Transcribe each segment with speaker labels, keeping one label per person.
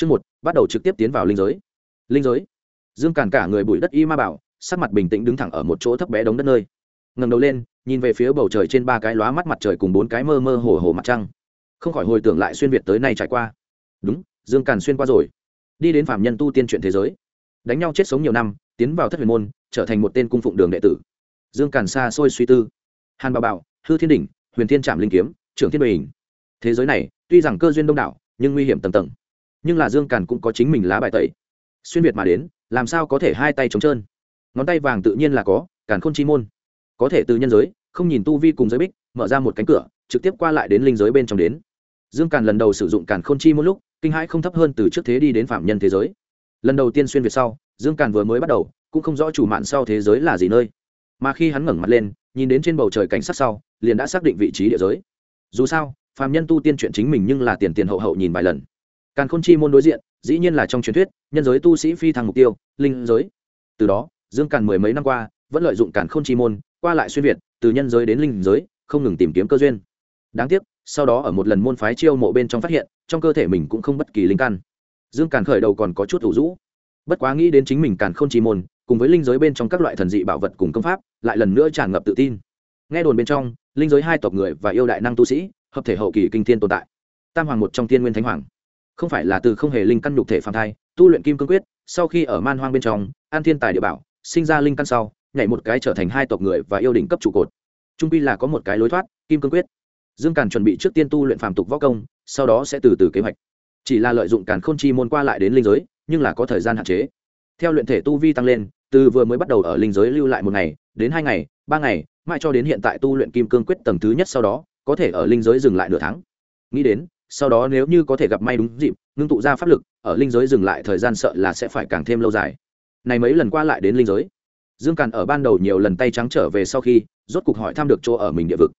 Speaker 1: Chương một, bắt đầu trực tiếp tiến vào linh giới. Linh giới. Dương Càn cả người bụi đất y ma bảo, sắc mặt bình tĩnh đứng thẳng ở một chỗ thấp bé đống đất nơi. Ngẩng đầu lên, nhìn về phía bầu trời trên ba cái lóa mắt mặt trời cùng bốn cái mơ mơ hồ hồ mặt trăng. Không khỏi hồi tưởng lại xuyên việt tới nay trải qua. Đúng, Dương Càn xuyên qua rồi. Đi đến phạm nhân tu tiên chuyện thế giới. Đánh nhau chết sống nhiều năm, tiến vào thất huyền môn, trở thành một tên cung phụng đường đệ tử. Dương Càn xa xôi suy tư. Hàn bà Bảo, Hư Thiên đỉnh, Huyền Thiên trạm linh kiếm, Trưởng Thiên Bình. Thế giới này, tuy rằng cơ duyên đông đảo, nhưng nguy hiểm tầng tầng nhưng là dương càn cũng có chính mình lá bài tẩy. Xuyên việt mà đến, làm sao có thể hai tay trống trơn? Ngón tay vàng tự nhiên là có, càn khôn chi môn. Có thể từ nhân giới, không nhìn tu vi cùng giới bích, mở ra một cánh cửa, trực tiếp qua lại đến linh giới bên trong đến. Dương càn lần đầu sử dụng càn khôn chi môn lúc, kinh hãi không thấp hơn từ trước thế đi đến phạm nhân thế giới. Lần đầu tiên xuyên việt sau, dương càn vừa mới bắt đầu, cũng không rõ chủ mạn sau thế giới là gì nơi. Mà khi hắn ngẩng mặt lên, nhìn đến trên bầu trời cảnh sát sau, liền đã xác định vị trí địa giới. Dù sao Phạm nhân tu tiên chuyện chính mình nhưng là tiền tiền hậu hậu nhìn vài lần càn khôn chi môn đối diện, dĩ nhiên là trong truyền thuyết, nhân giới tu sĩ phi thăng mục tiêu, linh giới. Từ đó, dương càn mười mấy năm qua, vẫn lợi dụng càn khôn chi môn, qua lại xuyên việt, từ nhân giới đến linh giới, không ngừng tìm kiếm cơ duyên. Đáng tiếc, sau đó ở một lần môn phái chiêu mộ bên trong phát hiện, trong cơ thể mình cũng không bất kỳ linh căn. Dương càn khởi đầu còn có chút thủ rũ. Bất quá nghĩ đến chính mình càn khôn chi môn, cùng với linh giới bên trong các loại thần dị bảo vật cùng công pháp, lại lần nữa tràn ngập tự tin. Nghe đồn bên trong, linh giới hai tộc người và yêu đại năng tu sĩ, hợp thể hậu kỳ kinh thiên tồn tại. Tam hoàng một trong thiên nguyên thánh hoàng không phải là từ không hề linh căn nhục thể phàm thai, tu luyện kim cương quyết, sau khi ở man hoang bên trong, an thiên tài địa bảo, sinh ra linh căn sau, nhảy một cái trở thành hai tộc người và yêu đỉnh cấp trụ cột. Trung pi là có một cái lối thoát, kim cương quyết. Dương càn chuẩn bị trước tiên tu luyện phàm tục võ công, sau đó sẽ từ từ kế hoạch. Chỉ là lợi dụng càn khôn chi môn qua lại đến linh giới, nhưng là có thời gian hạn chế. Theo luyện thể tu vi tăng lên, từ vừa mới bắt đầu ở linh giới lưu lại một ngày, đến hai ngày, ba ngày, mãi cho đến hiện tại tu luyện kim cương quyết tầng thứ nhất sau đó, có thể ở linh giới dừng lại nửa tháng. Nghĩ đến sau đó nếu như có thể gặp may đúng dịp, ngưng tụ ra pháp lực, ở linh giới dừng lại thời gian sợ là sẽ phải càng thêm lâu dài. Này mấy lần qua lại đến linh giới, dương càn ở ban đầu nhiều lần tay trắng trở về sau khi, rốt cục hỏi thăm được chỗ ở mình địa vực.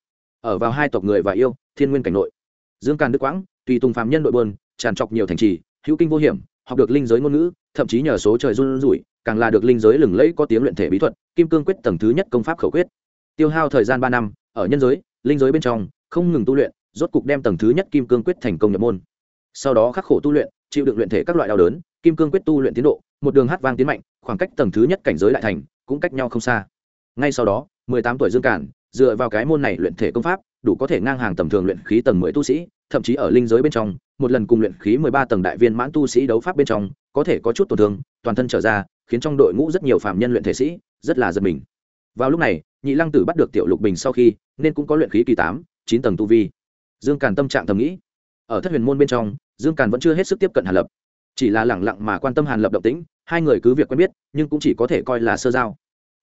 Speaker 1: Ở vào hai tộc người và yêu, thiên nguyên cảnh nội. Dương càn đức quãng, tùy tùng phạm nhân nội bơn tràn trọc nhiều thành trì, hữu kinh vô hiểm, học được linh giới ngôn ngữ, thậm chí nhờ số trời run rủi, càng là được linh giới lừng lẫy có tiếng luyện thể bí thuật, kim cương quyết tầng thứ nhất công pháp khẩu quyết. Tiêu hao thời gian ba năm, ở nhân giới, linh giới bên trong, không ngừng tu luyện rốt cục đem tầng thứ nhất kim cương quyết thành công nhập môn. Sau đó khắc khổ tu luyện, chịu đựng luyện thể các loại đau đớn, kim cương quyết tu luyện tiến độ, một đường hát vang tiến mạnh, khoảng cách tầng thứ nhất cảnh giới lại thành, cũng cách nhau không xa. Ngay sau đó, mười tám tuổi dương cản, dựa vào cái môn này luyện thể công pháp, đủ có thể ngang hàng tầm thường luyện khí tầng mười tu sĩ, thậm chí ở linh giới bên trong, một lần cùng luyện khí mười ba tầng đại viên mãn tu sĩ đấu pháp bên trong, có thể có chút tổn thương, toàn thân trở ra, khiến trong đội ngũ rất nhiều phạm nhân luyện thể sĩ rất là giật mình. Vào lúc này, nhị lăng tử bắt được tiểu lục bình sau khi, nên cũng có luyện khí kỳ tám, chín tầng tu vi dương càn tâm trạng thầm nghĩ. Ở thất huyền môn bên trong, dương càn vẫn chưa hết sức tiếp cận hàn lập. Chỉ là lẳng lặng mà quan tâm hàn lập động tĩnh, hai người cứ việc quen biết, nhưng cũng chỉ có thể coi là sơ giao.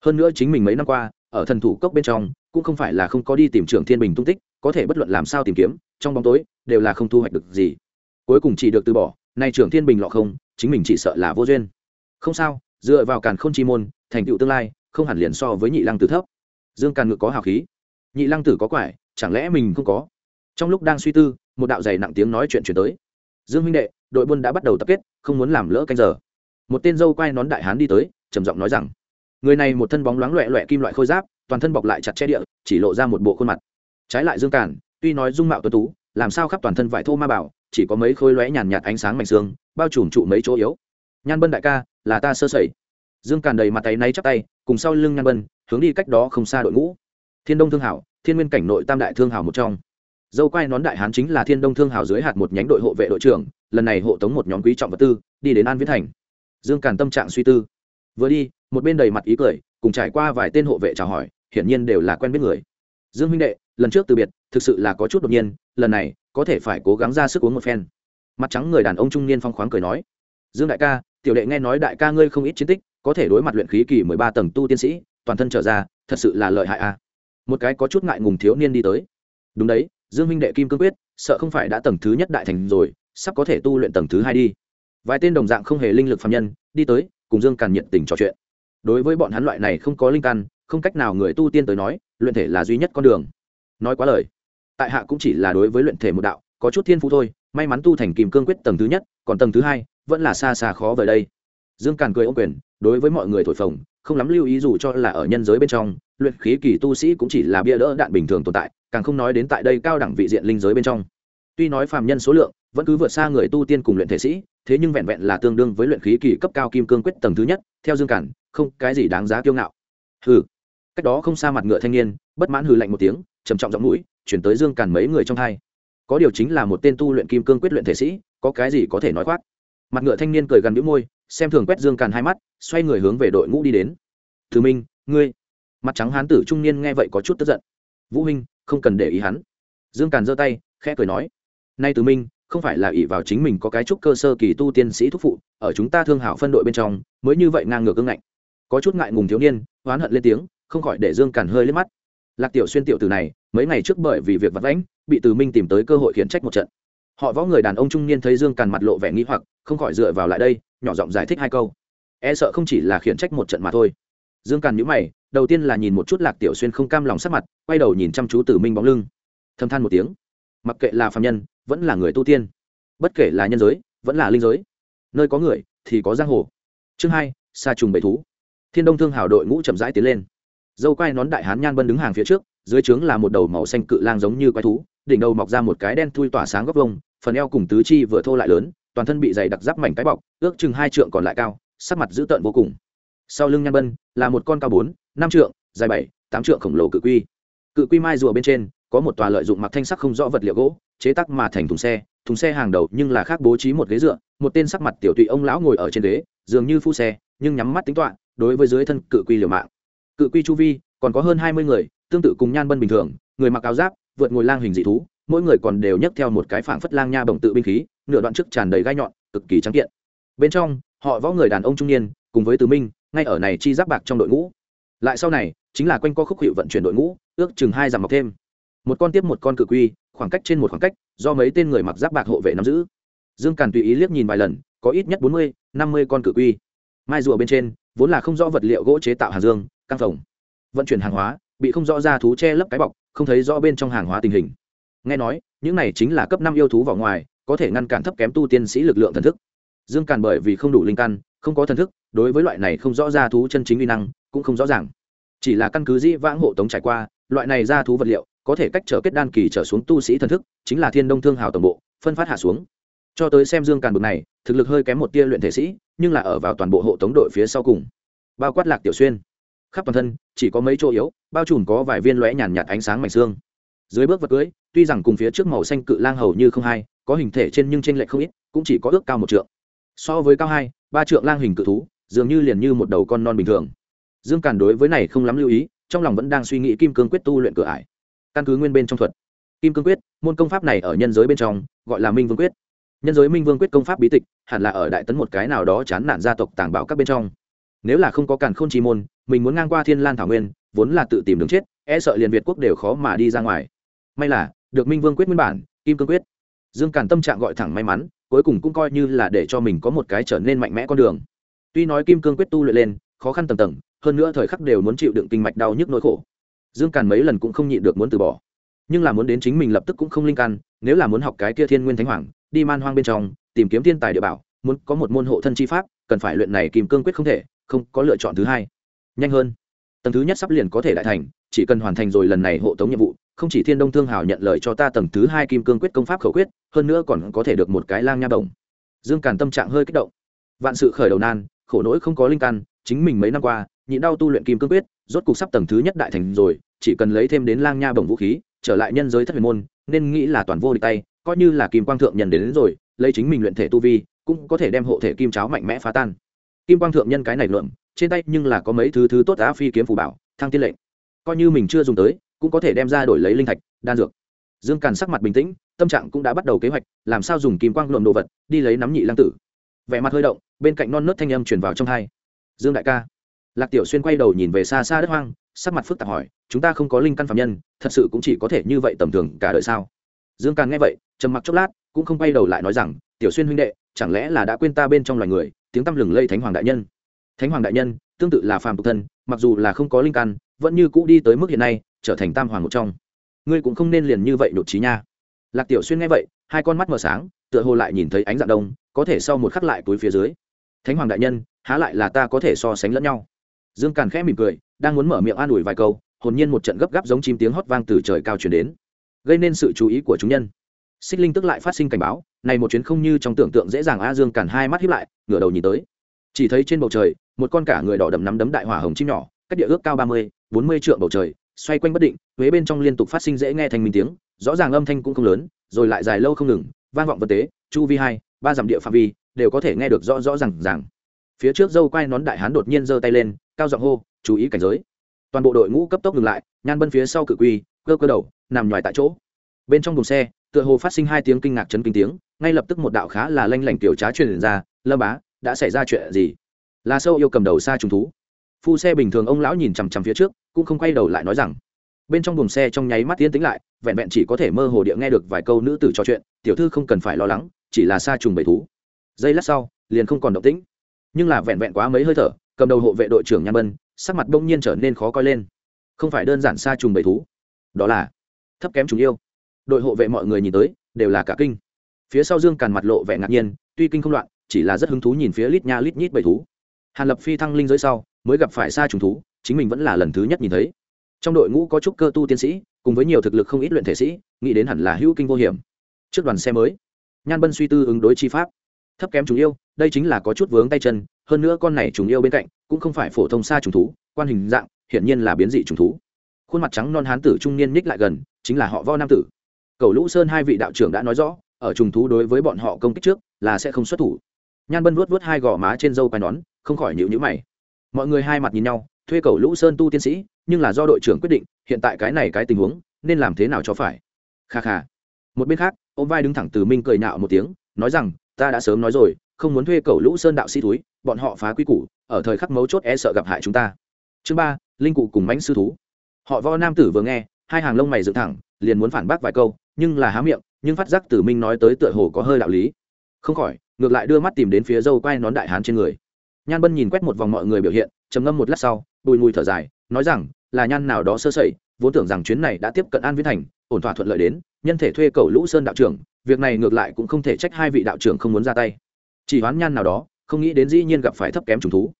Speaker 1: Hơn nữa chính mình mấy năm qua, ở thần thủ cốc bên trong, cũng không phải là không có đi tìm trưởng thiên bình tung tích, có thể bất luận làm sao tìm kiếm, trong bóng tối, đều là không thu hoạch được gì. Cuối cùng chỉ được từ bỏ, nay trưởng thiên bình lọ không, chính mình chỉ sợ là vô duyên. Không sao, dựa vào càn k h ô n chi môn, thành tựu tương lai, không hẳn liền so với nhị lăng tử thấp. Dương càn ngự có hào khí. Nhị lăng tử có quải, chẳng lẽ mình không có? Trong lúc đang suy tư, một đạo dày nặng tiếng nói chuyện chuyển tới. Dương minh đệ, đội buôn đã bắt đầu tập kết, không muốn làm lỡ canh giờ. Một tên dâu quai nón đại hán đi tới, trầm giọng nói rằng, người này một thân bóng loáng loẹ loẹ kim loại khôi giáp, toàn thân bọc lại chặt che địa, chỉ lộ ra một bộ khuôn mặt. Trái lại dương cản, tuy nói dung mạo tuấn tú, làm sao khắp toàn thân vải thô ma bảo, chỉ có mấy khối lóe nhàn nhạt ánh sáng mảnh xương, bao trùm trụ mấy chỗ yếu. Nhan bân đại ca, là ta sơ sẩy. Dương càn đầy mặt tay náy chắp tay, cùng sau lưng nhan bân, hướng đi cách đó không xa đội ngũ. Thiên đông thương hảo, thiên nguyên cảnh nội tam đại thương hảo một trong dâu quai nón đại hán chính là thiên đông thương hào dưới hạt một nhánh đội hộ vệ đội trưởng, lần này hộ tống một nhóm quý trọng vật tư, đi đến an viễn thành. Dương càn tâm trạng suy tư. Vừa đi, một bên đầy mặt ý cười, cùng trải qua vài tên hộ vệ chào hỏi, hiển nhiên đều là quen biết người. Dương huynh đệ, lần trước từ biệt, thực sự là có chút đột nhiên, lần này, có thể phải cố gắng ra sức uống một phen. Mặt trắng người đàn ông trung niên phong khoáng cười nói, dương đại ca, tiểu đệ nghe nói đại ca ngươi không ít chiến tích, có thể đối mặt luyện khí kỳ mười ba tầng tu tiên sĩ, toàn thân trở ra, thật sự là lợi hại a. Một cái có chút ngại ngùng thiếu niên đi tới. Đúng đấy dương minh đệ kim cương quyết, sợ không phải đã tầng thứ nhất đại thành rồi, sắp có thể tu luyện tầng thứ hai đi. Vài tên đồng dạng không hề linh lực phạm nhân, đi tới, cùng dương càn nhiệt tình trò chuyện. Đối với bọn hắn loại này không có linh căn, không cách nào người tu tiên tới nói, luyện thể là duy nhất con đường. Nói quá lời. Tại hạ cũng chỉ là đối với luyện thể một đạo, có chút thiên phú thôi, may mắn tu thành kim cương quyết tầng thứ nhất, còn tầng thứ hai, vẫn là xa xa khó về đây. Dương càn cười ô quyền, đối với mọi người thổi phồng, không lắm lưu ý dù cho là ở nhân giới bên trong luyện khí kỳ tu sĩ cũng chỉ là bia đỡ đạn bình thường tồn tại, càng không nói đến tại đây cao đẳng vị diện linh giới bên trong. Tuy nói phàm nhân số lượng vẫn cứ vượt xa người tu tiên cùng luyện thể sĩ, thế nhưng vẹn vẹn là tương đương với luyện khí kỳ cấp cao kim cương quyết tầng thứ nhất, theo dương cản, không, cái gì đáng giá kiêu ngạo. Hừ. Cách đó không xa mặt ngựa thanh niên, bất mãn hừ lạnh một tiếng, trầm trọng giọng mũi, chuyển tới dương cản mấy người trong hai. Có điều chính là một tên tu luyện kim cương quyết luyện thể sĩ, có cái gì có thể nói khoác? Mặt ngựa thanh niên cười gần bĩu môi, xem thường quét dương càn hai mắt, xoay người hướng về đội ngũ đi đến. Thứ minh, ngươi mặt trắng hán tử trung niên nghe vậy có chút tức giận. Vũ huynh, không cần để ý hắn. Dương càn giơ tay, khẽ cười nói, nay từ minh, không phải là ỷ vào chính mình có cái trúc cơ sơ kỳ tu tiên sĩ thúc phụ, ở chúng ta thương hảo phân đội bên trong, mới như vậy ngang ngược cương ngạnh. Có chút ngại ngùng thiếu niên, oán hận lên tiếng, không khỏi để dương càn hơi lên mắt. Lạc tiểu xuyên tiểu từ này, mấy ngày trước bởi vì việc vặt lãnh bị từ minh tìm tới cơ hội khiển trách một trận. Họ võ người đàn ông trung niên thấy dương càn mặt lộ vẻ nghĩ hoặc, không khỏi dựa vào lại đây, nhỏ giọng giải thích hai câu. E sợ không chỉ là khiển trách một trận mà thôi dương càn nhữ mày, đầu tiên là nhìn một chút lạc tiểu xuyên không cam lòng sắc mặt, quay đầu nhìn chăm chú tử minh bóng lưng. Thâm than một tiếng. Mặc kệ là phạm nhân, vẫn là người tu tiên. Bất kể là nhân giới, vẫn là linh giới. Nơi có người, thì có giang hồ. Chương hai xa trùng bầy thú. Thiên đông thương hào đội ngũ chậm rãi tiến lên. Dâu quai nón đại hán nhan bân đứng hàng phía trước, dưới trướng là một đầu màu xanh cự lang giống như quái thú, đỉnh đầu mọc ra một cái đen thui tỏa sáng góc vông phần eo cùng tứ chi vừa thô lại lớn, toàn thân bị dày đặc giáp mảnh cái bọc, ước chừng hai trượng còn lại cao, sắc mặt dữ tợn vô cùng sau lưng nhan bân là một con cao bốn, năm trượng, dài bảy, tám trượng khổng lồ cự quy. Cự quy mai rùa bên trên có một tòa lợi dụng mặc thanh sắc không rõ vật liệu gỗ, chế tắc mà thành thùng xe. Thùng xe hàng đầu nhưng là khác bố trí một ghế dựa, một tên sắc mặt tiểu tụy ông lão ngồi ở trên ghế, dường như phu xe, nhưng nhắm mắt tính toạ đối với dưới thân cự quy liều mạng. Cự quy chu vi còn có hơn hai mươi người, tương tự cùng nhan bân bình thường, người mặc áo giáp, vượt ngồi lang hình dị thú, mỗi người còn đều nhấc theo một cái phảng phất lang nha bồng tự binh khí, nửa đoạn trước tràn đầy gai nhọn, cực kỳ trắng kiện. Bên trong, họ võ người đàn ông trung niên, cùng với tứ minh ngay ở này chi giáp bạc trong đội ngũ. Lại sau này, chính là quanh co khúc hiệu vận chuyển đội ngũ, ước chừng hai dặm mọc thêm. Một con tiếp một con cự quy, khoảng cách trên một khoảng cách, do mấy tên người mặc giáp bạc hộ vệ nắm giữ. Dương càn tùy ý liếc nhìn vài lần, có ít nhất bốn mươi, năm mươi con cự quy. Mai rùa bên trên, vốn là không rõ vật liệu gỗ chế tạo hàng dương, căng phòng. Vận chuyển hàng hóa, bị không rõ ra thú che lấp cái bọc, không thấy rõ bên trong hàng hóa tình hình. Nghe nói, những này chính là cấp năm yêu thú vào ngoài, có thể ngăn cản thấp kém tu tiên sĩ lực lượng thần thức. Dương càn bởi vì không đủ linh căn, không có thần thức đối với loại này không rõ ra thú chân chính uy năng, cũng không rõ ràng. Chỉ là căn cứ dĩ vãng hộ tống trải qua, loại này ra thú vật liệu, có thể cách trở kết đan kỳ trở xuống tu sĩ thần thức, chính là thiên đông thương hào tổng bộ, phân phát hạ xuống. Cho tới xem dương càn bực này, thực lực hơi kém một tia luyện thể sĩ, nhưng là ở vào toàn bộ hộ tống đội phía sau cùng. Bao quát lạc tiểu xuyên. Khắp toàn thân, chỉ có mấy chỗ yếu, bao trùm có vài viên lóe nhàn nhạt ánh sáng mảnh xương. Dưới bước vật cưới, tuy rằng cùng phía trước màu xanh cự lang hầu như không hai, có hình thể trên nhưng trên lệch không ít, cũng chỉ có ước cao một trượng. So với cao hai, ba trượng lang hình cự thú dường như liền như một đầu con non bình thường. Dương càn đối với này không lắm lưu ý, trong lòng vẫn đang suy nghĩ kim cương quyết tu luyện cửa ải. Căn cứ nguyên bên trong thuật, kim cương quyết, môn công pháp này ở nhân giới bên trong, gọi là minh vương quyết. Nhân giới minh vương quyết công pháp bí tịch, hẳn là ở đại tấn một cái nào đó chán nản gia tộc tàng bảo các bên trong. Nếu là không có càn k h ô n chi môn, mình muốn ngang qua thiên lan thảo nguyên, vốn là tự tìm đường chết e sợ liền việt quốc đều khó mà đi ra ngoài. May là, được minh vương quyết nguyên bản, kim cương quyết. Dương càn tâm trạng gọi thẳng may mắn, cuối cùng cũng coi như là để cho mình có một cái trở nên mạnh mẽ con đường tuy nói kim cương quyết tu luyện lên, khó khăn tầng tầng, hơn nữa thời khắc đều muốn chịu đựng kinh mạch đau nhức nỗi khổ. Dương càn mấy lần cũng không nhịn được muốn từ bỏ. Nhưng là muốn đến chính mình lập tức cũng không linh căn nếu là muốn học cái kia thiên nguyên thánh hoàng, đi man hoang bên trong, tìm kiếm thiên tài địa bảo, muốn có một môn hộ thân chi pháp, cần phải luyện này kìm cương quyết không thể, không có lựa chọn thứ hai. Nhanh hơn. Tầng thứ nhất sắp liền có thể đại thành, chỉ cần hoàn thành rồi lần này hộ tống nhiệm vụ, không chỉ thiên đông thương hào nhận lời cho ta tầng thứ hai kim cương quyết công pháp khẩu quyết, hơn nữa còn có thể được một cái lang nha đồng. Dương càn tâm trạng hơi kích động. Vạn sự khởi đầu nan khổ nỗi không có linh căn chính mình mấy năm qua nhịn đau tu luyện kim cương quyết rốt cục sắp tầng thứ nhất đại thành rồi chỉ cần lấy thêm đến lang nha bổng vũ khí trở lại nhân giới thất huyền môn nên nghĩ là toàn vô địch tay coi như là kim quang thượng nhân đến, đến rồi lấy chính mình luyện thể tu vi cũng có thể đem hộ thể kim cháo mạnh mẽ phá tan. Kim quang thượng nhân cái này luận trên tay nhưng là có mấy thứ thứ tốt á phi kiếm phù bảo thăng tiên lệnh. Coi như mình chưa dùng tới cũng có thể đem ra đổi lấy linh thạch đan dược. Dương càn sắc mặt bình tĩnh tâm trạng cũng đã bắt đầu kế hoạch làm sao dùng kim quang luận đồ vật đi lấy nắm nhị lang tử. Vẻ mặt hơi động bên cạnh non nớt thanh âm truyền vào trong hai. Dương đại ca. Lạc tiểu xuyên quay đầu nhìn về xa xa đất hoang, sắc mặt phức tạp hỏi, chúng ta không có linh căn phạm nhân, thật sự cũng chỉ có thể như vậy tầm thường cả đời sao? Dương càn nghe vậy, trầm mặc chốc lát, cũng không quay đầu lại nói rằng, tiểu xuyên huynh đệ, chẳng lẽ là đã quên ta bên trong loài người, tiếng tăm lừng lây thánh hoàng đại nhân? Thánh hoàng đại nhân, tương tự là phàm tục thân, mặc dù là không có linh căn, vẫn như cũ đi tới mức hiện nay, trở thành tam hoàng một trong. Ngươi cũng không nên liền như vậy nhột trí nha. Lạc tiểu xuyên nghe vậy, hai con mắt mở sáng, tựa hồ lại nhìn thấy ánh dạng đông, có thể sau một khắc lại túi phía dưới thánh hoàng đại nhân, há lại là ta có thể so sánh lẫn nhau? Dương càn khẽ mỉm cười, đang muốn mở miệng an ủi vài câu, hồn nhiên một trận gấp gáp giống chim tiếng hót vang từ trời cao chuyển đến. Gây nên sự chú ý của chúng nhân. Xích linh tức lại phát sinh cảnh báo, này một chuyến không như trong tưởng tượng dễ dàng a, dương càn hai mắt hiếp lại, ngửa đầu nhìn tới. Chỉ thấy trên bầu trời, một con cả người đỏ đậm nắm đấm đại hỏa hồng chim nhỏ, cách địa ước cao ba mươi, bốn mươi trượng bầu trời, xoay quanh bất định, huế bên trong liên tục phát sinh dễ nghe thành minh tiếng, rõ ràng âm thanh cũng không lớn, rồi lại dài lâu không ngừng, vang vọng vật tế, chu vi hai, ba dặm địa phạm vi đều có thể nghe được rõ rõ r à n g rằng phía trước dâu quai nón đại hán đột nhiên giơ tay lên, cao giọng hô, chú ý cảnh giới. Toàn bộ đội ngũ cấp tốc ngừng lại, nhan bân phía sau cự quy, cơ cơ đầu, nằm ngoài tại chỗ. Bên trong thùng xe, tựa hồ phát sinh hai tiếng kinh ngạc chấn kinh tiếng, ngay lập tức một đạo khá là lanh lảnh tiểu trá truyền ra, lâm bá, đã xảy ra chuyện gì? Là sâu yêu cầm đầu xa trùng thú. Phu xe bình thường ông lão nhìn chằm chằm phía trước, cũng không quay đầu lại nói rằng. Bên trong buồng xe trong nháy mắt tiến tính lại, vẹn vẹn chỉ có thể mơ hồ địa nghe được vài câu nữ tử trò chuyện, tiểu thư không cần phải lo lắng, chỉ là xa trùng bầy thú giây lát sau, liền không còn động tĩnh. Nhưng là vẹn vẹn quá mấy hơi thở, cầm đầu hộ vệ đội trưởng nhan bân, sắc mặt đông nhiên trở nên khó coi lên. Không phải đơn giản xa trùng bầy thú. Đó là thấp kém chúng yêu. Đội hộ vệ mọi người nhìn tới, đều là cả kinh. Phía sau dương càn mặt lộ vẻ ngạc nhiên, tuy kinh không loạn, chỉ là rất hứng thú nhìn phía lít nha lít nhít bầy thú. Hàn lập phi thăng linh dưới sau, mới gặp phải xa trùng thú, chính mình vẫn là lần thứ nhất nhìn thấy. Trong đội ngũ có chút cơ tu tiến sĩ, cùng với nhiều thực lực không ít luyện thể sĩ, nghĩ đến hẳn là hữu kinh vô hiểm. Trước đoàn xe mới, nhan bân suy tư ứng đối chi pháp thấp kém chúng yêu, đây chính là có chút vướng tay chân, hơn nữa con này chúng yêu bên cạnh cũng không phải phổ thông xa trùng thú, quan hình dạng hiển nhiên là biến dị trùng thú. Khuôn mặt trắng non hán tử trung niên nhích lại gần, chính là họ vo nam tử. Cầu lũ sơn hai vị đạo trưởng đã nói rõ, ở trùng thú đối với bọn họ công kích trước là sẽ không xuất thủ. Nhan bân vuốt vuốt hai gò má trên dâu quai nón, không khỏi nhịu nhữ mày. Mọi người hai mặt nhìn nhau, thuê cầu lũ sơn tu tiến sĩ, nhưng là do đội trưởng quyết định, hiện tại cái này cái tình huống, nên làm thế nào cho phải? Kha kha. Một bên khác ô vai đứng thẳng từ minh cười nạo một tiếng, nói rằng ta đã sớm nói rồi, không muốn thuê cầu lũ sơn đạo sĩ túi bọn họ phá quy củ, ở thời khắc mấu chốt e sợ gặp hại chúng ta. Chương ba, linh cụ cùng mãnh sư thú. Họ vo nam tử vừa nghe, hai hàng lông mày dựng thẳng, liền muốn phản bác vài câu, nhưng là há miệng, nhưng phát giác tử minh nói tới tựa hồ có hơi đạo lý. Không khỏi, ngược lại đưa mắt tìm đến phía dâu quai nón đại hán trên người. Nhan bân nhìn quét một vòng mọi người biểu hiện, trầm ngâm một lát sau, bùi mùi thở dài, nói rằng, là nhan nào đó sơ sẩy, vốn tưởng rằng chuyến này đã tiếp cận an viễn thành, ổn thỏa thuận lợi đến, nhân thể thuê cầu lũ sơn đạo trưởng việc này ngược lại cũng không thể trách hai vị đạo trưởng không muốn ra tay. Chỉ hoán nhan nào đó, không nghĩ đến dĩ nhiên gặp phải thấp kém trùng thú.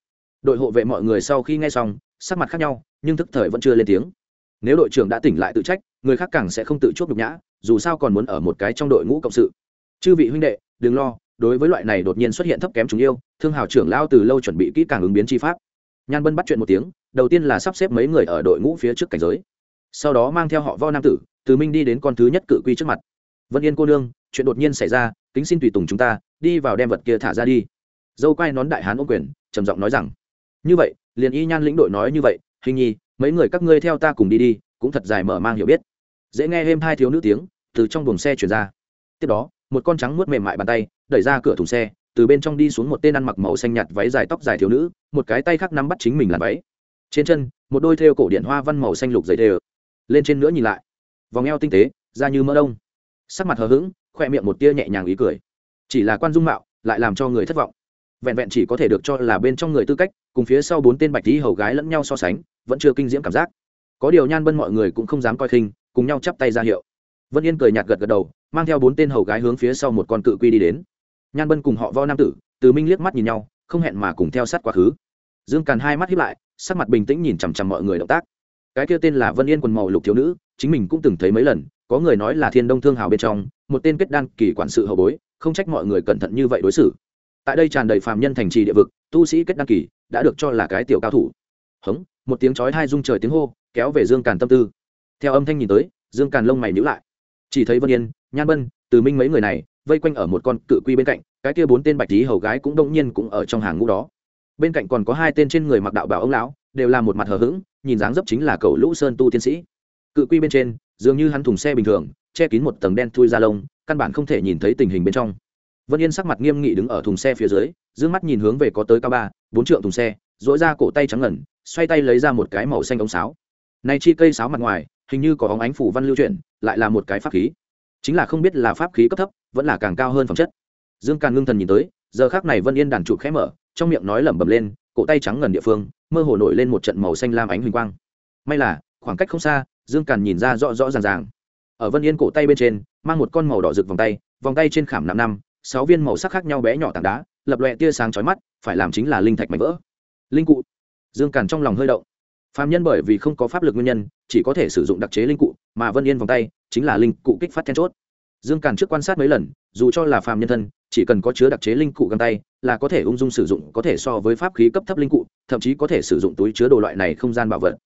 Speaker 1: Đội hộ vệ mọi người sau khi nghe xong, sắc mặt khác nhau, nhưng thức thời vẫn chưa lên tiếng. Nếu đội trưởng đã tỉnh lại tự trách, người khác càng sẽ không tự chuốc nhục nhã, dù sao còn muốn ở một cái trong đội ngũ cộng sự. Chư vị huynh đệ, đừng lo, đối với loại này đột nhiên xuất hiện thấp kém chúng yêu, thương hào trưởng lao từ lâu chuẩn bị kỹ càng ứng biến chi pháp. Nhan bân bắt chuyện một tiếng, đầu tiên là sắp xếp mấy người ở đội ngũ phía trước cảnh giới. Sau đó mang theo họ vo nam tử, từ minh đi đến con thứ nhất cự quy trước mặt vân yên cô nương, chuyện đột nhiên xảy ra, kính xin tùy tùng chúng ta, đi vào đem vật kia thả ra đi. Dâu quay nón đại hán ô quyền, trầm giọng nói rằng, như vậy, liền y nhan lĩnh đội nói như vậy, hình nhi, mấy người các ngươi theo ta cùng đi đi, cũng thật dài mở mang hiểu biết. Dễ nghe êm hai thiếu nữ tiếng, từ trong buồng xe chuyển ra. Tiếp đó, một con trắng muốt mềm mại bàn tay, đẩy ra cửa thùng xe, từ bên trong đi xuống một tên ăn mặc màu xanh nhạt váy dài tóc dài thiếu nữ, một cái tay khác nắm bắt chính mình làm váy. Trên chân, một đôi thêu cổ điện hoa văn màu xanh lục dày đều lên trên nữa nhìn lại. Vòng eo tinh tế, da như mỡ đông sắc mặt hờ hững, khoe miệng một tia nhẹ nhàng ý cười. Chỉ là quan dung mạo, lại làm cho người thất vọng. Vẹn vẹn chỉ có thể được cho là bên trong người tư cách, cùng phía sau bốn tên bạch tí hầu gái lẫn nhau so sánh, vẫn chưa kinh diễm cảm giác. Có điều nhan bân mọi người cũng không dám coi khinh, cùng nhau chắp tay ra hiệu. Vân yên cười nhạt gật gật đầu, mang theo bốn tên hầu gái hướng phía sau một con cự quy đi đến. Nhan bân cùng họ vo nam tử, từ minh liếc mắt nhìn nhau, không hẹn mà cùng theo sát quá khứ. Dương càn hai mắt hiếp lại, sắc mặt bình tĩnh nhìn chằm chằm mọi người động tác. Cái kia tên là vân yên quần màu lục thiếu nữ, chính mình cũng từng thấy mấy lần có người nói là thiên đông thương hào bên trong, một tên kết đan kỳ quản sự hậu bối, không trách mọi người cẩn thận như vậy đối xử. Tại đây tràn đầy phàm nhân thành trì địa vực, tu sĩ kết đan kỳ đã được cho là cái tiểu cao thủ. Hống, một tiếng chói hai rung trời tiếng hô, kéo về dương càn tâm tư. Theo âm thanh nhìn tới, dương càn lông mày nhữ lại. Chỉ thấy vân yên, nhan bân, từ minh mấy người này, vây quanh ở một con cự quy bên cạnh, cái kia bốn tên bạch tí hầu gái cũng đông nhiên cũng ở trong hàng ngũ đó. Bên cạnh còn có hai tên trên người mặc đạo bảo ông lão, đều là một mặt hờ hững, nhìn dáng dấp chính là cầu lũ sơn tu tiến sĩ. Cự quy bên trên dường như hắn thùng xe bình thường, che kín một tầng đen thui ra lông, căn bản không thể nhìn thấy tình hình bên trong. Vân yên sắc mặt nghiêm nghị đứng ở thùng xe phía dưới d mắt nhìn hướng về có tới cao ba, bốn trượng thùng xe dỗi ra cổ tay trắng ngẩn xoay tay lấy ra một cái màu xanh ống sáo. Này chi cây sáo mặt ngoài, hình như có óng ánh phủ văn lưu chuyển, lại là một cái pháp khí. Chính là không biết là pháp khí cấp thấp, vẫn là càng cao hơn phẩm chất. Dương càn ngưng thần nhìn tới, giờ khác này vân yên đàn trụ khẽ mở, trong miệng nói lẩm bẩm lên, cổ tay trắng ngần địa phương, mơ hồ nổi lên một trận màu xanh lam ánh huỳnh quang. May là, khoảng cách không xa dương càn nhìn ra rõ rõ ràng ràng. Ở vân yên cổ tay bên trên, mang một con màu đỏ rực vòng tay vòng tay trên khảm năm năm, sáu viên màu sắc khác nhau bé nhỏ tảng đá, lập lòe tia sáng chói mắt, phải làm chính là linh thạch mảnh vỡ. Linh cụ. Dương càn trong lòng hơi động. Phạm nhân bởi vì không có pháp lực nguyên nhân, chỉ có thể sử dụng đặc chế linh cụ, mà vân yên vòng tay chính là linh cụ kích phát then chốt. Dương càn trước quan sát mấy lần, dù cho là Phạm nhân thân, chỉ cần có chứa đặc chế linh cụ găng tay, là có thể ung dung sử dụng, có thể so với pháp khí cấp thấp linh cụ, thậm chí có thể sử dụng túi chứa đồ loại này không gian bảo vật.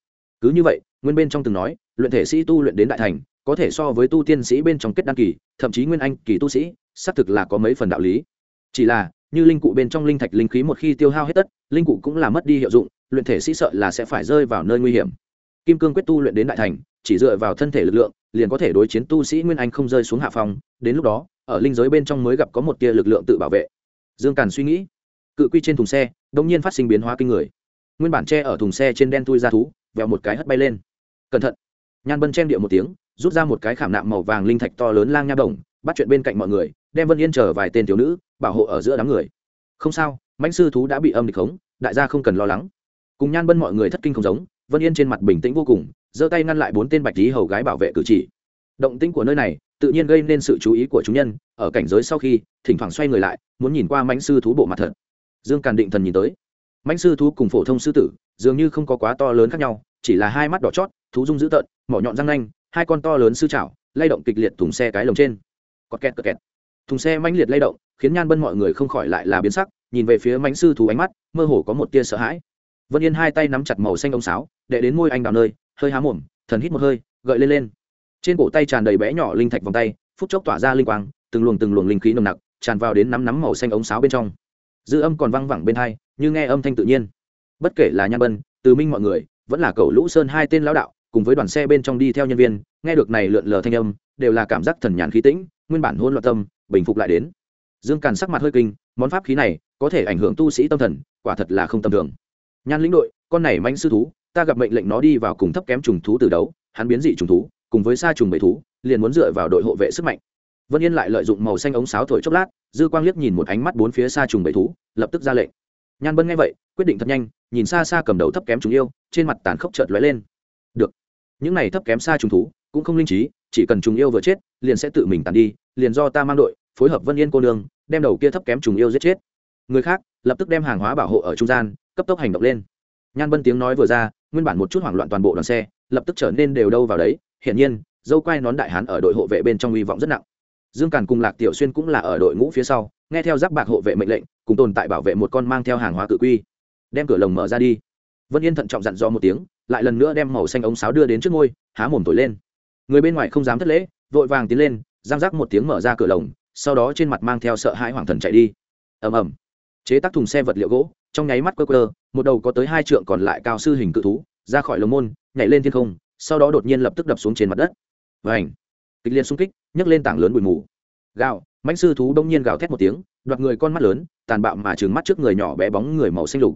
Speaker 1: Cứ như vậy, nguyên bên trong từng nói luyện thể sĩ tu luyện đến đại thành, có thể so với tu tiên sĩ bên trong kết đăng kỳ, thậm chí nguyên anh kỳ tu sĩ, xác thực là có mấy phần đạo lý. Chỉ là, như linh cụ bên trong linh thạch linh khí một khi tiêu hao hết tất, linh cụ cũng là mất đi hiệu dụng, luyện thể sĩ sợ là sẽ phải rơi vào nơi nguy hiểm. Kim cương quyết tu luyện đến đại thành, chỉ dựa vào thân thể lực lượng, liền có thể đối chiến tu sĩ nguyên anh không rơi xuống hạ phòng đến lúc đó, ở linh giới bên trong mới gặp có một tia lực lượng tự bảo vệ. Dương càn suy nghĩ, cự quy trên thùng xe đông nhiên phát sinh biến hóa kinh người. Nguyên bản tre ở thùng xe trên đen tui ra thú vẹo một cái hất bay lên. Cẩn thận! Nhan bân chen điệu một tiếng, rút ra một cái khảm nạm màu vàng linh thạch to lớn lang nha đồng, bắt chuyện bên cạnh mọi người, đem vân yên chờ vài tên thiếu nữ bảo hộ ở giữa đám người. Không sao, mãnh sư thú đã bị âm địch khống, đại gia không cần lo lắng. Cùng nhan bân mọi người thất kinh không giống, vân yên trên mặt bình tĩnh vô cùng, giơ tay ngăn lại bốn tên bạch lý hầu gái bảo vệ cử chỉ. Động tĩnh của nơi này, tự nhiên gây nên sự chú ý của chúng nhân, ở cảnh giới sau khi, thỉnh thoảng xoay người lại, muốn nhìn qua mãnh sư thú bộ mặt thật. Dương càn định thần nhìn tới. Mãnh sư thú cùng phổ thông sư tử, dường như không có quá to lớn khác nhau, chỉ là hai mắt đỏ chót thú dung dữ tợn, mỏ nhọn răng nanh, hai con to lớn sư chảo, lay động kịch liệt thùng xe cái lồng trên. Có kẹt, cọt kẹt. Thùng xe mãnh liệt lay động, khiến nhan bân mọi người không khỏi lại là biến sắc, nhìn về phía mãnh sư thú ánh mắt, mơ hồ có một tia sợ hãi. Vân yên hai tay nắm chặt màu xanh ông sáo, đệ đến môi anh đào nơi, hơi há mồm, thần hít một hơi, gợi lên lên. Trên cổ tay tràn đầy bé nhỏ linh thạch vòng tay, phút chốc tỏa ra linh quang, từng luồng từng luồng linh khí nồng nặc, tràn vào đến nắm nắm màu xanh ống sáo bên trong. Dư âm còn văng vẳng bên hai, như nghe âm thanh tự nhiên. Bất kể là nhan bân, từ minh mọi người, vẫn là cầu lũ sơn hai tên lão đạo cùng với đoàn xe bên trong đi theo nhân viên, nghe được này lượn lờ thanh âm, đều là cảm giác thần nhàn khí tĩnh, nguyên bản hôn loạn tâm, bình phục lại đến. Dương càn sắc mặt hơi kinh, món pháp khí này có thể ảnh hưởng tu sĩ tâm thần, quả thật là không tầm thường. Nhan lĩnh đội, con này manh sư thú, ta gặp mệnh lệnh nó đi vào cùng thấp kém trùng thú từ đấu, hắn biến dị trùng thú, cùng với xa trùng bầy thú, liền muốn dựa vào đội hộ vệ sức mạnh. Vân yên lại lợi dụng màu xanh ống sáo thổi chốc lát, dư quang liếc nhìn một ánh mắt bốn phía xa trùng bầy thú, lập tức ra lệnh. Nhan bân nghe vậy, quyết định thật nhanh, nhìn xa xa cầm đầu thấp kém chúng yêu, trên mặt tàn khốc chợt lóe lên những này thấp kém xa trùng thú, cũng không linh trí, chỉ cần trùng yêu vừa chết, liền sẽ tự mình tàn đi, liền do ta mang đội, phối hợp vân yên cô nương, đem đầu kia thấp kém trùng yêu giết chết. Người khác, lập tức đem hàng hóa bảo hộ ở trung gian, cấp tốc hành động lên. Nhan bân tiếng nói vừa ra, nguyên bản một chút hoảng loạn toàn bộ đoàn xe, lập tức trở nên đều đâu vào đấy. Hiển nhiên, dâu quai nón đại hán ở đội hộ vệ bên trong hy vọng rất nặng. Dương càn cùng lạc tiểu xuyên cũng là ở đội ngũ phía sau, nghe theo giáp bạc hộ vệ mệnh lệnh, cùng tồn tại bảo vệ một con mang theo hàng hóa cự quy, đem cửa lồng mở ra đi. Vân yên thận trọng dặn dò một tiếng lại lần nữa đem màu xanh ống sáo đưa đến trước ngôi, há mồm thổi lên. Người bên ngoài không dám thất lễ, vội vàng tiến lên, giang rác một tiếng mở ra cửa lồng, sau đó trên mặt mang theo sợ hãi hoàng thần chạy đi. Ầm ầm. Chế tác thùng xe vật liệu gỗ, trong nháy mắt cơ quơ, một đầu có tới hai trượng còn lại cao sư hình cự thú, ra khỏi lồng môn, nhảy lên thiên không, sau đó đột nhiên lập tức đập xuống trên mặt đất. Và ảnh kịch liệt xung kích, nhấc lên tảng lớn bụi mù. Gạo mãnh sư thú đông nhiên gào thét một tiếng, đoạt người con mắt lớn, tàn bạo mà trừng mắt trước người nhỏ bé bóng người màu xanh lục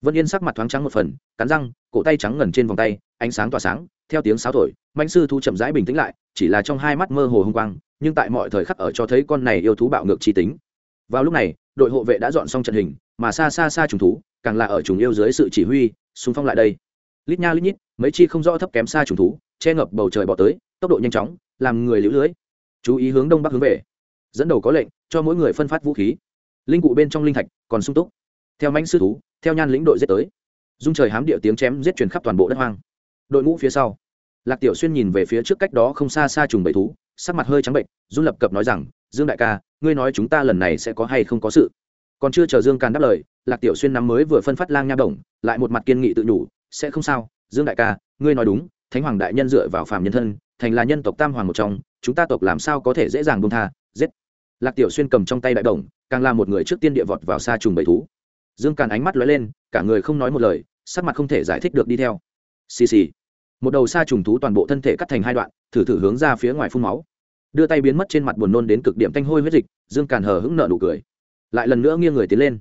Speaker 1: vân yên sắc mặt thoáng trắng một phần, cắn răng, cổ tay trắng ngần trên vòng tay, ánh sáng tỏa sáng, theo tiếng sáo thổi, mãnh sư thú chậm rãi bình tĩnh lại, chỉ là trong hai mắt mơ hồ hung quang, nhưng tại mọi thời khắc ở cho thấy con này yêu thú bạo ngược chi tính. Vào lúc này, đội hộ vệ đã dọn xong trận hình, mà xa xa xa trùng thú, càng là ở trùng yêu dưới sự chỉ huy, xung phong lại đây. Lít nha lít nhít, mấy chi không rõ thấp kém xa trùng thú, che ngập bầu trời bỏ tới, tốc độ nhanh chóng, làm người lũ lưới. Chú ý hướng đông bắc hướng về. Dẫn đầu có lệnh, cho mỗi người phân phát vũ khí. Linh cụ bên trong linh thạch còn sung túc theo mãnh sư thú, theo nhan lĩnh đội giết tới. Dung trời hám địa tiếng chém giết truyền khắp toàn bộ đất hoang. Đội ngũ phía sau. Lạc tiểu xuyên nhìn về phía trước cách đó không xa xa trùng bầy thú, sắc mặt hơi trắng bệnh run lập cập nói rằng, dương đại ca, ngươi nói chúng ta lần này sẽ có hay không có sự? Còn chưa chờ dương càn đáp lời, lạc tiểu xuyên nắm mới vừa phân phát lang nha đồng lại một mặt kiên nghị tự nhủ, sẽ không sao, dương đại ca, ngươi nói đúng, thánh hoàng đại nhân dựa vào phàm nhân thân, thành là nhân tộc tam hoàng một trong, chúng ta tộc làm sao có thể dễ dàng bông tha, giết. Lạc tiểu xuyên cầm trong tay đại đồng càng là một người trước tiên địa vọt vào xa trùng bầy thú dương càn ánh mắt lóe lên cả người không nói một lời sắc mặt không thể giải thích được đi theo. Xì xì. Một đầu xa trùng thú toàn bộ thân thể cắt thành hai đoạn thử thử hướng ra phía ngoài phun máu. Đưa tay biến mất trên mặt buồn nôn đến cực điểm tanh hôi huyết dịch dương càn hờ hững nợ nụ cười. Lại lần nữa nghiêng người tiến lên.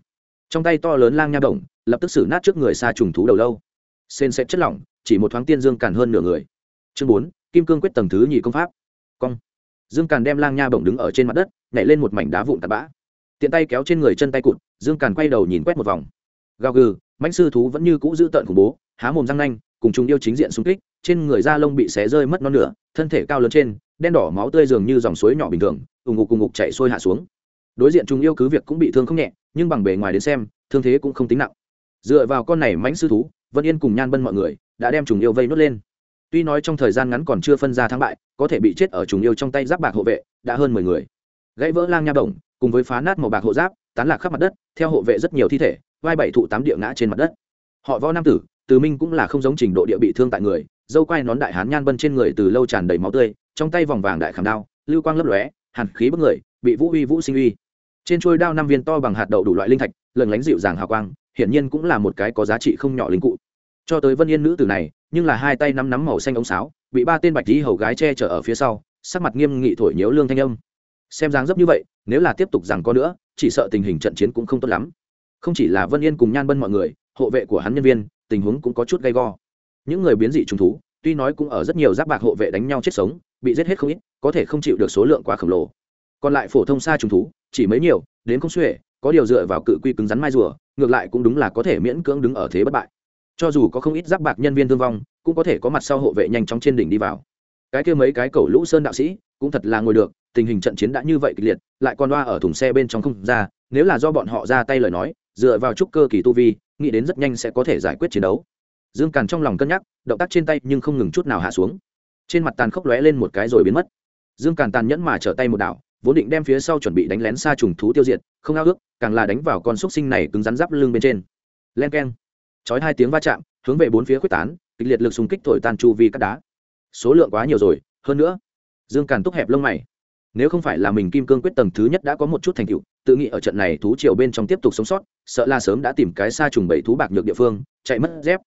Speaker 1: Trong tay to lớn lang nha bổng, lập tức xử nát trước người xa trùng thú đầu lâu. Sên xét chất lỏng chỉ một thoáng tiên dương càn hơn nửa người. Chương bốn kim cương quyết tầng thứ nhị công pháp. Cong. Dương càn đem lang nha bổng đứng ở trên mặt đất nhảy lên một mảnh đá vụn tạt bã tiện tay kéo trên người chân tay cụt, dương càn quay đầu nhìn quét một vòng. Gào gừ, mãnh sư thú vẫn như cũ giữ tợn khủng bố, há mồm răng nanh, cùng chúng yêu chính diện xung kích, trên người da lông bị xé rơi mất non nửa, thân thể cao lớn trên, đen đỏ máu tươi dường như dòng suối nhỏ bình thường ùng ngục ùng ngục chạy sôi hạ xuống. Đối diện chúng yêu cứ việc cũng bị thương không nhẹ, nhưng bằng bề ngoài đến xem, thương thế cũng không tính nặng. Dựa vào con này mãnh sư thú, vân yên cùng nhan bân mọi người đã đem trùng yêu vây nốt lên. Tuy nói trong thời gian ngắn còn chưa phân ra thắng bại, có thể bị chết ở trùng yêu trong tay giáp bạc hộ vệ, đã hơn mười người. Gãy vỡ lang nha bổng cùng với phá nát màu bạc hộ giáp, tán lạc khắp mặt đất, theo hộ vệ rất nhiều thi thể, vai bảy thụ tám địa ngã trên mặt đất. Họ võ nam tử, từ minh cũng là không giống trình độ địa bị thương tại người, dâu quai nón đại hán nhan bân trên người từ lâu tràn đầy máu tươi, trong tay vòng vàng đại khảm đao, lưu quang lấp lóe, hàn khí bức người, bị vũ uy vũ sinh uy. Trên chuôi đao năm viên to bằng hạt đậu đủ loại linh thạch lần lánh dịu dàng hào quang, hiển nhiên cũng là một cái có giá trị không nhỏ linh cụ. Cho tới vân yên nữ tử này, nhưng là hai tay nắm nắm màu xanh ống sáo, bị ba tên bạch lý hầu gái che chở ở phía sau, sắc mặt nghiêm nghị thổi nhiễu lương thanh âm. Xem dáng dấp như vậy nếu là tiếp tục rằng có nữa, chỉ sợ tình hình trận chiến cũng không tốt lắm. Không chỉ là vân yên cùng nhan bân mọi người, hộ vệ của hắn nhân viên, tình huống cũng có chút gay go. Những người biến dị trùng thú, tuy nói cũng ở rất nhiều giáp bạc hộ vệ đánh nhau chết sống, bị giết hết không ít, có thể không chịu được số lượng quá khổng lồ. Còn lại phổ thông xa trùng thú, chỉ mấy nhiều, đến không xuể, có điều dựa vào cự quy cứng rắn mai rùa, ngược lại cũng đúng là có thể miễn cưỡng đứng ở thế bất bại. Cho dù có không ít giáp bạc nhân viên thương vong, cũng có thể có mặt sau hộ vệ nhanh chóng trên đỉnh đi vào. Cái kia mấy cái cầu lũ sơn đạo sĩ cũng thật là ngồi được, tình hình trận chiến đã như vậy kịch liệt, lại còn đoa ở thùng xe bên trong không ra, nếu là do bọn họ ra tay lời nói, dựa vào trúc cơ kỳ tu vi, nghĩ đến rất nhanh sẽ có thể giải quyết chiến đấu. Dương càn trong lòng cân nhắc, động tác trên tay nhưng không ngừng chút nào hạ xuống. Trên mặt tàn khốc lóe lên một cái rồi biến mất. Dương càn tàn nhẫn mà trở tay một đảo, vốn định đem phía sau chuẩn bị đánh lén xa trùng thú tiêu diệt, không ao ước, càng là đánh vào con xúc sinh này cứng rắn giáp lưng bên trên. Len k e n chói hai tiếng va chạm, hướng về bốn phía quyết tán, kịch liệt lực xung kích thổi tan chu vi cắt đá. Số lượng quá nhiều rồi, hơn nữa dương càn túc hẹp lông mày. Nếu không phải là mình kim cương quyết tầng thứ nhất đã có một chút thành tựu, tự nghĩ ở trận này thú triều bên trong tiếp tục sống sót, sợ là sớm đã tìm cái xa trùng bảy thú bạc nhược địa phương, chạy mất dép.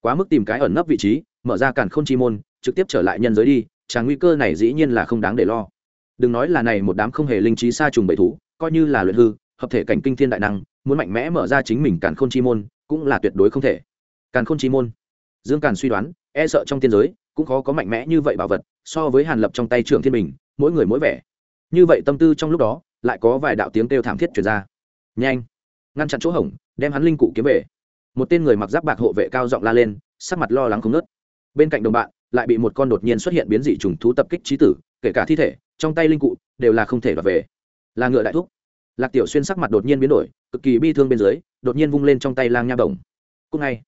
Speaker 1: Quá mức tìm cái ẩn nấp vị trí, mở ra càn k h ô n chi môn, trực tiếp trở lại nhân giới đi tràng nguy cơ này dĩ nhiên là không đáng để lo. Đừng nói là này một đám không hề linh trí xa trùng bảy thú, coi như là luyện hư, hợp thể cảnh kinh thiên đại năng, muốn mạnh mẽ mở ra chính mình càn k h ô n chi môn, cũng là tuyệt đối không thể. Càn k h ô n chi môn. Dương càn suy đoán e sợ trong tiên giới cũng khó có mạnh mẽ như vậy bảo vật, so với hàn lập trong tay trưởng thiên bình, mỗi người mỗi vẻ. Như vậy tâm tư trong lúc đó, lại có vài đạo tiếng kêu thảm thiết chuyển ra. Nhanh, ngăn chặn chỗ hỏng đem hắn linh cụ kiếm về. Một tên người mặc giáp bạc hộ vệ cao giọng la lên, sắc mặt lo lắng không nớt bên cạnh đồng bạn, lại bị một con đột nhiên xuất hiện biến dị trùng thú tập kích trí tử, kể cả thi thể, trong tay linh cụ, đều là không thể đoạt về. Là ngựa đại thúc. Lạc tiểu xuyên sắc mặt đột nhiên biến đổi, cực kỳ bi thương bên dưới, đột nhiên vung lên trong tay lang nha bổng. Cúc ngay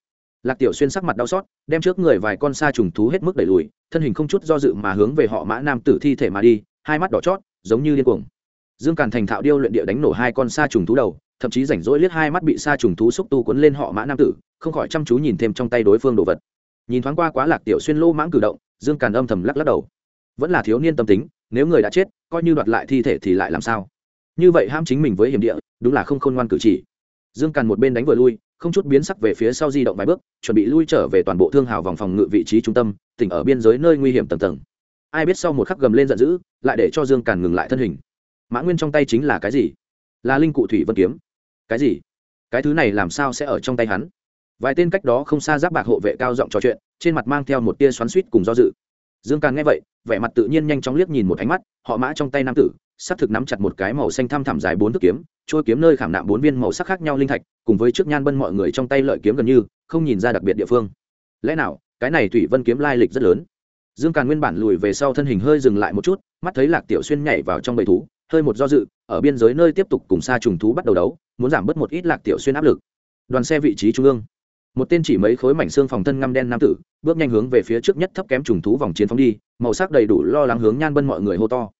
Speaker 1: lạc tiểu xuyên sắc mặt đau xót, đem trước người vài con sa trùng thú hết mức đẩy lùi, thân hình không chút do dự mà hướng về họ mã nam tử thi thể mà đi, hai mắt đỏ chót, giống như điên cuồng. Dương càn thành thạo điêu luyện địa đánh nổ hai con sa trùng thú đầu, thậm chí rảnh rỗi liếc hai mắt bị sa trùng thú xúc tu cuốn lên họ mã nam tử, không khỏi chăm chú nhìn thêm trong tay đối phương đồ vật. Nhìn thoáng qua quá lạc tiểu xuyên lô mãng cử động, dương càn âm thầm lắc lắc đầu. Vẫn là thiếu niên tâm tính, nếu người đã chết, coi như đoạt lại thi thể thì lại làm sao? Như vậy ham chính mình với hiểm địa, đúng là không khôn ngoan cử chỉ dương càn một bên đánh vừa lui, không chút biến sắc về phía sau di động vài bước, chuẩn bị lui trở về toàn bộ thương hào vòng phòng ngự vị trí trung tâm, tỉnh ở biên giới nơi nguy hiểm tầng tầng. Ai biết sau một khắc gầm lên giận dữ, lại để cho dương càn ngừng lại thân hình. Mã nguyên trong tay chính là cái gì? Là linh cụ thủy vân kiếm. Cái gì? Cái thứ này làm sao sẽ ở trong tay hắn? Vài tên cách đó không xa giáp bạc hộ vệ cao giọng trò chuyện, trên mặt mang theo một tia xoắn suýt cùng do dự. Dương càn nghe vậy, vẻ mặt tự nhiên nhanh chóng liếc nhìn một ánh mắt, họ mã trong tay nam tử s ắ c thực nắm chặt một cái màu xanh thăm thẳm dài bốn thước kiếm trôi kiếm nơi khảm nạm bốn viên màu sắc khác nhau linh thạch, cùng với trước nhan bân mọi người trong tay lợi kiếm gần như không nhìn ra đặc biệt địa phương. Lẽ nào, cái này thủy vân kiếm lai lịch rất lớn? Dương càn nguyên bản lùi về sau thân hình hơi dừng lại một chút, mắt thấy lạc tiểu xuyên nhảy vào trong bầy thú, hơi một do dự, ở biên giới nơi tiếp tục cùng xa trùng thú bắt đầu đấu, muốn giảm bớt một ít lạc tiểu xuyên áp lực. Đoàn xe vị trí trung ương. Một tên chỉ mấy khối mảnh xương phòng thân ngăm đen nam tử, bước nhanh hướng về phía trước nhất thấp kém trùng thú vòng chiến phóng đi, màu sắc đầy đủ lo lắng hướng nhan bân mọi người hô to.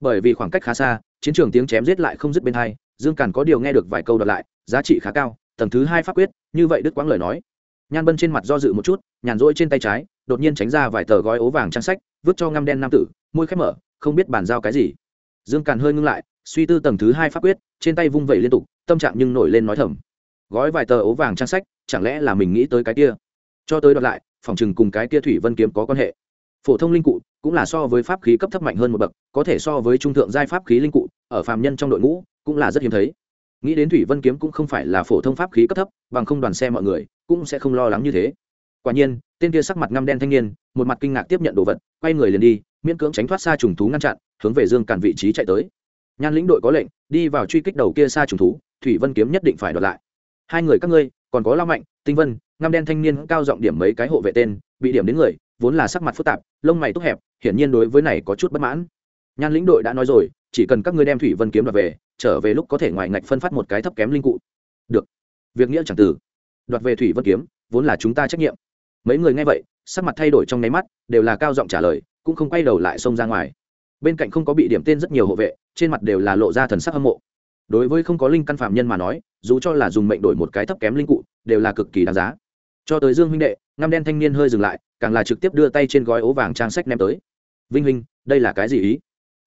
Speaker 1: Bởi vì khoảng cách khá xa, chiến trường tiếng chém giết lại không dứt bên hai dương càn có điều nghe được vài câu đọc lại, giá trị khá cao, tầng thứ hai pháp quyết, như vậy đức quãng lời nói. Nhan bân trên mặt do dự một chút, nhàn rỗi trên tay trái, đột nhiên tránh ra vài tờ gói ố vàng trang sách, vứt cho ngăm đen nam tử, môi khép mở, không biết bàn giao cái gì. Dương càn hơi ngưng lại, suy tư tầng thứ hai pháp quyết, trên tay vung vẩy liên tục, tâm trạng nhưng nổi lên nói thầm. Gói vài tờ ố vàng trang sách, chẳng lẽ là mình nghĩ tới cái kia? Cho tới đọc lại, phòng chừng cùng cái kia thủy vân kiếm có quan hệ. Phổ thông linh cụ cũng là so với pháp khí cấp thấp mạnh hơn một bậc, có thể so với trung thượng giai pháp khí linh cụ ở phàm nhân trong đội ngũ cũng là rất hiếm thấy. Nghĩ đến thủy vân kiếm cũng không phải là phổ thông pháp khí cấp thấp, bằng không đoàn xe mọi người cũng sẽ không lo lắng như thế. Quả nhiên, tên kia sắc mặt ngăm đen thanh niên, một mặt kinh ngạc tiếp nhận đồ vật, quay người liền đi, miễn cưỡng tránh thoát xa trùng thú ngăn chặn, hướng về dương càn vị trí chạy tới. Nhan lĩnh đội có lệnh, đi vào truy kích đầu kia xa trùng thú, thủy vân kiếm nhất định phải đoạt lại. Hai người các ngươi, còn có lao mạnh, tinh vân, ngăm đen thanh niên cao giọng điểm mấy cái hộ vệ tên, bị điểm đến người, vốn là sắc mặt phức tạp, lông mày túc hẹp, hiển nhiên đối với này có chút bất mãn nhan lĩnh đội đã nói rồi, chỉ cần các ngươi đem thủy vân kiếm đoạt về, trở về lúc có thể ngoài ngạch phân phát một cái thấp kém linh cụ. Được. Việc nghĩa chẳng từ. Đoạt về thủy vân kiếm, vốn là chúng ta trách nhiệm. Mấy người nghe vậy, sắc mặt thay đổi trong nháy mắt, đều là cao giọng trả lời, cũng không quay đầu lại xông ra ngoài. Bên cạnh không có bị điểm tên rất nhiều hộ vệ, trên mặt đều là lộ ra thần sắc hâm mộ. Đối với không có linh căn phạm nhân mà nói, dù cho là dùng mệnh đổi một cái thấp kém linh cụ, đều là cực kỳ đáng giá. Cho tới dương huynh đệ, ngăm đen thanh niên hơi dừng lại, càng là trực tiếp đưa tay trên gói ố vàng trang sách ném tới. Vinh huynh, đây là cái gì ý?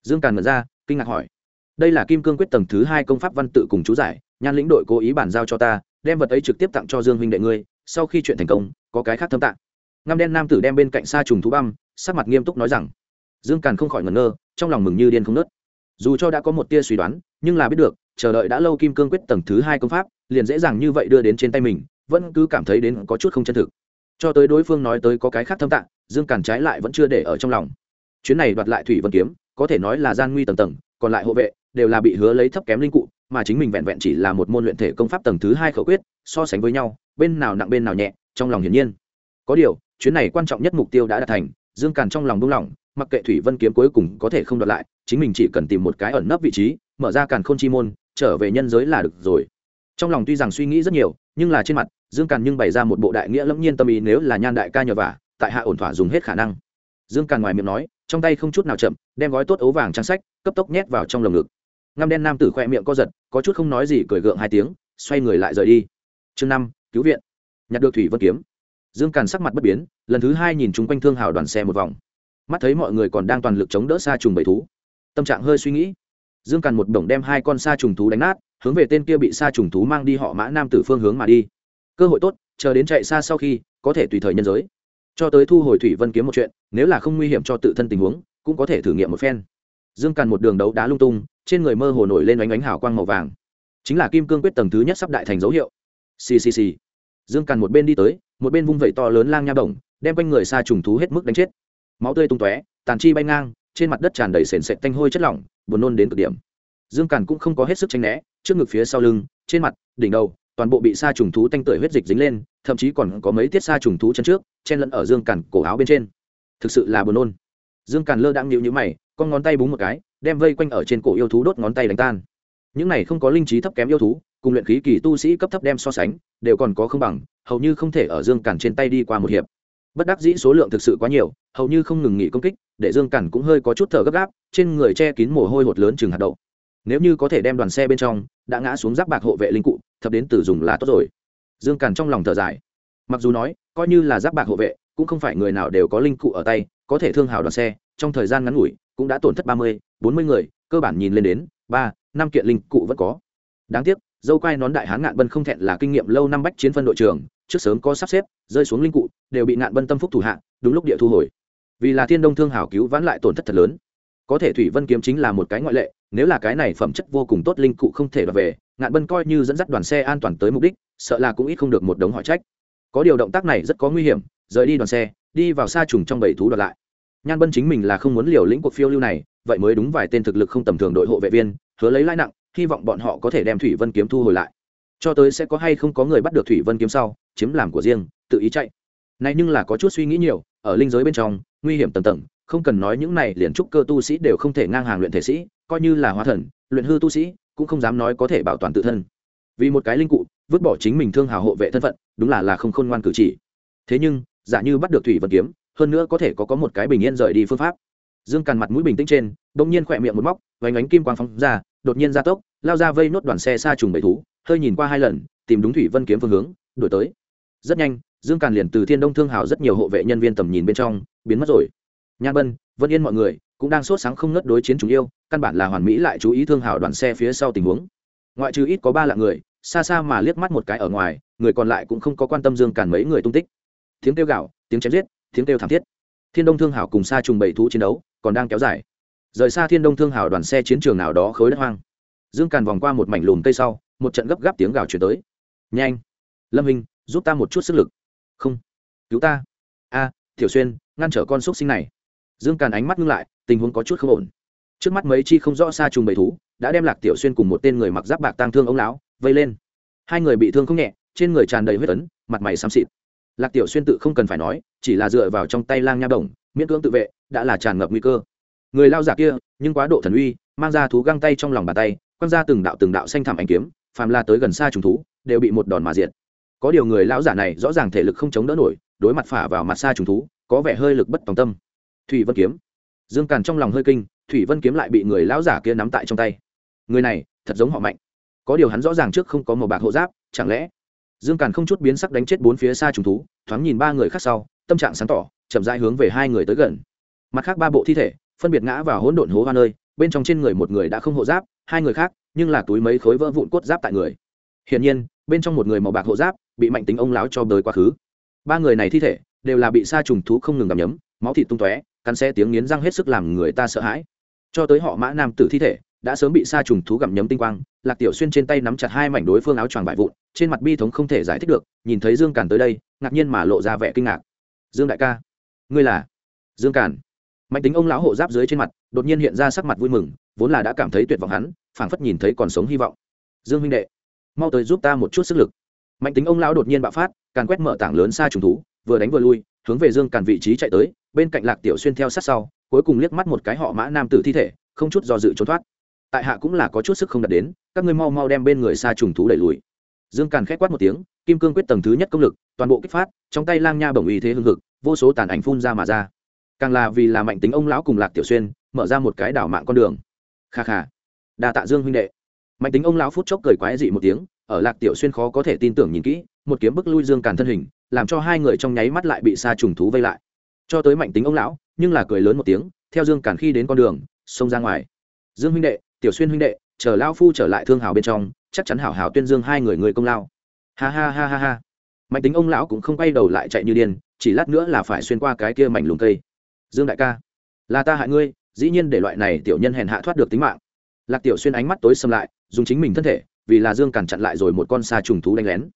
Speaker 1: Dương càn mở ra, kinh ngạc hỏi, đây là kim cương quyết tầng thứ hai công pháp văn tự cùng chú giải, nhan lĩnh đội cố ý bản giao cho ta, đem vật ấy trực tiếp tặng cho dương huynh đệ ngươi, sau khi chuyện thành công, có cái khác thâm tạng. Ngăm đen nam tử đem bên cạnh xa trùng thú băm, sắc mặt nghiêm túc nói rằng, dương càn không khỏi ngẩn ngơ, trong lòng mừng như điên không nớt dù cho đã có một tia suy đoán, nhưng là biết được, chờ đợi đã lâu kim cương quyết tầng thứ hai công pháp, liền dễ dàng như vậy đưa đến trên tay mình, vẫn cứ cảm thấy đến có chút không chân thực. Cho tới đối phương nói tới có cái khác thâm tạng, dương càn trái lại vẫn chưa để ở trong lòng. Chuyến này đoạt lại thủy vân kiếm có thể nói là gian nguy tầng tầng, còn lại hộ vệ đều là bị hứa lấy thấp kém linh cụ, mà chính mình vẹn vẹn chỉ là một môn luyện thể công pháp tầng thứ hai khẩu quyết, so sánh với nhau, bên nào nặng bên nào nhẹ, trong lòng hiển nhiên. Có điều, chuyến này quan trọng nhất mục tiêu đã đạt thành, dương càn trong lòng buông lỏng, mặc kệ thủy vân kiếm cuối cùng có thể không đoạt lại, chính mình chỉ cần tìm một cái ẩn nấp vị trí, mở ra càn k h ô n chi môn, trở về nhân giới là được rồi. Trong lòng tuy rằng suy nghĩ rất nhiều, nhưng là trên mặt, dương càn nhưng bày ra một bộ đại nghĩa lẫm nhiên tâm ý nếu là nhan đại ca nhờ vả, tại hạ ổn thỏa dùng hết khả năng dương càn ngoài miệng nói, trong tay không chút nào chậm, đem gói tốt ấu vàng trang sách, cấp tốc nhét vào trong lồng ngực. Ngăm đen nam tử khoe miệng co giật, có chút không nói gì cười gượng hai tiếng, xoay người lại rời đi. Chương năm, cứu viện. Nhặt được thủy vân kiếm. Dương càn sắc mặt bất biến, lần thứ hai nhìn chung quanh thương hào đoàn xe một vòng. Mắt thấy mọi người còn đang toàn lực chống đỡ xa trùng bầy thú. Tâm trạng hơi suy nghĩ. Dương càn một bổng đem hai con xa trùng thú đánh nát, hướng về tên kia bị xa trùng thú mang đi họ mã nam tử phương hướng mà đi. Cơ hội tốt, chờ đến chạy xa sau khi, có thể tùy thời nhân giới cho tới thu hồi thủy vân kiếm một chuyện, nếu là không nguy hiểm cho tự thân tình huống, cũng có thể thử nghiệm một phen. Dương càn một đường đấu đá lung tung, trên người mơ hồ nổi lên ánh ánh hào quang màu vàng. Chính là kim cương quyết tầng thứ nhất sắp đại thành dấu hiệu. Ccc dương càn một bên đi tới, một bên vung vẩy to lớn lang nha bổng đem quanh người xa trùng thú hết mức đánh chết. Máu tươi tung tóe, tàn chi bay ngang, trên mặt đất tràn đầy sền sệt tanh hôi chất lỏng, buồn nôn đến cực điểm. Dương càn cũng không có hết sức tranh né, trước ngực phía sau lưng, trên mặt, đỉnh đầu toàn bộ bị sa trùng thú tanh tưởi huyết dịch dính lên, thậm chí còn có mấy tiết sa trùng thú chân trước, chen lẫn ở dương càn cổ áo bên trên. Thực sự là buồn nôn. Dương càn lơ đãng nhịu nhữ mày, con ngón tay búng một cái, đem vây quanh ở trên cổ yêu thú đốt ngón tay đánh tan. Những này không có linh trí thấp kém yêu thú, cùng luyện khí kỳ tu sĩ cấp thấp đem so sánh, đều còn có không bằng, hầu như không thể ở dương càn trên tay đi qua một hiệp. Bất đắc dĩ số lượng thực sự quá nhiều, hầu như không ngừng nghỉ công kích, để dương càn cũng hơi có chút thở gấp gáp, trên người che kín mồ hôi hột lớn chừng hạt đậu nếu như có thể đem đoàn xe bên trong, đã ngã xuống giáp bạc hộ vệ linh cụ, thập đến từ dùng là tốt rồi. Dương càn trong lòng thở dài. Mặc dù nói, coi như là giáp bạc hộ vệ, cũng không phải người nào đều có linh cụ ở tay, có thể thương hào đoàn xe, trong thời gian ngắn ngủi, cũng đã tổn thất ba mươi, bốn mươi người, cơ bản nhìn lên đến, ba, năm kiện linh cụ vẫn có. Đáng tiếc, dâu quai nón đại hán ngạn bân không thẹn là kinh nghiệm lâu năm bách chiến phân đội trưởng, trước sớm có sắp xếp, rơi xuống linh cụ, đều bị ngạn bân tâm phúc thủ hạ, đúng lúc địa thu hồi. Vì là thiên đông thương hảo cứu vãn lại tổn thất thật lớn có thể thủy vân kiếm chính là một cái ngoại lệ, nếu là cái này phẩm chất vô cùng tốt linh cụ không thể đoạt về, ngạn bân coi như dẫn dắt đoàn xe an toàn tới mục đích, sợ là cũng ít không được một đống hỏi trách. Có điều động tác này rất có nguy hiểm, rời đi đoàn xe, đi vào xa trùng trong bảy thú đoạt lại. Nhan bân chính mình là không muốn liều lĩnh cuộc phiêu lưu này, vậy mới đúng vài tên thực lực không tầm thường đội hộ vệ viên, hứa lấy lãi nặng, hy vọng bọn họ có thể đem thủy vân kiếm thu hồi lại. Cho tới sẽ có hay không có người bắt được thủy vân kiếm sau, chiếm làm của riêng, tự ý chạy. Này nhưng là có chút suy nghĩ nhiều, ở linh giới bên trong, nguy hiểm tầng tầng không cần nói những này liền trúc cơ tu sĩ đều không thể ngang hàng luyện thể sĩ, coi như là hóa thần, luyện hư tu sĩ, cũng không dám nói có thể bảo toàn tự thân. Vì một cái linh cụ, vứt bỏ chính mình thương hào hộ vệ thân phận, đúng là là không khôn ngoan cử chỉ. Thế nhưng, giả như bắt được thủy vân kiếm, hơn nữa có thể có có một cái bình yên rời đi phương pháp. Dương càn mặt mũi bình tĩnh trên bỗng nhiên khỏe miệng một móc vánh ánh kim quang phóng ra, đột nhiên ra tốc, lao ra vây nốt đoàn xe xa trùng bầy thú, hơi nhìn qua hai lần, tìm đúng thủy vân kiếm phương hướng đổi tới. Rất nhanh, dương càn liền từ thiên đông thương hào rất nhiều hộ vệ nhân viên tầm nhìn bên trong, biến mất rồi nhan bân, vân yên mọi người cũng đang sốt sáng không ngất đối chiến chúng yêu, căn bản là hoàn mỹ lại chú ý thương hảo đoàn xe phía sau tình huống. Ngoại trừ ít có ba lạng người, xa xa mà liếc mắt một cái ở ngoài, người còn lại cũng không có quan tâm dương càn mấy người tung tích. Tiếng kêu gạo tiếng chém giết, tiếng kêu thảm thiết. Thiên đông thương hảo cùng xa trùng bảy thú chiến đấu còn đang kéo dài. Rời xa thiên đông thương hảo đoàn xe chiến trường nào đó khối đất hoang. Dương càn vòng qua một mảnh lùm cây sau, một trận gấp gáp tiếng gào chuyển tới. Nhanh! Lâm hình, giúp ta một chút sức lực. Không! Cứu ta! A, tiểu xuyên, ngăn trở con xúc sinh này dương càn ánh mắt ngưng lại, tình huống có chút không ổn. Trước mắt mấy chi không rõ xa trùng bầy thú, đã đem lạc tiểu xuyên cùng một tên người mặc giáp bạc tang thương ông lão vây lên. Hai người bị thương không nhẹ, trên người tràn đầy huyết ấn, mặt mày xám xịt. Lạc tiểu xuyên tự không cần phải nói, chỉ là dựa vào trong tay lang nha đồng miễn cưỡng tự vệ, đã là tràn ngập nguy cơ. Người lao giả kia, nhưng quá độ thần uy, mang ra thú găng tay trong lòng bàn tay, quăng ra từng đạo từng đạo xanh thảm ánh kiếm, phàm la tới gần xa trùng thú, đều bị một đòn mà diệt. Có điều người lão giả này rõ ràng thể lực không chống đỡ nổi, đối mặt phả vào mặt xa trùng thú, có vẻ hơi lực bất tòng tâm thủy vân kiếm. Dương càn trong lòng hơi kinh, thủy vân kiếm lại bị người lão giả kia nắm tại trong tay. Người này, thật giống họ mạnh. Có điều hắn rõ ràng trước không có màu bạc hộ giáp, chẳng lẽ? Dương càn không chút biến sắc đánh chết bốn phía xa trùng thú, thoáng nhìn ba người khác sau, tâm trạng sáng tỏ, chậm rãi hướng về hai người tới gần. Mặt khác ba bộ thi thể, phân biệt ngã vào hỗn độn hố hoa nơi, bên trong trên người một người đã không hộ giáp, hai người khác, nhưng là túi mấy khối vỡ vụn cốt giáp tại người. Hiển nhiên, bên trong một người màu bạc hộ giáp, bị mạnh tính ông láo cho đời quá khứ. Ba người này thi thể, đều là bị sa trùng thú không ngừng gặm nhấm, máu thịt tung tóe cắn xe tiếng nghiến răng hết sức làm người ta sợ hãi. Cho tới họ mã nam tử thi thể, đã sớm bị sa trùng thú gặm nhấm tinh quang, lạc tiểu xuyên trên tay nắm chặt hai mảnh đối phương áo choàng bại vụn, trên mặt bi thống không thể giải thích được, nhìn thấy dương càn tới đây, ngạc nhiên mà lộ ra vẻ kinh ngạc. Dương đại ca, ngươi là? Dương càn. Mạnh tính ông lão hộ giáp dưới trên mặt, đột nhiên hiện ra sắc mặt vui mừng, vốn là đã cảm thấy tuyệt vọng hắn, phảng phất nhìn thấy còn sống hy vọng. Dương huynh đệ, mau tới giúp ta một chút sức lực. Mạnh tính ông lão đột nhiên bạo phát, càn quét mở tảng lớn xa trùng thú, vừa đánh vừa lui, hướng về dương càn vị trí chạy tới bên cạnh lạc tiểu xuyên theo sát sau, cuối cùng liếc mắt một cái họ mã nam tử thi thể, không chút do dự trốn thoát. Tại hạ cũng là có chút sức không đạt đến, các ngươi mau mau đem bên người xa trùng thú đẩy lùi. Dương càn khét quát một tiếng, kim cương quyết tầng thứ nhất công lực, toàn bộ kích phát, trong tay lang nha bổng uy thế hưng hực, vô số tàn ảnh phun ra mà ra. Càng là vì là mạnh tính ông lão cùng lạc tiểu xuyên, mở ra một cái đảo mạng con đường. Kha kha. Đa tạ dương huynh đệ. Mạnh tính ông lão phút chốc cười quái dị một tiếng, ở lạc tiểu xuyên khó có thể tin tưởng nhìn kỹ, một kiếm bức lui dương càn thân hình, làm cho hai người trong nháy mắt lại bị xa trùng thú vây lại cho tới mạnh tính ông lão, nhưng là cười lớn một tiếng, theo dương cản khi đến con đường, xông ra ngoài. Dương huynh đệ, tiểu xuyên huynh đệ, chờ lao phu trở lại thương hào bên trong, chắc chắn hảo hảo tuyên dương hai người người công lao. Ha ha ha ha ha. Mạnh tính ông lão cũng không quay đầu lại chạy như điên, chỉ lát nữa là phải xuyên qua cái kia mảnh lùng cây. Dương đại ca, là ta hại ngươi, dĩ nhiên để loại này tiểu nhân hèn hạ thoát được tính mạng. Lạc tiểu xuyên ánh mắt tối xâm lại, dùng chính mình thân thể, vì là dương cản chặn lại rồi một con xa trùng thú đánh lén.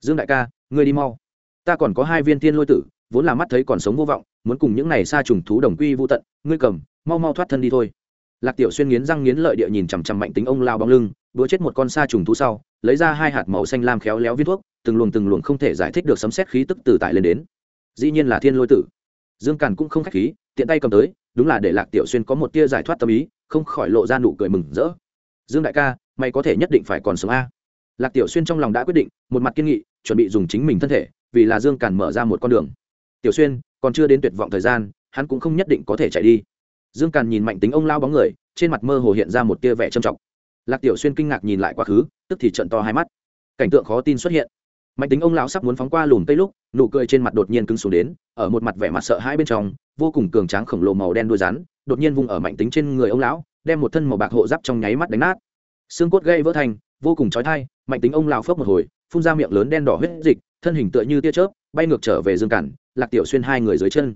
Speaker 1: Dương đại ca, ngươi đi mau. Ta còn có hai viên tiên lôi tử, vốn là mắt thấy còn sống vô vọng muốn cùng những này xa trùng thú đồng quy vô tận, ngươi cầm, mau mau thoát thân đi thôi. Lạc tiểu xuyên nghiến răng nghiến lợi địa nhìn chằm chằm mạnh tính ông lao bóng lưng đũa chết một con xa trùng thú sau, lấy ra hai hạt màu xanh lam khéo léo viên thuốc, từng luồng từng luồng không thể giải thích được sấm xét khí tức từ tại lên đến. Dĩ nhiên là thiên lôi tử. Dương càn cũng không khách khí, tiện tay cầm tới, đúng là để lạc tiểu xuyên có một tia giải thoát tâm ý, không khỏi lộ ra nụ cười mừng rỡ. Dương đại ca, mày có thể nhất định phải còn sống a. Lạc tiểu xuyên trong lòng đã quyết định, một mặt kiên nghị, chuẩn bị dùng chính mình thân thể, vì là dương càn mở ra một con đường. Tiểu xuyên còn chưa đến tuyệt vọng thời gian, hắn cũng không nhất định có thể chạy đi. Dương càn nhìn mạnh tính ông lao bóng người, trên mặt mơ hồ hiện ra một tia vẻ trầm trọng. Lạc tiểu xuyên kinh ngạc nhìn lại quá khứ, tức thì trận to hai mắt. Cảnh tượng khó tin xuất hiện. Mạnh tính ông lão sắp muốn phóng qua lùm cây lúc, nụ cười trên mặt đột nhiên cứng xuống đến, ở một mặt vẻ mặt sợ hãi bên trong, vô cùng cường tráng khổng lồ màu đen đuôi rắn, đột nhiên vùng ở mạnh tính trên người ông lão, đem một thân màu bạc hộ giáp trong nháy mắt đánh nát. Xương cốt gây vỡ thành, vô cùng trói thai mạnh tính ông lão phốc một hồi, phun ra miệng lớn đen đỏ huyết dịch, thân hình tựa như tia chớp bay ngược trở về dương cản, lạc tiểu xuyên hai người dưới chân.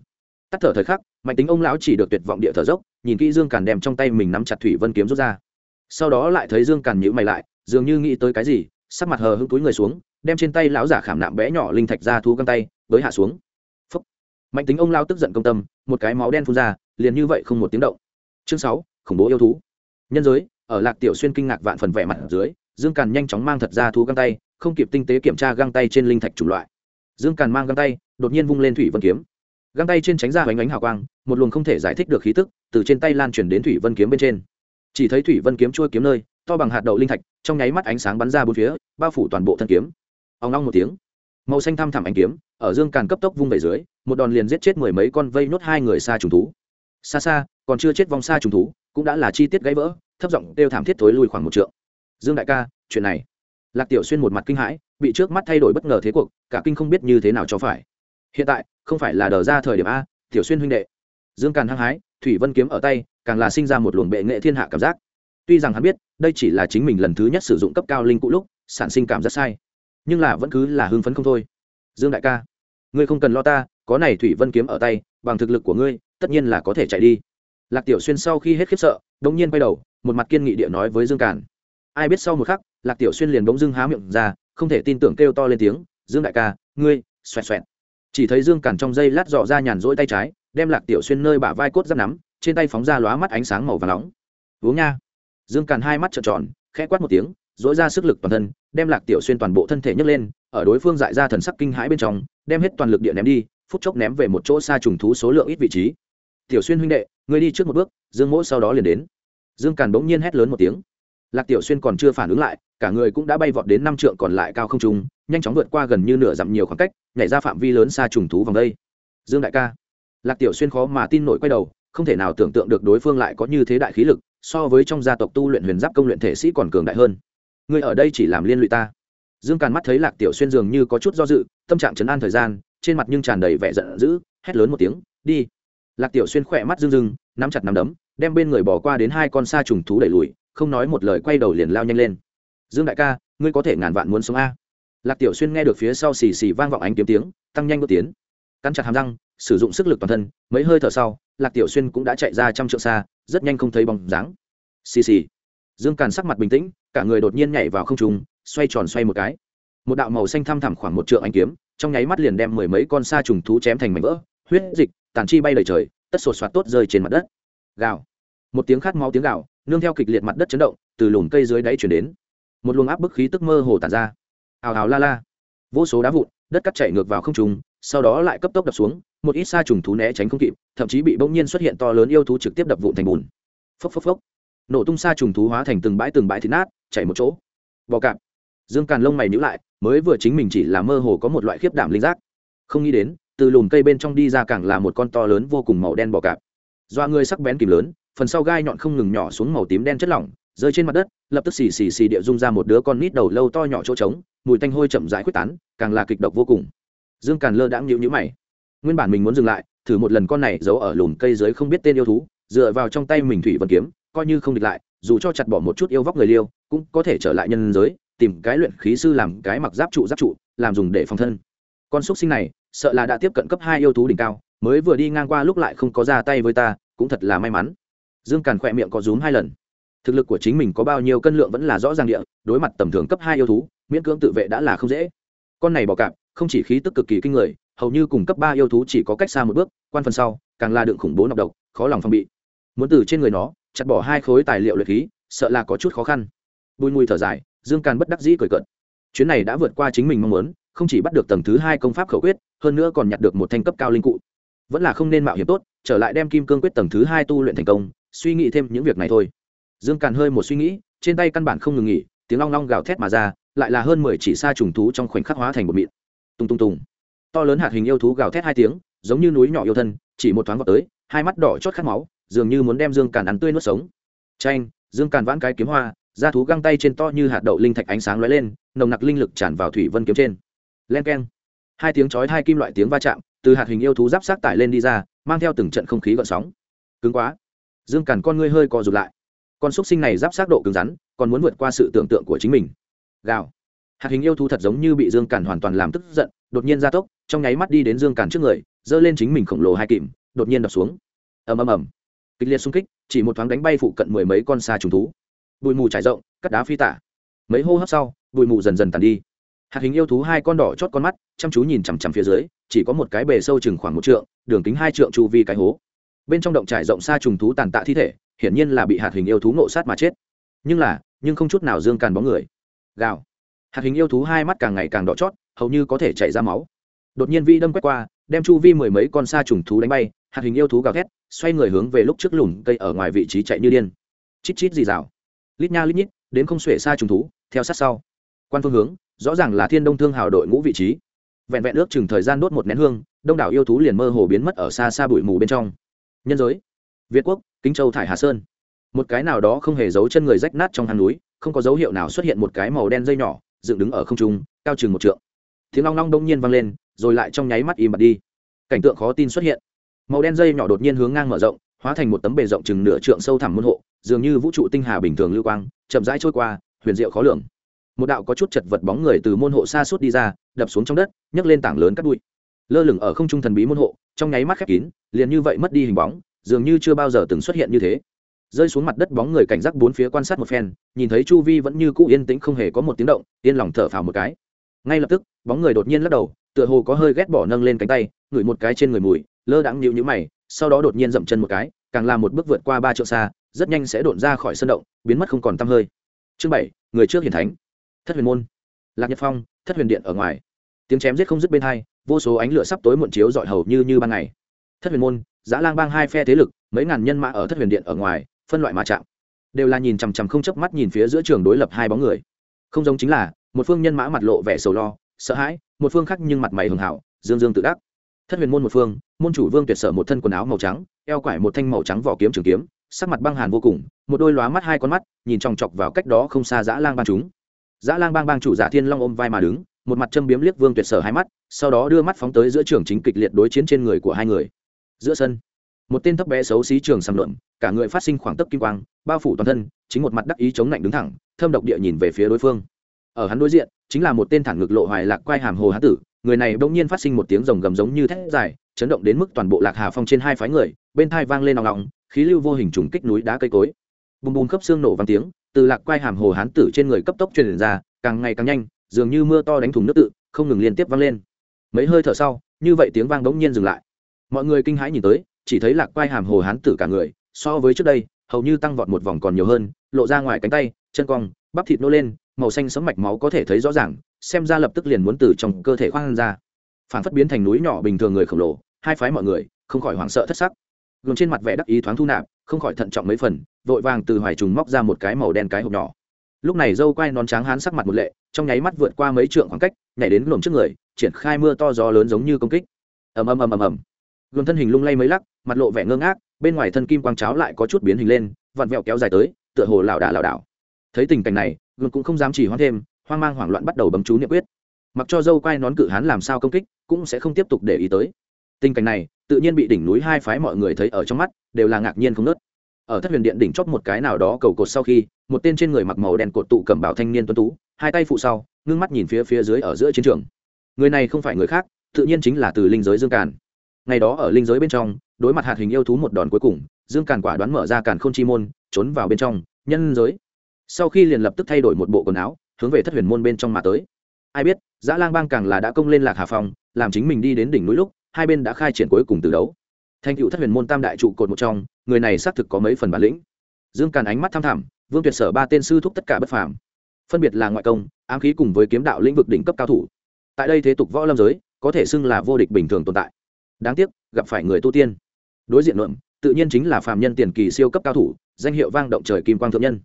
Speaker 1: Tắt thở thời khắc, mạnh tính ông lão chỉ được tuyệt vọng địa thở dốc, nhìn kỹ dương cản đem trong tay mình nắm chặt thủy vân kiếm rút ra. Sau đó lại thấy dương cản nhữ mày lại, dường như nghĩ tới cái gì, sắc mặt hờ hững túi người xuống, đem trên tay lão giả khảm nạm bé nhỏ linh thạch ra thu găng tay với hạ xuống. Phúc. mạnh tính ông lao tức giận công tâm, một cái máu đen phun ra, liền như vậy không một tiếng động. Chương sáu, khủng bố yêu thú. Nhân giới, ở lạc tiểu xuyên kinh ngạc vạn phần vẻ mặt ở dưới, dương càn nhanh chóng mang thật ra thú găng tay, không kịp tinh tế kiểm tra găng tay trên linh thạch chủng loại dương càn mang găng tay, đột nhiên vung lên thủy vân kiếm. Găng tay trên tránh ra hoành ánh hào quang, một luồng không thể giải thích được khí tức từ trên tay lan truyền đến thủy vân kiếm bên trên. Chỉ thấy thủy vân kiếm chui kiếm nơi, to bằng hạt đậu linh thạch, trong nháy mắt ánh sáng bắn ra bốn phía, bao phủ toàn bộ thân kiếm. Ông long một tiếng, màu xanh thăm thẳm ánh kiếm, ở dương càn cấp tốc vung về dưới, một đòn liền giết chết mười mấy con vây nốt hai người xa trùng thú. Xa xa, còn chưa chết vong xa trùng thú, cũng đã là chi tiết gãy vỡ, thấp giọng đều thảm thiết thối lui khoảng một trượng. Dương đại ca, chuyện này. Lạc tiểu xuyên một mặt kinh hãi bị trước mắt thay đổi bất ngờ thế cuộc, cả kinh không biết như thế nào cho phải. Hiện tại, không phải là đờ ra thời điểm a, tiểu xuyên huynh đệ. Dương càn hăng hái, thủy vân kiếm ở tay, càng là sinh ra một luồng bệ nghệ thiên hạ cảm giác. Tuy rằng hắn biết, đây chỉ là chính mình lần thứ nhất sử dụng cấp cao linh cụ lúc, sản sinh cảm giác sai. Nhưng là vẫn cứ là hưng phấn không thôi. Dương đại ca, ngươi không cần lo ta, có này thủy vân kiếm ở tay, bằng thực lực của ngươi, tất nhiên là có thể chạy đi. Lạc tiểu xuyên sau khi hết khiếp sợ, đống nhiên quay đầu, một mặt kiên nghị địa nói với dương càn. Ai biết sau một khắc, lạc tiểu xuyên liền bỗng dưng há miệng ra không thể tin tưởng kêu to lên tiếng, dương đại ca, ngươi, xoẹt xoẹt. Chỉ thấy dương càn trong dây lát dọ ra nhàn rỗi tay trái, đem lạc tiểu xuyên nơi bả vai cốt giáp nắm, trên tay phóng ra lóa mắt ánh sáng màu và nóng. Uống nha. Dương càn hai mắt trợn tròn, khẽ quát một tiếng dỗi ra sức lực toàn thân, đem lạc tiểu xuyên toàn bộ thân thể nhấc lên, ở đối phương dại ra thần sắc kinh hãi bên trong, đem hết toàn lực điện ném đi, phút chốc ném về một chỗ xa trùng thú số lượng ít vị trí. Tiểu xuyên huynh đệ, ngươi đi trước một bước, dương mỗ sau đó liền đến. Dương càn bỗng nhiên hét lớn một tiếng. Lạc tiểu xuyên còn chưa phản ứng lại cả người cũng đã bay vọt đến năm trượng còn lại cao không trung, nhanh chóng vượt qua gần như nửa dặm nhiều khoảng cách, nhảy ra phạm vi lớn xa trùng thú vòng đây. Dương đại ca. Lạc tiểu xuyên khó mà tin nổi quay đầu, không thể nào tưởng tượng được đối phương lại có như thế đại khí lực, so với trong gia tộc tu luyện huyền giáp công luyện thể sĩ còn cường đại hơn. Người ở đây chỉ làm liên lụy ta. Dương càn mắt thấy lạc tiểu xuyên dường như có chút do dự, tâm trạng chấn an thời gian, trên mặt nhưng tràn đầy vẻ giận dữ, hét lớn một tiếng, đi. Lạc tiểu xuyên khỏe mắt rưng rưng, nắm chặt nắm đấm, đem bên người bỏ qua đến hai con sa trùng thú đẩy lùi, không nói một lời quay đầu liền lao nhanh lên dương đại ca, ngươi có thể ngàn vạn muốn sống a. Lạc tiểu xuyên nghe được phía sau xì xì vang vọng ánh kiếm tiếng, tăng nhanh bước tiến. Cắn chặt hàm răng, sử dụng sức lực toàn thân, mấy hơi thở sau, lạc tiểu xuyên cũng đã chạy ra trăm trượng xa, rất nhanh không thấy bóng dáng. Xì xì. Dương càn sắc mặt bình tĩnh, cả người đột nhiên nhảy vào không trùng xoay tròn xoay một cái. Một đạo màu xanh thăm thẳm khoảng một trượng ánh kiếm, trong nháy mắt liền đem mười mấy con sa trùng thú chém thành mảnh vỡ, huyết dịch, tàn chi bay lời trời, tất sột soạt tốt rơi trên mặt đất. Gào. Một tiếng khát máu tiếng gào, nương theo kịch liệt mặt đất chấn động, từ lùm cây dưới đáy chuyển đến một luồng áp bức khí tức mơ hồ tàn ra. Ào ào la la. Vô số đá vụn, đất cắt chạy ngược vào không trùng sau đó lại cấp tốc đập xuống, một ít sa trùng thú né tránh không kịp, thậm chí bị bỗng nhiên xuất hiện to lớn yêu thú trực tiếp đập vụn thành bùn. Phốc phốc phốc. Nổ tung sa trùng thú hóa thành từng bãi từng bãi thịt nát, chảy một chỗ. Bò cạp. Dương càn lông mày nhữ lại, mới vừa chính mình chỉ là mơ hồ có một loại khiếp đảm linh giác. Không nghĩ đến, từ lùm cây bên trong đi ra càng là một con to lớn vô cùng màu đen bò cạp. Doa người sắc bén kìm lớn, phần sau gai nhọn không ngừng nhỏ xuống màu tím đen chất lỏng rơi trên mặt đất, lập tức xì xì xì địa dung ra một đứa con nít đầu lâu to nhỏ chỗ trống, mùi tanh hôi chậm rãi quyết tán, càng là kịch độc vô cùng. Dương càn lơ đãng nhịu nhữ mày. Nguyên bản mình muốn dừng lại, thử một lần con này giấu ở lùm cây dưới không biết tên yêu thú, dựa vào trong tay mình thủy vân kiếm, coi như không địch lại, dù cho chặt bỏ một chút yêu vóc người liêu, cũng có thể trở lại nhân giới, tìm cái luyện khí sư làm cái mặc giáp trụ giáp trụ, làm dùng để phòng thân. Con xúc sinh này, sợ là đã tiếp cận cấp hai yêu thú đỉnh cao, mới vừa đi ngang qua lúc lại không có ra tay với ta, cũng thật là may mắn. Dương càn khỏe miệng có rúm hai lần thực lực của chính mình có bao nhiêu cân lượng vẫn là rõ ràng địa, đối mặt tầm thường cấp hai yêu thú, miễn cưỡng tự vệ đã là không dễ. Con này bỏ cạp, không chỉ khí tức cực kỳ kinh người, hầu như cùng cấp ba yêu thú chỉ có cách xa một bước, quan phần sau, càng là đựng khủng bố nọc độc, khó lòng phòng bị. Muốn từ trên người nó, chặt bỏ hai khối tài liệu luyện khí, sợ là có chút khó khăn. Bùi mùi thở dài, dương càn bất đắc dĩ cười cợt. Chuyến này đã vượt qua chính mình mong muốn, không chỉ bắt được tầng thứ hai công pháp khẩu quyết, hơn nữa còn nhặt được một thanh cấp cao linh cụ. Vẫn là không nên mạo hiểm tốt, trở lại đem kim cương quyết tầng thứ hai tu luyện thành công, suy nghĩ thêm những việc này thôi dương càn hơi một suy nghĩ, trên tay căn bản không ngừng nghỉ, tiếng long long gào thét mà ra, lại là hơn mười chỉ xa trùng thú trong khoảnh khắc hóa thành một mịn. Tung tung tung to lớn hạt hình yêu thú gào thét hai tiếng, giống như núi nhỏ yêu thân, chỉ một thoáng vào tới, hai mắt đỏ chót khát máu, dường như muốn đem dương càn ăn tươi nuốt sống. Tranh dương càn vãn cái kiếm hoa, da thú găng tay trên to như hạt đậu linh thạch ánh sáng lóe lên, nồng nặc linh lực tràn vào thủy vân kiếm trên. Len keng. Hai tiếng chói hai kim loại tiếng va chạm, từ hạt hình yêu thú giáp sát tải lên đi ra, mang theo từng trận không khí gợn sóng. Cứng quá. Dương càn con ngươi hơi co rụt lại con xúc sinh này giáp sát độ cứng rắn, còn muốn vượt qua sự tưởng tượng của chính mình. Gào. Hạt hình yêu thú thật giống như bị dương càn hoàn toàn làm tức giận, đột nhiên gia tốc, trong nháy mắt đi đến dương càn trước người, giơ lên chính mình khổng lồ hai kìm, đột nhiên đập xuống. Ầm ầm ầm. Kịch liệt xung kích, chỉ một thoáng đánh bay phụ cận mười mấy con xa trùng thú. Bụi mù trải rộng, cắt đá phi tả. Mấy hô hấp sau, bụi mù dần dần tàn đi. Hạt hình yêu thú hai con đỏ chót con mắt, chăm chú nhìn chằm chằm phía dưới, chỉ có một cái bề sâu chừng khoảng một trượng, đường kính hai trượng chu vi cái hố bên trong động trải rộng xa trùng thú tàn tạ thi thể, hiển nhiên là bị hạt hình yêu thú nộ sát mà chết. Nhưng là, nhưng không chút nào dương càn bóng người. Gào. Hạt hình yêu thú hai mắt càng ngày càng đỏ chót, hầu như có thể chảy ra máu. Đột nhiên vi đâm quét qua, đem chu vi mười mấy con xa trùng thú đánh bay, hạt hình yêu thú gào thét, xoay người hướng về lúc trước lùm cây ở ngoài vị trí chạy như điên. Chít chít gì rào. Lít nha lít nhít, đến không xuể xa trùng thú, theo sát sau. Quan phương hướng, rõ ràng là thiên đông thương hào đội ngũ vị trí. Vẹn vẹn ước chừng thời gian đốt một nén hương, đông đảo yêu thú liền mơ hồ biến mất ở xa xa bụi mù bên trong nhân giới. Việt quốc, kính châu, thải hà sơn. Một cái nào đó không hề giấu chân người rách nát trong hang núi, không có dấu hiệu nào xuất hiện một cái màu đen dây nhỏ, dựng đứng ở không trung, cao chừng một trượng. Tiếng long long đông nhiên vang lên, rồi lại trong nháy mắt im bặt đi. Cảnh tượng khó tin xuất hiện. Màu đen dây nhỏ đột nhiên hướng ngang mở rộng, hóa thành một tấm bề rộng chừng nửa trượng sâu thẳm môn hộ, dường như vũ trụ tinh hà bình thường lưu quang, chậm rãi trôi qua, huyền diệu khó lường. Một đạo có chút chật vật bóng người từ môn hộ xa suốt đi ra, đập xuống trong đất, nhấc lên tảng lớn cắt bụi. Lơ lửng ở không trung thần bí môn hộ trong nháy mắt khép kín, liền như vậy mất đi hình bóng, dường như chưa bao giờ từng xuất hiện như thế. Rơi xuống mặt đất bóng người cảnh giác bốn phía quan sát một phen, nhìn thấy chu vi vẫn như cũ yên tĩnh không hề có một tiếng động, yên lòng thở phào một cái. Ngay lập tức, bóng người đột nhiên lắc đầu, tựa hồ có hơi ghét bỏ nâng lên cánh tay, ngửi một cái trên người mùi, lơ đãng nhịu nhữ mày, sau đó đột nhiên dậm chân một cái, càng làm một bước vượt qua ba triệu xa, rất nhanh sẽ đột ra khỏi sân động, biến mất không còn tăm hơi. Chương bảy, người trước hiển thánh. Thất huyền môn. Lạc nhật phong, thất huyền điện ở ngoài. Tiếng chém giết không dứt bên hai vô số ánh lửa sắp tối muộn chiếu dọi hầu như như ban ngày. Thất huyền môn giã lang bang hai phe thế lực, mấy ngàn nhân mã ở thất huyền điện ở ngoài, phân loại mã chạm. Đều là nhìn chằm chằm không chớp mắt nhìn phía giữa trường đối lập hai bóng người. Không giống chính là, một phương nhân mã mặt lộ vẻ sầu lo, sợ hãi, một phương khác nhưng mặt mày hường hảo, dương dương tự đắc. Thất huyền môn một phương, môn chủ vương tuyệt sở một thân quần áo màu trắng, eo quải một thanh màu trắng vỏ kiếm trường kiếm, sắc mặt băng hàn vô cùng, một đôi lóa mắt hai con mắt, nhìn chòng chọc vào cách đó không xa dã lang bang chúng. Dã lang bang bang chủ giả thiên long ôm vai mà đứng một mặt châm biếm liếc vương tuyệt sở hai mắt, sau đó đưa mắt phóng tới giữa trường chính kịch liệt đối chiến trên người của hai người. Giữa sân, một tên thấp bé xấu xí trường sầm luận cả người phát sinh khoảng tấc kim quang, bao phủ toàn thân, chính một mặt đắc ý chống lạnh đứng thẳng, thâm độc địa nhìn về phía đối phương. Ở hắn đối diện, chính là một tên thẳng ngực lộ hoài lạc quai hàm hồ hán tử, người này bỗng nhiên phát sinh một tiếng rồng gầm giống như thét dài, chấn động đến mức toàn bộ lạc hà phong trên hai phái người, bên thai vang lên nòng nòng, khí lưu vô hình trùng kích núi đá cây cối. Bùm bùm khớp xương nổ vang tiếng, từ lạc quai hàm hồ hán tử trên người cấp tốc truyền ra, càng ngày càng nhanh dường như mưa to đánh thùng nước tự, không ngừng liên tiếp vang lên. Mấy hơi thở sau, như vậy tiếng vang bỗng nhiên dừng lại. Mọi người kinh hãi nhìn tới, chỉ thấy lạc quai hàm hồ hán tử cả người, so với trước đây, hầu như tăng vọt một vòng còn nhiều hơn, lộ ra ngoài cánh tay, chân cong, bắp thịt nô lên, màu xanh sấm mạch máu có thể thấy rõ ràng, xem ra lập tức liền muốn từ trong cơ thể khoan ra. Phản phất biến thành núi nhỏ bình thường người khổng lồ, hai phái mọi người, không khỏi hoảng sợ thất sắc. Gồm trên mặt vẻ đắc ý thoáng thu nạp, không khỏi thận trọng mấy phần, vội vàng từ hoài trùng móc ra một cái màu đen cái hộp nhỏ lúc này dâu quai nón trắng hán sắc mặt một lệ, trong nháy mắt vượt qua mấy trượng khoảng cách, nhảy đến lồm trước người, triển khai mưa to gió lớn giống như công kích. Ầm ầm ầm ầm ầm. Gồm thân hình lung lay mấy lắc, mặt lộ vẻ ngơ ngác, bên ngoài thân kim quang cháo lại có chút biến hình lên, vặn vẹo kéo dài tới, tựa hồ lảo đà lảo đảo. Thấy tình cảnh này gồm cũng không dám chỉ hoãn thêm, hoang mang hoảng loạn bắt đầu bấm chú niệm quyết. Mặc cho dâu quai nón cự hán làm sao công kích, cũng sẽ không tiếp tục để ý tới. Tình cảnh này, tự nhiên bị đỉnh núi hai phái mọi người thấy ở trong mắt, đều là ngạc nhiên không nớt ở thất huyền điện đỉnh chót một cái nào đó cầu cột sau khi một tên trên người mặc màu đen cột tụ cầm bảo thanh niên tuấn tú, hai tay phụ sau, ngưng mắt nhìn phía phía dưới ở giữa chiến trường. Người này không phải người khác, tự nhiên chính là từ linh giới dương càn. Ngày đó ở linh giới bên trong, đối mặt hạt hình yêu thú một đòn cuối cùng, dương càn quả đoán mở ra càn k h ô n chi môn, trốn vào bên trong, nhân giới. Sau khi liền lập tức thay đổi một bộ quần áo, hướng về thất huyền môn bên trong mà tới. Ai biết, dã lang bang càng là đã công lên lạc hà phong, làm chính mình đi đến đỉnh núi lúc, hai bên đã khai triển cuối cùng từ đấu. Thành cựu thất huyền môn tam đại trụ cột một trong, người này xác thực có mấy phần bản lĩnh. Dương càn ánh mắt tham thẳm vương tuyệt sở ba tên sư thúc tất cả bất phàm. Phân biệt là ngoại công, ám khí cùng với kiếm đạo lĩnh vực đỉnh cấp cao thủ. Tại đây thế tục võ lâm giới, có thể xưng là vô địch bình thường tồn tại. Đáng tiếc, gặp phải người tu tiên. Đối diện luận tự nhiên chính là phàm nhân tiền kỳ siêu cấp cao thủ, danh hiệu vang động trời kim quang thượng nhân.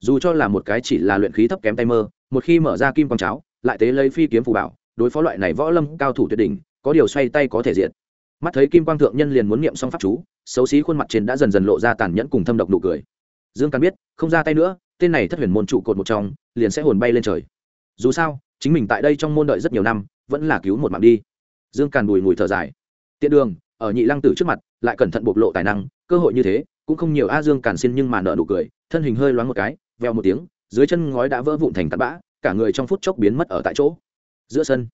Speaker 1: Dù cho là một cái chỉ là luyện khí thấp kém tay mơ, một khi mở ra kim quang cháo, lại tế lấy phi kiếm phù bảo, đối phó loại này võ lâm cao thủ tuyệt đỉnh, có điều xoay tay có thể diện mắt thấy kim quang thượng nhân liền muốn niệm xong pháp chú, xấu xí khuôn mặt trên đã dần dần lộ ra tàn nhẫn cùng thâm độc nụ cười dương càn biết, không ra tay nữa, tên này thất huyền môn trụ cột một trong, liền sẽ hồn bay lên trời. Dù sao, chính mình tại đây trong môn đợi rất nhiều năm, vẫn là cứu một mạng đi. Dương càn bùi ngùi thở dài. Tiện đường, ở nhị lăng tử trước mặt, lại cẩn thận bộc lộ tài năng, cơ hội như thế, cũng không nhiều a dương càn xin nhưng mà nợ nụ cười, thân hình hơi loáng một cái veo một tiếng, dưới chân ngói đã vỡ vụn thành tạt bã, cả người trong phút chốc biến mất ở tại chỗ. Giữa sân,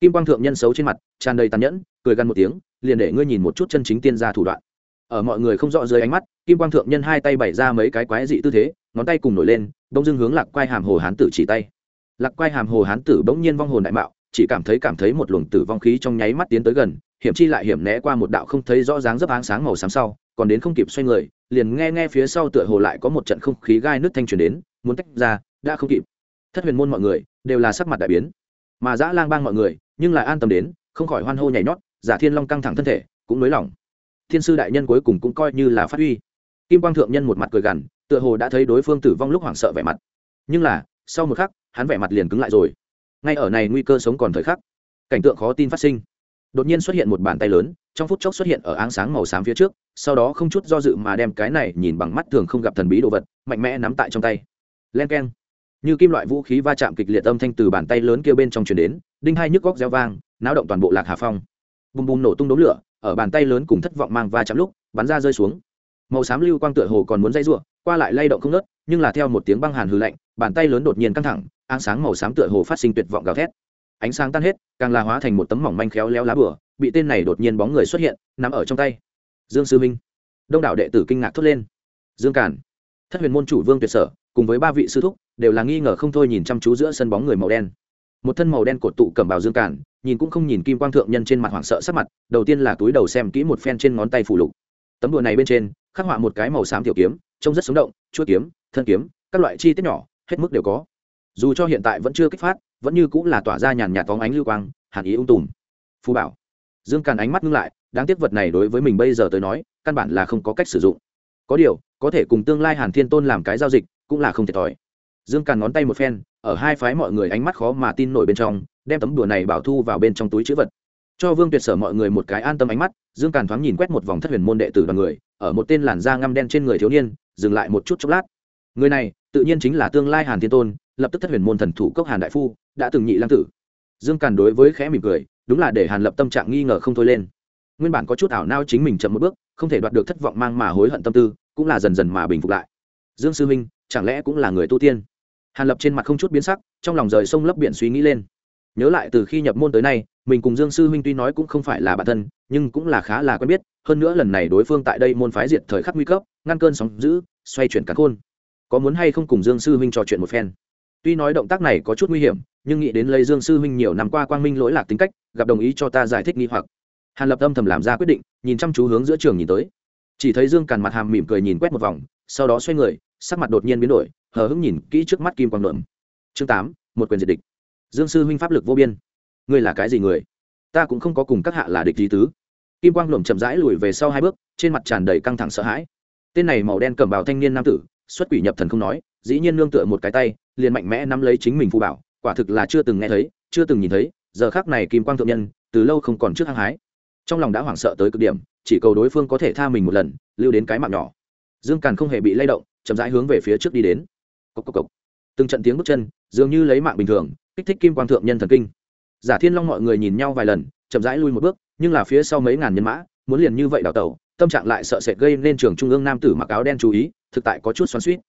Speaker 1: kim quang thượng nhân xấu trên mặt, tràn đầy tàn nhẫn, cười gằn một tiếng, liền để ngươi nhìn một chút chân chính tiên gia thủ đoạn ở mọi người không rõ dưới ánh mắt, kim quang thượng nhân hai tay bày ra mấy cái quái dị tư thế, ngón tay cùng nổi lên, bỗng dưng hướng lạc quai hàm hồ hán tử chỉ tay. Lạc quai hàm hồ hán tử bỗng nhiên vong hồn đại mạo, chỉ cảm thấy cảm thấy một luồng tử vong khí trong nháy mắt tiến tới gần, hiểm chi lại hiểm né qua một đạo không thấy rõ dáng dấp áng sáng màu xám sau, còn đến không kịp xoay người, liền nghe nghe phía sau tựa hồ lại có một trận không khí gai nước thanh truyền đến, muốn tách ra, đã không kịp. Thất huyền môn mọi người, đều là sắc mặt đại biến. Mà dã lang bang mọi người, nhưng lại an tâm đến, không khỏi hoan hô nhảy nhót, giả thiên long căng thẳng thân thể, cũng nới lỏng thiên sư đại nhân cuối cùng cũng coi như là phát huy. Kim quang thượng nhân một mặt cười gằn, tựa hồ đã thấy đối phương tử vong lúc hoảng sợ vẻ mặt. Nhưng là, sau một khắc, hắn vẻ mặt liền cứng lại rồi. Ngay ở này nguy cơ sống còn thời khắc, cảnh tượng khó tin phát sinh. Đột nhiên xuất hiện một bàn tay lớn, trong phút chốc xuất hiện ở áng sáng màu xám phía trước, sau đó không chút do dự mà đem cái này nhìn bằng mắt thường không gặp thần bí đồ vật, mạnh mẽ nắm tại trong tay. Len k e n như kim loại vũ khí va chạm kịch liệt âm thanh từ bàn tay lớn kia bên trong truyền đến, đinh hai nhức góc reo vang, náo động toàn bộ lạc hà phong. Bùm bùm nổ tung đống lửa ở bàn tay lớn cùng thất vọng mang va chạm lúc, bắn ra rơi xuống. Màu xám lưu quang tựa hồ còn muốn dây ruộng qua lại lay động không nớt nhưng là theo một tiếng băng hàn hư lạnh, bàn tay lớn đột nhiên căng thẳng áng sáng màu xám tựa hồ phát sinh tuyệt vọng gào thét. Ánh sáng tan hết, càng là hóa thành một tấm mỏng manh khéo léo lá bửa bị tên này đột nhiên bóng người xuất hiện nằm ở trong tay. Dương sư minh. Đông đảo đệ tử kinh ngạc thốt lên. Dương cản thất huyền môn chủ vương tuyệt sở, cùng với ba vị sư thúc, đều là nghi ngờ không thôi nhìn chăm chú giữa sân bóng người màu đen. Một thân màu đen cột tụ cầm bào dương cản nhìn cũng không nhìn kim quang thượng nhân trên mặt hoảng sợ sắc mặt, đầu tiên là túi đầu xem kỹ một phen trên ngón tay phủ lục. Tấm đùa này bên trên, khắc họa một cái màu xám tiểu kiếm, trông rất sống động, chuỗi kiếm, thân kiếm, các loại chi tiết nhỏ, hết mức đều có. Dù cho hiện tại vẫn chưa kích phát, vẫn như cũng là tỏa ra nhàn nhạt phóng ánh lưu quang, hàn ý ung tùm. Phù bảo. Dương càn ánh mắt ngưng lại, đáng tiếc vật này đối với mình bây giờ tới nói, căn bản là không có cách sử dụng. Có điều, có thể cùng tương lai hàn thiên tôn làm cái giao dịch, cũng là không thiệt thòi. Dương càn ngón tay một phen, ở hai phái mọi người ánh mắt khó mà tin nổi bên trong đem tấm đùa này bảo thu vào bên trong túi chữ vật. Cho vương tuyệt sở mọi người một cái an tâm ánh mắt, dương càn thoáng nhìn quét một vòng thất huyền môn đệ tử đoàn người, ở một tên làn da ngăm đen trên người thiếu niên, dừng lại một chút chốc lát. Người này, tự nhiên chính là tương lai hàn thiên tôn, lập tức thất huyền môn thần thủ cốc hàn đại phu, đã từng nhị lăng tử. Dương càn đối với khẽ mỉm cười, đúng là để hàn lập tâm trạng nghi ngờ không thôi lên. Nguyên bản có chút ảo nao chính mình chậm một bước, không thể đoạt được thất vọng mang mà hối hận tâm tư, cũng là dần dần mà bình phục lại. Dương sư minh, chẳng lẽ cũng là người tu tiên? Hàn lập trên mặt không chút biến sắc, trong lòng rời sông lấp biển suy nghĩ lên nhớ lại từ khi nhập môn tới nay, mình cùng dương sư huynh tuy nói cũng không phải là bạn thân, nhưng cũng là khá là quen biết, hơn nữa lần này đối phương tại đây môn phái diệt thời khắc nguy cấp, ngăn cơn sóng giữ xoay chuyển cắn khôn. Có muốn hay không cùng dương sư huynh trò chuyện một phen? Tuy nói động tác này có chút nguy hiểm, nhưng nghĩ đến lấy dương sư huynh nhiều năm qua quang minh lỗi lạc tính cách, gặp đồng ý cho ta giải thích nghi hoặc. Hàn lập âm thầm làm ra quyết định, nhìn chăm chú hướng giữa trường nhìn tới. Chỉ thấy dương càn mặt hàm mỉm cười nhìn quét một vòng, sau đó xoay người, sắc mặt đột nhiên biến đổi, hờ hững nhìn kỹ trước mắt kim quang luận. Chương tám, một quyền diệt địch dương sư huynh pháp lực vô biên. Ngươi là cái gì người? Ta cũng không có cùng các hạ là địch lý tứ. Kim quang lượm chậm rãi lùi về sau hai bước, trên mặt tràn đầy căng thẳng sợ hãi. Tên này màu đen cầm bào thanh niên nam tử, xuất quỷ nhập thần không nói, dĩ nhiên nương tựa một cái tay, liền mạnh mẽ nắm lấy chính mình phù bảo, quả thực là chưa từng nghe thấy, chưa từng nhìn thấy, giờ khác này kim quang thượng nhân, từ lâu không còn trước hăng hái. Trong lòng đã hoảng sợ tới cực điểm, chỉ cầu đối phương có thể tha mình một lần, lưu đến cái mạng nhỏ. Dương càn không hề bị lay động, chậm rãi hướng về phía trước đi đến. Cốc cốc cốc. từng trận tiếng bước chân, dường như lấy mạng bình thường kích thích kim quang thượng nhân thần kinh. Giả thiên long mọi người nhìn nhau vài lần, chậm rãi lui một bước, nhưng là phía sau mấy ngàn nhân mã, muốn liền như vậy đào tẩu, tâm trạng lại sợ sệt gây nên trường trung ương nam tử mặc áo đen chú ý, thực tại có chút xoắn suýt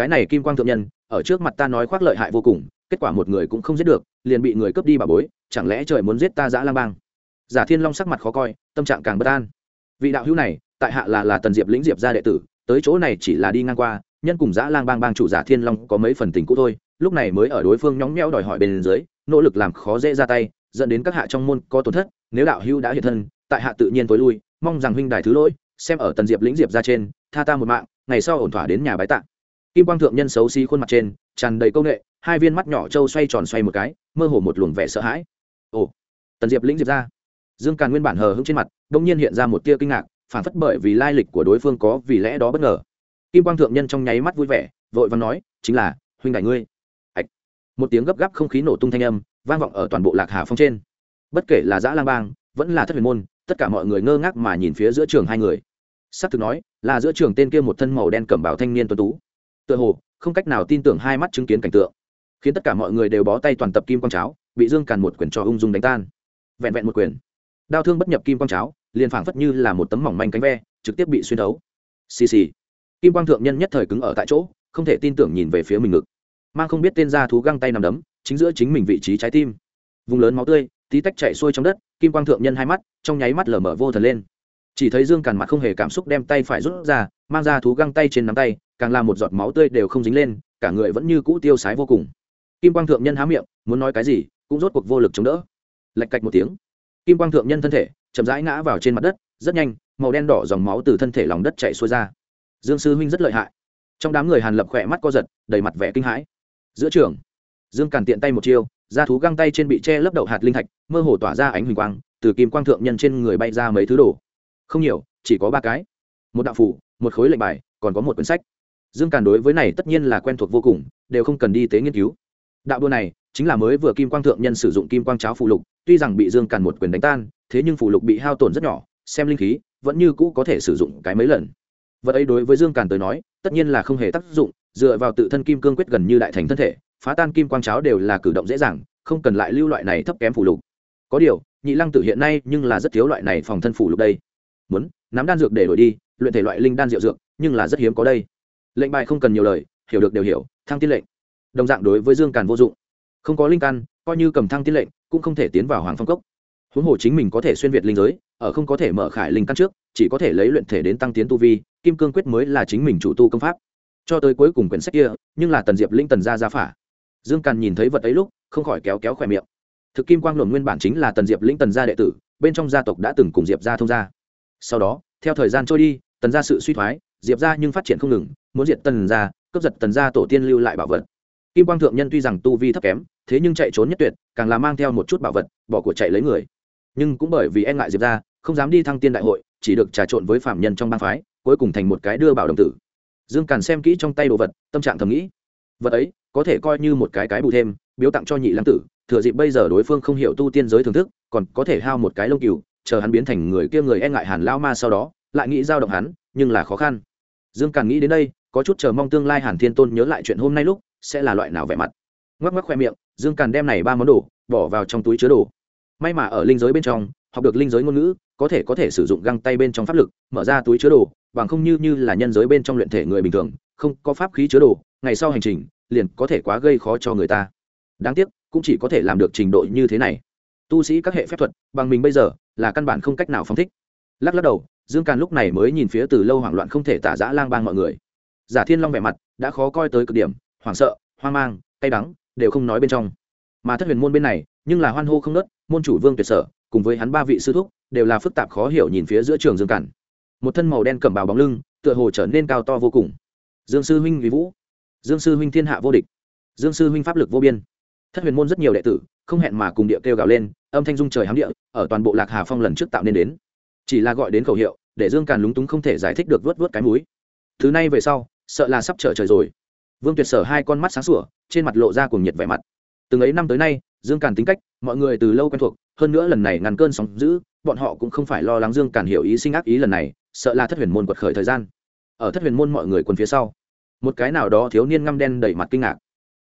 Speaker 1: cái này kim quang thượng nhân, ở trước mặt ta nói khoác lợi hại vô cùng, kết quả một người cũng không giết được, liền bị người cướp đi bà bối, chẳng lẽ trời muốn giết ta dã lang bang? Giả thiên long sắc mặt khó coi, tâm trạng càng bất an. Vị đạo hữu này, tại hạ là là tần diệp lĩnh diệp gia đệ tử, tới chỗ này chỉ là đi ngang qua nhân cùng dã lang bang bang chủ giả thiên long có mấy phần tình cũ thôi, lúc này mới ở đối phương nhóng nhẽo đòi hỏi bên dưới, nỗ lực làm khó dễ ra tay, dẫn đến các hạ trong môn có tổn thất, nếu đạo hữu đã hiện thân, tại hạ tự nhiên tối lui, mong rằng huynh đài thứ lỗi, xem ở tần diệp lĩnh diệp ra trên, tha ta một mạng, ngày sau ổn thỏa đến nhà bái tạ. Kim quang thượng nhân xấu xí khuôn mặt trên, tràn đầy công nghệ hai viên mắt nhỏ trâu xoay tròn xoay một cái, mơ hồ một luồng vẻ sợ hãi. Ồ, tần diệp lĩnh diệp ra. Dương càn nguyên bản hờ hững trên mặt đ ỗ n g nhiên hiện ra một tia kinh ngạc, phản phất bởi vì lai lịch của đối phương có vì lẽ đó bất ngờ kim quang thượng nhân trong nháy mắt vui vẻ, vội và nói, chính là, huynh đại ngươi. Ạch. Một tiếng gấp gáp không khí nổ tung thanh âm, vang vọng ở toàn bộ lạc hà phong trên. Bất kể là giã lang bang, vẫn là thất huyền môn, tất cả mọi người ngơ ngác mà nhìn phía giữa trường hai người. S ắ c thực nói, là giữa trường tên kia một thân màu đen cẩm bào thanh niên tuấn tú. Tựa hồ, không cách nào tin tưởng hai mắt chứng kiến cảnh tượng. Khiến tất cả mọi người đều bó tay toàn tập kim quang cháo, bị dương càn một quyền cho ung dung đánh tan. Vẹn vẹn một quyền. Đau thương bất nhập kim quang cháo, liền phảng phất như là một tấm mỏng manh cánh ve, trực tiếp bị xuyên thấu. Xì xì kim quang thượng nhân nhất thời cứng ở tại chỗ, không thể tin tưởng nhìn về phía mình ngực. Mang không biết tên ra thú găng tay nằm đấm, chính giữa chính mình vị trí trái tim. Vùng lớn máu tươi, tí tách chạy xuôi trong đất, kim quang thượng nhân hai mắt, trong nháy mắt lở mở vô thần lên. Chỉ thấy dương càn mặt không hề cảm xúc đem tay phải rút ra, mang ra thú găng tay trên nắm tay, càng làm một giọt máu tươi đều không dính lên, cả người vẫn như cũ tiêu sái vô cùng. Kim quang thượng nhân há miệng, muốn nói cái gì, cũng rốt cuộc vô lực chống đỡ. Lạch cạch một tiếng, kim quang thượng nhân thân thể chậm rãi ngã vào trên mặt đất, rất nhanh, màu đen đỏ dòng máu từ thân thể lòng đất chạy xuôi ra dương sư huynh rất lợi hại. Trong đám người hàn lập khỏe mắt co giật, đầy mặt vẻ kinh hãi. Giữa trường, dương càn tiện tay một chiêu, da thú găng tay trên bị che lấp đậu hạt linh thạch, mơ hồ tỏa ra ánh huỳnh quang, từ kim quang thượng nhân trên người bay ra mấy thứ đồ. Không nhiều, chỉ có ba cái. Một đạo phủ, một khối lệnh bài, còn có một quyển sách. Dương càn đối với này tất nhiên là quen thuộc vô cùng, đều không cần đi tế nghiên cứu. Đạo đua này, chính là mới vừa kim quang thượng nhân sử dụng kim quang cháo phụ lục, tuy rằng bị dương càn một quyền đánh tan, thế nhưng phụ lục bị hao tổn rất nhỏ, xem linh khí, vẫn như cũ có thể sử dụng cái mấy lần vật ấy đối với dương càn tới nói, tất nhiên là không hề tác dụng, dựa vào tự thân kim cương quyết gần như đại thành thân thể, phá tan kim quang cháo đều là cử động dễ dàng, không cần lại lưu loại này thấp kém phủ lục. Có điều, nhị lăng tử hiện nay nhưng là rất thiếu loại này phòng thân phủ lục đây. Muốn, nắm đan dược để đổi đi, luyện thể loại linh đan diệu dược, nhưng là rất hiếm có đây. Lệnh bài không cần nhiều lời, hiểu được đều hiểu, thăng tiên lệnh. Đồng dạng đối với dương càn vô dụng. Không có linh căn, coi như cầm thăng tiên lệnh, cũng không thể tiến vào hoàng phong cốc. Huống hồ chính mình có thể xuyên việt linh giới, ở không có thể mở khải linh căn trước, chỉ có thể lấy luyện thể đến tăng tiến tu vi kim cương quyết mới là chính mình chủ tu công pháp. Cho tới cuối cùng quyển sách kia, nhưng là tần diệp linh, tần gia gia phả. Dương càn nhìn thấy vật ấy lúc, không khỏi kéo kéo khỏe miệng. Thực kim quang luận nguyên bản chính là tần diệp linh, tần gia đệ tử, bên trong gia tộc đã từng cùng diệp gia thông gia. Sau đó, theo thời gian trôi đi, tần gia sự suy thoái, diệp gia nhưng phát triển không ngừng, muốn diệt tần gia, cướp giật tần gia tổ tiên lưu lại bảo vật. Kim quang thượng nhân tuy rằng tu vi thấp kém, thế nhưng chạy trốn nhất tuyệt, càng là mang theo một chút bảo vật, bỏ của chạy lấy người. Nhưng cũng bởi vì e ngại diệp ra không dám đi thăng tiên đại hội, chỉ được trà trộn với phạm nhân trong bang phái cuối cùng thành một cái đưa bảo đồng tử. Dương càn xem kỹ trong tay đồ vật, tâm trạng thầm nghĩ, vật ấy có thể coi như một cái cái bù thêm, biếu tặng cho nhị lăng tử, thừa dịp bây giờ đối phương không hiểu tu tiên giới thưởng thức, còn có thể hao một cái lông cừu, chờ hắn biến thành người kia người e ngại hàn lao ma sau đó, lại nghĩ giao động hắn, nhưng là khó khăn. Dương càn nghĩ đến đây, có chút chờ mong tương lai hàn thiên tôn nhớ lại chuyện hôm nay lúc, sẽ là loại nào vẻ mặt. Ngoắc ngoắc khoe miệng, dương càn đem này ba món đồ, bỏ vào trong túi chứa đồ. May mà ở linh giới bên trong, học được linh giới ngôn ngữ, có thể có thể sử dụng găng tay bên trong pháp lực, mở ra túi chứa đồ bằng không như như là nhân giới bên trong luyện thể người bình thường, không có pháp khí chứa đồ, ngày sau hành trình, liền có thể quá gây khó cho người ta. Đáng tiếc, cũng chỉ có thể làm được trình độ như thế này. Tu sĩ các hệ phép thuật, bằng mình bây giờ, là căn bản không cách nào phóng thích. Lắc lắc đầu, dương càn lúc này mới nhìn phía từ lâu hoảng loạn không thể tả giã lang bang mọi người. Giả thiên long vẻ mặt, đã khó coi tới cực điểm, hoảng sợ, hoang mang, cay đắng, đều không nói bên trong. Mà thất huyền môn bên này, nhưng là hoan hô không nớt môn chủ vương tuyệt sở, cùng với hắn ba vị sư thúc, đều là phức tạp khó hiểu nhìn phía giữa trường dương càn một thân màu đen cẩm bào bóng lưng, tựa hồ trở nên cao to vô cùng. Dương sư huynh vì vũ. Dương sư huynh thiên hạ vô địch. Dương sư huynh pháp lực vô biên. Thất huyền môn rất nhiều đệ tử, không hẹn mà cùng địa kêu gào lên, âm thanh dung trời hám địa, ở toàn bộ lạc hà phong lần trước tạo nên đến. Chỉ là gọi đến khẩu hiệu, để dương càn lúng túng không thể giải thích được vớt vớt cái múi thứ này về sau, sợ là sắp trở trời rồi. Vương tuyệt sở hai con mắt sáng sủa, trên mặt lộ ra cùng nhiệt vẻ mặt. Từng ấy năm tới nay, dương càn tính cách, mọi người từ lâu quen thuộc, hơn nữa lần này ngăn cơn sóng giữ bọn họ cũng không phải lo lắng dương càn hiểu ý sinh ác ý lần này sợ là thất huyền môn quật khởi thời gian. Ở thất huyền môn mọi người quần phía sau, một cái nào đó thiếu niên ngăm đen đẩy mặt kinh ngạc.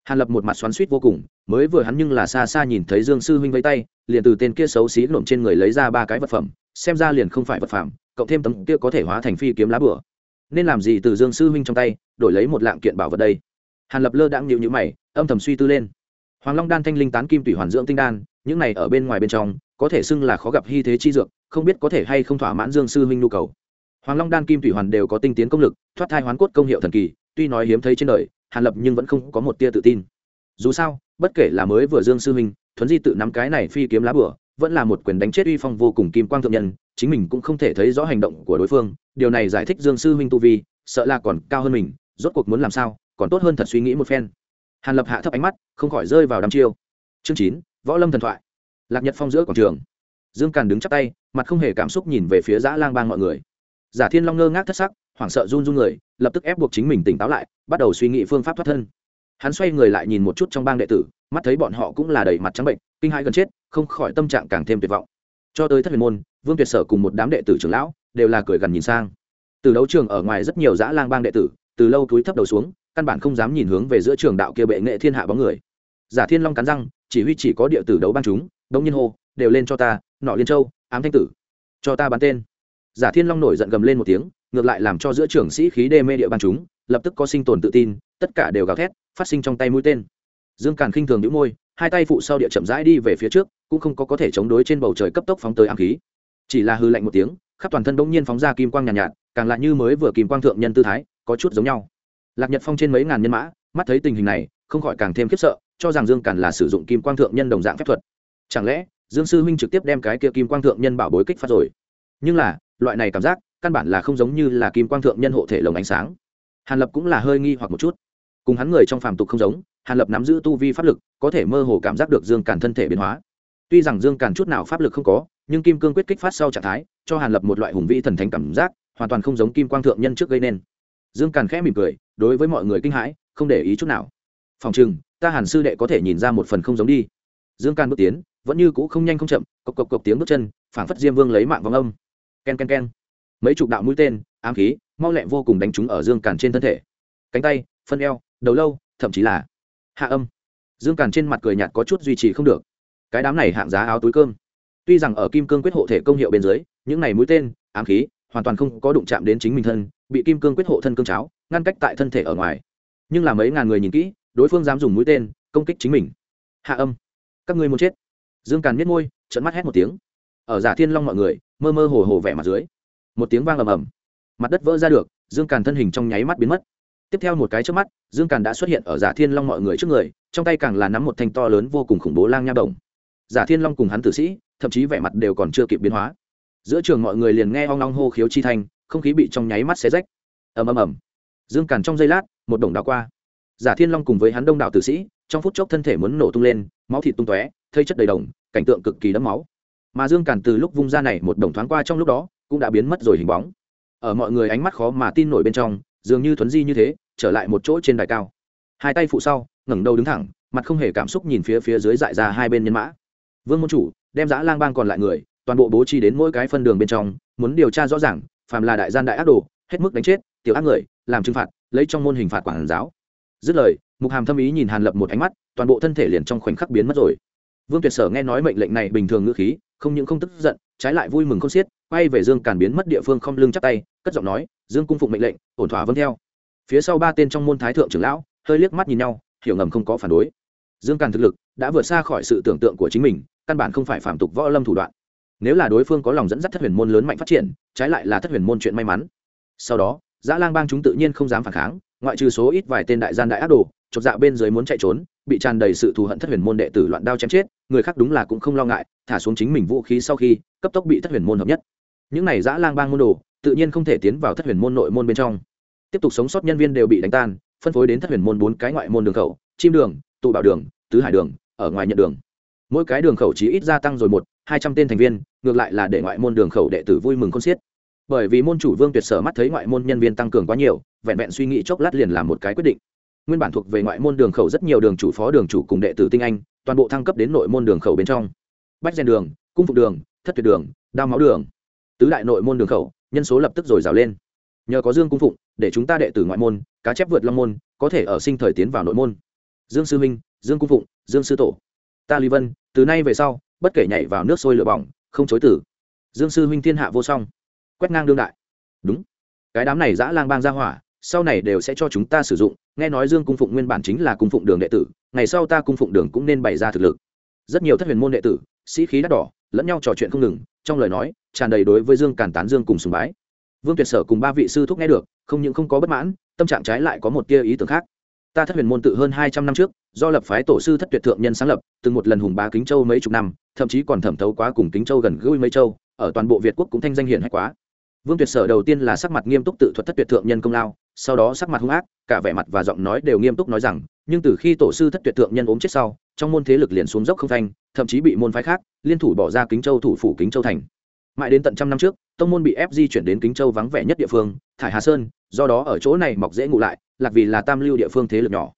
Speaker 1: Hàn lập một mặt xoắn suýt vô cùng, mới vừa hắn nhưng là xa xa nhìn thấy dương sư huynh vây tay, liền từ tên kia xấu xí nộm trên người lấy ra ba cái vật phẩm, xem ra liền không phải vật phẩm, cộng thêm tấm kia có thể hóa thành phi kiếm lá bửa nên làm gì từ dương sư huynh trong tay, đổi lấy một lạng kiện bảo vật đây? Hàn lập lơ đãng nhịu nhữ mày, âm thầm suy tư lên. Hoàng long đan thanh linh tán kim tủy hoàn dưỡng tinh đan, những này ở bên ngoài bên trong, có thể xưng là khó gặp hy thế chi dược, không biết có thể hay không thỏa mãn dương sư huynh nhu cầu hoàng long đan kim thủy hoàn đều có tinh tiến công lực, thoát thai hoán cốt công hiệu thần kỳ, tuy nói hiếm thấy trên đời, hàn lập nhưng vẫn không có một tia tự tin. Dù sao, bất kể là mới vừa dương sư huynh thuấn di tự nắm cái này phi kiếm lá bửa vẫn là một quyền đánh chết uy phong vô cùng kim quang thượng nhân, chính mình cũng không thể thấy rõ hành động của đối phương. Điều này giải thích dương sư huynh tu vi, sợ là còn cao hơn mình, rốt cuộc muốn làm sao, còn tốt hơn thật suy nghĩ một phen. Hàn lập hạ thấp ánh mắt, không khỏi rơi vào đăm chiêu. Chương chín, võ lâm thần thoại. Lạc nhật phong giữa quảng trường. Dương càn đứng chắp tay, mặt không hề cảm xúc nhìn về phía dã lang bang mọi người giả thiên long ngơ ngác thất sắc, hoảng sợ run run người, lập tức ép buộc chính mình tỉnh táo lại, bắt đầu suy nghĩ phương pháp thoát thân. Hắn xoay người lại nhìn một chút trong bang đệ tử, mắt thấy bọn họ cũng là đầy mặt trắng bệnh, kinh hãi gần chết, không khỏi tâm trạng càng thêm tuyệt vọng. Cho tới thất huyền môn, vương tuyệt sở cùng một đám đệ tử trưởng lão đều là cười gần nhìn sang. Từ đấu trường ở ngoài rất nhiều dã lang bang đệ tử, từ lâu túi thấp đầu xuống, căn bản không dám nhìn hướng về giữa trường đạo kia bệ nghệ thiên hạ bóng người. Giả thiên long cắn răng, chỉ huy chỉ có địa tử đấu bang chúng đông nhiên hô, đều lên cho ta, nọ liên châu, ám thanh tử, cho ta bắn tên giả thiên long nổi giận gầm lên một tiếng ngược lại làm cho giữa trưởng sĩ khí đê mê địa ban chúng lập tức có sinh tồn tự tin tất cả đều gào thét phát sinh trong tay mũi tên. Dương càn khinh thường nhũ môi hai tay phụ sau địa chậm rãi đi về phía trước cũng không có có thể chống đối trên bầu trời cấp tốc phóng tới ám khí. Chỉ là hư lạnh một tiếng khắp toàn thân bỗng nhiên phóng ra kim quang nhàn nhạt, nhạt càng lại như mới vừa kim quang thượng nhân tư thái có chút giống nhau. Lạc nhật phong trên mấy ngàn nhân mã mắt thấy tình hình này không khỏi càng thêm khiếp sợ cho rằng dương càn là sử dụng kim quang thượng nhân đồng dạng phép thuật. Chẳng lẽ dương sư huynh trực tiếp đem cái kia kim quang thượng nhân bảo bối kích phát rồi? Nhưng là loại này cảm giác, căn bản là không giống như là kim quang thượng nhân hộ thể lồng ánh sáng. Hàn lập cũng là hơi nghi hoặc một chút. Cùng hắn người trong phàm tục không giống, hàn lập nắm giữ tu vi pháp lực, có thể mơ hồ cảm giác được dương càn thân thể biến hóa. Tuy rằng dương càn chút nào pháp lực không có, nhưng kim cương quyết kích phát sau trạng thái, cho hàn lập một loại hùng vĩ thần thánh cảm giác, hoàn toàn không giống kim quang thượng nhân trước gây nên. Dương càn khẽ mỉm cười, đối với mọi người kinh hãi, không để ý chút nào. Phòng chừng ta hàn sư đệ có thể nhìn ra một phần không giống đi. Dương càn bước tiến, vẫn như cũ không nhanh không chậm, cộc cộc cộc tiếng bước chân, phảng phất diêm vương lấy mạng vòng âm k e n k e n k e n mấy chục đạo mũi tên, ám khí, mau lẹ vô cùng đánh trúng ở dương càn trên thân thể. Cánh tay, phân eo, đầu lâu, thậm chí là hạ âm. Dương càn trên mặt cười nhạt có chút duy trì không được. Cái đám này hạng giá áo túi cơm. Tuy rằng ở kim cương quyết hộ thể công hiệu bên dưới, những này mũi tên, ám khí, hoàn toàn không có đụng chạm đến chính mình thân, bị kim cương quyết hộ thân cương cháo, ngăn cách tại thân thể ở ngoài. Nhưng là mấy ngàn người nhìn kỹ, đối phương dám dùng mũi tên, công kích chính mình. Hạ âm. Các ngươi muốn chết. Dương càn miết môi trận mắt hét một tiếng. Ở giả thiên long mọi người mơ mơ hồ hồ vẻ mặt dưới. Một tiếng vang ầm ầm. Mặt đất vỡ ra được, dương càn thân hình trong nháy mắt biến mất. Tiếp theo một cái trước mắt, dương càn đã xuất hiện ở giả thiên long mọi người trước người, trong tay càng là nắm một thanh to lớn vô cùng khủng bố lang nha đồng. Giả thiên long cùng hắn tử sĩ, thậm chí vẻ mặt đều còn chưa kịp biến hóa. Giữa trường mọi người liền nghe hoang long hô khiếu chi thanh, không khí bị trong nháy mắt xé rách. Ầm ầm ầm. Dương càn trong giây lát, một đồng đảo qua. Giả thiên long cùng với hắn đông đảo tử sĩ, trong phút chốc thân thể muốn nổ tung lên, máu thịt tung tóe, thây chất đầy đồng, cảnh tượng cực kỳ đẫm máu mà dương càn từ lúc vung ra này một đồng thoáng qua trong lúc đó, cũng đã biến mất rồi hình bóng. Ở mọi người ánh mắt khó mà tin nổi bên trong, dường như thuấn di như thế, trở lại một chỗ trên đài cao. Hai tay phụ sau, ngẩng đầu đứng thẳng, mặt không hề cảm xúc nhìn phía phía dưới dại ra hai bên nhân mã. Vương môn chủ, đem giã lang bang còn lại người, toàn bộ bố trí đến mỗi cái phân đường bên trong, muốn điều tra rõ ràng, phàm là đại gian đại ác đồ, hết mức đánh chết, tiểu ác người, làm trừng phạt, lấy trong môn hình phạt quản giáo. Dứt lời, mục hàm thâm ý nhìn hàn lập một ánh mắt, toàn bộ thân thể liền trong khoảnh khắc biến mất rồi vương tuyệt sở nghe nói mệnh lệnh này bình thường ngữ khí, không những không tức giận, trái lại vui mừng không xiết, quay về dương càn biến mất địa phương không lưng chắp tay, cất giọng nói, dương cung phụng mệnh lệnh, ổn thỏa vâng theo. Phía sau ba tên trong môn thái thượng trưởng lão, hơi liếc mắt nhìn nhau, hiểu ngầm không có phản đối. Dương càn thực lực đã vượt xa khỏi sự tưởng tượng của chính mình, căn bản không phải phạm tục võ lâm thủ đoạn. Nếu là đối phương có lòng dẫn dắt thất huyền môn lớn mạnh phát triển, trái lại là thất huyền môn chuyện may mắn. Sau đó, dã lang bang chúng tự nhiên không dám phản kháng, ngoại trừ số ít vài tên đại gian đại ác đồ, chột dạ bên dưới muốn chạy trốn, bị tràn đầy sự thù hận thất huyền môn đệ tử loạn đao chém chết người khác đúng là cũng không lo ngại, thả xuống chính mình vũ khí sau khi, cấp tốc bị thất huyền môn hợp nhất. Những này giã lang bang môn đồ, tự nhiên không thể tiến vào thất huyền môn nội môn bên trong. Tiếp tục sống sót nhân viên đều bị đánh tan, phân phối đến thất huyền môn bốn cái ngoại môn đường khẩu, chim đường, tụ bảo đường, tứ hải đường, ở ngoài nhận đường. Mỗi cái đường khẩu chỉ ít gia tăng rồi một, hai trăm tên thành viên, ngược lại là để ngoại môn đường khẩu đệ tử vui mừng không xiết. Bởi vì môn chủ vương tuyệt sở mắt thấy ngoại môn nhân viên tăng cường quá nhiều, vẹn vẹn suy nghĩ chốc lát liền làm một cái quyết định. Nguyên bản thuộc về ngoại môn đường khẩu rất nhiều đường chủ, phó đường chủ cùng đệ tử tinh anh toàn bộ thăng cấp đến nội môn đường khẩu bên trong. Bách rèn đường, cung phục đường, thất tuyệt đường, đao máu đường. Tứ đại nội môn đường khẩu, nhân số lập tức rồi rào lên. Nhờ có dương cung phụng, để chúng ta đệ tử ngoại môn, cá chép vượt long môn, có thể ở sinh thời tiến vào nội môn. Dương sư minh, dương cung phụng, dương sư tổ. Ta lý vân, từ nay về sau, bất kể nhảy vào nước sôi lửa bỏng, không chối tử. Dương sư huynh thiên hạ vô song. Quét ngang đương đại. Đúng. Cái đám này giã lang bang ra hỏa sau này đều sẽ cho chúng ta sử dụng. Nghe nói dương cung phụng nguyên bản chính là cung phụng đường đệ tử, ngày sau ta cung phụng đường cũng nên bày ra thực lực. Rất nhiều thất huyền môn đệ tử, sĩ khí đắt đỏ, lẫn nhau trò chuyện không ngừng, trong lời nói, tràn đầy đối với dương càn tán dương cùng sùng bái. Vương tuyệt sở cùng ba vị sư thúc nghe được, không những không có bất mãn, tâm trạng trái lại có một tia ý tưởng khác. Ta thất huyền môn tự hơn hai trăm năm trước, do lập phái tổ sư thất tuyệt thượng nhân sáng lập, từng một lần hùng bá kính châu mấy chục năm, thậm chí còn thẩm thấu quá cùng kính châu gần gũi mấy châu, ở toàn bộ việt quốc cũng thanh danh hiển hay quá. Vương tuyệt sở đầu tiên là sắc mặt nghiêm túc tự thuật thất tuyệt thượng nhân công lao sau đó sắc mặt hung ác, cả vẻ mặt và giọng nói đều nghiêm túc nói rằng, nhưng từ khi tổ sư thất tuyệt thượng nhân ốm chết sau, trong môn thế lực liền xuống dốc không thanh thậm chí bị môn phái khác, liên thủ bỏ ra kính châu thủ phủ kính châu thành. Mãi đến tận trăm năm trước, tông môn bị ép di chuyển đến kính châu vắng vẻ nhất địa phương, thải hà sơn, do đó ở chỗ này mọc dễ ngụ lại lạc vì là tam lưu địa phương thế lực nhỏ.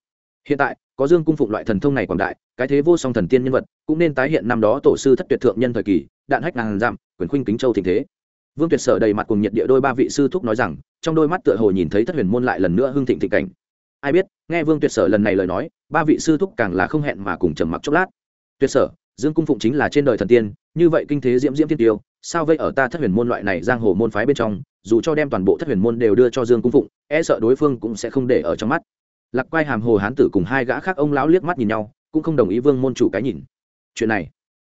Speaker 1: Hiện tại, có dương cung phụng loại thần thông này quảng đại, cái thế vô song thần tiên nhân vật, cũng nên tái hiện năm đó tổ sư thất tuyệt thượng nhân thời kỳ, đạn hách ngàn dặm, quyền khuynh kính châu tình thế vương tuyệt sở đầy mặt cùng nhiệt địa đôi ba vị sư thúc nói rằng, trong đôi mắt tựa hồ nhìn thấy thất huyền môn lại lần nữa hưng thịnh thịnh cảnh. Ai biết, nghe vương tuyệt sở lần này lời nói, ba vị sư thúc càng là không hẹn mà cùng trầm mặc chốc lát. Tuyệt sở, dương cung phụng chính là trên đời thần tiên, như vậy kinh thế diễm diễm thiên tiêu, sao vây ở ta thất huyền môn loại này giang hồ môn phái bên trong, dù cho đem toàn bộ thất huyền môn đều đưa cho dương cung phụng e sợ đối phương cũng sẽ không để ở trong mắt. Lạc quay hàm hồ hán tử cùng hai gã khác ông lão liếc mắt nhìn nhau, cũng không đồng ý vương môn chủ cái nhìn. Chuyện này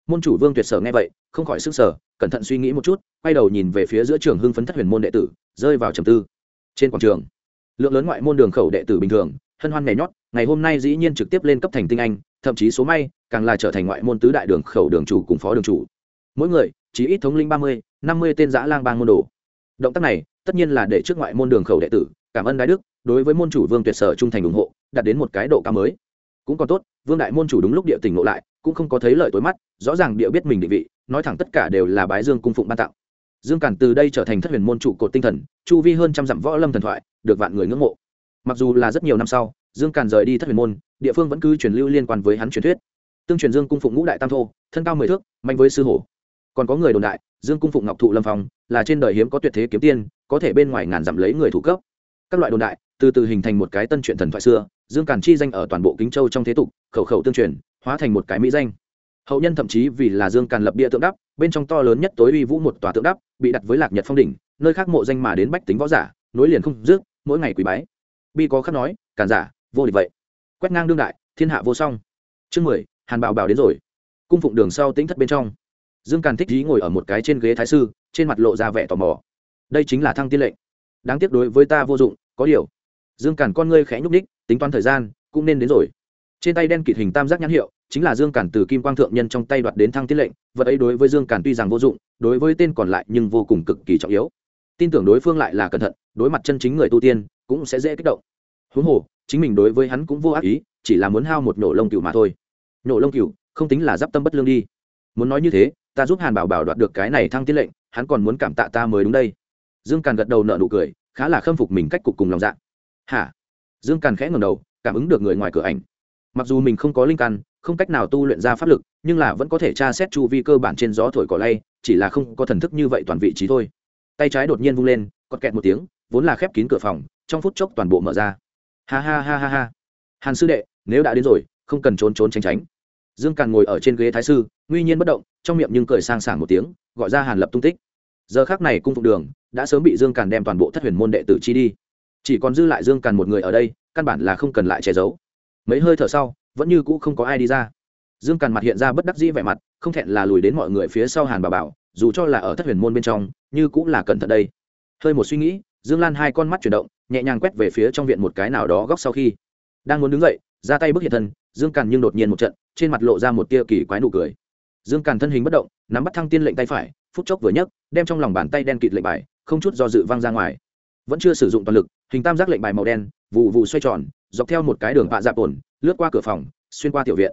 Speaker 1: môn chủ vương tuyệt sở nghe vậy, không khỏi sức sở cẩn thận suy nghĩ một chút, quay đầu nhìn về phía giữa trường hưng phấn thất huyền môn đệ tử, rơi vào trầm tư. Trên quảng trường, lượng lớn ngoại môn đường khẩu đệ tử bình thường, hân hoan nhảy nhót, ngày hôm nay dĩ nhiên trực tiếp lên cấp thành tinh anh, thậm chí số may, càng là trở thành ngoại môn tứ đại đường khẩu đường chủ cùng phó đường chủ. Mỗi người, chỉ ít thống linh ba mươi, năm mươi tên giã lang bang môn đồ. Động tác này, tất nhiên là để trước ngoại môn đường khẩu đệ tử, cảm ơn đại đức, đối với môn chủ vương tuyệt sở trung thành ủng hộ, đạt đến một cái độ cao mới. Cũng còn tốt, vương đại môn chủ đúng lúc địa tỉnh ngộ lại cũng không có thấy lợi tối mắt, rõ ràng địa biết mình định vị, nói thẳng tất cả đều là bái dương cung phụng ban tặng. Dương cản từ đây trở thành thất huyền môn trụ cột tinh thần, chu vi hơn trăm dặm võ lâm thần thoại, được vạn người ngưỡng mộ. Mặc dù là rất nhiều năm sau, dương càn rời đi thất huyền môn, địa phương vẫn cứ truyền lưu liên quan với hắn truyền thuyết. Tương truyền dương cung phụng ngũ đại tam thô, thân cao mười thước, mạnh với sư hổ. Còn có người đồn đại, dương cung phụng ngọc thụ lâm phong, là trên đời hiếm có tuyệt thế kiếm tiên, có thể bên ngoài ngàn dặm lấy người thủ cấp. Các loại đồn đại, từ từ hình thành một cái tân truyện thần thoại xưa, dương càn chi danh ở toàn bộ kính châu trong thế tục, khẩu khẩu tương truyền hóa thành một cái mỹ danh. Hậu nhân thậm chí vì là dương càn lập bia tượng đắp, bên trong to lớn nhất tối uy vũ một tòa tượng đắp, bị đặt với lạc nhật phong đỉnh, nơi khác mộ danh mà đến bách tính võ giả, nối liền không dứt, mỗi ngày quý bái. Bi có khắc nói, càn giả, vô địch vậy. Quét ngang đương đại, thiên hạ vô song. Chương mười, hàn bảo bảo đến rồi. Cung phụng đường sau tính thất bên trong. Dương càn thích dí ngồi ở một cái trên ghế thái sư, trên mặt lộ ra vẻ tò mò. Đây chính là thăng tiên lệnh. Đáng tiếc đối với ta vô dụng, có điều. Dương càn con ngươi khẽ nhúc ních tính toán thời gian, cũng nên đến rồi trên tay đen kịt hình tam giác nhãn hiệu, chính là dương cản từ kim quang thượng nhân trong tay đoạt đến thăng tiết lệnh, vật ấy đối với dương cản tuy rằng vô dụng, đối với tên còn lại nhưng vô cùng cực kỳ trọng yếu. Tin tưởng đối phương lại là cẩn thận, đối mặt chân chính người tu tiên, cũng sẽ dễ kích động. Huống hồ, chính mình đối với hắn cũng vô ác ý, chỉ là muốn hao một nổ lông cừu mà thôi. Nổ lông cừu, không tính là d i p tâm bất lương đi. Muốn nói như thế, ta giúp hàn bảo bảo đoạt được cái này thăng tiết lệnh, hắn còn muốn cảm tạ ta mới đúng đây. Dương càn gật đầu nợ nụ cười, khá là khâm phục mình cách cục cùng lòng dạ. Hả? Dương càn khẽ ngầm đầu, cảm ứng được người ngoài cửa ảnh mặc dù mình không có linh căn, không cách nào tu luyện ra pháp lực, nhưng là vẫn có thể tra xét chu vi cơ bản trên gió thổi cỏ lay, chỉ là không có thần thức như vậy toàn vị trí thôi. Tay trái đột nhiên vung lên còn kẹt một tiếng, vốn là khép kín cửa phòng, trong phút chốc toàn bộ mở ra. Ha ha ha ha ha. Hàn sư đệ, nếu đã đến rồi, không cần trốn trốn tránh tránh. Dương càn ngồi ở trên ghế thái sư, nguy nhiên bất động, trong miệng nhưng cười sang sảng một tiếng, gọi ra hàn lập tung tích. Giờ khác này cung phục đường, đã sớm bị dương càn đem toàn bộ thất huyền môn đệ tử chi đi. Chỉ còn dư lại dương càn một người ở đây, căn bản là không cần lại che giấu mấy hơi thở sau, vẫn như cũ không có ai đi ra. Dương càn mặt hiện ra bất đắc dĩ vẻ mặt, không thẹn là lùi đến mọi người phía sau hàn bà bảo, dù cho là ở thất huyền môn bên trong, như cũng là cẩn thận đây. Hơi một suy nghĩ, dương lan hai con mắt chuyển động, nhẹ nhàng quét về phía trong viện một cái nào đó góc sau khi. Đang muốn đứng dậy, ra tay bước hiện thân, dương càn nhưng đột nhiên một trận, trên mặt lộ ra một tia kỳ quái nụ cười. Dương càn thân hình bất động, nắm bắt thăng tiên lệnh tay phải, phút chốc vừa nhấc, đem trong lòng bàn tay đen kịt lệnh bài, không chút do dự văng ra ngoài. Vẫn chưa sử dụng toàn lực, hình tam giác lệnh bài màu đen vụ vụ xoay tròn dọc theo một cái đường vạ dạp ổn, lướt qua cửa phòng, xuyên qua tiểu viện.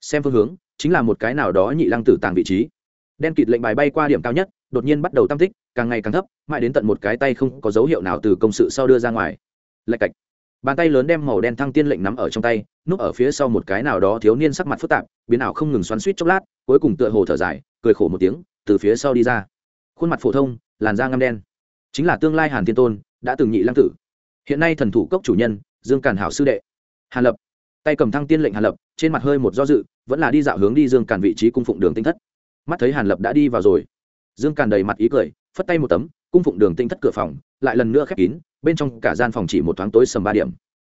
Speaker 1: Xem phương hướng, chính là một cái nào đó nhị lăng tử tàng vị trí. Đen kịt lệnh bài bay qua điểm cao nhất, đột nhiên bắt đầu tam tích, càng ngày càng thấp, mãi đến tận một cái tay không có dấu hiệu nào từ công sự sau đưa ra ngoài. Lạch cạch. Bàn tay lớn đem màu đen thăng tiên lệnh nắm ở trong tay, núp ở phía sau một cái nào đó thiếu niên sắc mặt phức tạp, biến ảo không ngừng xoắn suýt chốc lát, cuối cùng tựa hồ thở dài, cười khổ một tiếng, từ phía sau đi ra. Khuôn mặt phổ thông, làn da ngăm đen. Chính là tương lai hàn thiên tôn, đã từng nhị lăng tử. Hiện nay thần thủ cốc chủ nhân dương càn hảo sư đệ. Hàn lập. Tay cầm thăng tiên lệnh hàn lập, trên mặt hơi một do dự, vẫn là đi dạo hướng đi dương càn vị trí cung phụng đường tinh thất. Mắt thấy hàn lập đã đi vào rồi. Dương càn đầy mặt ý cười, phất tay một tấm, cung phụng đường tinh thất cửa phòng, lại lần nữa khép kín, bên trong cả gian phòng chỉ một thoáng tối sầm ba điểm.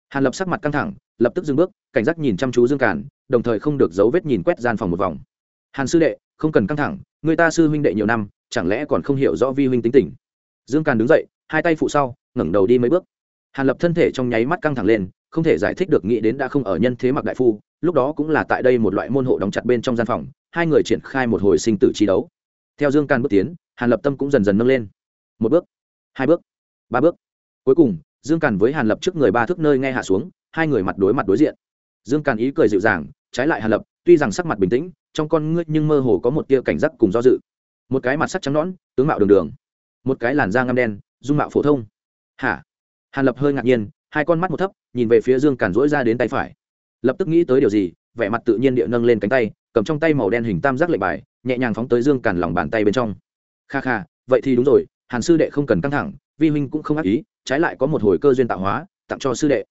Speaker 1: Hàn lập sắc mặt căng thẳng, lập tức dừng bước, cảnh giác nhìn chăm chú dương càn, đồng thời không được dấu vết nhìn quét gian phòng một vòng. Hàn sư đệ, không cần căng thẳng, người ta sư huynh đệ nhiều năm, chẳng lẽ còn không hiểu rõ vi huynh tính tình? Dương càn đứng dậy, hai tay phụ sau, ngẩng đầu đi mấy bước hàn lập thân thể trong nháy mắt căng thẳng lên, không thể giải thích được nghĩ đến đã không ở nhân thế mặc đại phu, lúc đó cũng là tại đây một loại môn hộ đóng chặt bên trong gian phòng, hai người triển khai một hồi sinh tử trí đấu. Theo dương can bước tiến, hàn lập tâm cũng dần dần nâng lên. Một bước, hai bước, ba bước. Cuối cùng, dương càn với hàn lập trước người ba thước nơi nghe hạ xuống, hai người mặt đối mặt đối diện. Dương càn ý cười dịu dàng, trái lại hàn lập, tuy rằng sắc mặt bình tĩnh, trong con ngươi nhưng mơ hồ có một tia cảnh giác cùng do dự. Một cái mặt sắc trắng nõn, tướng mạo đường đường. Một cái làn da ngăm đen, dung mạo phổ thông. Hả? Hàn lập hơi ngạc nhiên hai con mắt một thấp nhìn về phía dương càn rỗi ra đến tay phải lập tức nghĩ tới điều gì vẻ mặt tự nhiên địa nâng lên cánh tay cầm trong tay màu đen hình tam giác lệnh bài nhẹ nhàng phóng tới dương càn lòng bàn tay bên trong kha kha vậy thì đúng rồi hàn sư đệ không cần căng thẳng vi huynh cũng không ác ý trái lại có một hồi cơ duyên tạo hóa tặng cho sư đệ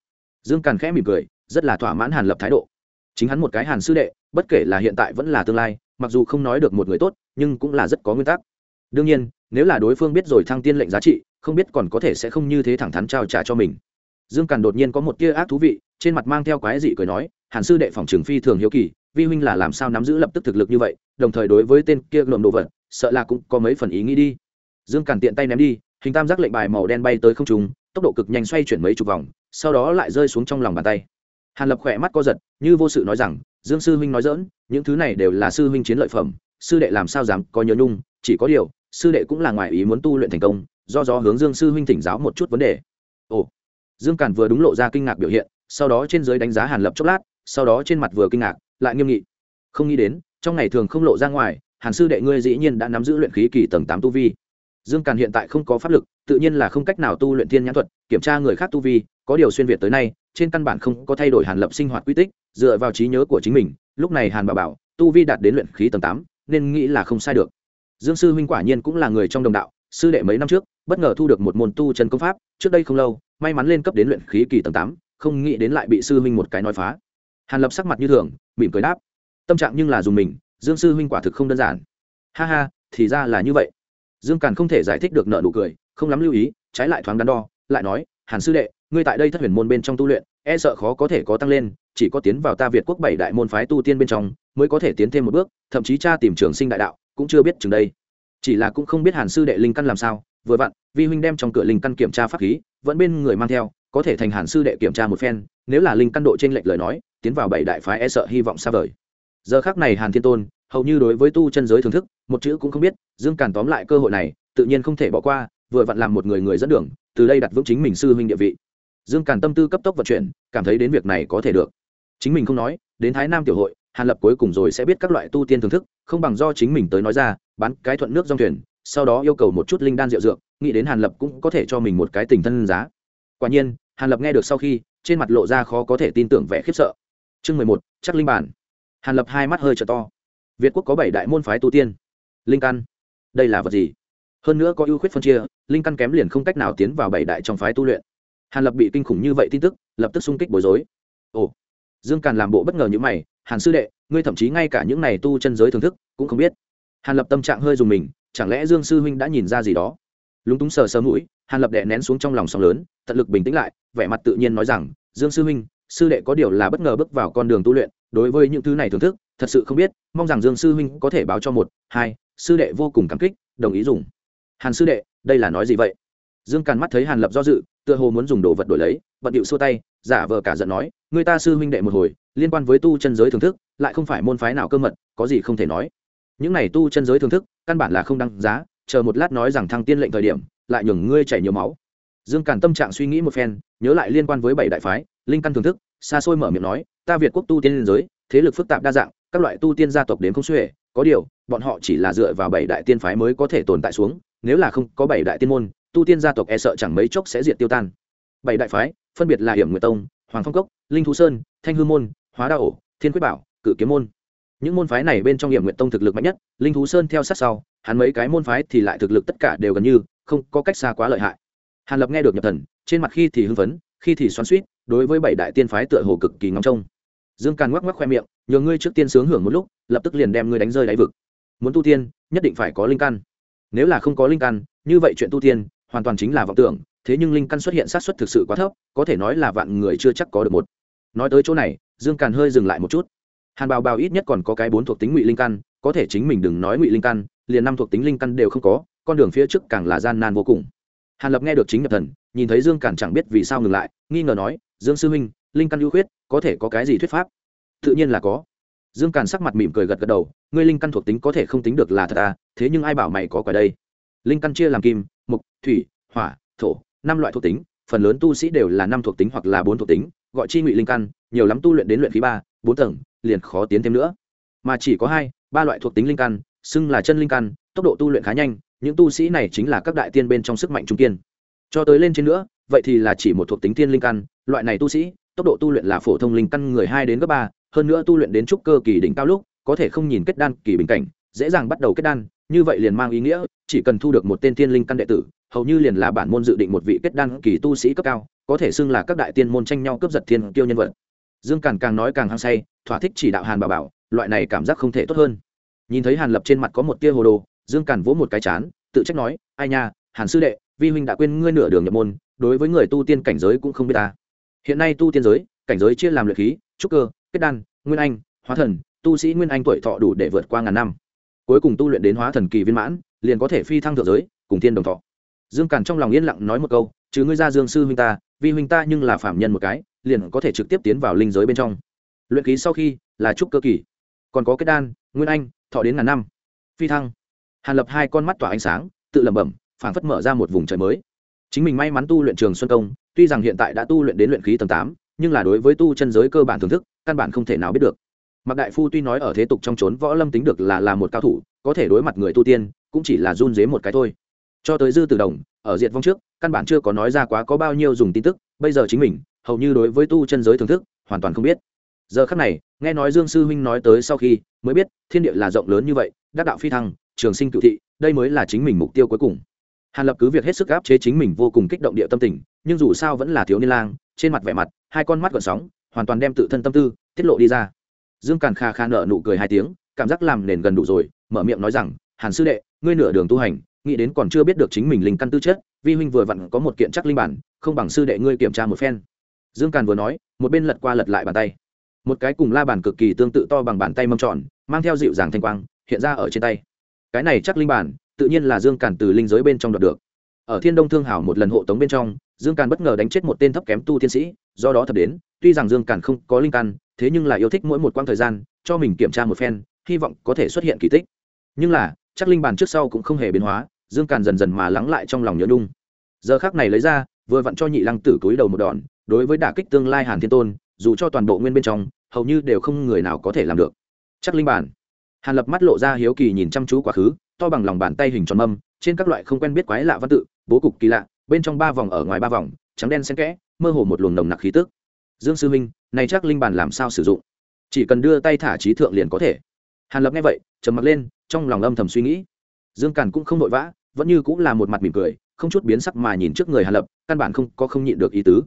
Speaker 1: dương càn khẽ mỉm cười rất là thỏa mãn hàn lập thái độ chính hắn một cái hàn sư đệ bất kể là hiện tại vẫn là tương lai mặc dù không nói được một người tốt nhưng cũng là rất có nguyên tắc đương nhiên, nếu là đối phương biết rồi thăng tiên lệnh giá trị, không biết còn có thể sẽ không như thế thẳng thắn trao trả cho mình. Dương càn đột nhiên có một tia ác thú vị, trên mặt mang theo quái dị cười nói, hàn sư đệ phòng trường phi thường hiếu kỳ, vi huynh là làm sao nắm giữ lập tức thực lực như vậy, đồng thời đối với tên kia lộn đồ vật, sợ là cũng có mấy phần ý nghĩ đi. Dương càn tiện tay ném đi, hình tam giác lệnh bài màu đen bay tới không trung, tốc độ cực nhanh xoay chuyển mấy chục vòng, sau đó lại rơi xuống trong lòng bàn tay. Hàn lập khỏe mắt co giật, như vô sự nói rằng, dương sư huynh nói dỡn những thứ này đều là sư huynh chiến lợi phẩm, sư đệ làm sao dám có nhớ nhung, chỉ có điều sư đệ cũng là ngoài ý muốn tu luyện thành công, do do hướng dương sư huynh thỉnh giáo một chút vấn đề. Ồ, dương càn vừa đúng lộ ra kinh ngạc biểu hiện, sau đó trên giới đánh giá hàn lập chốc lát, sau đó trên mặt vừa kinh ngạc, lại nghiêm nghị. Không nghĩ đến, trong ngày thường không lộ ra ngoài, hàn sư đệ ngươi dĩ nhiên đã nắm giữ luyện khí kỳ tầng tám tu vi. Dương càn hiện tại không có pháp lực, tự nhiên là không cách nào tu luyện thiên nhãn thuật, kiểm tra người khác tu vi, có điều xuyên việt tới nay, trên căn bản không có thay đổi hàn lập sinh hoạt quy tích, dựa vào trí nhớ của chính mình, lúc này hàn bảo bảo, tu vi đạt đến luyện khí tầng tám, nên nghĩ là không sai được dương sư huynh quả nhiên cũng là người trong đồng đạo, sư đệ mấy năm trước, bất ngờ thu được một môn tu chân công pháp, trước đây không lâu, may mắn lên cấp đến luyện khí kỳ tầng tám, không nghĩ đến lại bị sư huynh một cái nói phá. Hàn lập sắc mặt như thường, mỉm cười đáp. Tâm trạng nhưng là dùng mình, dương sư huynh quả thực không đơn giản. Ha ha, thì ra là như vậy. Dương càn không thể giải thích được nợ nụ cười, không lắm lưu ý, trái lại thoáng đắn đo, lại nói, hàn sư đệ, ngươi tại đây thất huyền môn bên trong tu luyện e sợ khó có thể có tăng lên, chỉ có tiến vào ta việt quốc bảy đại môn phái tu tiên bên trong, mới có thể tiến thêm một bước, thậm chí cha tìm trường sinh đại đạo cũng chưa biết chừng đây. Chỉ là cũng không biết hàn sư đệ linh căn làm sao, vừa vặn, vi huynh đem trong cửa linh căn kiểm tra pháp khí, vẫn bên người mang theo, có thể thành hàn sư đệ kiểm tra một phen, nếu là linh căn độ trên lệch lời nói, tiến vào bảy đại phái e sợ hy vọng xa vời. Giờ khác này hàn thiên tôn, hầu như đối với tu chân giới thưởng thức, một chữ cũng không biết, dương càn tóm lại cơ hội này, tự nhiên không thể bỏ qua, vừa vặn làm một người người dẫn đường, từ đây đặt vững chính mình sư huynh địa vị. Dương càn tâm tư cấp tốc vận chuyển, cảm thấy đến việc này có thể được. Chính mình không nói, đến thái nam tiểu hội hàn lập cuối cùng rồi sẽ biết các loại tu tiên thưởng thức, không bằng do chính mình tới nói ra, bán cái thuận nước dòng thuyền, sau đó yêu cầu một chút linh đan rượu dược, nghĩ đến hàn lập cũng có thể cho mình một cái tình thân giá. Quả nhiên, hàn lập nghe được sau khi, trên mặt lộ ra khó có thể tin tưởng vẻ khiếp sợ. Chương mười một, chắc linh bản. Hàn lập hai mắt hơi trở to. Việt quốc có bảy đại môn phái tu tiên. Linh căn. Đây là vật gì? Hơn nữa có ưu khuyết phân chia, linh căn kém liền không cách nào tiến vào bảy đại trong phái tu luyện. Hàn lập bị kinh khủng như vậy tin tức, lập tức xung kích bối rối. Ồ. Dương càn làm bộ bất ngờ như mày hàn sư đệ, ngươi thậm chí ngay cả những này tu chân giới thưởng thức cũng không biết. Hàn lập tâm trạng hơi dùng mình, chẳng lẽ dương sư huynh đã nhìn ra gì đó? Lúng túng sờ sờ mũi, hàn lập đệ nén xuống trong lòng sóng lớn, tận lực bình tĩnh lại, vẻ mặt tự nhiên nói rằng, dương sư huynh, sư đệ có điều là bất ngờ bước vào con đường tu luyện, đối với những thứ này thưởng thức, thật sự không biết, mong rằng dương sư huynh có thể báo cho một, hai, sư đệ vô cùng cảm kích, đồng ý dùng. Hàn sư đệ, đây là nói gì vậy? Dương càn mắt thấy hàn lập do dự, tựa hồ muốn dùng đồ vật đổi lấy vận điệu xua tay, giả vờ cả giận nói, người ta sư huynh đệ một hồi liên quan với tu chân giới thưởng thức, lại không phải môn phái nào cơ mật, có gì không thể nói. Những này tu chân giới thưởng thức, căn bản là không đăng giá, chờ một lát nói rằng thăng tiên lệnh thời điểm, lại nhường ngươi chảy nhiều máu. Dương càn tâm trạng suy nghĩ một phen, nhớ lại liên quan với bảy đại phái, linh căn thưởng thức, xa xôi mở miệng nói, ta việt quốc tu tiên liên giới, thế lực phức tạp đa dạng, các loại tu tiên gia tộc đến không xuể, có điều, bọn họ chỉ là dựa vào bảy đại tiên phái mới có thể tồn tại xuống, nếu là không có bảy đại tiên môn, tu tiên gia tộc e sợ chẳng mấy chốc sẽ diệt tiêu tan. Bảy đại phái, phân biệt là hiểm nguyệt tông, hoàng phong cốc, linh thú sơn, thanh hư môn hóa đa ổ, thiên quyết bảo, cự kiếm môn. Những môn phái này bên trong hiểm nguyện tông thực lực mạnh nhất, linh thú sơn theo sát sau, hắn mấy cái môn phái thì lại thực lực tất cả đều gần như không có cách xa quá lợi hại. Hàn lập nghe được nhập thần, trên mặt khi thì hưng phấn, khi thì xoắn suýt đối với bảy đại tiên phái tựa hồ cực kỳ ngóng trông. Dương càn ngoắc ngoắc khoe miệng, nhờ ngươi trước tiên sướng hưởng một lúc, lập tức liền đem ngươi đánh rơi đáy vực. Muốn tu tiên, nhất định phải có linh căn. Nếu là không có linh căn, như vậy chuyện tu tiên, hoàn toàn chính là vọng tưởng, thế nhưng linh căn xuất hiện sát xuất thực sự quá thấp, có thể nói là vạn người chưa chắc có được một. Nói tới chỗ này dương càn hơi dừng lại một chút. Hàn bào bào ít nhất còn có cái bốn thuộc tính ngụy linh căn, có thể chính mình đừng nói ngụy linh căn, liền năm thuộc tính linh căn đều không có, con đường phía trước càng là gian nan vô cùng. Hàn lập nghe được chính nhập thần, nhìn thấy dương càn chẳng biết vì sao ngừng lại, nghi ngờ nói, dương sư huynh, linh căn ưu khuyết, có thể có cái gì thuyết pháp? Tự nhiên là có. Dương càn sắc mặt mỉm cười gật gật đầu, ngươi linh căn thuộc tính có thể không tính được là thật à thế nhưng ai bảo mày có quả đây? Linh căn chia làm kim, mục, thủy, hỏa, thổ, năm loại thuộc tính, phần lớn tu sĩ đều là năm thuộc tính hoặc là bốn thuộc tính, gọi chi ngụy linh căn nhiều lắm tu luyện đến luyện khí ba, bốn tầng, liền khó tiến thêm nữa. Mà chỉ có hai, ba loại thuộc tính linh căn, xưng là chân linh căn, tốc độ tu luyện khá nhanh, những tu sĩ này chính là các đại tiên bên trong sức mạnh trung tiên cho tới lên trên nữa, vậy thì là chỉ một thuộc tính tiên linh căn, loại này tu sĩ, tốc độ tu luyện là phổ thông linh căn người hai đến gấp ba, hơn nữa tu luyện đến trúc cơ kỳ đỉnh cao lúc, có thể không nhìn kết đan kỳ bình cảnh, dễ dàng bắt đầu kết đan, như vậy liền mang ý nghĩa, chỉ cần thu được một tên tiên linh căn đệ tử, hầu như liền là bản môn dự định một vị kết đan kỳ tu sĩ cấp cao, có thể xưng là các đại tiên môn tranh nhau cướp giật thiên kiêu nhân vật dương càn càng nói càng hăng say, thỏa thích chỉ đạo hàn bà bảo, loại này cảm giác không thể tốt hơn. Nhìn thấy hàn lập trên mặt có một tia hồ đồ, dương càn vỗ một cái chán, tự trách nói, ai nha, hàn sư đệ, vi huynh đã quên ngươi nửa đường nhập môn, đối với người tu tiên cảnh giới cũng không biết ta. Hiện nay tu tiên giới, cảnh giới chia làm luyện khí, trúc cơ, kết đan, nguyên anh, hóa thần, tu sĩ nguyên anh tuổi thọ đủ để vượt qua ngàn năm. Cuối cùng tu luyện đến hóa thần kỳ viên mãn, liền có thể phi thăng thượng giới, cùng thiên đồng thọ. Dương càn trong lòng yên lặng nói một câu chứ ngươi ra dương sư huynh ta, vi huynh ta nhưng là phạm nhân một cái liền có thể trực tiếp tiến vào linh giới bên trong. Luyện khí sau khi là trúc cơ kỳ. Còn có kết đan, nguyên anh, thọ đến ngàn năm. Phi thăng. Hàn lập hai con mắt tỏa ánh sáng, tự lẩm bẩm, phảng phất mở ra một vùng trời mới. Chính mình may mắn tu luyện trường xuân công, tuy rằng hiện tại đã tu luyện đến luyện khí tầng tám, nhưng là đối với tu chân giới cơ bản thưởng thức, căn bản không thể nào biết được. Mặc đại phu tuy nói ở thế tục trong trốn võ lâm tính được là là một cao thủ, có thể đối mặt người tu tiên, cũng chỉ là run dế một cái thôi. Cho tới dư tử đồng, ở diệt vong trước, căn bản chưa có nói ra quá có bao nhiêu dùng tin tức, bây giờ chính mình hầu như đối với tu chân giới thưởng thức, hoàn toàn không biết. Giờ khắc này, nghe nói dương sư huynh nói tới sau khi, mới biết, thiên địa là rộng lớn như vậy, đắc đạo phi thăng, trường sinh cựu thị, đây mới là chính mình mục tiêu cuối cùng. Hàn lập cứ việc hết sức áp chế chính mình vô cùng kích động địa tâm tình, nhưng dù sao vẫn là thiếu niên lang, trên mặt vẻ mặt, hai con mắt gợn sóng, hoàn toàn đem tự thân tâm tư, tiết lộ đi ra. Dương càn kha kha nợ nụ cười hai tiếng, cảm giác làm nền gần đủ rồi, mở miệng nói rằng, hàn sư đệ, ngươi nửa đường tu hành, nghĩ đến còn chưa biết được chính mình linh căn tư chất, vi huynh vừa vặn có một kiện chắc linh bản, không bằng sư đệ ngươi kiểm tra một phen dương càn vừa nói, một bên lật qua lật lại bàn tay. Một cái cùng la bàn cực kỳ tương tự to bằng bàn tay mâm tròn, mang theo dịu dàng thanh quang, hiện ra ở trên tay. Cái này chắc linh bản tự nhiên là dương càn từ linh giới bên trong đoạt được. Ở thiên đông thương hảo một lần hộ tống bên trong, dương càn bất ngờ đánh chết một tên thấp kém tu thiên sĩ, do đó thật đến, tuy rằng dương càn không có linh căn, thế nhưng là yêu thích mỗi một quãng thời gian, cho mình kiểm tra một phen, hy vọng có thể xuất hiện kỳ tích. Nhưng là, chắc linh bản trước sau cũng không hề biến hóa, dương càn dần dần mà lắng lại trong lòng nhớ nhung. Giờ khác này lấy ra, vừa vặn cho nhị lăng tử túi đầu một đòn đối với đả kích tương lai hàn thiên tôn, dù cho toàn bộ nguyên bên trong, hầu như đều không người nào có thể làm được. Chắc linh bản. Hàn lập mắt lộ ra hiếu kỳ nhìn chăm chú quá khứ, to bằng lòng bàn tay hình tròn mâm, trên các loại không quen biết quái lạ văn tự, bố cục kỳ lạ, bên trong ba vòng ở ngoài ba vòng, trắng đen xen kẽ, mơ hồ một luồng nồng nặc khí tức. Dương sư minh này chắc linh bản làm sao sử dụng? Chỉ cần đưa tay thả trí thượng liền có thể. Hàn lập nghe vậy, trầm mặc lên, trong lòng âm thầm suy nghĩ. Dương càn cũng không vội vã, vẫn như cũng là một mặt mỉm cười, không chút biến sắc mà nhìn trước người hàn lập, căn bản không có không nhịn được ý tứ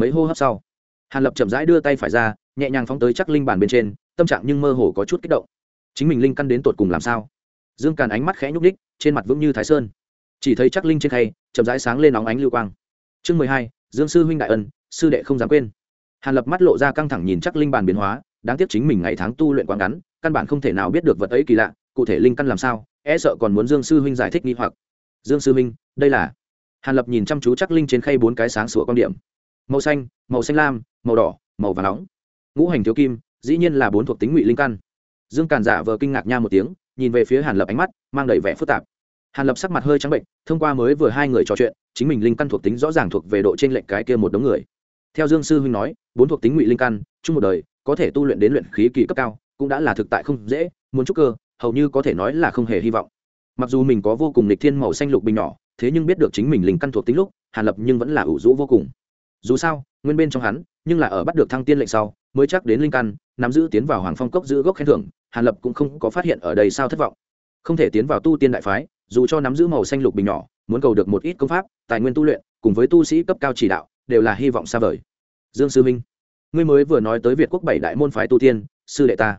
Speaker 1: mấy hô hấp sau. Hàn lập chậm rãi đưa tay phải ra, nhẹ nhàng phóng tới chắc linh bàn bên trên, tâm trạng nhưng mơ hồ có chút kích động. Chính mình linh căn đến tột cùng làm sao? Dương càn ánh mắt khẽ nhúc đích trên mặt vững như thái sơn. Chỉ thấy chắc linh trên khay, chậm rãi sáng lên óng ánh lưu quang. Chương mười hai, dương sư huynh đại ân, sư đệ không dám quên. Hàn lập mắt lộ ra căng thẳng nhìn chắc linh bàn biến hóa, đáng tiếc chính mình ngày tháng tu luyện quá ngắn, căn bản không thể nào biết được vật ấy kỳ lạ, cụ thể linh căn làm sao e sợ còn muốn dương sư huynh giải thích nghi hoặc. Dương sư huynh, đây là? Hàn lập nhìn chăm chú chắc linh trên khay bốn cái sáng sủa quan điểm màu xanh màu xanh lam, màu đỏ, màu và nóng. Ngũ hành thiếu kim, dĩ nhiên là bốn thuộc tính ngụy linh căn. Dương càn giả vờ kinh ngạc nha một tiếng, nhìn về phía hàn lập ánh mắt, mang đầy vẻ phức tạp. Hàn lập sắc mặt hơi trắng bệnh, thông qua mới vừa hai người trò chuyện, chính mình linh căn thuộc tính rõ ràng thuộc về độ trên lệnh cái kia một đống người. Theo dương sư huynh nói, bốn thuộc tính ngụy linh căn, chung một đời, có thể tu luyện đến luyện khí kỳ cấp cao, cũng đã là thực tại không dễ, muốn trúc cơ, hầu như có thể nói là không hề hy vọng. Mặc dù mình có vô cùng lịch thiên màu xanh lục bình nhỏ, thế nhưng biết được chính mình linh căn thuộc tính lúc, hàn lập nhưng vẫn là ủ rũ vô cùng dù sao, nguyên bên trong hắn, nhưng là ở bắt được thăng tiên lệnh sau, mới chắc đến linh căn, nắm giữ tiến vào hoàng phong cốc giữ gốc khen thưởng, hàn lập cũng không có phát hiện ở đây sao thất vọng. Không thể tiến vào tu tiên đại phái, dù cho nắm giữ màu xanh lục bình nhỏ, muốn cầu được một ít công pháp, tài nguyên tu luyện, cùng với tu sĩ cấp cao chỉ đạo, đều là hy vọng xa vời. Dương sư minh, ngươi mới vừa nói tới việt quốc bảy đại môn phái tu tiên, sư đệ ta.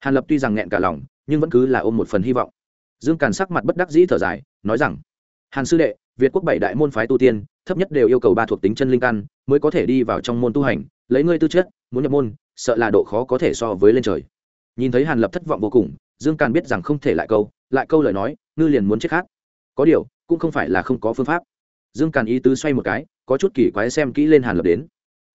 Speaker 1: Hàn lập tuy rằng nghẹn cả lòng, nhưng vẫn cứ là ôm một phần hy vọng. Dương càn sắc mặt bất đắc dĩ thở dài, nói rằng, hàn sư đệ, việt quốc bảy đại môn phái tu tiên thấp nhất đều yêu cầu ba thuộc tính chân linh căn mới có thể đi vào trong môn tu hành, lấy ngươi tư chất, muốn nhập môn, sợ là độ khó có thể so với lên trời. Nhìn thấy hàn lập thất vọng vô cùng, dương càn biết rằng không thể lại câu lại câu lời nói, ngư liền muốn chết khác. Có điều, cũng không phải là không có phương pháp. Dương càn ý tứ xoay một cái, có chút kỳ quái xem kỹ lên hàn lập đến.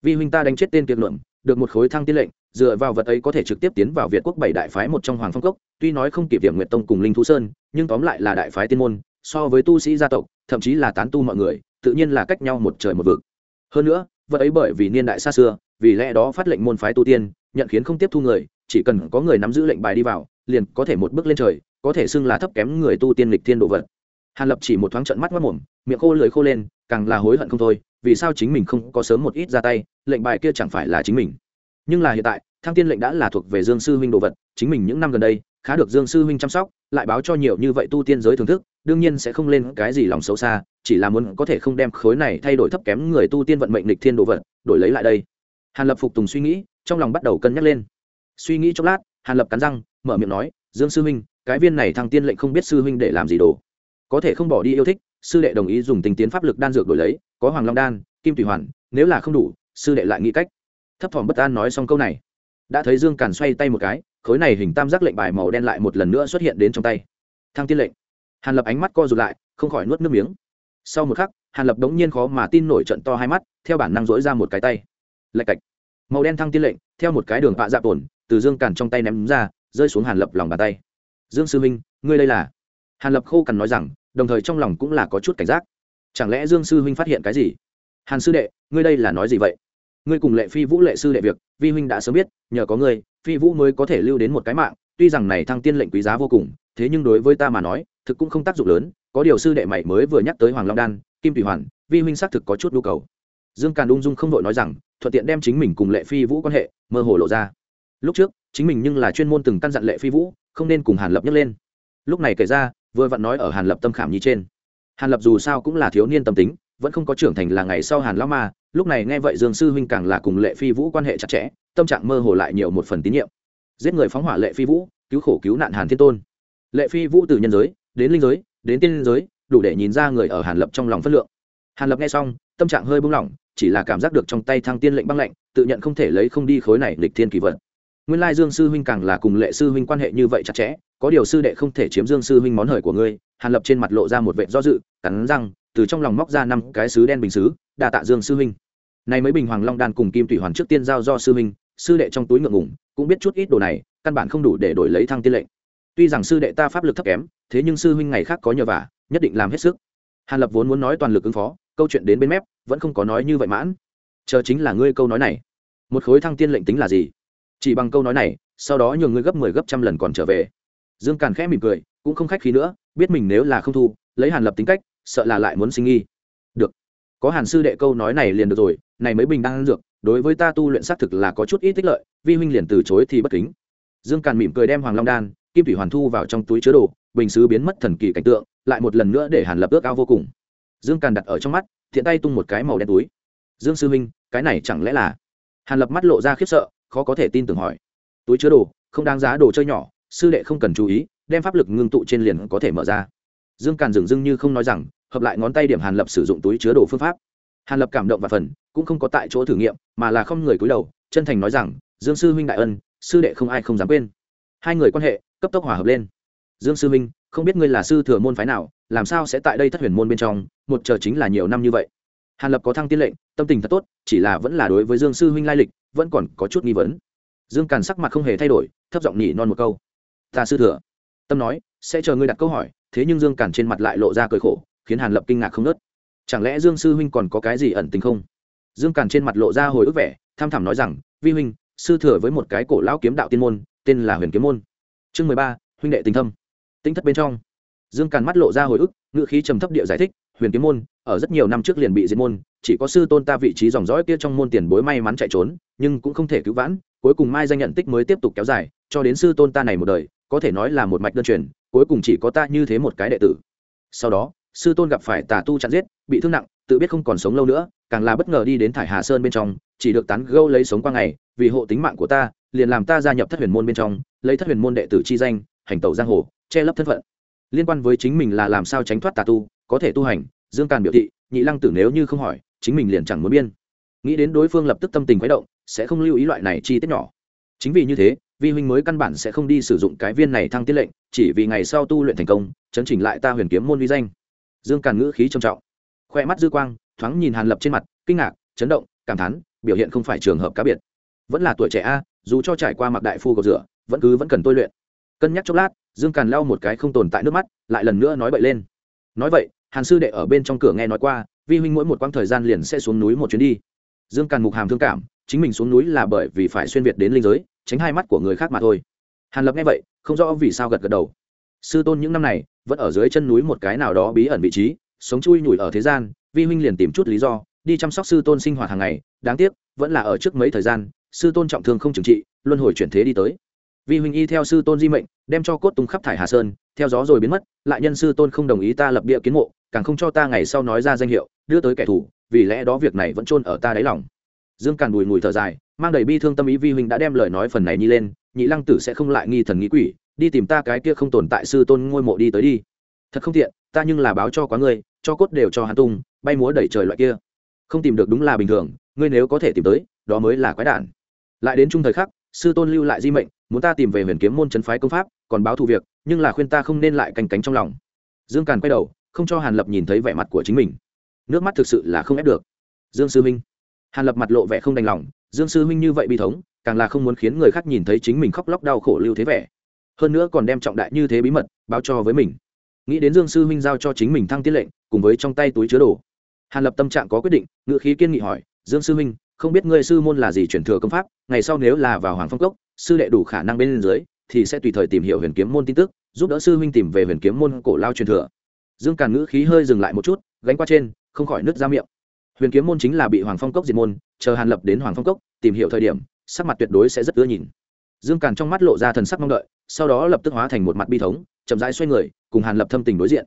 Speaker 1: Vì huynh ta đánh chết tên kiệt luận được một khối thăng tiên lệnh, dựa vào vật ấy có thể trực tiếp tiến vào việt quốc bảy đại phái một trong hoàng phong cốc, tuy nói không kịp điểm nguyện tông cùng linh thú sơn, nhưng tóm lại là đại phái tiên môn, so với tu sĩ gia tộc, thậm chí là tán tu mọi người tự nhiên là cách nhau một trời một vực. Hơn nữa, vật ấy bởi vì niên đại xa xưa, vì lẽ đó phát lệnh môn phái tu tiên, nhận khiến không tiếp thu người, chỉ cần có người nắm giữ lệnh bài đi vào, liền có thể một bước lên trời, có thể xưng là thấp kém người tu tiên lịch thiên độ vật. Hàn lập chỉ một thoáng trận mắt mất mồm, miệng khô lưỡi khô lên, càng là hối hận không thôi, vì sao chính mình không có sớm một ít ra tay, lệnh bài kia chẳng phải là chính mình. Nhưng là hiện tại, thăng tiên lệnh đã là thuộc về dương sư huynh đồ vật, chính mình những năm gần đây, khá được dương sư huynh chăm sóc, lại báo cho nhiều như vậy tu tiên giới thưởng thức đương nhiên sẽ không lên cái gì lòng xấu xa, chỉ là muốn có thể không đem khối này thay đổi thấp kém người tu tiên vận mệnh lịch thiên đồ vật, đổi lấy lại đây. Hàn lập phục tùng suy nghĩ, trong lòng bắt đầu cân nhắc lên. Suy nghĩ chốc lát, hàn lập cắn răng, mở miệng nói, dương sư huynh, cái viên này thăng tiên lệnh không biết sư huynh để làm gì đồ. Có thể không bỏ đi yêu thích, sư đệ đồng ý dùng tình tiến pháp lực đan dược đổi lấy, có hoàng long đan, kim tùy hoàn, nếu là không đủ, sư đệ lại nghĩ cách. Thấp thỏm bất an nói xong câu này. Đã thấy dương càn xoay tay một cái, khối này hình tam giác lệnh bài màu đen lại một lần nữa xuất hiện đến trong tay. Thăng tiên lệnh hàn lập ánh mắt co rụt lại, không khỏi nuốt nước miếng. Sau một khắc, hàn lập đống nhiên khó mà tin nổi trận to hai mắt, theo bản năng dỗi ra một cái tay. Lạch cạch. Màu đen thăng tiên lệnh, theo một cái đường vạ dạ tổn, từ dương càn trong tay ném ra, rơi xuống hàn lập lòng bàn tay. Dương sư huynh, ngươi đây là? Hàn lập khô cằn nói rằng, đồng thời trong lòng cũng là có chút cảnh giác. Chẳng lẽ dương sư huynh phát hiện cái gì? Hàn sư đệ, ngươi đây là nói gì vậy? Ngươi cùng lệ phi vũ lệ sư đệ việc, vi huynh đã sớm biết, nhờ có ngươi, phi vũ mới có thể lưu đến một cái mạng, tuy rằng này thăng tiên lệnh quý giá vô cùng, thế nhưng đối với ta mà nói thực cũng không tác dụng lớn, có điều sư đệ mày mới vừa nhắc tới hoàng long đan, kim thủy hoàn, vi huynh xác thực có chút nhu cầu. Dương càn ung dung không đội nói rằng, thuận tiện đem chính mình cùng lệ phi vũ quan hệ, mơ hồ lộ ra. Lúc trước, chính mình nhưng là chuyên môn từng căn dặn lệ phi vũ, không nên cùng hàn lập nhấc lên. Lúc này kể ra, vừa vặn nói ở hàn lập tâm khảm như trên. Hàn lập dù sao cũng là thiếu niên tâm tính, vẫn không có trưởng thành là ngày sau hàn lão ma, lúc này nghe vậy dương sư huynh càng là cùng lệ phi vũ quan hệ chặt chẽ, tâm trạng mơ hồ lại nhiều một phần tín nhiệm. Giết người phóng hỏa lệ phi vũ, cứu khổ cứu nạn hàn thiên tôn. Lệ phi vũ từ nhân giới đến linh giới, đến tiên giới, đủ để nhìn ra người ở hàn lập trong lòng phất lượng. Hàn lập nghe xong, tâm trạng hơi buông lỏng, chỉ là cảm giác được trong tay thăng tiên lệnh băng lệnh tự nhận không thể lấy không đi khối này lịch thiên kỳ vật. Nguyên lai dương sư huynh càng là cùng lệ sư huynh quan hệ như vậy chặt chẽ, có điều sư đệ không thể chiếm dương sư huynh món hời của ngươi. Hàn lập trên mặt lộ ra một vệ do dự, cắn răng, từ trong lòng móc ra năm cái sứ đen bình sứ đà tạ dương sư huynh. Này mấy bình hoàng long đan cùng kim thủy hoàn trước tiên giao do sư huynh, sư đệ trong túi ngượng ngủng cũng biết chút ít đồ này, căn bản không đủ để đổi lấy thăng tiên lệnh tuy rằng sư đệ ta pháp lực thấp kém, thế nhưng sư huynh ngày khác có nhờ vả, nhất định làm hết sức. Hàn lập vốn muốn nói toàn lực ứng phó, câu chuyện đến bên mép, vẫn không có nói như vậy mãn. Chờ chính là ngươi câu nói này. Một khối thăng tiên lệnh tính là gì? Chỉ bằng câu nói này, sau đó nhường ngươi gấp mười 10 gấp trăm lần còn trở về. Dương càn khẽ mỉm cười, cũng không khách khí nữa, biết mình nếu là không thu, lấy hàn lập tính cách, sợ là lại muốn sinh nghi. Được. Có hàn sư đệ câu nói này liền được rồi, này mấy bình đang dược, đối với ta tu luyện xác thực là có chút ít tích lợi, vi huynh liền từ chối thì bất kính. Dương càn mỉm cười đem hoàng long đan kim thủy hoàn thu vào trong túi chứa đồ, bình xứ biến mất thần kỳ cảnh tượng, lại một lần nữa để hàn lập ước ao vô cùng. Dương càn đặt ở trong mắt, thiện tay tung một cái màu đen túi. Dương sư huynh, cái này chẳng lẽ là? Hàn lập mắt lộ ra khiếp sợ, khó có thể tin tưởng hỏi. Túi chứa đồ, không đáng giá đồ chơi nhỏ, sư đệ không cần chú ý, đem pháp lực ngưng tụ trên liền có thể mở ra. Dương càn dừng dưng như không nói rằng, hợp lại ngón tay điểm hàn lập sử dụng túi chứa đồ phương pháp. Hàn lập cảm động và phần, cũng không có tại chỗ thử nghiệm, mà là không người cúi đầu, chân thành nói rằng, dương sư huynh đại ân, sư đệ không ai không dám quên hai người quan hệ, cấp tốc hòa hợp lên. Dương sư Minh, không biết ngươi là sư thừa môn phái nào, làm sao sẽ tại đây thất huyền môn bên trong, một chờ chính là nhiều năm như vậy? Hàn lập có thăng tiên lệnh, tâm tình thật tốt, chỉ là vẫn là đối với dương sư huynh lai lịch, vẫn còn có chút nghi vấn. Dương càn sắc mặt không hề thay đổi, thấp giọng nhỉ non một câu. Ta sư thừa. Tâm nói, sẽ chờ ngươi đặt câu hỏi, thế nhưng dương càn trên mặt lại lộ ra cười khổ, khiến hàn lập kinh ngạc không nớt. Chẳng lẽ dương sư huynh còn có cái gì ẩn tình không? Dương càn trên mặt lộ ra hồi ức vẻ, tham thẳm nói rằng, vi huynh, sư thừa với một cái cổ lão kiếm đạo tiên môn tên là huyền kiếm môn. Chương mười ba, huynh đệ tình thâm. Tinh thất bên trong. Dương càn mắt lộ ra hồi ức ngự khí trầm thấp địa giải thích, huyền kiếm môn, ở rất nhiều năm trước liền bị diệt môn, chỉ có sư tôn ta vị trí dòng dõi kia trong môn tiền bối may mắn chạy trốn, nhưng cũng không thể cứu vãn, cuối cùng mai danh nhận tích mới tiếp tục kéo dài, cho đến sư tôn ta này một đời, có thể nói là một mạch đơn truyền, cuối cùng chỉ có ta như thế một cái đệ tử. Sau đó, sư tôn gặp phải tà tu chặn giết, bị thương nặng, tự biết không còn sống lâu nữa, càng là bất ngờ đi đến thải hà sơn bên trong, chỉ được tán gâu lấy sống qua ngày, vì hộ tính mạng của ta liền làm ta gia nhập thất huyền môn bên trong, lấy thất huyền môn đệ tử chi danh, hành tẩu giang hồ, che lấp thân phận. Liên quan với chính mình là làm sao tránh thoát tà tu, có thể tu hành, dương càn biểu thị, nhị lăng tử nếu như không hỏi, chính mình liền chẳng muốn biên. Nghĩ đến đối phương lập tức tâm tình khuấy động, sẽ không lưu ý loại này chi tiết nhỏ. Chính vì như thế, vi huynh mới căn bản sẽ không đi sử dụng cái viên này thăng tiết lệnh, chỉ vì ngày sau tu luyện thành công, chấn chỉnh lại ta huyền kiếm môn vi danh. Dương càn ngữ khí trầm trọng. Khoe mắt dư quang, thoáng nhìn hàn lập trên mặt, kinh ngạc, chấn động, cảm thán, biểu hiện không phải trường hợp cá biệt. Vẫn là tuổi trẻ a dù cho trải qua mặc đại phu cầu rửa, vẫn cứ vẫn cần tôi luyện. Cân nhắc chốc lát, dương càn lau một cái không tồn tại nước mắt, lại lần nữa nói bậy lên. Nói vậy, hàn sư đệ ở bên trong cửa nghe nói qua, vi huynh mỗi một quãng thời gian liền sẽ xuống núi một chuyến đi. Dương càn mục hàm thương cảm, chính mình xuống núi là bởi vì phải xuyên việt đến linh giới, tránh hai mắt của người khác mà thôi. Hàn lập nghe vậy, không rõ vì sao gật gật đầu. Sư tôn những năm này, vẫn ở dưới chân núi một cái nào đó bí ẩn vị trí, sống chui nhủi ở thế gian, vi huynh liền tìm chút lý do, đi chăm sóc sư tôn sinh hoạt hàng ngày, đáng tiếc, vẫn là ở trước mấy thời gian sư tôn trọng thương không trừng trị, luân hồi chuyển thế đi tới. Vi huynh y theo sư tôn di mệnh, đem cho cốt tung khắp thải hà sơn, theo gió rồi biến mất, lại nhân sư tôn không đồng ý ta lập địa kiến mộ, càng không cho ta ngày sau nói ra danh hiệu, đưa tới kẻ thù, vì lẽ đó việc này vẫn chôn ở ta đáy lòng. Dương càn đùi ngùi thở dài, mang đầy bi thương tâm ý vi huynh đã đem lời nói phần này nhi lên, nhị lăng tử sẽ không lại nghi thần nghĩ quỷ, đi tìm ta cái kia không tồn tại sư tôn ngôi mộ đi tới đi. Thật không thiện ta nhưng là báo cho quá ngươi, cho cốt đều cho hắn tung, bay múa đẩy trời loại kia. Không tìm được đúng là bình thường, ngươi nếu có thể tìm tới, đó mới là quái đản lại đến trung thời khắc, sư tôn lưu lại di mệnh, muốn ta tìm về huyền kiếm môn trấn phái công pháp, còn báo thù việc, nhưng là khuyên ta không nên lại canh cánh trong lòng. Dương càn quay đầu, không cho hàn lập nhìn thấy vẻ mặt của chính mình. Nước mắt thực sự là không ép được. Dương sư minh. Hàn lập mặt lộ vẻ không đành lòng, dương sư minh như vậy bi thống, càng là không muốn khiến người khác nhìn thấy chính mình khóc lóc đau khổ lưu thế vẻ. Hơn nữa còn đem trọng đại như thế bí mật báo cho với mình. Nghĩ đến dương sư minh giao cho chính mình thăng tiết lệnh, cùng với trong tay túi chứa đồ. Hàn lập tâm trạng có quyết định ngự khí kiên nghị hỏi, dương sư minh không biết ngươi sư môn là gì truyền thừa công pháp, ngày sau nếu là vào hoàng phong cốc, sư đệ đủ khả năng bên dưới, thì sẽ tùy thời tìm hiểu huyền kiếm môn tin tức, giúp đỡ sư huynh tìm về huyền kiếm môn cổ lao truyền thừa. Dương càn ngữ khí hơi dừng lại một chút, gánh qua trên, không khỏi nứt ra miệng. Huyền kiếm môn chính là bị hoàng phong cốc diệt môn, chờ hàn lập đến hoàng phong cốc, tìm hiểu thời điểm, sắc mặt tuyệt đối sẽ rất ưa nhìn. Dương càn trong mắt lộ ra thần sắc mong đợi, sau đó lập tức hóa thành một mặt bi thống, chậm rãi xoay người, cùng hàn lập thâm tình đối diện.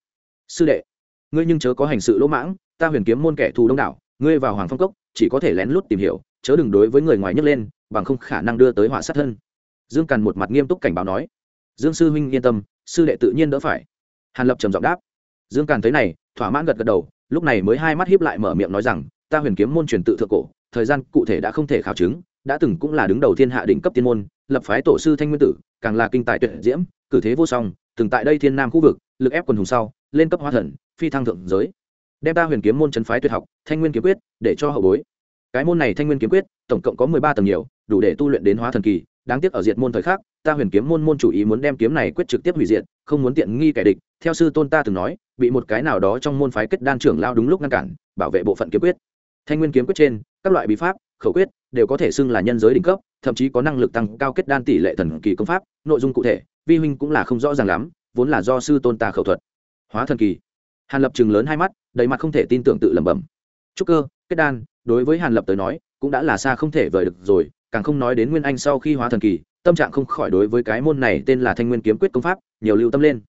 Speaker 1: Sư đệ, ngươi nhưng chớ có hành sự lỗ mãng, ta huyền kiếm môn kẻ thù đông đảo ngươi vào hoàng phong cốc, chỉ có thể lén lút tìm hiểu, chớ đừng đối với người ngoài nhấc lên, bằng không khả năng đưa tới họa sát thân. Dương càn một mặt nghiêm túc cảnh báo nói. Dương sư huynh yên tâm, sư đệ tự nhiên đỡ phải. Hàn lập trầm giọng đáp. Dương càn thấy này, thỏa mãn gật gật đầu, lúc này mới hai mắt hiếp lại mở miệng nói rằng, ta huyền kiếm môn truyền tự thượng cổ, thời gian cụ thể đã không thể khảo chứng, đã từng cũng là đứng đầu thiên hạ đỉnh cấp tiên môn, lập phái tổ sư thanh nguyên tử, càng là kinh tài tuyệt diễm, cử thế vô song, từng tại đây thiên nam khu vực, lực ép quần hùng sau, lên cấp hóa thần, phi thăng thượng giới đem ta huyền kiếm môn trấn phái tuyệt học, thanh nguyên kiếm quyết, để cho hậu bối. Cái môn này thanh nguyên kiếm quyết, tổng cộng có mười ba tầng nhiều, đủ để tu luyện đến hóa thần kỳ. Đáng tiếc ở diệt môn thời khác ta huyền kiếm môn môn chủ ý muốn đem kiếm này quyết trực tiếp hủy diệt, không muốn tiện nghi kẻ địch. Theo sư tôn ta từng nói, bị một cái nào đó trong môn phái kết đan trưởng lao đúng lúc ngăn cản, bảo vệ bộ phận kiếm quyết. Thanh nguyên kiếm quyết trên, các loại bí pháp, khẩu quyết, đều có thể xưng là nhân giới đỉnh cấp, thậm chí có năng lực tăng cao kết đan tỷ lệ thần kỳ công pháp, nội dung cụ thể, vi huynh cũng là không rõ ràng lắm, vốn là do sư tôn ta khẩu thuật. Hóa thần kỳ. Hàn lập chừng lớn hai mắt đầy mặt không thể tin tưởng tự lẩm bẩm. Trúc cơ, kết đan, đối với hàn lập tới nói, cũng đã là xa không thể vời được rồi, càng không nói đến nguyên anh sau khi hóa thần kỳ, tâm trạng không khỏi đối với cái môn này tên là thanh nguyên kiếm quyết công pháp, nhiều lưu tâm lên.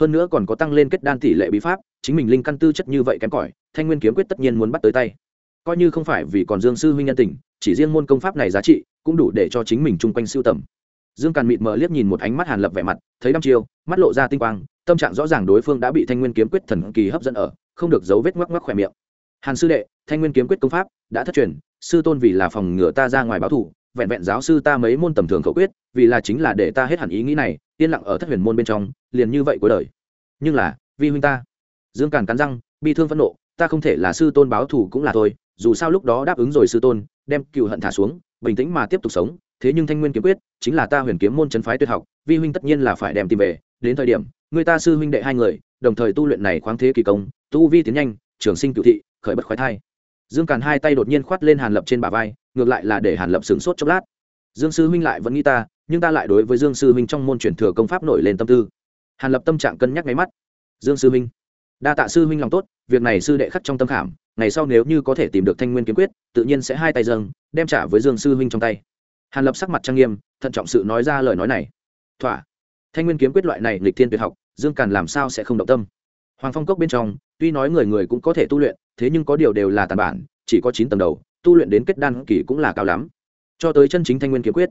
Speaker 1: Hơn nữa còn có tăng lên kết đan tỷ lệ bí pháp, chính mình linh căn tư chất như vậy kém cỏi, thanh nguyên kiếm quyết tất nhiên muốn bắt tới tay. Coi như không phải vì còn dương sư huynh nhân tình, chỉ riêng môn công pháp này giá trị, cũng đủ để cho chính mình chung quanh sưu tầm. Dương càn mịt mờ liếc nhìn một ánh mắt hàn lập vẻ mặt, thấy đăm chiêu, mắt lộ ra tinh quang tâm trạng rõ ràng đối phương đã bị thanh nguyên kiếm quyết thần kỳ hấp dẫn ở, không được dấu vết ngoắc ngoắc khỏe miệng. Hàn sư đệ, thanh nguyên kiếm quyết công pháp đã thất truyền, sư tôn vì là phòng ngừa ta ra ngoài báo thủ vẹn vẹn giáo sư ta mấy môn tầm thường khẩu quyết, vì là chính là để ta hết hẳn ý nghĩ này, yên lặng ở thất huyền môn bên trong, liền như vậy cuối đời. Nhưng là, vi huynh ta, dương càn cắn răng, bi thương phẫn nộ, ta không thể là sư tôn báo thủ cũng là thôi, dù sao lúc đó đáp ứng rồi sư tôn, đem cựu hận thả xuống, bình tĩnh mà tiếp tục sống, thế nhưng thanh nguyên kiếm quyết, chính là ta huyền kiếm môn trấn phái tuyệt học, vi huynh tất nhiên là phải đem tìm về, đến thời điểm người ta sư huynh đệ hai người, đồng thời tu luyện này khoáng thế kỳ công, tu vi tiến nhanh, trường sinh cựu thị, khởi bất khoái thai. Dương càn hai tay đột nhiên khoát lên hàn lập trên bả vai, ngược lại là để hàn lập sửng sốt chốc lát. Dương sư huynh lại vẫn nghĩ ta, nhưng ta lại đối với dương sư huynh trong môn truyền thừa công pháp nổi lên tâm tư. Hàn lập tâm trạng cân nhắc máy mắt. Dương sư huynh, đa tạ sư huynh lòng tốt, việc này sư đệ khắc trong tâm khảm, ngày sau nếu như có thể tìm được thanh nguyên kiếm quyết, tự nhiên sẽ hai tay dâng, đem trả với dương sư huynh trong tay. Hàn lập sắc mặt trang nghiêm, thận trọng sự nói ra lời nói này. Thỏa. Thanh nguyên kiếm quyết loại này lịch thiên tuyệt học dương càn làm sao sẽ không động tâm? Hoàng phong cốc bên trong, tuy nói người người cũng có thể tu luyện, thế nhưng có điều đều là tàn bản, chỉ có chín tầng đầu, tu luyện đến kết đan kỳ cũng là cao lắm. Cho tới chân chính thanh nguyên kiếm quyết.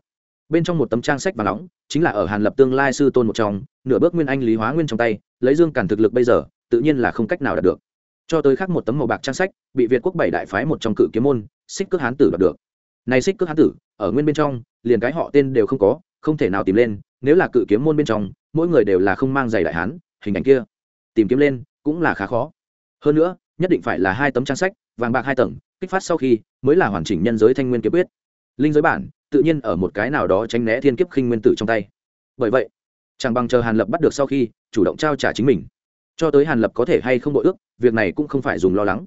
Speaker 1: Bên trong một tấm trang sách và nóng, chính là ở hàn lập tương lai sư tôn một trong, nửa bước nguyên anh lý hóa nguyên trong tay, lấy dương Càn thực lực bây giờ, tự nhiên là không cách nào đạt được. Cho tới khác một tấm màu bạc trang sách, bị việt quốc bảy đại phái một trong cự kiếm môn, xích cước hán tử đạt được. Này xích cước hán tử, ở nguyên bên trong, liền cái họ tên đều không có, không thể nào tìm lên, nếu là cự kiếm môn bên trong mỗi người đều là không mang giày đại hán, hình ảnh kia, tìm kiếm lên cũng là khá khó. Hơn nữa, nhất định phải là hai tấm trang sách, vàng bạc hai tầng, kích phát sau khi mới là hoàn chỉnh nhân giới thanh nguyên kiếm quyết. Linh giới bản, tự nhiên ở một cái nào đó tránh né thiên kiếp khinh nguyên tử trong tay. Bởi vậy, chẳng bằng chờ hàn lập bắt được sau khi, chủ động trao trả chính mình. Cho tới hàn lập có thể hay không đội ước, việc này cũng không phải dùng lo lắng.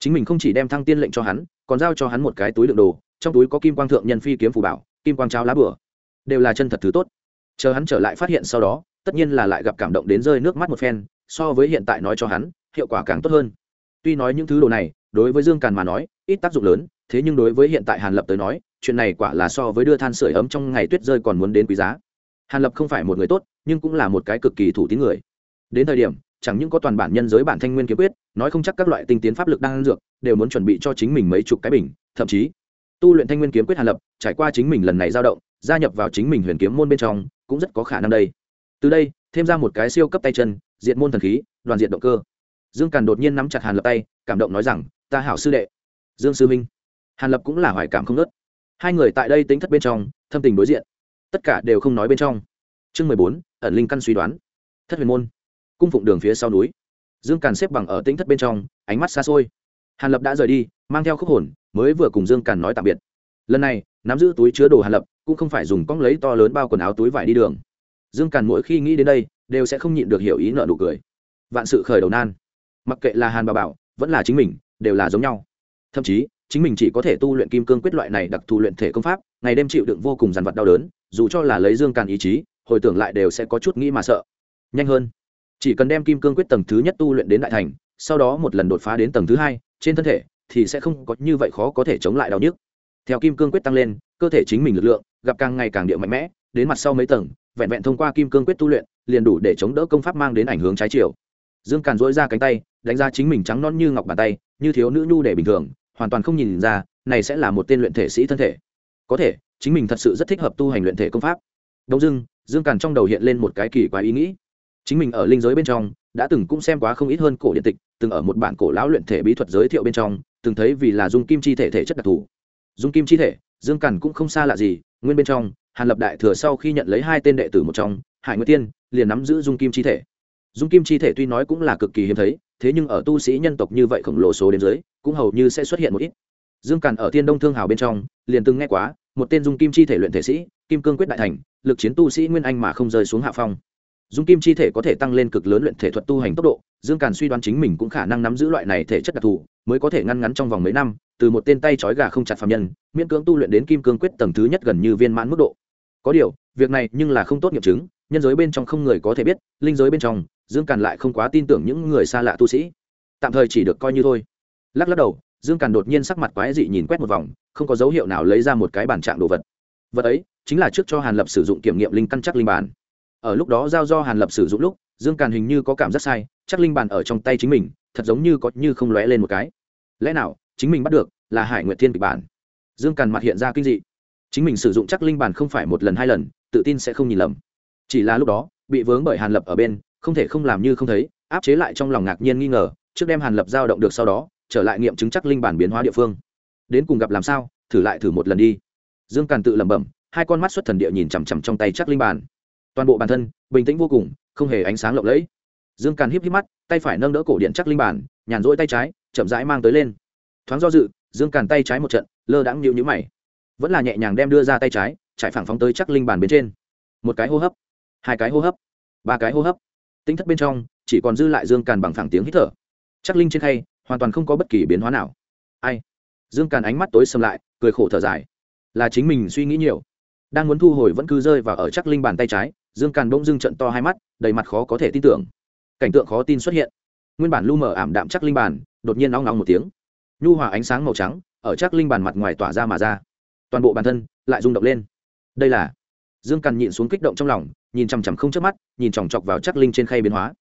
Speaker 1: Chính mình không chỉ đem thăng tiên lệnh cho hắn, còn giao cho hắn một cái túi đựng đồ, trong túi có kim quang thượng nhân phi kiếm phù bảo, kim quang trao lá bửa đều là chân thật thứ tốt chờ hắn trở lại phát hiện sau đó, tất nhiên là lại gặp cảm động đến rơi nước mắt một phen, so với hiện tại nói cho hắn, hiệu quả càng tốt hơn. Tuy nói những thứ đồ này, đối với dương càn mà nói, ít tác dụng lớn, thế nhưng đối với hiện tại hàn lập tới nói, chuyện này quả là so với đưa than sửa ấm trong ngày tuyết rơi còn muốn đến quý giá. Hàn lập không phải một người tốt, nhưng cũng là một cái cực kỳ thủ tín người. Đến thời điểm, chẳng những có toàn bản nhân giới bản thanh nguyên kiếm quyết, nói không chắc các loại tinh tiến pháp lực đang dược, đều muốn chuẩn bị cho chính mình mấy chục cái bình, thậm chí, tu luyện thanh nguyên kiếm quyết hàn lập, trải qua chính mình lần này dao động gia nhập vào chính mình huyền kiếm môn bên trong, cũng rất có khả năng đây. Từ đây, thêm ra một cái siêu cấp tay chân diện môn thần khí, đoàn diện động cơ. Dương càn đột nhiên nắm chặt hàn lập tay, cảm động nói rằng, ta hảo sư đệ. Dương sư minh hàn lập cũng là hoài cảm không nớt hai người tại đây tính thất bên trong, thâm tình đối diện. Tất cả đều không nói bên trong. Chương mười bốn, ẩn linh căn suy đoán. Thất huyền môn. Cung phụng đường phía sau núi. Dương càn xếp bằng ở tính thất bên trong, ánh mắt xa xôi. Hàn lập đã rời đi, mang theo khúc hồn, mới vừa cùng dương càn nói tạm biệt. Lần này nắm giữ túi chứa đồ hàn lập, cũng không phải dùng cong lấy to lớn bao quần áo túi vải đi đường. Dương càn mỗi khi nghĩ đến đây, đều sẽ không nhịn được hiểu ý nợ nụ cười. Vạn sự khởi đầu nan. Mặc kệ là hàn bà bảo, vẫn là chính mình, đều là giống nhau. Thậm chí, chính mình chỉ có thể tu luyện kim cương quyết loại này đặc thù luyện thể công pháp, ngày đêm chịu đựng vô cùng dằn vặt đau đớn, dù cho là lấy dương càn ý chí, hồi tưởng lại đều sẽ có chút nghĩ mà sợ. Nhanh hơn. Chỉ cần đem kim cương quyết tầng thứ nhất tu luyện đến đại thành, sau đó một lần đột phá đến tầng thứ hai, trên thân thể, thì sẽ không có như vậy khó có thể chống lại đau nhức theo kim cương quyết tăng lên, cơ thể chính mình lực lượng gặp càng ngày càng điệu mạnh mẽ, đến mặt sau mấy tầng, vẹn vẹn thông qua kim cương quyết tu luyện, liền đủ để chống đỡ công pháp mang đến ảnh hướng trái chiều. Dương càn dỗi ra cánh tay, đánh ra chính mình trắng non như ngọc bàn tay, như thiếu nữ nhu để bình thường, hoàn toàn không nhìn ra, này sẽ là một tên luyện thể sĩ thân thể. Có thể, chính mình thật sự rất thích hợp tu hành luyện thể công pháp. Đông dưng dương càn trong đầu hiện lên một cái kỳ quái ý nghĩ. Chính mình ở linh giới bên trong, đã từng cũng xem quá không ít hơn cổ điện tịch, từng ở một bản cổ lão luyện thể bí thuật giới thiệu bên trong, từng thấy vì là dung kim chi thể thể chất đặc thù dung kim chi thể, dương cằn cũng không xa lạ gì, nguyên bên trong, hàn lập đại thừa sau khi nhận lấy hai tên đệ tử một trong, hải nguyệt tiên, liền nắm giữ dung kim chi thể. Dung kim chi thể tuy nói cũng là cực kỳ hiếm thấy, thế nhưng ở tu sĩ nhân tộc như vậy khổng lồ số đến dưới, cũng hầu như sẽ xuất hiện một ít. Dương càn ở tiên đông thương hào bên trong, liền từng nghe quá, một tên dung kim chi thể luyện thể sĩ, kim cương quyết đại thành, lực chiến tu sĩ nguyên anh mà không rơi xuống hạ phong dung kim chi thể có thể tăng lên cực lớn luyện thể thuật tu hành tốc độ, dương càn suy đoán chính mình cũng khả năng nắm giữ loại này thể chất đặc thù, mới có thể ngăn ngắn trong vòng mấy năm, từ một tên tay trói gà không chặt phạm nhân, miễn cưỡng tu luyện đến kim cương quyết tầng thứ nhất gần như viên mãn mức độ. Có điều, việc này nhưng là không tốt nghiệm chứng, nhân giới bên trong không người có thể biết, linh giới bên trong, dương càn lại không quá tin tưởng những người xa lạ tu sĩ. Tạm thời chỉ được coi như thôi. Lắc lắc đầu, dương càn đột nhiên sắc mặt quái dị nhìn quét một vòng, không có dấu hiệu nào lấy ra một cái bản trạng đồ vật. Vật ấy chính là trước cho hàn lập sử dụng kiểm nghiệm linh căn chắc linh bản ở lúc đó giao do hàn lập sử dụng lúc, dương càn hình như có cảm giác sai, chắc linh bản ở trong tay chính mình, thật giống như có như không lóe lên một cái. Lẽ nào, chính mình bắt được là hải nguyệt thiên kịch bản? Dương càn mặt hiện ra kinh dị. Chính mình sử dụng chắc linh bản không phải một lần hai lần, tự tin sẽ không nhìn lầm. Chỉ là lúc đó, bị vướng bởi hàn lập ở bên, không thể không làm như không thấy, áp chế lại trong lòng ngạc nhiên nghi ngờ, trước đem hàn lập giao động được sau đó, trở lại nghiệm chứng chắc linh bản biến hóa địa phương. Đến cùng gặp làm sao, thử lại thử một lần đi. Dương càn tự lẩm bẩm, hai con mắt xuất thần địa nhìn chằm chằm trong tay chắc linh bản toàn bộ bản thân bình tĩnh vô cùng, không hề ánh sáng lộng lẫy. Dương càn híp híp mắt, tay phải nâng đỡ cổ điện chắc linh bản nhàn rỗi tay trái, chậm rãi mang tới lên. Thoáng do dự, dương càn tay trái một trận, lơ đãng nhịu nhữ mày. Vẫn là nhẹ nhàng đem đưa ra tay trái, trải phẳng phóng tới chắc linh bản bên trên. Một cái hô hấp, hai cái hô hấp, ba cái hô hấp. Tính thất bên trong, chỉ còn dư lại dương càn bằng phẳng tiếng hít thở. Chắc linh trên khay, hoàn toàn không có bất kỳ biến hóa nào. Ai? Dương càn ánh mắt tối xâm lại, cười khổ thở dài. Là chính mình suy nghĩ nhiều. Đang muốn thu hồi vẫn cứ rơi vào ở chắc linh bàn tay trái dương càn bỗng dưng trận to hai mắt, đầy mặt khó có thể tin tưởng. Cảnh tượng khó tin xuất hiện. Nguyên bản lu mờ ảm đạm chắc linh bàn, đột nhiên nóng nóng một tiếng. Nhu hòa ánh sáng màu trắng, ở chắc linh bàn mặt ngoài tỏa ra mà ra. Toàn bộ bản thân lại rung động lên. Đây là dương càn nhịn xuống kích động trong lòng, nhìn chằm chằm không chớp mắt, nhìn chòng chọc vào chắc linh trên khay biến hóa.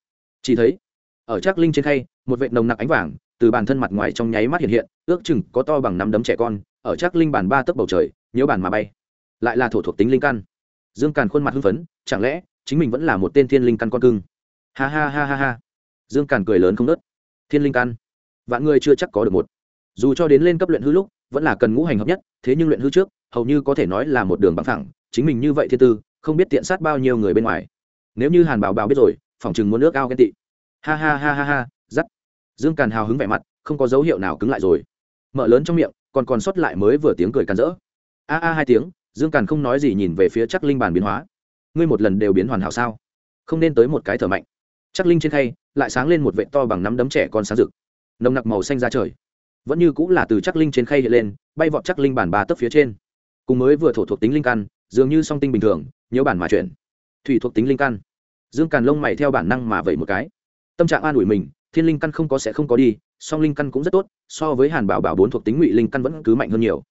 Speaker 1: Chỉ thấy, ở chắc linh trên khay, một vệt nồng nặc ánh vàng từ bản thân mặt ngoài trong nháy mắt hiện hiện, ước chừng có to bằng năm đấm trẻ con, ở chắc linh bàn ba tấc bầu trời, nhớ bản mà bay. Lại là thổ thuộc tính linh căn dương càn khuôn mặt hưng phấn, chẳng lẽ chính mình vẫn là một tên thiên linh căn con cưng? Ha ha ha ha ha. Dương càn cười lớn không nớt. Thiên linh căn? Vạn người chưa chắc có được một. Dù cho đến lên cấp luyện hư lúc, vẫn là cần ngũ hành hợp nhất, thế nhưng luyện hư trước, hầu như có thể nói là một đường bằng thẳng chính mình như vậy thiên tư, không biết tiện sát bao nhiêu người bên ngoài. Nếu như hàn bảo bảo biết rồi, phòng chừng muốn nước ao ghen tị. Ha ha ha ha ha dắt dương càn hào hứng vẻ mặt, không có dấu hiệu nào cứng lại rồi. Mở lớn trong miệng, còn còn sót lại mới vừa tiếng cười càn rỡ. A a hai tiếng dương càn không nói gì nhìn về phía chắc linh bàn biến hóa. Ngươi một lần đều biến hoàn hảo sao? Không nên tới một cái thở mạnh. Chắc linh trên khay lại sáng lên một vệ to bằng nắm đấm trẻ con sáng rực. Nồng nặc màu xanh ra trời. Vẫn như cũng là từ chắc linh trên khay hiện lên, bay vọt chắc linh bản ba tấp phía trên. Cùng mới vừa thổ thuộc tính linh căn, dường như song tinh bình thường nhớ bản mà chuyển. Thủy thuộc tính linh căn. Dương càn lông mày theo bản năng mà vậy một cái. Tâm trạng an ủi mình, thiên linh căn không có sẽ không có đi, song linh căn cũng rất tốt, so với hàn bảo bảo bốn thuộc tính ngụy linh căn vẫn cứ mạnh hơn nhiều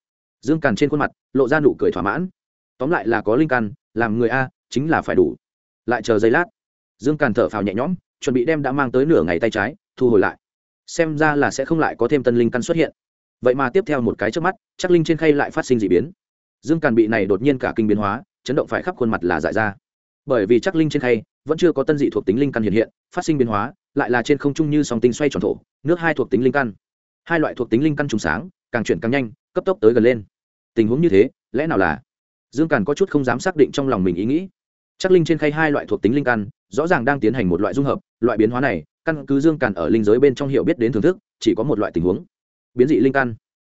Speaker 1: dương càn trên khuôn mặt, lộ ra nụ cười thỏa mãn. Tóm lại là có linh căn, làm người a, chính là phải đủ. Lại chờ giây lát, dương càn thở phào nhẹ nhõm, chuẩn bị đem đã mang tới nửa ngày tay trái, thu hồi lại. Xem ra là sẽ không lại có thêm tân linh căn xuất hiện. Vậy mà tiếp theo một cái trước mắt, chắc linh trên khay lại phát sinh d ị biến. Dương càn bị này đột nhiên cả kinh biến hóa, chấn động phải khắp khuôn mặt là dại ra. Bởi vì chắc linh trên khay vẫn chưa có tân dị thuộc tính linh căn hiện hiện, phát sinh biến hóa, lại là trên không trung như song tinh xoay tròn thổ, nước hai thuộc tính linh căn hai loại thuộc tính linh căn trùng sáng, càng chuyển càng nhanh, cấp tốc tới gần lên. Tình huống như thế, lẽ nào là? Dương càn có chút không dám xác định trong lòng mình ý nghĩ. Chắc linh trên khay hai loại thuộc tính linh căn, rõ ràng đang tiến hành một loại dung hợp, loại biến hóa này, căn cứ dương càn ở linh giới bên trong hiểu biết đến thưởng thức, chỉ có một loại tình huống. Biến dị linh căn.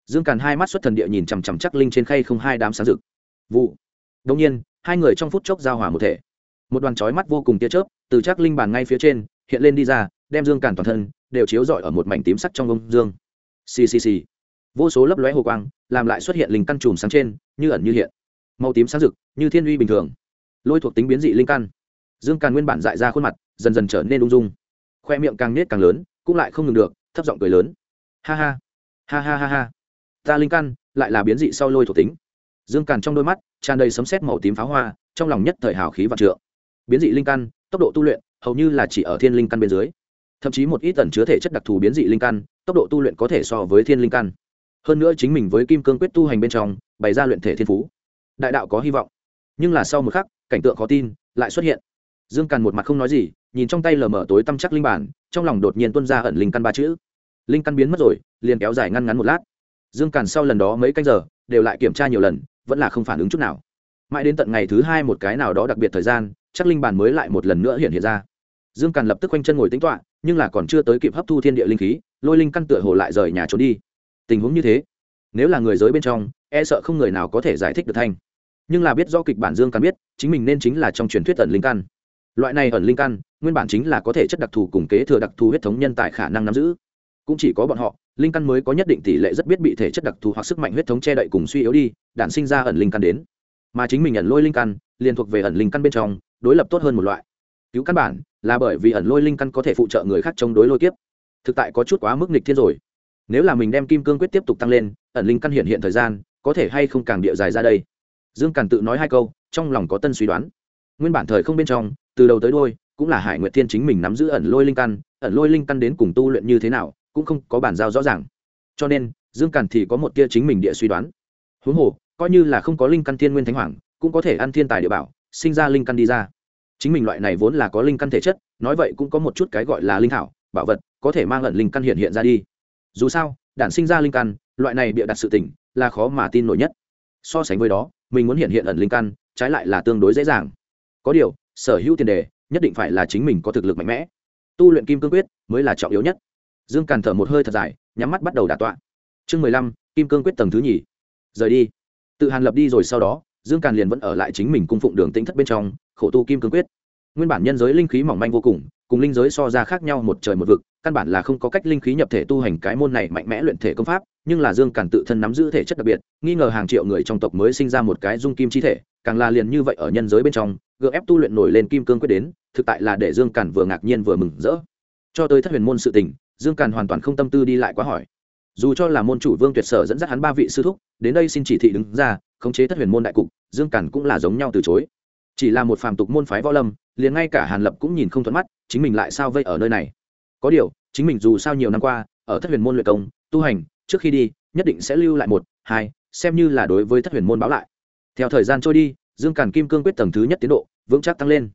Speaker 1: Dương càn hai mắt xuất thần địa nhìn chằm chằm chắc linh trên khay không hai đám sáng rực. Vụ. Đông nhiên, hai người trong phút chốc giao hòa một thể. Một đoàn chói mắt vô cùng tia chớp, từ chắc linh bàn ngay phía trên, hiện lên đi ra, đem dương càn toàn thân đều chiếu rọi ở một mảnh tím sắc trong ông dương ccc vô số lấp lóe hồ quang, làm lại xuất hiện linh căn chùm sáng trên, như ẩn như hiện. Màu tím sáng rực, như thiên uy bình thường. Lôi thuộc tính biến dị linh căn. Dương càn nguyên bản dại ra khuôn mặt, dần dần trở nên ung dung. Khoe miệng càng nết càng lớn, cũng lại không ngừng được, thấp giọng cười lớn. Ha ha. Ha ha ha ha. Ta linh căn, lại là biến dị sau lôi thuộc tính. Dương càn trong đôi mắt, tràn đầy sấm sét màu tím pháo hoa, trong lòng nhất thời hào khí vạn trượng. Biến dị linh căn, tốc độ tu luyện, hầu như là chỉ ở thiên linh căn bên dưới thậm chí một ít tần chứa thể chất đặc thù biến dị linh căn, tốc độ tu luyện có thể so với thiên linh căn. Hơn nữa chính mình với kim cương quyết tu hành bên trong, bày ra luyện thể thiên phú. Đại đạo có hy vọng. Nhưng là sau một khắc, cảnh tượng khó tin lại xuất hiện. Dương càn một mặt không nói gì, nhìn trong tay lờ mở tối tăm chắc linh bản, trong lòng đột nhiên tuân ra ẩn linh căn ba chữ. Linh căn biến mất rồi, liền kéo dài ngăn ngắn một lát. Dương càn sau lần đó mấy canh giờ, đều lại kiểm tra nhiều lần, vẫn là không phản ứng chút nào. Mãi đến tận ngày thứ hai một cái nào đó đặc biệt thời gian, chắc linh bản mới lại một lần nữa hiện hiện ra dương càn lập tức quanh chân ngồi tính toạ nhưng là còn chưa tới kịp hấp thu thiên địa linh khí, lôi linh căn tựa hồ lại rời nhà trốn đi. Tình huống như thế, nếu là người giới bên trong e sợ không người nào có thể giải thích được thanh. Nhưng là biết do kịch bản dương càn biết, chính mình nên chính là trong truyền thuyết ẩn linh căn. Loại này ẩn linh căn, nguyên bản chính là có thể chất đặc thù cùng kế thừa đặc thù huyết thống nhân tại khả năng nắm giữ. Cũng chỉ có bọn họ, linh căn mới có nhất định tỷ lệ rất biết bị thể chất đặc thù hoặc sức mạnh huyết thống che đậy cùng suy yếu đi đạn sinh ra ẩn linh căn đến. Mà chính mình ẩn lôi linh căn, liền thuộc về ẩn linh căn bên trong, đối lập tốt hơn một loại. Cứu căn bản là bởi vì ẩn lôi linh căn có thể phụ trợ người khác chống đối lôi kiếp. Thực tại có chút quá mức nghịch thiên rồi. Nếu là mình đem kim cương quyết tiếp tục tăng lên, ẩn linh căn hiện hiện thời gian, có thể hay không càng địa dài ra đây? Dương càn tự nói hai câu, trong lòng có tân suy đoán. Nguyên bản thời không bên trong, từ đầu tới đôi cũng là hải nguyệt thiên chính mình nắm giữ ẩn lôi linh căn, ẩn lôi linh căn đến cùng tu luyện như thế nào, cũng không có bản giao rõ ràng. Cho nên, dương càn thì có một tia chính mình địa suy đoán. Huống hồ, coi như là không có linh căn thiên nguyên thánh hoàng, cũng có thể ăn thiên tài địa bảo, sinh ra linh căn đi ra chính mình loại này vốn là có linh căn thể chất, nói vậy cũng có một chút cái gọi là linh thảo, bảo vật, có thể mang ẩn linh căn hiện hiện ra đi. Dù sao, đản sinh ra linh căn, loại này bịa đặt sự tỉnh là khó mà tin nổi nhất. So sánh với đó, mình muốn hiện hiện ẩn linh căn, trái lại là tương đối dễ dàng. Có điều, sở hữu tiền đề, nhất định phải là chính mình có thực lực mạnh mẽ. Tu luyện kim cương quyết mới là trọng yếu nhất. Dương càn thở một hơi thật dài, nhắm mắt bắt đầu đả tọa. Chương mười lăm, kim cương quyết tầng thứ nhì. Rời đi. Tự hàn lập đi rồi sau đó, dương càn liền vẫn ở lại chính mình cung phụng đường tĩnh thất bên trong khổ tu kim cương quyết. Nguyên bản nhân giới linh khí mỏng manh vô cùng cùng linh giới so ra khác nhau một trời một vực, căn bản là không có cách linh khí nhập thể tu hành cái môn này mạnh mẽ luyện thể công pháp, nhưng là dương càn tự thân nắm giữ thể chất đặc biệt, nghi ngờ hàng triệu người trong tộc mới sinh ra một cái dung kim chi thể, càng là liền như vậy ở nhân giới bên trong gượng ép tu luyện nổi lên kim cương quyết đến, thực tại là để dương càn vừa ngạc nhiên vừa mừng rỡ. Cho tới thất huyền môn sự tình, dương càn hoàn toàn không tâm tư đi lại quá hỏi. Dù cho là môn chủ vương tuyệt sở dẫn dắt hắn ba vị sư thúc, đến đây xin chỉ thị đứng ra, khống chế thất huyền môn đại cục, dương càn cũng là giống nhau từ chối chỉ là một phàm tục môn phái võ lâm, liền ngay cả hàn lập cũng nhìn không thuận mắt, chính mình lại sao vây ở nơi này? Có điều, chính mình dù sao nhiều năm qua, ở thất huyền môn luyện công, tu hành, trước khi đi, nhất định sẽ lưu lại một, hai, xem như là đối với thất huyền môn báo lại. Theo thời gian trôi đi, dương càn kim cương quyết tầng thứ nhất tiến độ, vững chắc tăng lên.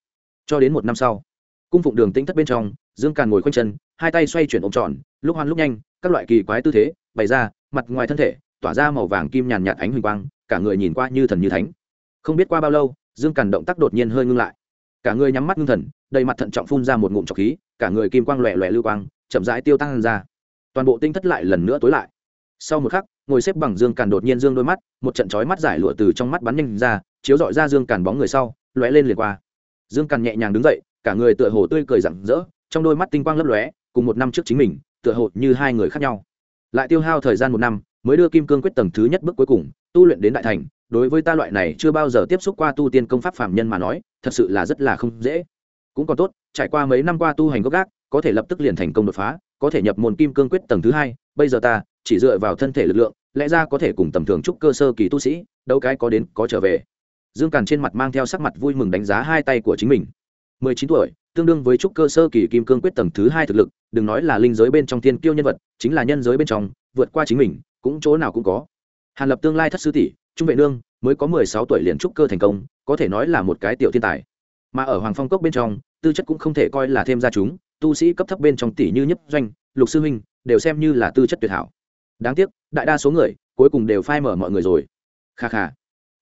Speaker 1: Cho đến một năm sau, cung phụng đường tĩnh thất bên trong, dương càn ngồi khoanh chân, hai tay xoay chuyển ôm tròn, lúc hoan lúc nhanh, các loại kỳ quái tư thế, bày ra, mặt ngoài thân thể, tỏa ra màu vàng kim nhàn nhạt ánh huỳnh quang, cả người nhìn qua như thần như thánh. Không biết qua bao lâu dương càn động tác đột nhiên hơi ngưng lại. Cả người nhắm mắt ngưng thần, đầy mặt thận trọng phun ra một ngụm trọc khí, cả người kim quang lòe lòe lưu quang, chậm rãi tiêu tăng ra. Toàn bộ tinh thất lại lần nữa tối lại. Sau một khắc, ngồi xếp bằng dương càn đột nhiên dương đôi mắt, một trận chói mắt giải lụa từ trong mắt bắn nhanh ra, chiếu dọi ra dương càn bóng người sau, lóe lên liền qua. Dương càn nhẹ nhàng đứng dậy, cả người tựa hồ tươi cười rặng rỡ, trong đôi mắt tinh quang lấp lóe, cùng một năm trước chính mình, tựa hồ như hai người khác nhau. Lại tiêu hao thời gian một năm mới đưa kim cương quyết tầng thứ nhất bước cuối cùng, tu luyện đến đại thành, đối với ta loại này chưa bao giờ tiếp xúc qua tu tiên công pháp phạm nhân mà nói, thật sự là rất là không dễ. Cũng còn tốt, trải qua mấy năm qua tu hành gốc gác, có thể lập tức liền thành công đột phá, có thể nhập môn kim cương quyết tầng thứ hai, bây giờ ta, chỉ dựa vào thân thể lực lượng, lẽ ra có thể cùng tầm thường trúc cơ sơ kỳ tu sĩ đâu cái có đến, có trở về. Dương càn trên mặt mang theo sắc mặt vui mừng đánh giá hai tay của chính mình. Mười chín tuổi, tương đương với trúc cơ sơ kỳ kim cương quyết tầng thứ hai thực lực, đừng nói là linh giới bên trong thiên kiêu nhân vật, chính là nhân giới bên trong, vượt qua chính mình cũng chỗ nào cũng có. Hàn lập tương lai thất sư tỷ, trung vệ nương, mới có mười sáu tuổi liền trúc cơ thành công, có thể nói là một cái tiểu thiên tài. Mà ở hoàng phong cốc bên trong, tư chất cũng không thể coi là thêm ra chúng, tu sĩ cấp thấp bên trong tỷ như nhất doanh, lục sư huynh, đều xem như là tư chất tuyệt hảo. Đáng tiếc, đại đa số người, cuối cùng đều phai mở mọi người rồi. Kha kha.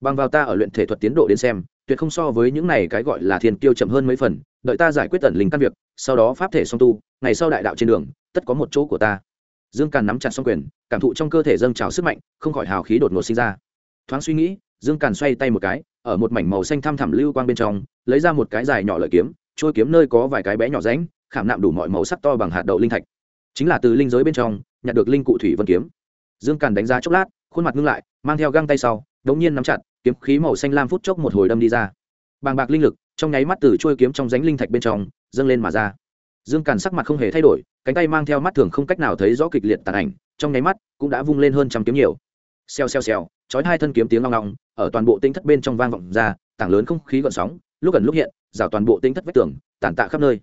Speaker 1: Bằng vào ta ở luyện thể thuật tiến độ đến xem, tuyệt không so với những này cái gọi là thiên kiêu chậm hơn mấy phần, đợi ta giải quyết tận linh căn việc, sau đó pháp thể song tu, ngày sau đại đạo trên đường, tất có một chỗ của ta dương càn nắm chặt xong quyền, cảm thụ trong cơ thể dâng trào sức mạnh, không khỏi hào khí đột ngột sinh ra. Thoáng suy nghĩ, dương càn xoay tay một cái, ở một mảnh màu xanh thăm thẳm lưu quang bên trong, lấy ra một cái dài nhỏ lợi kiếm, trôi kiếm nơi có vài cái bé nhỏ ránh khảm nạm đủ mọi màu sắc to bằng hạt đậu linh thạch. Chính là từ linh giới bên trong, nhặt được linh cụ thủy vân kiếm. Dương càn đánh giá chốc lát, khuôn mặt ngưng lại, mang theo găng tay sau, đống nhiên nắm chặt, kiếm khí màu xanh lam phút chốc một hồi đâm đi ra. Bàng bạc linh lực, trong nháy mắt từ trôi kiếm trong ránh linh thạch bên trong, dâng lên mà ra dương càn sắc mặt không hề thay đổi, cánh tay mang theo mắt thường không cách nào thấy rõ kịch liệt tàn ảnh, trong nháy mắt cũng đã vung lên hơn trăm kiếm nhiều. Xèo xèo xèo, chói hai thân kiếm tiếng long long, ở toàn bộ tinh thất bên trong vang vọng ra, tảng lớn không khí gợn sóng, lúc gần lúc hiện, rào toàn bộ tinh thất vách tường tàn tạ khắp nơi.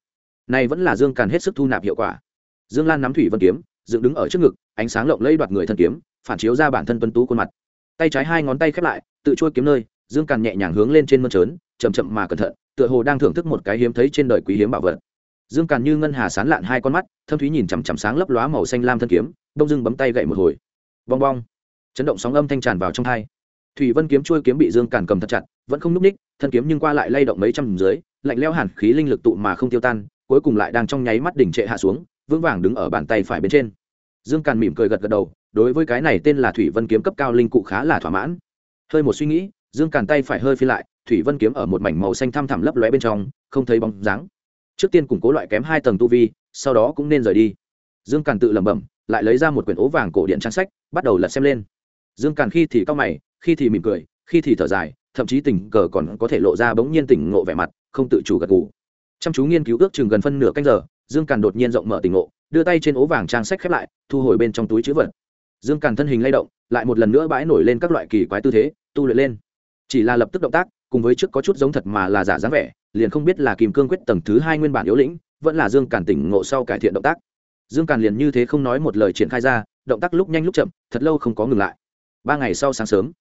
Speaker 1: Này vẫn là dương càn hết sức thu nạp hiệu quả. Dương lan nắm thủy vân kiếm, dựng đứng ở trước ngực, ánh sáng lộng lẫy đoạt người thân kiếm, phản chiếu ra bản thân tuấn tú khuôn mặt. Tay trái hai ngón tay khép lại, tự trôi kiếm nơi, dương càn nhẹ nhàng hướng lên trên mơn trớn, chậm chậm mà cẩn thận, tựa hồ đang thưởng thức một cái hiếm thấy trên đời quý hiếm bảo vật dương càn như ngân hà sán lạn hai con mắt, thâm thúy nhìn chằm chằm sáng lấp lóa màu xanh lam thân kiếm, đông dưng bấm tay gậy một hồi. Bong bong. Chấn động sóng âm thanh tràn vào trong thai thủy vân kiếm trôi kiếm bị dương càn cầm thật chặt, vẫn không núp ních, thân kiếm nhưng qua lại lay động mấy trăm dưới, lạnh leo hẳn khí linh lực tụ mà không tiêu tan, cuối cùng lại đang trong nháy mắt đỉnh trệ hạ xuống, vững vàng đứng ở bàn tay phải bên trên. Dương càn mỉm cười gật gật đầu, đối với cái này tên là thủy vân kiếm cấp cao linh cụ khá là thỏa mãn. Hơi một suy nghĩ, dương càn tay phải hơi phi lại, thủy vân kiếm ở một mảnh màu xanh thăm thẳm lấp lóe bên trong, không thấy bóng dáng trước tiên củng cố loại kém hai tầng tu vi, sau đó cũng nên rời đi. Dương càn tự lẩm bẩm, lại lấy ra một quyển ố vàng cổ điện trang sách, bắt đầu lật xem lên. Dương càn khi thì cao mày, khi thì mỉm cười, khi thì thở dài, thậm chí tình cờ còn có thể lộ ra bỗng nhiên tỉnh ngộ vẻ mặt, không tự chủ gật gù. Chăm chú nghiên cứu ước chừng gần phân nửa canh giờ, dương càn đột nhiên rộng mở tỉnh ngộ, đưa tay trên ố vàng trang sách khép lại, thu hồi bên trong túi chữ vật. Dương càn thân hình lay động, lại một lần nữa bãi nổi lên các loại kỳ quái tư thế, tu luyện lên. Chỉ là lập tức động tác, cùng với trước có chút giống thật mà là giả dáng vẻ liền không biết là kim cương quyết tầng thứ hai nguyên bản yếu lĩnh, vẫn là dương càn tỉnh ngộ sau cải thiện động tác. Dương càn liền như thế không nói một lời triển khai ra, động tác lúc nhanh lúc chậm, thật lâu không có ngừng lại. Ba ngày sau sáng sớm,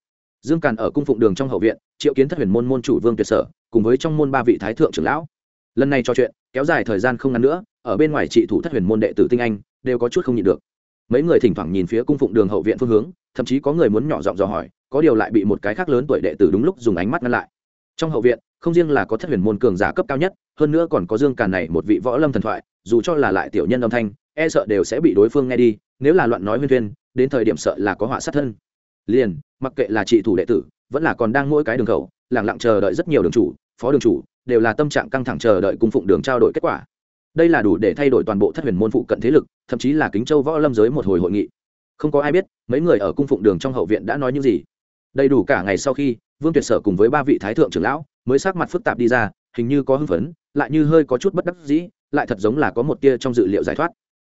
Speaker 1: dương càn ở cung phụng đường trong hậu viện, triệu kiến thất huyền môn môn chủ vương tuyệt sở, cùng với trong môn ba vị thái thượng trưởng lão. Lần này trò chuyện, kéo dài thời gian không ngắn nữa, ở bên ngoài trị thủ thất huyền môn đệ tử tinh anh, đều có chút không nhịn được. Mấy người thỉnh thoảng nhìn phía cung phụng đường hậu viện phương hướng, thậm chí có người muốn nhỏ giọng dò hỏi, có điều lại bị một cái khác lớn tuổi đệ tử đúng lúc dùng ánh mắt ngăn lại. Trong hậu viện không riêng là có thất huyền môn cường giả cấp cao nhất, hơn nữa còn có dương càn này một vị võ lâm thần thoại, dù cho là lại tiểu nhân âm thanh e sợ đều sẽ bị đối phương nghe đi, nếu là loạn nói huyên thuyên, đến thời điểm sợ là có họa sát thân. Liền, mặc kệ là trị thủ đệ tử, vẫn là còn đang mỗi cái đường khẩu lẳng lặng chờ đợi rất nhiều đường chủ, phó đường chủ, đều là tâm trạng căng thẳng chờ đợi cung phụng đường trao đổi kết quả. Đây là đủ để thay đổi toàn bộ thất huyền môn phụ cận thế lực, thậm chí là kính châu võ lâm giới một hồi hội nghị. Không có ai biết, mấy người ở cung phụng đường trong hậu viện đã nói những gì. Đầy đủ cả ngày sau khi, vương tuyệt sở cùng với ba vị thái thượng trưởng lão mới sắc mặt phức tạp đi ra, hình như có hưng phấn, lại như hơi có chút bất đắc dĩ, lại thật giống là có một tia trong dự liệu giải thoát.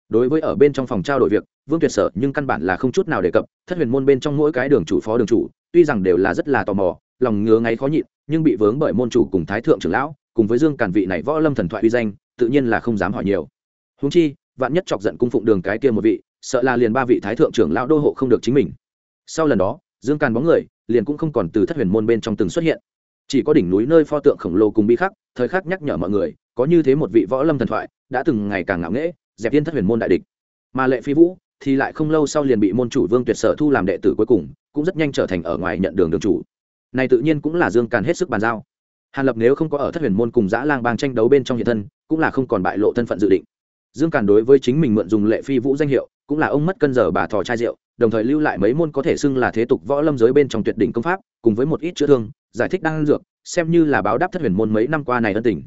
Speaker 1: Đối với ở bên trong phòng trao đổi việc, vương tuyệt sở nhưng căn bản là không chút nào đề cập, thất huyền môn bên trong mỗi cái đường chủ, phó đường chủ, tuy rằng đều là rất là tò mò, lòng ngứa ngáy khó nhịn, nhưng bị vướng bởi môn chủ cùng thái thượng trưởng lão, cùng với dương càn vị này võ lâm thần thoại uy danh, tự nhiên là không dám hỏi nhiều. Húng chi, vạn nhất chọc giận cung phụng đường cái kia một vị, sợ là liền ba vị thái thượng trưởng lão đô hộ không được chính mình. Sau lần đó, dương càn bóng người liền cũng không còn từ thất huyền môn bên trong từng xuất hiện chỉ có đỉnh núi nơi pho tượng khổng lồ cùng bi khắc, thời khắc nhắc nhở mọi người, có như thế một vị võ lâm thần thoại, đã từng ngày càng ngạo nghễ, dẹp viên thất huyền môn đại địch. Mà lệ phi vũ thì lại không lâu sau liền bị môn chủ vương tuyệt sở thu làm đệ tử cuối cùng, cũng rất nhanh trở thành ở ngoài nhận đường đường chủ. Này tự nhiên cũng là dương càn hết sức bàn giao. Hàn lập nếu không có ở thất huyền môn cùng dã lang bang tranh đấu bên trong hiện thân, cũng là không còn bại lộ thân phận dự định. Dương càn đối với chính mình mượn dùng lệ phi vũ danh hiệu, cũng là ông mất cân giờ bà thò chai rượu đồng thời lưu lại mấy môn có thể xưng là thế tục võ lâm giới bên trong tuyệt đỉnh công pháp, cùng với một ít chữa thương, giải thích đang dược, xem như là báo đáp thất huyền môn mấy năm qua này ân tình.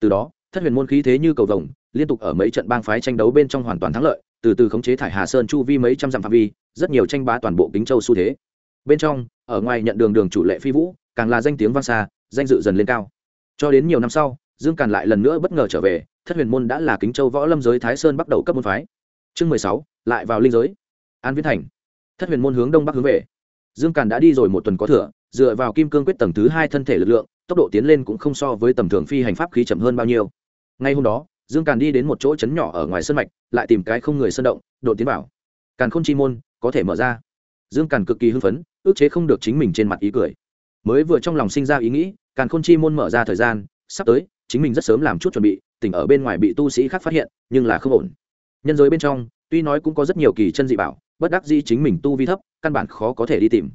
Speaker 1: Từ đó, thất huyền môn khí thế như cầu vồng, liên tục ở mấy trận bang phái tranh đấu bên trong hoàn toàn thắng lợi, từ từ khống chế thải hà sơn chu vi mấy trăm dặm phạm vi, rất nhiều tranh bá toàn bộ kính châu xu thế. Bên trong, ở ngoài nhận đường đường chủ lệ phi vũ, càng là danh tiếng vang xa, danh dự dần lên cao. Cho đến nhiều năm sau, dương càn lại lần nữa bất ngờ trở về, thất huyền môn đã là kính châu võ lâm giới thái sơn bắt đầu cấp môn phái. Chương mười sáu, lại vào linh giới an viễn thành. Thất huyền môn hướng đông bắc hướng về. Dương càn đã đi rồi một tuần có thừa, dựa vào kim cương quyết tầng thứ hai thân thể lực lượng, tốc độ tiến lên cũng không so với tầm thường phi hành pháp khí chậm hơn bao nhiêu. Ngay hôm đó, dương càn đi đến một chỗ trấn nhỏ ở ngoài sân mạch, lại tìm cái không người sơn động, đột tiến vào. Càn khôn chi môn, có thể mở ra. Dương càn cực kỳ hưng phấn, ước chế không được chính mình trên mặt ý cười. Mới vừa trong lòng sinh ra ý nghĩ, càn khôn chi môn mở ra thời gian, sắp tới, chính mình rất sớm làm chút chuẩn bị, tỉnh ở bên ngoài bị tu sĩ khác phát hiện, nhưng là không ổn. Nhân giới bên trong, tuy nói cũng có rất nhiều kỳ chân dị bảo bất đắc dĩ chính mình tu vi thấp, căn bản khó có thể đi tìm.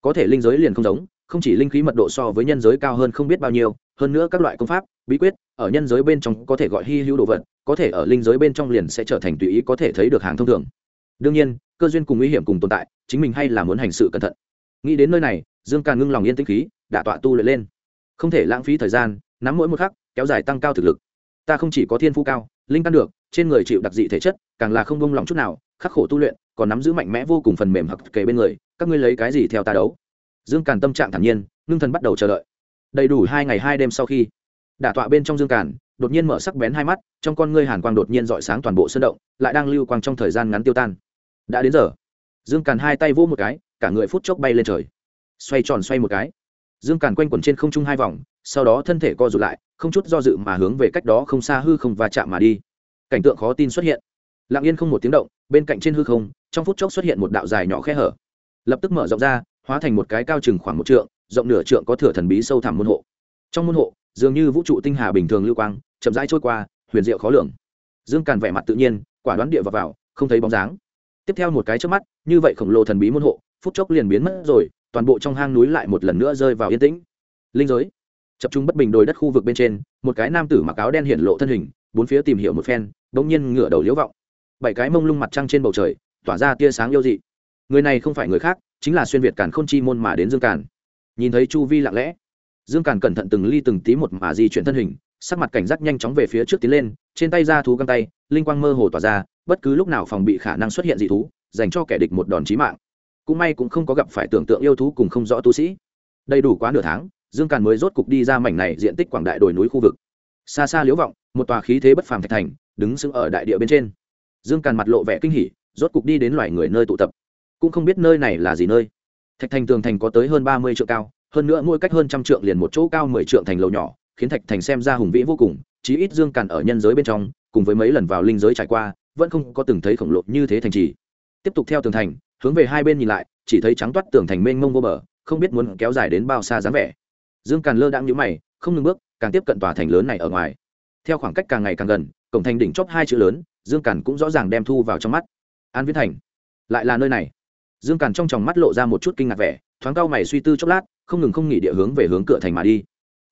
Speaker 1: Có thể linh giới liền không giống, không chỉ linh khí mật độ so với nhân giới cao hơn không biết bao nhiêu, hơn nữa các loại công pháp, bí quyết, ở nhân giới bên trong có thể gọi hy hữu đồ vật, có thể ở linh giới bên trong liền sẽ trở thành tùy ý có thể thấy được hàng thông thường. Đương nhiên, cơ duyên cùng nguy hiểm cùng tồn tại, chính mình hay là muốn hành sự cẩn thận. Nghĩ đến nơi này, dương càng ngưng lòng yên tĩnh khí đã tọa tu luyện lên. Không thể lãng phí thời gian, nắm mỗi một khắc, kéo dài tăng cao thực lực. Ta không chỉ có thiên phú cao, linh căn được, trên người chịu đặc dị thể chất, càng là không bông lòng chút nào khắc khổ tu luyện, còn nắm giữ mạnh mẽ vô cùng phần mềm hặc kề bên người, các ngươi lấy cái gì theo ta đấu? Dương càn tâm trạng thản nhiên, ngưng thần bắt đầu chờ đợi. Đầy đủ hai ngày hai đêm sau khi, đả tọa bên trong dương càn, đột nhiên mở sắc bén hai mắt, trong con ngươi hàn quang đột nhiên dọi sáng toàn bộ sân động, lại đang lưu quang trong thời gian ngắn tiêu tan. Đã đến giờ, dương càn hai tay vỗ một cái, cả người phút chốc bay lên trời. Xoay tròn xoay một cái. Dương càn quanh quẩn trên không trung hai vòng, sau đó thân thể co rụt lại, không chút do dự mà hướng về cách đó không xa hư không va chạm mà đi. Cảnh tượng khó tin xuất hiện lặng yên không một tiếng động bên cạnh trên hư không trong phút chốc xuất hiện một đạo dài nhỏ khe hở. Lập tức mở rộng ra hóa thành một cái cao chừng khoảng một trượng rộng nửa trượng có thửa thần bí sâu thẳm môn hộ. Trong môn hộ dường như vũ trụ tinh hà bình thường lưu quang chậm rãi trôi qua huyền diệu khó lường. Dương càn vẻ mặt tự nhiên quả đoán địa vào, vào không thấy bóng dáng. Tiếp theo một cái trước mắt như vậy khổng lồ thần bí môn hộ phút chốc liền biến mất rồi toàn bộ trong hang núi lại một lần nữa rơi vào yên tĩnh. Linh giới. Chập trung bất bình đồi đất khu vực bên trên một cái nam tử mặc áo đen hiện lộ thân hình bốn phía tìm hiểu một phen bỗng nhiên ngửa đầu liễu vọng bảy cái mông lung mặt trăng trên bầu trời, tỏa ra tia sáng yêu dị. Người này không phải người khác, chính là xuyên việt càn k h ô n chi môn mà đến dương càn. Nhìn thấy chu vi lặng lẽ, dương càn cẩn thận từng ly từng tí một mà di chuyển thân hình, sắc mặt cảnh giác nhanh chóng về phía trước tiến lên, trên tay ra thú găng tay, linh quang mơ hồ tỏa ra, bất cứ lúc nào phòng bị khả năng xuất hiện dị thú, dành cho kẻ địch một đòn chí mạng. Cũng may cũng không có gặp phải tưởng tượng yêu thú cùng không rõ tu sĩ. Đầy đủ quá nửa tháng, dương càn mới rốt cục đi ra mảnh này diện tích quảng đại đồi núi khu vực. Xa xa liếu vọng, một tòa khí thế bất phàm thạch thành, đứng sững ở đại địa bên trên dương càn mặt lộ vẻ kinh hỉ, rốt cục đi đến loài người nơi tụ tập. Cũng không biết nơi này là gì nơi. Thạch thành tường thành có tới hơn ba mươi triệu cao, hơn nữa mỗi cách hơn trăm trượng liền một chỗ cao mười trượng thành lầu nhỏ, khiến thạch thành xem ra hùng vĩ vô cùng, chí ít dương càn ở nhân giới bên trong, cùng với mấy lần vào linh giới trải qua, vẫn không có từng thấy khổng lồ như thế thành trì. Tiếp tục theo tường thành, hướng về hai bên nhìn lại, chỉ thấy trắng toát tường thành mênh mông vô bờ, không biết muốn kéo dài đến bao xa dáng vẻ. Dương càn lơ đang nhũ mày, không ngừng bước, càng tiếp cận tòa thành lớn này ở ngoài. Theo khoảng cách càng ngày càng gần, cổng thành đỉnh chóp hai chữ lớn dương càn cũng rõ ràng đem thu vào trong mắt. An viễn thành, lại là nơi này. Dương càn trong tròng mắt lộ ra một chút kinh ngạc vẻ, thoáng cao mày suy tư chốc lát, không ngừng không nghỉ địa hướng về hướng cửa thành mà đi.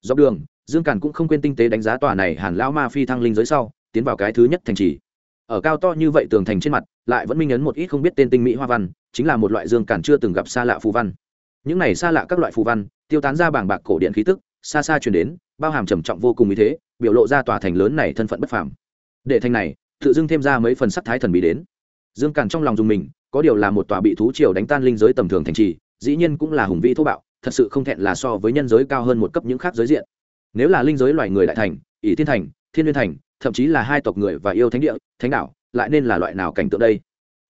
Speaker 1: Dọc đường, dương càn cũng không quên tinh tế đánh giá tòa này hàn lão ma phi thăng linh giới sau, tiến vào cái thứ nhất thành trì. Ở cao to như vậy tường thành trên mặt, lại vẫn minh ấn một ít không biết tên tinh mỹ hoa văn, chính là một loại dương càn chưa từng gặp xa lạ phù văn. Những này xa lạ các loại phù văn, tiêu tán ra bảng bạc cổ điện khí tức, xa xa truyền đến, bao hàm trầm trọng vô cùng ý thế, biểu lộ ra tòa thành lớn này thân phận bất phàm. Để thành này tự dưng thêm ra mấy phần sắc thái thần bí đến. Dương càn trong lòng dùng mình, có điều là một tòa bị thú triều đánh tan linh giới tầm thường thành trì, dĩ nhiên cũng là hùng vĩ thô bạo, thật sự không thẹn là so với nhân giới cao hơn một cấp những khác giới diện. Nếu là linh giới loài người đại thành, ỷ thiên thành, thiên liên thành, thậm chí là hai tộc người và yêu thánh địa, thánh đạo lại nên là loại nào cảnh tượng đây?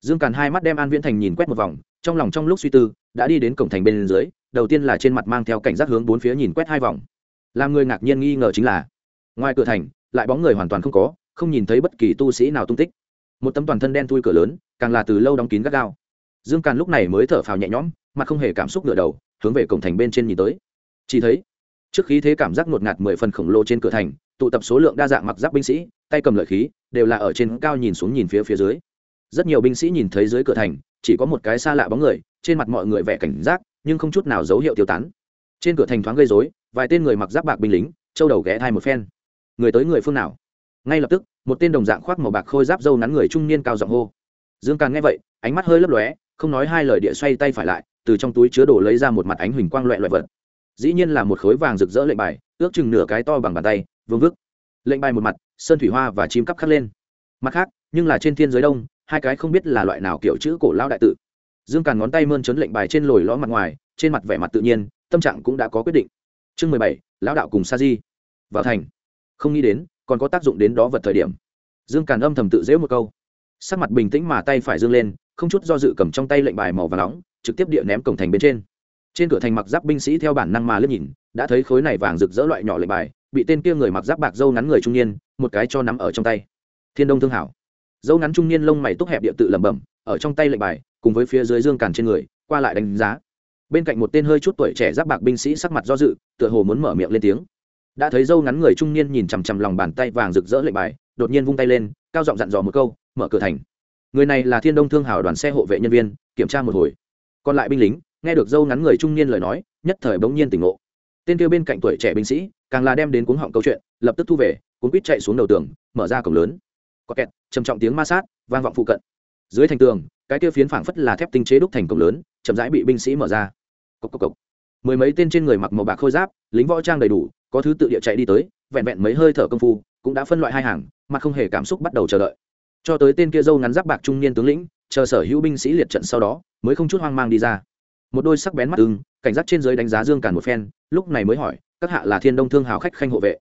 Speaker 1: Dương càn hai mắt đem an viễn thành nhìn quét một vòng, trong lòng trong lúc suy tư, đã đi đến cổng thành bên dưới, đầu tiên là trên mặt mang theo cảnh giác hướng bốn phía nhìn quét hai vòng. Làm người ngạc nhiên nghi ngờ chính là, ngoài cửa thành, lại bóng người hoàn toàn không có không nhìn thấy bất kỳ tu sĩ nào tung tích. Một tấm toàn thân đen thui cửa lớn, càng là từ lâu đóng kín gắt gao. Dương càn lúc này mới thở phào nhẹ nhõm mà không hề cảm xúc ngựa đầu, hướng về cổng thành bên trên nhìn tới. Chỉ thấy, trước khí thế cảm giác ngột ngạt mười phần khổng lồ trên cửa thành, tụ tập số lượng đa dạng mặc giáp binh sĩ, tay cầm lợi khí, đều là ở trên cao nhìn xuống nhìn phía phía dưới. Rất nhiều binh sĩ nhìn thấy dưới cửa thành, chỉ có một cái xa lạ bóng người, trên mặt mọi người vẻ cảnh giác, nhưng không chút nào dấu hiệu tiêu tán. Trên cửa thành thoáng gây dối vài tên người mặc giáp bạc binh lính, châu đầu ghé thai một phen. Người tới người phương nào? Ngay lập tức, một tên đồng dạng khoác màu bạc khôi giáp dâu ngắn người trung niên cao giọng hô. Dương càng nghe vậy, ánh mắt hơi lấp lóe, không nói hai lời địa xoay tay phải lại, từ trong túi chứa đồ lấy ra một mặt ánh huỳnh quang loẹ loẹ vật. Dĩ nhiên là một khối vàng rực rỡ lệnh bài, ước chừng nửa cái to bằng bàn tay, vương vức. Lệnh bài một mặt, sơn thủy hoa và chim cắp khắc lên. Mặt khác, nhưng là trên thiên giới đông, hai cái không biết là loại nào kiểu chữ cổ lao đại tự. Dương càn ngón tay mơn trớn lệnh bài trên lồi ló mặt ngoài, trên mặt vẻ mặt tự nhiên, tâm trạng cũng đã có quyết định. Chương mười bảy, lão đạo cùng sa di. Vào thành. Không nghĩ đến còn có tác dụng đến đó vật thời điểm. Dương càn âm thầm tự dễu một câu. Sắc mặt bình tĩnh mà tay phải dương lên, không chút do dự cầm trong tay lệnh bài màu và nóng, trực tiếp địa ném cổng thành bên trên. Trên cửa thành mặc giáp binh sĩ theo bản năng mà liếc nhìn, đã thấy khối này vàng rực rỡ loại nhỏ lệnh bài, bị tên kia người mặc giáp bạc dâu ngắn người trung niên, một cái cho nắm ở trong tay. Thiên đông thương hảo. Dâu ngắn trung niên lông mày túc hẹp địa tự lẩm bẩm, ở trong tay lệnh bài, cùng với phía dưới dương càn trên người, qua lại đánh giá. Bên cạnh một tên hơi chút tuổi trẻ giáp bạc binh sĩ sắc mặt do dự, tựa hồ muốn mở miệng lên tiếng đã thấy dâu ngắn người trung niên nhìn chằm chằm lòng bàn tay vàng rực rỡ lệnh bài, đột nhiên vung tay lên, cao giọng dặn dò một câu, mở cửa thành. Người này là thiên đông thương hảo đoàn xe hộ vệ nhân viên, kiểm tra một hồi. Còn lại binh lính, nghe được dâu ngắn người trung niên lời nói, nhất thời bỗng nhiên tỉnh ngộ. Tên kia bên cạnh tuổi trẻ binh sĩ, càng là đem đến cuống họng câu chuyện, lập tức thu về, cuốn quýt chạy xuống đầu tường, mở ra cổng lớn. Có kẹt, trầm trọng tiếng ma sát, vang vọng phụ cận. Dưới thành tường, cái kia phiến phảng phất là thép tinh chế đúc thành cổng lớn, chậm rãi bị binh sĩ mở ra. Cốc cốc cốc. mười mấy tên trên người mặc màu bạc khôi giáp, lính võ trang đầy đủ có thứ tự địa chạy đi tới, vẹn vẹn mấy hơi thở công phu, cũng đã phân loại hai hàng, mà không hề cảm xúc bắt đầu chờ đợi. Cho tới tên kia dâu ngắn giáp bạc trung niên tướng lĩnh, chờ sở hữu binh sĩ liệt trận sau đó, mới không chút hoang mang đi ra. Một đôi sắc bén mắt ưng, cảnh giác trên giới đánh giá dương càn một phen, lúc này mới hỏi, các hạ là thiên đông thương hào khách khanh hộ vệ?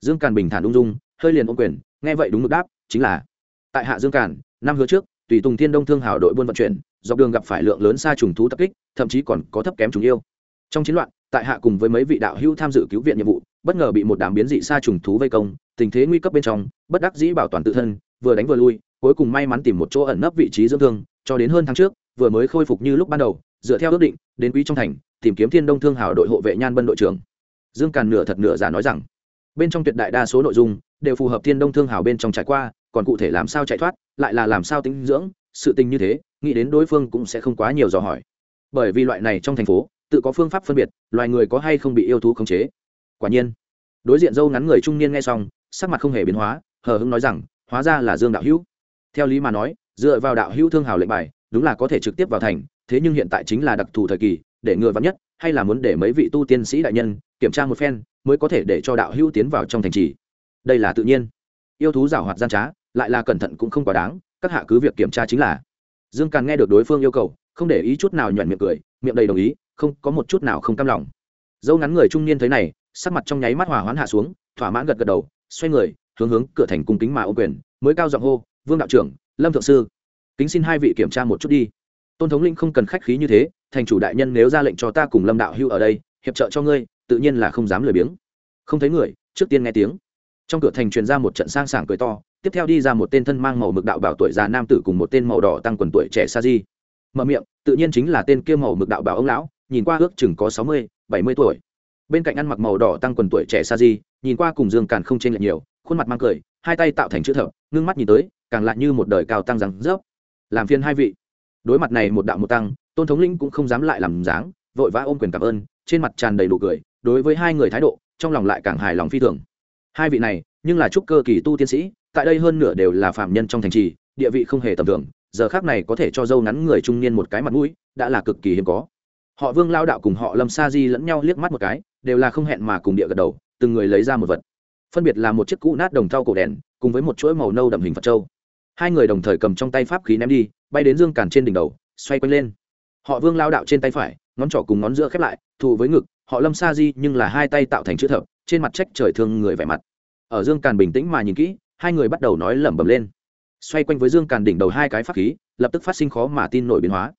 Speaker 1: Dương càn bình thản ung dung, hơi liền ôm quyền, nghe vậy đúng mực đáp, chính là. Tại hạ dương càn, năm hứa trước, tùy tùng thiên đông thương hào đội buôn vận chuyển, dọc đường gặp phải lượng lớn xa trùng thú tập kích, thậm chí còn có thấp kém chúng yêu. Trong chiến loạn, tại hạ cùng với mấy vị đạo hữu tham dự cứu viện nhiệm vụ bất ngờ bị một đám biến dị xa trùng thú vây công, tình thế nguy cấp bên trong, bất đắc dĩ bảo toàn tự thân, vừa đánh vừa lui, cuối cùng may mắn tìm một chỗ ẩn nấp vị trí dưỡng thương, cho đến hơn tháng trước, vừa mới khôi phục như lúc ban đầu, dựa theo ước định, đến quý trong thành, tìm kiếm thiên đông thương hảo đội hộ vệ nhan bân đội trưởng. Dương càn nửa thật nửa giả nói rằng, bên trong tuyệt đại đa số nội dung, đều phù hợp thiên đông thương hảo bên trong trải qua, còn cụ thể làm sao chạy thoát, lại là làm sao tính dưỡng, sự tình như thế, nghĩ đến đối phương cũng sẽ không quá nhiều dò hỏi. Bởi vì loại này trong thành phố, tự có phương pháp phân biệt, loài người có hay không bị yêu thú khống chế quả nhiên. Đối diện dâu ngắn người trung niên nghe xong, sắc mặt không hề biến hóa, hờ hững nói rằng, hóa ra là dương đạo hữu. Theo lý mà nói, dựa vào đạo hữu thương hào lệnh bài, đúng là có thể trực tiếp vào thành, thế nhưng hiện tại chính là đặc thù thời kỳ, để ngừa vắn nhất, hay là muốn để mấy vị tu tiên sĩ đại nhân kiểm tra một phen, mới có thể để cho đạo hữu tiến vào trong thành trì. Đây là tự nhiên. Yêu thú giảo hoạt gian trá, lại là cẩn thận cũng không quá đáng, các hạ cứ việc kiểm tra chính là. Dương càng nghe được đối phương yêu cầu, không để ý chút nào nhuận miệng cười, miệng đầy đồng ý, không, có một chút nào không cam lòng. Dâu ngắn người trung niên thấy này sắc mặt trong nháy mắt hòa hoãn hạ xuống, thỏa mãn gật gật đầu, xoay người, hướng hướng cửa thành cung kính mà ô quyền, mới cao giọng hô, vương đạo trưởng, lâm thượng sư, kính xin hai vị kiểm tra một chút đi. Tôn thống linh không cần khách khí như thế, thành chủ đại nhân nếu ra lệnh cho ta cùng lâm đạo hưu ở đây, hiệp trợ cho ngươi, tự nhiên là không dám lười biếng. Không thấy người, trước tiên nghe tiếng. Trong cửa thành truyền ra một trận sang sảng cười to, tiếp theo đi ra một tên thân mang màu mực đạo bảo tuổi già nam tử cùng một tên màu đỏ tăng quần tuổi trẻ sa di. Mở miệng, tự nhiên chính là tên kia màu mực đạo bảo ông lão, nhìn qua ước chừng có sáu mươi, bảy mươi tuổi bên cạnh ăn mặc màu đỏ tăng quần tuổi trẻ sa di, nhìn qua cùng dương càn không chênh lệch nhiều, khuôn mặt mang cười, hai tay tạo thành chữ thập, ngưng mắt nhìn tới, càng lại như một đời cao tăng rằng rớp làm phiền hai vị. Đối mặt này một đạo một tăng, tôn thống linh cũng không dám lại làm dáng, vội vã ôm quyền cảm ơn, trên mặt tràn đầy đủ cười, đối với hai người thái độ, trong lòng lại càng hài lòng phi thường. Hai vị này, nhưng là trúc cơ kỳ tu tiên sĩ, tại đây hơn nửa đều là phạm nhân trong thành trì, địa vị không hề tầm thường, giờ khác này có thể cho dâu ngắn người trung niên một cái mặt mũi, đã là cực kỳ hiếm có họ vương lao đạo cùng họ lâm sa di lẫn nhau liếc mắt một cái, đều là không hẹn mà cùng địa gật đầu, từng người lấy ra một vật. Phân biệt là một chiếc cũ nát đồng thau cổ đèn, cùng với một chuỗi màu nâu đậm hình phật trâu hai người đồng thời cầm trong tay pháp khí ném đi, bay đến dương càn trên đỉnh đầu, xoay quanh lên. Họ vương lao đạo trên tay phải, ngón trỏ cùng ngón giữa khép lại, thụ với ngực, họ lâm sa di nhưng là hai tay tạo thành chữ thập, trên mặt trách trời thương người vẻ mặt. Ở dương càn bình tĩnh mà nhìn kỹ, hai người bắt đầu nói lẩm bẩm lên. Xoay quanh với dương càn đỉnh đầu hai cái pháp khí, lập tức phát sinh khó mà tin nổi biến hóa.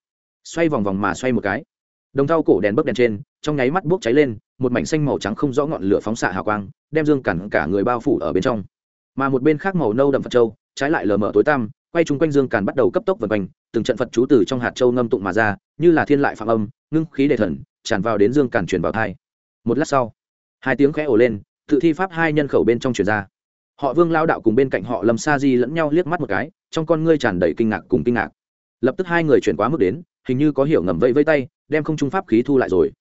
Speaker 1: Xoay vòng vòng mà xoay một cái đồng thau cổ đèn bấc đèn trên, trong nháy mắt bốc cháy lên, một mảnh xanh màu trắng không rõ ngọn lửa phóng xạ hào quang, đem dương cản cả người bao phủ ở bên trong. Mà một bên khác màu nâu đậm phật châu, trái lại lờ mờ tối tăm, quay chung quanh dương càn bắt đầu cấp tốc vần quanh, từng trận phật chú từ trong hạt châu ngâm tụng mà ra, như là thiên lại phạm âm, ngưng khí đề thần, tràn vào đến dương càn truyền vào thai. Một lát sau, hai tiếng khẽ ổ lên, tự thi pháp hai nhân khẩu bên trong truyền ra. Họ vương lao đạo cùng bên cạnh họ lâm sa di lẫn nhau liếc mắt một cái, trong con ngươi tràn đầy kinh ngạc cùng kinh ngạc. Lập tức hai người chuyển quá mức đến, hình như có hiểu ngầm vẫy vây tay đem không trung pháp khí thu lại rồi.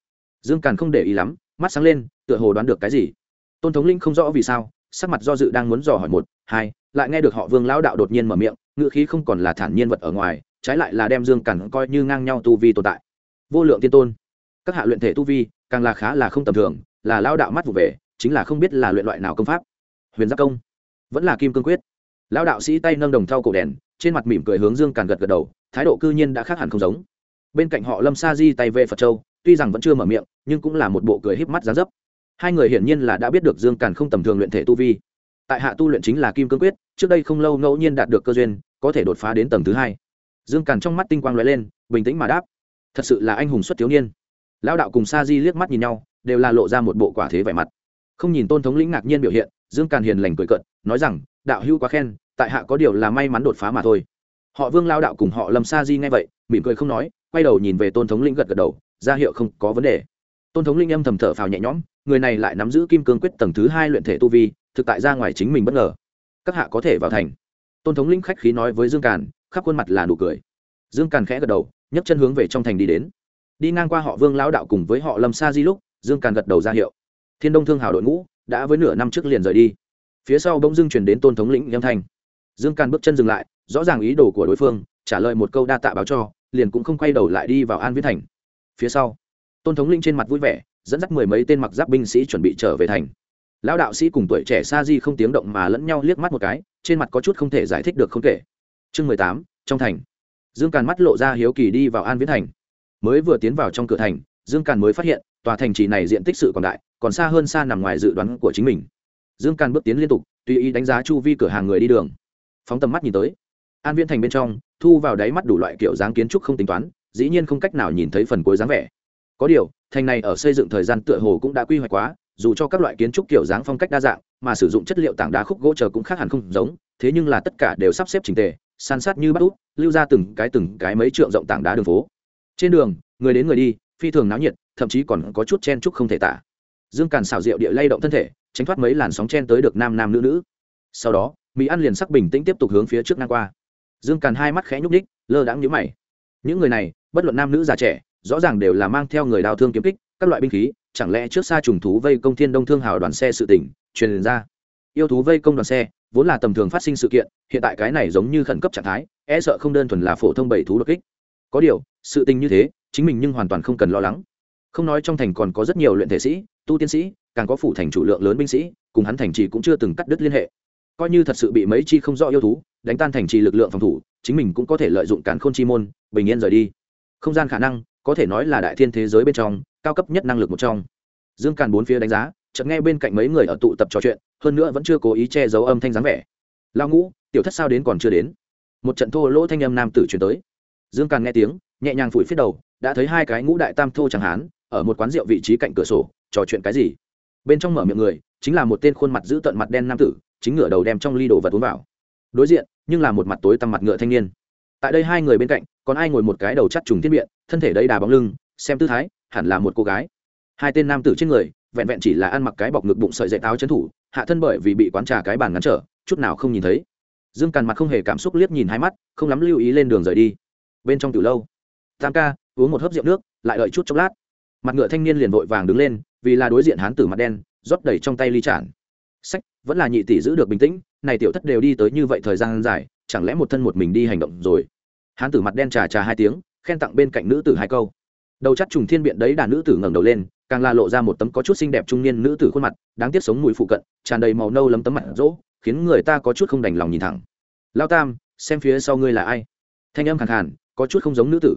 Speaker 1: Dương càn không để ý lắm, mắt sáng lên, tựa hồ đoán được cái gì. Tôn thống linh không rõ vì sao, sắc mặt do dự đang muốn dò hỏi một, hai, lại nghe được họ vương lão đạo đột nhiên mở miệng ngự khí không còn là thản nhiên vật ở ngoài, trái lại là đem dương càn coi như ngang nhau tu vi tồn tại. Vô lượng tiên tôn, các hạ luyện thể tu vi, càng là khá là không tầm thường, là lao đạo mắt vụ về, chính là không biết là luyện loại nào công pháp. Huyền giáp công, vẫn là kim cương quyết. Lão đạo sĩ tay nâng đồng thau cổ đèn, trên mặt mỉm cười hướng dương càn gật gật đầu, thái độ cư nhiên đã khác hẳn không giống bên cạnh họ lâm sa di tay về phật châu, tuy rằng vẫn chưa mở miệng, nhưng cũng là một bộ cười híp mắt giá dấp. Hai người hiển nhiên là đã biết được dương càn không tầm thường luyện thể tu vi. Tại hạ tu luyện chính là kim cương quyết, trước đây không lâu ngẫu nhiên đạt được cơ duyên, có thể đột phá đến tầng thứ hai. Dương càn trong mắt tinh quang l ó e lên, bình tĩnh mà đáp. Thật sự là anh hùng xuất thiếu niên. Lão đạo cùng sa di liếc mắt nhìn nhau, đều là lộ ra một bộ quả thế vẻ mặt. Không nhìn tôn thống lĩnh ngạc nhiên biểu hiện, dương càn hiền lành cười cận nói rằng, đạo hữu quá khen, tại hạ có điều là may mắn đột phá mà thôi. Họ vương lao đạo cùng họ lâm sa di nghe vậy, mỉm cười không nói quay đầu nhìn về tôn thống lĩnh gật gật đầu, ra hiệu không có vấn đề. Tôn thống linh âm thầm thở phào nhẹ nhõm, người này lại nắm giữ kim cương quyết tầng thứ hai luyện thể tu vi, thực tại ra ngoài chính mình bất ngờ. Các hạ có thể vào thành. Tôn thống linh khách khí nói với dương càn, khắp khuôn mặt là nụ cười. Dương càn khẽ gật đầu, nhấc chân hướng về trong thành đi đến. Đi ngang qua họ vương lão đạo cùng với họ lâm sa di lúc, dương càn gật đầu ra hiệu. Thiên đông thương hào đội ngũ đã với nửa năm trước liền rời đi. Phía sau bỗng dưng chuyển đến tôn thống lĩnh âm thanh. Dương càn bước chân dừng lại, rõ ràng ý đồ của đối phương, trả lời một câu đa tạ báo cho liền cũng không quay đầu lại đi vào an viễn thành. Phía sau, tôn thống linh trên mặt vui vẻ, dẫn dắt mười mấy tên mặc giáp binh sĩ chuẩn bị trở về thành. Lão đạo sĩ cùng tuổi trẻ sa di không tiếng động mà lẫn nhau liếc mắt một cái, trên mặt có chút không thể giải thích được không kể. Chương mười tám, trong thành. Dương càn mắt lộ ra hiếu kỳ đi vào an viễn thành. Mới vừa tiến vào trong cửa thành, dương càn mới phát hiện, tòa thành trì này diện tích sự còn đại, còn xa hơn xa nằm ngoài dự đoán của chính mình. Dương càn bước tiến liên tục, tùy ý đánh giá chu vi cửa hàng người đi đường. Phóng tầm mắt nhìn tới, an viễn thành bên trong thu vào đáy mắt đủ loại kiểu dáng kiến trúc không tính toán, dĩ nhiên không cách nào nhìn thấy phần cuối dáng vẻ. Có điều, thành này ở xây dựng thời gian tựa hồ cũng đã quy hoạch quá, dù cho các loại kiến trúc kiểu dáng phong cách đa dạng, mà sử dụng chất liệu tảng đá khúc gỗ chờ cũng khác hẳn không giống, thế nhưng là tất cả đều sắp xếp trình tề, san sát như bắt út, lưu ra từng cái từng cái mấy trượng rộng tảng đá đường phố. Trên đường, người đến người đi, phi thường náo nhiệt, thậm chí còn có chút chen trúc không thể tả. Dương càn xào rượu địa lay động thân thể, tránh thoát mấy làn sóng chen tới được nam nam nữ nữ. Sau đó, mỹ ăn liền sắc bình tĩnh tiếp tục hướng phía trước ngang qua dương càn hai mắt khẽ nhúc ních lơ đãng nhíu mày. Những người này, bất luận nam nữ già trẻ, rõ ràng đều là mang theo người đào thương kiếm kích, các loại binh khí, chẳng lẽ trước xa trùng thú vây công thiên đông thương hào đoàn xe sự tỉnh truyền ra. Yêu thú vây công đoàn xe, vốn là tầm thường phát sinh sự kiện, hiện tại cái này giống như khẩn cấp trạng thái e sợ không đơn thuần là phổ thông bảy thú đột kích. Có điều, sự tình như thế, chính mình nhưng hoàn toàn không cần lo lắng. Không nói trong thành còn có rất nhiều luyện thể sĩ, tu tiên sĩ, càng có phủ thành chủ lượng lớn binh sĩ, cùng hắn thành trì cũng chưa từng cắt đứt liên hệ coi như thật sự bị mấy chi không rõ yêu thú đánh tan thành trì lực lượng phòng thủ, chính mình cũng có thể lợi dụng càn khôn chi môn, bình yên rời đi. Không gian khả năng, có thể nói là đại thiên thế giới bên trong, cao cấp nhất năng lực một trong. Dương càn bốn phía đánh giá, chợt nghe bên cạnh mấy người ở tụ tập trò chuyện, hơn nữa vẫn chưa cố ý che giấu âm thanh dáng vẻ. Lao ngũ, tiểu thất sao đến còn chưa đến? Một trận thô lỗ thanh âm nam tử chuyển tới. Dương càn nghe tiếng, nhẹ nhàng phủi phía đầu, đã thấy hai cái ngũ đại tam thô chẳng hán, ở một quán rượu vị trí cạnh cửa sổ, trò chuyện cái gì? Bên trong mở miệng người, chính là một tên khuôn mặt giữ tận mặt đen nam tử chính ngựa đầu đem trong ly đồ vật uống vào. Đối diện, nhưng là một mặt tối tăm mặt ngựa thanh niên. Tại đây hai người bên cạnh, còn ai ngồi một cái đầu chắt trùng thiết biện thân thể đầy đà bóng lưng, xem tư thái, hẳn là một cô gái. Hai tên nam tử trên người, vẹn vẹn chỉ là ăn mặc cái bọc ngực bụng sợi dậy áo chấn thủ, hạ thân bởi vì bị quán trà cái bàn ngắn trở, chút nào không nhìn thấy. Dương càn mặt không hề cảm xúc liếc nhìn hai mắt, không lắm lưu ý lên đường rời đi. Bên trong từ lâu, tam ca, uống một hớp rượu nước, lại đợi chút chốc lát. Mặt ngựa thanh niên liền vội vàng đứng lên, vì là đối diện hán tử mặt đen, rót đầy trong tay ly tràn. Sách vẫn là nhị tỷ giữ được bình tĩnh, này tiểu thất đều đi tới như vậy thời gian dài, chẳng lẽ một thân một mình đi hành động rồi? Hán tử mặt đen trà trà hai tiếng, khen tặng bên cạnh nữ tử hai câu. Đầu chắt trùng thiên biện đấy đàn nữ tử ngẩng đầu lên, càng là lộ ra một tấm có chút xinh đẹp trung niên nữ tử khuôn mặt, đáng tiếc sống mùi phụ cận, tràn đầy màu nâu lấm tấm mặt rỗ, khiến người ta có chút không đành lòng nhìn thẳng. Lao tam, xem phía sau ngươi là ai? Thanh âm khẳng hẳn có chút không giống nữ tử.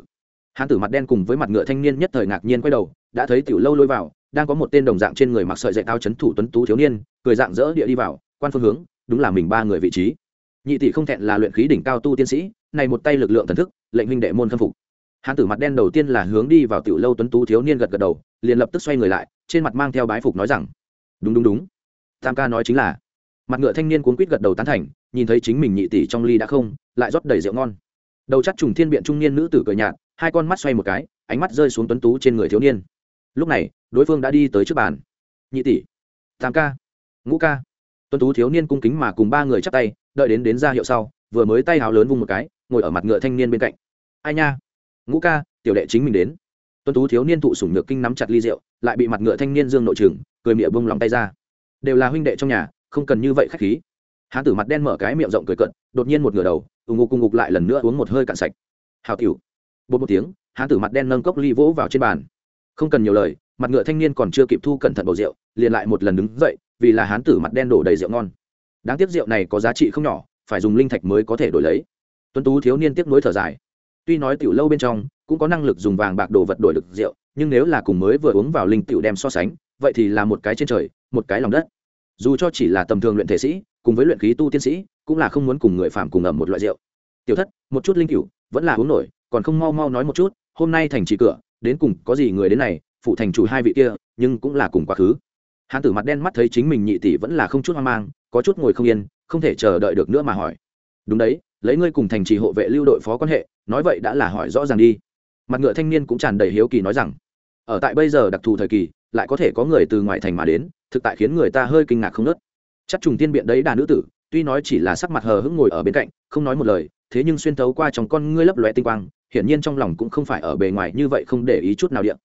Speaker 1: Hán tử mặt đen cùng với mặt ngựa thanh niên nhất thời ngạc nhiên quay đầu, đã thấy tiểu lâu lôi vào đang có một tên đồng dạng trên người mặc sợi dạy tao chấn thủ tuấn tú thiếu niên, cười dạng dỡ địa đi vào, quan phương hướng, đúng là mình ba người vị trí. Nhị tỷ không thẹn là luyện khí đỉnh cao tu tiên sĩ, này một tay lực lượng thần thức, lệnh huynh đệ môn khâm phục. Hán tử mặt đen đầu tiên là hướng đi vào tiểu lâu tuấn tú thiếu niên gật gật đầu, liền lập tức xoay người lại, trên mặt mang theo bái phục nói rằng, đúng đúng đúng. Tam ca nói chính là. Mặt ngựa thanh niên cuốn quýt gật đầu tán thành, nhìn thấy chính mình nhị tỷ trong ly đã không, lại rót đầy rượu ngon. Đầu chắc trùng thiên biện trung niên nữ tử cười nhạt, hai con mắt xoay một cái, ánh mắt rơi xuống tuấn tú trên người thiếu niên. Lúc này đối phương đã đi tới trước bàn. Nhị tỷ, tam ca, ngũ ca. Tuấn tú thiếu niên cung kính mà cùng ba người chắp tay, đợi đến đến ra hiệu sau, vừa mới tay hào lớn vung một cái, ngồi ở mặt ngựa thanh niên bên cạnh. Ai nha? Ngũ ca, tiểu đệ chính mình đến. Tuấn tú thiếu niên thụ sủng nhược kinh nắm chặt ly rượu, lại bị mặt ngựa thanh niên dương nội trường cười miệng bông lòng tay ra. Đều là huynh đệ trong nhà, không cần như vậy khách khí. Hán tử mặt đen mở cái miệng rộng cười cận đột nhiên một ngửa đầu, ù ngục cùng ngục lại lần nữa uống một hơi cạn sạch. Hào tiểu. Bột một tiếng, hán tử mặt đen nâng cốc ly vỗ vào trên bàn. Không cần nhiều lời mặt ngựa thanh niên còn chưa kịp thu cẩn thận bầu rượu, liền lại một lần đứng dậy, vì là hán tử mặt đen đổ đầy rượu ngon. Đáng tiếc rượu này có giá trị không nhỏ, phải dùng linh thạch mới có thể đổi lấy. Tuấn tú thiếu niên tiếc nuối thở dài. Tuy nói tiểu lâu bên trong cũng có năng lực dùng vàng bạc đồ vật đổi được rượu, nhưng nếu là cùng mới vừa uống vào linh tiểu đem so sánh, vậy thì là một cái trên trời, một cái lòng đất. Dù cho chỉ là tầm thường luyện thể sĩ, cùng với luyện khí tu tiên sĩ, cũng là không muốn cùng người phạm cùng ẩm một loại rượu. Tiểu thất, một chút linh cửu vẫn là uống nổi, còn không mau mau nói một chút, hôm nay thành trì cửa, đến cùng có gì người đến này phụ thành chủ hai vị kia, nhưng cũng là cùng quá khứ. Hán tử mặt đen mắt thấy chính mình nhị tỷ vẫn là không chút hoang mang, có chút ngồi không yên, không thể chờ đợi được nữa mà hỏi. Đúng đấy, lấy ngươi cùng thành trì hộ vệ lưu đội phó quan hệ, nói vậy đã là hỏi rõ ràng đi. Mặt ngựa thanh niên cũng tràn đầy hiếu kỳ nói rằng, ở tại bây giờ đặc thù thời kỳ, lại có thể có người từ ngoại thành mà đến, thực tại khiến người ta hơi kinh ngạc không nớt. Chắc trùng tiên biện đấy đà nữ tử, tuy nói chỉ là sắc mặt hờ hững ngồi ở bên cạnh, không nói một lời, thế nhưng xuyên thấu qua trong con ngươi lấp lóe tinh quang, hiển nhiên trong lòng cũng không phải ở bề ngoài như vậy không để ý chút nào điện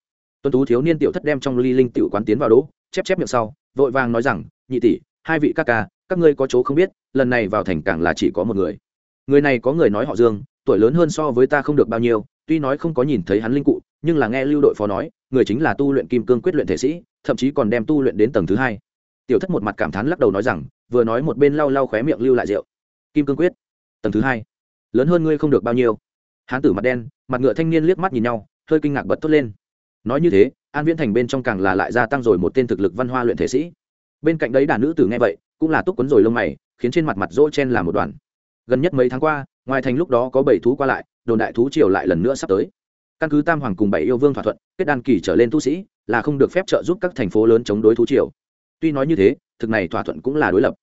Speaker 1: tuân tú thiếu niên tiểu thất đem trong ly linh tiểu quán tiến vào đỗ, chép chép miệng sau, vội vàng nói rằng, nhị tỷ, hai vị ca ca, các ngươi có chỗ không biết, lần này vào thành cảng là chỉ có một người. Người này có người nói họ dương, tuổi lớn hơn so với ta không được bao nhiêu, tuy nói không có nhìn thấy hắn linh cụ, nhưng là nghe lưu đội phó nói, người chính là tu luyện kim cương quyết luyện thể sĩ, thậm chí còn đem tu luyện đến tầng thứ hai. Tiểu thất một mặt cảm thán lắc đầu nói rằng, vừa nói một bên lau lau khóe miệng lưu lại rượu. Kim cương quyết, tầng thứ hai, lớn hơn ngươi không được bao nhiêu. Hán tử mặt đen, mặt ngựa thanh niên liếc mắt nhìn nhau, hơi kinh ngạc bật thốt lên nói như thế, an viễn thành bên trong càng là lại gia tăng rồi một tên thực lực văn hoa luyện thể sĩ. Bên cạnh đấy đàn nữ tử nghe vậy, cũng là túc quấn rồi lông mày, khiến trên mặt mặt rỗ chen là một đoàn. Gần nhất mấy tháng qua, ngoài thành lúc đó có bảy thú qua lại, đồn đại thú triều lại lần nữa sắp tới. Căn cứ tam hoàng cùng bảy yêu vương thỏa thuận, kết đan kỳ trở lên tu sĩ, là không được phép trợ giúp các thành phố lớn chống đối thú triều. Tuy nói như thế, thực này thỏa thuận cũng là đối lập.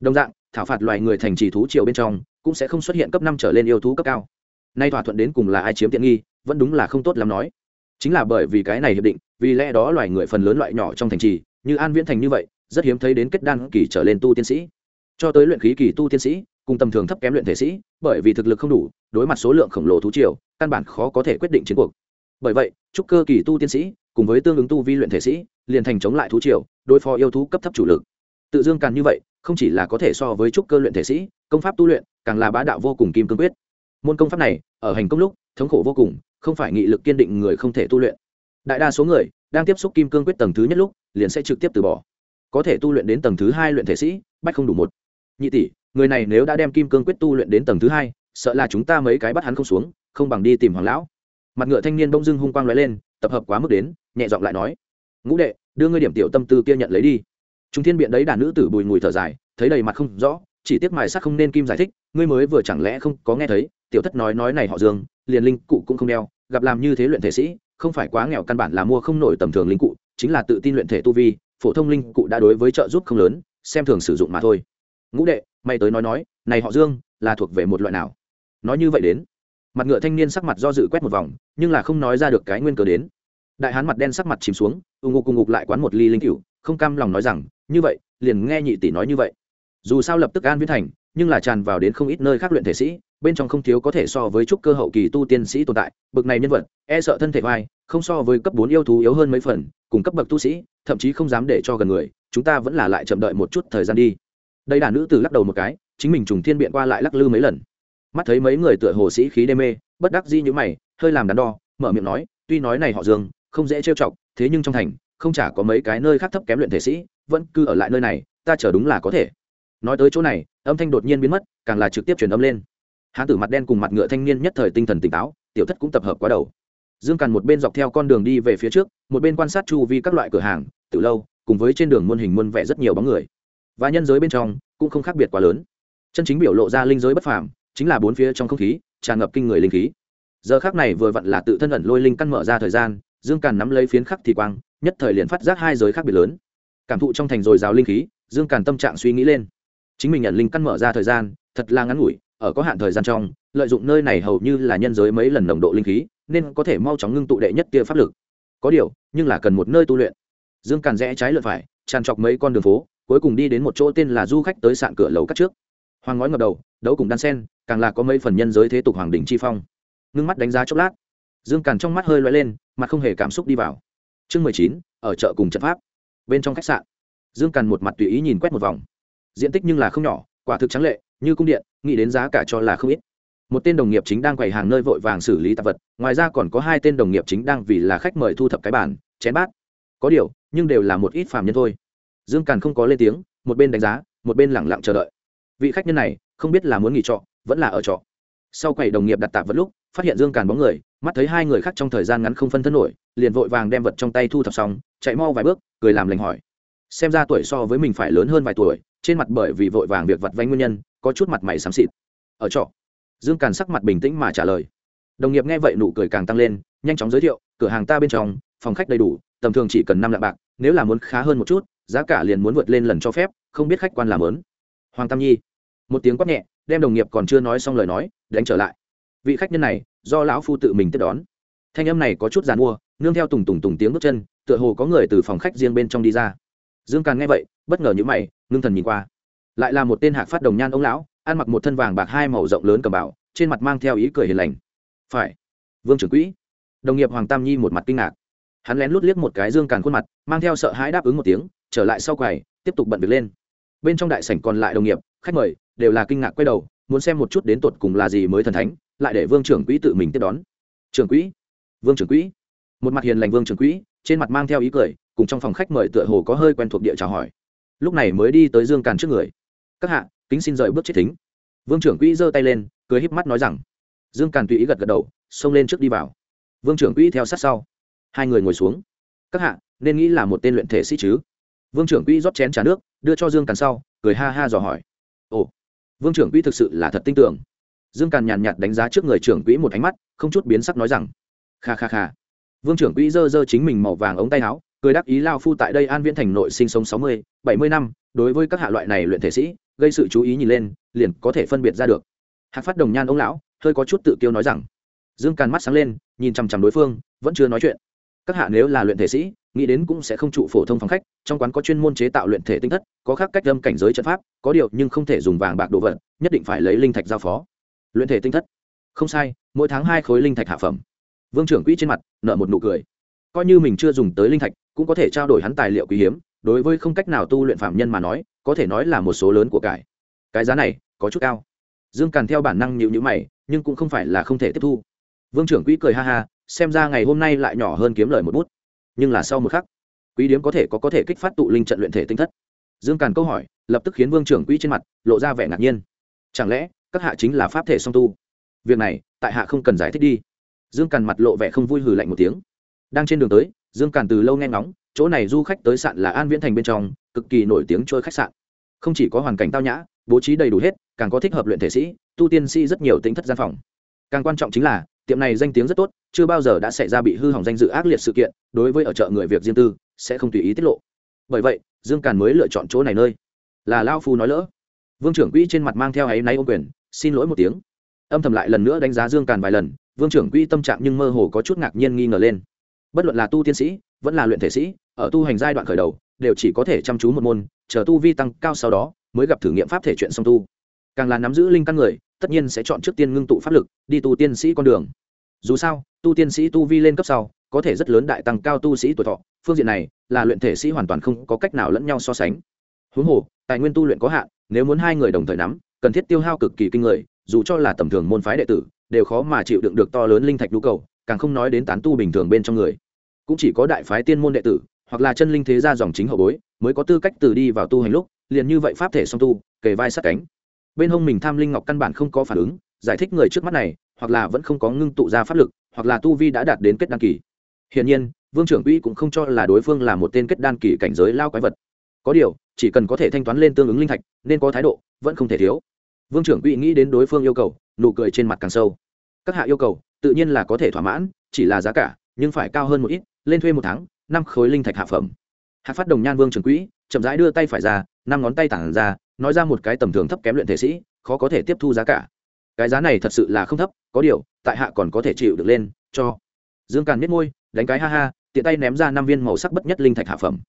Speaker 1: Đồng dạng, thảo phạt loài người thành trì thú triều bên trong, cũng sẽ không xuất hiện cấp năm trở lên yêu thú cấp cao. Nay thỏa thuận đến cùng là ai chiếm tiện nghi, vẫn đúng là không tốt lắm nói chính là bởi vì cái này hiệp định, vì lẽ đó loài người phần lớn loại nhỏ trong thành trì, như an viễn thành như vậy, rất hiếm thấy đến kết đan kỳ trở lên tu tiên sĩ. Cho tới luyện khí kỳ tu tiên sĩ, cùng tầm thường thấp kém luyện thể sĩ, bởi vì thực lực không đủ, đối mặt số lượng khổng lồ thú triều, căn bản khó có thể quyết định chiến cuộc. Bởi vậy trúc cơ kỳ tu tiên sĩ, cùng với tương ứng tu vi luyện thể sĩ, liền thành chống lại thú triều, đối phó yêu thú cấp thấp chủ lực. Tự dương càng như vậy, không chỉ là có thể so với trúc cơ luyện thể sĩ, công pháp tu luyện, càng là bá đạo vô cùng kim cương quyết môn công pháp này, ở hành công lúc, thống khổ vô cùng, không phải nghị lực kiên định người không thể tu luyện. Đại đa số người đang tiếp xúc kim cương quyết tầng thứ nhất lúc, liền sẽ trực tiếp từ bỏ. Có thể tu luyện đến tầng thứ hai luyện thể sĩ, bách không đủ một. Nhị tỷ, người này nếu đã đem kim cương quyết tu luyện đến tầng thứ hai, sợ là chúng ta mấy cái bắt hắn không xuống, không bằng đi tìm hoàng lão. Mặt ngựa thanh niên bông dưng hung quang lóe lên, tập hợp quá mức đến, nhẹ giọng lại nói, ngũ đệ, đưa ngươi điểm tiểu tâm tư kia nhận lấy đi. Chúng thiên biện đấy đàn nữ tử bùi ngùi thở dài, thấy đầy mặt không rõ chỉ tiếc mài sắc không nên kim giải thích, ngươi mới vừa chẳng lẽ không có nghe thấy, tiểu thất nói nói này họ dương, liền linh cụ cũng không đeo, gặp làm như thế luyện thể sĩ, không phải quá nghèo căn bản là mua không nổi tầm thường linh cụ, chính là tự tin luyện thể tu vi, phổ thông linh cụ đã đối với trợ giúp không lớn, xem thường sử dụng mà thôi. Ngũ đệ, mày tới nói nói, này họ dương là thuộc về một loại nào? Nói như vậy đến, mặt ngựa thanh niên sắc mặt do dự quét một vòng, nhưng là không nói ra được cái nguyên cớ đến. Đại hán mặt đen sắc mặt chìm xuống, ù ngục cùng ngục lại quán một ly linh cựu không cam lòng nói rằng, như vậy, liền nghe nhị tỷ nói như vậy dù sao lập tức an viễn thành, nhưng là tràn vào đến không ít nơi khác luyện thể sĩ, bên trong không thiếu có thể so với trúc cơ hậu kỳ tu tiên sĩ tồn tại, bực này nhân vật e sợ thân thể vai không so với cấp bốn yêu thú yếu hơn mấy phần, cùng cấp bậc tu sĩ, thậm chí không dám để cho gần người, chúng ta vẫn là lại chậm đợi một chút thời gian đi. Đây đàn nữ tử lắc đầu một cái, chính mình trùng thiên biện qua lại lắc lư mấy lần. Mắt thấy mấy người tựa hồ sĩ khí đê mê, bất đắc di như mày, hơi làm đắn đo, mở miệng nói, tuy nói này họ dương, không dễ trêu chọc, thế nhưng trong thành, không chả có mấy cái nơi khác thấp kém luyện thể sĩ, vẫn cứ ở lại nơi này, ta chờ đúng là có thể nói tới chỗ này, âm thanh đột nhiên biến mất, càng là trực tiếp truyền âm lên. Hán tử mặt đen cùng mặt ngựa thanh niên nhất thời tinh thần tỉnh táo, tiểu thất cũng tập hợp quá đầu. Dương càn một bên dọc theo con đường đi về phía trước, một bên quan sát chu vi các loại cửa hàng, từ lâu, cùng với trên đường muôn hình muôn vẻ rất nhiều bóng người. Và nhân giới bên trong, cũng không khác biệt quá lớn. Chân chính biểu lộ ra linh giới bất phàm, chính là bốn phía trong không khí, tràn ngập kinh người linh khí. Giờ khác này vừa vặn là tự thân ẩn lôi linh căn mở ra thời gian, dương càn nắm lấy phiến khắc thì quang, nhất thời liền phát giác hai giới khác biệt lớn. Cảm thụ trong thành dồi dào linh khí, dương càn tâm trạng suy nghĩ lên chính mình nhận linh căn mở ra thời gian, thật là ngắn ngủi, ở có hạn thời gian trong, lợi dụng nơi này hầu như là nhân giới mấy lần nồng độ linh khí, nên có thể mau chóng ngưng tụ đệ nhất tia pháp lực. Có điều, nhưng là cần một nơi tu luyện. Dương càn rẽ trái lượt phải, tràn trọc mấy con đường phố, cuối cùng đi đến một chỗ tên là du khách tới sạn cửa lầu cắt trước. Hoàng ngói ngập đầu, đấu cùng đan sen, càng là có mấy phần nhân giới thế tục hoàng đình chi phong. Ngưng mắt đánh giá chốc lát, dương càn trong mắt hơi loay lên mặt không hề cảm xúc đi vào. Chương mười chín, ở chợ cùng trận pháp. Bên trong khách sạn. Dương càn một mặt tùy ý nhìn quét một vòng diện tích nhưng là không nhỏ, quả thực trắng lệ, như cung điện, nghĩ đến giá cả cho là không ít. Một tên đồng nghiệp chính đang quầy hàng nơi vội vàng xử lý tạp vật, ngoài ra còn có hai tên đồng nghiệp chính đang vì là khách mời thu thập cái bàn, chén bát. Có điều, nhưng đều là một ít phàm nhân thôi. Dương càn không có lên tiếng, một bên đánh giá, một bên lẳng lặng chờ đợi. Vị khách nhân này, không biết là muốn nghỉ trọ, vẫn là ở trọ. Sau quầy đồng nghiệp đặt tạp vật lúc, phát hiện dương càn bóng người, mắt thấy hai người khác trong thời gian ngắn không phân thân nổi, liền vội vàng đem vật trong tay thu thập xong, chạy mau vài bước, cười làm lành hỏi. Xem ra tuổi so với mình phải lớn hơn vài tuổi trên mặt bởi vì vội vàng việc vặt vanh nguyên nhân, có chút mặt mày xám xịt. Ở trọ, dương càn sắc mặt bình tĩnh mà trả lời. Đồng nghiệp nghe vậy nụ cười càng tăng lên, nhanh chóng giới thiệu, cửa hàng ta bên trong, phòng khách đầy đủ, tầm thường chỉ cần năm lạng bạc, nếu là muốn khá hơn một chút, giá cả liền muốn vượt lên lần cho phép, không biết khách quan làm lớn. Hoàng tam nhi, một tiếng quát nhẹ, đem đồng nghiệp còn chưa nói xong lời nói, đánh trở lại. Vị khách nhân này, do lão phu tự mình tiếp đón. Thanh âm này có chút giàn mua, nương theo tùng tùng tùng tiếng bước chân, tựa hồ có người từ phòng khách riêng bên trong đi ra dương càn nghe vậy, bất ngờ như mày, ngưng thần nhìn qua. Lại là một tên hạc phát đồng nhan ông lão, ăn mặc một thân vàng bạc hai màu rộng lớn cầm bảo trên mặt mang theo ý cười hiền lành. Phải, vương trưởng quỹ. Đồng nghiệp hoàng tam nhi một mặt kinh ngạc. Hắn lén lút liếc một cái dương càn khuôn mặt, mang theo sợ hãi đáp ứng một tiếng, trở lại sau quầy, tiếp tục bận việc lên. Bên trong đại sảnh còn lại đồng nghiệp, khách mời, đều là kinh ngạc quay đầu, muốn xem một chút đến tột cùng là gì mới thần thánh, lại để vương trưởng quỹ tự mình tiếp đón. Trưởng quỹ. Vương trưởng quỹ. Một mặt hiền lành vương trưởng quỹ, trên mặt mang theo ý cười cùng trong phòng khách mời tựa hồ có hơi quen thuộc địa chào hỏi. Lúc này mới đi tới dương càn trước người. Các hạ, kính xin rời bước chết thính. Vương trưởng quỹ giơ tay lên, cười híp mắt nói rằng. Dương càn tùy ý gật gật đầu, xông lên trước đi vào. Vương trưởng quỹ theo sát sau. Hai người ngồi xuống. Các hạ, nên nghĩ là một tên luyện thể sĩ chứ? Vương trưởng quỹ rót chén trà nước, đưa cho dương càn sau, cười ha ha dò hỏi. Ồ, vương trưởng quỹ thực sự là thật tin tưởng. Dương càn nhàn nhạt đánh giá trước người trưởng quỹ một ánh mắt, không chút biến sắc nói rằng. Kha kha kha. Vương trưởng quỹ giơ giơ chính mình màu vàng ống tay áo cười đắc ý lao phu tại đây an viễn thành nội sinh sống sáu mươi, bảy mươi năm, đối với các hạ loại này luyện thể sĩ, gây sự chú ý nhìn lên, liền có thể phân biệt ra được. Hạc phát đồng nhan ông lão, hơi có chút tự kiêu nói rằng. Dương càn mắt sáng lên, nhìn chằm chằm đối phương, vẫn chưa nói chuyện. Các hạ nếu là luyện thể sĩ, nghĩ đến cũng sẽ không trụ phổ thông phòng khách, trong quán có chuyên môn chế tạo luyện thể tinh thất, có khác cách âm cảnh giới trận pháp, có điều nhưng không thể dùng vàng bạc đồ vật, nhất định phải lấy linh thạch giao phó. Luyện thể tinh thất. Không sai, mỗi tháng hai khối linh thạch hạ phẩm. Vương trưởng quỹ trên mặt nợ một nụ cười coi như mình chưa dùng tới linh thạch, cũng có thể trao đổi hắn tài liệu quý hiếm, đối với không cách nào tu luyện phạm nhân mà nói, có thể nói là một số lớn của cải. Cái giá này, có chút cao. Dương càn theo bản năng nhịu nhữ mày, nhưng cũng không phải là không thể tiếp thu. Vương trưởng quỹ cười ha ha, xem ra ngày hôm nay lại nhỏ hơn kiếm lời một bút. Nhưng là sau một khắc, quý điếm có thể có có thể kích phát tụ linh trận luyện thể tinh thất. Dương càn câu hỏi, lập tức khiến vương trưởng quỹ trên mặt lộ ra vẻ ngạc nhiên. Chẳng lẽ, các hạ chính là pháp thể song tu? Việc này, tại hạ không cần giải thích đi. Dương càn mặt lộ vẻ không vui hừ lạnh một tiếng đang trên đường tới, dương càn từ lâu nghe ngóng, chỗ này du khách tới sạn là an viễn thành bên trong, cực kỳ nổi tiếng trôi khách sạn. Không chỉ có hoàn cảnh tao nhã, bố trí đầy đủ hết, càng có thích hợp luyện thể sĩ, tu tiên sĩ rất nhiều tính thất gian phòng. Càng quan trọng chính là, tiệm này danh tiếng rất tốt, chưa bao giờ đã xảy ra bị hư hỏng danh dự ác liệt sự kiện, đối với ở chợ người việc riêng tư, sẽ không tùy ý tiết lộ. Bởi vậy, dương càn mới lựa chọn chỗ này nơi. Là lao phu nói lỡ. Vương trưởng quỹ trên mặt mang theo áy náy ô quyền, xin lỗi một tiếng. Âm thầm lại lần nữa đánh giá dương càn vài lần, vương trưởng quỹ tâm trạng nhưng mơ hồ có chút ngạc nhiên nghi ngờ lên bất luận là tu tiên sĩ, vẫn là luyện thể sĩ, ở tu hành giai đoạn khởi đầu, đều chỉ có thể chăm chú một môn, chờ tu vi tăng cao sau đó, mới gặp thử nghiệm pháp thể chuyện song tu. Càng là nắm giữ linh căn người, tất nhiên sẽ chọn trước tiên ngưng tụ pháp lực, đi tu tiên sĩ con đường. Dù sao, tu tiên sĩ tu vi lên cấp sau, có thể rất lớn đại tăng cao tu sĩ tuổi thọ, phương diện này, là luyện thể sĩ hoàn toàn không có cách nào lẫn nhau so sánh. Huống hồ, tài nguyên tu luyện có hạn, nếu muốn hai người đồng thời nắm, cần thiết tiêu hao cực kỳ kinh người, dù cho là tầm thường môn phái đệ tử, đều khó mà chịu đựng được to lớn linh thạch nhu cầu, càng không nói đến tán tu bình thường bên trong người cũng chỉ có đại phái tiên môn đệ tử, hoặc là chân linh thế gia dòng chính hậu bối, mới có tư cách từ đi vào tu hành lúc, liền như vậy pháp thể song tu, kề vai sát cánh. Bên hông mình tham linh ngọc căn bản không có phản ứng, giải thích người trước mắt này, hoặc là vẫn không có ngưng tụ ra pháp lực, hoặc là tu vi đã đạt đến kết đan kỳ. Hiển nhiên, vương trưởng quỹ cũng không cho là đối phương là một tên kết đan kỳ cảnh giới lao quái vật. Có điều, chỉ cần có thể thanh toán lên tương ứng linh thạch, nên có thái độ, vẫn không thể thiếu. Vương trưởng quỹ nghĩ đến đối phương yêu cầu, nụ cười trên mặt càng sâu. Các hạ yêu cầu, tự nhiên là có thể thỏa mãn, chỉ là giá cả, nhưng phải cao hơn một ít lên thuê một tháng, năm khối linh thạch hạ phẩm. Hạ phát đồng nhan vương trưởng quỹ, chậm rãi đưa tay phải ra, năm ngón tay tản ra, nói ra một cái tầm thường thấp kém luyện thể sĩ, khó có thể tiếp thu giá cả. Cái giá này thật sự là không thấp, có điều, tại hạ còn có thể chịu được lên, cho. Dương càn biết môi, đánh cái ha ha, tiện tay ném ra năm viên màu sắc bất nhất linh thạch hạ phẩm.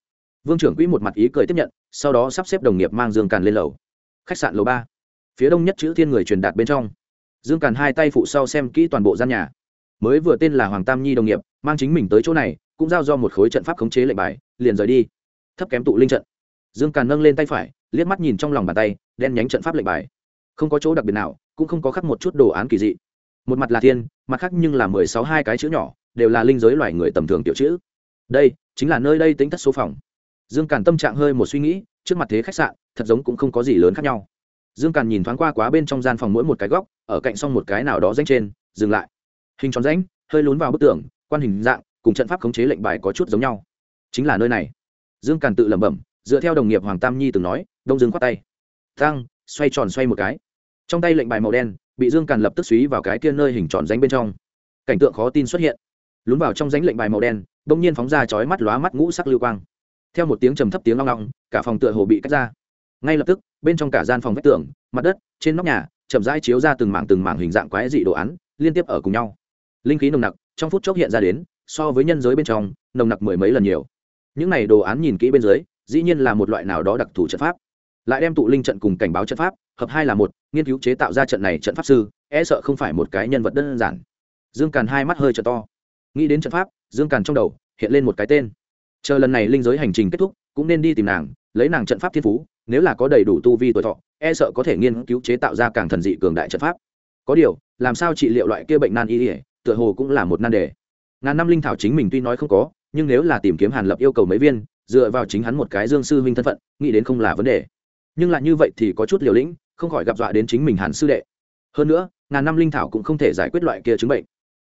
Speaker 1: Vương trưởng quỹ một mặt ý cười tiếp nhận, sau đó sắp xếp đồng nghiệp mang dương càn lên lầu. Khách sạn lầu ba. Phía đông nhất chữ thiên người truyền đạt bên trong. Dương càn hai tay phụ sau xem kỹ toàn bộ gian nhà. Mới vừa tên là hoàng tam nhi đồng nghiệp, mang chính mình tới chỗ này cũng giao do một khối trận pháp khống chế lệnh bài, liền rời đi. Thấp kém tụ linh trận. Dương càn nâng lên tay phải, liếc mắt nhìn trong lòng bàn tay, đen nhánh trận pháp lệnh bài. Không có chỗ đặc biệt nào, cũng không có khắc một chút đồ án kỳ dị. Một mặt là thiên, mặt khác nhưng là mười sáu hai cái chữ nhỏ, đều là linh giới loài người tầm thường tiểu chữ. Đây, chính là nơi đây tính thất số phòng. Dương càn tâm trạng hơi một suy nghĩ, trước mặt thế khách sạn, thật giống cũng không có gì lớn khác nhau. Dương càn nhìn thoáng qua quá bên trong gian phòng mỗi một cái góc, ở cạnh xong một cái nào đó danh trên, dừng lại. Hình tròn rãnh, hơi lún vào bức tường, quan hình dạng cùng trận pháp khống chế lệnh bài có chút giống nhau. Chính là nơi này. Dương càn tự lẩm bẩm, dựa theo đồng nghiệp hoàng tam nhi từng nói, đông dương khoát tay. Tăng, xoay tròn xoay một cái. Trong tay lệnh bài màu đen, bị dương càn lập tức xúy vào cái kia nơi hình tròn ránh bên trong. Cảnh tượng khó tin xuất hiện. Lún vào trong ránh lệnh bài màu đen đ ỗ n g nhiên phóng ra chói mắt lóa mắt ngũ sắc lưu quang. Theo một tiếng trầm thấp tiếng long long, cả phòng tựa hồ bị cắt ra. Ngay lập tức, bên trong cả gian phòng vách tường, mặt đất, trên nóc nhà, chậm rãi chiếu ra từng mảng từng mảng hình dạng quái dị đồ án, liên tiếp ở cùng nhau. Linh khí nồng nặc, trong phút chốc hiện ra đến so với nhân giới bên trong, nồng nặc mười mấy lần nhiều. Những này đồ án nhìn kỹ bên dưới, dĩ nhiên là một loại nào đó đặc thù trận pháp. Lại đem tụ linh trận cùng cảnh báo trận pháp, hợp hai là một, nghiên cứu chế tạo ra trận này trận pháp sư e sợ không phải một cái nhân vật đơn giản. Dương càn hai mắt hơi t to. Nghĩ đến trận pháp, dương càn trong đầu hiện lên một cái tên. Chờ lần này linh giới hành trình kết thúc, cũng nên đi tìm nàng, lấy nàng trận pháp thiên phú, nếu là có đầy đủ tu vi tuổi thọ e sợ có thể nghiên cứu chế tạo ra càng thần dị cường đại trận pháp. Có điều, làm sao trị liệu loại kia bệnh nan y ỉa tựa hồ cũng là một nan đề ngàn năm linh thảo chính mình tuy nói không có, nhưng nếu là tìm kiếm hàn lập yêu cầu mấy viên, dựa vào chính hắn một cái dương sư huynh thân phận, nghĩ đến không là vấn đề. Nhưng lại như vậy thì có chút liều lĩnh, không khỏi gặp dọa đến chính mình hàn sư đệ. Hơn nữa, ngàn năm linh thảo cũng không thể giải quyết loại kia chứng bệnh.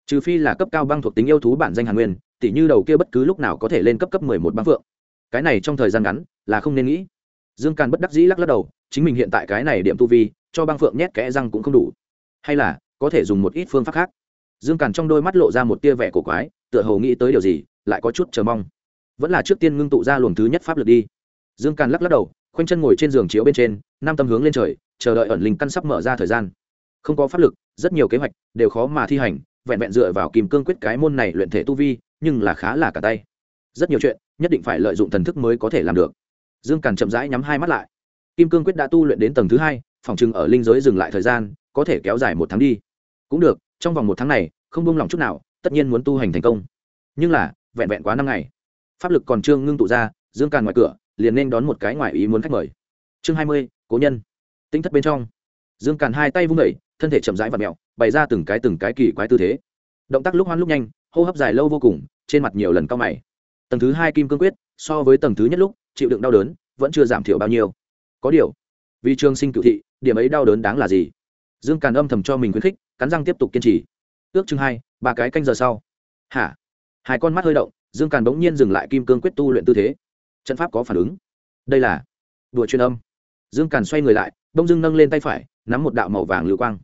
Speaker 1: Trừ phi là cấp cao băng thuộc tính yêu thú bản danh hàn nguyên, tỉ như đầu kia bất cứ lúc nào có thể lên cấp cấp mười một băng phượng. Cái này trong thời gian ngắn, là không nên nghĩ. Dương càn bất đắc dĩ lắc lắc đầu, chính mình hiện tại cái này điểm tu vi, cho băng phượng nhét kẽ răng cũng không đủ. Hay là, có thể dùng một ít phương pháp khác dương càn trong đôi mắt lộ ra một tia vẻ cổ quái, tựa hồ nghĩ tới điều gì, lại có chút chờ mong. Vẫn là trước tiên ngưng tụ ra luồng thứ nhất pháp lực đi. Dương càn lắc lắc đầu, khoanh chân ngồi trên giường chiếu bên trên, năm tâm hướng lên trời, chờ đợi ẩn linh căn sắp mở ra thời gian. Không có pháp lực, rất nhiều kế hoạch đều khó mà thi hành, vẹn vẹn dựa vào kìm cương quyết cái môn này luyện thể tu vi, nhưng là khá là cả tay. Rất nhiều chuyện, nhất định phải lợi dụng thần thức mới có thể làm được. Dương càn chậm rãi nhắm hai mắt lại. Kim cương quyết đã tu luyện đến tầng thứ hai, phòng chừng ở linh giới dừng lại thời gian, có thể kéo dài một tháng đi. Cũng được trong vòng một tháng này, không buông lỏng chút nào, tất nhiên muốn tu hành thành công. Nhưng là, vẹn vẹn quá năm ngày. Pháp lực còn chưa ngưng tụ ra, dương càn ngoài cửa, liền nên đón một cái ngoài ý muốn khách mời. Chương hai mươi, cố nhân. Tinh thất bên trong. Dương càn hai tay vung đẩy thân thể chậm rãi và mẹo bày ra từng cái từng cái kỳ quái tư thế. Động tác lúc hoan lúc nhanh, hô hấp dài lâu vô cùng, trên mặt nhiều lần cao mày. Tầng thứ hai kim cương quyết, so với tầng thứ nhất lúc, chịu đựng đau đớn, vẫn chưa giảm thiểu bao nhiêu. Có điều, vì trường sinh cựu thị, điểm ấy đau đớn đáng là gì? Dương càn âm thầm cho mình khuyến khích cắn răng tiếp tục kiên trì. Ước chừng hai, ba cái canh giờ sau. Hả? Hai con mắt hơi động, dương càn bỗng nhiên dừng lại kim cương quyết tu luyện tư thế. Trận pháp có phản ứng. Đây là đùa truyền âm. Dương càn xoay người lại đông dưng nâng lên tay phải, nắm một đạo màu vàng lưu quang.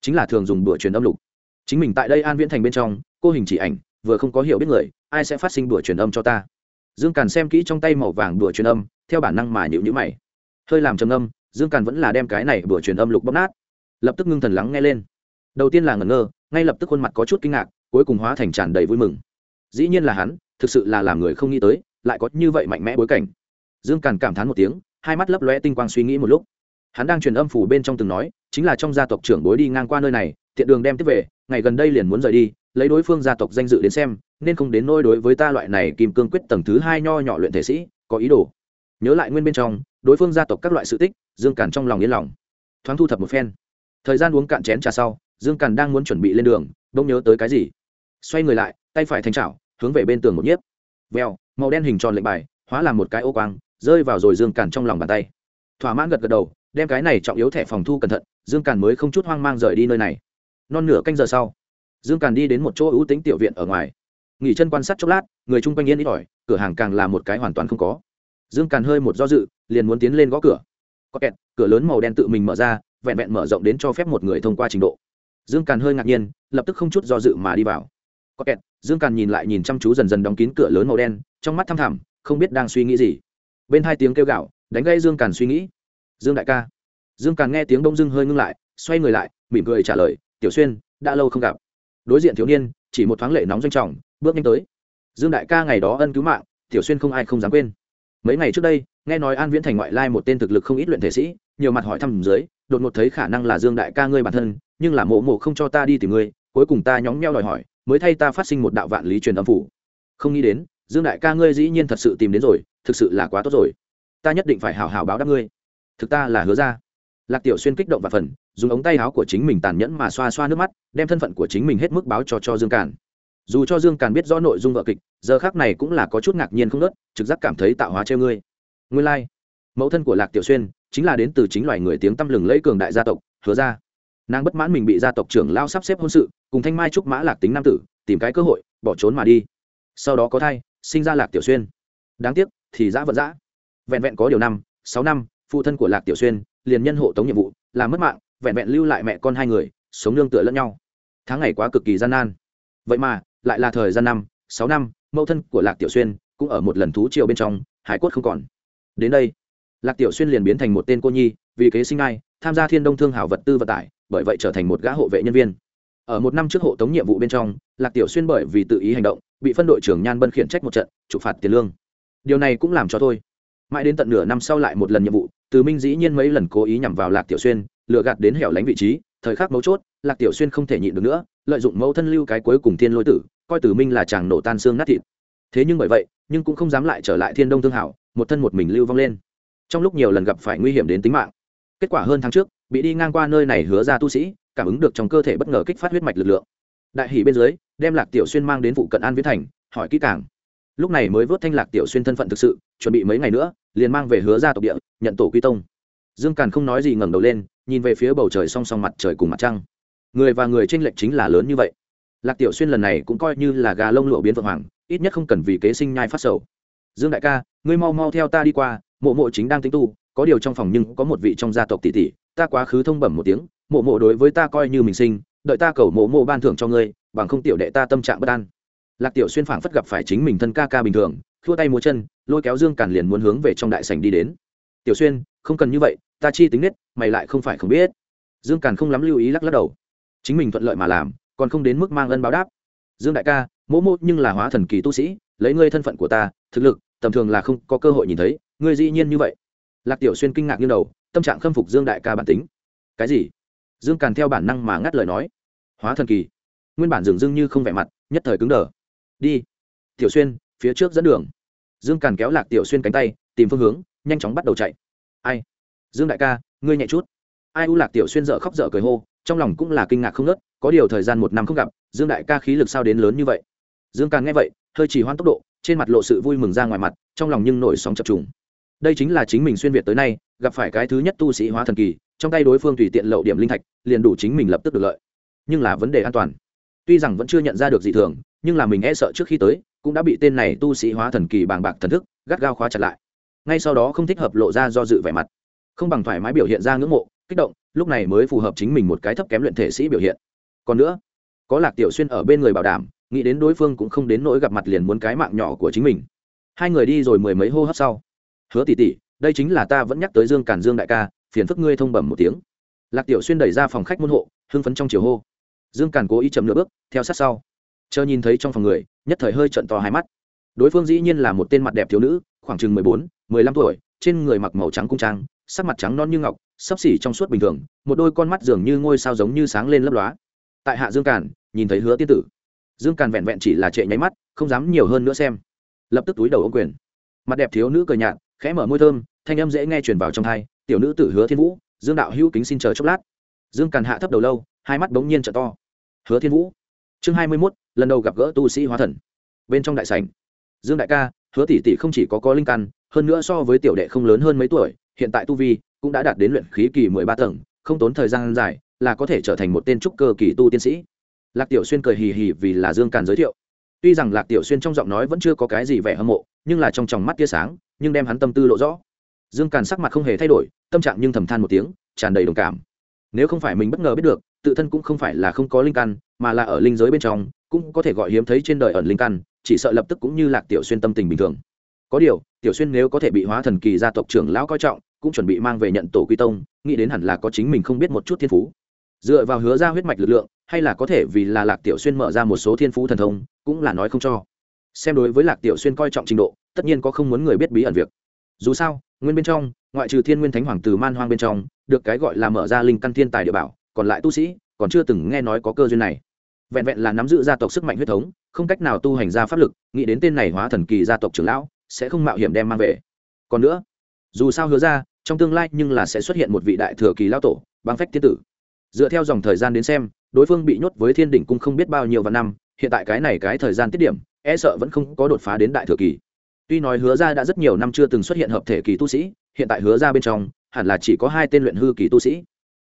Speaker 1: Chính là thường dùng đùa truyền âm lục. Chính mình tại đây an viễn thành bên trong, cô hình chỉ ảnh, vừa không có hiểu biết người, ai sẽ phát sinh đùa truyền âm cho ta? Dương càn xem kỹ trong tay màu vàng đùa truyền âm, theo bản năng mà nhịu nhữ mày. Hơi làm trầm âm dương càn vẫn là đem cái này đùa truyền âm lục bóc nát. Lập tức ngưng thần lắng nghe lên đầu tiên là ngẩn ngơ, ngay lập tức khuôn mặt có chút kinh ngạc, cuối cùng hóa thành tràn đầy vui mừng. Dĩ nhiên là hắn, thực sự là làm người không nghĩ tới, lại có như vậy mạnh mẽ bối cảnh. Dương càn cảm thán một tiếng, hai mắt lấp lóe tinh quang suy nghĩ một lúc. Hắn đang truyền âm phủ bên trong từng nói, chính là trong gia tộc trưởng bối đi ngang qua nơi này, tiện đường đem tiếp về, ngày gần đây liền muốn rời đi, lấy đối phương gia tộc danh dự đến xem, nên không đến nôi đối với ta loại này kim cương quyết tầng thứ hai nho nhỏ luyện thể sĩ, có ý đồ. Nhớ lại nguyên bên trong, đối phương gia tộc các loại sự tích, dương càn trong lòng yên lòng. Thoáng thu thập một phen. Thời gian uống cạn chén trà sau dương càn đang muốn chuẩn bị lên đường đông nhớ tới cái gì. Xoay người lại tay phải thành chảo, hướng về bên tường một nhiếp. Veo màu đen hình tròn lệnh bài hóa làm một cái ô quang rơi vào rồi dương càn trong lòng bàn tay. Thỏa mãn gật gật đầu đem cái này trọng yếu thẻ phòng thu cẩn thận dương càn mới không chút hoang mang rời đi nơi này. Non nửa canh giờ sau dương càn đi đến một chỗ ưu tính tiểu viện ở ngoài. Nghỉ chân quan sát chốc lát người chung quanh yên ít ỏi cửa hàng càng là một cái hoàn toàn không có. Dương càn hơi một do dự liền muốn tiến lên gõ cửa. Có kẹt cửa lớn màu đen tự mình mở ra vẹn vẹn mở rộng đến cho phép một người thông qua trình độ dương càn hơi ngạc nhiên, lập tức không chút do dự mà đi vào. Có kẹt, dương càn nhìn lại nhìn chăm chú dần dần đóng kín cửa lớn màu đen, trong mắt thăm thẳm, không biết đang suy nghĩ gì. Bên hai tiếng kêu gạo đánh gây dương càn suy nghĩ. Dương đại ca. Dương càn nghe tiếng đông dưng hơi ngưng lại, xoay người lại, mỉm cười trả lời, tiểu xuyên, đã lâu không gặp. Đối diện thiếu niên, chỉ một thoáng lệ nóng doanh trọng, bước nhanh tới. Dương đại ca ngày đó ân cứu mạng, tiểu xuyên không ai không dám quên. Mấy ngày trước đây, nghe nói an viễn thành ngoại lai một tên thực lực không ít luyện thể sĩ, nhiều mặt hỏi thăm dưới, đột ngột thấy khả năng là dương đại ca ngươi bản thân nhưng là mộ mộ không cho ta đi tìm ngươi, cuối cùng ta nhóng meo đòi hỏi, mới thay ta phát sinh một đạo vạn lý truyền âm phủ. Không nghĩ đến, dương đại ca ngươi dĩ nhiên thật sự tìm đến rồi, thực sự là quá tốt rồi. Ta nhất định phải hào hào báo đáp ngươi. Thực ta là hứa ra. Lạc tiểu xuyên kích động và phần, dùng ống tay áo của chính mình tàn nhẫn mà xoa xoa nước mắt, đem thân phận của chính mình hết mức báo cho cho dương càn. Dù cho dương càn biết rõ nội dung vợ kịch, giờ khác này cũng là có chút ngạc nhiên không nớt trực giác cảm thấy tạo hóa treo ngươi. Ngươi lai、like. mẫu thân của lạc tiểu xuyên chính là đến từ chính loài người tiếng tăm lừng lẫy cường đại gia tộc, hứa ra nàng bất mãn mình bị gia tộc trưởng lao sắp xếp hôn sự, cùng thanh mai trúc mã lạc tính nam tử, tìm cái cơ hội, bỏ trốn mà đi. Sau đó có thai, sinh ra lạc tiểu xuyên. Đáng tiếc, thì giã vật giã vẹn vẹn có điều năm, sáu năm, phụ thân của lạc tiểu xuyên, liền nhân hộ tống nhiệm vụ, làm mất mạng, vẹn vẹn lưu lại mẹ con hai người, sống nương tựa lẫn nhau. Tháng ngày quá cực kỳ gian nan. Vậy mà, lại là thời gian năm, sáu năm, mẫu thân của lạc tiểu xuyên cũng ở một lần thú triều bên trong, hải quất không còn. Đến đây, lạc tiểu xuyên liền biến thành một tên cô nhi, vì kế sinh ai, tham gia thiên đông thương hảo vật tư vận tải bởi vậy trở thành một gã hộ vệ nhân viên. Ở một năm trước hộ tống nhiệm vụ bên trong, lạc tiểu xuyên bởi vì tự ý hành động, bị phân đội trưởng nhan bân khiển trách một trận, trục phạt tiền lương. Điều này cũng làm cho thôi. Mãi đến tận nửa năm sau lại một lần nhiệm vụ, từ minh dĩ nhiên mấy lần cố ý nhằm vào lạc tiểu xuyên, lừa gạt đến hẻo lánh vị trí, thời khắc mấu chốt, lạc tiểu xuyên không thể nhịn được nữa, lợi dụng mẫu thân lưu cái cuối cùng thiên lôi tử, coi tử minh là chàng nổ tan xương nát thịt. Thế nhưng bởi vậy, nhưng cũng không dám lại trở lại thiên đông thương hảo, một thân một mình lưu vong lên. Trong lúc nhiều lần gặp phải nguy hiểm đến tính mạng, kết quả hơn tháng trước bị đi ngang qua nơi này hứa ra tu sĩ, cảm ứng được trong cơ thể bất ngờ kích phát huyết mạch lực lượng. Đại hỷ bên dưới, đem lạc tiểu xuyên mang đến vụ cận an viễn thành, hỏi kỹ càng. Lúc này mới vớt thanh lạc tiểu xuyên thân phận thực sự, chuẩn bị mấy ngày nữa, liền mang về hứa ra tộc địa, nhận tổ quy tông. Dương càn không nói gì ngẩng đầu lên, nhìn về phía bầu trời song song mặt trời cùng mặt trăng. Người và người tranh lệch chính là lớn như vậy. Lạc tiểu xuyên lần này cũng coi như là gà lông lụa biến vượng hoàng, ít nhất không cần vì kế sinh nhai phát sầu. Dương đại ca, ngươi mau mau theo ta đi qua, mộ mộ chính đang tính tu, có điều trong phòng nhưng có một vị trong gia tộc tỷ tỷ ta quá khứ thông bẩm một tiếng, mộ mộ đối với ta coi như mình sinh, đợi ta cầu mộ mộ ban thưởng cho ngươi, bằng không tiểu đệ ta tâm trạng bất an. Lạc tiểu xuyên phảng phất gặp phải chính mình thân ca ca bình thường thua tay múa chân, lôi kéo dương càn liền muốn hướng về trong đại sảnh đi đến. Tiểu xuyên, không cần như vậy, ta chi tính nết, mày lại không phải không biết. Dương càn không lắm lưu ý lắc lắc đầu. Chính mình thuận lợi mà làm, còn không đến mức mang ân báo đáp. Dương đại ca mỗ mỗ nhưng là hóa thần kỳ tu sĩ, lấy ngươi thân phận của ta, thực lực, tầm thường là không có cơ hội nhìn thấy, ngươi dĩ nhiên như vậy. Lạc tiểu xuyên kinh ngạc như đầu tâm trạng khâm phục dương đại ca bản tính. Cái gì? Dương càn theo bản năng mà ngắt lời nói. Hóa thần kỳ. Nguyên bản dường dưng như không vẻ mặt, nhất thời cứng đờ. Đi. Tiểu xuyên, phía trước dẫn đường. Dương càn kéo lạc tiểu xuyên cánh tay, tìm phương hướng, nhanh chóng bắt đầu chạy. Ai? Dương đại ca, ngươi nhẹ chút. Ai u lạc tiểu xuyên dở khóc dở cười hô, trong lòng cũng là kinh ngạc không nớt có điều thời gian một năm không gặp, dương đại ca khí lực sao đến lớn như vậy? Dương càn nghe vậy, hơi chỉ hoãn tốc độ, trên mặt lộ sự vui mừng ra ngoài mặt, trong lòng nhưng nổi sóng chập trùng đây chính là chính mình xuyên việt tới nay, gặp phải cái thứ nhất tu sĩ hóa thần kỳ, trong tay đối phương tùy tiện lậu điểm linh thạch, liền đủ chính mình lập tức được lợi. Nhưng là vấn đề an toàn. Tuy rằng vẫn chưa nhận ra được gì thường, nhưng là mình e sợ trước khi tới, cũng đã bị tên này tu sĩ hóa thần kỳ bàng bạc thần thức, gắt gao khóa chặt lại. Ngay sau đó không thích hợp lộ ra do dự vẻ mặt. Không bằng thoải mái biểu hiện ra ngưỡng mộ, kích động, lúc này mới phù hợp chính mình một cái thấp kém luyện thể sĩ biểu hiện. Còn nữa, có lạc tiểu xuyên ở bên người bảo đảm, nghĩ đến đối phương cũng không đến nỗi gặp mặt liền muốn cái mạng nhỏ của chính mình. Hai người đi rồi mười mấy hô hấp sau hứa tỷ tỷ, đây chính là ta vẫn nhắc tới dương cản dương đại ca, phiền phức ngươi thông bẩm một tiếng. Lạc tiểu xuyên đẩy ra phòng khách môn hộ, hưng phấn trong chiều hô. Dương cản cố ý chậm nửa bước, theo sát sau. Chờ nhìn thấy trong phòng người, nhất thời hơi trận to hai mắt. Đối phương dĩ nhiên là một tên mặt đẹp thiếu nữ, khoảng chừng mười bốn, mười lăm tuổi, trên người mặc màu trắng cung trang, sắc mặt trắng non như ngọc, sấp xỉ trong suốt bình thường, một đôi con mắt dường như ngôi sao giống như sáng lên lấp lóa. Tại hạ dương càn, nhìn thấy hứa tiên tử. Dương càn vẹn vẹn chỉ là trệ nháy mắt, không dám nhiều hơn nữa xem. Lập tức túi đầu ô quyền. Mặt đẹp thiếu nữ cười nhạt khẽ mở môi thơm, thanh âm dễ nghe truyền vào trong thai, tiểu nữ tử hứa thiên vũ, dương đạo hữu kính xin chờ chốc lát. Dương càn hạ thấp đầu lâu, hai mắt bỗng nhiên trợ to. Hứa thiên vũ, chương hai mươi mốt, lần đầu gặp gỡ tu sĩ hóa thần. Bên trong đại sảnh, dương đại ca, hứa tỷ tỷ không chỉ có có linh căn, hơn nữa so với tiểu đệ không lớn hơn mấy tuổi, hiện tại tu vi cũng đã đạt đến luyện khí kỳ mười ba tầng, không tốn thời gian dài, là có thể trở thành một tên trúc cơ kỳ tu tiên sĩ. Lạc tiểu xuyên cười hì hì vì là dương càn giới thiệu. Tuy rằng lạc tiểu xuyên trong giọng nói vẫn chưa có cái gì vẻ hâm mộ, nhưng là trong tròng mắt tia sáng nhưng đem hắn tâm tư lộ rõ. Dương càn sắc mặt không hề thay đổi, tâm trạng nhưng thầm than một tiếng, tràn đầy đồng cảm. Nếu không phải mình bất ngờ biết được, tự thân cũng không phải là không có linh căn, mà là ở linh giới bên trong, cũng có thể gọi hiếm thấy trên đời ẩn linh căn, chỉ sợ lập tức cũng như lạc tiểu xuyên tâm tình bình thường. Có điều, tiểu xuyên nếu có thể bị hóa thần kỳ gia tộc trưởng lão coi trọng, cũng chuẩn bị mang về nhận tổ quy tông, nghĩ đến hẳn là có chính mình không biết một chút thiên phú. Dựa vào hứa ra huyết mạch lực lượng, hay là có thể vì là lạc tiểu xuyên mở ra một số thiên phú thần thông, cũng là nói không cho xem đối với lạc tiểu xuyên coi trọng trình độ, tất nhiên có không muốn người biết bí ẩn việc. Dù sao, nguyên bên trong, ngoại trừ thiên nguyên thánh hoàng từ man hoang bên trong, được cái gọi là mở ra linh căn thiên tài địa bảo, còn lại tu sĩ, còn chưa từng nghe nói có cơ duyên này. Vẹn vẹn là nắm giữ gia tộc sức mạnh huyết thống, không cách nào tu hành ra pháp lực, nghĩ đến tên này hóa thần kỳ gia tộc trưởng lão, sẽ không mạo hiểm đem mang về. Còn nữa, dù sao hứa ra, trong tương lai nhưng là sẽ xuất hiện một vị đại thừa kỳ lao tổ, băng phách thiên tử. Dựa theo dòng thời gian đến xem, đối phương bị nhốt với thiên đỉnh cung không biết bao nhiêu và năm, hiện tại cái này cái thời gian tiết điểm e sợ vẫn không có đột phá đến đại thừa kỳ. Tuy nói hứa ra đã rất nhiều năm chưa từng xuất hiện hợp thể kỳ tu sĩ, hiện tại hứa ra bên trong, hẳn là chỉ có hai tên luyện hư kỳ tu sĩ.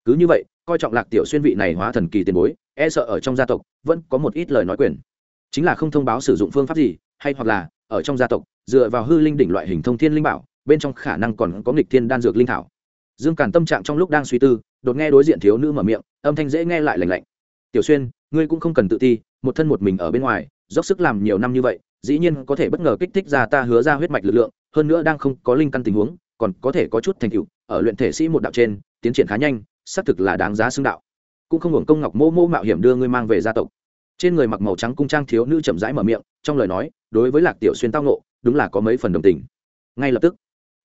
Speaker 1: Cứ như vậy, coi trọng lạc tiểu xuyên vị này hóa thần kỳ tiền bối e sợ ở trong gia tộc vẫn có một ít lời nói quyền. Chính là không thông báo sử dụng phương pháp gì, hay hoặc là ở trong gia tộc, dựa vào hư linh đỉnh loại hình thông thiên linh bảo, bên trong khả năng còn có nghịch thiên đan dược linh thảo. Dương càn tâm trạng trong lúc đang suy tư, đột nghe đối diện thiếu nữ mở miệng, âm thanh dễ nghe lại lành lạnh. Tiểu xuyên, ngươi cũng không cần tự ti, một thân một mình ở bên ngoài dốc sức làm nhiều năm như vậy, dĩ nhiên có thể bất ngờ kích thích ra ta hứa ra huyết mạch lực lượng, hơn nữa đang không có linh căn tình huống, còn có thể có chút thành tựu, ở luyện thể sĩ một đạo trên, tiến triển khá nhanh, xác thực là đáng giá xưng đạo. Cũng không hưởng công ngọc mô mô mạo hiểm đưa ngươi mang về gia tộc. Trên người mặc màu trắng cung trang thiếu nữ chậm rãi mở miệng, trong lời nói, đối với lạc tiểu xuyên tao nộ đúng là có mấy phần đồng tình. Ngay lập tức,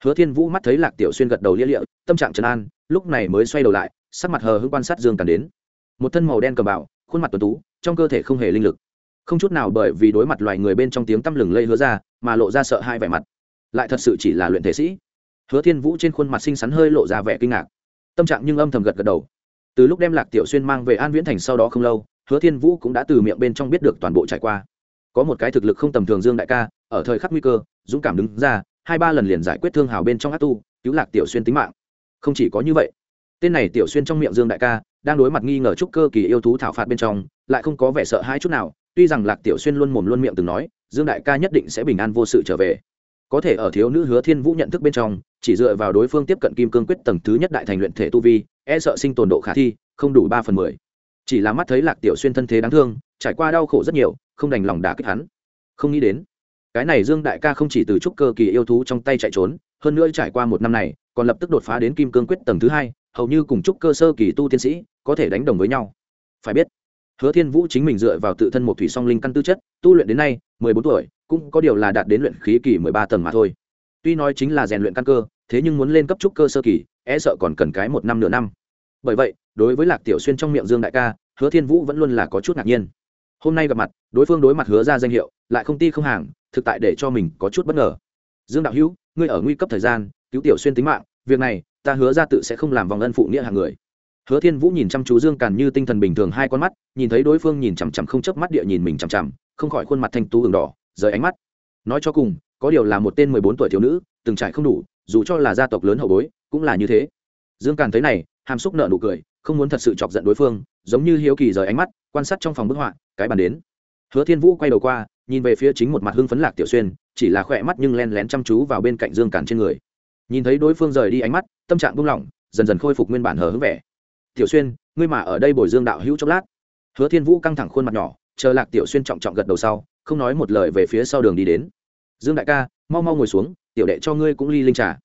Speaker 1: hứa thiên vũ mắt thấy lạc tiểu xuyên gật đầu lia lịa, tâm trạng trấn an, lúc này mới xoay đầu lại, sắc mặt hờ hững quan sát dương càn đến. Một thân màu đen cầm bảo khuôn mặt tuần tú, trong cơ thể không hề linh lực không chút nào bởi vì đối mặt loài người bên trong tiếng tăm lừng lây hứa ra, mà lộ ra sợ hai vẻ mặt. Lại thật sự chỉ là luyện thể sĩ. Hứa thiên vũ trên khuôn mặt xinh xắn hơi lộ ra vẻ kinh ngạc. Tâm trạng nhưng âm thầm gật gật đầu. Từ lúc đem lạc tiểu xuyên mang về an viễn thành sau đó không lâu, hứa thiên vũ cũng đã từ miệng bên trong biết được toàn bộ trải qua. Có một cái thực lực không tầm thường dương đại ca, ở thời khắc nguy cơ, dũng cảm đứng ra, hai ba lần liền giải quyết thương hào bên trong ác tu, cứu lạc tiểu xuyên tính mạng. Không chỉ có như vậy, tên này tiểu xuyên trong miệng dương đại ca, đang đối mặt nghi ngờ trúc cơ kỳ yêu thú thảo phạt bên trong, lại không có vẻ sợ hai chút nào tuy rằng lạc tiểu xuyên luôn mồm luôn miệng từng nói, dương đại ca nhất định sẽ bình an vô sự trở về. Có thể ở thiếu nữ hứa thiên vũ nhận thức bên trong, chỉ dựa vào đối phương tiếp cận kim cương quyết tầng thứ nhất đại thành luyện thể tu vi e sợ sinh tồn độ khả thi, không đủ ba phần mười. Chỉ là mắt thấy lạc tiểu xuyên thân thế đáng thương, trải qua đau khổ rất nhiều, không đành lòng đả kích hắn. Không nghĩ đến, cái này dương đại ca không chỉ từ trúc cơ kỳ yêu thú trong tay chạy trốn, hơn nữa trải qua một năm này, còn lập tức đột phá đến kim cương quyết tầng thứ hai, hầu như cùng trúc cơ sơ kỳ tu tiên sĩ có thể đánh đồng với nhau. Phải biết hứa thiên vũ chính mình dựa vào tự thân một thủy song linh căn tư chất, tu luyện đến nay, mười bốn tuổi, cũng có điều là đạt đến luyện khí kỳ mười ba tầng mà thôi. Tuy nói chính là rèn luyện căn cơ, thế nhưng muốn lên cấp trúc cơ sơ kỳ e sợ còn cần cái một năm nửa năm. Bởi vậy, đối với lạc tiểu xuyên trong miệng dương đại ca, hứa thiên vũ vẫn luôn là có chút ngạc nhiên. Hôm nay gặp mặt, đối phương đối mặt hứa ra danh hiệu, lại không ti không hàng, thực tại để cho mình có chút bất ngờ. Dương đạo hữu, ngươi ở nguy cấp thời gian, cứu tiểu xuyên tính mạng, việc này, ta hứa ra tự sẽ không làm vòng ân phụ nghĩa hàng người hứa thiên vũ nhìn chăm chú dương càn như tinh thần bình thường hai con mắt, nhìn thấy đối phương nhìn chằm chằm không chớp mắt địa nhìn mình chằm chằm, không khỏi khuôn mặt thanh tú hừng đỏ, rời ánh mắt. Nói cho cùng, có điều là một tên mười bốn tuổi thiếu nữ, từng trải không đủ, dù cho là gia tộc lớn hậu bối, cũng là như thế. Dương càn thấy này, hàm xúc nợ nụ cười, không muốn thật sự chọc giận đối phương, giống như hiếu kỳ rời ánh mắt, quan sát trong phòng bức họa, cái bàn đến. Hứa thiên vũ quay đầu qua, nhìn về phía chính một mặt hưng phấn lạc tiểu xuyên, chỉ là khỏe mắt nhưng len lén chăm chú vào bên cạnh dương càn trên người. Nhìn thấy đối phương rời đi ánh mắt, tâm trạng buông lỏng, dần dần khôi phục nguyên bản hờ hững vẻ tiểu xuyên ngươi mà ở đây bồi dương đạo hữu chốc lát. Hứa thiên vũ căng thẳng khuôn mặt nhỏ chờ lạc tiểu xuyên trọng trọng gật đầu sau không nói một lời về phía sau đường đi đến. Dương đại ca mau mau ngồi xuống tiểu đệ cho ngươi cũng ly linh trà.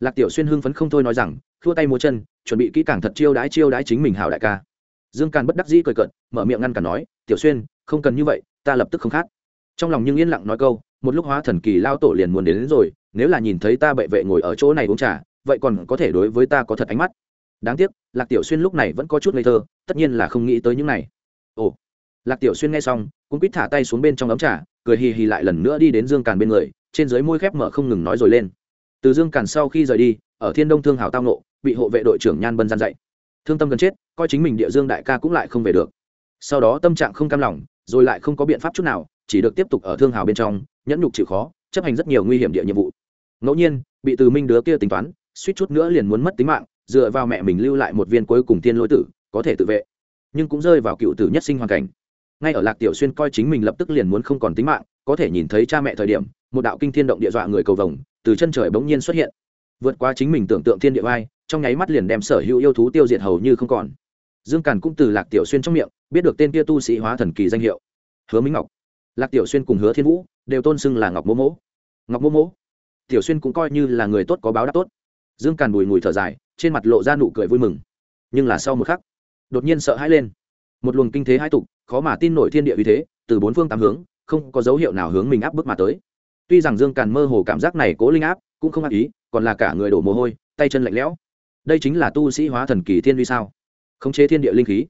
Speaker 1: Lạc tiểu xuyên hưng phấn không thôi nói rằng thua tay múa chân chuẩn bị kỹ càng thật chiêu đãi chiêu đãi chính mình hảo đại ca. Dương càn bất đắc dĩ cười cận mở miệng ngăn cản nói tiểu xuyên không cần như vậy ta lập tức không khát. Trong lòng nhưng yên lặng nói câu một lúc hóa thần kỳ lao tổ liền muốn đến, đến rồi nếu là nhìn thấy ta bệ vệ ngồi ở chỗ này uống trà vậy còn có thể đối với ta có thật ánh mắt đáng tiếc, lạc tiểu xuyên lúc này vẫn có chút ngây thơ, tất nhiên là không nghĩ tới những này. Ồ. Lạc tiểu xuyên nghe xong, cũng quýt thả tay xuống bên trong ấm trà, cười hì hì lại lần nữa đi đến dương càn bên người, trên dưới môi khép mở không ngừng nói rồi lên. Từ dương càn sau khi rời đi, ở thiên đông thương hào tao nộ bị hộ vệ đội trưởng nhan bân gian dạy. Thương tâm gần chết, coi chính mình địa dương đại ca cũng lại không về được. Sau đó tâm trạng không cam lòng, rồi lại không có biện pháp chút nào, chỉ được tiếp tục ở thương hào bên trong, nhẫn nhục chịu khó, chấp hành rất nhiều nguy hiểm địa nhiệm vụ. Ngẫu nhiên, bị từ minh đứa kia tính toán, suýt chút nữa liền muốn mất tính mạng dựa vào mẹ mình lưu lại một viên cuối cùng tiên lỗi tử, có thể tự vệ. Nhưng cũng rơi vào cựu tử nhất sinh hoàn cảnh. Ngay ở lạc tiểu xuyên coi chính mình lập tức liền muốn không còn tính mạng, có thể nhìn thấy cha mẹ thời điểm, một đạo kinh thiên động địa dọa người cầu vồng, từ chân trời bỗng nhiên xuất hiện. Vượt qua chính mình tưởng tượng thiên địa vai, trong nháy mắt liền đem sở hữu yêu thú tiêu diệt hầu như không còn. Dương càn cũng từ lạc tiểu xuyên trong miệng, biết được tên kia tu sĩ hóa thần kỳ danh hiệu. Hứa minh ngọc. Lạc tiểu xuyên cùng hứa thiên vũ đều tôn xưng là ngọc mô mỗ. Ngọc mô mỗ. Tiểu xuyên cũng coi như là người tốt có báo đáp tốt. Dương càn bùi ngùi thở dài trên mặt lộ ra nụ cười vui mừng. Nhưng là sau một khắc, đột nhiên sợ hãi lên. Một luồng kinh thế hai tục, khó mà tin nổi thiên địa uy thế, từ bốn phương tám hướng, không có dấu hiệu nào hướng mình áp bức mà tới. Tuy rằng dương càn mơ hồ cảm giác này cố linh áp, cũng không ác ý, còn là cả người đổ mồ hôi, tay chân lạnh lẽo. Đây chính là tu sĩ hóa thần kỳ thiên uy sao? Khống chế thiên địa linh khí.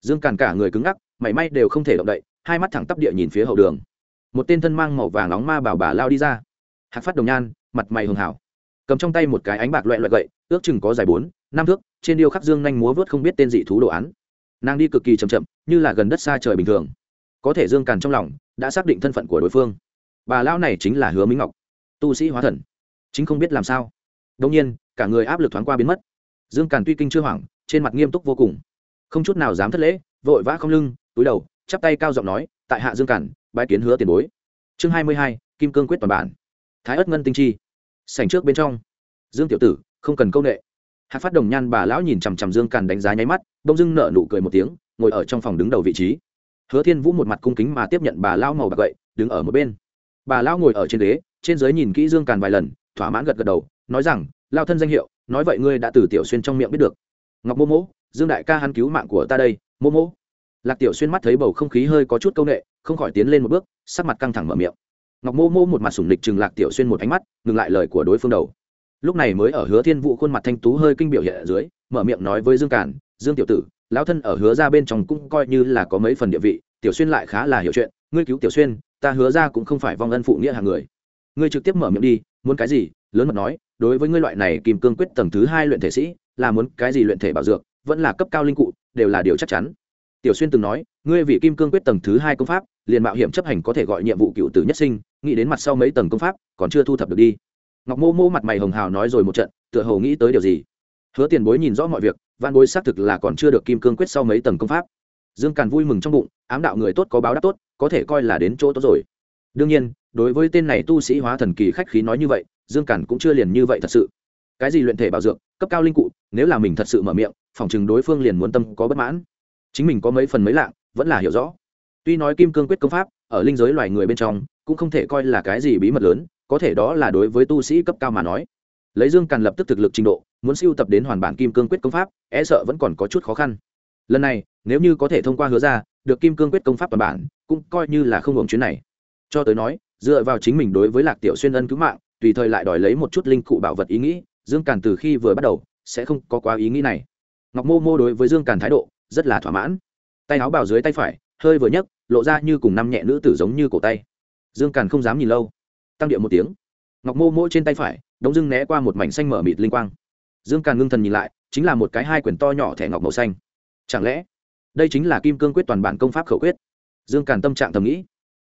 Speaker 1: Dương càn cả người cứng ngắc, mảy may đều không thể động đậy, hai mắt thẳng tắp địa nhìn phía hậu đường. Một tên thân mang màu vàng nóng ma bảo bà lao đi ra. Hạc phát đồng nhan, mặt mày hường hảo cầm trong tay một cái ánh bạc loẹ loẹ gậy, ước chừng có dài bốn, năm thước, trên điêu khắc dương nhanh múa vớt không biết tên dị thú đồ án. Nàng đi cực kỳ chậm chậm, như là gần đất xa trời bình thường. Có thể dương càn trong lòng, đã xác định thân phận của đối phương. Bà lão này chính là hứa minh ngọc, tu sĩ hóa thần. Chính không biết làm sao. Đông nhiên, cả người áp lực thoáng qua biến mất. Dương càn tuy kinh chưa hoảng, trên mặt nghiêm túc vô cùng. Không chút nào dám thất lễ, vội vã không lưng, túi đầu, chắp tay cao giọng nói, tại hạ dương càn bãi kiến hứa tiền bối. Chương hai mươi hai, kim cương quyết toàn bản. Thái ất ngân tinh chi sảnh trước bên trong. Dương tiểu tử, không cần công nghệ hạc phát đồng nhan bà lão nhìn chằm chằm dương càn đánh giá nháy mắt bông dưng nở nụ cười một tiếng, ngồi ở trong phòng đứng đầu vị trí. Hứa thiên vũ một mặt cung kính mà tiếp nhận bà lão màu bạc gậy, đứng ở một bên. Bà lão ngồi ở trên ghế, trên giới nhìn kỹ dương càn vài lần, thỏa mãn gật gật đầu, nói rằng lao thân danh hiệu, nói vậy ngươi đã từ tiểu xuyên trong miệng biết được. Ngọc mô mỗ dương đại ca hắn cứu mạng của ta đây, mô mỗ lạc tiểu xuyên mắt thấy bầu không khí hơi có chút c â u n ệ không khỏi tiến lên một bước, sắc mặt căng thẳng mở miệng ngọc mô mô một mặt sủng lịch chừng lạc tiểu xuyên một ánh mắt ngừng lại lời của đối phương đầu. Lúc này mới ở hứa thiên vụ khuôn mặt thanh tú hơi kinh biểu hiện ở dưới mở miệng nói với dương Cản, dương tiểu tử lão thân ở hứa ra bên trong cũng coi như là có mấy phần địa vị tiểu xuyên lại khá là hiểu chuyện ngươi cứu tiểu xuyên ta hứa ra cũng không phải vong ân phụ nghĩa hàng người. Ngươi trực tiếp mở miệng đi muốn cái gì? Lớn mật nói đối với ngươi loại này kim cương quyết tầng thứ hai luyện thể sĩ là muốn cái gì luyện thể bảo dược vẫn là cấp cao linh cụ đều là điều chắc chắn. Tiểu xuyên từng nói ngươi vị kim cương quyết tầng thứ hai công pháp liền mạo hiểm chấp hành có thể gọi nhiệm vụ cựu tử nhất sinh nghĩ đến mặt sau mấy tầng công pháp, còn chưa thu thập được đi. Ngọc mô mô mặt mày hồng hào nói rồi một trận, tựa hồ nghĩ tới điều gì. Hứa tiền bối nhìn rõ mọi việc văn bối xác thực là còn chưa được kim cương quyết sau mấy tầng công pháp. Dương càn vui mừng trong bụng, ám đạo người tốt có báo đáp tốt, có thể coi là đến chỗ tốt rồi. Đương nhiên, đối với tên này tu sĩ hóa thần kỳ khách khí nói như vậy, dương càn cũng chưa liền như vậy thật sự. Cái gì luyện thể bảo dược, cấp cao linh cụ, nếu là mình thật sự mở miệng, phòng chừng đối phương liền muốn tâm có bất mãn. Chính mình có mấy phần mấy lạng vẫn là hiểu rõ. Tuy nói kim cương quyết công pháp, ở linh giới loài người bên trong cũng không thể coi là cái gì bí mật lớn, có thể đó là đối với tu sĩ cấp cao mà nói. Lấy dương càn lập tức thực lực trình độ, muốn siêu tập đến hoàn bản kim cương quyết công pháp e sợ vẫn còn có chút khó khăn. Lần này, nếu như có thể thông qua hứa ra, được kim cương quyết công pháp toàn bản, cũng coi như là không hưởng chuyến này. Cho tới nói, dựa vào chính mình đối với lạc tiểu xuyên ân cứu mạng, tùy thời lại đòi lấy một chút linh cụ bảo vật ý nghĩ, dương càn từ khi vừa bắt đầu, sẽ không có quá ý nghĩ này. Ngọc mô mô đối với dương càn thái độ, rất là thỏa mãn. Tay áo bào dưới tay phải, hơi vừa nhấc, lộ ra như cùng năm nhẹ nữ tử giống như cổ tay dương càn không dám nhìn lâu. Tăng điệu một tiếng. Ngọc mô mô trên tay phải, đống dưng né qua một mảnh xanh mở mịt linh quang. Dương càn ngưng thần nhìn lại, chính là một cái hai quyển to nhỏ thẻ ngọc màu xanh. Chẳng lẽ, đây chính là kim cương quyết toàn bản công pháp khẩu quyết? Dương càn tâm trạng thầm nghĩ.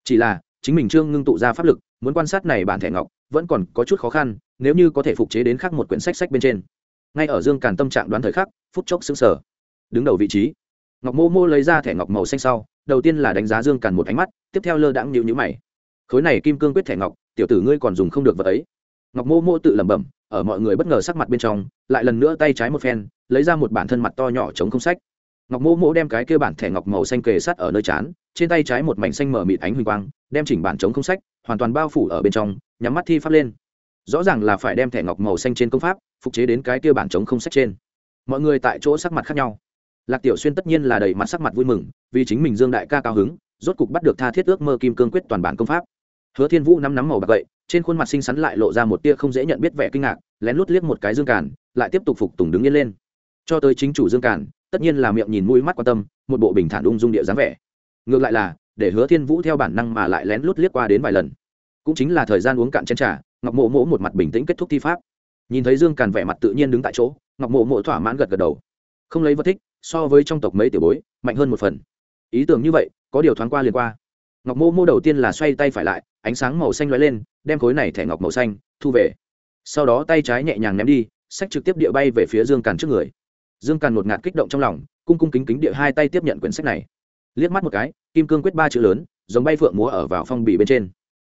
Speaker 1: Chỉ là, chính mình trương ngưng tụ ra pháp lực, muốn quan sát này bản thẻ ngọc, vẫn còn có chút khó khăn, nếu như có thể phục chế đến khác một quyển sách sách bên trên. Ngay ở dương càn tâm trạng đoán thời khắc, phút chốc xứng sở đứng đầu vị trí. Ngọc mô mô lấy ra thẻ ngọc màu xanh sau, đầu tiên là đánh giá dương càn một ánh mắt, tiếp theo lơ đãng nhịu nhữ mày khối này kim cương quyết thẻ ngọc, tiểu tử ngươi còn dùng không được vật ấy. Ngọc mô mô tự lẩm bẩm, ở mọi người bất ngờ sắc mặt bên trong, lại lần nữa tay trái một phen, lấy ra một bản thân mặt to nhỏ chống không sách. Ngọc mô mô đem cái kia bản thẻ ngọc màu xanh kề sắt ở nơi chán, trên tay trái một mảnh xanh mở mịt ánh huỳnh quang, đem chỉnh bản chống không sách, hoàn toàn bao phủ ở bên trong, nhắm mắt thi pháp lên. Rõ ràng là phải đem thẻ ngọc màu xanh trên công pháp, phục chế đến cái kia bản chống không sách trên. Mọi người tại chỗ sắc mặt khác nhau. Lạc tiểu xuyên tất nhiên là đầy mặt sắc mặt vui mừng, vì chính mình dương đại ca cao hứng, rốt cục bắt được tha thiết ước mơ kim cương quyết toàn bản công pháp hứa thiên vũ nắm nắm màu bạc gậy, trên khuôn mặt xinh xắn lại lộ ra một tia không dễ nhận biết vẻ kinh ngạc, lén lút liếc một cái dương càn, lại tiếp tục phục tùng đứng yên lên. Cho tới chính chủ dương càn, tất nhiên là miệng nhìn mũi mắt quan tâm, một bộ bình thản ung dung địa dáng vẻ. Ngược lại là, để hứa thiên vũ theo bản năng mà lại lén lút liếc qua đến vài lần. Cũng chính là thời gian uống cạn chén trà, ngọc mộ mộ một mặt bình tĩnh kết thúc thi pháp. Nhìn thấy dương càn vẻ mặt tự nhiên đứng tại chỗ, ngọc mộ mộ thỏa mãn gật gật đầu. Không lấy vật thích, so với trong tộc mấy tiểu bối, mạnh hơn một phần. Ý tưởng như vậy, có điều thoáng qua liền qua ngọc mô mô đầu tiên là xoay tay phải lại, ánh sáng màu xanh lóe lên, đem khối này thẻ ngọc màu xanh thu về. Sau đó tay trái nhẹ nhàng ném đi, sách trực tiếp địa bay về phía dương càn trước người. Dương càn một ngạt kích động trong lòng, cung cung kính kính địa hai tay tiếp nhận quyển sách này. Liếc mắt một cái, kim cương quyết ba chữ lớn, giống bay phượng múa ở vào phong bì bên trên.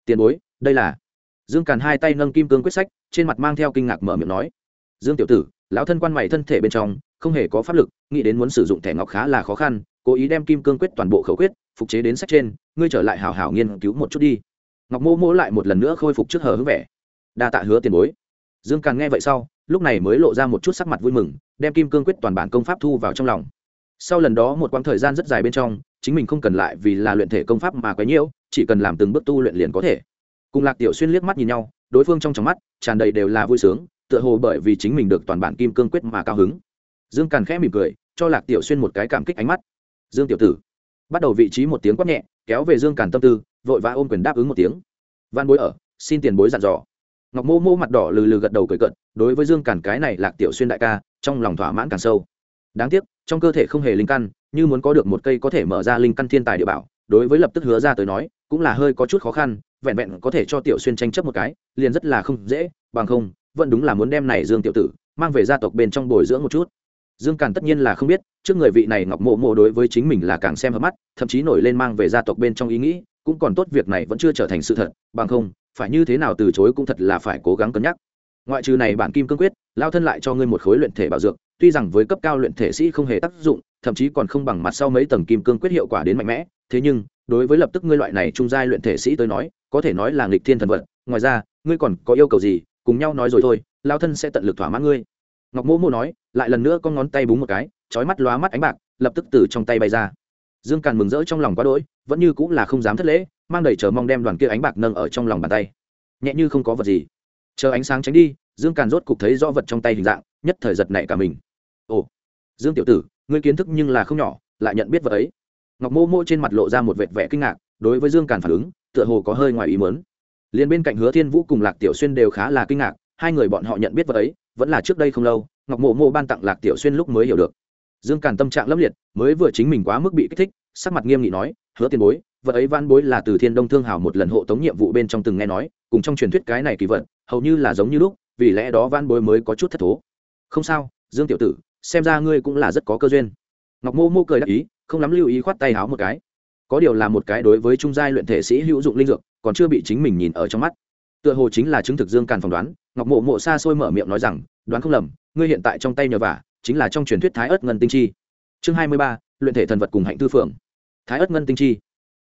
Speaker 1: Tiền bối, đây là dương càn hai tay nâng kim cương quyết sách, trên mặt mang theo kinh ngạc mở miệng nói. Dương tiểu tử, lão thân quan mày thân thể bên trong không hề có pháp lực, nghĩ đến muốn sử dụng thẻ ngọc khá là khó khăn, cố ý đem kim cương quyết toàn bộ khẩu quyết, phục chế đến sách trên, ngươi trở lại hảo hảo nghiên cứu một chút đi. Ngọc mô mô lại một lần nữa khôi phục trước hờ hứng vẻ. Đa tạ hứa tiền bối. Dương càng nghe vậy sau, lúc này mới lộ ra một chút sắc mặt vui mừng, đem kim cương quyết toàn bản công pháp thu vào trong lòng. Sau lần đó một quãng thời gian rất dài bên trong, chính mình không cần lại vì là luyện thể công pháp mà quấy nhiễu, chỉ cần làm từng bước tu luyện liền có thể. Cùng lạc tiểu xuyên liếc mắt nhìn nhau, đối phương trong trong mắt tràn đầy đều là vui sướng, tựa hồ bởi vì chính mình được toàn bản kim cương quyết mà cao hứng dương càn khẽ mỉm cười, cho lạc tiểu xuyên một cái cảm kích ánh mắt. Dương tiểu tử. Bắt đầu vị trí một tiếng quát nhẹ, kéo về dương càn tâm tư, vội vã ôm quyền đáp ứng một tiếng. Văn bối ở, xin tiền bối dặn dò. Ngọc mô mô mặt đỏ lừ lừ gật đầu cười cận đối với dương càn cái này lạc tiểu xuyên đại ca, trong lòng thỏa mãn càng sâu. Đáng tiếc, trong cơ thể không hề linh căn, như muốn có được một cây có thể mở ra linh căn thiên tài địa bảo, đối với lập tức hứa ra tới nói, cũng là hơi có chút khó khăn, vẹn vẹn có thể cho tiểu xuyên tranh chấp một cái, liền rất là không dễ, bằng không, vẫn đúng là muốn đem này dương tiểu tử, mang về gia tộc bên trong bồi dưỡng một chút dương càn tất nhiên là không biết, trước người vị này ngọc mộ mộ đối với chính mình là càng xem hợp mắt, thậm chí nổi lên mang về gia tộc bên trong ý nghĩ, cũng còn tốt việc này vẫn chưa trở thành sự thật, bằng không, phải như thế nào từ chối cũng thật là phải cố gắng cân nhắc. Ngoại trừ này bản kim cương quyết, lao thân lại cho ngươi một khối luyện thể bảo dược, tuy rằng với cấp cao luyện thể sĩ không hề tác dụng, thậm chí còn không bằng mặt sau mấy tầng kim cương quyết hiệu quả đến mạnh mẽ, thế nhưng, đối với lập tức ngươi loại này trung giai luyện thể sĩ tới nói, có thể nói là nghịch thiên thần vật, ngoài ra, ngươi còn có yêu cầu gì, cùng nhau nói rồi thôi, lao thân sẽ tận lực thỏa mãn ngươi ngọc mô mô nói, lại lần nữa con ngón tay búng một cái trói mắt lóa mắt ánh bạc, lập tức từ trong tay bay ra. Dương càn mừng rỡ trong lòng quá đỗi, vẫn như cũng là không dám thất lễ, mang đầy chờ mong đem đoàn kia ánh bạc nâng ở trong lòng bàn tay. Nhẹ như không có vật gì. Chờ ánh sáng tránh đi, dương càn rốt cục thấy rõ vật trong tay hình dạng, nhất thời giật nảy cả mình. Ồ, dương tiểu tử, ngươi kiến thức nhưng là không nhỏ, lại nhận biết vật ấy. Ngọc mô mô trên mặt lộ ra một vệt vẻ kinh ngạc, đối với dương càn phản ứng, tựa hồ có hơi ngoài ý mớn liền bên cạnh hứa thiên vũ cùng lạc tiểu xuyên đều khá là kinh ngạc, hai người bọn họ nhận biết vật ấy vẫn là trước đây không lâu, ngọc mộ mộ ban tặng lạc tiểu xuyên lúc mới hiểu được. Dương càn tâm trạng lâm liệt, mới vừa chính mình quá mức bị kích thích, sắc mặt nghiêm nghị nói, hứa tiền bối, vật ấy van bối là từ thiên đông thương hào một lần hộ tống nhiệm vụ bên trong từng nghe nói, cùng trong truyền thuyết cái này kỳ vật, hầu như là giống như lúc, vì lẽ đó van bối mới có chút thất thố. Không sao, dương tiểu tử, xem ra ngươi cũng là rất có cơ duyên. Ngọc mô mô cười đáp ý, không lắm lưu ý khoát tay háo một cái. Có điều là một cái đối với trung giai luyện thể sĩ hữu dụng linh dược, còn chưa bị chính mình nhìn ở trong mắt tựa hồ chính là chứng thực dương càn phỏng đoán ngọc mộ mộ xa xôi mở miệng nói rằng đoán không lầm ngươi hiện tại trong tay nhờ vả chính là trong truyền thuyết thái ớt ngân tinh chi. Chương hai mươi ba luyện thể thần vật cùng hạnh tư phượng. Thái ớt ngân tinh chi.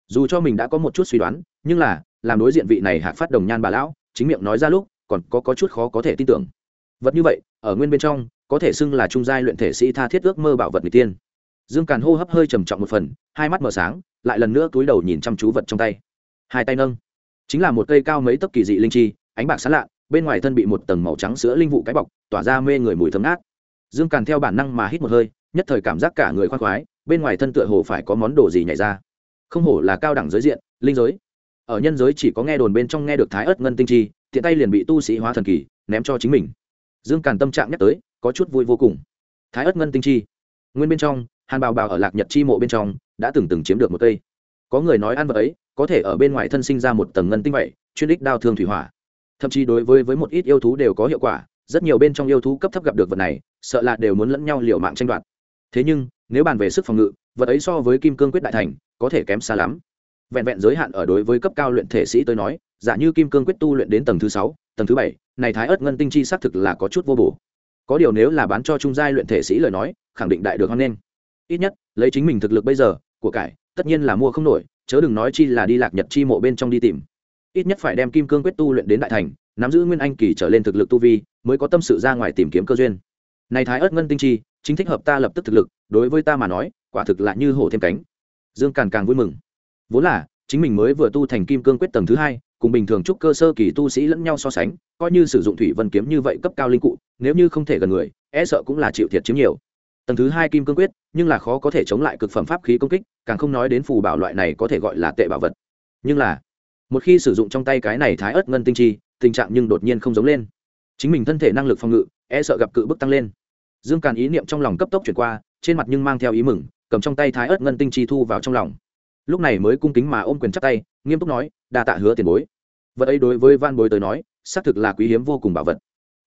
Speaker 1: Dù cho mình đã có một chút suy đoán nhưng là làm đối diện vị này hạc phát đồng nhan bà lão chính miệng nói ra lúc còn có, có chút khó có thể tin tưởng. Vật như vậy ở nguyên bên trong có thể xưng là trung giai luyện thể sĩ tha thiết ước mơ bảo vật người tiên. Dương càn hô hấp hơi trầm trọng một phần hai mắt mở sáng lại lần nữa túi đầu nhìn chăm chú vật trong tay. Hai tay nâng chính là một cây cao mấy tấc kỳ dị linh chi, ánh bạc sán lạ, bên ngoài thân bị một tầng màu trắng sữa linh vụ cái bọc, tỏa ra mê người mùi thơm ngát. Dương càn theo bản năng mà hít một hơi, nhất thời cảm giác cả người khoan khoái, bên ngoài thân tựa hồ phải có món đồ gì nhảy ra. Không hổ là cao đẳng giới diện, linh giới. Ở nhân giới chỉ có nghe đồn bên trong nghe được thái ớt ngân tinh chi, tiện tay liền bị tu sĩ hóa thần kỳ, ném cho chính mình. Dương càn tâm trạng nhắc tới, có chút vui vô cùng. Thái ớt ngân tinh chi. Nguyên bên trong, hàn bào bào ở lạc nhật chi mộ bên trong, đã từng từng chiếm được một cây. Có người nói ăn vật ấy có thể ở bên ngoài thân sinh ra một tầng ngân tinh vậy, chuyên đích đao thương thủy hỏa. Thậm chí đối với với một ít yêu thú đều có hiệu quả, rất nhiều bên trong yêu thú cấp thấp gặp được vật này, sợ là đều muốn lẫn nhau liều mạng tranh đoạt. Thế nhưng, nếu bàn về sức phòng ngự, vật ấy so với kim cương quyết đại thành, có thể kém xa lắm. Vẹn vẹn giới hạn ở đối với cấp cao luyện thể sĩ tôi nói, giả như kim cương quyết tu luyện đến tầng thứ sáu, tầng thứ bảy, này thái ớt ngân tinh chi xác thực là có chút vô bổ. Có điều nếu là bán cho trung giai luyện thể sĩ lời nói, khẳng định đại được hoan nghênh. Ít nhất, lấy chính mình thực lực bây giờ của cải, tất nhiên là mua không nổi chớ đừng nói chi là đi lạc nhật chi mộ bên trong đi tìm. Ít nhất phải đem kim cương quyết tu luyện đến đại thành, nắm giữ nguyên anh kỳ trở lên thực lực tu vi, mới có tâm sự ra ngoài tìm kiếm cơ duyên. Này thái ớt ngân tinh chi, chính thích hợp ta lập tức thực lực, đối với ta mà nói, quả thực là như hổ thêm cánh. Dương càng càng vui mừng. Vốn là, chính mình mới vừa tu thành kim cương quyết tầng thứ hai, cùng bình thường trúc cơ sơ kỳ tu sĩ lẫn nhau so sánh, coi như sử dụng thủy vân kiếm như vậy cấp cao linh cụ, nếu như không thể gần người e sợ cũng là chịu thiệt chiếm nhiều tầng thứ hai kim cương quyết, nhưng là khó có thể chống lại cực phẩm pháp khí công kích, càng không nói đến phù bảo loại này có thể gọi là tệ bảo vật. Nhưng là, một khi sử dụng trong tay cái này thái ớt ngân tinh chi, tình trạng nhưng đột nhiên không giống lên. Chính mình thân thể năng lực phòng ngự e sợ gặp cự bức tăng lên. Dương càn ý niệm trong lòng cấp tốc chuyển qua, trên mặt nhưng mang theo ý mừng, cầm trong tay thái ớt ngân tinh chi thu vào trong lòng. Lúc này mới cung kính mà ôm quyền chắc tay, nghiêm túc nói, đa tạ hứa tiền bối. Vật ấy đối với van bối tới nói, xác thực là quý hiếm vô cùng bảo vật.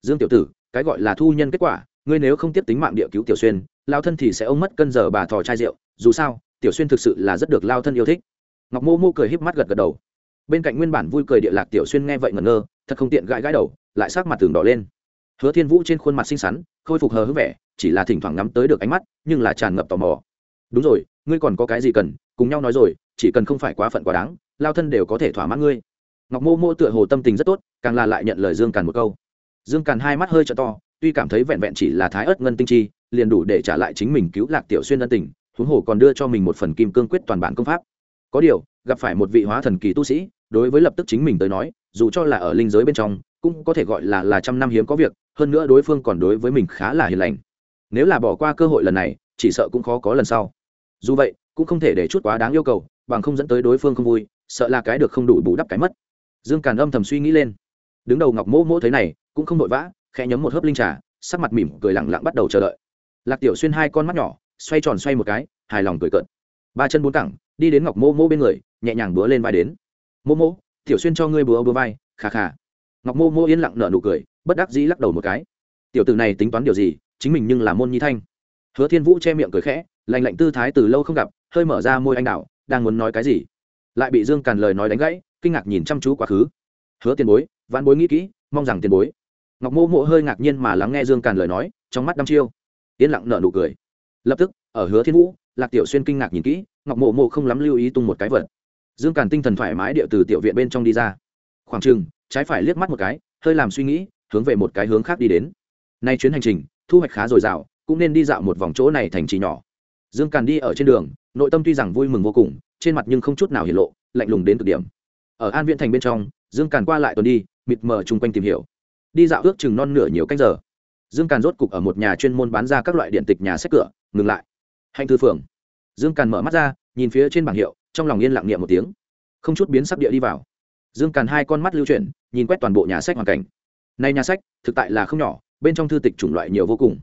Speaker 1: Dương tiểu tử, cái gọi là thu nhân kết quả ngươi nếu không tiếp tính mạng địa cứu tiểu xuyên, lao thân thì sẽ ông mất cân giờ bà thò chai rượu, dù sao, tiểu xuyên thực sự là rất được lao thân yêu thích. Ngọc mô mô cười híp mắt gật gật đầu. Bên cạnh nguyên bản vui cười địa lạc tiểu xuyên nghe vậy ngẩn ngơ, thật không tiện gãi gãi đầu, lại sắc mặt tường đỏ lên. Hứa thiên vũ trên khuôn mặt xinh xắn, khôi phục hờ hững vẻ, chỉ là thỉnh thoảng ngắm tới được ánh mắt, nhưng là tràn ngập tò mò. Đúng rồi, ngươi còn có cái gì cần, cùng nhau nói rồi, chỉ cần không phải quá phận quá đáng, lao thân đều có thể thỏa mãn ngươi. Ngọc mô mô tựa hồ tâm tình rất tốt, càng là lại nhận lời dương càn một câu. Dương càn hai mắt hơi t to tuy cảm thấy vẹn vẹn chỉ là thái ớt ngân tinh chi, liền đủ để trả lại chính mình cứu lạc tiểu xuyên ân tình, huống hồ còn đưa cho mình một phần kim cương quyết toàn bản công pháp. Có điều, gặp phải một vị hóa thần kỳ tu sĩ, đối với lập tức chính mình tới nói, dù cho là ở linh giới bên trong, cũng có thể gọi là là trăm năm hiếm có việc, hơn nữa đối phương còn đối với mình khá là hiền lành. Nếu là bỏ qua cơ hội lần này, chỉ sợ cũng khó có lần sau. Dù vậy, cũng không thể để chút quá đáng yêu cầu, bằng không dẫn tới đối phương không vui, sợ là cái được không đủ bù đắp cái mất. Dương càn âm thầm suy nghĩ lên. Đứng đầu ngọc mỗ mỗ thấy này, cũng không vội vã khẽ nhấm một hớp linh trà, sắc mặt mỉm cười lặng lặng bắt đầu chờ đợi. Lạc tiểu xuyên hai con mắt nhỏ, xoay tròn xoay một cái, hài lòng cười cợt. Ba chân bốn cẳng, đi đến ngọc mô mô bên người, nhẹ nhàng búa lên vai đến. Mô mô tiểu xuyên cho ngươi búa búa vai. Khà khà ngọc mô mô yên lặng nở nụ cười, bất đắc dĩ lắc đầu một cái. Tiểu tử này tính toán điều gì, chính mình nhưng là môn nhi thanh. Hứa thiên vũ che miệng cười khẽ lành lạnh tư thái từ lâu không gặp, hơi mở ra môi anh đạo đang muốn nói cái gì. Lại bị dương càn lời nói đánh gãy, kinh ngạc nhìn chăm chú quá khứ. Hứa tiền bối văn bối nghĩ kỹ, mong rằng tiền bối ngọc mô mộ hơi ngạc nhiên mà lắng nghe dương càn lời nói, trong mắt đăm chiêu. Yên lặng nở nụ cười. Lập tức, ở hứa thiên vũ, lạc tiểu xuyên kinh ngạc nhìn kỹ, ngọc mộ mộ không lắm lưu ý tung một cái vật. Dương càn tinh thần thoải mái điệu từ tiểu viện bên trong đi ra. Khoảng chừng, trái phải liếc mắt một cái, hơi làm suy nghĩ, hướng về một cái hướng khác đi đến. Nay chuyến hành trình, thu hoạch khá dồi dào, cũng nên đi dạo một vòng chỗ này thành trì nhỏ. Dương càn đi ở trên đường, nội tâm tuy rằng vui mừng vô cùng, trên mặt nhưng không chút nào hiện lộ, lạnh lùng đến cực điểm. Ở an viễn thành bên trong, dương càn qua lại tuần đi, mịt mờ chung quanh tìm hiểu đi dạo ước chừng non nửa nhiều cách giờ. Dương càn rốt cục ở một nhà chuyên môn bán ra các loại điện tịch nhà sách cửa, ngừng lại. Hạnh thư phường. Dương càn mở mắt ra, nhìn phía trên bảng hiệu, trong lòng yên lặng niệm một tiếng. Không chút biến sắc địa đi vào. Dương càn hai con mắt lưu chuyển, nhìn quét toàn bộ nhà sách hoàn cảnh. Này nhà sách, thực tại là không nhỏ, bên trong thư tịch chủng loại nhiều vô cùng.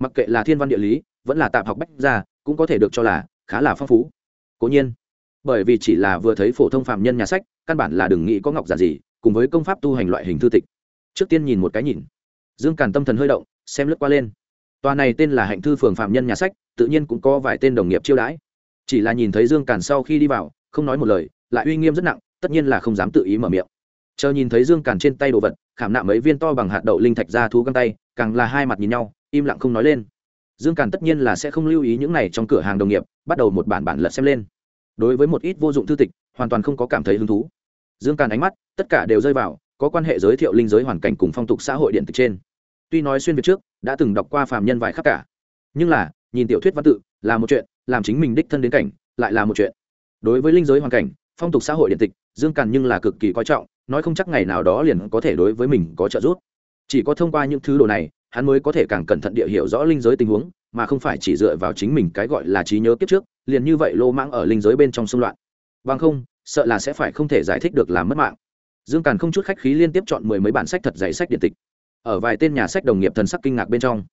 Speaker 1: Mặc kệ là thiên văn địa lý, vẫn là tạp học bách ra cũng có thể được cho là khá là phong phú. Cố nhiên, bởi vì chỉ là vừa thấy phổ thông phạm nhân nhà sách, căn bản là đừng nghĩ có ngọc giả gì, cùng với công pháp tu hành loại hình thư tịch trước tiên nhìn một cái nhìn. Dương càn tâm thần hơi động, xem lướt qua lên. Tòa này tên là hạnh thư phường phạm nhân nhà sách, tự nhiên cũng có vài tên đồng nghiệp chiêu đãi. Chỉ là nhìn thấy dương càn sau khi đi vào, không nói một lời, lại uy nghiêm rất nặng, tất nhiên là không dám tự ý mở miệng. Chờ nhìn thấy dương càn trên tay đồ vật, khảm nạm mấy viên to bằng hạt đậu linh thạch ra thú găng tay, càng là hai mặt nhìn nhau, im lặng không nói lên. Dương càn tất nhiên là sẽ không lưu ý những này trong cửa hàng đồng nghiệp, bắt đầu một bản bản lật xem lên. Đối với một ít vô dụng thư tịch, hoàn toàn không có cảm thấy hứng thú. Dương càn ánh mắt, tất cả đều rơi vào có quan hệ giới thiệu linh giới hoàn cảnh cùng phong tục xã hội điện tử trên. Tuy nói xuyên việt trước, đã từng đọc qua phàm nhân vài khắc cả. Nhưng là, nhìn tiểu thuyết văn tự, là một chuyện, làm chính mình đích thân đến cảnh, lại là một chuyện. Đối với linh giới hoàn cảnh, phong tục xã hội điện tịch, dương càn nhưng là cực kỳ coi trọng, nói không chắc ngày nào đó liền có thể đối với mình có trợ giúp. Chỉ có thông qua những thứ đồ này, hắn mới có thể càng cẩn thận địa hiểu rõ linh giới tình huống, mà không phải chỉ dựa vào chính mình cái gọi là trí nhớ kiếp trước, liền như vậy lô mãng ở linh giới bên trong xung loạn. Bằng không, sợ là sẽ phải không thể giải thích được làm mất mạng dương càn không chút khách khí liên tiếp chọn mười mấy bản sách thật dày sách điện tịch. Ở vài tên nhà sách đồng nghiệp thần sắc kinh ngạc bên trong.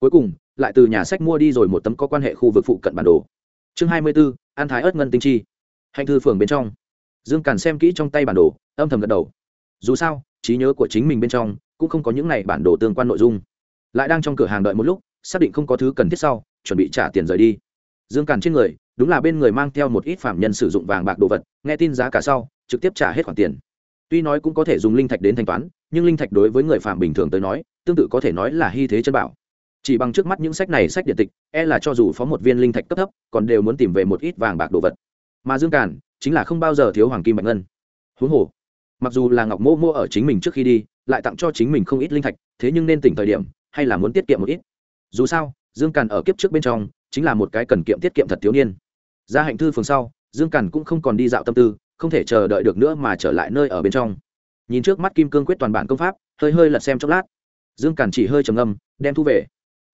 Speaker 1: Cuối cùng, lại từ nhà sách mua đi rồi một tấm có quan hệ khu vực phụ cận bản đồ. Chương hai mươi b ố an thái ớt ngân tinh chi. Hành thư phường bên trong. Dương càn xem kỹ trong tay bản đồ, âm thầm gật đầu. Dù sao, trí nhớ của chính mình bên trong, cũng không có những này bản đồ tương quan nội dung. Lại đang trong cửa hàng đợi một lúc, xác định không có thứ cần thiết sau, chuẩn bị trả tiền rời đi. Dương càn trên người, đúng là bên người mang theo một ít phạm nhân sử dụng vàng bạc đồ vật, nghe tin giá cả sau, trực tiếp trả hết khoản tiền tuy nói cũng có thể dùng linh thạch đến thanh toán, nhưng linh thạch đối với người phạm bình thường tới nói, tương tự có thể nói là hy thế chân bảo. Chỉ bằng trước mắt những sách này sách điện tịch e là cho dù phó một viên linh thạch cấp thấp, còn đều muốn tìm về một ít vàng bạc đồ vật. Mà dương càn, chính là không bao giờ thiếu hoàng kim bạch ngân. Huống hồ, mặc dù là ngọc mô mô ở chính mình trước khi đi, lại tặng cho chính mình không ít linh thạch, thế nhưng nên tỉnh thời điểm, hay là muốn tiết kiệm một ít. Dù sao, dương càn ở kiếp trước bên trong, chính là một cái cần kiệm tiết kiệm thật thiếu niên. Ra hạnh thư phường sau, dương càn cũng không còn đi dạo tâm tư không thể chờ đợi được nữa mà trở lại nơi ở bên trong. Nhìn trước mắt kim cương quyết toàn bản công pháp, hơi hơi lật xem chốc lát. Dương càn chỉ hơi trầm ngâm, đem thu về.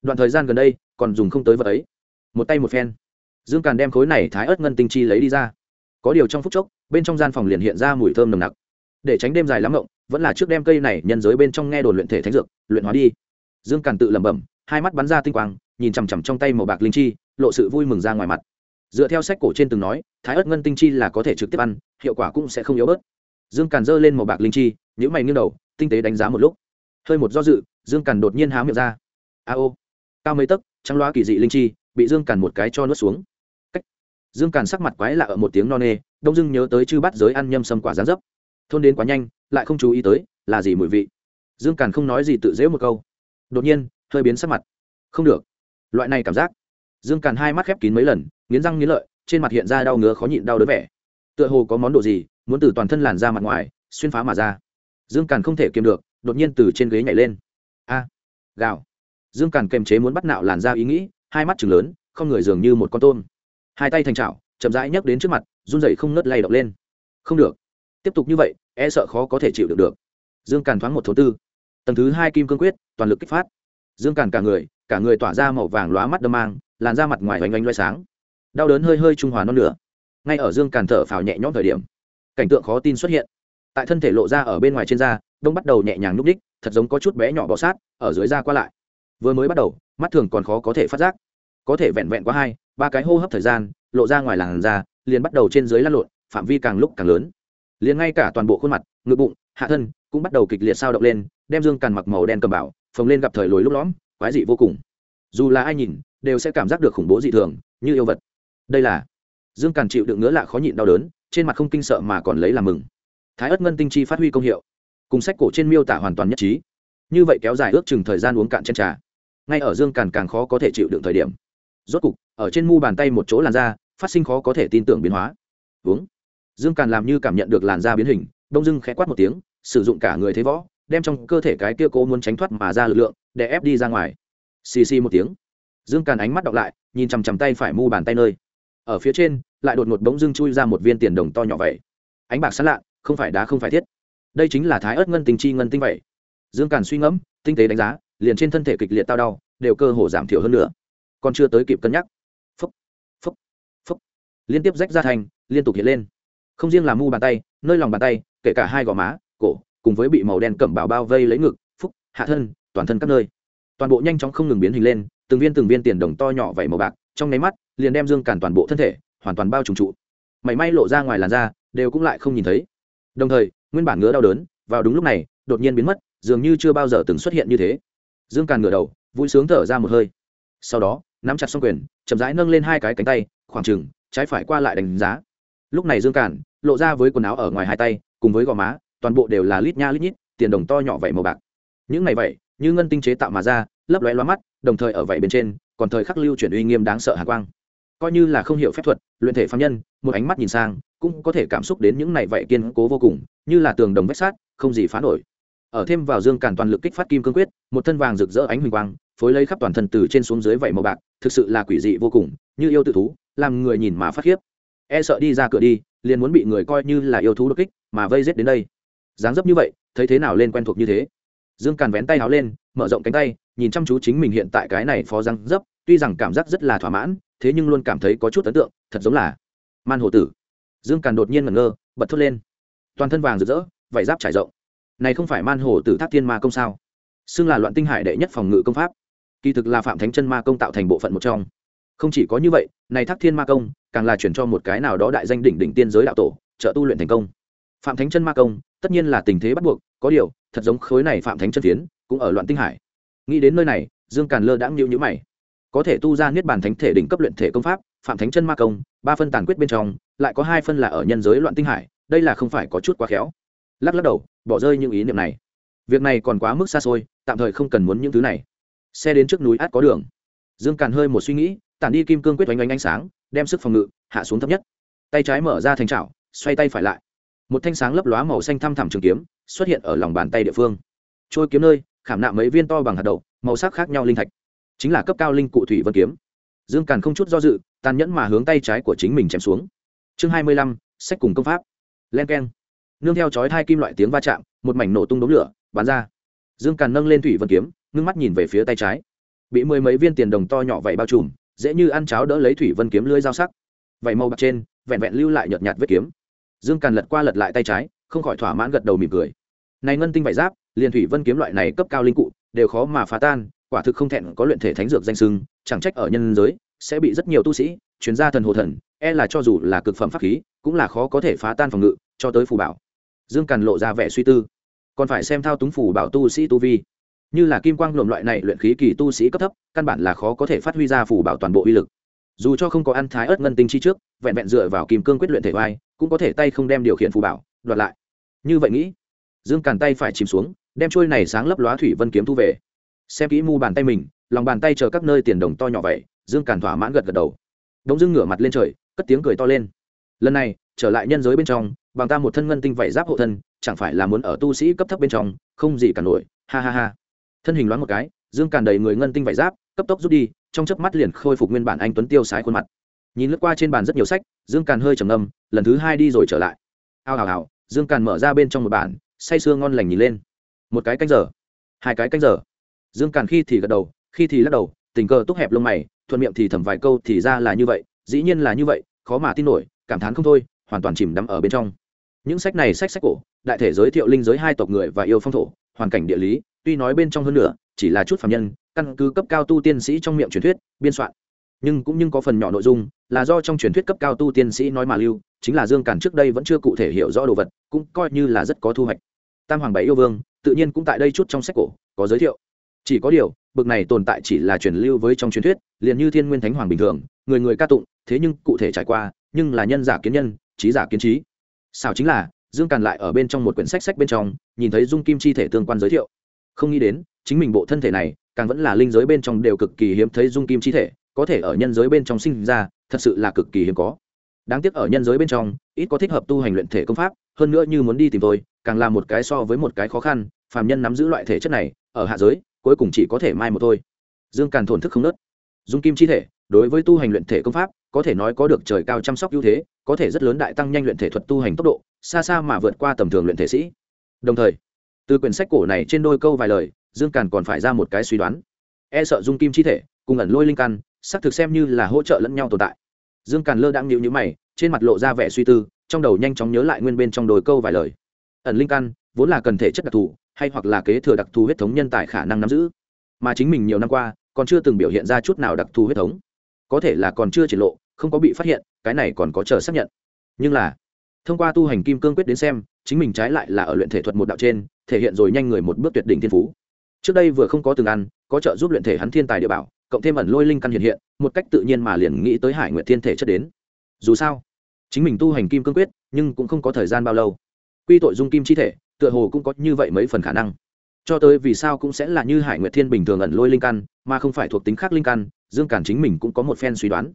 Speaker 1: Đoạn thời gian gần đây, còn dùng không tới vật ấy. Một tay một phen. Dương càn đem khối này thái ớt ngân tinh chi lấy đi ra. Có điều trong phút chốc, bên trong gian phòng liền hiện ra mùi thơm nồng nặc. Để tránh đêm dài lắm ngộng, vẫn là trước đem cây này nhân giới bên trong nghe đồn luyện thể thánh dược, luyện hóa đi. Dương càn tự lẩm bẩm, hai mắt bắn ra tinh quang, nhìn chằm chằm trong tay màu bạc linh chi, lộ sự vui mừng ra ngoài mặt dựa theo sách cổ trên từng nói, thái ớt ngân tinh chi là có thể trực tiếp ăn, hiệu quả cũng sẽ không yếu bớt. Dương càn dơ lên màu bạc linh chi nhữ mày nghiêng đầu, tinh tế đánh giá một lúc. Hơi một do dự, dương càn đột nhiên há miệng ra. A ô, cao mấy tấc, trắng loa kỳ dị linh chi, bị dương càn một cái cho nuốt xuống. Cách. dương càn sắc mặt quái lạ ở một tiếng no nê, đông dưng nhớ tới chư bắt giới ăn nhâm sâm quả gián dấp. Thôn đến quá nhanh, lại không chú ý tới, là gì mùi vị. Dương càn không nói gì tự dễ một câu. Đột nhiên, hơi biến sắc mặt. Không được. Loại này cảm giác. Dương càn hai mắt khép kín mấy lần nghiến răng nghiến lợi, trên mặt hiện ra đau ngứa khó nhịn đau đớn vẻ. Tựa hồ có món đồ gì muốn từ toàn thân làn ra mặt ngoài, xuyên phá mà ra. Dương càn không thể kiềm được, đột nhiên từ trên ghế nhảy lên. A, gào. Dương càn kềm chế muốn bắt nạo làn ra ý nghĩ, hai mắt chừng lớn, không người dường như một con tôm. Hai tay thành trào chậm rãi nhấc đến trước mặt, run dậy không ngớt lay động lên. Không được. Tiếp tục như vậy e sợ khó có thể chịu được được. Dương càn thoáng một thố tư. Tầng thứ hai kim cương quyết, toàn lực kích phát. Dương càn cả người cả người tỏa ra màu vàng lóa mắt đâm mang, làn da mặt ngoài oanh oanh loay sáng đau đớn hơi hơi trung hòa non lửa ngay ở dương càn thở phào nhẹ nhõm thời điểm, cảnh tượng khó tin xuất hiện. Tại thân thể lộ ra ở bên ngoài trên da, đông bắt đầu nhẹ nhàng núp đích, thật giống có chút bé nhỏ bọ sát, ở dưới da qua lại. Vừa mới bắt đầu, mắt thường còn khó có thể phát giác. Có thể vẹn vẹn qua hai, ba cái hô hấp thời gian, lộ ra ngoài làn da, liền bắt đầu trên dưới lăn lộn, phạm vi càng lúc càng lớn. Liền ngay cả toàn bộ khuôn mặt, ngực bụng, hạ thân cũng bắt đầu kịch liệt sao động lên, đem dương càn mặc màu đen cầm bảo, phồng lên gặp thời lối lúc lõm, quái dị vô cùng. Dù là ai nhìn, đều sẽ cảm giác được khủng bố dị thường, như yêu vật đây là dương càn chịu đựng ngứa lạ khó nhịn đau đớn, trên mặt không kinh sợ mà còn lấy làm mừng. Thái ất ngân tinh chi phát huy công hiệu. Cùng sách cổ trên miêu tả hoàn toàn nhất trí. Như vậy kéo dài ước chừng thời gian uống cạn chân trà. Ngay ở dương càn càng khó có thể chịu đựng thời điểm. Rốt cục, ở trên mu bàn tay một chỗ làn da, phát sinh khó có thể tin tưởng biến hóa. Uống. Dương càn làm như cảm nhận được làn da biến hình, đông dưng khẽ quát một tiếng, sử dụng cả người thế võ, đem trong cơ thể cái kia cố muốn tránh thoát mà ra lực lượng, để ép đi ra ngoài. Xì xì một tiếng. Dương càn ánh mắt đọc lại, nhìn chằm chằm tay phải mu bàn tay nơi ở phía trên, lại đột ngột bỗng dưng chui ra một viên tiền đồng to nhỏ vậy. Ánh bạc sán lạ, không phải đá không phải thiết. Đây chính là thái ớt ngân tình chi ngân tinh vậy. Dương càn suy ngẫm, tinh tế đánh giá, liền trên thân thể kịch liệt tao đau, đều cơ hồ giảm thiểu hơn nữa. Còn chưa tới kịp cân nhắc. Phúc phúc phúc. Liên tiếp rách ra thành, liên tục hiện lên. Không riêng là mu bàn tay, nơi lòng bàn tay, kể cả hai gò má, cổ, cùng với bị màu đen cẩm bào bao vây lấy ngực, phúc, hạ thân, toàn thân các nơi. Toàn bộ nhanh chóng không ngừng biến hình lên, từng viên từng viên tiền đồng to nhỏ vẩy màu bạc trong nháy mắt, liền đem dương cản toàn bộ thân thể, hoàn toàn bao trùm trụ. Mảy may lộ ra ngoài làn da, đều cũng lại không nhìn thấy. Đồng thời, nguyên bản ngứa đau đớn, vào đúng lúc này, đột nhiên biến mất, dường như chưa bao giờ từng xuất hiện như thế. Dương càn ngửa đầu, vui sướng thở ra một hơi. Sau đó, nắm chặt xong quyền, chậm rãi nâng lên hai cái cánh tay, khoảng trừng trái phải qua lại đánh giá. Lúc này dương càn lộ ra với quần áo ở ngoài hai tay, cùng với gò má, toàn bộ đều là lít nha lít nhít, tiền đồng to nhỏ vậy màu bạc. Những này vậy, như ngân tinh chế tạo mà ra, lấp lóe loa mắt, đồng thời ở vậy bên trên còn thời khắc lưu chuyển uy nghiêm đáng sợ hàn quang. Coi như là không hiểu phép thuật, luyện thể phạm nhân, một ánh mắt nhìn sang, cũng có thể cảm xúc đến những này vậy kiên cố vô cùng, như là tường đồng vách sát không gì phá nổi. Ở thêm vào dương càn toàn lực kích phát kim cương quyết, một thân vàng rực rỡ ánh huỳnh quang, phối lấy khắp toàn thân từ trên xuống dưới vậy màu bạc, thực sự là quỷ dị vô cùng, như yêu tự thú, làm người nhìn mà phát khiếp. E sợ đi ra cửa đi, liền muốn bị người coi như là yêu thú đột kích, mà vây rết đến đây. Dáng dấp như vậy, thấy thế nào lên quen thuộc như thế? Dương càn vén tay áo lên, mở rộng cánh tay nhìn chăm chú chính mình hiện tại cái này phó răng dấp, tuy rằng cảm giác rất là thỏa mãn, thế nhưng luôn cảm thấy có chút ấn tượng, thật giống là man hồ tử. Dương càn đột nhiên ngẩn ngơ, bật thốt lên. Toàn thân vàng rực rỡ vải giáp trải rộng. Này không phải man hồ tử thác thiên ma công sao? Xưng là loạn tinh hải đệ nhất phòng ngự công pháp. Kỳ thực là phạm thánh chân ma công tạo thành bộ phận một trong. Không chỉ có như vậy, này thác thiên ma công, càng là chuyển cho một cái nào đó đại danh đỉnh đỉnh tiên giới đạo tổ, trợ tu luyện thành công. Phạm thánh chân ma công, tất nhiên là tình thế bắt buộc, có điều, thật giống khối này phạm thánh chân tiến cũng ở loạn tinh hải nghĩ đến nơi này, dương càn lơ đãng nhịu nhữ mày. Có thể tu ra niết bàn thánh thể đỉnh cấp luyện thể công pháp, phạm thánh chân ma công, ba phân tàn quyết bên trong, lại có hai phân là ở nhân giới loạn tinh hải, đây là không phải có chút quá khéo. Lắc lắc đầu, bỏ rơi những ý niệm này. Việc này còn quá mức xa xôi, tạm thời không cần muốn những thứ này. Xe đến trước núi át có đường. Dương càn hơi một suy nghĩ, tản đi kim cương quyết oanh oanh ánh sáng, đem sức phòng ngự, hạ xuống thấp nhất. Tay trái mở ra thành trào xoay tay phải lại. Một thanh sáng lấp lóa màu xanh thăm thẳm trường kiếm, xuất hiện ở lòng bàn tay địa phương. Trôi kiếm nơi khảm nạm mấy viên to bằng hạt đậu, màu sắc khác nhau linh thạch. Chính là cấp cao linh cụ thủy vân kiếm. Dương càn không chút do dự, tàn nhẫn mà hướng tay trái của chính mình chém xuống. Chương hai mươi lăm, sách cùng công pháp. Len k e n nương theo chói hai kim loại tiếng va chạm, một mảnh nổ tung đống lửa, bắn ra. Dương càn nâng lên thủy vân kiếm, ngưng mắt nhìn về phía tay trái. Bị mười mấy viên tiền đồng to nhỏ vậy bao trùm, dễ như ăn cháo đỡ lấy thủy vân kiếm lưới dao sắc. Vậy màu bạc trên, vẹn vẹn lưu lại nhợt nhạt vết kiếm. Dương càn lật qua lật lại tay trái, không khỏi thỏa mãn gật đầu mỉm cười. Này ngân tinh vải giáp liền thủy vân kiếm loại này cấp cao linh cụ, đều khó mà phá tan, quả thực không thẹn có luyện thể thánh dược danh sưng, chẳng trách ở nhân giới, sẽ bị rất nhiều tu sĩ, chuyên gia thần hồ thần e là cho dù là cực phẩm pháp khí, cũng là khó có thể phá tan phòng ngự, cho tới phù bảo. Dương càn lộ ra vẻ suy tư. Còn phải xem thao túng phù bảo tu sĩ tu vi. Như là kim quang lồm loại này luyện khí kỳ tu sĩ cấp thấp, căn bản là khó có thể phát huy ra phù bảo toàn bộ uy lực. Dù cho không có ăn thái ớt ngân tinh chi trước, vẹn vẹn dựa vào kim cương quyết luyện thể vai cũng có thể tay không đem điều khiển phù bảo, đoạt lại. Như vậy nghĩ, dương càn tay phải chìm xuống đem trôi này sáng lấp lóa thủy vân kiếm thu về. Xem kỹ mu bàn tay mình, lòng bàn tay chờ các nơi tiền đồng to nhỏ vậy, dương càn thỏa mãn gật gật đầu. Đống dương ngửa mặt lên trời, cất tiếng cười to lên. Lần này, trở lại nhân giới bên trong, bằng ta một thân ngân tinh vảy giáp hộ thân, chẳng phải là muốn ở tu sĩ cấp thấp bên trong, không gì cả nổi, ha ha ha. Thân hình loáng một cái, dương càn đầy người ngân tinh vảy giáp, cấp tốc rút đi, trong chớp mắt liền khôi phục nguyên bản anh tuấn tiêu sái khuôn mặt. Nhìn lướt qua trên bàn rất nhiều sách, dương càn hơi trầm ngâm, lần thứ hai đi rồi trở lại. Ao hào hào dương càn mở ra bên trong một bản, say sưa ngon lành nhìn lên một cái canh giờ. Hai cái canh giờ. Dương càn khi thì gật đầu, khi thì lắc đầu, tình cờ túc hẹp lông mày, thuận miệng thì thầm vài câu thì ra là như vậy, dĩ nhiên là như vậy, khó mà tin nổi, cảm thán không thôi, hoàn toàn chìm đắm ở bên trong. Những sách này sách sách cổ, đại thể giới thiệu linh giới hai tộc người và yêu phong thổ, hoàn cảnh địa lý, tuy nói bên trong hơn nữa chỉ là chút phạm nhân, căn cứ cấp cao tu tiên sĩ trong miệng truyền thuyết, biên soạn. Nhưng cũng nhưng có phần nhỏ nội dung, là do trong truyền thuyết cấp cao tu tiên sĩ nói mà lưu, chính là dương càn trước đây vẫn chưa cụ thể hiểu rõ đồ vật, cũng coi như là rất có thu hoạch. Tam hoàng bảy yêu vương tự nhiên cũng tại đây chút trong sách cổ, có giới thiệu. Chỉ có điều, bực này tồn tại chỉ là truyền lưu với trong truyền thuyết, liền như thiên nguyên thánh hoàng bình thường, người người ca tụng, thế nhưng cụ thể trải qua, nhưng là nhân giả kiến nhân, trí giả kiến trí. Sao chính là, dương càn lại ở bên trong một quyển sách sách bên trong, nhìn thấy dung kim chi thể tương quan giới thiệu. Không nghĩ đến, chính mình bộ thân thể này, càng vẫn là linh giới bên trong đều cực kỳ hiếm thấy dung kim chi thể, có thể ở nhân giới bên trong sinh ra, thật sự là cực kỳ hiếm có đáng tiếc ở nhân giới bên trong, ít có thích hợp tu hành luyện thể công pháp, hơn nữa như muốn đi tìm tôi, càng là một cái so với một cái khó khăn, phàm nhân nắm giữ loại thể chất này, ở hạ giới, cuối cùng chỉ có thể mai một thôi. Dương càn thổn thức không nớt. Dung kim chi thể, đối với tu hành luyện thể công pháp, có thể nói có được trời cao chăm sóc ưu thế, có thể rất lớn đại tăng nhanh luyện thể thuật tu hành tốc độ, xa xa mà vượt qua tầm thường luyện thể sĩ. Đồng thời, từ quyển sách cổ này trên đôi câu vài lời, dương càn còn phải ra một cái suy đoán. E sợ dung kim chi thể, cùng ẩn lôi linh căn, xác thực xem như là hỗ trợ lẫn nhau tồn tại dương càn lơ đang nhịu nhữ mày, trên mặt lộ ra vẻ suy tư, trong đầu nhanh chóng nhớ lại nguyên bên trong đồi câu vài lời. Ẩn linh căn, vốn là cần thể chất đặc thù, hay hoặc là kế thừa đặc thù huyết thống nhân tài khả năng nắm giữ. Mà chính mình nhiều năm qua, còn chưa từng biểu hiện ra chút nào đặc thù huyết thống. Có thể là còn chưa triển lộ, không có bị phát hiện, cái này còn có chờ xác nhận. Nhưng là, thông qua tu hành kim cương quyết đến xem, chính mình trái lại là ở luyện thể thuật một đạo trên, thể hiện rồi nhanh người một bước tuyệt đỉnh thiên phú. Trước đây vừa không có từng ăn, có trợ giúp luyện thể hắn thiên tài địa bảo cộng thêm ẩn lôi linh căn hiện hiện, một cách tự nhiên mà liền nghĩ tới hải nguyện thiên thể chất đến. Dù sao, chính mình tu hành kim cương quyết, nhưng cũng không có thời gian bao lâu. Quy tội dung kim chi thể, tựa hồ cũng có như vậy mấy phần khả năng. Cho tới vì sao cũng sẽ là như hải nguyệt thiên bình thường ẩn lôi linh căn, mà không phải thuộc tính khác linh căn, dương cản chính mình cũng có một phen suy đoán.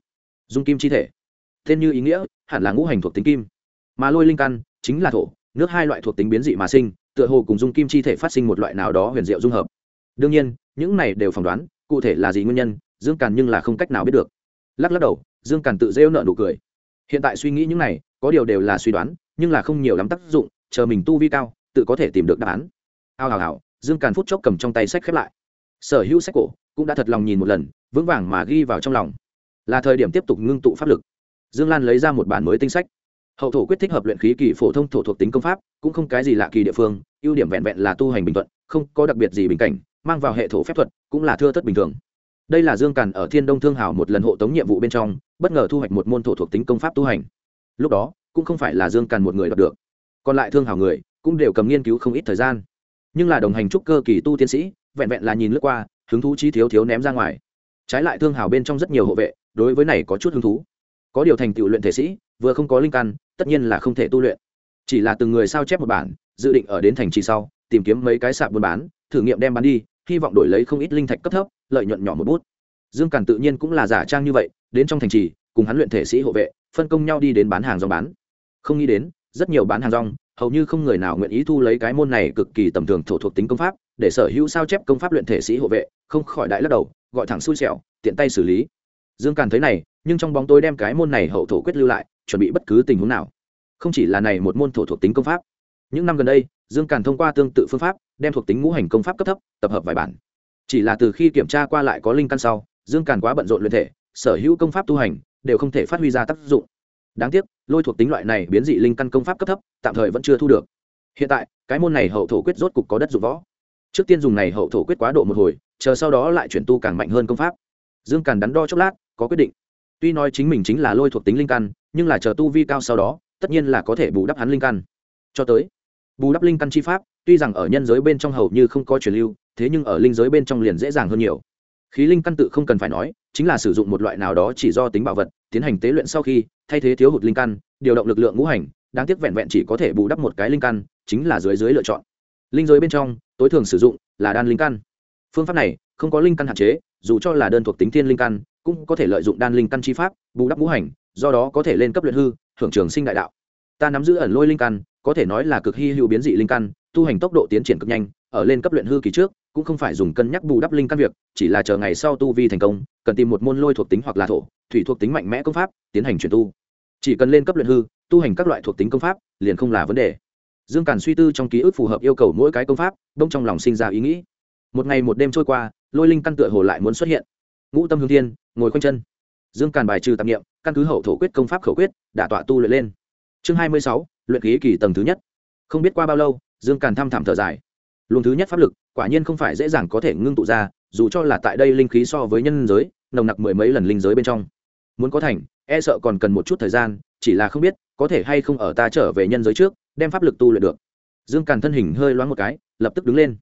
Speaker 1: Dung kim chi thể, tên như ý nghĩa, hẳn là ngũ hành thuộc tính kim. Mà lôi linh căn, chính là thổ, nước hai loại thuộc tính biến dị mà sinh, tựa hồ cùng dung kim chi thể phát sinh một loại nào đó huyền diệu dung hợp. Đương nhiên, những này đều phỏng đoán cụ thể là gì nguyên nhân, dương càn nhưng là không cách nào biết được. Lắc lắc đầu, dương càn tự rêu nợ nụ cười. Hiện tại suy nghĩ những này, có điều đều là suy đoán, nhưng là không nhiều lắm tác dụng, chờ mình tu vi cao, tự có thể tìm được đáp án. Ao hào hào, dương càn phút chốc cầm trong tay sách khép lại. Sở hữu sách cổ cũng đã thật lòng nhìn một lần, vững vàng mà ghi vào trong lòng. Là thời điểm tiếp tục ngưng tụ pháp lực. Dương lan lấy ra một bản mới tinh sách. Hậu thổ quyết thích hợp luyện khí kỳ phổ thông thổ thuộc tính công pháp, cũng không cái gì lạ kỳ địa phương, ưu điểm vẹn vẹn là tu hành bình thuận, không có đặc biệt gì bình cảnh mang vào hệ thổ phép thuật, cũng là thưa tất bình thường. Đây là dương càn ở thiên đông thương hào một lần hộ tống nhiệm vụ bên trong, bất ngờ thu hoạch một môn thổ thuộc tính công pháp tu hành. Lúc đó, cũng không phải là dương càn một người đọc được. Còn lại thương hào người, cũng đều cầm nghiên cứu không ít thời gian. Nhưng là đồng hành trúc cơ kỳ tu tiến sĩ, vẹn vẹn là nhìn lướt qua, hứng thú chi thiếu thiếu ném ra ngoài. Trái lại thương hào bên trong rất nhiều hộ vệ, đối với này có chút hứng thú. Có điều thành tựu luyện thể sĩ, vừa không có linh căn, tất nhiên là không thể tu luyện. Chỉ là từng người sao chép một bản, dự định ở đến thành trì sau, tìm kiếm mấy cái sạp buôn bán thử nghiệm đem bán đi, hy vọng đổi lấy không ít linh thạch cấp thấp, lợi nhuận nhỏ một bút. Dương càn tự nhiên cũng là giả trang như vậy, đến trong thành trì, cùng hắn luyện thể sĩ hộ vệ, phân công nhau đi đến bán hàng rong bán. Không nghĩ đến, rất nhiều bán hàng rong, hầu như không người nào nguyện ý thu lấy cái môn này cực kỳ tầm thường thổ thuộc tính công pháp, để sở hữu sao chép công pháp luyện thể sĩ hộ vệ, không khỏi đại lắc đầu, gọi thẳng xui xẻo, tiện tay xử lý. Dương càn thấy này, nhưng trong bóng tối đem cái môn này hậu thổ quyết lưu lại, chuẩn bị bất cứ tình huống nào. Không chỉ là này một môn thổ thuộc tính công pháp. Những năm gần đây dương càn thông qua tương tự phương pháp, đem thuộc tính ngũ hành công pháp cấp thấp, tập hợp vài bản. Chỉ là từ khi kiểm tra qua lại có linh căn sau, dương càn quá bận rộn luyện thể, sở hữu công pháp tu hành đều không thể phát huy ra tác dụng. Đáng tiếc, lôi thuộc tính loại này biến dị linh căn công pháp cấp thấp, tạm thời vẫn chưa thu được. Hiện tại, cái môn này hậu thổ quyết rốt cục có đất dụng võ. Trước tiên dùng này hậu thổ quyết quá độ một hồi, chờ sau đó lại chuyển tu càng mạnh hơn công pháp. Dương càn đắn đo chốc lát, có quyết định. Tuy nói chính mình chính là lôi thuộc tính linh căn, nhưng là chờ tu vi cao sau đó, tất nhiên là có thể bù đắp hắn linh căn. Cho tới bù đắp linh căn chi pháp, tuy rằng ở nhân giới bên trong hầu như không có truyền lưu, thế nhưng ở linh giới bên trong liền dễ dàng hơn nhiều. Khí linh căn tự không cần phải nói, chính là sử dụng một loại nào đó chỉ do tính bảo vật, tiến hành tế luyện sau khi, thay thế thiếu hụt linh căn, điều động lực lượng ngũ hành, đáng tiếc vẹn vẹn chỉ có thể bù đắp một cái linh căn, chính là dưới dưới lựa chọn. Linh giới bên trong, tối thường sử dụng là đan linh căn. Phương pháp này, không có linh căn hạn chế, dù cho là đơn thuộc tính thiên linh căn, cũng có thể lợi dụng đan linh căn chi pháp, bù đắp ngũ hành, do đó có thể lên cấp luyện hư hưởng trường sinh đại đạo. Ta nắm giữ ẩn lôi linh căn có thể nói là cực hy hữu biến dị linh căn, tu hành tốc độ tiến triển cực nhanh, ở lên cấp luyện hư kỳ trước, cũng không phải dùng cân nhắc bù đắp linh căn việc, chỉ là chờ ngày sau tu vi thành công, cần tìm một môn lôi thuộc tính hoặc là thổ, thủy thuộc tính mạnh mẽ công pháp, tiến hành chuyển tu. Chỉ cần lên cấp luyện hư, tu hành các loại thuộc tính công pháp, liền không là vấn đề. Dương càn suy tư trong ký ức phù hợp yêu cầu mỗi cái công pháp đông trong lòng sinh ra ý nghĩ. Một ngày một đêm trôi qua, lôi linh căn tựa hồ lại muốn xuất hiện. Ngũ tâm hương thiên, ngồi khoanh chân. Dương càn bài trừ tạp nghiệm căn cứ hậu thổ quyết công pháp khẩu quyết đả tọa tu luyện lên. Chương hai mươi sáu luyện khí kỳ tầng thứ nhất. Không biết qua bao lâu, dương càn thăm thẳm thở dài. Luồng thứ nhất pháp lực, quả nhiên không phải dễ dàng có thể ngưng tụ ra, dù cho là tại đây linh khí so với nhân giới, nồng nặc mười mấy lần linh giới bên trong. Muốn có thành e sợ còn cần một chút thời gian, chỉ là không biết, có thể hay không ở ta trở về nhân giới trước, đem pháp lực tu luyện được. Dương càn thân hình hơi loáng một cái, lập tức đứng lên.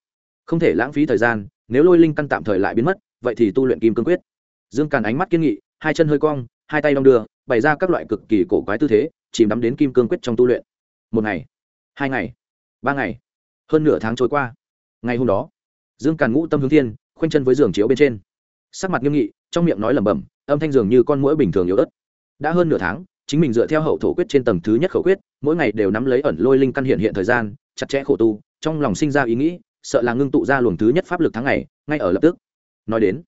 Speaker 1: Không thể lãng phí thời gian, nếu lôi linh căn tạm thời lại biến mất, vậy thì tu luyện kim cương quyết. Dương càn ánh mắt kiên nghị, hai chân hơi cong, hai tay đong đưa, bày ra các loại cực kỳ cổ quái tư thế, chìm đắm đến kim cương quyết trong tu luyện một ngày, hai ngày, ba ngày, hơn nửa tháng trôi qua. Ngày hôm đó, dương càn ngũ tâm hướng thiên, khoanh chân với giường chiếu bên trên. Sắc mặt nghiêm nghị, trong miệng nói lẩm bẩm, âm thanh dường như con mũi bình thường yếu ớt. Đã hơn nửa tháng, chính mình dựa theo hậu thổ quyết trên tầng thứ nhất khẩu quyết, mỗi ngày đều nắm lấy ẩn lôi linh căn hiện hiện thời gian, chặt chẽ khổ tu, trong lòng sinh ra ý nghĩ, sợ là ngưng tụ ra luồng thứ nhất pháp lực tháng ngày, ngay ở lập tức. Nói đến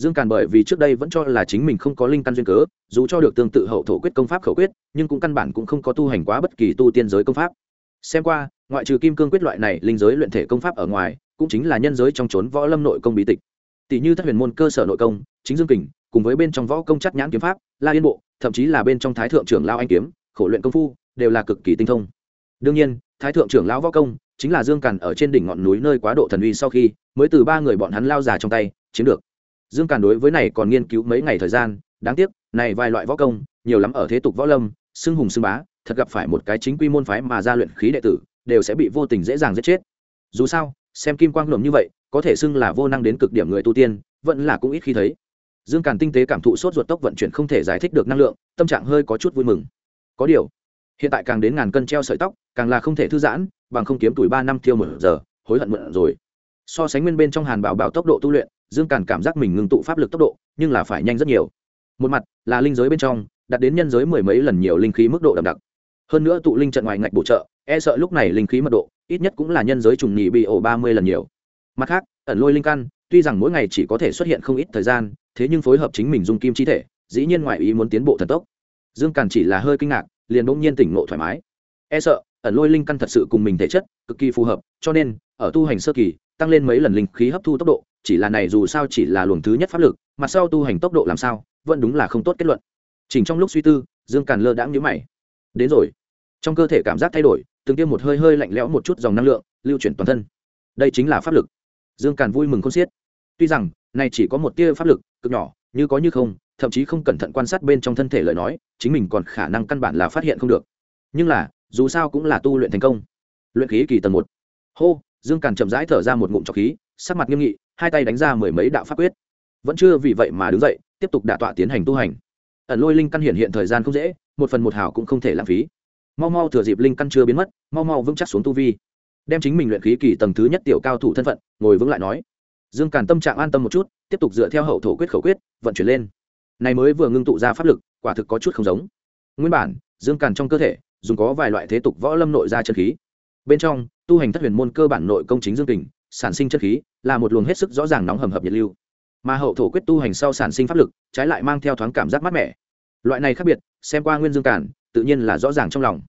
Speaker 1: dương càn bởi vì trước đây vẫn cho là chính mình không có linh căn duyên cớ, dù cho được tương tự hậu thổ quyết công pháp khẩu quyết, nhưng cũng căn bản cũng không có tu hành quá bất kỳ tu tiên giới công pháp. Xem qua, ngoại trừ kim cương quyết loại này linh giới luyện thể công pháp ở ngoài, cũng chính là nhân giới trong trốn võ lâm nội công bí tịch. Tỷ như thất huyền môn cơ sở nội công, chính dương kình, cùng với bên trong võ công chắc nhãn kiếm pháp, la yên bộ, thậm chí là bên trong thái thượng trưởng lao anh kiếm, khổ luyện công phu, đều là cực kỳ tinh thông. Đương nhiên, thái thượng trưởng lão võ công, chính là dương càn ở trên đỉnh ngọn núi nơi quá độ thần uy sau khi, mới từ ba người bọn hắn lao già trong tay, chiếm được dương càn đối với này còn nghiên cứu mấy ngày thời gian, đáng tiếc, này vài loại võ công, nhiều lắm ở thế tục võ lâm, xưng hùng xưng bá, thật gặp phải một cái chính quy môn phái mà ra luyện khí đệ tử, đều sẽ bị vô tình dễ dàng giết chết. Dù sao, xem kim quang luồng như vậy, có thể xưng là vô năng đến cực điểm người tu tiên, vẫn là cũng ít khi thấy. Dương càn tinh tế cảm thụ sốt ruột tốc vận chuyển không thể giải thích được năng lượng, tâm trạng hơi có chút vui mừng. Có điều, hiện tại càng đến ngàn cân treo sợi tóc, càng là không thể thư giãn, bằng không kiếm tuổi ba năm thiêu một giờ, hối hận mượn rồi. So sánh nguyên bên trong hàn bảo bảo tốc độ tu luyện dương càn cảm giác mình ngưng tụ pháp lực tốc độ, nhưng là phải nhanh rất nhiều. Một mặt, là linh giới bên trong đạt đến nhân giới mười mấy lần nhiều linh khí mức độ đậm đặc. Hơn nữa tụ linh trận ngoài ngạch bổ trợ e sợ lúc này linh khí mật độ, ít nhất cũng là nhân giới trùng nhị bị ổ ba mươi lần nhiều. Mặt khác, ẩn lôi linh căn, tuy rằng mỗi ngày chỉ có thể xuất hiện không ít thời gian, thế nhưng phối hợp chính mình dung kim chi thể, dĩ nhiên ngoại ý muốn tiến bộ thần tốc. Dương càn chỉ là hơi kinh ngạc, liền bỗng nhiên tỉnh ngộ thoải mái. E sợ, ẩn lôi linh căn thật sự cùng mình thể chất, cực kỳ phù hợp, cho nên, ở tu hành sơ kỳ tăng lên mấy lần linh khí hấp thu tốc độ, chỉ là này dù sao chỉ là luồng thứ nhất pháp lực, mà sau tu hành tốc độ làm sao, vẫn đúng là không tốt kết luận. Chỉnh trong lúc suy tư, dương càn lơ đãng nhíu mày. Đến rồi. Trong cơ thể cảm giác thay đổi, từng tiêm một hơi hơi lạnh lẽo một chút dòng năng lượng, lưu chuyển toàn thân. Đây chính là pháp lực. Dương càn vui mừng không xiết. Tuy rằng, này chỉ có một tia pháp lực, cực nhỏ, như có như không, thậm chí không cẩn thận quan sát bên trong thân thể lời nói, chính mình còn khả năng căn bản là phát hiện không được. Nhưng là, dù sao cũng là tu luyện thành công. Luyện khí kỳ tầng một. Hô! Dương càn chậm rãi thở ra một ngụm trọc khí, sắc mặt nghiêm nghị, hai tay đánh ra mười mấy đạo pháp quyết. Vẫn chưa vì vậy mà đứng dậy, tiếp tục đả tọa tiến hành tu hành. Ẩn lôi linh căn hiện hiện thời gian không dễ, một phần một hào cũng không thể lãng phí. Mau mau thừa dịp linh căn chưa biến mất, mau mau vững chắc xuống tu vi. Đem chính mình luyện khí kỳ tầng thứ nhất tiểu cao thủ thân phận, ngồi vững lại nói. Dương càn tâm trạng an tâm một chút, tiếp tục dựa theo hậu thổ quyết khẩu quyết, vận chuyển lên. Này mới vừa ngưng tụ ra pháp lực, quả thực có chút không giống. Nguyên bản, dương càn trong cơ thể, dùng có vài loại thế tục võ lâm nội ra chân khí. Bên trong tu hành thất huyền môn cơ bản nội công chính dương kình, sản sinh chất khí, là một luồng hết sức rõ ràng nóng hầm hập nhiệt lưu. Mà hậu thổ quyết tu hành sau sản sinh pháp lực, trái lại mang theo thoáng cảm giác mát mẻ. Loại này khác biệt, xem qua nguyên dương cản, tự nhiên là rõ ràng trong lòng.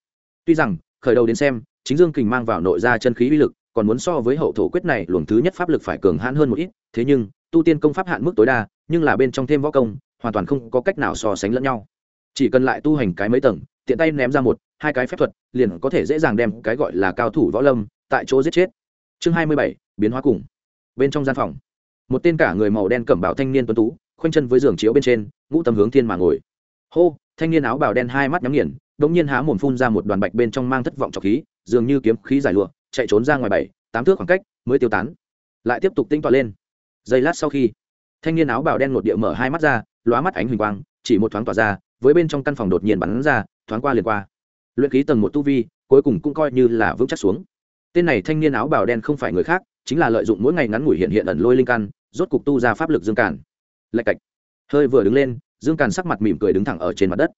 Speaker 1: Tuy rằng, khởi đầu đến xem, chính dương kình mang vào nội ra chân khí uy lực, còn muốn so với hậu thổ quyết này luồng thứ nhất pháp lực phải cường hãn hơn một ít, thế nhưng, tu tiên công pháp hạn mức tối đa, nhưng là bên trong thêm võ công, hoàn toàn không có cách nào so sánh lẫn nhau. Chỉ cần lại tu hành cái mấy tầng, tiện tay ném ra một hai cái phép thuật, liền có thể dễ dàng đem cái gọi là cao thủ võ lâm tại chỗ giết chết. Chương hai mươi bảy, biến hóa cùng. Bên trong gian phòng, một tên cả người màu đen cẩm bảo thanh niên tuấn tú, khoanh chân với giường chiếu bên trên, ngũ tầm hướng thiên mà ngồi. Hô, thanh niên áo bào đen hai mắt nhắm nghiền đ ỗ n g nhiên há mồm phun ra một đoàn bạch bên trong mang thất vọng trọc khí, dường như kiếm khí giải lụa, chạy trốn ra ngoài bảy, tám thước khoảng cách mới tiêu tán. Lại tiếp tục tinh tọa lên. Giây lát sau khi, thanh niên áo bào đen một địa mở hai mắt ra, lóa mắt ánh huỳnh quang, chỉ một thoáng tỏa ra, với bên trong căn phòng đột nhiên bắn ra, thoáng qua liền qua luyện khí tầng một tu vi, cuối cùng cũng coi như là vững chắc xuống. Tên này thanh niên áo bào đen không phải người khác, chính là lợi dụng mỗi ngày ngắn ngủi hiện hiện ẩn lôi linh căn, rốt cục tu ra pháp lực dương cản lạch cạch. Hơi vừa đứng lên, dương càn sắc mặt mỉm cười đứng thẳng ở trên mặt đất.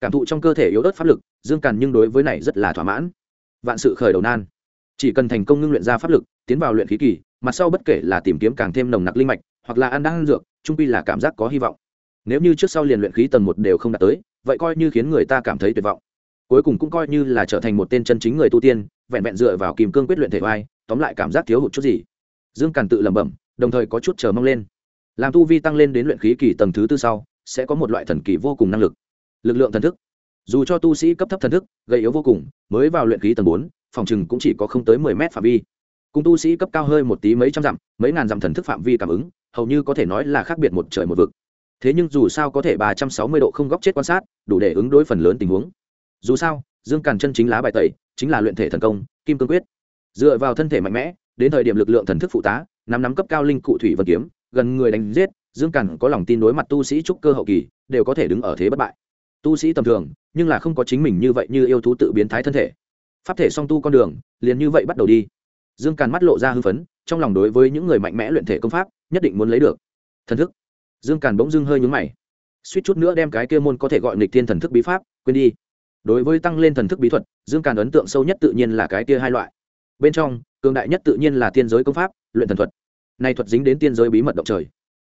Speaker 1: Cảm thụ trong cơ thể yếu ớt pháp lực, dương càn nhưng đối với này rất là thỏa mãn. Vạn sự khởi đầu nan. Chỉ cần thành công ngưng luyện ra pháp lực, tiến vào luyện khí kỳ, mặt sau bất kể là tìm kiếm càng thêm nồng nặc linh mạch, hoặc là ăn đang ăn dược, trung pi là cảm giác có hy vọng. Nếu như trước sau liền luyện khí tầng một đều không đạt tới, vậy coi như khiến người ta cảm thấy tuyệt vọng cuối cùng cũng coi như là trở thành một tên chân chính người tu tiên, vẹn vẹn dựa vào kìm cương quyết luyện thể vai tóm lại cảm giác thiếu hụt chút gì. Dương càn tự lẩm bẩm, đồng thời có chút chờ mong lên. Làm tu vi tăng lên đến luyện khí kỳ tầng thứ tư sau, sẽ có một loại thần kỳ vô cùng năng lực. Lực lượng thần thức. Dù cho tu sĩ cấp thấp thần thức, gây yếu vô cùng, mới vào luyện khí tầng bốn, phòng chừng cũng chỉ có không tới mười mét phạm vi. Cùng tu sĩ cấp cao hơi một tí mấy trăm dặm, mấy ngàn dặm thần thức phạm vi cảm ứng, hầu như có thể nói là khác biệt một trời một vực. Thế nhưng dù sao có thể ba trăm sáu mươi độ không góc chết quan sát, đủ để ứng đối phần lớn tình huống dù sao, dương càn chân chính lá bài tẩy, chính là luyện thể thần công, kim cương quyết. Dựa vào thân thể mạnh mẽ, đến thời điểm lực lượng thần thức phụ tá nắm nắm cấp cao linh cụ thủy vân kiếm, gần người đánh giết, dương càn có lòng tin đối mặt tu sĩ trúc cơ hậu kỳ, đều có thể đứng ở thế bất bại. Tu sĩ tầm thường, nhưng là không có chính mình như vậy như yêu thú tự biến thái thân thể. Pháp thể song tu con đường, liền như vậy bắt đầu đi. Dương càn mắt lộ ra hưng phấn, trong lòng đối với những người mạnh mẽ luyện thể công pháp, nhất định muốn lấy được. Thần thức. Dương càn bỗng dưng hơi nhúng mày. Suýt chút nữa đem cái kia môn có thể gọi nịch thiên thần thức bí pháp, quên đi đối với tăng lên thần thức bí thuật, dương càn ấn tượng sâu nhất tự nhiên là cái kia hai loại. Bên trong, cường đại nhất tự nhiên là tiên giới công pháp, luyện thần thuật. Này thuật dính đến tiên giới bí mật động trời.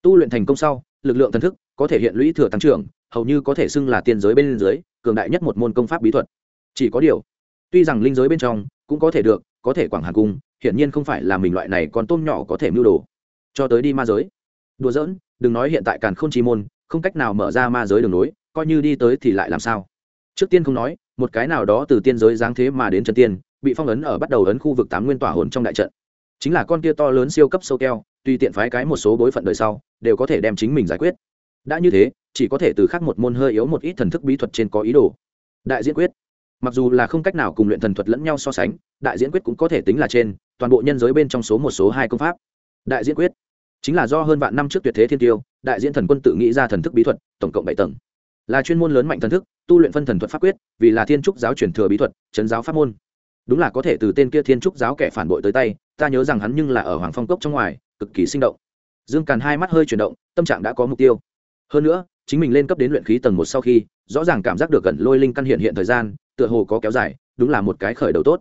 Speaker 1: Tu luyện thành công sau, lực lượng thần thức có thể hiện lũy thừa tăng trưởng, hầu như có thể xưng là tiên giới bên dưới, cường đại nhất một môn công pháp bí thuật. Chỉ có điều, tuy rằng linh giới bên trong cũng có thể được, có thể quảng hàn cung, hiển nhiên không phải là mình loại này còn tôm nhỏ có thể mưu đồ. Cho tới đi ma giới. Đùa giỡn, đừng nói hiện tại càn không chi môn, không cách nào mở ra ma giới đường nối coi như đi tới thì lại làm sao? Trước tiên không nói, một cái nào đó từ tiên giới giáng thế mà đến chân tiên, bị phong ấn ở bắt đầu ấn khu vực tám nguyên tỏa hồn trong đại trận. Chính là con kia to lớn siêu cấp sâu keo, tùy tiện phái cái một số bối phận đời sau, đều có thể đem chính mình giải quyết. Đã như thế, chỉ có thể từ khắc một môn hơi yếu một ít thần thức bí thuật trên có ý đồ. Đại diễn quyết. Mặc dù là không cách nào cùng luyện thần thuật lẫn nhau so sánh, đại diễn quyết cũng có thể tính là trên, toàn bộ nhân giới bên trong số một số hai công pháp. Đại diễn quyết. Chính là do hơn vạn năm trước tuyệt thế thiên tiêu, đại diễn thần quân tự nghĩ ra thần thức bí thuật, tổng cộng bảy tầng là chuyên môn lớn mạnh thần thức, tu luyện phân thần thuật pháp quyết, vì là thiên trúc giáo truyền thừa bí thuật, chấn giáo pháp môn. Đúng là có thể từ tên kia thiên trúc giáo kẻ phản bội tới tay, ta nhớ rằng hắn nhưng là ở hoàng phong cốc trong ngoài, cực kỳ sinh động. Dương càn hai mắt hơi chuyển động, tâm trạng đã có mục tiêu. Hơn nữa, chính mình lên cấp đến luyện khí tầng một sau khi, rõ ràng cảm giác được gần lôi linh căn hiện hiện thời gian, tựa hồ có kéo dài, đúng là một cái khởi đầu tốt.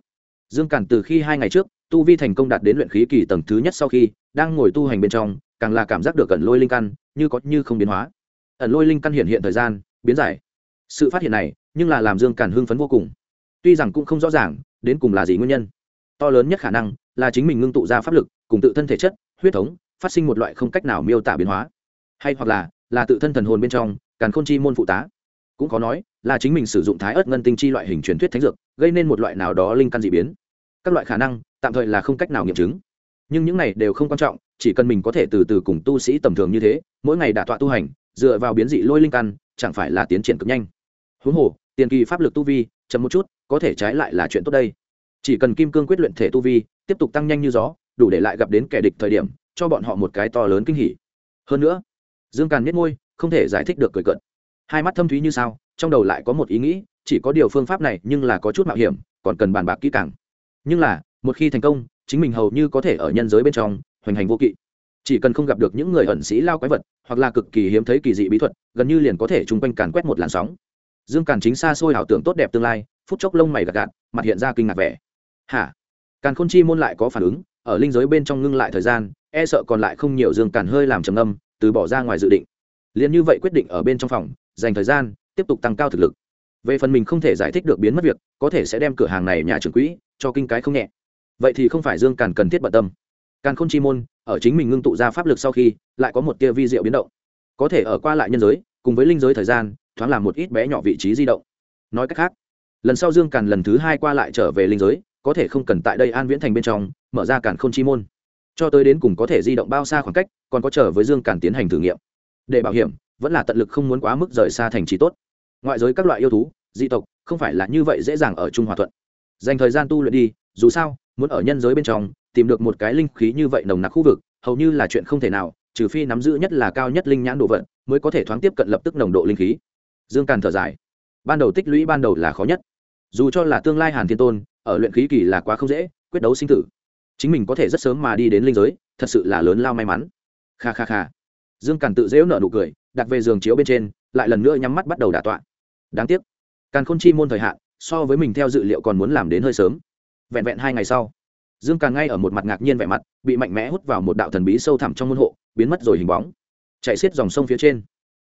Speaker 1: Dương càn từ khi hai ngày trước, tu vi thành công đạt đến luyện khí kỳ tầng thứ nhất sau khi, đang ngồi tu hành bên trong, càng là cảm giác được gần lôi linh căn, như có như không biến hóa. Ẩn lôi linh căn hiện hiện thời gian biến giải. Sự phát hiện này, nhưng là làm dương càn hưng phấn vô cùng. Tuy rằng cũng không rõ ràng, đến cùng là gì nguyên nhân. To lớn nhất khả năng là chính mình ngưng tụ ra pháp lực, cùng tự thân thể chất, huyết thống, phát sinh một loại không cách nào miêu tả biến hóa. Hay hoặc là là tự thân thần hồn bên trong, càn khôn chi môn phụ tá. Cũng có nói, là chính mình sử dụng thái ớt ngân tinh chi loại hình truyền thuyết thánh dược, gây nên một loại nào đó linh căn dị biến. Các loại khả năng, tạm thời là không cách nào nghiệm chứng. Nhưng những này đều không quan trọng, chỉ cần mình có thể từ từ cùng tu sĩ tầm thường như thế, mỗi ngày đả tọa tu hành, dựa vào biến dị lôi linh căn chẳng phải là tiến triển cực nhanh. Huống hồ, tiền kỳ pháp lực tu vi, chậm một chút, có thể trái lại là chuyện tốt đây. Chỉ cần kim cương quyết luyện thể tu vi, tiếp tục tăng nhanh như gió, đủ để lại gặp đến kẻ địch thời điểm, cho bọn họ một cái to lớn kinh hỉ. Hơn nữa, dương càn miết môi, không thể giải thích được cười cận hai mắt thâm thúy như sao, trong đầu lại có một ý nghĩ, chỉ có điều phương pháp này nhưng là có chút mạo hiểm, còn cần bàn bạc kỹ càng. Nhưng là, một khi thành công, chính mình hầu như có thể ở nhân giới bên trong, hoành hành vô kỵ chỉ cần không gặp được những người ẩn sĩ lao quái vật, hoặc là cực kỳ hiếm thấy kỳ dị bí thuật, gần như liền có thể chung quanh càn quét một làn sóng. Dương càn chính xa xôi ảo tưởng tốt đẹp tương lai, phút chốc lông mày gạt gạt, mặt hiện ra kinh ngạc vẻ. Hả? Càn khôn chi môn lại có phản ứng, ở linh giới bên trong ngưng lại thời gian e sợ còn lại không nhiều dương càn hơi làm trầm âm từ bỏ ra ngoài dự định. Liền như vậy quyết định ở bên trong phòng, dành thời gian, tiếp tục tăng cao thực lực. Về phần mình không thể giải thích được biến mất việc, có thể sẽ đem cửa hàng này nhà trưởng quỹ cho kinh cái không nhẹ. Vậy thì không phải dương càn cần thiết bận tâm càn khôn chi môn, ở chính mình ngưng tụ ra pháp lực sau khi, lại có một tia vi diệu biến động. Có thể ở qua lại nhân giới, cùng với linh giới thời gian, thoáng làm một ít bé nhỏ vị trí di động. Nói cách khác, lần sau dương càn lần thứ hai qua lại trở về linh giới, có thể không cần tại đây an viễn thành bên trong, mở ra càn khôn chi môn. Cho tới đến cùng có thể di động bao xa khoảng cách, còn có trở với dương càn tiến hành thử nghiệm. Để bảo hiểm, vẫn là tận lực không muốn quá mức rời xa thành trì tốt. Ngoại giới các loại yêu thú, dị tộc, không phải là như vậy dễ dàng ở trung hòa thuận. Dành thời gian tu luyện đi, dù sao, muốn ở nhân giới bên trong tìm được một cái linh khí như vậy nồng nặc khu vực, hầu như là chuyện không thể nào, trừ phi nắm giữ nhất là cao nhất linh nhãn độ vận mới có thể thoáng tiếp cận lập tức nồng độ linh khí. Dương càn thở dài. Ban đầu tích lũy ban đầu là khó nhất. Dù cho là tương lai hàn thiên tôn, ở luyện khí kỳ là quá không dễ, quyết đấu sinh tử. Chính mình có thể rất sớm mà đi đến linh giới, thật sự là lớn lao may mắn. Kha kha kha. Dương càn tự dễu nợ nụ cười, đặt về giường chiếu bên trên, lại lần nữa nhắm mắt bắt đầu đả tọa. Đáng tiếc, càn khôn chi môn thời hạn, so với mình theo dự liệu còn muốn làm đến hơi sớm. Vẹn vẹn hai ngày sau dương càn ngay ở một mặt ngạc nhiên vẻ mặt, bị mạnh mẽ hút vào một đạo thần bí sâu thẳm trong môn hộ, biến mất rồi hình bóng. Chạy xiết dòng sông phía trên.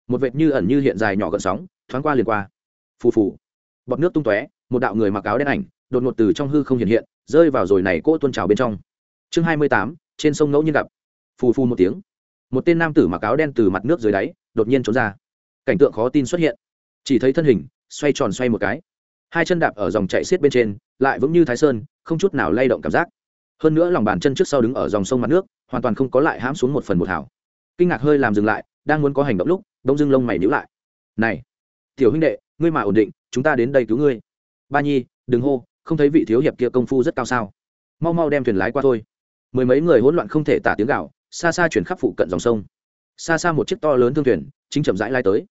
Speaker 1: Một vệt như ẩn như hiện dài nhỏ gợn sóng, thoáng qua liền qua. Phù phù. Bọt nước tung tóe, một đạo người mặc áo đen ảnh, đột ngột từ trong hư không hiện hiện, rơi vào rồi này cỗ tuôn trào bên trong. Chương hai mươi tám, trên sông ngẫu nhiên gặp. Phù phù một tiếng. Một tên nam tử mặc áo đen từ mặt nước dưới đáy, đột nhiên trốn ra. Cảnh tượng khó tin xuất hiện. Chỉ thấy thân hình, xoay tròn xoay một cái. Hai chân đạp ở dòng chạy xiết bên trên, lại vững như thái sơn, không chút nào lay động cảm giác hơn nữa lòng bàn chân trước sau đứng ở dòng sông mặt nước, hoàn toàn không có lại hãm xuống một phần một hảo kinh ngạc hơi làm dừng lại, đang muốn có hành động lúc đông dưng lông mày nhíu lại. Này, tiểu huynh đệ, ngươi mà ổn định, chúng ta đến đây cứu ngươi. Ba nhi, đừng hô, không thấy vị thiếu hiệp kia công phu rất cao sao? Mau mau đem thuyền lái qua thôi. Mười mấy người hỗn loạn không thể tả tiếng gạo xa xa chuyển khắp phụ cận dòng sông. Xa xa một chiếc to lớn thương thuyền, chính chậm rãi lai tới.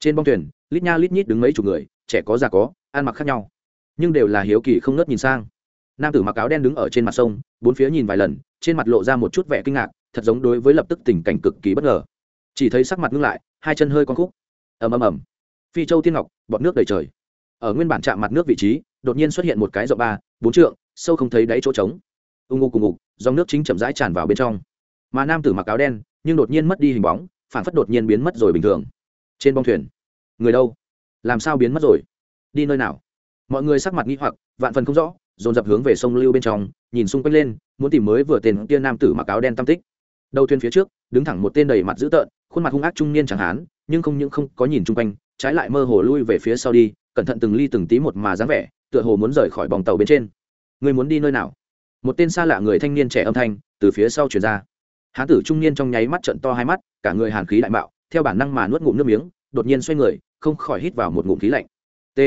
Speaker 1: Trên bong thuyền, lít nha lít nhít đứng mấy chục người, trẻ có già có, ăn mặc khác nhau, nhưng đều là hiếu kỳ không ngớt nhìn sang nam tử mặc áo đen đứng ở trên mặt sông, bốn phía nhìn vài lần, trên mặt lộ ra một chút vẻ kinh ngạc, thật giống đối với lập tức tình cảnh cực kỳ bất ngờ. Chỉ thấy sắc mặt ngưng lại, hai chân hơi con khúc. Ầm ầm ầm. Phi châu tiên ngọc, bọt nước đầy trời. Ở nguyên bản chạm mặt nước vị trí, đột nhiên xuất hiện một cái rộng ba, bốn trượng, sâu không thấy đáy chỗ trống. Ung ngục cùng ngục dòng nước chính chậm rãi tràn vào bên trong. Mà nam tử mặc áo đen, nhưng đột nhiên mất đi hình bóng, phản phất đột nhiên biến mất rồi bình thường. Trên bong thuyền. Người đâu? Làm sao biến mất rồi? Đi nơi nào? Mọi người sắc mặt nghi hoặc, vạn phần không rõ dồn dập hướng về sông lưu bên trong, nhìn xung quanh lên, muốn tìm mới vừa tên kia nam tử mặc áo đen tam tích. Đầu thuyền phía trước, đứng thẳng một tên đầy mặt dữ tợn, khuôn mặt hung ác trung niên chẳng hán, nhưng không những không có nhìn chung quanh, trái lại mơ hồ lui về phía sau đi, cẩn thận từng ly từng tí một mà dáng vẻ, tựa hồ muốn rời khỏi bòng tàu bên trên. Người muốn đi nơi nào? Một tên xa lạ người thanh niên trẻ âm thanh từ phía sau chuyển ra. Hán tử trung niên trong nháy mắt trận to hai mắt, cả người hàn khí đại mạo, theo bản năng mà nuốt ngụm nước miếng, đột nhiên xoay người, không khỏi hít vào một ngụm khí lạnh. T.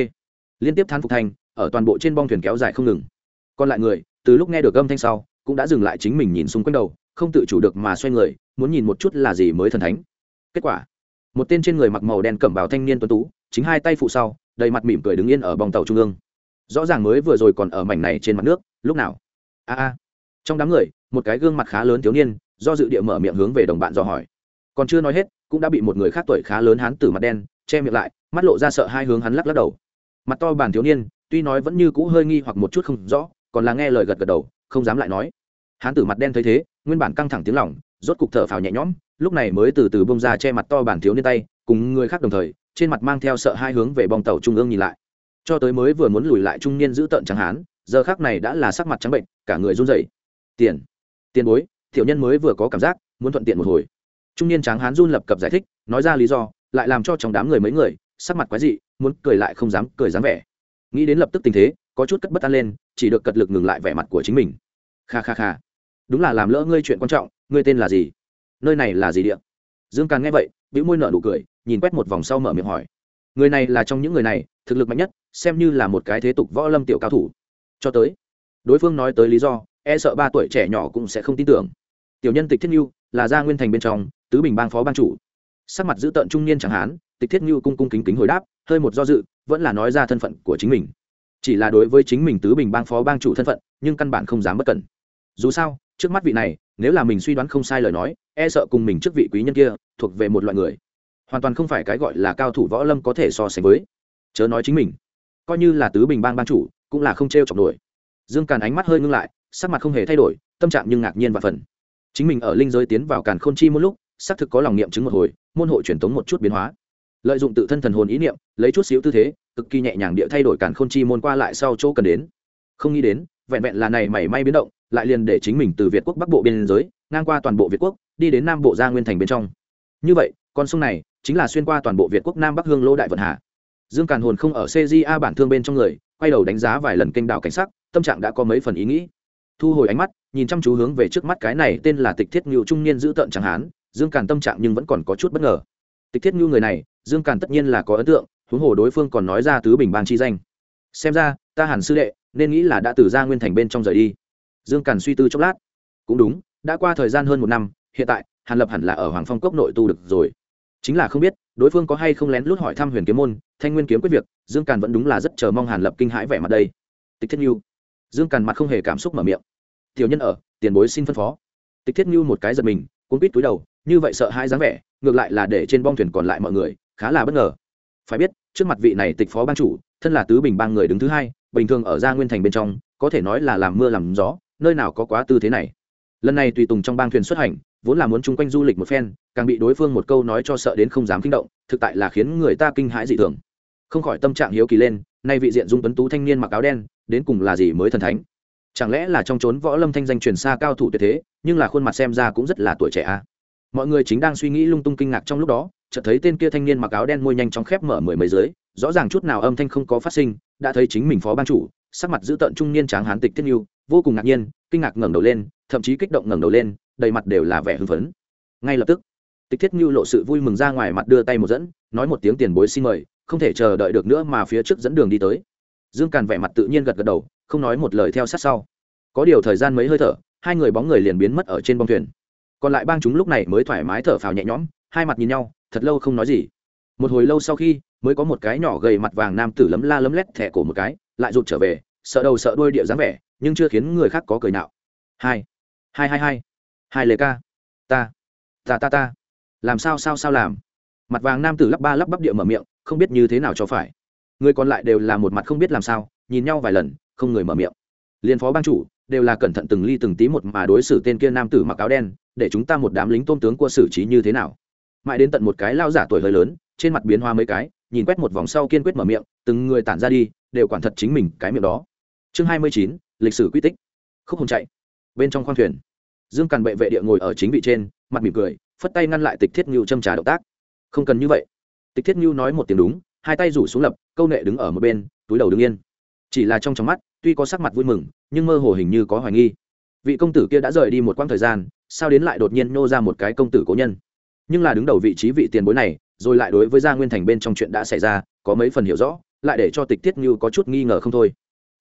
Speaker 1: Liên tiếp thán phục thanh ở toàn bộ trên bong thuyền kéo dài không ngừng. Còn lại người, từ lúc nghe được âm thanh sau, cũng đã dừng lại chính mình nhìn xung quanh đầu, không tự chủ được mà xoay người, muốn nhìn một chút là gì mới thần thánh. Kết quả, một tên trên người mặc màu đen cẩm bào thanh niên tuấn tú, chính hai tay phụ sau, đầy mặt mỉm cười đứng yên ở bong tàu trung ương. Rõ ràng mới vừa rồi còn ở mảnh này trên mặt nước, lúc nào? A a. Trong đám người, một cái gương mặt khá lớn thiếu niên, do dự địa mở miệng hướng về đồng bạn dò hỏi. Còn chưa nói hết, cũng đã bị một người khác tuổi khá lớn hán tử mặt đen, che miệng lại, mắt lộ ra sợ hai hướng hắn lắc lắc đầu. Mặt to bản thiếu niên tuy nói vẫn như cũ hơi nghi hoặc một chút không rõ, còn là nghe lời gật gật đầu, không dám lại nói. Hắn tử mặt đen thấy thế, nguyên bản căng thẳng tiếng lỏng rốt cục thở phào nhẹ nhõm, lúc này mới từ từ bông ra che mặt to bản thiếu niên tay, cùng người khác đồng thời, trên mặt mang theo sợ hai hướng về bong tàu trung ương nhìn lại. Cho tới mới vừa muốn lùi lại trung niên giữ tợn trắng hán, giờ khác này đã là sắc mặt trắng bệnh, cả người run rẩy. Tiền tiền bối, tiểu nhân mới vừa có cảm giác, muốn thuận tiện một hồi. Trung niên tráng hán run lập cập giải thích, nói ra lý do, lại làm cho trong đám người mấy người, sắc mặt quái dị, muốn cười lại không dám cười dám vẻ nghĩ đến lập tức tình thế, có chút cất bất an lên, chỉ được cật lực ngừng lại vẻ mặt của chính mình. Kha kha kha. Đúng là làm lỡ ngươi chuyện quan trọng, ngươi tên là gì? Nơi này là gì địa? Dương càn nghe vậy, bĩu môi nở nụ cười, nhìn quét một vòng sau mở miệng hỏi. Người này là trong những người này, thực lực mạnh nhất, xem như là một cái thế tục võ lâm tiểu cao thủ. Cho tới, đối phương nói tới lý do e sợ ba tuổi trẻ nhỏ cũng sẽ không tin tưởng. Tiểu nhân tịch thiết n là gia nguyên thành bên trong, tứ bình bang phó ban chủ. Sắc mặt giữ tợn trung niên chẳng hán tịch thiết như cung cung kính kính hồi đáp, hơi một do dự, vẫn là nói ra thân phận của chính mình. Chỉ là đối với chính mình tứ bình bang phó bang chủ thân phận, nhưng căn bản không dám bất cẩn. Dù sao, trước mắt vị này, nếu là mình suy đoán không sai lời nói e sợ cùng mình trước vị quý nhân kia, thuộc về một loại người. Hoàn toàn không phải cái gọi là cao thủ võ lâm có thể so sánh với. Chớ nói chính mình. Coi như là tứ bình bang ban chủ, cũng là không t r e o chọc nổi. Dương càn ánh mắt hơi ngưng lại, sắc mặt không hề thay đổi, tâm trạng nhưng ngạc nhiên và phần. Chính mình ở linh giới tiến vào càn k h ô n chi một lúc, xác thực có lòng niệm chứng một hồi, môn hộ truyền thống một chút biến hóa lợi dụng tự thân thần hồn ý niệm, lấy chút xíu tư thế, cực kỳ nhẹ nhàng địa thay đổi càn k h ô n chi môn qua lại sau chỗ cần đến. Không nghĩ đến, vẹn vẹn là này mảy may biến động, lại liền để chính mình từ việt quốc bắc bộ biên giới, ngang qua toàn bộ việt quốc, đi đến nam bộ gia nguyên thành bên trong. Như vậy, con sông này chính là xuyên qua toàn bộ việt quốc nam bắc hương lô đại vận hà. Dương càn hồn không ở cja bản thương bên trong người, quay đầu đánh giá vài lần kênh đạo cảnh sắc, tâm trạng đã có mấy phần ý nghĩ. Thu hồi ánh mắt, nhìn chăm chú hướng về trước mắt cái này tên là tịch thiết ngưu trung niên giữ tợn chẳng hán, dương càn tâm trạng nhưng vẫn còn có chút bất ngờ. Tịch thiết ngưu người này dương càn tất nhiên là có ấn tượng, huống hồ đối phương còn nói ra tứ bình bang chi danh. Xem ra, ta Hàn sư đệ, nên nghĩ là đã từ ra nguyên thành bên trong rời đi. Dương càn suy tư chốc lát. Cũng đúng, đã qua thời gian hơn một năm, hiện tại, hàn lập hẳn là ở hoàng phong cốc nội tu được rồi. Chính là không biết, đối phương có hay không lén lút hỏi thăm huyền kiếm môn, thanh nguyên kiếm quyết việc, dương càn vẫn đúng là rất chờ mong hàn lập kinh hãi vẻ mặt đây. Tịch thiết như dương càn mặt không hề cảm xúc mở miệng. Tiểu nhân ở, tiền bối xin phân phó. Tịch thiết như một cái giật mình, cuốn quýt túi đầu, như vậy sợ hai dáng vẻ, ngược lại là để trên bong thuyền còn lại mọi người khá là bất ngờ. Phải biết, trước mặt vị này tịch phó ban chủ, thân là tứ bình bang người đứng thứ hai, bình thường ở gia nguyên thành bên trong, có thể nói là làm mưa làm gió, nơi nào có quá tư thế này. Lần này tùy tùng trong bang thuyền xuất hành, vốn là muốn chung quanh du lịch một phen, càng bị đối phương một câu nói cho sợ đến không dám kinh động, thực tại là khiến người ta kinh hãi dị thường. Không khỏi tâm trạng hiếu kỳ lên, nay vị diện dung tuấn tú thanh niên mặc áo đen, đến cùng là gì mới thần thánh? Chẳng lẽ là trong trốn võ lâm thanh danh truyền xa cao thủ tuyệt thế, nhưng là khuôn mặt xem ra cũng rất là tuổi trẻ a à? mọi người chính đang suy nghĩ lung tung kinh ngạc trong lúc đó chợt thấy tên kia thanh niên mặc áo đen môi nhanh chóng khép mở mười mấy dưới, rõ ràng chút nào âm thanh không có phát sinh, đã thấy chính mình phó ban chủ, sắc mặt giữ tận trung niên tráng hán tịch thiết yêu vô cùng ngạc nhiên, kinh ngạc ngẩng đầu lên, thậm chí kích động ngẩng đầu lên, đầy mặt đều là vẻ hưng phấn. Ngay lập tức, tịch thiết như lộ sự vui mừng ra ngoài mặt đưa tay một dẫn, nói một tiếng tiền bối xin mời, không thể chờ đợi được nữa mà phía trước dẫn đường đi tới. Dương càn vẻ mặt tự nhiên gật gật đầu, không nói một lời theo sát sau. Có điều thời gian mấy hơi thở, hai người bóng người liền biến mất ở trên bông thuyền. Còn lại bang chúng lúc này mới thoải mái thở phào nhẹ nhõm, hai mặt nhìn nhau thật lâu không nói gì. Một hồi lâu sau khi, mới có một cái nhỏ gầy mặt vàng nam tử lấm la lấm lét thẻ cổ một cái, lại rụt trở về, sợ đầu sợ đuôi địa dáng vẻ, nhưng chưa khiến người khác có cười nạo. Hai hai hai hai. Hai lời ca. Ta ta ta ta. Làm sao sao sao làm? Mặt vàng nam tử lắp ba lắp bắp địa mở miệng, không biết như thế nào cho phải. Người còn lại đều là một mặt không biết làm sao, nhìn nhau vài lần, không người mở miệng. Liên phó ban chủ, đều là cẩn thận từng ly từng tí một mà đối xử tên kia nam tử mặc áo đen, để chúng ta một đám lính tôn tướng qua xử trí như thế nào mãi đến tận một cái lao giả tuổi hơi lớn, trên mặt biến hoa mấy cái, nhìn quét một vòng sau kiên quyết mở miệng, từng người tản ra đi, đều quản thật chính mình cái miệng đó. Chương hai mươi chín, lịch sử quy tích. Khúc hồn chạy. Bên trong khoang thuyền, dương càn bệ vệ địa ngồi ở chính vị trên, mặt mỉm cười, phất tay ngăn lại tịch thiết ngưu châm trà động tác. Không cần như vậy. Tịch thiết ngưu nói một tiếng đúng, hai tay rủ xuống lập, câu nệ đứng ở một bên, túi đầu đứng yên. Chỉ là trong trong mắt, tuy có sắc mặt vui mừng, nhưng mơ hồ hình như có hoài nghi. Vị công tử kia đã rời đi một quãng thời gian, sao đến lại đột nhiên nô ra một cái công tử cố nhân? Nhưng là đứng đầu vị trí vị tiền bối này, rồi lại đối với gia nguyên thành bên trong chuyện đã xảy ra, có mấy phần hiểu rõ, lại để cho tịch tiết như có chút nghi ngờ không thôi.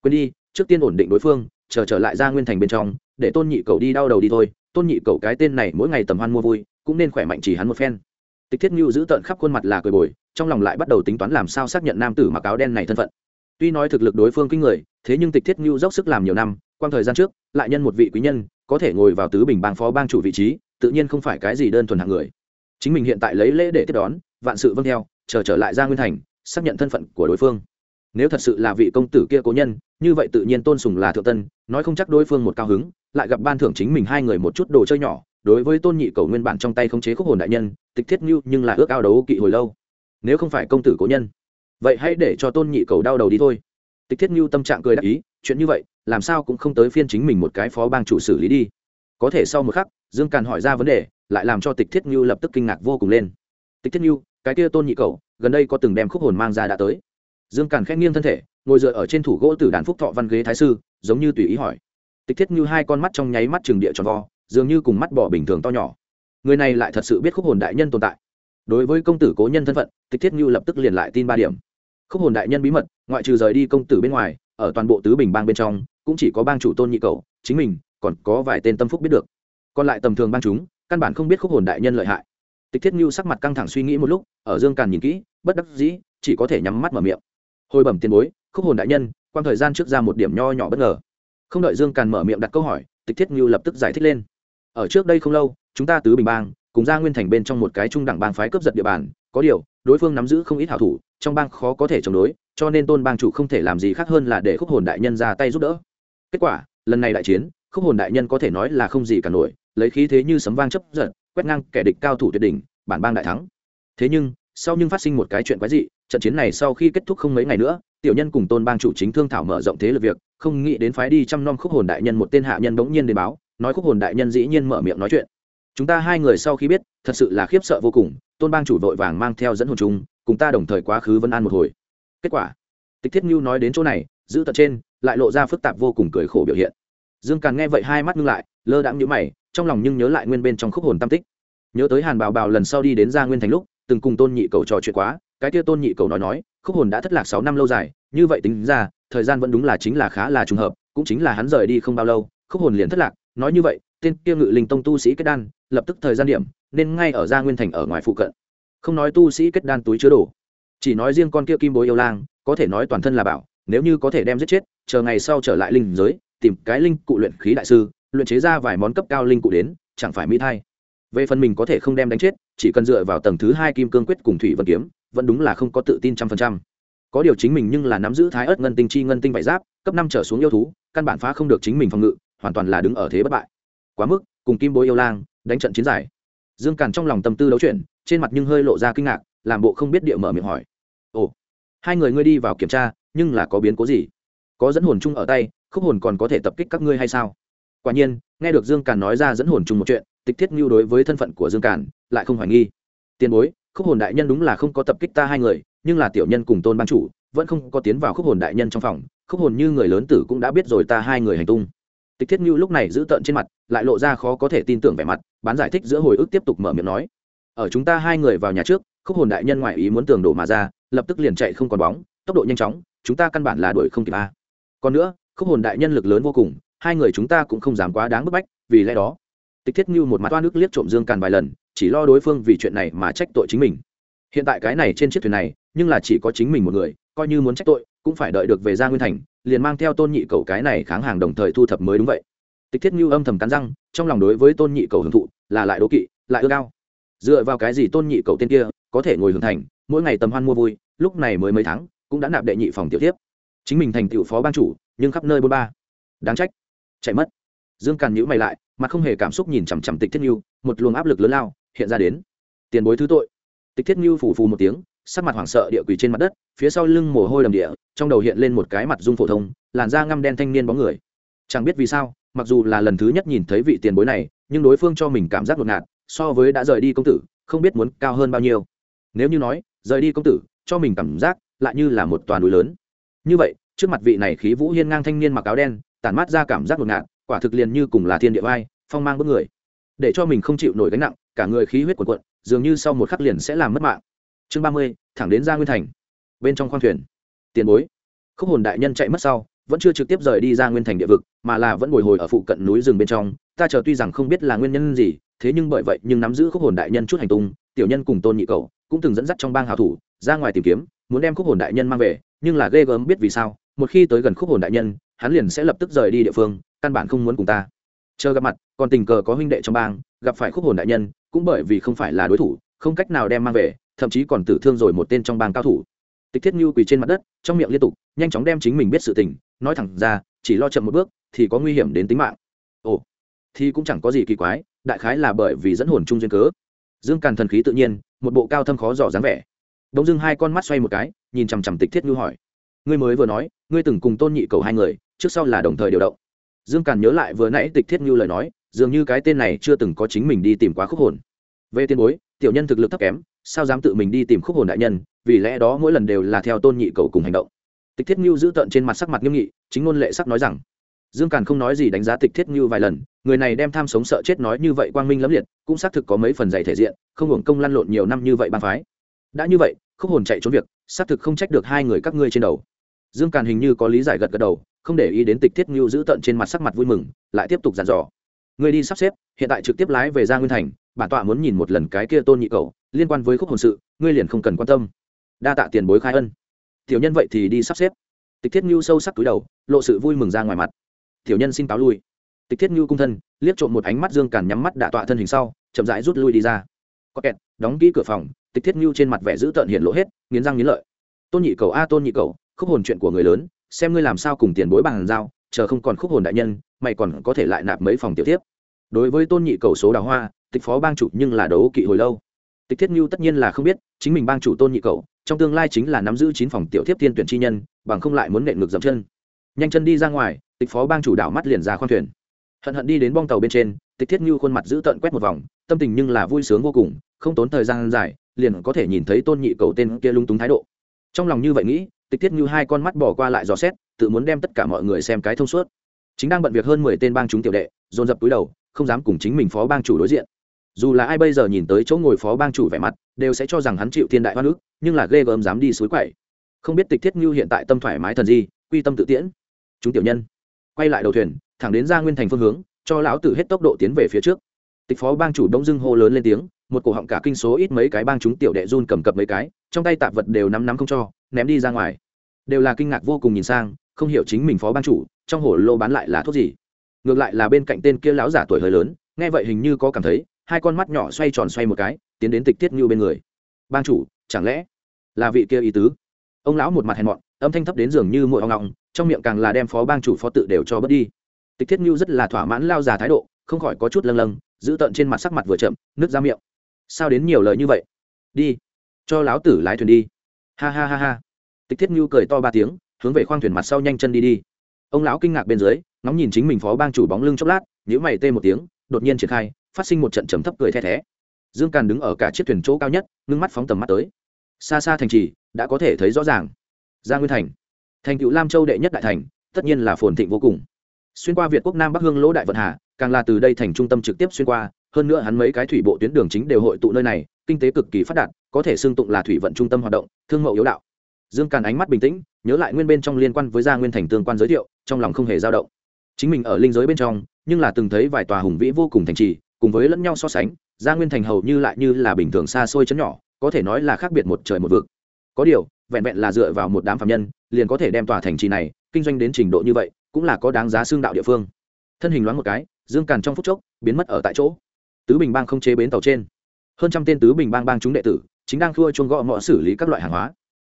Speaker 1: Quên đi, trước tiên ổn định đối phương, chờ trở lại gia nguyên thành bên trong, để tôn nhị cầu đi đau đầu đi thôi. Tôn nhị cầu cái tên này mỗi ngày tầm hoan mua vui, cũng nên khỏe mạnh chỉ hắn một phen. Tịch thiết như giữ tợn khắp khuôn mặt là cười bồi, trong lòng lại bắt đầu tính toán làm sao xác nhận nam tử mặc áo đen này thân phận. Tuy nói thực lực đối phương kinh người, thế nhưng tịch thiết như dốc sức làm nhiều năm, quang thời gian trước, lại nhân một vị quý nhân, có thể ngồi vào tứ bình bang phó bang chủ vị trí, tự nhiên không phải cái gì đơn thuần hạng người chính mình hiện tại lấy lễ để tiếp đón, vạn sự vâng theo, chờ trở lại ra nguyên thành, xác nhận thân phận của đối phương. Nếu thật sự là vị công tử kia cố nhân, như vậy tự nhiên tôn sùng là thượng tân, nói không chắc đối phương một cao hứng, lại gặp ban thưởng chính mình hai người một chút đồ chơi nhỏ, đối với tôn nhị cầu nguyên bản trong tay khống chế khúc hồn đại nhân, tịch thiết như nhưng là ước ao đấu kỵ hồi lâu. Nếu không phải công tử cố nhân, vậy hãy để cho tôn nhị cầu đau đầu đi thôi. Tịch thiết như tâm trạng cười đắc ý, chuyện như vậy, làm sao cũng không tới phiên chính mình một cái phó bang chủ xử lý đi. Có thể sau một khắc, dương càn hỏi ra vấn đề lại làm cho tịch thiết như lập tức kinh ngạc vô cùng lên. Tịch thiết như cái kia tôn nhị cầu gần đây có từng đem khúc hồn mang ra đã tới. Dương càn khét nghiêng thân thể, ngồi dựa ở trên thủ gỗ tử đàn phúc thọ văn ghế thái sư, giống như tùy ý hỏi. Tịch thiết như hai con mắt trong nháy mắt trường địa tròn vo, dường như cùng mắt bỏ bình thường to nhỏ. Người này lại thật sự biết khúc hồn đại nhân tồn tại. Đối với công tử cố nhân thân phận, tịch thiết như lập tức liền lại tin ba điểm. Khúc hồn đại nhân bí mật, ngoại trừ rời đi công tử bên ngoài, ở toàn bộ tứ bình bang bên trong, cũng chỉ có bang chủ tôn nhị cầu chính mình, còn có vài tên tâm phúc biết được. Còn lại tầm thường bang chúng căn bản không biết khúc hồn đại nhân lợi hại. Tịch thiết như sắc mặt căng thẳng suy nghĩ một lúc, ở dương càn nhìn kỹ, bất đắc dĩ, chỉ có thể nhắm mắt mở miệng. Hồi bẩm tiền bối, khúc hồn đại nhân quan thời gian trước ra một điểm nho nhỏ bất ngờ. Không đợi dương càn mở miệng đặt câu hỏi, tịch thiết như lập tức giải thích lên. Ở trước đây không lâu, chúng ta tứ bình bang, cùng ra nguyên thành bên trong một cái trung đẳng bang phái cướp giật địa bàn, có điều, đối phương nắm giữ không ít hảo thủ, trong bang khó có thể chống đối, cho nên tôn bang chủ không thể làm gì khác hơn là để khúc hồn đại nhân ra tay giúp đỡ. Kết quả, lần này đại chiến, khúc hồn đại nhân có thể nói là không gì cả nổi lấy khí thế như sấm vang chấp giật, quét ngang kẻ địch cao thủ tuyệt đỉnh, bản bang đại thắng. Thế nhưng, sau nhưng phát sinh một cái chuyện quái dị, trận chiến này sau khi kết thúc không mấy ngày nữa, tiểu nhân cùng tôn bang chủ chính thương thảo mở rộng thế lực việc, không nghĩ đến phái đi chăm nom khúc hồn đại nhân một tên hạ nhân bỗng nhiên đến báo, nói khúc hồn đại nhân dĩ nhiên mở miệng nói chuyện. Chúng ta hai người sau khi biết, thật sự là khiếp sợ vô cùng, tôn bang chủ vội vàng mang theo dẫn hồn chúng, cùng ta đồng thời quá khứ vân an một hồi. Kết quả, tịch thiết mưu nói đến chỗ này, giữ tận trên, lại lộ ra phức tạp vô cùng cười khổ biểu hiện. Dương càn nghe vậy hai mắt ngưng lại lơ đãng nhíu mày, trong lòng nhưng nhớ lại nguyên bên trong khúc hồn tam tích. Nhớ tới hàn bào bào lần sau đi đến gia nguyên thành lúc, từng cùng tôn nhị cầu trò chuyện quá, cái kia tôn nhị cầu nói nói, khúc hồn đã thất lạc sáu năm lâu dài, như vậy tính ra, thời gian vẫn đúng là chính là khá là trùng hợp, cũng chính là hắn rời đi không bao lâu, khúc hồn liền thất lạc, nói như vậy, tên kia ngự linh tông tu sĩ kết đan, lập tức thời gian điểm, nên ngay ở gia nguyên thành ở ngoài phụ cận. Không nói tu sĩ kết đan túi chứa đồ, chỉ nói riêng con kia kim bối yêu lang, có thể nói toàn thân là bảo, nếu như có thể đem giết chết, chờ ngày sau trở lại linh giới, tìm cái linh cụ luyện khí đại sư luyện chế ra vài món cấp cao linh cụ đến, chẳng phải mỹ thay về phần mình có thể không đem đánh chết, chỉ cần dựa vào tầng thứ hai kim cương quyết cùng thủy vân kiếm, vẫn đúng là không có tự tin trăm phần trăm. Có điều chính mình nhưng là nắm giữ thái ớt ngân tinh chi ngân tinh vải giáp, cấp năm trở xuống yêu thú, căn bản phá không được chính mình phòng ngự, hoàn toàn là đứng ở thế bất bại. Quá mức, cùng kim bối yêu lang, đánh trận chiến giải. Dương càn trong lòng tâm tư đấu chuyển, trên mặt nhưng hơi lộ ra kinh ngạc, làm bộ không biết địa mở miệng hỏi. Ồ, hai người ngươi đi vào kiểm tra, nhưng là có biến cố gì? Có dẫn hồn chung ở tay, khúc hồn còn có thể tập kích các ngươi hay sao? Quả nhiên, nghe được dương càn nói ra dẫn hồn chung một chuyện, tịch thiết ngưu đối với thân phận của dương càn lại không hoài nghi. Tiền bối, khúc hồn đại nhân đúng là không có tập kích ta hai người, nhưng là tiểu nhân cùng tôn ban chủ vẫn không có tiến vào khúc hồn đại nhân trong phòng, khúc hồn như người lớn tử cũng đã biết rồi ta hai người hành tung. Tịch thiết ngưu lúc này giữ tợn trên mặt, lại lộ ra khó có thể tin tưởng vẻ mặt, bán giải thích giữa hồi ức tiếp tục mở miệng nói. Ở chúng ta hai người vào nhà trước, khúc hồn đại nhân ngoại ý muốn tường đổ mà ra, lập tức liền chạy không còn bóng, tốc độ nhanh chóng, chúng ta căn bản là đuổi không kịp a. Còn nữa, khúc hồn đại nhân lực lớn vô cùng hai người chúng ta cũng không dám quá đáng bức bách, vì lẽ đó, tịch thiết như một mặt toa nước liếc trộm dương càn vài lần, chỉ lo đối phương vì chuyện này mà trách tội chính mình. Hiện tại cái này trên chiếc thuyền này, nhưng là chỉ có chính mình một người, coi như muốn trách tội, cũng phải đợi được về ra nguyên thành, liền mang theo tôn nhị cầu cái này kháng hàng đồng thời thu thập mới đúng vậy. Tịch thiết như âm thầm cắn răng, trong lòng đối với tôn nhị cầu hưởng thụ, là lại đố kỵ, lại ưa cao dựa vào cái gì tôn nhị cầu tên kia, có thể ngồi hưởng thành, mỗi ngày tầm hoan mua vui, lúc này mới mấy tháng, cũng đã nạp đệ nhị phòng tiểu tiếp. Chính mình thành tựu phó ban chủ, nhưng khắp nơi bôn ba. Đáng trách chạy mất. Dương càn nhữ mày lại mặt không hề cảm xúc nhìn chằm chằm tịch thiết như một luồng áp lực lớn lao hiện ra đến. Tiền bối thứ tội. Tịch thiết như phủ phù một tiếng, sắc mặt hoảng sợ địa quỳ trên mặt đất, phía sau lưng mồ hôi đầm địa, trong đầu hiện lên một cái mặt dung phổ thông, làn da ngăm đen thanh niên bóng người. Chẳng biết vì sao, mặc dù là lần thứ nhất nhìn thấy vị tiền bối này, nhưng đối phương cho mình cảm giác ngột ngạt, so với đã rời đi công tử, không biết muốn cao hơn bao nhiêu. Nếu như nói, rời đi công tử, cho mình cảm giác lại như là một toàn núi lớn. Như vậy, trước mặt vị này khí vũ hiên ngang thanh niên mặc áo đen tản mát ra cảm giác ngột ngạt, quả thực liền như cùng là thiên địa vai phong mang bước người. Để cho mình không chịu nổi gánh nặng, cả người khí huyết cuộn cuộn, dường như sau một khắc liền sẽ làm mất mạng. Chương ba mươi, thẳng đến ra nguyên thành. Bên trong khoang thuyền. Tiền bối. Khúc hồn đại nhân chạy mất sau, vẫn chưa trực tiếp rời đi ra nguyên thành địa vực, mà là vẫn bồi hồi ở phụ cận núi rừng bên trong. Ta chờ tuy rằng không biết là nguyên nhân gì, thế nhưng bởi vậy nhưng nắm giữ khúc hồn đại nhân chút hành tung, tiểu nhân cùng tôn nhị cầu cũng từng dẫn dắt trong bang hào thủ, ra ngoài tìm kiếm, muốn đem khúc hồn đại nhân mang về, nhưng là ghê gớm biết vì sao, một khi tới gần khúc hồn đại nhân hắn liền sẽ lập tức rời đi địa phương, căn bản không muốn cùng ta. Chờ gặp mặt, còn tình cờ có huynh đệ trong bang, gặp phải khúc hồn đại nhân, cũng bởi vì không phải là đối thủ, không cách nào đem mang về, thậm chí còn tử thương rồi một tên trong bang cao thủ. Tịch thiết như quỳ trên mặt đất, trong miệng liên tục, nhanh chóng đem chính mình biết sự tình, nói thẳng ra, chỉ lo chậm một bước, thì có nguy hiểm đến tính mạng. Ồ, thì cũng chẳng có gì kỳ quái, đại khái là bởi vì dẫn hồn chung duyên cớ. Dương càn thần khí tự nhiên, một bộ cao thâm khó dò dáng vẻ. Đông dưng hai con mắt xoay một cái, nhìn chằm chằm tịch thiết như hỏi ngươi mới vừa nói, ngươi từng cùng tôn nhị cầu hai người, trước sau là đồng thời điều động. Dương càn nhớ lại vừa nãy tịch thiết như lời nói, dường như cái tên này chưa từng có chính mình đi tìm quá khúc hồn. Về tiền bối, tiểu nhân thực lực thấp kém, sao dám tự mình đi tìm khúc hồn đại nhân, vì lẽ đó mỗi lần đều là theo tôn nhị cầu cùng hành động. Tịch thiết như giữ tợn trên mặt sắc mặt nghiêm nghị, chính ngôn lệ sắc nói rằng, dương càn không nói gì đánh giá tịch thiết như vài lần, người này đem tham sống sợ chết nói như vậy quang minh lẫm liệt, cũng xác thực có mấy phần dày thể diện, không hưởng công lăn lộn nhiều năm như vậy ban phái. Đã như vậy, khúc hồn chạy trốn việc, xác thực không trách được hai người các ngươi trên đầu dương càn hình như có lý giải gật gật đầu, không để ý đến tịch thiết ngưu giữ tận trên mặt sắc mặt vui mừng, lại tiếp tục dàn dò. Người đi sắp xếp, hiện tại trực tiếp lái về ra nguyên thành, bản tọa muốn nhìn một lần cái kia tôn nhị cầu, liên quan với khúc hồn sự, ngươi liền không cần quan tâm. Đa tạ tiền bối khai ân. Tiểu nhân vậy thì đi sắp xếp. Tịch thiết ngưu sâu sắc túi đầu, lộ sự vui mừng ra ngoài mặt. Tiểu nhân xin cáo lui. Tịch thiết ngưu cung thân, liếc trộm một ánh mắt dương càn nhắm mắt đạ tọa thân hình sau, chậm rãi rút lui đi ra. Có kẹt, đóng kỹ cửa phòng, tịch thiết ngưu trên mặt vẻ giữ tợn hiện lộ hết, nghiến răng nghiến lợi. Tôn nhị cầu a, tôn nhị cầu khúc hồn chuyện của người lớn, xem ngươi làm sao cùng tiền bối bằng giao, chờ không còn khúc hồn đại nhân, mày còn có thể lại nạp mấy phòng tiểu tiếp đối với tôn nhị cầu số đào hoa, tịch phó bang chủ nhưng là đấu kỵ hồi lâu. Tịch thiết ngưu tất nhiên là không biết, chính mình bang chủ tôn nhị cầu, trong tương lai chính là nắm giữ chín phòng tiểu tiếp thiên tuyển chi nhân, bằng không lại muốn nện ngược dậm chân. Nhanh chân đi ra ngoài, tịch phó bang chủ đảo mắt liền ra khoang thuyền. Hận hận đi đến bong tàu bên trên, tịch thiết ngưu khuôn mặt giữ tợn quét một vòng, tâm tình nhưng là vui sướng vô cùng, không tốn thời gian dài, liền có thể nhìn thấy tôn nhị cầu tên kia lung túng thái độ. Trong lòng như vậy nghĩ tịch thiết ngưu hai con mắt bỏ qua lại dò xét, tự muốn đem tất cả mọi người xem cái thông suốt. Chính đang bận việc hơn mười tên bang chúng tiểu đệ, dồn dập túi đầu, không dám cùng chính mình phó bang chủ đối diện. Dù là ai bây giờ nhìn tới chỗ ngồi phó bang chủ vẻ mặt, đều sẽ cho rằng hắn chịu thiên đại hoa nước nhưng là ghê gớm dám đi suối quậy. Không biết tịch thiết ngưu hiện tại tâm thoải mái thần gì, quy tâm tự tiễn. Chúng tiểu nhân, quay lại đầu thuyền, thẳng đến ra nguyên thành phương hướng, cho lão tử hết tốc độ tiến về phía trước. Tịch phó bang chủ đông dưng hô lớn lên tiếng, một cổ họng cả kinh số ít mấy cái bang chúng tiểu đệ run cầm cập mấy cái, trong tay tạp vật đều nắm nắm không cho ném đi ra ngoài. Đều là kinh ngạc vô cùng nhìn sang, không hiểu chính mình phó bang chủ, trong hồ lô bán lại là thuốc gì. Ngược lại là bên cạnh tên kia lão giả tuổi hơi lớn, nghe vậy hình như có cảm thấy, hai con mắt nhỏ xoay tròn xoay một cái, tiến đến tịch tiết như bên người. Bang chủ, chẳng lẽ là vị kia ý tứ? Ông lão một mặt hèn mọn, âm thanh thấp đến giường như mội ong ngọng trong miệng càng là đem phó bang chủ phó tự đều cho bớt đi. Tịch thiết như rất là thỏa mãn lao già thái độ, không khỏi có chút lâng lâng, giữ tợn trên mặt sắc mặt vừa chậm nước ra miệng. Sao đến nhiều lời như vậy? Đi, cho láo tử lái thuyền đi. Ha ha ha ha tịch thiết như cười to ba tiếng, hướng về khoang thuyền mặt sau nhanh chân đi đi. Ông lão kinh ngạc bên dưới, ngóng nhìn chính mình phó bang chủ bóng lưng chốc lát nhữ mày tê một tiếng, đột nhiên triển khai, phát sinh một trận trầm thấp cười the thé. Dương càn đứng ở cả chiếc thuyền chỗ cao nhất, ngưng mắt phóng tầm mắt tới. Xa xa thành trì, đã có thể thấy rõ ràng. Gia nguyên thành. Thành cựu lam châu đệ nhất đại thành, tất nhiên là phồn thịnh vô cùng. Xuyên qua việt quốc nam bắc hương lỗ đại vận hà, càng là từ đây thành trung tâm trực tiếp xuyên qua, hơn nữa hắn mấy cái thủy bộ tuyến đường chính đều hội tụ nơi này, kinh tế cực kỳ phát đạt, có thể xưng tụng là thủy vận trung tâm hoạt động, thương mẫu yếu đạo dương càn ánh mắt bình tĩnh, nhớ lại nguyên bên trong liên quan với gia nguyên thành tương quan giới thiệu, trong lòng không hề dao động. Chính mình ở linh giới bên trong, nhưng là từng thấy vài tòa hùng vĩ vô cùng thành trì, cùng với lẫn nhau so sánh, gia nguyên thành hầu như lại như là bình thường xa xôi chấn nhỏ, có thể nói là khác biệt một trời một vực. Có điều, vẹn vẹn là dựa vào một đám phạm nhân, liền có thể đem tòa thành trì này kinh doanh đến trình độ như vậy, cũng là có đáng giá xương đạo địa phương. Thân hình loáng một cái, dương càn trong phút chốc, biến mất ở tại chỗ. Tứ bình bang không chế bến tàu trên. Hơn trăm tên tứ bình bang bang chúng đệ tử, chính đang thua chuông gõ ngõ xử lý các loại hàng hóa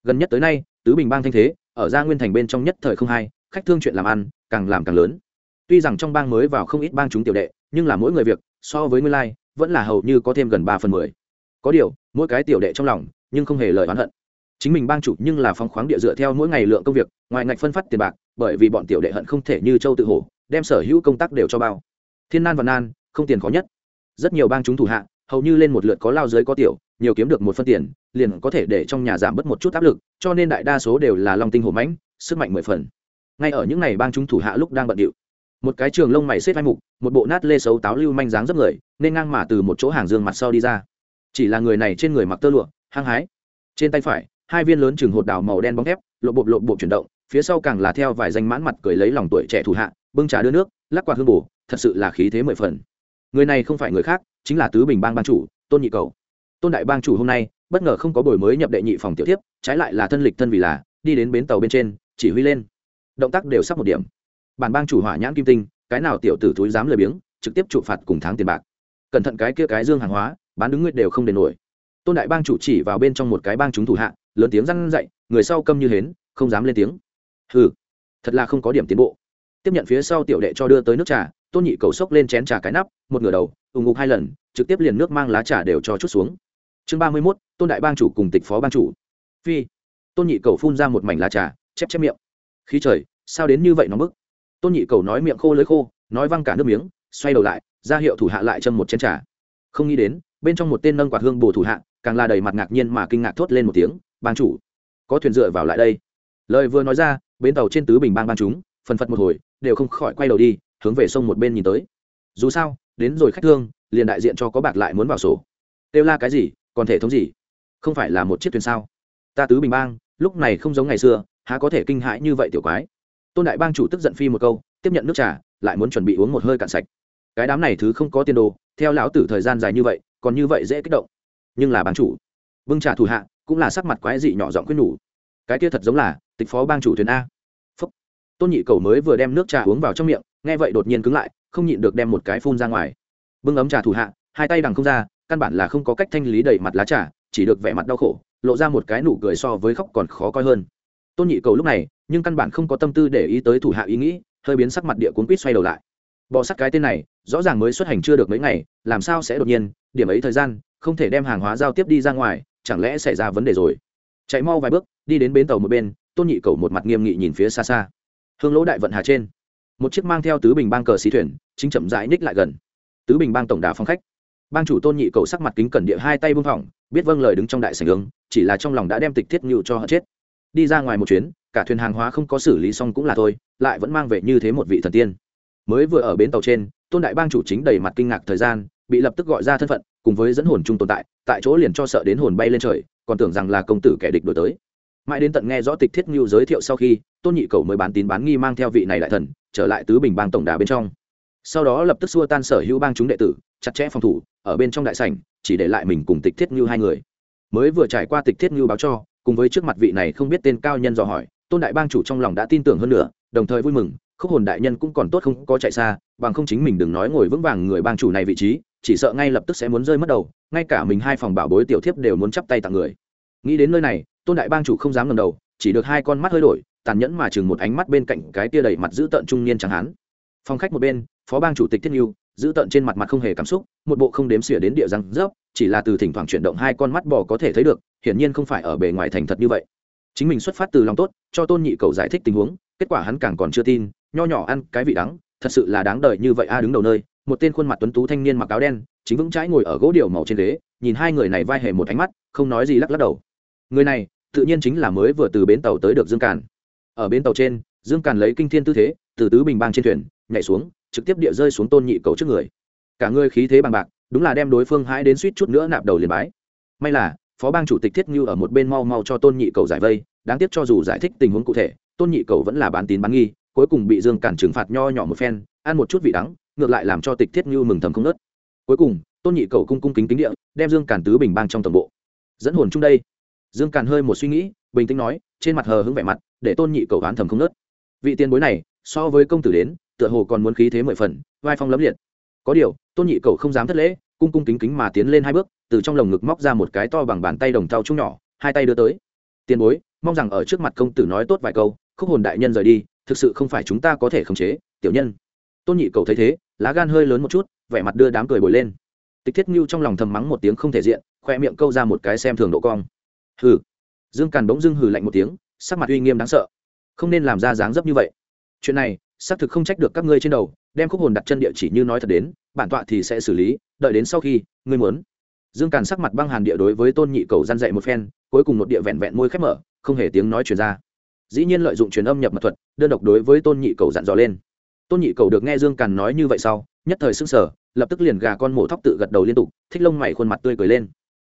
Speaker 1: gần nhất tới nay, tứ bình bang thanh thế, ở gia nguyên thành bên trong nhất thời không hai khách thương chuyện làm ăn, càng làm càng lớn. Tuy rằng trong bang mới vào không ít bang chúng tiểu đệ, nhưng là mỗi người việc, so với nguyên lai, vẫn là hầu như có thêm gần ba phần mười. Có điều, mỗi cái tiểu đệ trong lòng, nhưng không hề lời oán hận. Chính mình bang chủ nhưng là phong khoáng địa dựa theo mỗi ngày lượng công việc, ngoài ngạch phân phát tiền bạc, bởi vì bọn tiểu đệ hận không thể như châu tự hổ, đem sở hữu công tác đều cho bao. Thiên nan và nan, không tiền khó nhất. Rất nhiều bang chúng thủ hạ, hầu như lên một lượt có lao giới có tiểu nhiều kiếm được một phân tiền, liền có thể để trong nhà giảm bớt một chút áp lực, cho nên đại đa số đều là long tinh hổ mãnh, sức mạnh mười phần. Ngay ở những ngày bang chúng thủ hạ lúc đang bận điệu, một cái trường lông mày xếp hai mục, một bộ nát lê xấu táo lưu manh dáng dấp người, nên ngang mà từ một chỗ hàng dương mặt sau đi ra. Chỉ là người này trên người mặc tơ lụa, hăng hái. Trên tay phải, hai viên lớn chừng hột đào màu đen bóng thép, lộ bộp lộ bộp chuyển động, phía sau càng là theo vài danh mãn mặt cười lấy lòng tuổi trẻ thủ hạ, bưng trà đưa nước, lắc quạt hương bù thật sự là khí thế mười phần. Người này không phải người khác, chính là tứ bình bang ban chủ, tôn nhị cầu tôn đại bang chủ hôm nay, bất ngờ không có buổi mới nhập đệ nhị phòng tiểu tiếp trái lại là thân lịch thân vì là, đi đến bến tàu bên trên, chỉ huy lên. Động tác đều sắp một điểm. Bản bang chủ hỏa nhãn kim tinh, cái nào tiểu tử thúi dám lười biếng, trực tiếp trụ phạt cùng tháng tiền bạc. Cẩn thận cái kia cái dương hàng hóa, bán đứng nguyệt đều không đền nổi. Tôn đại bang chủ chỉ vào bên trong một cái bang chúng thủ hạ, lớn tiếng răn dậy người sau câm như hến, không dám lên tiếng. Hừ, thật là không có điểm tiến bộ. Tiếp nhận phía sau tiểu đệ cho đưa tới nước trà, tôn nhị cầu sốc lên chén trà cái nắp, một ngửa đầu ủng ngục hai lần, trực tiếp liền nước mang lá trà đều cho chút xuống chương ba mươi mốt, tôn đại bang chủ cùng tịch phó bang chủ. Phi. Tôn nhị cầu phun ra một mảnh lá trà, chép chép miệng. Khí trời, sao đến như vậy nó bức? Tôn nhị cầu nói miệng khô lưới khô, nói văng cả nước miếng, xoay đầu lại, ra hiệu thủ hạ lại châm một chén trà. Không nghĩ đến, bên trong một tên nâng quạt hương bồ thủ hạ, càng là đầy mặt ngạc nhiên mà kinh ngạc thốt lên một tiếng, bang chủ, có thuyền dựa vào lại đây. Lời vừa nói ra, bến tàu trên tứ bình bang ban chúng, phần phật một hồi, đều không khỏi quay đầu đi, hướng về sông một bên nhìn tới. Dù sao, đến rồi khách thương, liền đại diện cho có bạc lại muốn vào sổ. Kêu la cái gì còn thể thống gì? Không phải là một chiếc thuyền sao? Ta tứ bình bang, lúc này không giống ngày xưa, há có thể kinh hãi như vậy tiểu quái. Tôn đại bang chủ tức giận phi một câu, tiếp nhận nước trà, lại muốn chuẩn bị uống một hơi cạn sạch. Cái đám này thứ không có tiền đồ, theo lão tử thời gian dài như vậy, còn như vậy dễ kích động. Nhưng là bang chủ, bưng trà thủ hạ, cũng là sắc mặt quái dị nhỏ giọng quyết nhủ. Cái kia thật giống là, tịch phó bang chủ thuyền a. Phúc. tôn nhị cầu mới vừa đem nước trà uống vào trong miệng, nghe vậy đột nhiên cứng lại, không nhịn được đem một cái phun ra ngoài. Bưng ấm trà thủ hạ, hai tay đằng không ra căn bản là không có cách thanh lý đầy mặt lá trà, chỉ được vẻ mặt đau khổ, lộ ra một cái nụ cười so với khóc còn khó coi hơn. Tôn nhị cầu lúc này, nhưng căn bản không có tâm tư để ý tới thủ hạ ý nghĩ, hơi biến sắc mặt địa cuốn quýt xoay đầu lại. Bọ sắt cái tên này, rõ ràng mới xuất hành chưa được mấy ngày, làm sao sẽ đột nhiên, điểm ấy thời gian, không thể đem hàng hóa giao tiếp đi ra ngoài, chẳng lẽ xảy ra vấn đề rồi? Chạy mau vài bước, đi đến bến tàu một bên, tôn nhị cầu một mặt nghiêm nghị nhìn phía xa xa. Hương lỗ đại vận hà trên, một chiếc mang theo tứ bình bang cờ xí thuyền, chính chậm rãi ních lại gần. Tứ bình bang tổng đà phong khách bang chủ tôn nhị cầu sắc mặt kính cẩn địa hai tay buông thỏng biết vâng lời đứng trong đại sảnh ứng chỉ là trong lòng đã đem tịch thiết nhự cho họ chết. Đi ra ngoài một chuyến, cả thuyền hàng hóa không có xử lý xong cũng là thôi, lại vẫn mang về như thế một vị thần tiên. Mới vừa ở bến tàu trên, tôn đại bang chủ chính đầy mặt kinh ngạc thời gian, bị lập tức gọi ra thân phận, cùng với dẫn hồn chung tồn tại tại chỗ liền cho sợ đến hồn bay lên trời, còn tưởng rằng là công tử kẻ địch đổi tới. Mãi đến tận nghe rõ tịch thiết ngưu giới thiệu sau khi, tôn nhị cầu mới bán tín bán nghi mang theo vị này đại thần, trở lại tứ bình bang tổng đà bên trong. Sau đó lập tức xua tan sở hữu bang chúng đệ tử chặt chẽ phòng thủ, ở bên trong đại sảnh, chỉ để lại mình cùng tịch thiết như hai người. Mới vừa trải qua tịch thiết như báo cho, cùng với trước mặt vị này không biết tên cao nhân dò hỏi, tôn đại bang chủ trong lòng đã tin tưởng hơn nữa, đồng thời vui mừng, khúc hồn đại nhân cũng còn tốt không có chạy xa, bằng không chính mình đừng nói ngồi vững vàng người bang chủ này vị trí, chỉ sợ ngay lập tức sẽ muốn rơi mất đầu, ngay cả mình hai phòng bảo bối tiểu thiếp đều muốn chắp tay tặng người. Nghĩ đến nơi này, tôn đại bang chủ không dám ngầm đầu, chỉ được hai con mắt hơi đổi, tàn nhẫn mà chừng một ánh mắt bên cạnh cái tia đầy mặt giữ tợn trung niên chẳng hán. Phong khách một bên, phó bang chủ tịch thiết nhu giữ tận trên mặt mặt không hề cảm xúc, một bộ không đếm xỉa đến địa răng rớp, chỉ là từ thỉnh thoảng chuyển động hai con mắt bò có thể thấy được, hiển nhiên không phải ở bề ngoài thành thật như vậy. Chính mình xuất phát từ lòng tốt, cho tôn nhị cầu giải thích tình huống, kết quả hắn càng còn chưa tin, nho nhỏ ăn cái vị đắng, thật sự là đáng đời như vậy a đứng đầu nơi, một tên khuôn mặt tuấn tú thanh niên mặc áo đen, chính vững trái ngồi ở gỗ điều màu trên ghế, nhìn hai người này vai hề một ánh mắt, không nói gì lắc lắc đầu. Người này, tự nhiên chính là mới vừa từ bến tàu tới được dương càn. Ở bến tàu trên, dương càn lấy kinh thiên tư thế, từ tứ bình bang trên thuyền, nhảy xuống trực tiếp địa rơi xuống tôn nhị cầu trước người. Cả người khí thế bằng bạc, đúng là đem đối phương hãi đến suýt chút nữa nạp đầu liền bái. May là, phó bang chủ tịch thiết như ở một bên mau mau cho tôn nhị cầu giải vây, đáng tiếc cho dù giải thích tình huống cụ thể, tôn nhị cầu vẫn là bán tín bán nghi, cuối cùng bị dương cản trừng phạt nho nhỏ một phen, ăn một chút vị đắng, ngược lại làm cho tịch thiết như mừng thầm không nớt cuối cùng, tôn nhị cầu cung cung kính kính địa, đem dương cản tứ bình bang trong tổng bộ. Dẫn hồn chung đây. Dương cản hơi một suy nghĩ, bình tĩnh nói, trên mặt hờ hững vẻ mặt, để tôn nhị cầu đoán thầm không nớt vị tiền bối này, so với công tử đến tựa hồ còn muốn khí thế mười phần, vai phong lấm liệt. Có điều, tôn nhị cầu không dám thất lễ, cung cung kính kính mà tiến lên hai bước, từ trong lồng ngực móc ra một cái to bằng bàn tay đồng thau chung nhỏ, hai tay đưa tới. Tiền bối, mong rằng ở trước mặt công tử nói tốt vài câu, khúc hồn đại nhân rời đi, thực sự không phải chúng ta có thể khống chế, tiểu nhân. Tôn nhị cầu thấy thế, lá gan hơi lớn một chút, vẻ mặt đưa đám cười bồi lên. Tịch thiết ngưu trong lòng thầm mắng một tiếng không thể diện, khoe miệng câu ra một cái xem thường độ cong. Hừ. Dương càn bỗng dưng hừ lạnh một tiếng, sắc mặt uy nghiêm đáng sợ. Không nên làm ra dáng dấp như vậy. Chuyện này xác thực không trách được các ngươi trên đầu, đem khúc hồn đặt chân địa chỉ như nói thật đến, bản tọa thì sẽ xử lý, đợi đến sau khi, ngươi muốn. Dương càn sắc mặt băng hàn địa đối với tôn nhị cầu gian dạy một phen, cuối cùng một địa vẹn vẹn môi khép mở, không hề tiếng nói truyền ra. Dĩ nhiên lợi dụng truyền âm nhập mật thuật, đơn độc đối với tôn nhị cầu dặn dò lên. Tôn nhị cầu được nghe dương càn nói như vậy sau, nhất thời sưng sở lập tức liền gà con mổ thóc tự gật đầu liên tục, thích lông mày khuôn mặt tươi cười lên.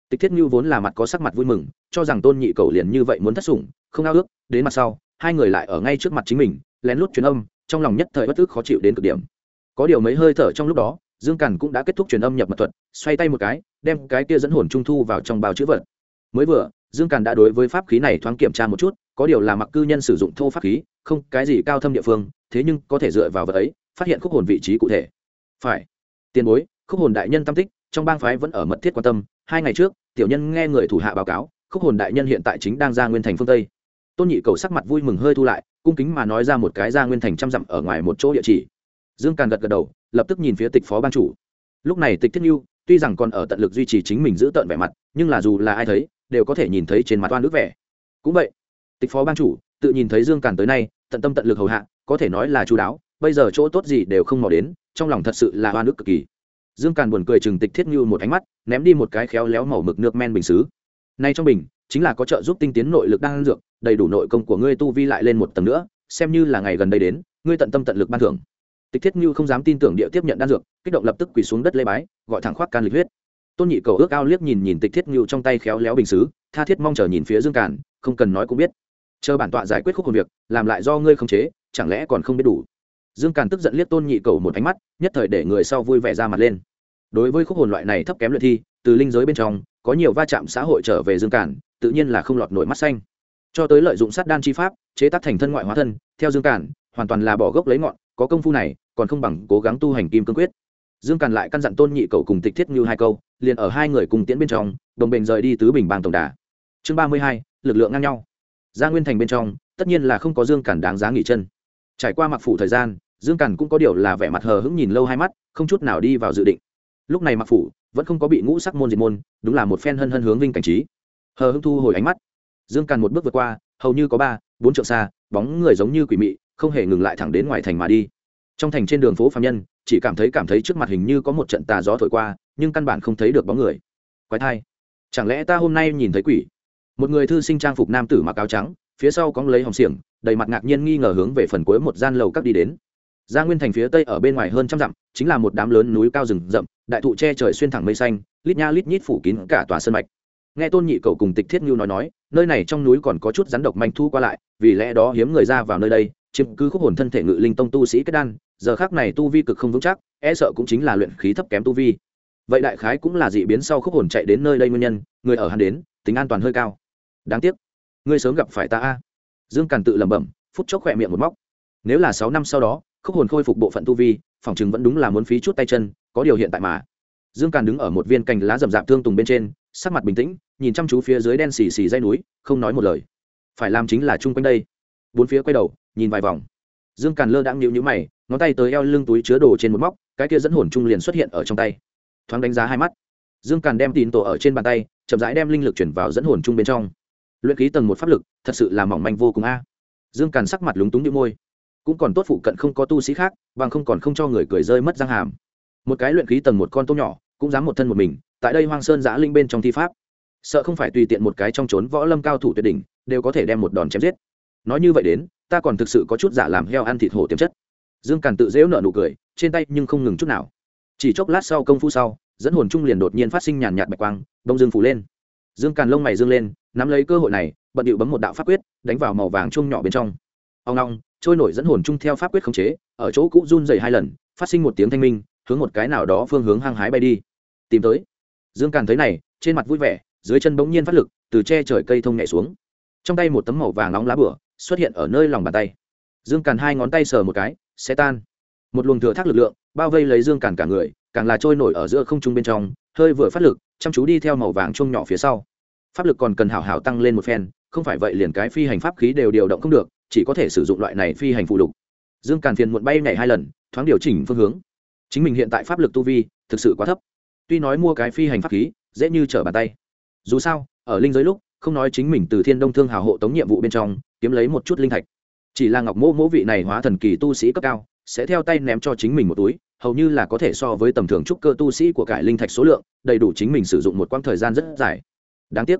Speaker 1: Tịch thiết như vốn là mặt có sắc mặt vui mừng, cho rằng tôn nhị cầu liền như vậy muốn thất sủng, không ao ước, đến mặt sau, hai người lại ở ngay trước mặt chính mình, lén lút truyền âm trong lòng nhất thời bất tức khó chịu đến cực điểm. Có điều mấy hơi thở trong lúc đó, dương càn cũng đã kết thúc truyền âm nhập mật thuật, xoay tay một cái, đem cái kia dẫn hồn trung thu vào trong bao chữ vật. Mới vừa, dương càn đã đối với pháp khí này thoáng kiểm tra một chút, có điều là mặc cư nhân sử dụng thô pháp khí, không cái gì cao thâm địa phương, thế nhưng có thể dựa vào vật ấy, phát hiện khúc hồn vị trí cụ thể. Phải. Tiền bối, khúc hồn đại nhân tam tích, trong bang phái vẫn ở mật thiết quan tâm, hai ngày trước, tiểu nhân nghe người thủ hạ báo cáo, khúc hồn đại nhân hiện tại chính đang ra nguyên thành phương tây. Tôn nhị cầu sắc mặt vui mừng hơi thu lại cung kính mà nói ra một cái ra nguyên thành trăm dặm ở ngoài một chỗ địa chỉ. Dương càn gật gật đầu, lập tức nhìn phía tịch phó ban chủ. Lúc này tịch thiết n tuy rằng còn ở tận lực duy trì chính mình giữ tợn vẻ mặt, nhưng là dù là ai thấy, đều có thể nhìn thấy trên mặt oan nước vẻ. Cũng vậy, tịch phó ban chủ tự nhìn thấy dương càn tới nay, tận tâm tận lực hầu hạ, có thể nói là chú đáo, bây giờ chỗ tốt gì đều không mò đến, trong lòng thật sự là oan nước cực kỳ. Dương càn buồn cười chừng tịch thiết như một ánh mắt, ném đi một cái khéo léo màu mực nước men bình xứ. Nay trong bình chính là có trợ giúp tinh tiến nội lực đang dược, đầy đủ nội công của ngươi tu vi lại lên một tầng nữa, xem như là ngày gần đây đến, ngươi tận tâm tận lực ban thưởng. Tịch thiết như không dám tin tưởng địa tiếp nhận đan dược, kích động lập tức quỳ xuống đất lê bái, gọi thẳng khoác can lịch huyết. Tôn nhị cầu ước ao liếc nhìn nhìn tịch thiết như trong tay khéo léo bình xứ, tha thiết mong chờ nhìn phía dương càn, không cần nói cũng biết. Chờ bản tọa giải quyết khúc hồn việc, làm lại do ngươi không chế, chẳng lẽ còn không biết đủ? Dương càn tức giận liếc tôn nhị cầu một ánh mắt, nhất thời để người sau vui vẻ ra mặt lên. Đối với khúc hồn loại này thấp kém luyện thi, từ linh giới bên trong, có nhiều va chạm xã hội trở về dương cản tự nhiên là không lọt nổi mắt xanh. Cho tới lợi dụng sát đan chi pháp, chế tác thành thân ngoại hóa thân, theo dương cản, hoàn toàn là bỏ gốc lấy ngọn, có công phu này, còn không bằng cố gắng tu hành kim cương quyết. Dương càn lại căn dặn tôn nhị cầu cùng tịch thiết như hai câu, liền ở hai người cùng tiễn bên trong, đồng bình rời đi tứ bình bang tổng đà. Chương ba mươi hai, lực lượng ngang nhau. Gia nguyên thành bên trong, tất nhiên là không có dương càn đáng giá nghỉ chân. Trải qua mặc phủ thời gian, dương càn cũng có điều là vẻ mặt hờ hững nhìn lâu hai mắt, không chút nào đi vào dự định. Lúc này mặc phủ vẫn không có bị ngũ sắc môn diệt môn, đúng là một phen hân hân hướng vinh cảnh trí hờ hưng thu hồi ánh mắt. Dương càn một bước vượt qua, hầu như có ba, bốn trượng xa, bóng người giống như quỷ mị, không hề ngừng lại thẳng đến ngoài thành mà đi. Trong thành trên đường phố phạm nhân, chỉ cảm thấy cảm thấy trước mặt hình như có một trận tà gió thổi qua, nhưng căn bản không thấy được bóng người. Quái thai. Chẳng lẽ ta hôm nay nhìn thấy quỷ? Một người thư sinh trang phục nam tử mặc áo trắng, phía sau có lấy hồng xiềng, đầy mặt ngạc nhiên nghi ngờ hướng về phần cuối một gian lầu các đi đến. Ra nguyên thành phía tây ở bên ngoài hơn trăm dặm, chính là một đám lớn núi cao rừng rậm, đại thụ che trời xuyên thẳng mây xanh, lít nha lít nhít phủ kín cả tòa sân mạch nghe tôn nhị cầu cùng tịch thiết ngưu nói nói, nơi này trong núi còn có chút rắn độc manh thu qua lại, vì lẽ đó hiếm người ra vào nơi đây, chiếm cứ khúc hồn thân thể ngự linh tông tu sĩ kết đan, giờ khác này tu vi cực không vững chắc e sợ cũng chính là luyện khí thấp kém tu vi. Vậy đại khái cũng là dị biến sau khúc hồn chạy đến nơi đây nguyên nhân, người ở hắn đến, tính an toàn hơi cao. Đáng tiếc, ngươi sớm gặp phải ta a. Dương càn tự lẩm bẩm, phút chốc khỏe miệng một móc. Nếu là sáu năm sau đó, khúc hồn khôi phục bộ phận tu vi phỏng chừng vẫn đúng là muốn phí chút tay chân, có điều hiện tại mà. Dương càn đứng ở một viên cành lá rậm rạp thương tùng bên trên sắc mặt bình tĩnh, nhìn chăm chú phía dưới đen xì xì dây núi, không nói một lời. Phải làm chính là chung quanh đây. Bốn phía quay đầu, nhìn vài vòng. Dương càn lơ đãng nhịu nhữ mày, ngón tay tới eo lưng túi chứa đồ trên một móc, cái kia dẫn hồn trung liền xuất hiện ở trong tay. Thoáng đánh giá hai mắt. Dương càn đem tín tổ ở trên bàn tay, chậm rãi đem linh lực chuyển vào dẫn hồn trung bên trong. Luyện khí tầng một pháp lực, thật sự là mỏng manh vô cùng a. Dương càn sắc mặt lúng túng như môi. Cũng còn tốt phụ cận không có tu sĩ khác, bằng không còn không cho người cười rơi mất răng hàm. Một cái luyện khí tầng một con tôm nhỏ, cũng dám một thân một mình tại đây hoang sơn giã linh bên trong thi pháp, sợ không phải tùy tiện một cái trong trốn võ lâm cao thủ tuyệt đỉnh, đều có thể đem một đòn chém giết. Nói như vậy đến, ta còn thực sự có chút giả làm heo ăn thịt hổ tiềm chất. Dương càn tự dễu nợ nụ cười, trên tay nhưng không ngừng chút nào. Chỉ chốc lát sau công phu sau, dẫn hồn trung liền đột nhiên phát sinh nhàn nhạt bạch quang đông dương phủ lên. Dương càn lông mày dương lên, nắm lấy cơ hội này, bận điệu bấm một đạo pháp quyết, đánh vào màu vàng chung nhỏ bên trong. Ông long, trôi nổi dẫn hồn chung theo pháp quyết khống chế, ở chỗ cũ run dày hai lần, phát sinh một tiếng thanh minh, hướng một cái nào đó phương hướng hăng hái bay đi. Tìm tới dương càn thấy này, trên mặt vui vẻ, dưới chân bỗng nhiên phát lực, từ che trời cây thông nhẹ xuống. Trong tay một tấm màu vàng nóng lá bửa xuất hiện ở nơi lòng bàn tay. Dương càn hai ngón tay sờ một cái, sẽ tan. Một luồng thừa thác lực lượng bao vây lấy dương càn cả người, càng là trôi nổi ở giữa không trung bên trong, hơi vừa phát lực, chăm chú đi theo màu vàng chung nhỏ phía sau. Pháp lực còn cần hảo hảo tăng lên một phen, không phải vậy liền cái phi hành pháp khí đều điều động không được, chỉ có thể sử dụng loại này phi hành phụ lục. Dương càn phiền muộn bay nhảy hai lần, thoáng điều chỉnh phương hướng. Chính mình hiện tại pháp lực tu vi thực sự quá thấp tuy nói mua cái phi hành pháp khí, dễ như trở bàn tay. Dù sao, ở linh giới lúc, không nói chính mình từ thiên đông thương hào hộ tống nhiệm vụ bên trong, kiếm lấy một chút linh thạch. Chỉ là ngọc mỗ mỗ vị này hóa thần kỳ tu sĩ cấp cao, sẽ theo tay ném cho chính mình một túi, hầu như là có thể so với tầm thường trúc cơ tu sĩ của cải linh thạch số lượng, đầy đủ chính mình sử dụng một quãng thời gian rất dài. Đáng tiếc,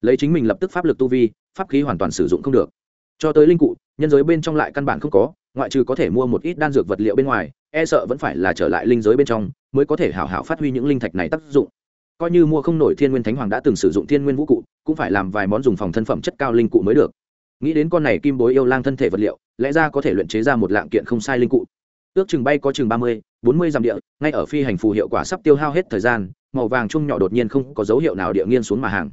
Speaker 1: lấy chính mình lập tức pháp lực tu vi, pháp khí hoàn toàn sử dụng không được. Cho tới linh cụ, nhân giới bên trong lại căn bản không có, ngoại trừ có thể mua một ít đan dược vật liệu bên ngoài e sợ vẫn phải là trở lại linh giới bên trong, mới có thể hảo hảo phát huy những linh thạch này tác dụng. Coi như mua không nổi thiên nguyên thánh hoàng đã từng sử dụng thiên nguyên vũ cụ, cũng phải làm vài món dùng phòng thân phẩm chất cao linh cụ mới được. Nghĩ đến con này kim bối yêu lang thân thể vật liệu, lẽ ra có thể luyện chế ra một lạng kiện không sai linh cụ. Ước chừng bay có chừng ba mươi, bốn mươi dặm địa, ngay ở phi hành phù hiệu quả sắp tiêu hao hết thời gian, màu vàng chung nhỏ đột nhiên không có dấu hiệu nào địa nghiên xuống mà hàng.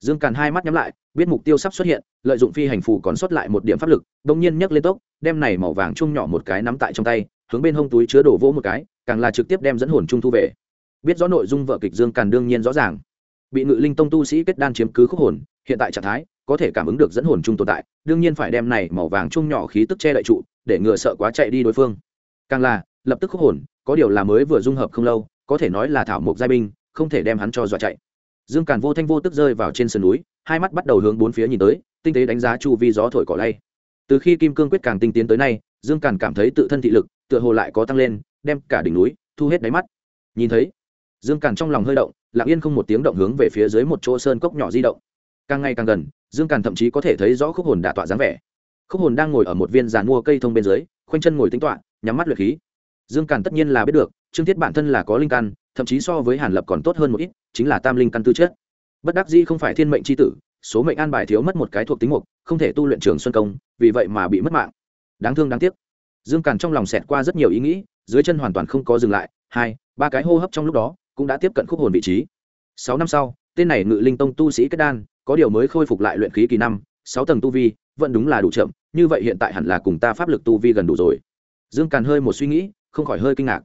Speaker 1: Dương càn hai mắt nhắm lại, biết mục tiêu sắp xuất hiện, lợi dụng phi hành phù còn sót lại một điểm pháp lực đ ỗ n g nhiên nhấc lên tốc, đem này màu vàng chung nhỏ một cái nắm tại trong tay hướng bên hông túi chứa đổ vỗ một cái, càng là trực tiếp đem dẫn hồn trung thu về. Biết rõ nội dung vợ kịch dương càn đương nhiên rõ ràng. Bị ngự linh tông tu sĩ kết đan chiếm cứ khúc hồn, hiện tại trạng thái có thể cảm ứng được dẫn hồn chung tồn tại, đương nhiên phải đem này màu vàng chung nhỏ khí tức che đậy trụ, để ngừa sợ quá chạy đi đối phương. Càng là, lập tức khúc hồn, có điều là mới vừa dung hợp không lâu, có thể nói là thảo mộc giai binh, không thể đem hắn cho dọa chạy. Dương càn vô thanh vô tức rơi vào trên sườn núi, hai mắt bắt đầu hướng bốn phía nhìn tới, tinh tế đánh giá chu vi gió thổi cỏ lay. Từ khi kim cương quyết càng tinh tiến tới nay, dương càn cảm thấy tự thân thị lực tựa hồ lại có tăng lên, đem cả đỉnh núi thu hết đáy mắt. Nhìn thấy, dương càn trong lòng hơi động, lặng yên không một tiếng động hướng về phía dưới một chỗ sơn cốc nhỏ di động. Càng ngày càng gần, dương càn thậm chí có thể thấy rõ khúc hồn đạ tọa dáng vẻ. Khúc hồn đang ngồi ở một viên giàn mua cây thông bên dưới, khoanh chân ngồi tính tọa nhắm mắt luyện khí. Dương càn tất nhiên là biết được, trương thiết bản thân là có linh căn, thậm chí so với hàn lập còn tốt hơn một ít, chính là tam linh căn tư chất. Bất đắc dĩ không phải thiên mệnh c h i tử, số mệnh an bài thiếu mất một cái thuộc tính mục, không thể tu luyện trường xuân công, vì vậy mà bị mất mạng. Đáng thương đáng tiếc dương càn trong lòng xẹt qua rất nhiều ý nghĩ, dưới chân hoàn toàn không có dừng lại, hai, ba cái hô hấp trong lúc đó cũng đã tiếp cận khúc hồn vị trí. Sáu năm sau, tên này ngự linh tông tu sĩ kết đan, có điều mới khôi phục lại luyện khí kỳ năm, sáu tầng tu vi, vẫn đúng là đủ chậm, như vậy hiện tại hẳn là cùng ta pháp lực tu vi gần đủ rồi. Dương càn hơi một suy nghĩ, không khỏi hơi kinh ngạc.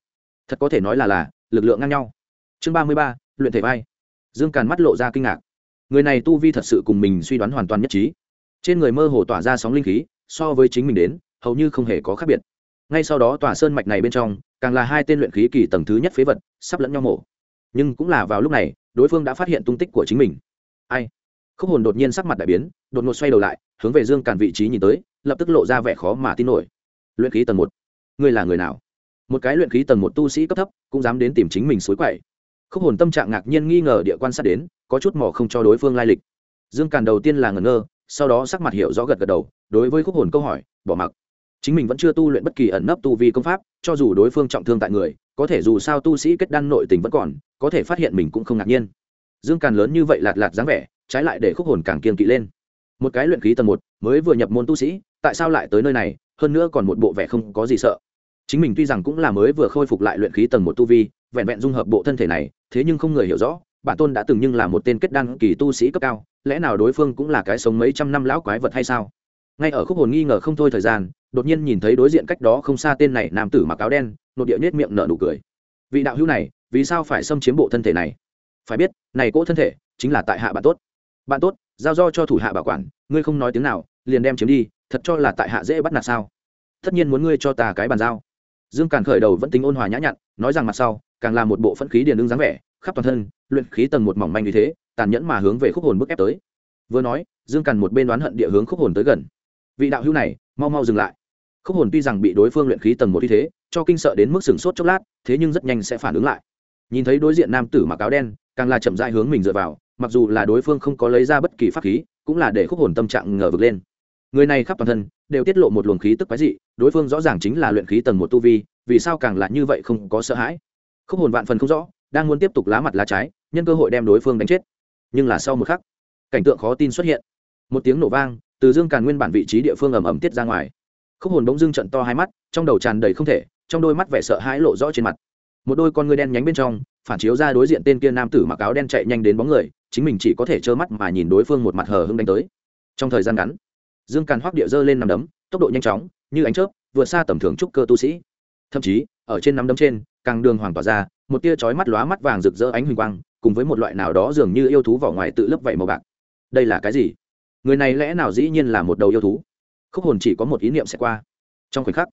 Speaker 1: Thật có thể nói là là, lực lượng ngang nhau. Chương ba mươi ba, luyện thể vai. Dương càn mắt lộ ra kinh ngạc. Người này tu vi thật sự cùng mình suy đoán hoàn toàn nhất trí. Trên người mơ hồ tỏa ra sóng linh khí, so với chính mình đến hầu như không hề có khác biệt. Ngay sau đó tòa sơn mạch này bên trong, càng là hai tên luyện khí kỳ tầng thứ nhất phế vật, sắp lẫn nhau mổ. Nhưng cũng là vào lúc này, đối phương đã phát hiện tung tích của chính mình. Ai? Khúc hồn đột nhiên sắc mặt đại biến, đột ngột xoay đầu lại, hướng về dương càn vị trí nhìn tới, lập tức lộ ra vẻ khó mà tin nổi. Luyện khí tầng một. Ngươi là người nào? Một cái luyện khí tầng một tu sĩ cấp thấp, cũng dám đến tìm chính mình suối quậy. Khúc hồn tâm trạng ngạc nhiên nghi ngờ địa quan sát đến, có chút mỏ không cho đối phương lai lịch. Dương càn đầu tiên là ngẩn ngơ, sau đó sắc mặt hiểu rõ gật gật đầu, đối với khúc hồn câu hỏi, bỏ mặc chính mình vẫn chưa tu luyện bất kỳ ẩn nấp tu vi công pháp, cho dù đối phương trọng thương tại người, có thể dù sao tu sĩ kết đan nội tình vẫn còn, có thể phát hiện mình cũng không ngạc nhiên. Dương càn lớn như vậy lạt lạt dáng vẻ, trái lại để khúc hồn càng kiên kỵ lên. Một cái luyện khí tầng một, mới vừa nhập môn tu sĩ, tại sao lại tới nơi này, hơn nữa còn một bộ vẻ không có gì sợ. Chính mình tuy rằng cũng là mới vừa khôi phục lại luyện khí tầng một tu vi, vẹn vẹn dung hợp bộ thân thể này, thế nhưng không người hiểu rõ, bản tôn đã từng nhưng là một tên kết đan kỳ tu sĩ cấp cao, lẽ nào đối phương cũng là cái sống mấy trăm năm lão quái vật hay sao? Ngay ở khúc hồn nghi ngờ không thôi thời gian, đột nhiên nhìn thấy đối diện cách đó không xa tên này nam tử mặc áo đen nội địa nết miệng nở nụ cười. Vị đạo hữu này, vì sao phải xâm chiếm bộ thân thể này? Phải biết, này cỗ thân thể chính là tại hạ bạn tốt. Bạn tốt, giao do cho thủ hạ bảo quản, ngươi không nói tiếng nào, liền đem chiếm đi, thật cho là tại hạ dễ bắt nạt sao? Tất nhiên muốn ngươi cho ta cái bàn giao. Dương càn khởi đầu vẫn tính ôn hòa nhã nhặn, nói rằng mặt sau, càng là một bộ phẫn khí điền ưng dáng vẻ, khắp toàn thân, luyện khí tầng một mỏng manh như thế, tàn nhẫn mà hướng về khúc hồn bức ép tới. Vừa nói, dương càn một bên đoán hận địa hướng khúc hồn tới gần vị đạo hữu này, mau mau dừng lại. Khúc hồn tuy rằng bị đối phương luyện khí tầng một như thế, cho kinh sợ đến mức sửng sốt chốc lát, thế nhưng rất nhanh sẽ phản ứng lại. Nhìn thấy đối diện nam tử mặc áo đen, càng là chậm dại hướng mình dựa vào, mặc dù là đối phương không có lấy ra bất kỳ pháp khí, cũng là để khúc hồn tâm trạng ngờ vực lên. Người này khắp toàn thân, đều tiết lộ một luồng khí tức quái dị, đối phương rõ ràng chính là luyện khí tầng một tu vi, vì sao càng là như vậy không có sợ hãi. Khúc hồn vạn phần không rõ, đang muốn tiếp tục lá mặt lá trái, nhân cơ hội đem đối phương đánh chết. Nhưng là sau một khắc, cảnh tượng khó tin xuất hiện. Một tiếng nổ vang từ dương càn nguyên bản vị trí địa phương ầm ầm tiết ra ngoài. Khúc hồn bỗng dưng trận to hai mắt, trong đầu tràn đầy không thể, trong đôi mắt vẻ sợ hãi lộ rõ trên mặt. Một đôi con ngươi đen nhánh bên trong, phản chiếu ra đối diện tên kia nam tử mặc áo đen chạy nhanh đến bóng người, chính mình chỉ có thể trơ mắt mà nhìn đối phương một mặt hờ hưng đánh tới. Trong thời gian ngắn, dương càn hoác địa dơ lên nằm đấm, tốc độ nhanh chóng, như ánh chớp, vượt xa tầm thường trúc cơ tu sĩ. Thậm chí, ở trên nắm đấm trên, càng đường hoàng tỏa ra, một tia chói mắt lóa mắt vàng rực rỡ ánh huỳnh quang, cùng với một loại nào đó dường như yêu thú vỏ ngoài tự lấp vậy màu bạc. Đây là cái gì? Người này lẽ nào dĩ nhiên là một đầu yêu thú? Khúc hồn chỉ có một ý niệm sẽ qua. Trong khoảnh khắc,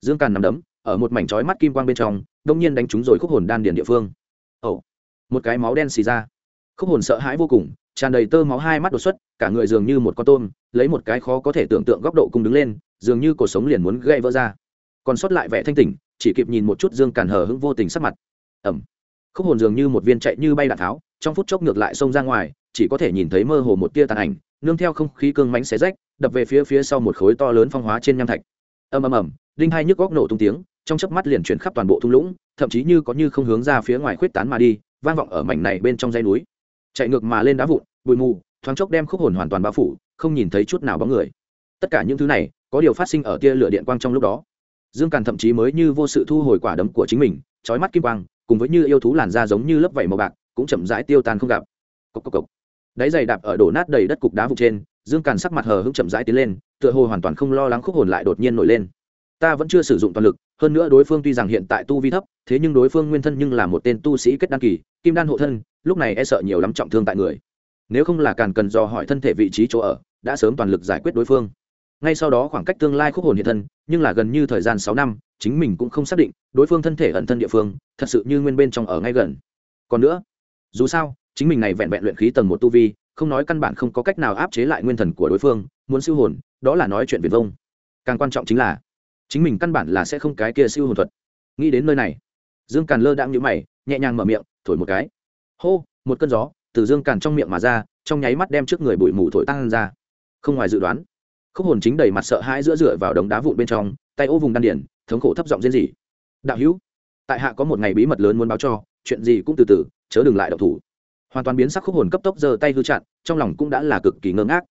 Speaker 1: dương càn nằm đấm, ở một mảnh trói mắt kim quang bên trong, đông nhiên đánh trúng rồi khúc hồn đan điền địa phương. Ồ, một cái máu đen xì ra. Khúc hồn sợ hãi vô cùng, tràn đầy tơ máu hai mắt đột xuất, cả người dường như một con tôm, lấy một cái khó có thể tưởng tượng góc độ cùng đứng lên, dường như cuộc sống liền muốn gây vỡ ra. Còn sót lại vẻ thanh tỉnh, chỉ kịp nhìn một chút dương càn hờ hững vô tình sắc mặt. Ẩm khúc hồn dường như một viên chạy như bay đạn tháo, trong phút chốc ngược lại xông ra ngoài, chỉ có thể nhìn thấy mơ hồ một tia tàn ảnh nương theo không khí cương mánh xé rách, đập về phía phía sau một khối to lớn phong hóa trên nham thạch. Ầm ầm ầm, đinh hai nhức góc nổ tung tiếng, trong chớp mắt liền chuyển khắp toàn bộ thung lũng, thậm chí như có như không hướng ra phía ngoài khuyết tán mà đi, vang vọng ở mảnh này bên trong dây núi. Chạy ngược mà lên đá vụn, bụi mù, thoáng chốc đem khúc hồn hoàn toàn bao phủ, không nhìn thấy chút nào bóng người. Tất cả những thứ này, có điều phát sinh ở tia lửa điện quang trong lúc đó. Dương càn thậm chí mới như vô sự thu hồi quả đấm của chính mình trói mắt kim quang, cùng với như yêu thú làn da giống như lớp vảy màu bạc, cũng chậm rãi tiêu tan không gặp. Cốc cốc cốc đáy giày đạp ở đổ nát đầy đất cục đá vụ trên, dương càn sắc mặt hờ hững chậm rãi tiến lên, tựa hồ hoàn toàn không lo lắng khúc hồn lại đột nhiên nổi lên. Ta vẫn chưa sử dụng toàn lực, hơn nữa đối phương tuy rằng hiện tại tu vi thấp, thế nhưng đối phương nguyên thân nhưng là một tên tu sĩ kết đan kỳ, kim đan hộ thân, lúc này e sợ nhiều lắm trọng thương tại người. Nếu không là càn cần dò hỏi thân thể vị trí chỗ ở, đã sớm toàn lực giải quyết đối phương. Ngay sau đó khoảng cách tương lai khúc hồn hiện thân, nhưng là gần như thời gian sáu năm, chính mình cũng không xác định, đối phương thân thể ẩn thân địa phương, thật sự như nguyên bên trong ở ngay gần. Còn nữa, dù sao chính mình này vẹn vẹn luyện khí tầng một tu vi, không nói căn bản không có cách nào áp chế lại nguyên thần của đối phương, muốn siêu hồn, đó là nói chuyện viền vông. Càng quan trọng chính là, chính mình căn bản là sẽ không cái kia siêu hồn thuật. Nghĩ đến nơi này, dương càn lơ đang nhũ mày, nhẹ nhàng mở miệng, thổi một cái. Hô, một cơn gió, từ dương càn trong miệng mà ra, trong nháy mắt đem trước người bụi mù thổi tăng ra. Không ngoài dự đoán, khúc hồn chính đầy mặt sợ hãi giữa dựa vào đống đá vụn bên trong, tay ô vùng đan điển thống khổ thấp giọng rên gì. đạo hữu, tại hạ có một ngày bí mật lớn muốn báo cho, chuyện gì cũng từ từ, chớ đừng lại độc thủ hoàn toàn biến sắc khúc hồn cấp tốc giơ tay hư chặn, trong lòng cũng đã là cực kỳ ngơ ngác.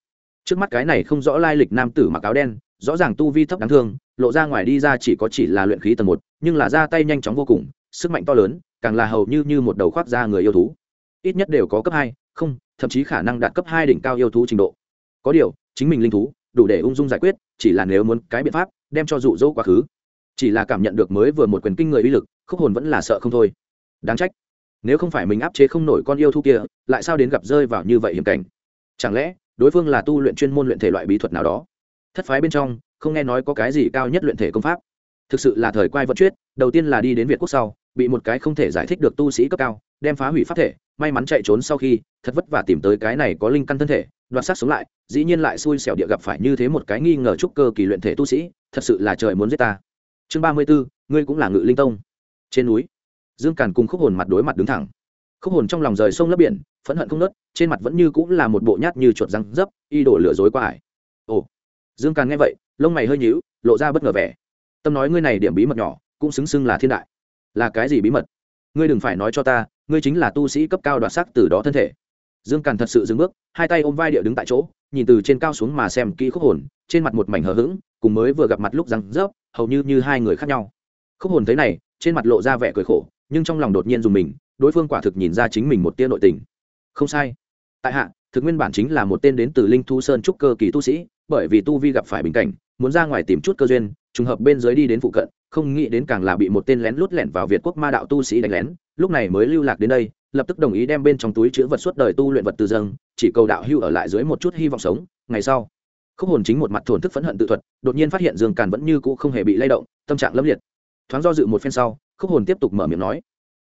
Speaker 1: Trước mắt cái này không rõ lai lịch nam tử mặc áo đen, rõ ràng tu vi thấp đáng thương, lộ ra ngoài đi ra chỉ có chỉ là luyện khí tầng một, nhưng là ra tay nhanh chóng vô cùng, sức mạnh to lớn, càng là hầu như như một đầu khoác da người yêu thú. Ít nhất đều có cấp hai, không, thậm chí khả năng đạt cấp hai đỉnh cao yêu thú trình độ. Có điều, chính mình linh thú, đủ để ung dung giải quyết, chỉ là nếu muốn cái biện pháp, đem cho dụ dỗ quá khứ. Chỉ là cảm nhận được mới vừa một quyền kinh người uy lực, khúc hồn vẫn là sợ không thôi. Đáng trách nếu không phải mình áp chế không nổi con yêu thú kia, lại sao đến gặp rơi vào như vậy hiểm cảnh? Chẳng lẽ, đối phương là tu luyện chuyên môn luyện thể loại bí thuật nào đó? Thất phái bên trong, không nghe nói có cái gì cao nhất luyện thể công pháp. Thực sự là thời quay vận chuyết đầu tiên là đi đến việt quốc sau, bị một cái không thể giải thích được tu sĩ cấp cao, đem phá hủy pháp thể, may mắn chạy trốn sau khi, thật vất vả tìm tới cái này có linh căn thân thể, đoạt sát sống lại, dĩ nhiên lại xui xẻo địa gặp phải như thế một cái nghi ngờ trúc cơ kỳ luyện thể tu sĩ, thật sự là trời muốn giết ta. Chương ba mươi bốn ngươi cũng là ngự linh tông. Trên núi dương càn cùng khúc hồn mặt đối mặt đứng thẳng. Khúc hồn trong lòng rời sông lấp biển, phẫn hận không nớt, trên mặt vẫn như cũng là một bộ nhát như chuột răng dấp, y đổ lửa dối qua ải. Ồ. Dương càn nghe vậy, lông mày hơi nhíu, lộ ra bất ngờ vẻ. Tâm nói ngươi này điểm bí mật nhỏ, cũng xứng xưng là thiên đại. Là cái gì bí mật? Ngươi đừng phải nói cho ta, ngươi chính là tu sĩ cấp cao đoạt sắc từ đó thân thể. Dương càn thật sự dừng bước, hai tay ôm vai địa đứng tại chỗ, nhìn từ trên cao xuống mà xem kỹ khúc hồn, trên mặt một mảnh hờ hững, cùng mới vừa gặp mặt lúc răng rớp hầu như như hai người khác nhau. Khúc hồn thấy này, trên mặt lộ ra vẻ cười khổ nhưng trong lòng đột nhiên dùng mình, đối phương quả thực nhìn ra chính mình một tia nội tình. Không sai. Tại hạ, thực nguyên bản chính là một tên đến từ linh thu sơn trúc cơ kỳ tu sĩ, bởi vì tu vi gặp phải bình cảnh, muốn ra ngoài tìm chút cơ duyên, trùng hợp bên dưới đi đến phụ cận, không nghĩ đến càng là bị một tên lén lút lẻn vào việt quốc ma đạo tu sĩ đánh lén, lúc này mới lưu lạc đến đây, lập tức đồng ý đem bên trong túi chứa vật suốt đời tu luyện vật từ dâng, chỉ cầu đạo hưu ở lại dưới một chút hy vọng sống. Ngày sau, khúc hồn chính một mặt thổn thức phẫn hận tự thuật, đột nhiên phát hiện dương càn vẫn như cũ không hề bị lay động, tâm trạng lâm liệt. Thoáng do dự một phen sau khúc hồn tiếp tục mở miệng nói.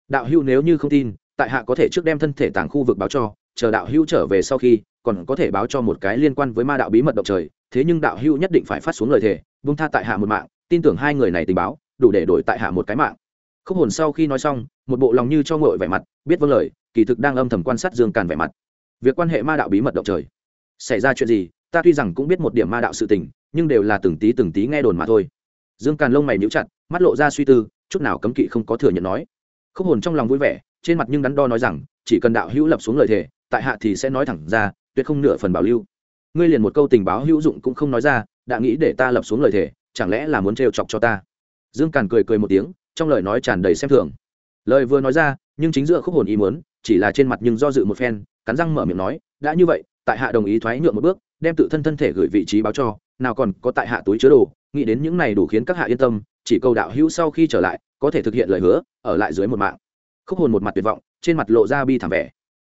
Speaker 1: Đạo hưu nếu như không tin, tại hạ có thể trước đem thân thể tàng khu vực báo cho, chờ đạo hưu trở về sau khi, còn có thể báo cho một cái liên quan với ma đạo bí mật động trời, thế nhưng đạo hưu nhất định phải phát xuống lời thề bung tha tại hạ một mạng, tin tưởng hai người này tình báo, đủ để đổi tại hạ một cái mạng. Khúc hồn sau khi nói xong, một bộ lòng như cho ngội vẻ mặt, biết vâng lời, kỳ thực đang âm thầm quan sát dương càn vẻ mặt. Việc quan hệ ma đạo bí mật động trời. Xảy ra chuyện gì, ta tuy rằng cũng biết một điểm ma đạo sự tình, nhưng đều là từng tí từng tí nghe đồn mà thôi. Dương càn lông mày níu chặt mắt lộ ra suy tư, chút nào cấm kỵ không có thừa nhận nói. Khúc hồn trong lòng vui vẻ, trên mặt nhưng đắn đo nói rằng, chỉ cần đạo hữu lập xuống lời thề, tại hạ thì sẽ nói thẳng ra, tuyệt không nửa phần bảo lưu. Ngươi liền một câu tình báo hữu dụng cũng không nói ra, đã nghĩ để ta lập xuống lời thề, chẳng lẽ là muốn trêu chọc cho ta? Dương càn cười cười một tiếng, trong lời nói tràn đầy xem thường. Lời vừa nói ra, nhưng chính giữa khúc hồn ý muốn, chỉ là trên mặt nhưng do dự một phen, cắn răng mở miệng nói, đã như vậy, tại hạ đồng ý thoái nhượng một bước, đem tự thân thân thể gửi vị trí báo cho, nào còn có tại hạ túi chứa đồ, nghĩ đến những này đủ khiến các hạ yên tâm chỉ cầu đạo hữu sau khi trở lại, có thể thực hiện lời hứa, ở lại dưới một mạng. Khúc hồn một mặt tuyệt vọng, trên mặt lộ ra bi thảm vẻ.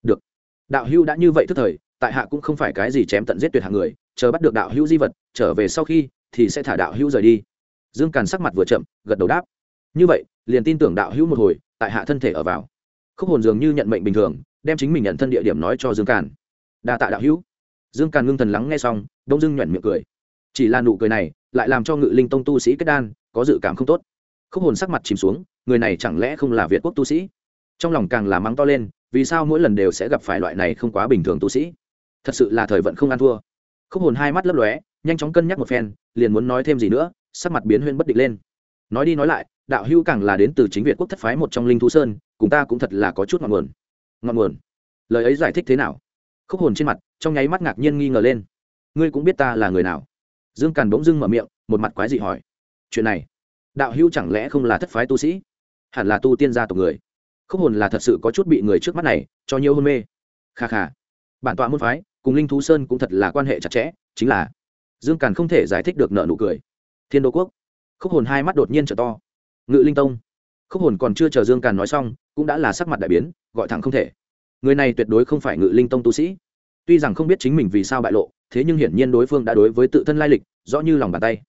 Speaker 1: Được. Đạo hữu đã như vậy thức thời, tại hạ cũng không phải cái gì chém tận giết tuyệt hạng người, chờ bắt được đạo hữu di vật, trở về sau khi, thì sẽ thả đạo hữu rời đi. Dương càn sắc mặt vừa chậm, gật đầu đáp. Như vậy, liền tin tưởng đạo hữu một hồi, tại hạ thân thể ở vào. Khúc hồn dường như nhận mệnh bình thường, đem chính mình nhận thân địa điểm nói cho dương càn. Đa tạ đạo hữu. Dương càn ngưng thần lắng nghe xong, đông dưng nhuận miệng cười. Chỉ là nụ cười này, lại làm cho ngự linh tông tu sĩ kết đan có dự cảm không tốt. Khúc hồn sắc mặt chìm xuống, người này chẳng lẽ không là việt quốc tu sĩ? Trong lòng càng là mắng to lên, vì sao mỗi lần đều sẽ gặp phải loại này không quá bình thường tu sĩ? Thật sự là thời vận không ăn thua. Khúc hồn hai mắt lấp lóe, nhanh chóng cân nhắc một phen, liền muốn nói thêm gì nữa, sắc mặt biến huyên bất định lên. Nói đi nói lại, đạo hưu càng là đến từ chính việt quốc thất phái một trong linh thú sơn, cùng ta cũng thật là có chút ngọn nguồn. Ngọn nguồn? Lời ấy giải thích thế nào? Khúc hồn trên mặt, trong nháy mắt ngạc nhiên nghi ngờ lên. Ngươi cũng biết ta là người nào? Dương càn bỗng dưng mở miệng, một mặt quái dị hỏi chuyện này, đạo hữu chẳng lẽ không là thất phái tu sĩ? Hẳn là tu tiên gia tộc người. Khúc hồn là thật sự có chút bị người trước mắt này cho nhiều hôn mê. Kha kha. Bản tọa môn phái cùng linh thú sơn cũng thật là quan hệ chặt chẽ, chính là dương càn không thể giải thích được nợ nụ cười. Thiên đô quốc. Khúc hồn hai mắt đột nhiên trở to. Ngự linh tông. Khúc hồn còn chưa chờ dương càn nói xong, cũng đã là sắc mặt đại biến, gọi thẳng không thể. Người này tuyệt đối không phải ngự linh tông tu sĩ. Tuy rằng không biết chính mình vì sao bại lộ, thế nhưng hiển nhiên đối phương đã đối với tự thân lai lịch, rõ như lòng bàn tay.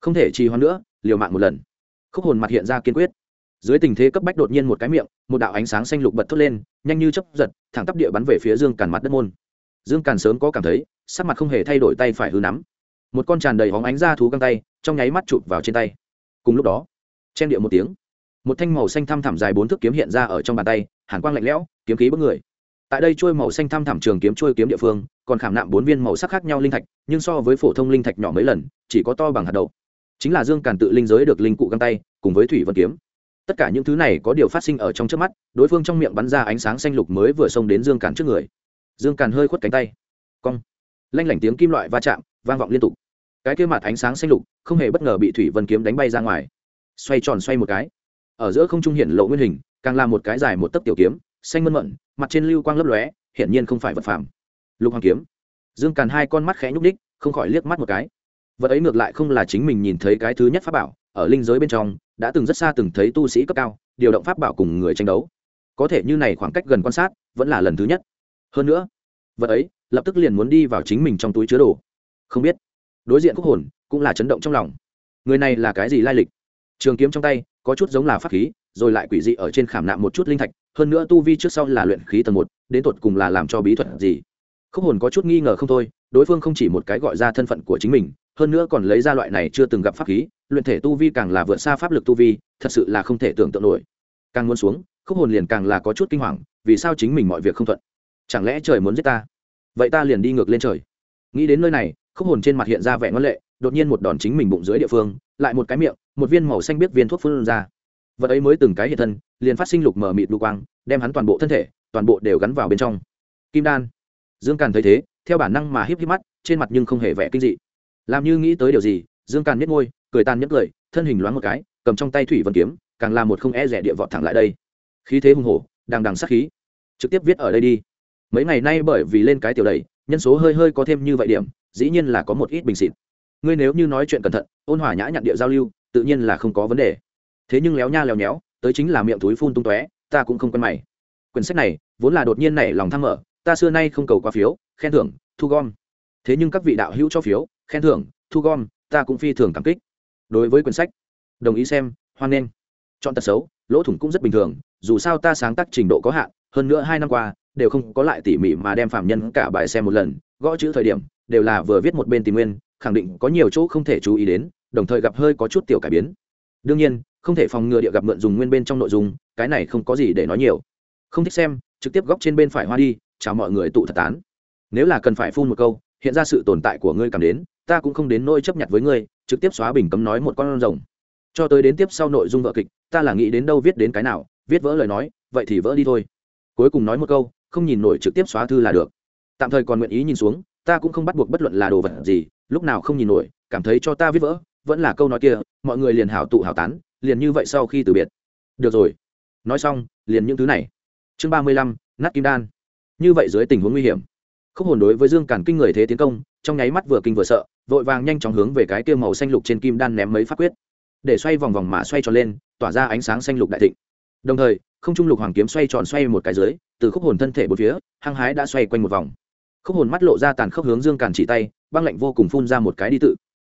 Speaker 1: Không thể trì hoãn nữa liều mạng một lần. Khúc hồn mặt hiện ra kiên quyết. Dưới tình thế cấp bách đột nhiên một cái miệng, một đạo ánh sáng xanh lục bật thốt lên, nhanh như chấp giật, thẳng tắp địa bắn về phía dương càn mặt đất môn. Dương càn sớm có cảm thấy, sắc mặt không hề thay đổi tay phải hư nắm. Một con tràn đầy hóng ánh ra thú găng tay, trong nháy mắt chụp vào trên tay. Cùng lúc đó, chen địa một tiếng, một thanh màu xanh thăm thẳm dài bốn thước kiếm hiện ra ở trong bàn tay, hàn quang lạnh lẽo, kiếm khí bức người. Tại đây trôi màu xanh thăm thẳm trường kiếm trôi kiếm địa phương, còn khảm nạm bốn viên màu sắc khác nhau linh thạch, nhưng so với phổ thông linh thạch nhỏ mấy lần, chỉ có to bằng hạt đậu chính là dương càn tự linh giới được linh cụ găng tay, cùng với thủy vân kiếm. Tất cả những thứ này có điều phát sinh ở trong trước mắt, đối phương trong miệng bắn ra ánh sáng xanh lục mới vừa xông đến dương càn trước người. Dương càn hơi khuất cánh tay. Cong. Lanh lảnh tiếng kim loại va chạm, vang vọng liên tục. Cái kia mặt ánh sáng xanh lục, không hề bất ngờ bị thủy vân kiếm đánh bay ra ngoài. Xoay tròn xoay một cái. Ở giữa không trung hiện lộ nguyên hình, càng là một cái dài một tấc tiểu kiếm, xanh mơn mận, mặt trên lưu quang lấp lóe, hiển nhiên không phải vật phàm. Lục hoàng kiếm. Dương càn hai con mắt khẽ nhúc ních không khỏi liếc mắt một cái vật ấy ngược lại không là chính mình nhìn thấy cái thứ nhất pháp bảo, ở linh giới bên trong, đã từng rất xa từng thấy tu sĩ cấp cao, điều động pháp bảo cùng người tranh đấu. Có thể như này khoảng cách gần quan sát, vẫn là lần thứ nhất. Hơn nữa, vật ấy lập tức liền muốn đi vào chính mình trong túi chứa đồ. Không biết, đối diện khúc hồn cũng là chấn động trong lòng. Người này là cái gì lai lịch? Trường kiếm trong tay, có chút giống là pháp khí, rồi lại quỷ dị ở trên khảm nạm một chút linh thạch, hơn nữa tu vi trước sau là luyện khí tầng một, đến tột cùng là làm cho bí thuật gì? Khúc hồn có chút nghi ngờ không thôi, đối phương không chỉ một cái gọi ra thân phận của chính mình hơn nữa còn lấy ra loại này chưa từng gặp pháp khí, luyện thể tu vi càng là vượt xa pháp lực tu vi, thật sự là không thể tưởng tượng nổi. Càng muốn xuống, khúc hồn liền càng là có chút kinh hoàng, vì sao chính mình mọi việc không thuận? Chẳng lẽ trời muốn giết ta? Vậy ta liền đi ngược lên trời. Nghĩ đến nơi này, khúc hồn trên mặt hiện ra vẻ ngân lệ, đột nhiên một đòn chính mình bụng dưới địa phương, lại một cái miệng, một viên màu xanh biết viên thuốc phun ra. Vật ấy mới từng cái hiện thân, liền phát sinh lục mờ mịt lục quang, đem hắn toàn bộ thân thể, toàn bộ đều gắn vào bên trong. Kim đan. Dương càn thấy thế, theo bản năng mà híp híp mắt, trên mặt nhưng không hề vẻ kinh dị làm như nghĩ tới điều gì, dương càn nhếch môi, cười tàn nhẫn cười, thân hình loáng một cái, cầm trong tay thủy vân kiếm, càng là một không e rẻ địa vọt thẳng lại đây. Khí thế hùng hổ, đằng đằng sát khí, trực tiếp viết ở đây đi. Mấy ngày nay bởi vì lên cái tiểu đầy, nhân số hơi hơi có thêm như vậy điểm, dĩ nhiên là có một ít bình xịt. Ngươi nếu như nói chuyện cẩn thận, ôn hòa nhã nhặn địa giao lưu, tự nhiên là không có vấn đề. Thế nhưng léo nha léo nhéo, tới chính là miệng túi phun tung tóe, ta cũng không quen mày. Quyển sách này, vốn là đột nhiên nảy lòng tham mở, ta xưa nay không cầu qua phiếu, khen thưởng, thu gom. Thế nhưng các vị đạo hữu cho phiếu khen thưởng, thu gom, ta cũng phi thường cảm kích. Đối với quyển sách, đồng ý xem, hoan nghênh. Chọn tật xấu, lỗ thủng cũng rất bình thường, dù sao ta sáng tác trình độ có hạn, hơn nữa hai năm qua, đều không có lại tỉ mỉ mà đem phạm nhân cả bài xem một lần, gõ chữ thời điểm, đều là vừa viết một bên tìm nguyên, khẳng định có nhiều chỗ không thể chú ý đến, đồng thời gặp hơi có chút tiểu cải biến. Đương nhiên, không thể phòng ngừa địa gặp mượn dùng nguyên bên trong nội dung, cái này không có gì để nói nhiều. Không thích xem, trực tiếp góc trên bên phải hoa đi, chào mọi người tụ thật tán. Nếu là cần phải phun một câu, hiện ra sự tồn tại của ngươi cảm đến ta cũng không đến nỗi chấp nhận với ngươi, trực tiếp xóa bình cấm nói một con rồng. Cho tới đến tiếp sau nội dung vợ kịch, ta là nghĩ đến đâu viết đến cái nào, viết vỡ lời nói, vậy thì vỡ đi thôi. Cuối cùng nói một câu, không nhìn nổi trực tiếp xóa thư là được. Tạm thời còn nguyện ý nhìn xuống, ta cũng không bắt buộc bất luận là đồ vật gì, lúc nào không nhìn nổi, cảm thấy cho ta viết vỡ, vẫn là câu nói kia, mọi người liền hảo tụ hảo tán, liền như vậy sau khi từ biệt. Được rồi. Nói xong, liền những thứ này. Chương ba mươi lăm, nát kim đan. Như vậy dưới tình huống nguy hiểm khúc hồn đối với dương Càn kinh người thế tiến công, trong nháy mắt vừa kinh vừa sợ, vội vàng nhanh chóng hướng về cái kia màu xanh lục trên kim đan ném mấy phát quyết. Để xoay vòng vòng mà xoay tròn lên, tỏa ra ánh sáng xanh lục đại thịnh. Đồng thời, không trung lục hoàng kiếm xoay tròn xoay một cái dưới, từ khúc hồn thân thể bốn phía, hăng hái đã xoay quanh một vòng. Khúc hồn mắt lộ ra tàn khốc hướng dương càn chỉ tay, băng lạnh vô cùng phun ra một cái đi tự.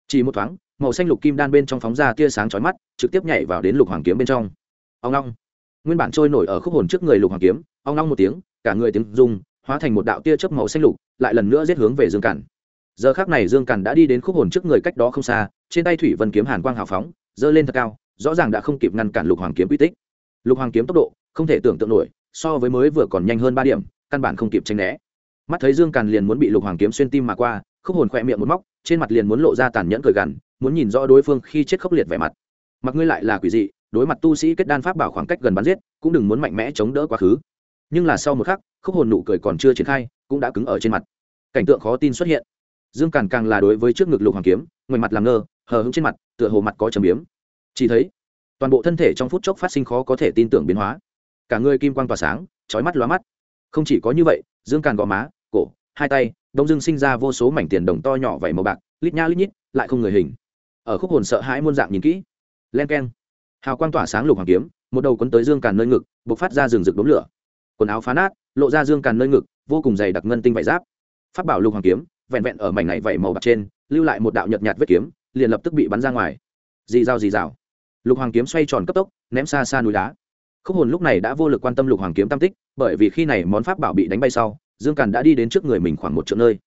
Speaker 1: Chỉ một thoáng, màu xanh lục kim đan bên trong phóng ra tia sáng chói mắt, trực tiếp nhảy vào đến lục hoàng kiếm bên trong. Ông long. Nguyên bản trôi nổi ở khúc hồn trước người lục hoàng kiếm, ông long một tiếng, cả người tiếng rung hóa thành một đạo tia chớp màu xanh lục, lại lần nữa giết hướng về dương Cẩn. giờ khác này dương Cẩn đã đi đến khúc hồn trước người cách đó không xa, trên tay thủy vân kiếm hàn quang hào phóng, giơ lên thật cao, rõ ràng đã không kịp ngăn cản lục hoàng kiếm quy tích. Lục hoàng kiếm tốc độ, không thể tưởng tượng nổi, so với mới vừa còn nhanh hơn ba điểm, căn bản không kịp tranh né. Mắt thấy dương càn liền muốn bị lục hoàng kiếm xuyên tim mà qua, khúc hồn khỏe miệng một móc, trên mặt liền muốn lộ ra tàn nhẫn cười gằn, muốn nhìn rõ đối phương khi chết khốc liệt vẻ mặt. Mặc ngươi lại là quỷ dị, đối mặt tu sĩ kết đan pháp bảo khoảng cách gần bắn giết, cũng đừng muốn mạnh mẽ chống đỡ quá khứ nhưng là sau một khắc, khúc hồn nụ cười còn chưa triển khai, cũng đã cứng ở trên mặt. Cảnh tượng khó tin xuất hiện. Dương càn càng là đối với trước ngực lục hoàng kiếm ngoài mặt làm ngơ, hờ hững trên mặt, tựa hồ mặt có trầm biếm. Chỉ thấy, toàn bộ thân thể trong phút chốc phát sinh khó có thể tin tưởng biến hóa. Cả người kim quang tỏa sáng trói mắt lóa mắt. Không chỉ có như vậy, dương càn gò má, cổ, hai tay, đông dương sinh ra vô số mảnh tiền đồng to nhỏ vảy màu bạc, lít nha lít nhít, lại không người hình. Ở khúc hồn sợ hãi muôn dạng nhìn kỹ. Len k e n hào quang tỏa sáng lục hoàng kiếm, một đầu quấn tới dương càn nơi ngực b ộ c phát ra rừng rực đốm lửa quần áo phá nát, lộ ra dương càn nơi ngực, vô cùng dày đặc ngân tinh vải giáp. Phát bảo lục hoàng kiếm, vẹn vẹn ở mảnh này vảy màu bạc trên, lưu lại một đạo nhợt nhạt vết kiếm, liền lập tức bị bắn ra ngoài. Dì dao dì dào lục hoàng kiếm xoay tròn cấp tốc, ném xa xa núi đá. Khúc hồn lúc này đã vô lực quan tâm lục hoàng kiếm tam tích, bởi vì khi này món pháp bảo bị đánh bay sau, dương càn đã đi đến trước người mình khoảng một triệu nơi.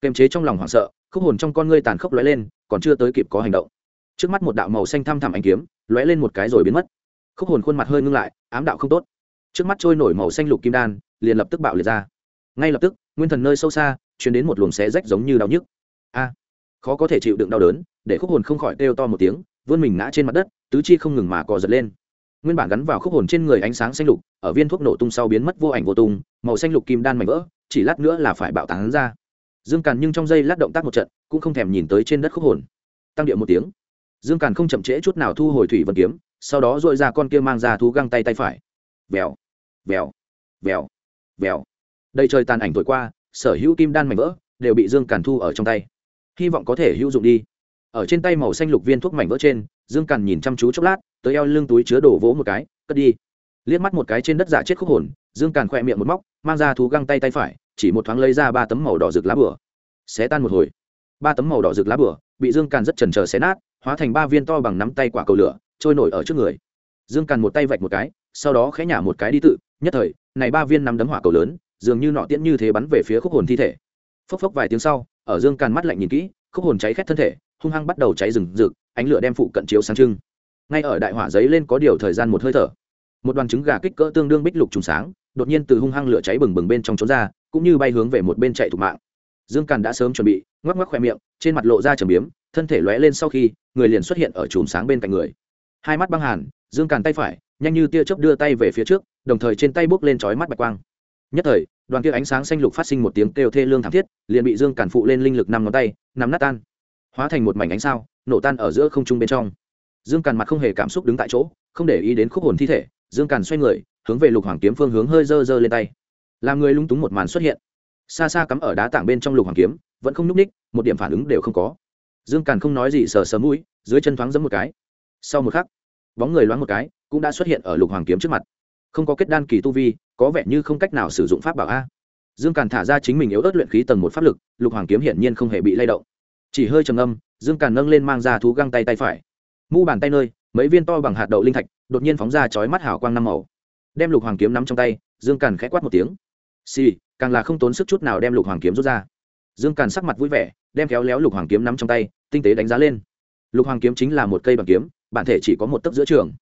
Speaker 1: Kềm chế trong lòng hoảng sợ, khúc hồn trong con ngươi tàn khốc lóe lên, còn chưa tới kịp có hành động. Trước mắt một đạo màu xanh thăm thẳm ánh kiếm, lóe lên một cái rồi biến mất. Khúc hồn khuôn mặt hơi ngưng lại, ám đạo không tốt trước mắt trôi nổi màu xanh lục kim đan, liền lập tức bạo liệt ra. Ngay lập tức, nguyên thần nơi sâu xa chuyển đến một luồng xé rách giống như đau nhức. A! Khó có thể chịu đựng đau đớn, để khúc hồn không khỏi kêu to một tiếng, vươn mình ngã trên mặt đất, tứ chi không ngừng mà cò giật lên. Nguyên bản gắn vào khúc hồn trên người ánh sáng xanh lục, ở viên thuốc nổ tung sau biến mất vô ảnh vô tung, màu xanh lục kim đan mảnh vỡ, chỉ lát nữa là phải bạo tán ra. Dương càn nhưng trong giây lát động tác một trận, cũng không thèm nhìn tới trên đất khúc hồn. Tăng điệu một tiếng. Dương càn không chậm trễ chút nào thu hồi thủy vân kiếm, sau đó dội ra con kia mang ra thú găng tay tay phải. Vèo vèo vèo vèo. Đây trời tàn ảnh thổi qua, sở hữu kim đan mảnh vỡ đều bị dương càn thu ở trong tay. Hy vọng có thể hữu dụng đi. Ở trên tay màu xanh lục viên thuốc mảnh vỡ trên, dương càn nhìn chăm chú chốc lát, tới eo lưng túi chứa đổ vỗ một cái, cất đi. Liếc mắt một cái trên đất giả chết khúc hồn, dương càn khỏe miệng một móc, mang ra thú găng tay tay phải, chỉ một thoáng lấy ra ba tấm màu đỏ rực lá bửa xé tan một hồi. Ba tấm màu đỏ rực lá bửa bị dương càn rất chần trờ xé nát, hóa thành ba viên to bằng nắm tay quả cầu lửa, trôi nổi ở trước người. Dương càn một tay vạch một cái sau đó khẽ nhả một cái đi tự, nhất thời, này ba viên nắm đấm hỏa cầu lớn, dường như nọ tiễn như thế bắn về phía khúc hồn thi thể. Phốc phốc vài tiếng sau, ở dương càn mắt lạnh nhìn kỹ, khúc hồn cháy khét thân thể, hung hăng bắt đầu cháy rừng rực, ánh lửa đem phụ cận chiếu sáng trưng. Ngay ở đại hỏa giấy lên có điều thời gian một hơi thở. Một đoàn trứng gà kích cỡ tương đương bích lục trùng sáng, đột nhiên từ hung hăng lửa cháy bừng bừng bên trong trốn ra, cũng như bay hướng về một bên chạy thủ mạng. Dương càn đã sớm chuẩn bị, ngoắc ngoắc khoe miệng, trên mặt lộ ra trầm biếm, thân thể lóe lên sau khi, người liền xuất hiện ở chùm sáng bên cạnh người. Hai mắt băng hàn, dương càn tay phải nhanh như tia chớp đưa tay về phía trước, đồng thời trên tay bốc lên chói mắt bạch quang. Nhất thời, đoàn kia ánh sáng xanh lục phát sinh một tiếng kêu thê lương thảm thiết, liền bị dương càn phụ lên linh lực năm ngón tay, nắm nát tan. Hóa thành một mảnh ánh sao, nổ tan ở giữa không trung bên trong. Dương càn mặt không hề cảm xúc đứng tại chỗ, không để ý đến khúc hồn thi thể, dương càn xoay người, hướng về lục hoàng kiếm phương hướng hơi dơ dơ lên tay. Làm người lung túng một màn xuất hiện. Xa xa cắm ở đá tảng bên trong lục hoàng kiếm, vẫn không n ú c ních một điểm phản ứng đều không có. Dương càn không nói gì sờ sờ mũi, dưới chân thoáng giấm một cái. Sau một khắc, bóng người loáng một cái cũng đã xuất hiện ở lục hoàng kiếm trước mặt. Không có kết đan kỳ tu vi có vẻ như không cách nào sử dụng pháp bảo a. Dương càn thả ra chính mình yếu ớt luyện khí tầng một pháp lực lục hoàng kiếm hiển nhiên không hề bị lay động. Chỉ hơi trầm âm dương càn nâng lên mang ra thú găng tay tay phải. Mu bàn tay nơi mấy viên to bằng hạt đậu linh thạch đột nhiên phóng ra chói mắt hào quang năm màu. Đem lục hoàng kiếm nắm trong tay dương càn khẽ quát một tiếng. Xì、sì, càng là không tốn sức chút nào đem lục hoàng kiếm rút ra. Dương càn sắc mặt vui vẻ đem kéo léo lục hoàng kiếm nắm trong tay tinh tế đánh giá lên. Lục hoàng kiếm chính là một cây bằng kiếm bản thể chỉ có một tấc giữa trường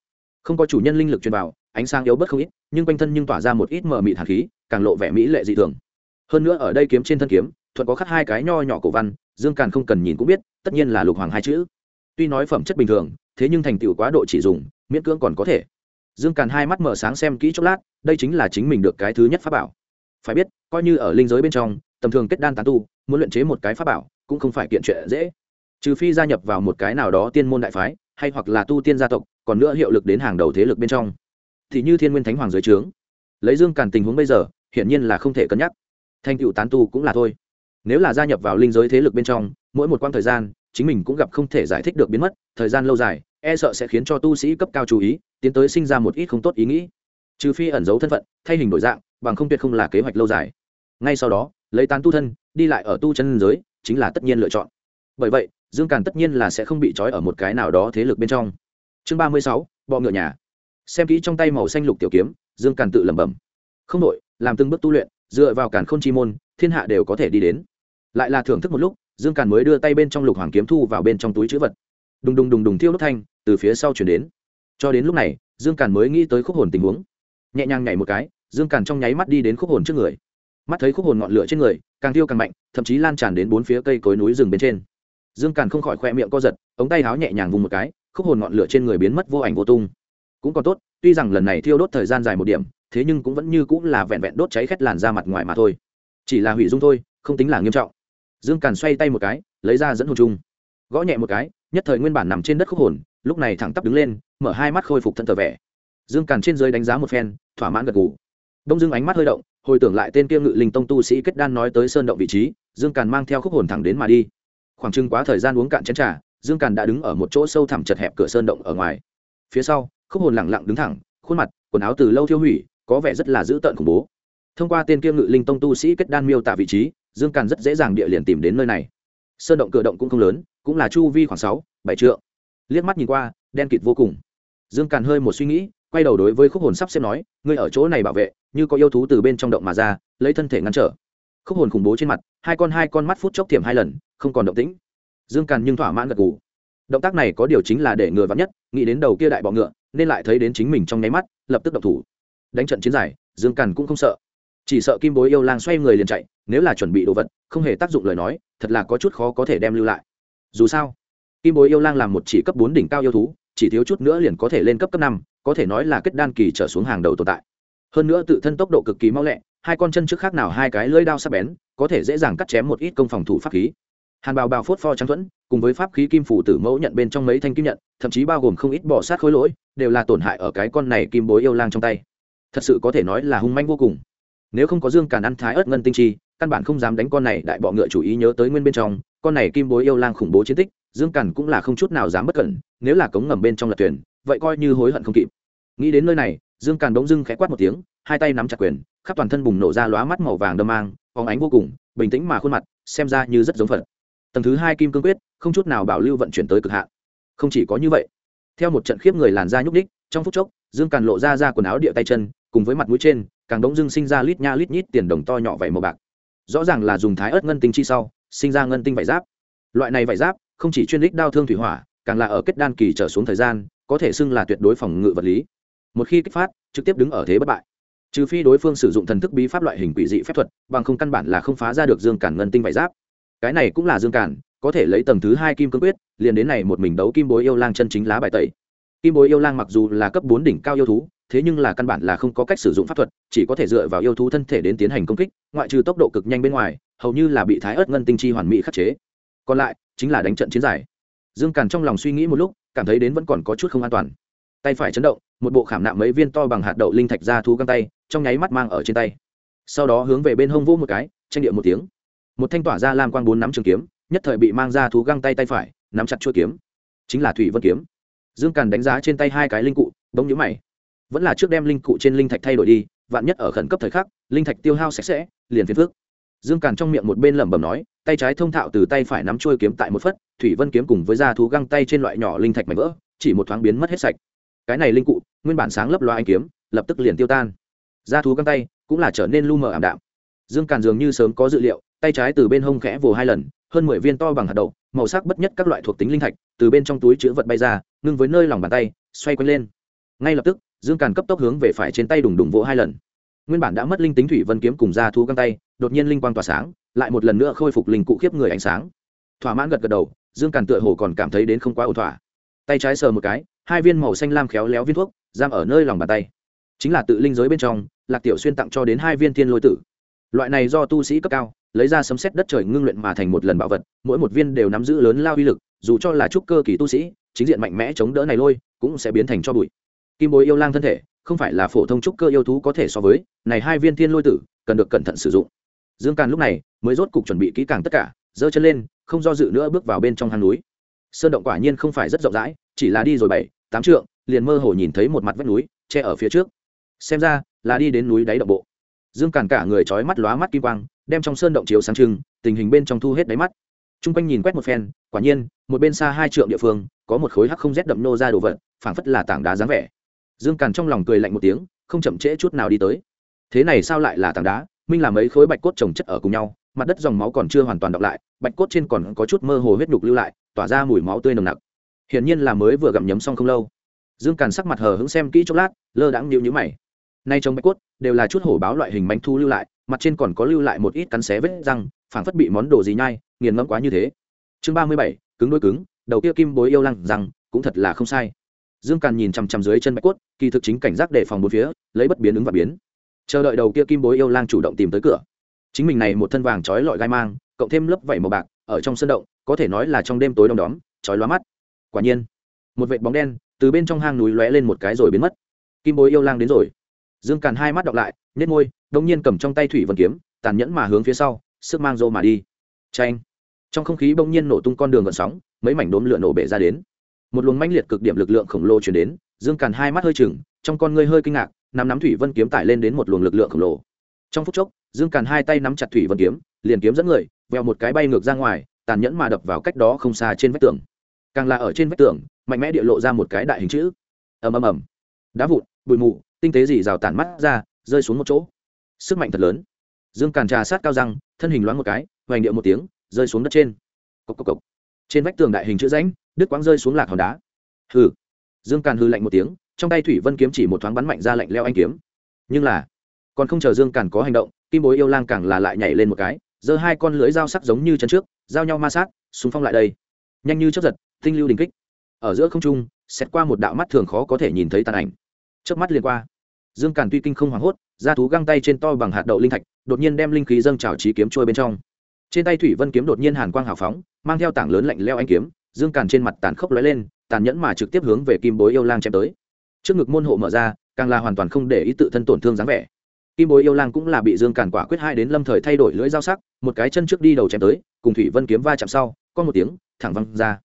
Speaker 1: không có chủ nhân linh lực truyền vào, ánh sáng yếu bớt không ít, nhưng quanh thân nhưng tỏa ra một ít mờ mịt hạt khí, càng lộ vẻ mỹ lệ dị thường. Hơn nữa ở đây kiếm trên thân kiếm thuận có khắc hai cái nho nhỏ cổ văn, dương càn không cần nhìn cũng biết, tất nhiên là lục hoàng hai chữ. Tuy nói phẩm chất bình thường, thế nhưng thành tựu quá độ chỉ dùng, miễn cưỡng còn có thể. Dương càn hai mắt mở sáng xem kỹ chốc lát, đây chính là chính mình được cái thứ nhất pháp bảo. Phải biết, coi như ở linh giới bên trong, tầm thường kết đan tán tu, muốn luyện chế một cái pháp bảo, cũng không phải kiện chuyện dễ. Trừ phi gia nhập vào một cái nào đó tiên môn đại phái, hay hoặc là tu tiên gia tộc còn nữa hiệu lực đến hàng đầu thế lực bên trong. Thì như thiên nguyên thánh hoàng dưới trướng. Lấy dương càn tình huống bây giờ, hiển nhiên là không thể cân nhắc. Thành tựu tán tu cũng là thôi. Nếu là gia nhập vào linh giới thế lực bên trong, mỗi một quãng thời gian, chính mình cũng gặp không thể giải thích được biến mất, thời gian lâu dài e sợ sẽ khiến cho tu sĩ cấp cao chú ý, tiến tới sinh ra một ít không tốt ý nghĩ. Trừ phi ẩn giấu thân phận, thay hình đổi dạng, bằng không tuyệt không là kế hoạch lâu dài. Ngay sau đó, lấy tán tu thân, đi lại ở tu chân giới, chính là tất nhiên lựa chọn. Bởi vậy, dương càn tất nhiên là sẽ không bị trói ở một cái nào đó thế lực bên trong chương ba mươi sáu, bọ ngựa nhà. Xem kỹ trong tay màu xanh lục tiểu kiếm, dương càn tự lẩm bẩm. Không đội làm từng bước tu luyện, dựa vào càn k h ô n chi môn, thiên hạ đều có thể đi đến. Lại là thưởng thức một lúc, dương càn mới đưa tay bên trong lục hoàng kiếm thu vào bên trong túi chữ vật. Đùng đùng đùng đùng thiêu đốt thanh, từ phía sau chuyển đến. Cho đến lúc này, dương càn mới nghĩ tới khúc hồn tình huống. Nhẹ nhàng nhảy một cái, dương càn trong nháy mắt đi đến khúc hồn trước người. Mắt thấy khúc hồn ngọn lửa trên người, càng thiêu càng mạnh, thậm chí lan tràn đến bốn phía cây cối núi rừng bên trên. Dương càn không khỏi khoe miệng co giật, ống tay háo nhẹ nhàng vùng một cái khúc hồn ngọn lửa trên người biến mất vô ảnh vô tung. Cũng còn tốt, tuy rằng lần này thiêu đốt thời gian dài một điểm, thế nhưng cũng vẫn như cũng là vẹn vẹn đốt cháy khét làn ra mặt ngoài mà thôi. Chỉ là hủy dung thôi, không tính là nghiêm trọng. Dương càn xoay tay một cái, lấy ra dẫn hồn chung. Gõ nhẹ một cái, nhất thời nguyên bản nằm trên đất khúc hồn, lúc này thẳng tắp đứng lên, mở hai mắt khôi phục thân thờ vẻ. Dương càn trên dưới đánh giá một phen, thỏa mãn gật gù. Đông dương ánh mắt hơi động, hồi tưởng lại tên kia ngự linh tông tu sĩ kết đan nói tới sơn động vị trí, dương càn mang theo khúc hồn thẳng đến mà đi. Khoảng chừng quá thời gian uống cạn chén trà dương càn đã đứng ở một chỗ sâu thẳm chật hẹp cửa sơn động ở ngoài. Phía sau, khúc hồn lẳng lặng đứng thẳng, khuôn mặt, quần áo từ lâu thiêu hủy, có vẻ rất là dữ tợn khủng bố. Thông qua tên kia ngự linh tông tu sĩ kết đan miêu tả vị trí, dương càn rất dễ dàng địa liền tìm đến nơi này. Sơn động cửa động cũng không lớn, cũng là chu vi khoảng sáu, bảy trượng. Liếc mắt nhìn qua, đen kịt vô cùng. Dương càn hơi một suy nghĩ, quay đầu đối với khúc hồn sắp xếp nói, ngươi ở chỗ này bảo vệ, như có yêu thú từ bên trong động mà ra, lấy thân thể ngăn trở. Khúc hồn khủng bố trên mặt, hai con hai con mắt phút chốc thiểm hai lần, không còn động tĩnh dương càn nhưng thỏa mãn gật gù. Động tác này có điều chính là để ngừa vắn nhất, nghĩ đến đầu kia đại bọ ngựa, nên lại thấy đến chính mình trong nháy mắt, lập tức động thủ. Đánh trận chiến giải dương càn cũng không sợ. Chỉ sợ kim bối yêu lang xoay người liền chạy, nếu là chuẩn bị đồ vật, không hề tác dụng lời nói, thật là có chút khó có thể đem lưu lại. Dù sao, kim bối yêu lang làm một chỉ cấp bốn đỉnh cao yêu thú, chỉ thiếu chút nữa liền có thể lên cấp cấp năm, có thể nói là kết đan kỳ trở xuống hàng đầu tồn tại. Hơn nữa tự thân tốc độ cực kỳ mau lẹ, hai con chân trước khác nào hai cái lưỡi đao sắc bén, có thể dễ dàng cắt chém một ít công phòng thủ pháp khí hàn bào bào phốt pho trắng thuẫn, cùng với pháp khí kim phủ tử mẫu nhận bên trong mấy thanh kim nhận, thậm chí bao gồm không ít bỏ sát khối lỗi, đều là tổn hại ở cái con này kim bối yêu lang trong tay. Thật sự có thể nói là hung manh vô cùng. Nếu không có dương càn ăn thái ớt ngân tinh chi, căn bản không dám đánh con này đại bọ ngựa chủ ý nhớ tới nguyên bên trong, con này kim bối yêu lang khủng bố chiến tích, dương càn cũng là không chút nào dám bất cẩn, nếu là cống ngầm bên trong lật thuyền, vậy coi như hối hận không kịp. Nghĩ đến nơi này, dương càn bỗng dưng khẽ quát một tiếng, hai tay nắm chặt quyền, khắp toàn thân bùng nổ ra lóa mắt màu vàng đâm mang, phóng ánh vô cùng, bình tĩnh mà khuôn mặt, xem ra như rất giống phật tầng thứ hai kim cương quyết, không chút nào bảo lưu vận chuyển tới cực hạn. Không chỉ có như vậy, theo một trận khiếp người làn da nhúc ních trong phút chốc, dương càn lộ ra ra quần áo địa tay chân, cùng với mặt mũi trên, càng đống dưng sinh ra lít nha lít nhít tiền đồng to nhỏ vảy màu bạc. Rõ ràng là dùng thái ớt ngân tinh chi sau, sinh ra ngân tinh vải giáp. Loại này vải giáp, không chỉ chuyên đích đao thương thủy hỏa, càng là ở kết đan kỳ trở xuống thời gian, có thể xưng là tuyệt đối phòng ngự vật lý. Một khi kích phát, trực tiếp đứng ở thế bất bại. Trừ phi đối phương sử dụng thần thức bí pháp loại hình quỷ dị phép thuật, bằng không căn bản là không phá ra được dương cản ngân tinh vải giáp cái này cũng là dương cản, có thể lấy tầng thứ hai kim cương quyết, liền đến này một mình đấu kim bối yêu lang chân chính lá bài tẩy. Kim bối yêu lang mặc dù là cấp bốn đỉnh cao yêu thú, thế nhưng là căn bản là không có cách sử dụng pháp thuật, chỉ có thể dựa vào yêu thú thân thể đến tiến hành công kích, ngoại trừ tốc độ cực nhanh bên ngoài, hầu như là bị thái ớt ngân tinh chi hoàn mỹ khắc chế. Còn lại, chính là đánh trận chiến giải. Dương càn trong lòng suy nghĩ một lúc, cảm thấy đến vẫn còn có chút không an toàn. Tay phải chấn động, một bộ khảm nạm mấy viên to bằng hạt đậu linh thạch ra thu găng tay, trong nháy mắt mang ở trên tay. Sau đó hướng về bên hông vỗ một cái, tranh địa một tiếng một thanh tỏa ra lam quang bốn nắm trường kiếm, nhất thời bị mang ra thú găng tay tay phải, nắm chặt chuôi kiếm. Chính là thủy vân kiếm. Dương càn đánh giá trên tay hai cái linh cụ, bỗng nhũ mày. Vẫn là trước đem linh cụ trên linh thạch thay đổi đi, vạn nhất ở khẩn cấp thời khắc, linh thạch tiêu hao sạch sẽ, liền phiền phước dương càn trong miệng một bên lẩm bẩm nói, tay trái thông thạo từ tay phải nắm trôi kiếm tại một phất, thủy vân kiếm cùng với da thú găng tay trên loại nhỏ linh thạch mảnh vỡ, chỉ một thoáng biến mất hết sạch. Cái này linh cụ, nguyên bản sáng lấp loa anh kiếm, lập tức liền tiêu tan. Da thú găng tay cũng là trở nên lu mờ ảm đạm dương càn dường như sớm có dự liệu, tay trái từ bên hông khẽ vồ hai lần, hơn mười viên to bằng hạt đậu, màu sắc bất nhất các loại thuộc tính linh thạch, từ bên trong túi chữ vật bay ra, ngưng với nơi lòng bàn tay, xoay quanh lên. Ngay lập tức, dương càn cấp tốc hướng về phải trên tay đùng đùng vỗ hai lần. Nguyên bản đã mất linh tính thủy vân kiếm cùng ra thu găng tay, đột nhiên linh quang tỏa sáng, lại một lần nữa khôi phục linh cụ khiếp người ánh sáng. Thỏa mãn gật gật đầu, dương càn tựa hồ còn cảm thấy đến không quá ổn thỏa. Tay trái sờ một cái, hai viên màu xanh lam khéo léo viên thuốc, giam ở nơi lòng bàn tay. Chính là tự linh giới bên trong, lạc tiểu xuyên tặng cho đến hai viên thiên lôi tử loại này do tu sĩ cấp cao, lấy ra sấm xét đất trời ngưng luyện mà thành một lần bảo vật, mỗi một viên đều nắm giữ lớn lao uy lực, dù cho là trúc cơ kỳ tu sĩ, chính diện mạnh mẽ chống đỡ này lôi, cũng sẽ biến thành cho bụi. Kim bối yêu lang thân thể, không phải là phổ thông trúc cơ yêu thú có thể so với, này hai viên thiên lôi tử, cần được cẩn thận sử dụng. Dương càn lúc này mới rốt cục chuẩn bị kỹ càng tất cả, giơ chân lên, không do dự nữa bước vào bên trong hang núi. Sơn động quả nhiên không phải rất rộng rãi, chỉ là đi rồi bảy, tám trượng, liền mơ hồ nhìn thấy một mặt vách núi, che ở phía trước. Xem ra là đi đến núi đáy động bộ dương càn cả người trói mắt lóa mắt kim quang, đem trong sơn động chiếu sáng trưng, tình hình bên trong thu hết đáy mắt. T r u n g quanh nhìn quét một phen, quả nhiên, một bên xa hai trượng địa phương, có một khối hắc không rét đậm nô ra đồ vật, phảng phất là tảng đá dáng vẻ. Dương càn trong lòng cười lạnh một tiếng, không chậm trễ chút nào đi tới. Thế này sao lại là tảng đá? Minh là mấy khối bạch cốt trồng chất ở cùng nhau, mặt đất dòng máu còn chưa hoàn toàn đọc lại, bạch cốt trên còn có chút mơ hồ huyết đục lưu lại, tỏa ra mùi máu tươi nồng nặc. Hiển nhiên là mới vừa gặm nhấm xong không lâu. Dương càn sắc mặt hờ hững xem kỹ chốc lát, lơ đãng nhịu nhữ mày nay trong bạch cốt đều là chút hổ báo loại hình bánh thu lưu lại, mặt trên còn có lưu lại một ít cắn xé vết răng, phảng phất bị món đồ gì nhai, nghiền ngẫm quá như thế. Chương ba mươi bảy, cứng đôi cứng, đầu kia kim bối yêu lăng rằng, cũng thật là không sai. Dương càn nhìn chằm chằm dưới chân bạch cốt, kỳ thực chính cảnh giác đề phòng bốn phía, lấy bất biến ứng và biến. Chờ đợi đầu kia kim bối yêu lang chủ động tìm tới cửa. Chính mình này một thân vàng trói lọi gai mang, cộng thêm lớp vảy màu bạc, ở trong sân động, có thể nói là trong đêm tối đông đóm, trói lóa mắt. Quả nhiên, một vệt bóng đen từ bên trong hang núi lóe lên một cái rồi biến mất. Kim bối yêu lang đến rồi dương càn hai mắt đọc lại nhét môi đông nhiên cầm trong tay thủy vân kiếm, tàn nhẫn mà hướng phía sau, sức mang rô mà đi. Tranh trong không khí bỗng nhiên nổ tung con đường gợn sóng, mấy mảnh đốm lửa nổ bể ra đến. Một luồng mãnh liệt cực điểm lực lượng khổng lồ chuyển đến, dương càn hai mắt hơi chừng, trong con ngươi hơi kinh ngạc, nắm nắm thủy vân kiếm tải lên đến một luồng lực lượng khổng lồ. Trong phút chốc, dương càn hai tay nắm chặt thủy vân kiếm, liền kiếm dẫn người veo một cái bay ngược ra ngoài, tàn nhẫn mà đập vào cách đó không xa trên vách tường. Càng là ở trên vách tường, mạnh mẽ địa lộ ra một cái đại hình chữ. Ầm ầm ầm. Đá vụn, bụi mù tinh tế dì rào tản mắt ra, rơi xuống một chỗ. Sức mạnh thật lớn. Dương càn trà sát cao răng, thân hình loáng một cái, hoành điệu một tiếng, rơi xuống đất trên. Cộc cộc cộc. Trên vách tường đại hình chữ rãnh, đứt quãng rơi xuống lạc hòn đá. Hừ. Dương càn hư lạnh một tiếng, trong tay thủy vân kiếm chỉ một thoáng bắn mạnh ra lạnh leo anh kiếm. Nhưng là, còn không chờ dương càn có hành động, kim bối yêu lang càng là lại nhảy lên một cái, giơ hai con lưới dao sắc giống như chân trước, giao nhau ma sát súng phong lại đây. Nhanh như chấp giật, tinh lưu đình kích. Ở giữa không trung, xét qua một đạo mắt thường khó có thể nhìn thấy tàn ảnh. Trước mắt liền qua dương càn tuy kinh không hoảng hốt ra thú găng tay trên to bằng hạt đậu linh thạch, đột nhiên đem linh khí dâng trào trí kiếm trôi bên trong. Trên tay thủy vân kiếm đột nhiên hàn quang hào phóng, mang theo tảng lớn lạnh leo anh kiếm, dương càn trên mặt tàn khốc lóe lên, tàn nhẫn mà trực tiếp hướng về kim bối yêu lang chém tới. Trước ngực môn hộ mở ra, càng là hoàn toàn không để ý tự thân tổn thương dáng vẻ. Kim bối yêu lang cũng là bị dương càn quả quyết hai đến lâm thời thay đổi lưỡi dao sắc, một cái chân trước đi đầu chém tới, cùng thủy vân kiếm va chạm sau, có một tiếng, thẳng văng ra.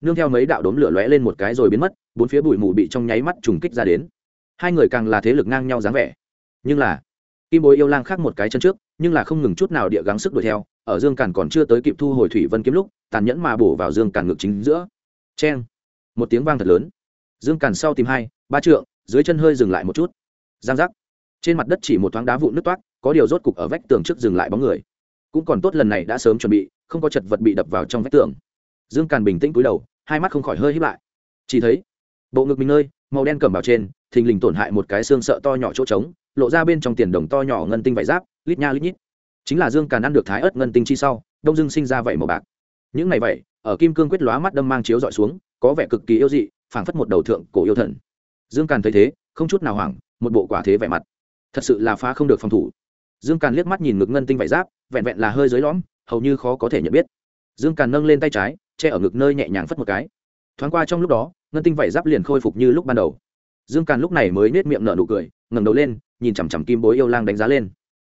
Speaker 1: Nương theo mấy đạo đốm lửa lóe lên một cái rồi biến mất, bốn phía bụi mù bị trong nháy mắt trùng kích ra đến hai người càng là thế lực ngang nhau dáng vẻ. Nhưng là, kim bối yêu lang khác một cái chân trước, nhưng là không ngừng chút nào địa gắng sức đuổi theo, ở dương càn còn chưa tới kịp thu hồi thủy vân kiếm lúc, tàn nhẫn mà bổ vào dương càn ngực chính giữa. C một tiếng vang thật lớn. Dương càn sau tìm hai, ba trượng, dưới chân hơi dừng lại một chút. Giang giác. Trên mặt đất chỉ một thoáng đá vụn nứt toát có điều rốt cục ở vách tường trước dừng lại bóng người. Cũng còn tốt lần này đã sớm chuẩn bị, không có chật vật bị đập vào trong vách tường. Dương càn bình tĩnh cúi đầu, hai mắt không khỏi hơi hít lại. Chỉ thấy, bộ ngực mình nơi màu đen cẩm bào trên, thình lình tổn hại một cái xương sợ to nhỏ chỗ trống, lộ ra bên trong tiền đồng to nhỏ ngân tinh vải giáp, lít nha lít nhít. Chính là dương càn ăn được thái ớt ngân tinh chi sau, đông dương sinh ra vậy màu bạc. Những này vậy, ở kim cương quyết lóa mắt đâm mang chiếu dọi xuống, có vẻ cực kỳ yêu dị, phảng phất một đầu thượng cổ yêu thần. Dương càn thấy thế, không chút nào hoảng, một bộ quả thế vẻ mặt. Thật sự là phá không được phòng thủ. Dương càn liếc mắt nhìn ngực ngân tinh vải giáp, vẹn vẹn là hơi dưới lõm, hầu như khó có thể nhận biết. Dương càn nâng lên tay trái, che ở ngực nơi nhẹ nhàng phất một cái. Thoáng qua trong lúc đó ngân tinh vảy giáp liền khôi phục như lúc ban đầu. Dương càn lúc này mới nết miệng nở nụ cười, ngẩng đầu lên, nhìn chằm chằm kim bối yêu lang đánh giá lên.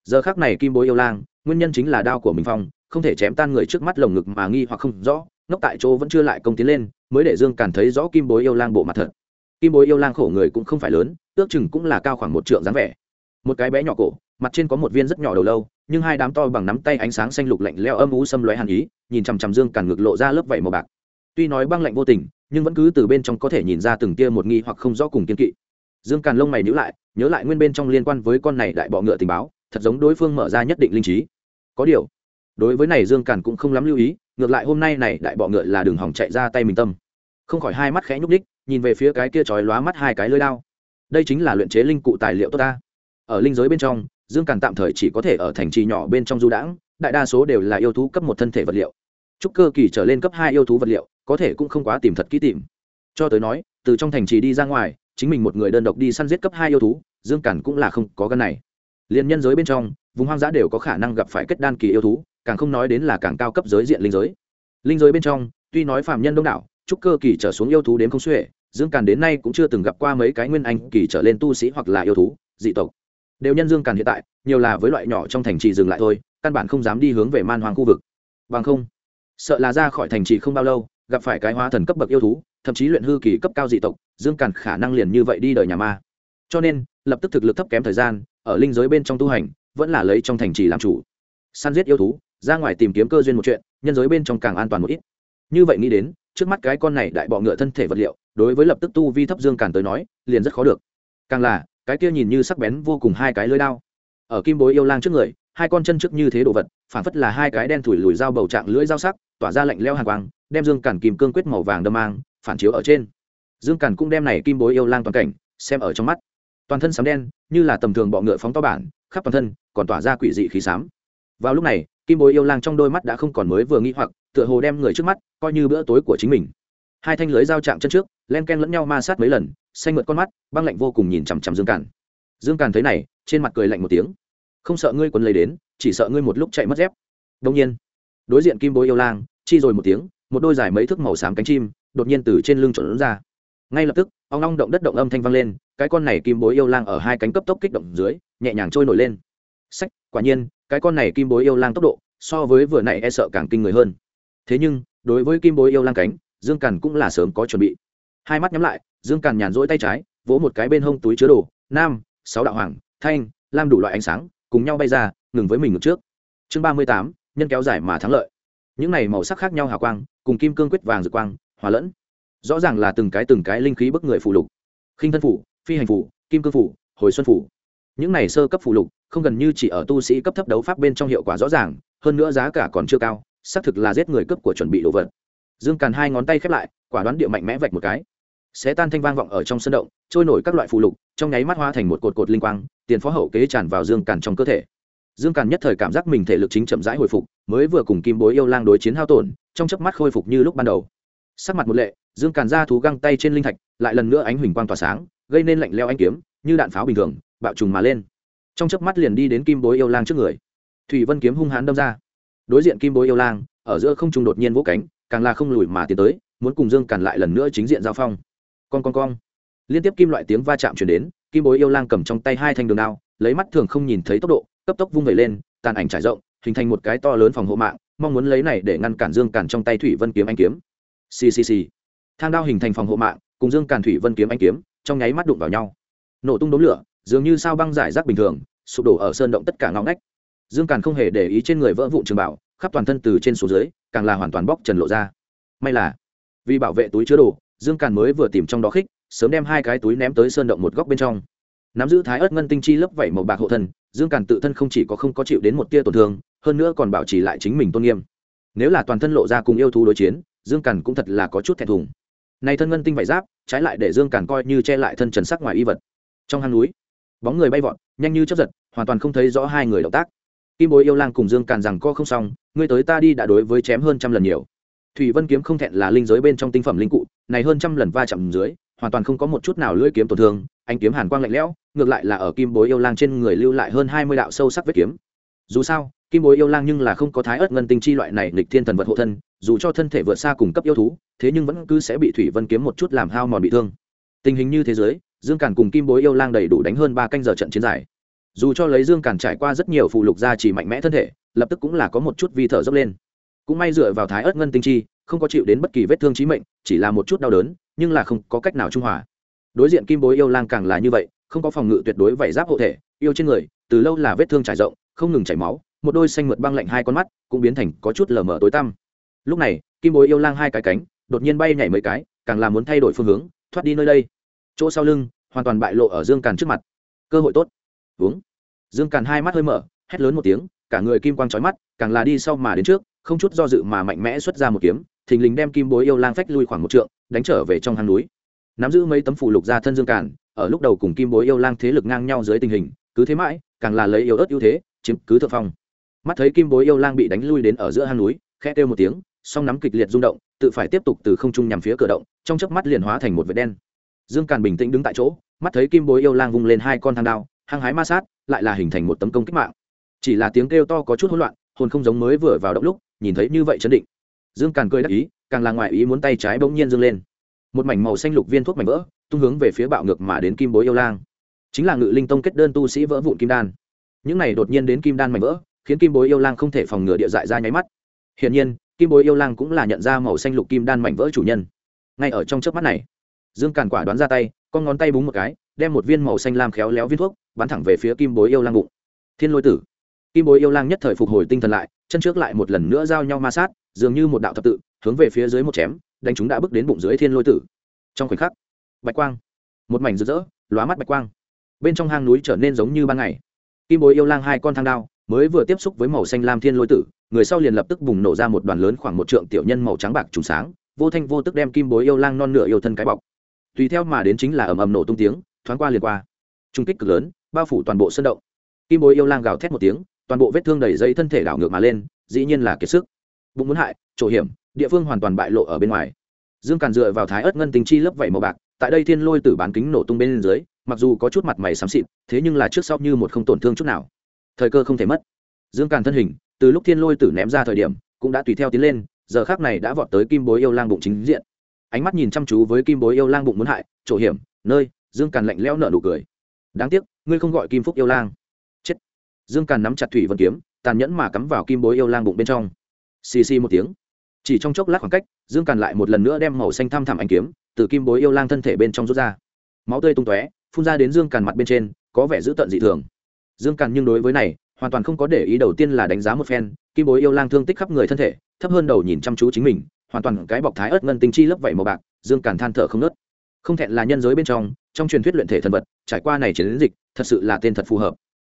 Speaker 1: Giờ khác này kim bối yêu lang, nguyên nhân chính là đao của mình phong, không thể chém tan người trước mắt lồng ngực mà nghi hoặc không rõ, ngốc tại chỗ vẫn chưa lại công tiến lên, mới để dương càn thấy rõ kim bối yêu lang bộ mặt thật. Kim bối yêu lang khổ người cũng không phải lớn, ước chừng cũng là cao khoảng một trượng dáng vẻ. Một cái bé nhỏ cổ, mặt trên có một viên rất nhỏ đầu lâu, nhưng hai đám to bằng nắm tay ánh sáng xanh lục lạnh leo âm ú xâm lóe hàn ý, nhìn chằm chằm dương càn ngực lộ ra lớp vảy màu bạc. Tuy nói băng lạnh vô tình nhưng vẫn cứ từ bên trong có thể nhìn ra từng tia một nghi hoặc không rõ cùng kiên kỵ. Dương càn lông mày nhữ lại, nhớ lại nguyên bên trong liên quan với con này đại bọ ngựa tình báo, thật giống đối phương mở ra nhất định linh trí. Có điều, đối với này dương càn cũng không lắm lưu ý, ngược lại hôm nay này đại bọ ngựa là đường hỏng chạy ra tay mình tâm. Không khỏi hai mắt khẽ nhúc đích nhìn về phía cái kia trói lóa mắt hai cái lưới lao đây chính là luyện chế linh cụ tài liệu tốt ta. Ở linh giới bên trong, dương càn tạm thời chỉ có thể ở thành trì nhỏ bên trong du đãng, đại đa số đều là yêu thú cấp một thân thể vật liệu. Trúc cơ kỳ trở lên cấp hai yêu thú vật liệu có thể cũng không quá tìm thật kỹ tìm. Cho tới nói, từ trong thành trì đi ra ngoài, chính mình một người đơn độc đi săn giết cấp hai yêu thú, dương cản cũng là không có gân này. Liền nhân giới bên trong, vùng hoang dã đều có khả năng gặp phải kết đan kỳ yêu thú, càng không nói đến là càng cao cấp giới diện linh giới. Linh giới bên trong, tuy nói phạm nhân đông đảo, trúc cơ kỳ trở xuống yêu thú đến không xuể, dương càn đến nay cũng chưa từng gặp qua mấy cái nguyên anh kỳ trở lên tu sĩ hoặc là yêu thú, dị tộc. Đều nhân dương càn hiện tại, nhiều là với loại nhỏ trong thành trì dừng lại thôi, căn bản không dám đi hướng về man hoàng khu vực. Bằng không, sợ là ra khỏi thành trì không bao lâu gặp phải cái hóa thần cấp bậc yêu thú, thậm chí luyện hư kỳ cấp cao dị tộc, dương càn khả năng liền như vậy đi đời nhà ma. Cho nên, lập tức thực lực thấp kém thời gian, ở linh giới bên trong tu hành, vẫn là lấy trong thành trì làm chủ. Săn giết yêu thú, ra ngoài tìm kiếm cơ duyên một chuyện, nhân giới bên trong càng an toàn một ít. Như vậy nghĩ đến, trước mắt cái con này đại bọ ngựa thân thể vật liệu, đối với lập tức tu vi thấp dương càn tới nói, liền rất khó được. Càng là, cái kia nhìn như sắc bén vô cùng hai cái lưới đao. Ở kim bối yêu lang trước người, hai con chân trước như thế đồ vật, phản phất là hai cái đen thủi lùi dao bầu trạng lưỡi dao sắc tỏa ra lạnh leo hàng quang, đem dương càn kim cương quyết màu vàng đâm mang, phản chiếu ở trên. Dương càn cũng đem này kim bối yêu lang toàn cảnh, xem ở trong mắt. Toàn thân sám đen, như là tầm thường bọ ngựa phóng to bản, khắp toàn thân còn tỏa ra quỷ dị khí sám. vào lúc này, kim bối yêu lang trong đôi mắt đã không còn mới vừa nghĩ hoặc, tựa hồ đem người trước mắt coi như bữa tối của chính mình. Hai thanh lưới giao chạm chân trước, len ken lẫn nhau ma sát mấy lần, xanh mượt con mắt, băng lạnh vô cùng nhìn chằm chằm dương càn. Dương càn thấy này, trên mặt cười lạnh một tiếng. Không sợ ngươi quấn lấy đến, chỉ sợ ngươi một lúc chạy mất dép. Đông nhiên, đối diện kim bối yêu lang chi rồi một tiếng, một đôi dài mấy thước màu xám cánh chim đột nhiên từ trên lưng trộn ra. Ngay lập tức, ong long động đất động âm thanh vang lên, cái con này kim bối yêu lang ở hai cánh cấp tốc kích động dưới, nhẹ nhàng trôi nổi lên. Sách, quả nhiên, cái con này kim bối yêu lang tốc độ so với vừa nãy e sợ càng kinh người hơn. Thế nhưng, đối với kim bối yêu lang cánh, dương càn cũng là sớm có chuẩn bị. Hai mắt nhắm lại, dương càn nhàn rỗi tay trái, vỗ một cái bên hông túi chứa đồ, nam, sáu đạo hoàng, thanh, lam đủ loại ánh sáng, cùng nhau bay ra, ngừng với mình ngược trước. Chương ba mươi tám, nhân kéo dài mà thắng lợi những này màu sắc khác nhau hào quang, cùng kim cương quyết vàng dự quang, hòa lẫn. Rõ ràng là từng cái từng cái linh khí bức người phụ lục. Khinh thân phủ, phi hành phủ, kim cương phủ, hồi xuân phủ. Những này sơ cấp phụ lục, không gần như chỉ ở tu sĩ cấp thấp đấu pháp bên trong hiệu quả rõ ràng, hơn nữa giá cả còn chưa cao, xác thực là giết người cấp của chuẩn bị đồ vật. Dương càn hai ngón tay khép lại, quả đoán địa mạnh mẽ vạch một cái. Xé tan thanh vang vọng ở trong sân động, trôi nổi các loại phụ lục, trong nháy mắt hoa thành một cột cột linh quang, tiền phó hậu kế tràn vào dương càn trong cơ thể. Dương càn nhất thời cảm giác mình thể lực chính chậm rãi hồi phục mới vừa cùng kim bối yêu lang đối chiến hao tổn, trong chớp mắt khôi phục như lúc ban đầu. Sắc mặt một lệ, dương càn ra thú găng tay trên linh thạch, lại lần nữa ánh huỳnh quang tỏa sáng, gây nên lạnh leo anh kiếm, như đạn pháo bình thường, bạo trùng mà lên. Trong chớp mắt liền đi đến kim bối yêu lang trước người. Thủy vân kiếm hung hãn đâm ra. Đối diện kim bối yêu lang, ở giữa không trung đột nhiên vỗ cánh, càng là không lùi mà tiến tới, muốn cùng dương càn lại lần nữa chính diện giao phong. Con con con liên tiếp kim loại tiếng va chạm chuyển đến, kim bối yêu lang cầm trong tay hai thanh đường đao, lấy mắt thường không nhìn thấy tốc độ, cấp tốc vung vẩy lên, tàn ảnh trải rộng hình thành một cái to lớn phòng hộ mạng, mong muốn lấy này để ngăn cản dương cản trong tay thủy vân kiếm anh kiếm. Ccc thang đao hình thành phòng hộ mạng, cùng dương cản thủy vân kiếm anh kiếm, trong nháy mắt đụng vào nhau. Nổ tung đốm lửa, dường như sao băng giải rác bình thường, sụp đổ ở sơn động tất cả ngõ ngách. Dương càn không hề để ý trên người vỡ vụn trường bảo, khắp toàn thân từ trên xuống dưới, càng là hoàn toàn bóc trần lộ ra. May là, vì bảo vệ túi chứa đồ, dương càn mới vừa tìm trong đó khích, sớm đem hai cái túi ném tới sơn động một góc bên trong nắm giữ thái ớt ngân tinh chi lớp vảy màu bạc hộ thân, dương càn tự thân không chỉ có không có chịu đến một tia tổn thương, hơn nữa còn bảo trì lại chính mình tôn nghiêm. Nếu là toàn thân lộ ra cùng yêu thú đối chiến, dương càn cũng thật là có chút thẹn thùng. Nay thân ngân tinh vải giáp, trái lại để dương càn coi như che lại thân trần sắc ngoài y vật. Trong hang núi, bóng người bay vọt, nhanh như chấp giật, hoàn toàn không thấy rõ hai người động tác. Kim bối yêu lang cùng dương càn rằng co không xong, ngươi tới ta đi đã đối với chém hơn trăm lần nhiều. Thủy vân kiếm không thẹn là linh giới bên trong tinh phẩm linh cụ, này hơn trăm lần va chạm dưới, hoàn toàn không có một chút nào lưỡi kiếm tổn thương anh kiếm hàn quang lạnh lẽo, ngược lại là ở kim bối yêu lang trên người lưu lại hơn hai mươi đạo sâu sắc vết kiếm. Dù sao, kim bối yêu lang nhưng là không có thái ớt ngân tinh chi loại này lịch thiên thần vật hộ thân, dù cho thân thể vượt xa cùng cấp yêu thú, thế nhưng vẫn cứ sẽ bị thủy vân kiếm một chút làm hao mòn bị thương. Tình hình như thế giới, dương càn cùng kim bối yêu lang đầy đủ đánh hơn ba canh giờ trận chiến dài. Dù cho lấy dương càn trải qua rất nhiều phụ lục gia chỉ mạnh mẽ thân thể, lập tức cũng là có một chút vi thở dốc lên. Cũng may dựa vào thái ớt ngân tinh chi, không có chịu đến bất kỳ vết thương trí mệnh, chỉ là một chút đau đớn, nhưng là không có cách nào trung hòa đối diện kim bối yêu lang càng là như vậy, không có phòng ngự tuyệt đối vảy giáp hộ thể, yêu trên người, từ lâu là vết thương trải rộng, không ngừng chảy máu, một đôi xanh mượt băng lạnh hai con mắt cũng biến thành có chút lờ mờ tối tăm. Lúc này, kim bối yêu lang hai cái cánh đột nhiên bay nhảy mấy cái, càng là muốn thay đổi phương hướng, thoát đi nơi đây. Chỗ sau lưng, hoàn toàn bại lộ ở dương càn trước mặt. Cơ hội tốt. Uống dương càn hai mắt hơi mở, hét lớn một tiếng, cả người kim quang trói mắt, càng là đi sau mà đến trước, không chút do dự mà mạnh mẽ xuất ra một kiếm, thình lình đem kim bối yêu lang phách lui khoảng một trượng, đánh trở về trong hang núi nắm giữ mấy tấm phụ lục ra thân dương càn, ở lúc đầu cùng kim bối yêu lang thế lực ngang nhau dưới tình hình, cứ thế mãi, càng là lấy yêu ớt ưu thế, chiếm cứ thượng phong. Mắt thấy kim bối yêu lang bị đánh lui đến ở giữa hang núi, khẽ kêu một tiếng, song nắm kịch liệt rung động, tự phải tiếp tục từ không trung nhằm phía cửa động, trong chớp mắt liền hóa thành một vệt đen. Dương càn bình tĩnh đứng tại chỗ, mắt thấy kim bối yêu lang vung lên hai con thang đao, hăng hái ma sát, lại là hình thành một tấm công kích mạng. Chỉ là tiếng kêu to có chút hỗn loạn, hồn không giống mới vừa vào động lúc, nhìn thấy như vậy chấn định. Dương càn cười đắc ý, càng là ngoại ý muốn tay trái bỗng nhiên dương lên một mảnh màu xanh lục viên thuốc mảnh vỡ, tung hướng về phía bạo ngược mà đến kim bối yêu lang. Chính là ngự linh tông kết đơn tu sĩ vỡ vụn kim đan. Những này đột nhiên đến kim đan mảnh vỡ, khiến kim bối yêu lang không thể phòng ngừa địa dại ra nháy mắt. Hiển nhiên, kim bối yêu lang cũng là nhận ra màu xanh lục kim đan mảnh vỡ chủ nhân. Ngay ở trong chớp mắt này, dương càn quả đoán ra tay, con ngón tay búng một cái, đem một viên màu xanh lam khéo léo viên thuốc, bắn thẳng về phía kim bối yêu lang bụng. Thiên lôi tử. Kim bối yêu lang nhất thời phục hồi tinh thần lại, chân trước lại một lần nữa giao nhau ma sát, dường như một đạo thập tự hướng về phía dưới một chém, đánh chúng đã bước đến bụng dưới thiên lôi tử. Trong khoảnh khắc, bạch quang, một mảnh rực rỡ, lóa mắt bạch quang. Bên trong hang núi trở nên giống như ban ngày. Kim bối yêu lang hai con thang đao, mới vừa tiếp xúc với màu xanh lam thiên lôi tử, người sau liền lập tức bùng nổ ra một đoàn lớn khoảng một trượng tiểu nhân màu trắng bạc trùng sáng, vô thanh vô tức đem kim bối yêu lang non nửa yêu thân cái bọc. Tùy theo mà đến chính là ầm ầm nổ tung tiếng, thoáng qua liền qua. Trung kích cực lớn, bao phủ toàn bộ sân động. Kim bối yêu lang gào thét một tiếng, toàn bộ vết thương đầy dây thân thể đảo ngược mà lên, dĩ nhiên là kiệt sức. Bụng muốn hại, chỗ hiểm địa phương hoàn toàn bại lộ ở bên ngoài. Dương càn dựa vào thái ớt ngân tình chi lớp vảy màu bạc, tại đây thiên lôi tử bán kính nổ tung bên dưới, mặc dù có chút mặt mày xám xịt, thế nhưng là trước sau như một không tổn thương chút nào. Thời cơ không thể mất. Dương càn thân hình, từ lúc thiên lôi tử ném ra thời điểm, cũng đã tùy theo tiến lên, giờ khác này đã vọt tới kim bối yêu lang bụng chính diện. Ánh mắt nhìn chăm chú với kim bối yêu lang bụng muốn hại, chỗ hiểm, nơi, dương càn lạnh lẽo nở nụ cười. Đáng tiếc, ngươi không gọi kim phúc yêu lang. Chết. Dương càn nắm chặt thủy vân kiếm, tàn nhẫn mà cắm vào kim bối yêu lang bụng bên trong. Xì xì một tiếng chỉ trong chốc lát khoảng cách, dương càn lại một lần nữa đem màu xanh thăm thẳm ánh kiếm từ kim bối yêu lang thân thể bên trong rút ra. Máu tươi tung tóe, phun ra đến dương càn mặt bên trên, có vẻ dữ tợn dị thường. Dương càn nhưng đối với này, hoàn toàn không có để ý đầu tiên là đánh giá một phen, kim bối yêu lang thương tích khắp người thân thể, thấp hơn đầu nhìn chăm chú chính mình, hoàn toàn cái bọc thái ớt ngân tinh chi lớp vẩy màu bạc, dương càn than thở không nớt không thẹn là nhân giới bên trong trong truyền thuyết luyện thể thần vật, trải qua này chiến dịch, thật sự là tên thật phù hợp.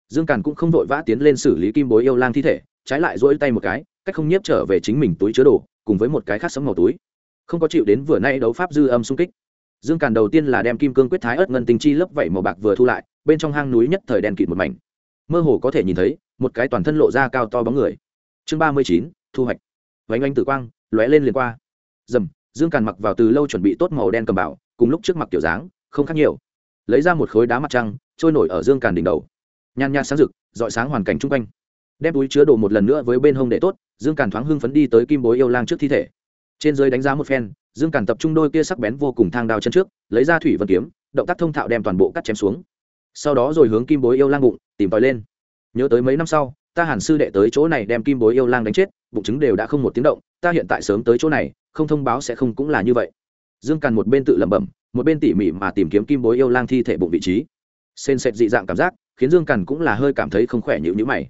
Speaker 1: Dương càn cũng không vội vã tiến lên xử lý kim bối yêu lang thi thể, trái lại dỗi tay một cái, cách không nhiếp trở về chính mình túi chứa đồ cùng với một cái khác sấm màu túi. Không có chịu đến vừa nay đấu pháp dư âm xung kích. Dương càn đầu tiên là đem kim cương quyết thái ớt ngân tinh chi lớp vẩy màu bạc vừa thu lại, bên trong hang núi nhất thời đèn kịt một mảnh. Mơ hồ có thể nhìn thấy, một cái toàn thân lộ ra cao to bóng người. Chương ba mươi chín, thu hoạch. Vánh oanh tử quang, lóe lên liền qua. Dầm dương càn mặc vào từ lâu chuẩn bị tốt màu đen cầm bảo, cùng lúc trước mặc kiểu dáng, không khác nhiều. Lấy ra một khối đá mặt trăng, trôi nổi ở dương càn đỉnh đầu. Nhàn nhạt sáng rực dọi sáng hoàn cảnh chung quanh. Đem túi chứa đồ một lần nữa với bên hông để tốt dương càn thoáng hưng phấn đi tới kim bối yêu lang trước thi thể. Trên dưới đánh giá một phen, dương càn tập trung đôi kia sắc bén vô cùng thang đao chân trước, lấy ra thủy vân kiếm, động tác thông thạo đem toàn bộ cắt chém xuống. Sau đó rồi hướng kim bối yêu lang bụng, tìm tòi lên. Nhớ tới mấy năm sau, ta hàn sư đệ tới chỗ này đem kim bối yêu lang đánh chết, bụng trứng đều đã không một tiếng động, ta hiện tại sớm tới chỗ này, không thông báo sẽ không cũng là như vậy. Dương càn một bên tự lẩm bẩm, một bên tỉ mỉ mà tìm kiếm kim bối yêu lang thi thể bụng vị trí. Sên sệt dị dạng cảm giác, khiến dương càn cũng là hơi cảm thấy không khỏe nhịu nhữ mày.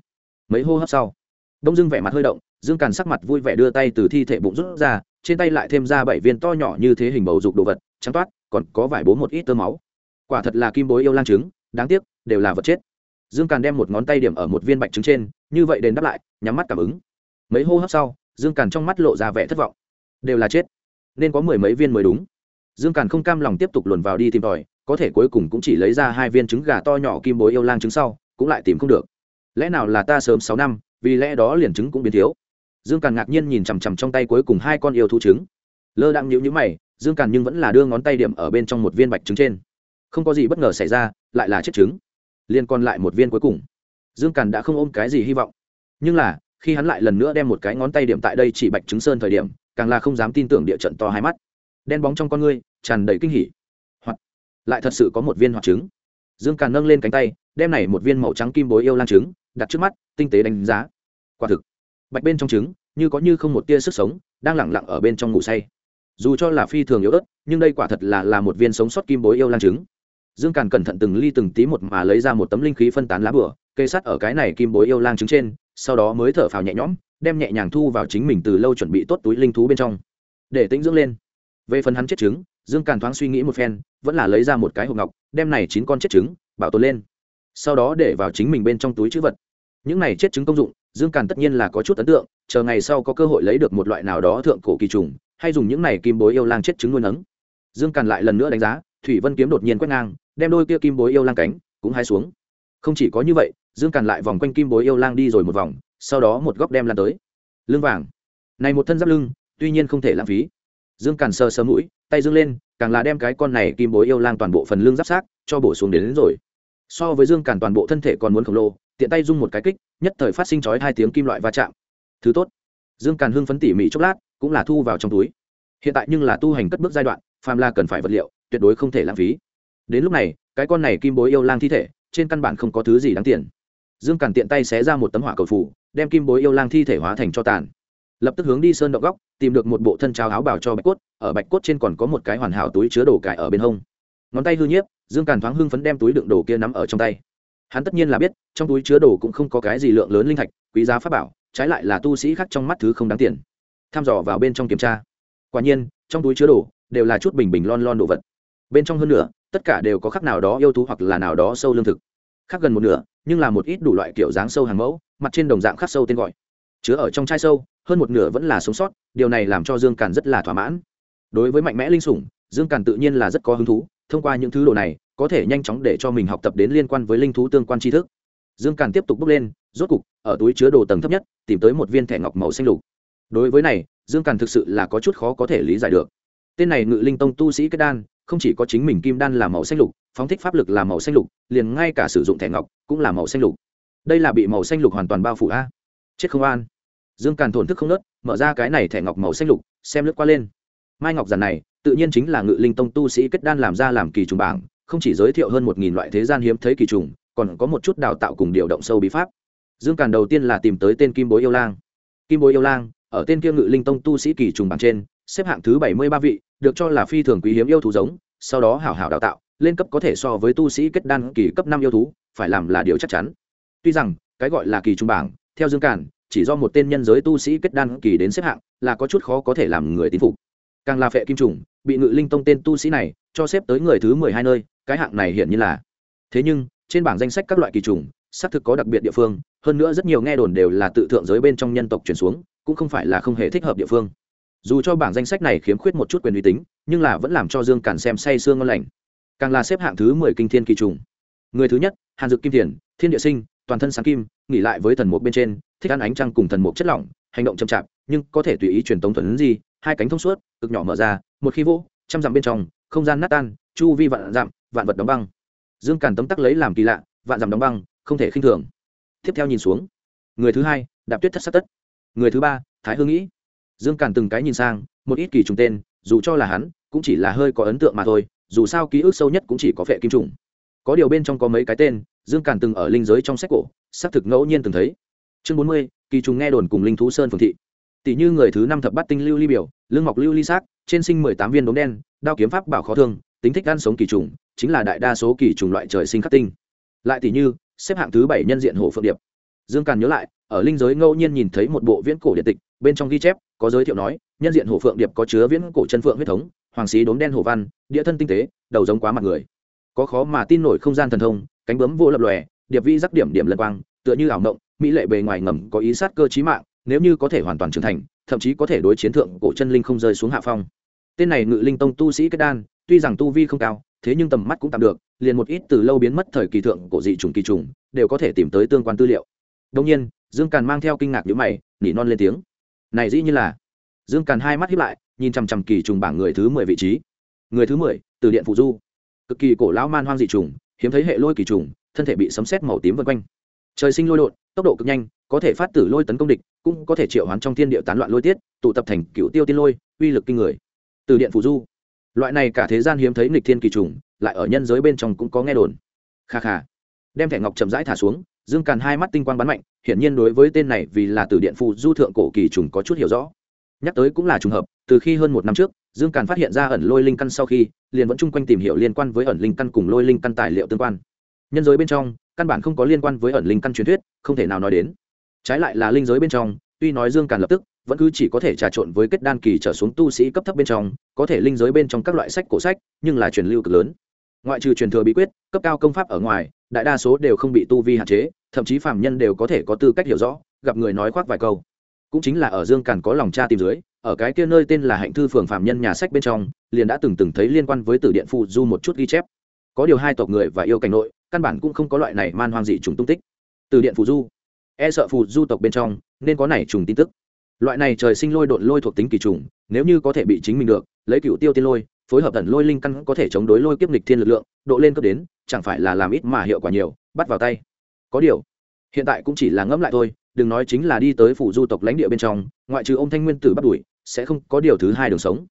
Speaker 1: Mấy hô hấp sau đông dương vẻ mặt hơi động, dương càn sắc mặt vui vẻ đưa tay từ thi thể bụng rút ra, trên tay lại thêm ra bảy viên to nhỏ như thế hình bầu dục đồ vật, trắng toát, còn có vải bố một ít tơ máu. Quả thật là kim bối yêu lang trứng, đáng tiếc, đều là vật chết. Dương càn đem một ngón tay điểm ở một viên bạch trứng trên, như vậy đền đáp lại, nhắm mắt cảm ứng. Mấy hô hấp sau, dương càn trong mắt lộ ra vẻ thất vọng. Đều là chết, nên có mười mấy viên mới đúng. Dương càn không cam lòng tiếp tục luồn vào đi tìm tòi, có thể cuối cùng cũng chỉ lấy ra hai viên trứng gà to nhỏ kim bối yêu lang trứng sau, cũng lại tìm không được lẽ nào là ta sớm sáu năm, vì lẽ đó liền trứng cũng biến thiếu. Dương càn ngạc nhiên nhìn chằm chằm trong tay cuối cùng hai con yêu thú trứng. Lơ đang nhịu nhữ mày, dương càn nhưng vẫn là đưa ngón tay điểm ở bên trong một viên bạch trứng trên. Không có gì bất ngờ xảy ra, lại là chết trứng. Liên còn lại một viên cuối cùng. Dương càn đã không ôm cái gì hy vọng. Nhưng là, khi hắn lại lần nữa đem một cái ngón tay điểm tại đây chỉ bạch trứng sơn thời điểm, càng là không dám tin tưởng địa trận to hai mắt. Đen bóng trong con ngươi, tràn đầy kinh hỉ. Hoặc, lại thật sự có một viên hoạt trứng dương càn nâng lên cánh tay, đem này một viên màu trắng kim bối yêu lang trứng đặt trước mắt, tinh tế đánh giá. Quả thực, bạch bên trong trứng như có như không một tia sức sống, đang lẳng lặng ở bên trong ngủ say. Dù cho là phi thường yếu ớt, nhưng đây quả thật là là một viên sống sót kim bối yêu lang trứng. Dương càn cẩn thận từng ly từng tí một mà lấy ra một tấm linh khí phân tán lá bửa kê sắt ở cái này kim bối yêu lang trứng trên, sau đó mới thở phào nhẹ nhõm, đem nhẹ nhàng thu vào chính mình từ lâu chuẩn bị tốt túi linh thú bên trong. Để tĩnh dưỡng lên. Về phần hắn chết trứng, dương càn thoáng suy nghĩ một phen, vẫn là lấy ra một cái hộp ngọc đem này chín con chết trứng, bảo tồn lên. Sau đó để vào chính mình bên trong túi chữ vật. Những này chết trứng công dụng, dương càn tất nhiên là có chút ấn tượng, chờ ngày sau có cơ hội lấy được một loại nào đó thượng cổ kỳ trùng, hay dùng những này kim bối yêu lang chết trứng nuôi nấng. Dương càn lại lần nữa đánh giá, thủy vân kiếm đột nhiên quét ngang, đem đôi kia kim bối yêu lang cánh cũng hai xuống. Không chỉ có như vậy, dương càn lại vòng quanh kim bối yêu lang đi rồi một vòng, sau đó một góc đem lan tới. Lưng vàng. Này một thân giáp lưng, tuy nhiên không thể lãng phí. Dương càn sờ sờ mũi, tay dương lên càng là đem cái con này kim bối yêu lang toàn bộ phần lưng giáp sát cho bổ xuống đến, đến rồi. So với dương càn toàn bộ thân thể còn muốn khổng lồ tiện tay dung một cái kích nhất thời phát sinh chói hai tiếng kim loại va chạm. Thứ tốt dương càn hưng phấn tỉ mỉ chốc lát cũng là thu vào trong túi. Hiện tại nhưng là tu hành cất bước giai đoạn phàm la cần phải vật liệu tuyệt đối không thể lãng phí. Đến lúc này cái con này kim bối yêu lang thi thể trên căn bản không có thứ gì đáng tiền. Dương càn tiện tay xé ra một tấm hỏa cầu phủ đem kim bối yêu lang thi thể hóa thành cho tàn lập tức hướng đi sơn động góc, tìm được một bộ thân trao áo bảo cho bạch cốt, ở bạch cốt trên còn có một cái hoàn hảo túi chứa đồ cải ở bên hông. Ngón tay hư nhiếp, dương càn thoáng hưng phấn đem túi đựng đồ kia nắm ở trong tay. Hắn tất nhiên là biết, trong túi chứa đồ cũng không có cái gì lượng lớn linh thạch, quý giá pháp bảo, trái lại là tu sĩ khác trong mắt thứ không đáng tiền. Tham dò vào bên trong kiểm tra. Quả nhiên, trong túi chứa đồ đều là chút bình bình lon lon đồ vật. Bên trong hơn nữa tất cả đều có khắc nào đó yêu thú hoặc là nào đó sâu lương thực. Khác gần một nửa, nhưng là một ít đủ loại kiểu dáng sâu hàng mẫu, mặt trên đồng dạng khắc sâu tên gọi. Chứa ở trong chai sâu hơn một nửa vẫn là sống sót, điều này làm cho dương càn rất là thỏa mãn. Đối với mạnh mẽ linh sủng, dương càn tự nhiên là rất có hứng thú, thông qua những thứ đồ này, có thể nhanh chóng để cho mình học tập đến liên quan với linh thú tương quan tri thức. Dương càn tiếp tục bước lên, rốt cục, ở túi chứa đồ tầng thấp nhất, tìm tới một viên thẻ ngọc màu xanh lục. Đối với này, dương càn thực sự là có chút khó có thể lý giải được. Tên này ngự linh tông tu sĩ kết đan, không chỉ có chính mình kim đan là màu xanh lục, phóng thích pháp lực là màu xanh lục, liền ngay cả sử dụng thẻ ngọc cũng là màu xanh lục. Đây là bị màu xanh lục hoàn toàn bao phủ a. Chết không an dương càn thổn thức không nớt, mở ra cái này thẻ ngọc màu xanh lục, xem lướt qua lên. Mai ngọc giản này, tự nhiên chính là ngự linh tông tu sĩ kết đan làm ra làm kỳ trùng bảng, không chỉ giới thiệu hơn một nghìn loại thế gian hiếm thấy kỳ trùng, còn có một chút đào tạo cùng điều động sâu bí pháp. Dương càn đầu tiên là tìm tới tên kim bối yêu lang. Kim bối yêu lang, ở tên kia ngự linh tông tu sĩ kỳ trùng bảng trên, xếp hạng thứ bảy mươi ba vị, được cho là phi thường quý hiếm yêu thú giống, sau đó hảo hảo đào tạo, lên cấp có thể so với tu sĩ kết đan kỳ cấp năm yêu thú, phải làm là điều chắc chắn. Tuy rằng, cái gọi là kỳ trùng bảng, theo dương Càn chỉ do một tên nhân giới tu sĩ kết đan kỳ đến xếp hạng, là có chút khó có thể làm người tín phục. Càng là phệ kim trùng, bị ngự linh tông tên tu sĩ này cho xếp tới người thứ mười hai nơi, cái hạng này hiển như là. Thế nhưng, trên bảng danh sách các loại kỳ trùng, xác thực có đặc biệt địa phương, hơn nữa rất nhiều nghe đồn đều là tự thượng giới bên trong nhân tộc chuyển xuống, cũng không phải là không hề thích hợp địa phương. Dù cho bảng danh sách này khiếm khuyết một chút quyền uy tín, nhưng là vẫn làm cho dương càn xem say sương ngon lành. Càng là xếp hạng thứ mười kinh thiên kỳ trùng. Người thứ nhất, hàn dực kim thiền, thiên địa sinh toàn thân sáng kim, nghỉ lại với thần mục bên trên, thích ăn ánh trăng cùng thần mục chất lỏng, hành động chậm chạp, nhưng có thể tùy ý truyền tống thuần gì hai cánh thông suốt, cực nhỏ mở ra, một khi vỗ, trăm dặm bên trong, không gian nát tan, chu vi vạn dặm, vạn vật đóng băng. Dương càn tấm tắc lấy làm kỳ lạ, vạn dặm đóng băng, không thể khinh thường. Tiếp theo nhìn xuống, người thứ hai, đạp tuyết thất sát tất. Người thứ ba, thái hương nghĩ. Dương càn từng cái nhìn sang, một ít kỳ trùng tên, dù cho là hắn, cũng chỉ là hơi có ấn tượng mà thôi, dù sao ký ức sâu nhất cũng chỉ có phệ kim trùng. Có điều bên trong có mấy cái tên dương càn từng ở linh giới trong sách cổ, xác thực ngẫu nhiên từng thấy. Chương bốn mươi, kỳ trùng nghe đồn cùng linh thú sơn phường thị. Tỷ như người thứ năm thập bát tinh lưu ly biểu lương mọc lưu ly xác, trên sinh mười tám viên đốm đen, đao kiếm pháp bảo khó thương, tính thích gan sống kỳ trùng, chính là đại đa số kỳ trùng loại trời sinh khắc tinh. Lại tỷ như, xếp hạng thứ bảy nhân diện hồ phượng điệp. Dương càn nhớ lại, ở linh giới ngẫu nhiên nhìn thấy một bộ viễn cổ điện tịch, bên trong ghi chép, có giới thiệu nói, nhân diện hổ phượng điệp có chứa viễn cổ chân phượng huyết thống, hoàng xí đốm đen hổ văn, địa thân tinh tế, đầu giống quá mặt người. Có khó mà tin nổi không gian thần thông cánh bướm vô lập lòe, điệp vi rắc điểm điểm lân quang, tựa như ảo mộng, mỹ lệ bề ngoài ngầm có ý sát cơ chí mạng, nếu như có thể hoàn toàn trưởng thành, thậm chí có thể đối chiến thượng cổ chân linh không rơi xuống hạ phong. Tên này ngự linh tông tu sĩ kết đan, tuy rằng tu vi không cao, thế nhưng tầm mắt cũng tạm được, liền một ít từ lâu biến mất thời kỳ thượng cổ dị trùng kỳ trùng đều có thể tìm tới tương quan tư liệu. Đông nhiên, dương càn mang theo kinh ngạc nhữ mày, nỉ non lên tiếng. Này dĩ như là. Dương càn hai mắt hiếp lại, nhìn chằm chằm kỳ trùng bảng người thứ mười vị trí. Người thứ mười, từ điện phụ du. Cực kỳ cổ lão man hoang dị trùng hiếm thấy hệ lôi kỳ trùng, thân thể bị sấm xét màu tím vân quanh. Trời sinh lôi đột, tốc độ cực nhanh, có thể phát tử lôi tấn công địch, cũng có thể triệu hoán trong thiên địa tán loạn lôi tiết, tụ tập thành cựu tiêu tiên lôi, uy lực kinh người. Từ điện phù du, loại này cả thế gian hiếm thấy nghịch thiên kỳ trùng, lại ở nhân giới bên trong cũng có nghe đồn. Kha kha. Đem thẻ ngọc chậm rãi thả xuống, dương càn hai mắt tinh quang bắn mạnh, hiển nhiên đối với tên này vì là từ điện phù du thượng cổ kỳ trùng có chút hiểu rõ nhắc tới cũng là trùng hợp, từ khi hơn một năm trước, dương càn phát hiện ra ẩn lôi linh căn sau khi, liền vẫn chung quanh tìm hiểu liên quan với ẩn linh căn cùng lôi linh căn tài liệu tương quan. Nhân giới bên trong, căn bản không có liên quan với ẩn linh căn truyền thuyết, không thể nào nói đến. Trái lại là linh giới bên trong, tuy nói dương càn lập tức, vẫn cứ chỉ có thể trà trộn với kết đan kỳ trở xuống tu sĩ cấp thấp bên trong, có thể linh giới bên trong các loại sách cổ sách, nhưng là truyền lưu cực lớn. Ngoại trừ truyền thừa bí quyết, cấp cao công pháp ở ngoài, đại đa số đều không bị tu vi hạn chế, thậm chí phạm nhân đều có thể có tư cách hiểu rõ, gặp người nói khoác vài câu cũng chính là ở dương càn có lòng cha tìm dưới, ở cái kia nơi tên là hạnh thư phường phạm nhân nhà sách bên trong, liền đã từng từng thấy liên quan với tử điện phụ du một chút ghi chép. Có điều hai tộc người và yêu cảnh nội, căn bản cũng không có loại này man hoang dị trùng tung tích. Từ điện phù du e sợ phù du tộc bên trong, nên có này trùng tin tức. Loại này trời sinh lôi độn lôi thuộc tính kỳ trùng, nếu như có thể bị chính mình được, lấy cựu tiêu tiên lôi, phối hợp tận lôi linh căn có thể chống đối lôi kiếp lịch thiên lực lượng, độ lên cấp đến, chẳng phải là làm ít mà hiệu quả nhiều, bắt vào tay. Có điều, hiện tại cũng chỉ là ngẫm lại thôi đừng nói chính là đi tới phủ du tộc lãnh địa bên trong, ngoại trừ ông thanh nguyên tử bắt đuổi, sẽ không có điều thứ hai đường sống.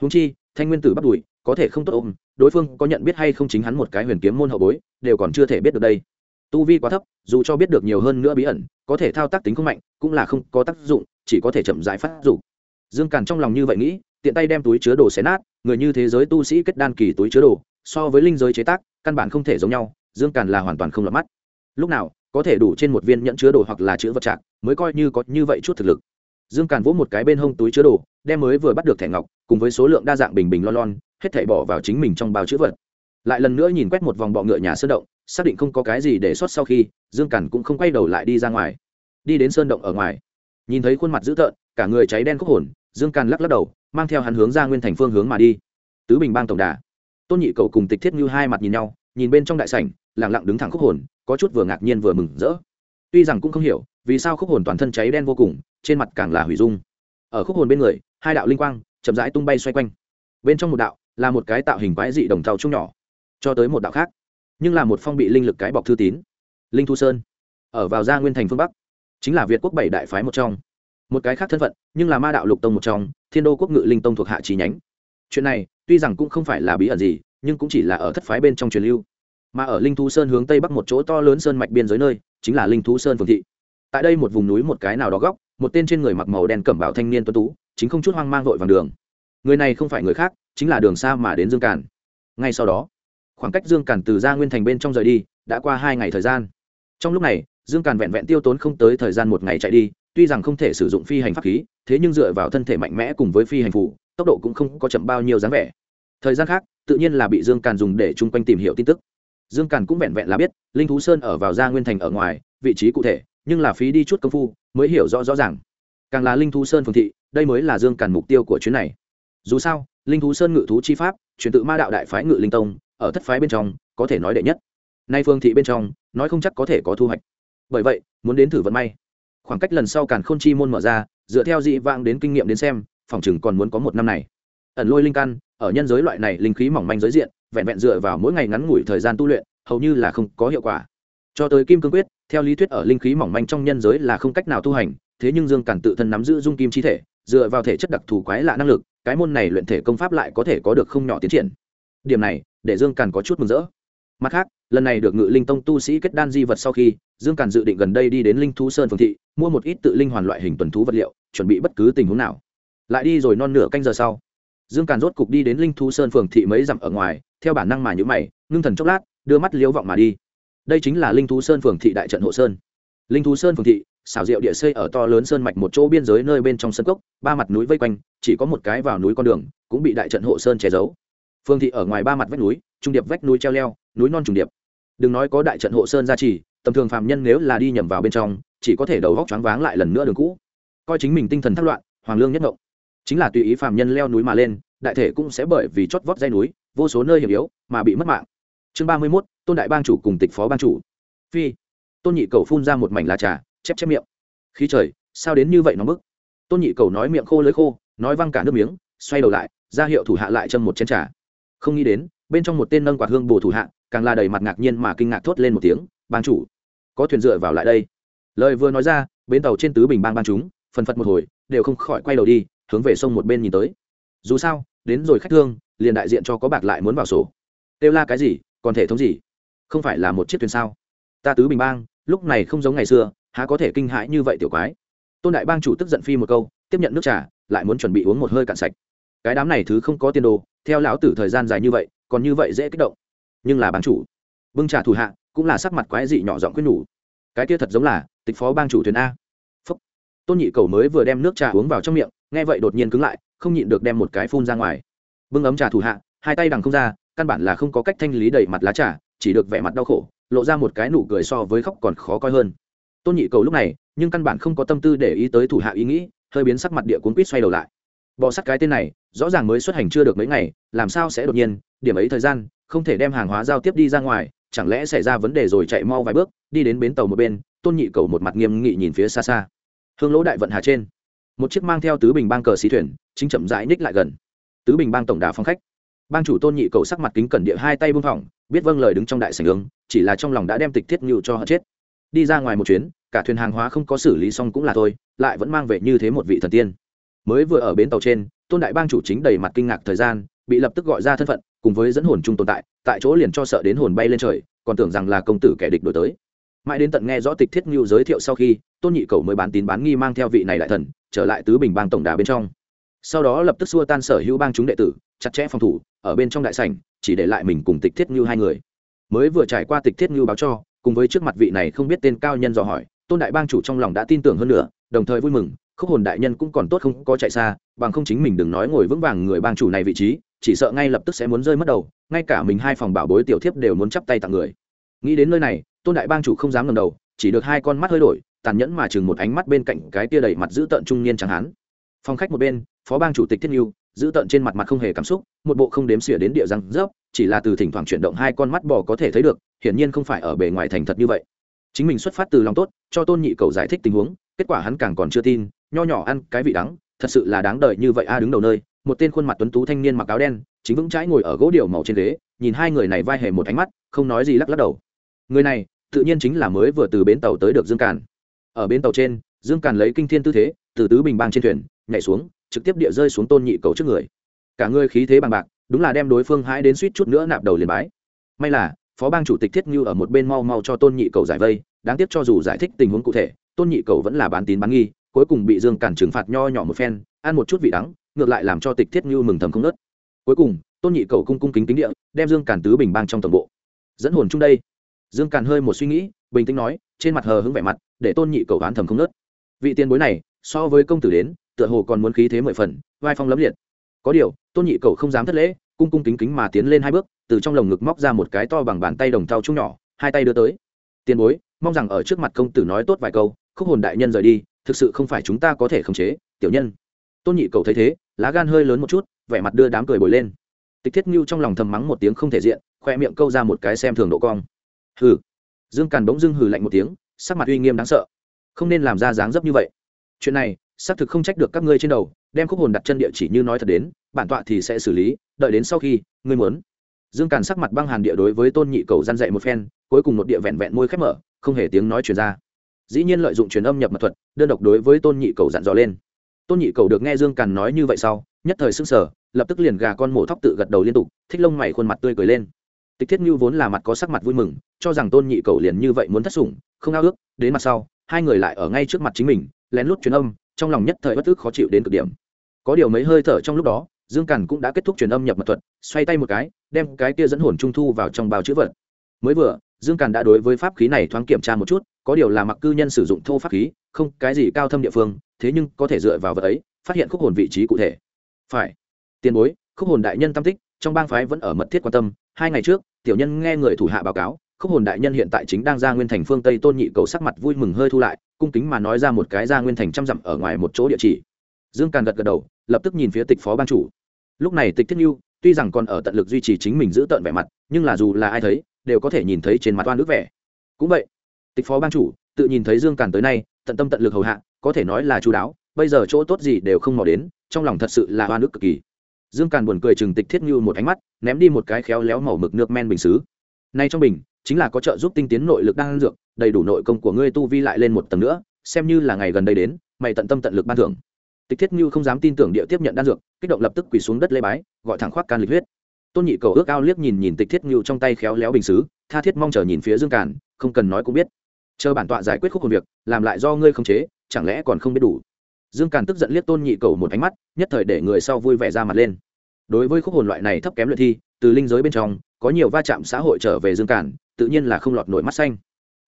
Speaker 1: Húng chi, thanh nguyên tử bắt đuổi, có thể không tốt ôm, đối phương có nhận biết hay không chính hắn một cái huyền kiếm môn hậu bối, đều còn chưa thể biết được đây. Tu vi quá thấp, dù cho biết được nhiều hơn nữa bí ẩn, có thể thao tác tính không mạnh, cũng là không có tác dụng, chỉ có thể chậm giải phát dụng dương càn trong lòng như vậy nghĩ, tiện tay đem túi chứa đồ xé nát, người như thế giới tu sĩ kết đan kỳ túi chứa đồ, so với linh giới chế tác, căn bản không thể giống nhau, dương càn là hoàn toàn không lọt mắt. Lúc nào có thể đủ trên một viên nhẫn chứa đồ hoặc là chữ vật trạng mới coi như có như vậy chút thực lực. Dương càn vỗ một cái bên hông túi chứa đồ, đem mới vừa bắt được thẻ ngọc, cùng với số lượng đa dạng bình bình lon lon, hết thảy bỏ vào chính mình trong bao chữ vật. Lại lần nữa nhìn quét một vòng bọ ngựa nhà sơn động, xác định không có cái gì để xuất sau khi, dương càn cũng không quay đầu lại đi ra ngoài. Đi đến sơn động ở ngoài, nhìn thấy khuôn mặt dữ tợn, cả người cháy đen khúc hồn, dương càn lắc lắc đầu, mang theo hắn hướng ra nguyên thành phương hướng mà đi. Tứ bình bang tổng đà. Tôn nhị cầu cùng tịch thiết như hai mặt nhìn nhau, nhìn bên trong đại sảnh lẳng lặng đứng thẳng khúc hồn có chút vừa ngạc nhiên vừa mừng rỡ. Tuy rằng cũng không hiểu, vì sao khúc hồn toàn thân cháy đen vô cùng, trên mặt càng là hủy dung. Ở khúc hồn bên người, hai đạo linh quang chậm rãi tung bay xoay quanh. Bên trong một đạo là một cái tạo hình quái dị đồng thau chung nhỏ, cho tới một đạo khác, nhưng là một phong bị linh lực cái bọc thư tín. Linh thu sơn, ở vào gia nguyên thành phương bắc, chính là việt quốc bảy đại phái một trong. Một cái khác thân phận, nhưng là ma đạo lục tông một trong, thiên đô quốc ngự linh tông thuộc hạ trí nhánh. Chuyện này tuy rằng cũng không phải là bí ẩn gì, nhưng cũng chỉ là ở thất phái bên trong truyền lưu mà ở linh thú sơn hướng tây bắc một chỗ to lớn sơn mạch biên giới nơi, chính là linh thú sơn phường thị. Tại đây một vùng núi một cái nào đó góc, một tên trên người mặc màu đen cẩm bảo thanh niên tuấn tú, chính không chút hoang mang vội vàng đường. Người này không phải người khác, chính là đường xa mà đến dương càn. Ngay sau đó, khoảng cách dương càn từ ra nguyên thành bên trong rời đi, đã qua hai ngày thời gian. Trong lúc này, dương càn vẹn vẹn tiêu tốn không tới thời gian một ngày chạy đi, tuy rằng không thể sử dụng phi hành pháp khí, thế nhưng dựa vào thân thể mạnh mẽ cùng với phi hành phủ tốc độ cũng không có chậm bao nhiêu dáng vẻ. Thời gian khác, tự nhiên là bị dương càn dùng để chung quanh tìm hiểu tin tức dương càn cũng vẹn vẹn là biết, linh thú sơn ở vào gia nguyên thành ở ngoài, vị trí cụ thể, nhưng là phí đi chút công phu, mới hiểu rõ rõ ràng. Càng là linh thú sơn phương thị, đây mới là dương càn mục tiêu của chuyến này. Dù sao, linh thú sơn ngự thú chi pháp, truyền tự ma đạo đại phái ngự linh tông, ở thất phái bên trong, có thể nói đệ nhất. Nay phương thị bên trong, nói không chắc có thể có thu hoạch. Bởi vậy, muốn đến thử vận may. Khoảng cách lần sau càn khôn chi môn mở ra, dựa theo dị vang đến kinh nghiệm đến xem, phòng chừng còn muốn có một năm này. Ẩn lôi linh căn, ở nhân giới loại này linh khí mỏng manh giới diện vẹn vẹn dựa vào mỗi ngày ngắn ngủi thời gian tu luyện, hầu như là không có hiệu quả. Cho tới kim cương quyết, theo lý thuyết ở linh khí mỏng manh trong nhân giới là không cách nào tu hành, thế nhưng dương càn tự thân nắm giữ dung kim chi thể, dựa vào thể chất đặc thù quái lạ năng lực, cái môn này luyện thể công pháp lại có thể có được không nhỏ tiến triển. Điểm này, để dương càn có chút mừng rỡ. Mặt khác, lần này được ngự linh tông tu sĩ kết đan di vật sau khi, dương càn dự định gần đây đi đến linh thú sơn phương thị, mua một ít tự linh hoàn loại hình tuần thú vật liệu, chuẩn bị bất cứ tình huống nào. Lại đi rồi non nửa canh giờ sau dương càn rốt cục đi đến linh thú sơn phường thị mấy dặm ở ngoài, theo bản năng mà nhữ mày, ngưng thần chốc lát, đưa mắt liếu vọng mà đi. Đây chính là linh thú sơn phường thị đại trận hộ sơn. Linh thú sơn phường thị, xảo diệu địa xây ở to lớn sơn mạch một chỗ biên giới nơi bên trong sân cốc, ba mặt núi vây quanh, chỉ có một cái vào núi con đường, cũng bị đại trận hộ sơn che giấu. Phương thị ở ngoài ba mặt vách núi, trung điệp vách núi treo leo, núi non trùng điệp. Đừng nói có đại trận hộ sơn gia trì, tầm thường phạm nhân nếu là đi nhầm vào bên trong, chỉ có thể đầu góc choáng váng lại lần nữa đường cũ. Coi chính mình tinh thần thất loạn, hoàng lương nhất ngộng chính là tùy ý phạm nhân leo núi mà lên, đại thể cũng sẽ bởi vì chót vót dây núi, vô số nơi hiểm yếu mà bị mất mạng. Chương ba mươi mốt, tôn đại bang chủ cùng tịch phó bang chủ. Phi. Tôn nhị cầu phun ra một mảnh lá trà, chép chép miệng. Khí trời, sao đến như vậy nó bức? Tôn nhị cầu nói miệng khô lưỡi khô, nói văng cả nước miếng, xoay đầu lại, ra hiệu thủ hạ lại châm một chén trà. Không nghĩ đến, bên trong một tên nâng quạt hương bồ thủ hạ, càng là đầy mặt ngạc nhiên mà kinh ngạc thốt lên một tiếng, bang chủ, có thuyền dựa vào lại đây. Lời vừa nói ra, bến tàu trên tứ bình bang bang chúng, phần phật một hồi, đều không khỏi quay đầu đi hướng về sông một bên nhìn tới. Dù sao, đến rồi khách thương, liền đại diện cho có bạc lại muốn vào sổ. Kêu la cái gì, còn thể thống gì? Không phải là một chiếc thuyền sao? Ta tứ bình bang, lúc này không giống ngày xưa, há có thể kinh hãi như vậy tiểu quái. Tôn đại bang chủ tức giận phi một câu, tiếp nhận nước trà, lại muốn chuẩn bị uống một hơi cạn sạch. Cái đám này thứ không có tiền đồ, theo lão tử thời gian dài như vậy, còn như vậy dễ kích động. Nhưng là bang chủ, bưng trà thủ hạ, cũng là sắc mặt quái dị nhỏ giọng quyết nhủ. Cái kia thật giống là, tịch phó bang chủ thuyền a. Phúc. Tôn nhị cầu mới vừa đem nước trà uống vào trong miệng nghe vậy đột nhiên cứng lại, không nhịn được đem một cái phun ra ngoài. Bưng ấm trà thủ hạ, hai tay đằng không ra, căn bản là không có cách thanh lý đầy mặt lá trà, chỉ được vẻ mặt đau khổ, lộ ra một cái nụ cười so với khóc còn khó coi hơn. Tôn nhị cầu lúc này, nhưng căn bản không có tâm tư để ý tới thủ hạ ý nghĩ, hơi biến sắc mặt địa cuốn quýt xoay đầu lại. Bỏ sắt cái tên này, rõ ràng mới xuất hành chưa được mấy ngày, làm sao sẽ đột nhiên, điểm ấy thời gian, không thể đem hàng hóa giao tiếp đi ra ngoài, chẳng lẽ xảy ra vấn đề rồi chạy mau vài bước, đi đến bến tàu một bên, tôn nhị cầu một mặt nghiêm nghị nhìn phía xa xa. Hương lỗ đại vận hà trên một chiếc mang theo tứ bình bang cờ xí thuyền, chính chậm rãi ních lại gần. Tứ bình bang tổng đà phong khách. Bang chủ tôn nhị cầu sắc mặt kính cẩn địa hai tay buông phỏng biết vâng lời đứng trong đại sảnh ứng chỉ là trong lòng đã đem tịch thiết ngự cho họ chết. Đi ra ngoài một chuyến, cả thuyền hàng hóa không có xử lý xong cũng là thôi, lại vẫn mang về như thế một vị thần tiên. Mới vừa ở bến tàu trên, tôn đại bang chủ chính đầy mặt kinh ngạc thời gian, bị lập tức gọi ra thân phận, cùng với dẫn hồn chung tồn tại tại chỗ liền cho sợ đến hồn bay lên trời, còn tưởng rằng là công tử kẻ địch đổi tới mãi đến tận nghe rõ tịch thiết ngưu giới thiệu sau khi, tôn nhị cầu mới bán tín bán nghi mang theo vị này đại thần, trở lại tứ bình bang tổng đà bên trong. Sau đó lập tức xua tan sở hữu bang chúng đệ tử, chặt chẽ phòng thủ, ở bên trong đại sảnh, chỉ để lại mình cùng tịch thiết ngưu hai người. Mới vừa trải qua tịch thiết ngưu báo cho, cùng với trước mặt vị này không biết tên cao nhân dò hỏi, tôn đại bang chủ trong lòng đã tin tưởng hơn nữa, đồng thời vui mừng, khúc hồn đại nhân cũng còn tốt không có chạy xa, bằng không chính mình đừng nói ngồi vững vàng người bang chủ này vị trí, chỉ sợ ngay lập tức sẽ muốn rơi mất đầu, ngay cả mình hai phòng bảo bối tiểu thiếp đều muốn chắp tay tặng người. Nghĩ đến nơi này tôn đại bang chủ không dám ngầm đầu, chỉ được hai con mắt hơi đổi, tàn nhẫn mà chừng một ánh mắt bên cạnh cái tia đầy mặt giữ tợn trung niên chẳng hán. Phong khách một bên, phó bang chủ tịch thiết nhiêu giữ tợn trên mặt mặt không hề cảm xúc, một bộ không đếm xỉa đến địa răng rớp, chỉ là từ thỉnh thoảng chuyển động hai con mắt bò có thể thấy được, hiển nhiên không phải ở bề ngoài thành thật như vậy. Chính mình xuất phát từ lòng tốt, cho tôn nhị cầu giải thích tình huống, kết quả hắn càng còn chưa tin, nho nhỏ ăn cái vị đắng, thật sự là đáng đợi như vậy a, đứng đầu nơi, một tên khuôn mặt tuấn tú thanh niên mặc áo đen, chính vững trái ngồi ở gỗ điều màu trên ghế, nhìn hai người này vai hề một ánh mắt, không nói gì lắc lắc đầu người này, tự nhiên chính là mới vừa từ bến tàu tới được dương càn. Ở bến tàu trên, dương càn lấy kinh thiên tư thế, từ tứ bình bang trên thuyền, nhảy xuống, trực tiếp địa rơi xuống tôn nhị cầu trước người. Cả người khí thế bằng bạc, đúng là đem đối phương hãi đến suýt chút nữa nạp đầu liền bái. May là, phó bang chủ tịch thiết như ở một bên mau mau cho tôn nhị cầu giải vây, đáng tiếc cho dù giải thích tình huống cụ thể, tôn nhị cầu vẫn là bán tín bán nghi, cuối cùng bị dương Càn trừng phạt nho nhỏ một phen, ăn một chút vị đắng, ngược lại làm cho tịch thiết như mừng thầm không nớt cuối cùng, tôn nhị cầu cung cung kính kính địa, đem dương Càn tứ bình bang trong tổng bộ. Dẫn hồn chung đây dương càn hơi một suy nghĩ, bình tĩnh nói, trên mặt hờ hững vẻ mặt, để tôn nhị cầu oán thầm không nớt. Vị tiền bối này, so với công tử đến, tựa hồ còn muốn khí thế mười phần, vai phong lấm liệt. Có điều, tôn nhị cầu không dám thất lễ, cung cung kính kính mà tiến lên hai bước, từ trong lồng ngực móc ra một cái to bằng bàn tay đồng thau chung nhỏ, hai tay đưa tới. Tiền bối, mong rằng ở trước mặt công tử nói tốt vài câu, khúc hồn đại nhân rời đi, thực sự không phải chúng ta có thể khống chế, tiểu nhân. Tôn nhị cầu thấy thế, lá gan hơi lớn một chút, vẻ mặt đưa đám cười bồi lên. Tịch thiết ngưu trong lòng thầm mắng một tiếng không thể diện, khoe miệng câu ra một cái xem thường độ cong hừ. Dương càn bỗng dưng hừ lạnh một tiếng, sắc mặt uy nghiêm đáng sợ. Không nên làm ra dáng dấp như vậy. Chuyện này, xác thực không trách được các ngươi trên đầu, đem khúc hồn đặt chân địa chỉ như nói thật đến, bản tọa thì sẽ xử lý, đợi đến sau khi, ngươi muốn. Dương càn sắc mặt băng hàn địa đối với tôn nhị cầu gian dạy một phen, cuối cùng một địa vẹn vẹn môi khép mở, không hề tiếng nói truyền ra. Dĩ nhiên lợi dụng truyền âm nhập mật thuật, đơn độc đối với tôn nhị cầu dặn dò lên. Tôn nhị cầu được nghe dương càn nói như vậy sau, nhất thời s ư n g sở lập tức liền gà con mổ thóc tự gật đầu liên tục, thích lông mày khuôn mặt tươi cười lên tịch thiết như vốn là mặt có sắc mặt vui mừng, cho rằng tôn nhị cầu liền như vậy muốn thất sủng, không ao ước, đến mặt sau, hai người lại ở ngay trước mặt chính mình, lén lút truyền âm, trong lòng nhất thời bất tức khó chịu đến cực điểm. Có điều mấy hơi thở trong lúc đó, dương càn cũng đã kết thúc truyền âm nhập mật thuật, xoay tay một cái, đem cái kia dẫn hồn trung thu vào trong bao chữ vật. Mới vừa, dương càn đã đối với pháp khí này thoáng kiểm tra một chút, có điều là mặc cư nhân sử dụng thô pháp khí, không, cái gì cao thâm địa phương, thế nhưng có thể dựa vào vật ấy, phát hiện khúc hồn vị trí cụ thể. Phải. Tiền bối, khúc hồn đại nhân tam tích trong bang phái vẫn ở mật thiết quan tâm, hai ngày trước, tiểu nhân nghe người thủ hạ báo cáo, khúc hồn đại nhân hiện tại chính đang ra nguyên thành phương tây tôn nhị cầu sắc mặt vui mừng hơi thu lại, cung kính mà nói ra một cái ra nguyên thành trăm dặm ở ngoài một chỗ địa chỉ. Dương càn gật gật đầu, lập tức nhìn phía tịch phó ban chủ. Lúc này tịch thiết nhu tuy rằng còn ở tận lực duy trì chính mình giữ tận vẻ mặt, nhưng là dù là ai thấy, đều có thể nhìn thấy trên mặt toan nước vẻ. Cũng vậy, tịch phó ban chủ, tự nhìn thấy dương càn tới nay, tận tâm tận lực hầu hạ, có thể nói là chú đáo, bây giờ chỗ tốt gì đều không mò đến, trong lòng thật sự là oan nước cực kỳ dương càn buồn cười chừng tịch thiết như một ánh mắt, ném đi một cái khéo léo màu mực nước men bình xứ. Nay trong bình, chính là có trợ giúp tinh tiến nội lực đang dược, đầy đủ nội công của ngươi tu vi lại lên một tầng nữa, xem như là ngày gần đây đến, mày tận tâm tận lực ban thưởng. Tịch thiết như không dám tin tưởng địa tiếp nhận đan dược, kích động lập tức quỳ xuống đất lê bái, gọi thẳng khoác can lịch huyết. Tôn nhị cầu ước ao liếc nhìn nhìn tịch thiết như trong tay khéo léo bình xứ, tha thiết mong chờ nhìn phía dương càn, không cần nói cũng biết. Chờ bản tọa giải quyết khúc hồn việc, làm lại do ngươi không chế, chẳng lẽ còn không biết đủ? Dương càn tức giận liếc tôn nhị cầu một ánh mắt nhất thời để người sau vui vẻ ra mặt lên. Đối với khúc hồn loại này thấp kém luyện thi từ linh giới bên trong có nhiều va chạm xã hội trở về dương càn tự nhiên là không lọt nổi mắt xanh.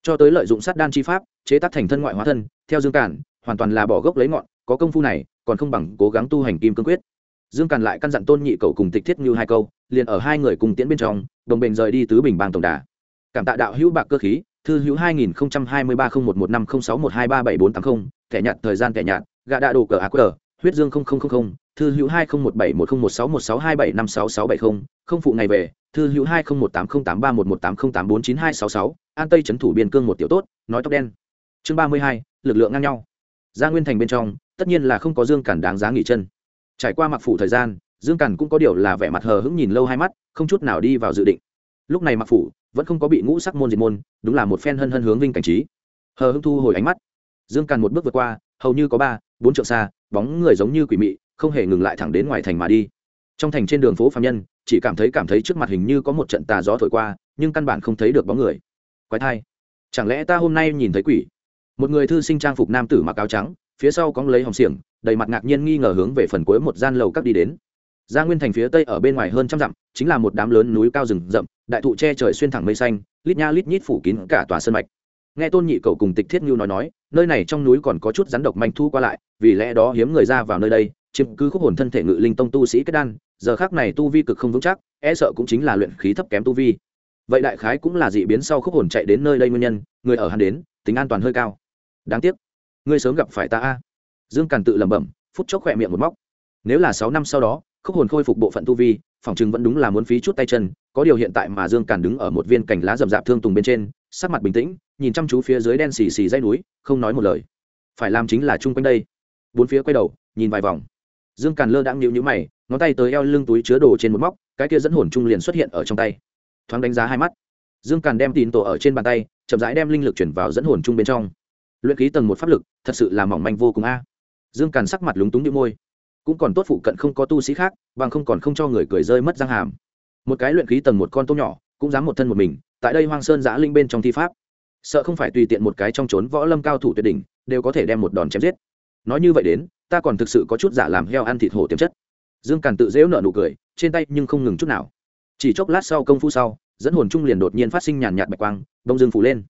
Speaker 1: Cho tới lợi dụng sát đan chi pháp chế tác thành thân ngoại hóa thân theo dương càn hoàn toàn là bỏ gốc lấy ngọn có công phu này còn không bằng cố gắng tu hành kim cương quyết. Dương càn lại căn dặn tôn nhị cầu cùng tịch thiết như hai câu liền ở hai người cùng tiễn bên trong đồng bình rời đi tứ bình bang tổng đà. Cảm tạ đạo hữu bạc cơ khí thư hữu hai nghìn hai mươi ba không một một năm không sáu một hai ba bảy bốn tám không, thẻ nhạt thời gian thẻ nhạt gạ đạ đồ cờ ác cờ, huyết dương không không không không, thư hữu hai không một bảy một không một sáu một sáu hai bảy năm sáu sáu bảy không không phụ ngày về, thư hữu hai không một tám không tám ba một một tám không tám bốn chín hai sáu sáu, an tây trấn thủ biên cương một tiểu tốt, nói tóc đen. Chương ba mươi hai, lực lượng ngang nhau. Gia nguyên thành bên trong, tất nhiên là không có dương cản đáng giá nghỉ chân. Trải qua mặc phủ thời gian, dương cản cũng có điều là vẻ mặt hờ hững nhìn lâu hai mắt, không chút nào đi vào dự định. Lúc này mặc phủ, vẫn không có bị ngũ sắc môn diệt môn, đúng là một phen hân hân hướng vinh cảnh trí. Hờ hững thu hồi ánh mắt. Dương càn một bước vượt qua, hầu như có ba bốn trượng xa, bóng người giống như quỷ mị, không hề ngừng lại thẳng đến ngoài thành mà đi. Trong thành trên đường phố phạm nhân, chỉ cảm thấy cảm thấy trước mặt hình như có một trận tà gió thổi qua, nhưng căn bản không thấy được bóng người. Quái thai. Chẳng lẽ ta hôm nay nhìn thấy quỷ? Một người thư sinh trang phục nam tử mặc áo trắng, phía sau cóng lấy hồng xiềng, đầy mặt ngạc nhiên nghi ngờ hướng về phần cuối một gian lầu các đi đến. Gia nguyên thành phía tây ở bên ngoài hơn trăm dặm, chính là một đám lớn núi cao rừng rậm, đại thụ che trời xuyên thẳng mây xanh, lít nha lít nhít phủ kín cả tòa sân mạch. Nghe tôn nhị cầu cùng tịch thiết ngưu nói nói, nơi này trong núi còn có chút rắn độc manh thu qua lại vì lẽ đó hiếm người ra vào nơi đây, chiếm cứ khúc hồn thân thể ngự linh tông tu sĩ kết đan, giờ khác này tu vi cực không vững chắc e sợ cũng chính là luyện khí thấp kém tu vi. Vậy đại khái cũng là dị biến sau khúc hồn chạy đến nơi đây nguyên nhân, người ở hắn đến, tính an toàn hơi cao. Đáng tiếc, ngươi sớm gặp phải ta a. Dương càn tự lẩm bẩm, phút chốc khỏe miệng một móc. Nếu là sáu năm sau đó, khúc hồn khôi phục bộ phận tu vi, phòng chừng vẫn đúng là muốn phí chút tay chân, có điều hiện tại mà dương càn đứng ở một viên cành lá rậm rạp thương tùng bên trên, sắc mặt bình tĩnh, nhìn chăm chú phía dưới đen xì xì dây núi, không nói một lời. Phải làm chính là chung quanh đây bốn phía quay đầu, nhìn vài vòng. Dương càn lơ đã nhịu nhữ mày, ngón tay tới eo lưng túi chứa đồ trên một móc, cái kia dẫn hồn trung liền xuất hiện ở trong tay. Thoáng đánh giá hai mắt. Dương càn đem tín tổ ở trên bàn tay, chậm rãi đem linh lực chuyển vào dẫn hồn chung bên trong. Luyện ký tầng một pháp lực, thật sự là mỏng manh vô cùng a. Dương càn sắc mặt lúng túng đĩu môi. Cũng còn tốt phụ cận không có tu sĩ khác, bằng không còn không cho người cười rơi mất răng hàm. Một cái luyện khí tầng một con tôm nhỏ, cũng dám một thân một mình, tại đây hoang sơn giã linh bên trong thi pháp. Sợ không phải tùy tiện một cái trong trốn võ lâm cao thủ tuyệt đỉnh, đều có thể đem một đòn chém giết nói như vậy đến, ta còn thực sự có chút giả làm heo ăn thịt hổ tiềm chất. Dương càn tự dễu nợ nụ cười, trên tay nhưng không ngừng chút nào. Chỉ chốc lát sau công phu sau, dẫn hồn trung liền đột nhiên phát sinh nhàn nhạt bạch quang, đông dương phủ lên.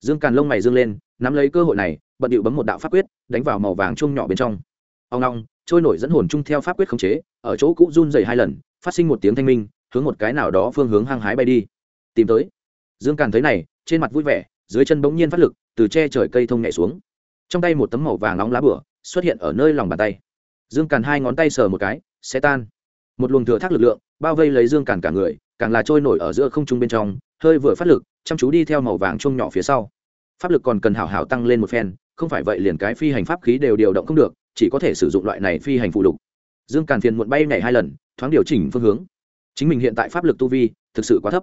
Speaker 1: Dương càn lông mày dương lên, nắm lấy cơ hội này, bận điệu bấm một đạo pháp quyết, đánh vào màu vàng chung nhỏ bên trong. Ông long trôi nổi dẫn hồn chung theo pháp quyết khống chế, ở chỗ cũ run dày hai lần, phát sinh một tiếng thanh minh, hướng một cái nào đó phương hướng hăng hái bay đi. Tìm tới. Dương càn thấy này, trên mặt vui vẻ, dưới chân bỗng nhiên phát lực, từ che trời cây thông nhảy xuống. Trong tay một tấm màu vàng nóng lá bửa xuất hiện ở nơi lòng bàn tay. Dương càn hai ngón tay sờ một cái, sẽ tan. Một luồng thừa thác lực lượng, bao vây lấy dương càn cả người, càng là trôi nổi ở giữa không trung bên trong, hơi vừa phát lực, chăm chú đi theo màu vàng chung nhỏ phía sau. Pháp lực còn cần hảo hảo tăng lên một phen, không phải vậy liền cái phi hành pháp khí đều điều động không được, chỉ có thể sử dụng loại này phi hành phụ lục. Dương càn phiền muộn bay nhảy hai lần, thoáng điều chỉnh phương hướng. Chính mình hiện tại pháp lực tu vi, thực sự quá thấp.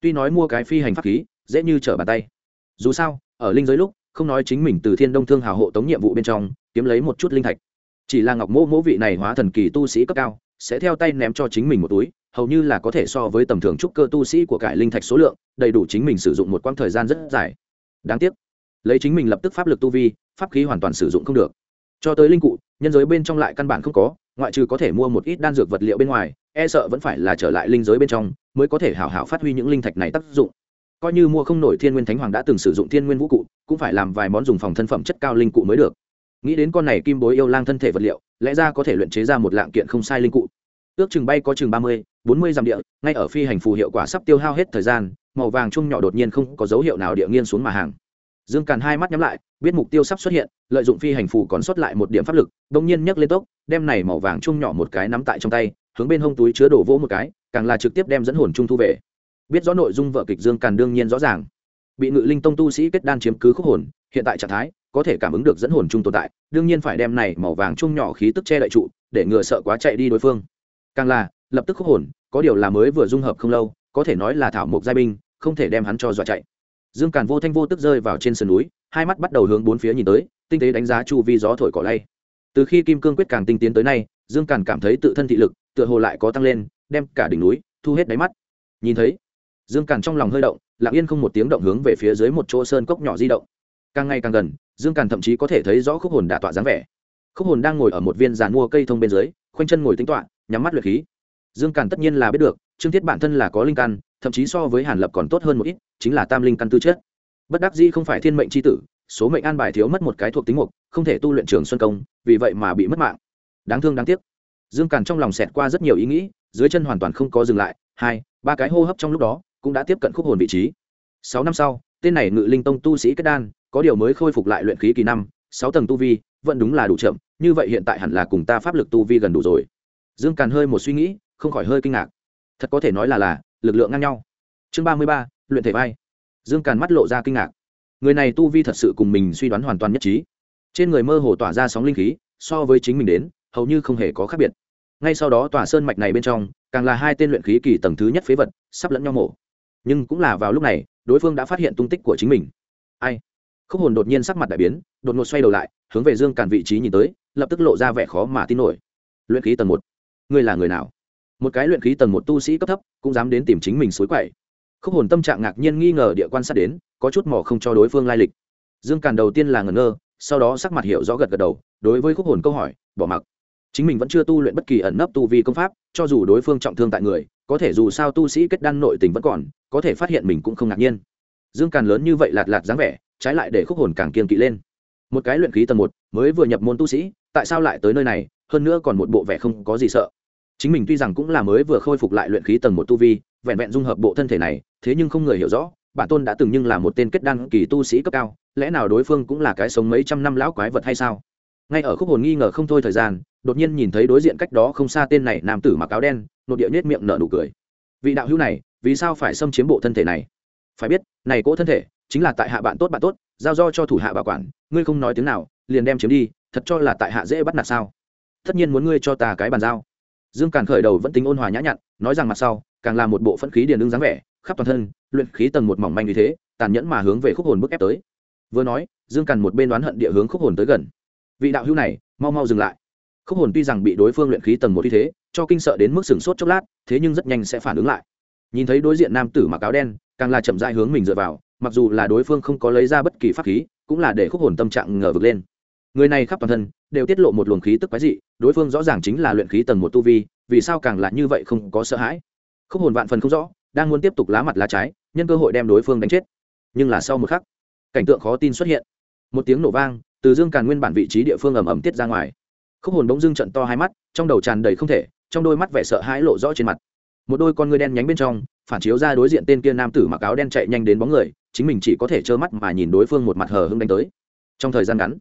Speaker 1: Tuy nói mua cái phi hành pháp khí, dễ như trở bàn tay. Dù sao, ở linh giới lúc không nói chính mình từ thiên đông thương hào hộ tống nhiệm vụ bên trong, kiếm lấy một chút linh thạch. Chỉ là ngọc mô mỗ vị này hóa thần kỳ tu sĩ cấp cao, sẽ theo tay ném cho chính mình một túi, hầu như là có thể so với tầm thường trúc cơ tu sĩ của cải linh thạch số lượng, đầy đủ chính mình sử dụng một quãng thời gian rất dài. Đáng tiếc, lấy chính mình lập tức pháp lực tu vi, pháp khí hoàn toàn sử dụng không được. Cho tới linh cụ, nhân giới bên trong lại căn bản không có, ngoại trừ có thể mua một ít đan dược vật liệu bên ngoài e sợ vẫn phải là trở lại linh giới bên trong, mới có thể hảo hảo phát huy những linh thạch này tác dụng coi như mua không nổi thiên nguyên thánh hoàng đã từng sử dụng thiên nguyên vũ cụ, cũng phải làm vài món dùng phòng thân phẩm chất cao linh cụ mới được. Nghĩ đến con này kim bối yêu lang thân thể vật liệu, lẽ ra có thể luyện chế ra một lạng kiện không sai linh cụ. Ước chừng bay có chừng ba mươi, bốn mươi dặm địa, ngay ở phi hành phù hiệu quả sắp tiêu hao hết thời gian, màu vàng chung nhỏ đột nhiên không có dấu hiệu nào địa nghiên xuống mà hàng. Dương càn hai mắt nhắm lại, biết mục tiêu sắp xuất hiện, lợi dụng phi hành phù còn sót lại một điểm pháp lực đ ỗ n g nhiên nhấc lên tốc, đem này màu vàng chung nhỏ một cái nắm tại trong tay, hướng bên hông túi chứa đổ vỗ một cái, càng là trực tiếp đem dẫn hồn chung thu về biết rõ nội dung vở kịch dương càn đương nhiên rõ ràng. Bị ngự linh tông tu sĩ kết đan chiếm cứ khúc hồn, hiện tại trạng thái, có thể cảm ứng được dẫn hồn chung tồn tại, đương nhiên phải đem này màu vàng chung nhỏ khí tức che đậy trụ, để ngừa sợ quá chạy đi đối phương. Càng là, lập tức khúc hồn, có điều là mới vừa dung hợp không lâu, có thể nói là thảo mộc giai binh, không thể đem hắn cho dọa chạy. Dương càn vô thanh vô tức rơi vào trên sườn núi, hai mắt bắt đầu hướng bốn phía nhìn tới, tinh tế đánh giá chu vi gió thổi cỏ lay. Từ khi kim cương quyết càng tinh tiến tới nay, dương càn cảm thấy tự thân thị lực, tựa hồ lại có tăng lên, đem cả đỉnh núi thu hết đáy mắt. Nhìn thấy dương càn trong lòng hơi động, lặng yên không một tiếng động hướng về phía dưới một chỗ sơn cốc nhỏ di động. Càng ngày càng gần, dương càn thậm chí có thể thấy rõ khúc hồn đả tọa dáng vẻ. Khúc hồn đang ngồi ở một viên giàn mua cây thông bên dưới, khoanh chân ngồi tính tọa nhắm mắt luyện khí. Dương càn tất nhiên là biết được, trương thiết bản thân là có linh căn, thậm chí so với hàn lập còn tốt hơn một ít, chính là tam linh căn tư chất. Bất đắc dĩ không phải thiên mệnh c h i tử, số mệnh an bài thiếu mất một cái thuộc tính mục, không thể tu luyện trường xuân công, vì vậy mà bị mất mạng. Đáng thương đáng tiếc. Dương càn trong lòng xẹt qua rất nhiều ý nghĩ, dưới chân hoàn toàn không có dừng lại. Hai, ba cái hô hấp trong lúc đó cũng đã tiếp cận khúc hồn vị trí. Sáu năm sau, tên này ngự linh tông tu sĩ kết đan, có điều mới khôi phục lại luyện khí kỳ năm, sáu tầng tu vi, vẫn đúng là đủ chậm, như vậy hiện tại hẳn là cùng ta pháp lực tu vi gần đủ rồi. Dương càn hơi một suy nghĩ, không khỏi hơi kinh ngạc. Thật có thể nói là là, lực lượng ngang nhau. Chương ba mươi ba, luyện thể vai. Dương càn mắt lộ ra kinh ngạc. Người này tu vi thật sự cùng mình suy đoán hoàn toàn nhất trí. Trên người mơ hồ tỏa ra sóng linh khí, so với chính mình đến, hầu như không hề có khác biệt. Ngay sau đó tòa sơn mạch này bên trong, càng là hai tên luyện khí kỳ tầng thứ nhất phế vật, sắp lẫn nhau mổ nhưng cũng là vào lúc này, đối phương đã phát hiện tung tích của chính mình. Ai? Khúc hồn đột nhiên sắc mặt đại biến, đột ngột xoay đầu lại, hướng về dương càn vị trí nhìn tới, lập tức lộ ra vẻ khó mà tin nổi. Luyện khí tầng một. Ngươi là người nào? Một cái luyện khí tầng một tu sĩ cấp thấp, cũng dám đến tìm chính mình suối quậy. Khúc hồn tâm trạng ngạc nhiên nghi ngờ địa quan sát đến, có chút mỏ không cho đối phương lai lịch. Dương càn đầu tiên là ngẩn ngơ, sau đó sắc mặt hiểu rõ gật gật đầu, đối với khúc hồn câu hỏi, bỏ mặc. Chính mình vẫn chưa tu luyện bất kỳ ẩn nấp tu vi công pháp, cho dù đối phương trọng thương tại người có thể dù sao tu sĩ kết đan nội tình vẫn còn, có thể phát hiện mình cũng không ngạc nhiên. Dương càn lớn như vậy lạt lạt dáng vẻ, trái lại để khúc hồn càng kiên kỵ lên. Một cái luyện khí tầng một, mới vừa nhập môn tu sĩ, tại sao lại tới nơi này, hơn nữa còn một bộ vẻ không có gì sợ. Chính mình tuy rằng cũng là mới vừa khôi phục lại luyện khí tầng một tu vi, vẹn vẹn dung hợp bộ thân thể này, thế nhưng không người hiểu rõ, bản tôn đã từng nhưng là một tên kết đăng kỳ tu sĩ cấp cao, lẽ nào đối phương cũng là cái sống mấy trăm năm lão quái vật hay sao? Ngay ở khúc hồn nghi ngờ không thôi thời gian, đột nhiên nhìn thấy đối diện cách đó không xa tên này nam tử mặc áo đen nội địa nết miệng nở nụ cười. Vị đạo hữu này, vì sao phải xâm chiếm bộ thân thể này? Phải biết, này cỗ thân thể, chính là tại hạ bạn tốt bạn tốt, giao do cho thủ hạ bảo quản, ngươi không nói tiếng nào, liền đem chiếm đi, thật cho là tại hạ dễ bắt nạt sao? Tất nhiên muốn ngươi cho ta cái bàn giao. Dương càn khởi đầu vẫn tính ôn hòa nhã nhặn, nói rằng mặt sau, càng là một bộ phẫn khí điền ứng dáng vẻ, khắp toàn thân, luyện khí tầng một mỏng manh như thế, tàn nhẫn mà hướng về khúc hồn bức ép tới. Vừa nói, dương càn một bên đoán hận địa hướng khúc hồn tới gần. Vị đạo hữu này, mau mau dừng lại. Khúc hồn tuy rằng bị đối phương luyện khí tầng một như thế cho kinh sợ đến mức sừng sốt chốc lát, thế nhưng rất nhanh sẽ phản ứng lại. Nhìn thấy đối diện nam tử mặc áo đen, càng là chậm dại hướng mình dựa vào, mặc dù là đối phương không có lấy ra bất kỳ pháp khí, cũng là để khúc hồn tâm trạng ngờ vực lên. Người này khắp toàn thân, đều tiết lộ một luồng khí tức quái dị, đối phương rõ ràng chính là luyện khí tầng một tu vi, vì sao càng là như vậy không có sợ hãi. Khúc hồn vạn phần không rõ, đang muốn tiếp tục lá mặt lá trái, nhân cơ hội đem đối phương đánh chết. Nhưng là sau một khắc, cảnh tượng khó tin xuất hiện. Một tiếng nổ vang, từ dương càn nguyên bản vị trí địa phương ầm ầm tiết ra ngoài. Khúc hồn bỗng dưng trận to hai mắt, trong đầu tràn đầy không thể trong đôi mắt vẻ sợ hãi lộ rõ trên mặt. Một đôi con ngươi đen nhánh bên trong, phản chiếu ra đối diện tên kia nam tử mặc áo đen chạy nhanh đến bóng người, chính mình chỉ có thể trơ mắt mà nhìn đối phương một mặt hờ hưng đánh tới. Trong thời gian ngắn,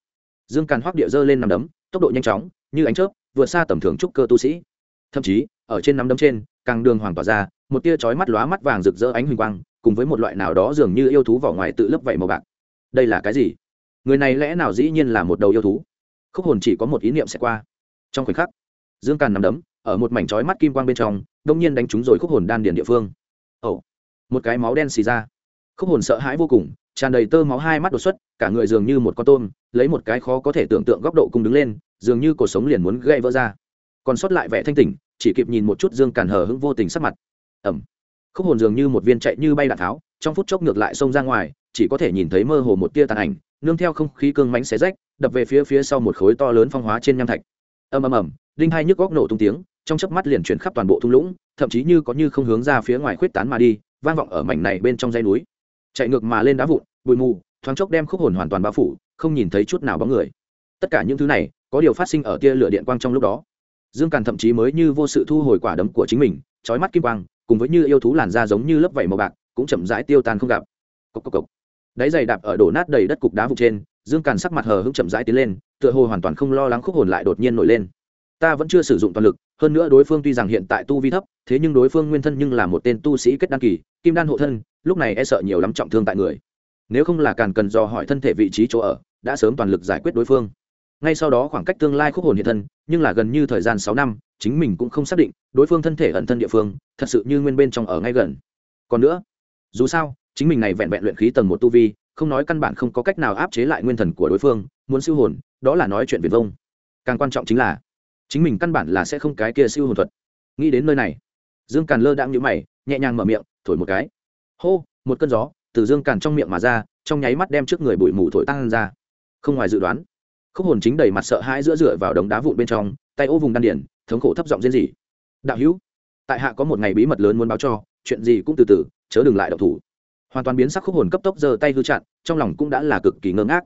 Speaker 1: dương càn hoác địa dơ lên nằm đấm, tốc độ nhanh chóng, như ánh chớp, vượt xa tầm thường trúc cơ tu sĩ. Thậm chí, ở trên nắm đấm trên, càng đường hoàng tỏa ra, một tia chói mắt lóa mắt vàng rực rỡ ánh huỳnh quang, cùng với một loại nào đó dường như yêu thú vỏ ngoài tự lấp vảy màu bạc. Đây là cái gì? Người này lẽ nào dĩ nhiên là một đầu yêu thú? Khúc hồn chỉ có một ý niệm sẽ qua. Trong khoảnh khắc, dương càn nằm đấm ở một mảnh chói mắt kim quang bên trong, đông nhiên đánh trúng rồi khúc hồn đan điền địa phương. Ồ, một cái máu đen xì ra. Khúc hồn sợ hãi vô cùng, tràn đầy tơ máu hai mắt đột xuất, cả người dường như một con tôm, lấy một cái khó có thể tưởng tượng góc độ cùng đứng lên, dường như cuộc sống liền muốn gây vỡ ra. Còn sót lại vẻ thanh tỉnh, chỉ kịp nhìn một chút dương càn hờ hững vô tình sắc mặt. Ẩm khúc hồn dường như một viên chạy như bay đạn tháo, trong phút chốc ngược lại xông ra ngoài, chỉ có thể nhìn thấy mơ hồ một tia tàn ảnh, nương theo không khí cương mánh xé rách, đập về phía phía sau một khối to lớn phong hóa trên nham thạch. Ầm ầm ầm, đinh hai nhức góc nổ tung tiếng trong chớp mắt liền chuyển khắp toàn bộ thung lũng, thậm chí như có như không hướng ra phía ngoài khuyết tán mà đi, vang vọng ở mảnh này bên trong dãy núi. Chạy ngược mà lên đá vụn, bụi mù, thoáng chốc đem khúc hồn hoàn toàn bao phủ, không nhìn thấy chút nào bóng người. Tất cả những thứ này, có điều phát sinh ở tia lửa điện quang trong lúc đó. Dương càn thậm chí mới như vô sự thu hồi quả đấm của chính mình trói mắt kim quang, cùng với như yêu thú làn da giống như lớp vảy màu bạc, cũng chậm rãi tiêu tan không gặp. Cốc cốc cốc. đáy giày đạp ở đổ nát đầy đất cục đá vụn trên, dương càn sắc mặt hờ hững chậm rãi tiến lên, tựa hồ hoàn toàn không lo lắng khúc hồn lại đột nhiên nổi lên ta vẫn chưa sử dụng toàn lực, hơn nữa đối phương tuy rằng hiện tại tu vi thấp, thế nhưng đối phương nguyên thân nhưng là một tên tu sĩ kết đan kỳ, kim đan hộ thân, lúc này e sợ nhiều lắm trọng thương tại người. Nếu không là càn cần dò hỏi thân thể vị trí chỗ ở, đã sớm toàn lực giải quyết đối phương. Ngay sau đó khoảng cách tương lai khúc hồn hiện thân, nhưng là gần như thời gian sáu năm, chính mình cũng không xác định đối phương thân thể ẩn thân địa phương, thật sự như nguyên bên trong ở ngay gần. Còn nữa, dù sao, chính mình này vẹn vẹn luyện khí tầng một tu vi, không nói căn bản không có cách nào áp chế lại nguyên thần của đối phương, muốn siêu hồn, đó là nói chuyện viền vông. Càng quan trọng chính là chính mình căn bản là sẽ không cái kia siêu hồn thuật. Nghĩ đến nơi này, dương càn lơ đãng nhũ mày, nhẹ nhàng mở miệng, thổi một cái. Hô, một cơn gió từ dương càn trong miệng mà ra, trong nháy mắt đem trước người bụi mù thổi tăng ra. Không ngoài dự đoán, khúc hồn chính đầy mặt sợ hãi giữa dựa vào đống đá vụn bên trong, tay ô vùng đan điển thống khổ thấp giọng diễn gì đạo hữu, tại hạ có một ngày bí mật lớn muốn báo cho, chuyện gì cũng từ từ, chớ đừng lại độc thủ. Hoàn toàn biến sắc khúc hồn cấp tốc giơ tay hư chặn, trong lòng cũng đã là cực kỳ ngơ ngác.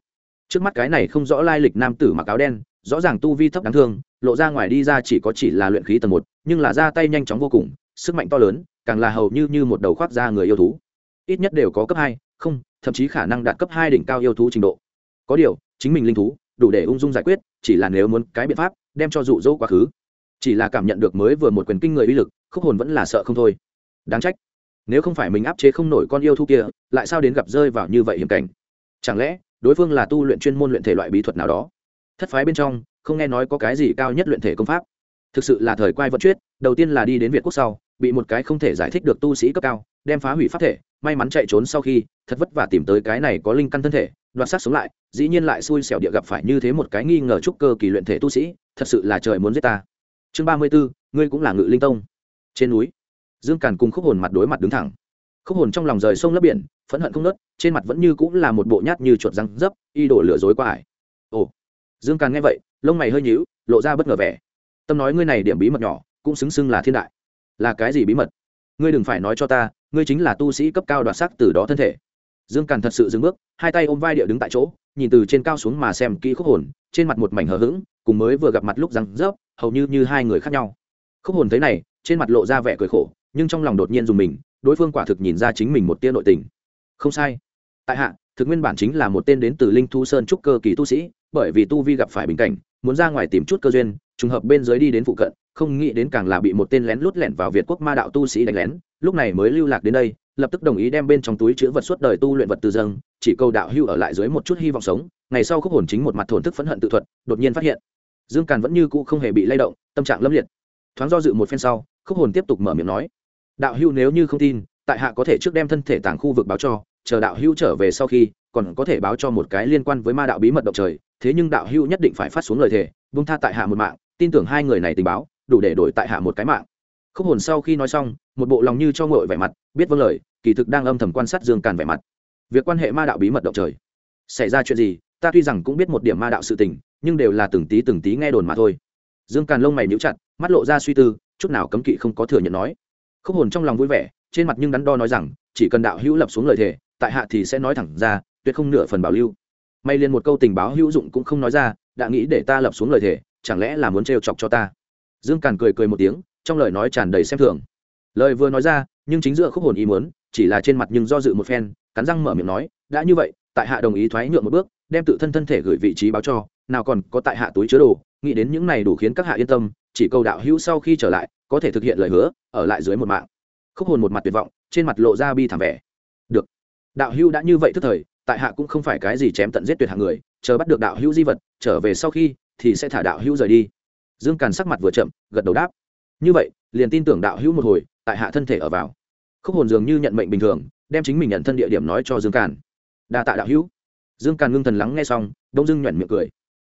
Speaker 1: Trước mắt cái này không rõ lai lịch nam tử mặc áo đen rõ ràng tu vi thấp đáng thương, lộ ra ngoài đi ra chỉ có chỉ là luyện khí tầng một, nhưng là ra tay nhanh chóng vô cùng, sức mạnh to lớn, càng là hầu như như một đầu khoác da người yêu thú. Ít nhất đều có cấp hai, không, thậm chí khả năng đạt cấp hai đỉnh cao yêu thú trình độ. Có điều, chính mình linh thú, đủ để ung dung giải quyết, chỉ là nếu muốn cái biện pháp, đem cho dụ dỗ quá khứ. Chỉ là cảm nhận được mới vừa một quyền kinh người uy lực, khúc hồn vẫn là sợ không thôi. Đáng trách. Nếu không phải mình áp chế không nổi con yêu thú kia, lại sao đến gặp rơi vào như vậy hiểm cảnh? Chẳng lẽ, đối phương là tu luyện chuyên môn luyện thể loại bí thuật nào đó? Thất phái bên trong, không nghe nói có cái gì cao nhất luyện thể công pháp. Thực sự là thời quay vận chuyết, đầu tiên là đi đến việt quốc sau, bị một cái không thể giải thích được tu sĩ cấp cao, đem phá hủy pháp thể, may mắn chạy trốn sau khi, thật vất vả tìm tới cái này có linh căn thân thể, đoạt sát sống lại, dĩ nhiên lại xui xẻo địa gặp phải như thế một cái nghi ngờ trúc cơ kỳ luyện thể tu sĩ, thật sự là trời muốn giết ta. Chương ba mươi bốn ngươi cũng là ngự linh tông. Trên núi, dương càn cùng khúc hồn mặt đối mặt đứng thẳng. Khúc hồn trong lòng rời sông lấp biển, phẫn hận không nớt trên mặt vẫn như cũng là một bộ nhát như chuột răng dấp, y đổ lừa dối qua ải. Ồ dương càn nghe vậy, lông mày hơi nhíu, lộ ra bất ngờ vẻ. Tâm nói ngươi này điểm bí mật nhỏ, cũng xứng xưng là thiên đại. Là cái gì bí mật? Ngươi đừng phải nói cho ta, ngươi chính là tu sĩ cấp cao đoạt sắc từ đó thân thể. Dương càn thật sự dừng bước, hai tay ôm vai địa đứng tại chỗ, nhìn từ trên cao xuống mà xem kỹ khúc hồn, trên mặt một mảnh hờ hững, cùng mới vừa gặp mặt lúc răng rớp, hầu như như hai người khác nhau. Khúc hồn thấy này, trên mặt lộ ra vẻ cười khổ, nhưng trong lòng đột nhiên dùng mình, đối phương quả thực nhìn ra chính mình một tia nội tình. Không sai. Tại hạ thực nguyên bản chính là một tên đến từ linh thu sơn trúc cơ kỳ tu sĩ, bởi vì tu vi gặp phải bình cảnh, muốn ra ngoài tìm chút cơ duyên, trùng hợp bên dưới đi đến phụ cận, không nghĩ đến càng là bị một tên lén lút lẻn vào việt quốc ma đạo tu sĩ đánh lén, lúc này mới lưu lạc đến đây, lập tức đồng ý đem bên trong túi chứa vật suốt đời tu luyện vật từ dâng, chỉ câu đạo hưu ở lại dưới một chút hy vọng sống, ngày sau khúc hồn chính một mặt thổn thức phẫn hận tự thuật, đột nhiên phát hiện, dương càn vẫn như cũ không hề bị lay động, tâm trạng lâm liệt. Thoáng do dự một phen sau, khúc hồn tiếp tục mở miệng nói, đạo hưu nếu như không tin, tại hạ có thể trước đem thân thể tàng khu vực báo cho chờ đạo hưu trở về sau khi, còn có thể báo cho một cái liên quan với ma đạo bí mật động trời, thế nhưng đạo hưu nhất định phải phát xuống lời thề vung tha tại hạ một mạng, tin tưởng hai người này tình báo, đủ để đổi tại hạ một cái mạng. Khúc hồn sau khi nói xong, một bộ lòng như cho ngội vẻ mặt, biết vâng lời, kỳ thực đang âm thầm quan sát dương càn vẻ mặt. Việc quan hệ ma đạo bí mật động trời. Xảy ra chuyện gì, ta tuy rằng cũng biết một điểm ma đạo sự tình, nhưng đều là từng tí từng tí nghe đồn mà thôi. Dương càn lông mày níu chặt, mắt lộ ra suy tư, chút nào cấm kỵ không có thừa nhận nói. Khúc hồn trong lòng vui vẻ, trên mặt nhưng đắn đo nói rằng, chỉ cần đạo hữu lập xuống lời thề tại hạ thì sẽ nói thẳng ra, tuyệt không nửa phần bảo lưu. May liền một câu tình báo hữu dụng cũng không nói ra, đã nghĩ để ta lập xuống lời thề, chẳng lẽ là muốn trêu chọc cho ta? Dương càn cười cười một tiếng, trong lời nói tràn đầy xem thường. Lời vừa nói ra, nhưng chính giữa khúc hồn ý muốn, chỉ là trên mặt nhưng do dự một phen, cắn răng mở miệng nói, đã như vậy, tại hạ đồng ý thoái nhượng một bước, đem tự thân thân thể gửi vị trí báo cho, nào còn có tại hạ túi chứa đồ, nghĩ đến những này đủ khiến các hạ yên tâm, chỉ câu đạo hữu sau khi trở lại, có thể thực hiện lời hứa, ở lại dưới một mạng. Khúc hồn một mặt tuyệt vọng, trên mặt lộ ra bi thảm vẻ đạo Hưu đã như vậy thức thời, tại hạ cũng không phải cái gì chém tận giết tuyệt hạng người, chờ bắt được đạo Hưu di vật, trở về sau khi, thì sẽ thả đạo Hưu rời đi. Dương càn sắc mặt vừa chậm, gật đầu đáp. Như vậy, liền tin tưởng đạo Hưu một hồi, tại hạ thân thể ở vào. Khúc hồn dường như nhận mệnh bình thường, đem chính mình nhận thân địa điểm nói cho dương càn. Đa tạ đạo hữu. Dương càn ngưng thần lắng nghe xong, đông dưng nhuận miệng cười.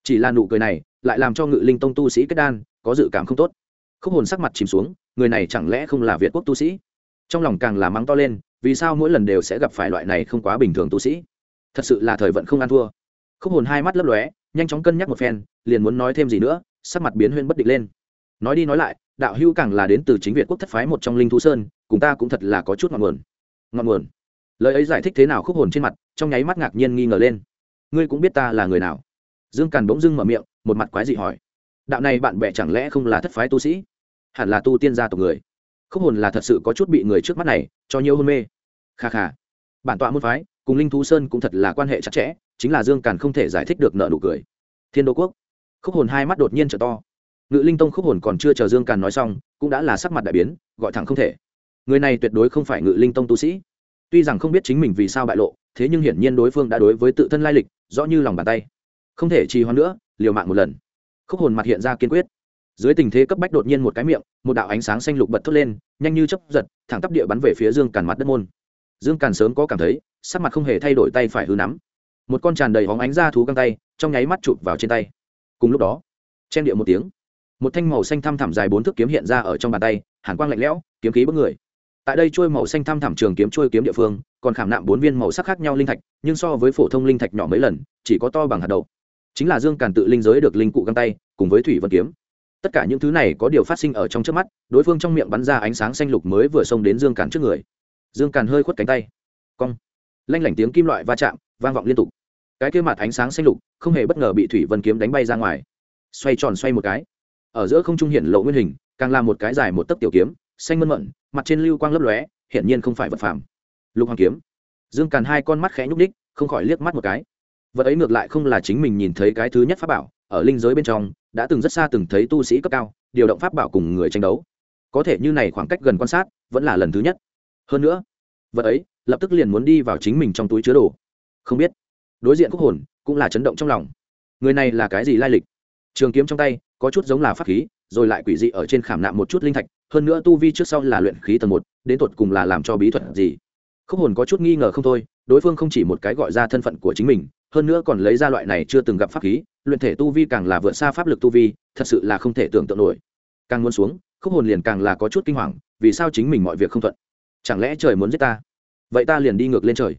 Speaker 1: Chỉ là nụ cười này, lại làm cho ngự linh tông tu sĩ kết đan, có dự cảm không tốt. Khúc hồn sắc mặt chìm xuống, người này chẳng lẽ không là việt quốc tu sĩ? Trong lòng càng là mắng to lên vì sao mỗi lần đều sẽ gặp phải loại này không quá bình thường tu sĩ? Thật sự là thời vận không ăn thua. Khúc hồn hai mắt lấp lóe, nhanh chóng cân nhắc một phen, liền muốn nói thêm gì nữa, sắc mặt biến huyên bất định lên. Nói đi nói lại, đạo hưu càng là đến từ chính việt quốc thất phái một trong linh thú sơn, cùng ta cũng thật là có chút ngọn nguồn. Ngọn nguồn? Lời ấy giải thích thế nào khúc hồn trên mặt, trong nháy mắt ngạc nhiên nghi ngờ lên. Ngươi cũng biết ta là người nào? Dương càn bỗng dưng mở miệng, một mặt quái dị hỏi. Đạo này bạn bè chẳng lẽ không là thất phái tu sĩ? Hẳn là tu tiên gia tộc người khúc hồn là thật sự có chút bị người trước mắt này cho nhiều hôn mê. Kha kha. Bản tọa môn phái, cùng linh thú sơn cũng thật là quan hệ chặt chẽ, chính là dương càn không thể giải thích được nợ nụ cười. Thiên đô quốc. Khúc hồn hai mắt đột nhiên trở to. Ngự linh tông khúc hồn còn chưa chờ dương càn nói xong, cũng đã là sắc mặt đại biến, gọi thẳng không thể. Người này tuyệt đối không phải ngự linh tông tu sĩ. Tuy rằng không biết chính mình vì sao bại lộ, thế nhưng hiển nhiên đối phương đã đối với tự thân lai lịch, rõ như lòng bàn tay. Không thể trì hoãn nữa, liều mạng một lần. Khúc hồn mặt hiện ra kiên quyết dưới tình thế cấp bách đột nhiên một cái miệng, một đạo ánh sáng xanh lục bật thốt lên, nhanh như chấp giật, thẳng tắp địa bắn về phía dương càn mặt đất môn. Dương càn sớm có cảm thấy, sắc mặt không hề thay đổi tay phải hư nắm. Một con tràn đầy hóng ánh ra thú găng tay, trong nháy mắt chụp vào trên tay. Cùng lúc đó, chen địa một tiếng, một thanh màu xanh thăm thẳm dài bốn thước kiếm hiện ra ở trong bàn tay, hàn quang lạnh lẽo, kiếm khí bất người. Tại đây trôi màu xanh thăm thẳm trường kiếm trôi kiếm địa phương, còn khảm nạm bốn viên màu sắc khác nhau linh thạch, nhưng so với phổ thông linh thạch nhỏ mấy lần, chỉ có to bằng hạt đậu. Chính là dương càn tự linh giới được linh cụ găng tay, cùng với thủy vân kiếm tất cả những thứ này có điều phát sinh ở trong trước mắt, đối phương trong miệng bắn ra ánh sáng xanh lục mới vừa xông đến dương càn trước người. Dương càn hơi khuất cánh tay. Cong. Lanh lảnh tiếng kim loại va chạm, vang vọng liên tục. Cái kia mặt ánh sáng xanh lục, không hề bất ngờ bị thủy vân kiếm đánh bay ra ngoài. Xoay tròn xoay một cái. Ở giữa không trung hiện lộ nguyên hình, càng là một cái dài một tấc tiểu kiếm, xanh mơn mận, mặt trên lưu quang lấp lóe, hiển nhiên không phải vật phàm. lục hoàng kiếm. Dương càn hai con mắt khẽ nhúc ních không khỏi liếc mắt một cái. Vật ấy ngược lại không là chính mình nhìn thấy cái thứ nhất pháp bảo ở linh giới bên trong, đã từng rất xa từng thấy tu sĩ cấp cao, điều động pháp bảo cùng người tranh đấu. Có thể như này khoảng cách gần quan sát, vẫn là lần thứ nhất. Hơn nữa, vật ấy, lập tức liền muốn đi vào chính mình trong túi chứa đồ. Không biết, đối diện quốc hồn, cũng là chấn động trong lòng. Người này là cái gì lai lịch? Trường kiếm trong tay, có chút giống là pháp khí, rồi lại quỷ dị ở trên khảm nạm một chút linh thạch, hơn nữa tu vi trước sau là luyện khí tầng một, đến tột cùng là làm cho bí thuật gì? Khúc hồn có chút nghi ngờ không thôi, đối phương không chỉ một cái gọi ra thân phận của chính mình, hơn nữa còn lấy ra loại này chưa từng gặp pháp khí luyện thể tu vi càng là vượt xa pháp lực tu vi, thật sự là không thể tưởng tượng nổi. Càng muốn xuống, khúc hồn liền càng là có chút kinh hoàng, vì sao chính mình mọi việc không thuận? Chẳng lẽ trời muốn giết ta? Vậy ta liền đi ngược lên trời.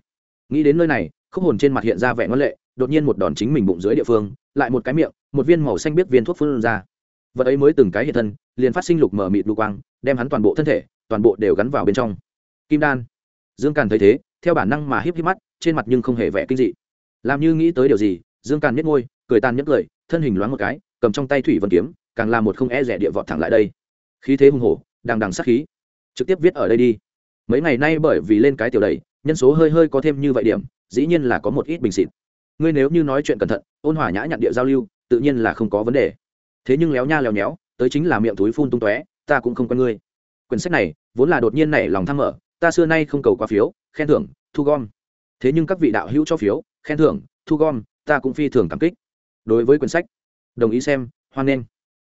Speaker 1: Nghĩ đến nơi này, khúc hồn trên mặt hiện ra vẻ ngân lệ, đột nhiên một đòn chính mình bụng dưới địa phương, lại một cái miệng, một viên màu xanh biết viên thuốc phun ra. Vật ấy mới từng cái hiện thân, liền phát sinh lục mở mịt lục quang, đem hắn toàn bộ thân thể, toàn bộ đều gắn vào bên trong. Kim đan. Dương càn thấy thế, theo bản năng mà híp híp mắt, trên mặt nhưng không hề vẻ kinh dị. Làm như nghĩ tới điều gì, dương càn nhếch môi cười tàn nhẫn cười, thân hình loáng một cái, cầm trong tay thủy vân kiếm, càng là một không e rẻ địa vọt thẳng lại đây. Khí thế hùng hổ, đằng đằng sát khí. Trực tiếp viết ở đây đi. Mấy ngày nay bởi vì lên cái tiểu đầy, nhân số hơi hơi có thêm như vậy điểm, dĩ nhiên là có một ít bình xịt. Ngươi nếu như nói chuyện cẩn thận, ôn hòa nhã nhặn địa giao lưu, tự nhiên là không có vấn đề. Thế nhưng léo nha léo nhéo, tới chính là miệng túi phun tung tóe, ta cũng không quen ngươi. Quyển sách này, vốn là đột nhiên nảy lòng tham mở, ta xưa nay không cầu qua phiếu, khen thưởng, thu gom. Thế nhưng các vị đạo hữu cho phiếu, khen thưởng, thu gom, ta cũng phi thường cảm kích đối với quyển sách, đồng ý xem, hoan nghênh.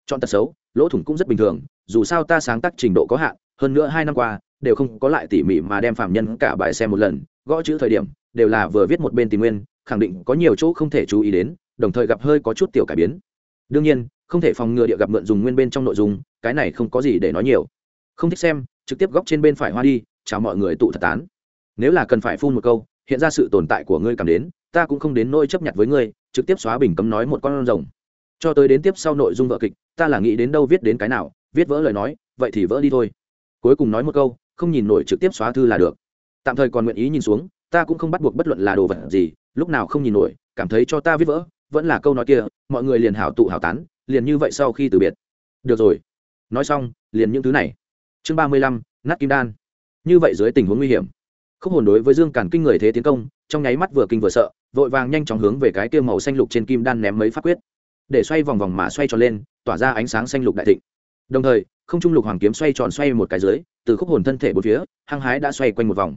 Speaker 1: Chọn tật xấu, lỗ thủng cũng rất bình thường, dù sao ta sáng tác trình độ có hạn, hơn nữa hai năm qua, đều không có lại tỉ mỉ mà đem phạm nhân cả bài xem một lần, gõ chữ thời điểm, đều là vừa viết một bên tìm nguyên, khẳng định có nhiều chỗ không thể chú ý đến, đồng thời gặp hơi có chút tiểu cải biến. Đương nhiên, không thể phòng ngừa địa gặp mượn dùng nguyên bên trong nội dung, cái này không có gì để nói nhiều. Không thích xem, trực tiếp góc trên bên phải hoa đi, chào mọi người tụ thật tán. Nếu là cần phải phun một câu, hiện ra sự tồn tại của ngươi cảm đến ta cũng không đến nỗi chấp nhận với ngươi, trực tiếp xóa bình cấm nói một con rồng. Cho tới đến tiếp sau nội dung vợ kịch, ta là nghĩ đến đâu viết đến cái nào, viết vỡ lời nói, vậy thì vỡ đi thôi. Cuối cùng nói một câu, không nhìn nổi trực tiếp xóa thư là được. Tạm thời còn nguyện ý nhìn xuống, ta cũng không bắt buộc bất luận là đồ vật gì, lúc nào không nhìn nổi, cảm thấy cho ta viết vỡ, vẫn là câu nói kia, mọi người liền hảo tụ hảo tán, liền như vậy sau khi từ biệt. Được rồi. Nói xong, liền những thứ này. Chương ba mươi lăm, nát kim đan. Như vậy dưới tình huống nguy hiểm, khúc hồn đối với dương càn kinh người thế tiến công, trong nháy mắt vừa kinh vừa sợ vội vàng nhanh chóng hướng về cái kia màu xanh lục trên kim đan ném mấy phát quyết. Để xoay vòng vòng mà xoay tròn lên, tỏa ra ánh sáng xanh lục đại thịnh. Đồng thời, không trung lục hoàng kiếm xoay tròn xoay một cái dưới, từ khúc hồn thân thể bốn phía, hăng hái đã xoay quanh một vòng.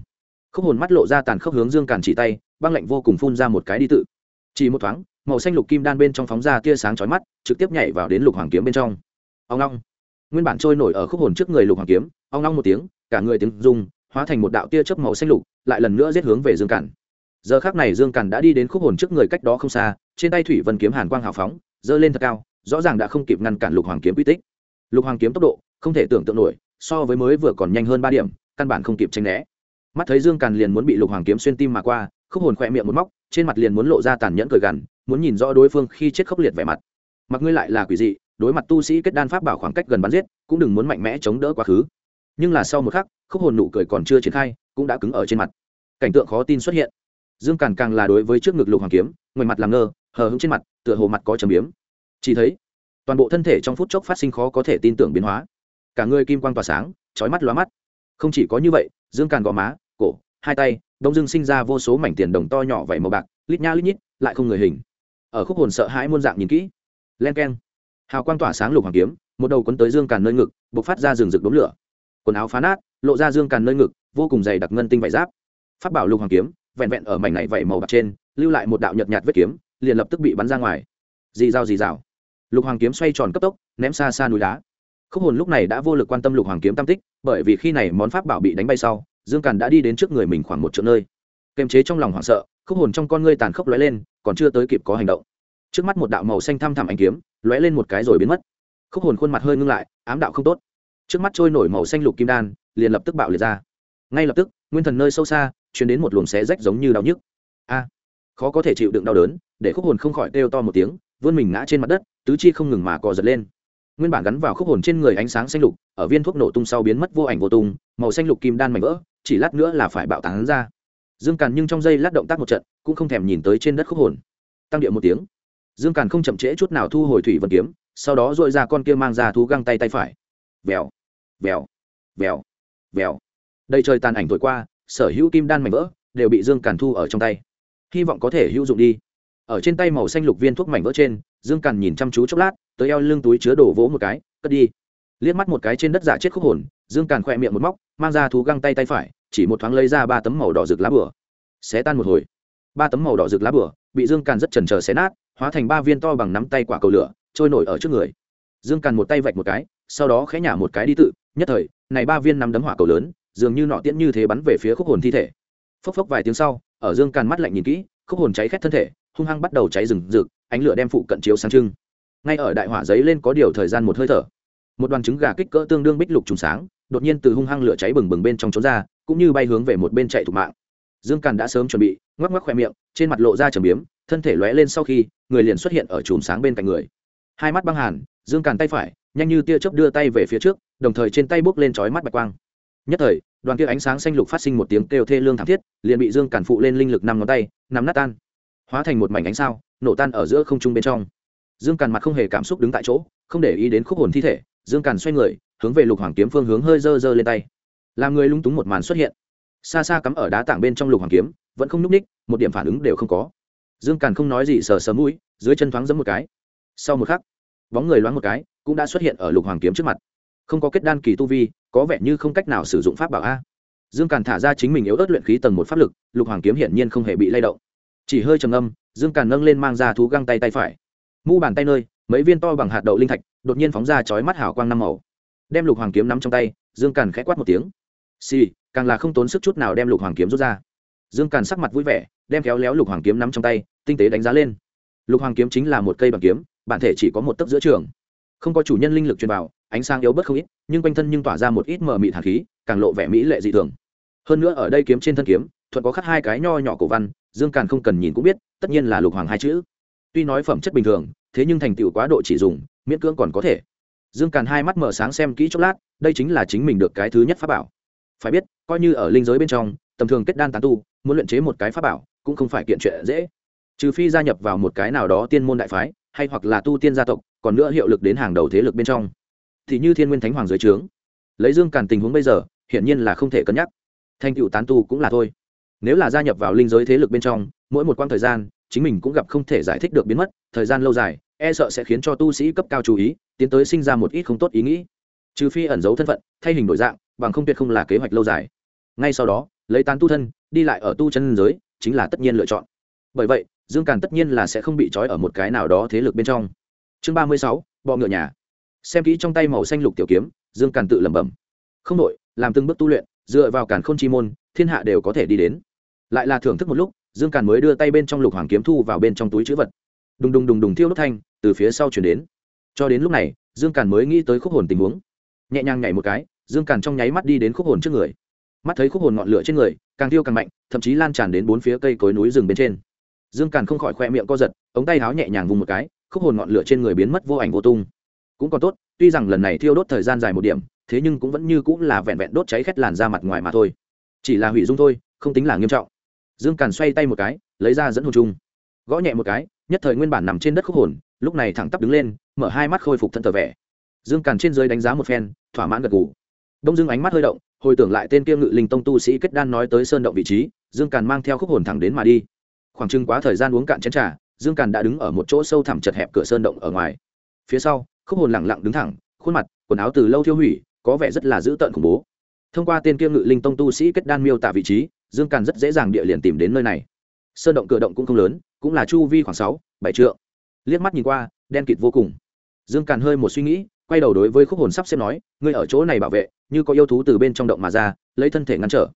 Speaker 1: Khúc hồn mắt lộ ra tàn khốc hướng dương càn chỉ tay, băng lạnh vô cùng phun ra một cái đi tự. Chỉ một thoáng, màu xanh lục kim đan bên trong phóng ra tia sáng chói mắt, trực tiếp nhảy vào đến lục hoàng kiếm bên trong. Ông long. Nguyên bản trôi nổi ở khúc hồn trước người lục hoàng kiếm, ông long một tiếng, cả người tiếng rung, hóa thành một đạo tia chớp màu xanh lục, lại lần nữa giết hướng về dương càn giờ khác này dương càn đã đi đến khúc hồn trước người cách đó không xa, trên tay thủy vân kiếm hàn quang hào phóng, giơ lên thật cao, rõ ràng đã không kịp ngăn cản lục hoàng kiếm quy tích. Lục hoàng kiếm tốc độ, không thể tưởng tượng nổi, so với mới vừa còn nhanh hơn ba điểm, căn bản không kịp tranh né. Mắt thấy dương càn liền muốn bị lục hoàng kiếm xuyên tim mà qua, khúc hồn khỏe miệng một móc, trên mặt liền muốn lộ ra tàn nhẫn cười gằn, muốn nhìn rõ đối phương khi chết khốc liệt vẻ mặt. Mặc ngươi lại là quỷ dị, đối mặt tu sĩ kết đan pháp bảo khoảng cách gần bắn giết, cũng đừng muốn mạnh mẽ chống đỡ quá khứ. Nhưng là sau một khắc, khúc hồn nụ cười còn chưa triển khai, cũng đã cứng ở trên mặt. Cảnh tượng khó tin xuất hiện dương càn càng là đối với trước ngực lục hoàng kiếm, ngoài mặt làm ngơ, hờ hững trên mặt, tựa hồ mặt có trầm biếm. Chỉ thấy, toàn bộ thân thể trong phút chốc phát sinh khó có thể tin tưởng biến hóa. Cả người kim quang tỏa sáng trói mắt lóa mắt. Không chỉ có như vậy, dương càn gò má, cổ, hai tay, đông dương sinh ra vô số mảnh tiền đồng to nhỏ vảy màu bạc, lít nha lít nhít, lại không người hình. Ở khúc hồn sợ hãi muôn dạng nhìn kỹ. Len k e n hào quang tỏa sáng lục hoàng kiếm, một đầu quấn tới dương càn nơi ngực b ộ c phát ra rừng rực đốm lửa. Quần áo phá nát, lộ ra dương càn nơi ngực, vô cùng dày đặc ngân tinh vải giáp. Phát bảo lục hoàng kiếm vẹn vẹn ở mảnh này vẩy màu bạc trên, lưu lại một đạo nhợt nhạt vết kiếm, liền lập tức bị bắn ra ngoài. Dì dao dì dào lục hoàng kiếm xoay tròn cấp tốc, ném xa xa núi đá. Khúc hồn lúc này đã vô lực quan tâm lục hoàng kiếm tam tích, bởi vì khi này món pháp bảo bị đánh bay sau, dương càn đã đi đến trước người mình khoảng một chỗ nơi. Kềm chế trong lòng hoảng sợ, khúc hồn trong con ngươi tàn khốc lóe lên, còn chưa tới kịp có hành động. Trước mắt một đạo màu xanh thăm thẳm ánh kiếm, lóe lên một cái rồi biến mất. Khúc hồn khuôn mặt hơi ngưng lại, ám đạo không tốt. Trước mắt trôi nổi màu xanh lục kim đan, liền lập tức bạo liệt ra. Ngay lập tức, nguyên thần nơi sâu xa chuyển đến một luồng xé rách giống như đau nhức. A, khó có thể chịu đựng đau đớn, để khúc hồn không khỏi kêu to một tiếng, vươn mình ngã trên mặt đất, tứ chi không ngừng mà cò giật lên. Nguyên bản gắn vào khúc hồn trên người ánh sáng xanh lục, ở viên thuốc nổ tung sau biến mất vô ảnh vô tung, màu xanh lục kim đan mảnh vỡ, chỉ lát nữa là phải bạo tán ra. Dương càn nhưng trong giây lát động tác một trận, cũng không thèm nhìn tới trên đất khúc hồn. Tăng điệu một tiếng, dương càn không chậm trễ chút nào thu hồi thủy vân kiếm, sau đó dội ra con kia mang ra thú găng tay tay phải. Vèo vèo vèo vèo. Đây trời tàn ảnh thổi qua sở hữu kim đan mảnh vỡ đều bị dương càn thu ở trong tay. Hy vọng có thể hữu dụng đi. Ở trên tay màu xanh lục viên thuốc mảnh vỡ trên, dương càn nhìn chăm chú chốc lát, tới eo lưng túi chứa đổ vỗ một cái, cất đi. Liếc mắt một cái trên đất giả chết khúc hồn, dương càn khỏe miệng một móc, mang ra thú găng tay tay phải, chỉ một thoáng lấy ra ba tấm màu đỏ rực lá bửa xé tan một hồi. Ba tấm màu đỏ rực lá bửa bị dương càn rất chần chờ xé nát, hóa thành ba viên to bằng nắm tay quả cầu lửa, trôi nổi ở trước người. Dương càn một tay vạch một cái, sau đó khẽ nhả một cái đi tự, nhất thời, này ba viên nắm đấm hỏa cầu lớn dường như nọ tiễn như thế bắn về phía khúc hồn thi thể. Phốc phốc vài tiếng sau, ở dương càn mắt lạnh nhìn kỹ, khúc hồn cháy khét thân thể, hung hăng bắt đầu cháy rừng rực, ánh lửa đem phụ cận chiếu sáng trưng. Ngay ở đại hỏa giấy lên có điều thời gian một hơi thở. Một đoàn trứng gà kích cỡ tương đương bích lục trùng sáng, đột nhiên từ hung hăng lửa cháy bừng bừng bên trong trốn ra, cũng như bay hướng về một bên chạy thủ mạng. Dương càn đã sớm chuẩn bị, ngoắc ngoắc khoe miệng, trên mặt lộ ra trầm biếm, thân thể lóe lên sau khi, người liền xuất hiện ở chùm sáng bên cạnh người. Hai mắt băng hàn, dương càn tay phải, nhanh như tia chớp đưa tay về phía trước, đồng thời trên tay bốc lên chói mắt bạch quang nhất thời, đoàn kia ánh sáng xanh lục phát sinh một tiếng kêu thê lương thảm thiết, liền bị dương càn phụ lên linh lực năm ngón tay, nắm nát tan. Hóa thành một mảnh ánh sao, nổ tan ở giữa không trung bên trong. Dương càn mặt không hề cảm xúc đứng tại chỗ, không để ý đến khúc hồn thi thể, dương càn xoay người, hướng về lục hoàng kiếm phương hướng hơi dơ dơ lên tay. Làm người lung túng một màn xuất hiện. Xa xa cắm ở đá tảng bên trong lục hoàng kiếm, vẫn không n ú c ních một điểm phản ứng đều không có. Dương càn không nói gì, sờ sờ mũi, dưới chân thoáng giấm một cái. Sau một khắc, bóng người loáng một cái, cũng đã xuất hiện ở lục hoàng kiếm trước mặt. Không có kết đan kỳ tu vi có vẻ như không cách nào sử dụng pháp bảo a. Dương càn thả ra chính mình yếu ớt luyện khí tầng một pháp lực lục hoàng kiếm hiển nhiên không hề bị lay động. Chỉ hơi trầm âm dương càn nâng lên mang ra thú găng tay tay phải. Mu bàn tay nơi mấy viên to bằng hạt đậu linh thạch đột nhiên phóng ra chói mắt hào quang năm màu. Đem lục hoàng kiếm nắm trong tay dương càn khẽ quát một tiếng. Xì、sì, càng là không tốn sức chút nào đem lục hoàng kiếm rút ra. Dương càn sắc mặt vui vẻ đem kéo léo lục hoàng kiếm nắm trong tay tinh tế đánh giá lên. Lục hoàng kiếm chính là một cây bằng kiếm bản thể chỉ có một tấc giữa trường không có chủ nhân linh lực truyền vào, ánh sáng yếu bớt không ít, nhưng quanh thân nhưng tỏa ra một ít mờ mịt hạt khí, càng lộ vẻ mỹ lệ dị thường. Hơn nữa ở đây kiếm trên thân kiếm thuận có khắc hai cái nho nhỏ cổ văn, dương càn không cần nhìn cũng biết, tất nhiên là lục hoàng hai chữ. Tuy nói phẩm chất bình thường, thế nhưng thành tựu quá độ chỉ dùng, miễn cưỡng còn có thể. Dương càn hai mắt mở sáng xem kỹ chốc lát, đây chính là chính mình được cái thứ nhất pháp bảo. Phải biết, coi như ở linh giới bên trong, tầm thường kết đan tán tu, muốn luyện chế một cái pháp bảo, cũng không phải kiện chuyện dễ. Trừ phi gia nhập vào một cái nào đó tiên môn đại phái, hay hoặc là tu tiên gia tộc còn nữa hiệu lực đến hàng đầu thế lực bên trong. Thì như thiên nguyên thánh hoàng dưới trướng. Lấy dương càn tình huống bây giờ, hiển nhiên là không thể cân nhắc. Thành tựu tán tu cũng là thôi. Nếu là gia nhập vào linh giới thế lực bên trong, mỗi một quãng thời gian, chính mình cũng gặp không thể giải thích được biến mất. Thời gian lâu dài e sợ sẽ khiến cho tu sĩ cấp cao chú ý, tiến tới sinh ra một ít không tốt ý nghĩ. Trừ phi ẩn giấu thân phận, thay hình đổi dạng, bằng không tuyệt không là kế hoạch lâu dài. Ngay sau đó, lấy tán tu thân, đi lại ở tu chân giới, chính là tất nhiên lựa chọn. Bởi vậy, dương càn tất nhiên là sẽ không bị trói ở một cái nào đó thế lực bên trong chương ba mươi sáu, bọ ngựa nhà. Xem kỹ trong tay màu xanh lục tiểu kiếm, dương càn tự lẩm bẩm. Không đội làm từng bước tu luyện, dựa vào càn k h ô n chi môn, thiên hạ đều có thể đi đến. Lại là thưởng thức một lúc, dương càn mới đưa tay bên trong lục hoàng kiếm thu vào bên trong túi chữ vật. Đùng đùng đùng đùng thiêu đốt thanh, từ phía sau chuyển đến. Cho đến lúc này, dương càn mới nghĩ tới khúc hồn tình huống. Nhẹ nhàng nhảy một cái, dương càn trong nháy mắt đi đến khúc hồn trước người. Mắt thấy khúc hồn ngọn lửa trên người, càng thiêu càng mạnh, thậm chí lan tràn đến bốn phía cây cối núi rừng bên trên. Dương càn không khỏi khoe miệng co giật, ống tay háo nhẹ nhàng vùng một cái khúc hồn ngọn lửa trên người biến mất vô ảnh vô tung. Cũng còn tốt, tuy rằng lần này thiêu đốt thời gian dài một điểm, thế nhưng cũng vẫn như cũng là vẹn vẹn đốt cháy khét làn ra mặt ngoài mà thôi. Chỉ là hủy dung thôi, không tính là nghiêm trọng. Dương càn xoay tay một cái, lấy ra dẫn hồn chung. Gõ nhẹ một cái, nhất thời nguyên bản nằm trên đất khúc hồn, lúc này thẳng tắp đứng lên, mở hai mắt khôi phục thân thờ vẻ. Dương càn trên dưới đánh giá một phen, thỏa mãn gật gù. Đông dương ánh mắt hơi động, hồi tưởng lại tên kia ngự linh tông tu sĩ kết đan nói tới sơn động vị trí, dương càn mang theo khúc hồn thẳng đến mà đi. Khoảng chừng quá thời gian uống cạn chén t r à dương càn đã đứng ở một chỗ sâu thẳm chật hẹp cửa sơn động ở ngoài. Phía sau, khúc hồn lẳng lặng đứng thẳng, khuôn mặt, quần áo từ lâu thiêu hủy, có vẻ rất là dữ tợn khủng bố. Thông qua tên kia ngự linh tông tu sĩ kết đan miêu tả vị trí, dương càn rất dễ dàng địa liền tìm đến nơi này. Sơn động cửa động cũng không lớn, cũng là chu vi khoảng sáu, bảy trượng. Liếc mắt nhìn qua, đen kịt vô cùng. Dương càn hơi một suy nghĩ, quay đầu đối với khúc hồn sắp xếp nói, ngươi ở chỗ này bảo vệ, như có yêu thú từ bên trong động mà ra, lấy thân thể ngăn trở.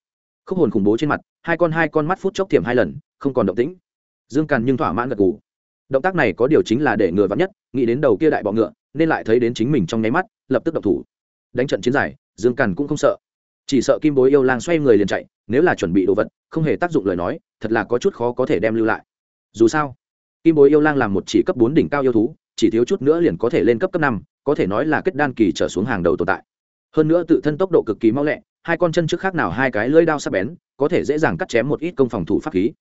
Speaker 1: Khúc hồn khủng bố trên mặt, hai con hai con mắt phút chốc thiểm hai lần, không còn động tĩnh dương càn nhưng thỏa mãn gật gù. Động tác này có điều chính là để ngừa vắn nhất, nghĩ đến đầu kia đại bọ ngựa, nên lại thấy đến chính mình trong nháy mắt, lập tức động thủ. Đánh trận chiến giải dương càn cũng không sợ. Chỉ sợ kim bối yêu lang xoay người liền chạy, nếu là chuẩn bị đồ vật, không hề tác dụng lời nói, thật là có chút khó có thể đem lưu lại. Dù sao, kim bối yêu lang làm một chỉ cấp bốn đỉnh cao yêu thú, chỉ thiếu chút nữa liền có thể lên cấp cấp năm, có thể nói là kết đan kỳ trở xuống hàng đầu tồn tại. Hơn nữa tự thân tốc độ cực kỳ mau lẹ, hai con chân trước khác nào hai cái lưỡi đao sắc bén, có thể dễ dàng cắt chém một ít công phòng thủ pháp khí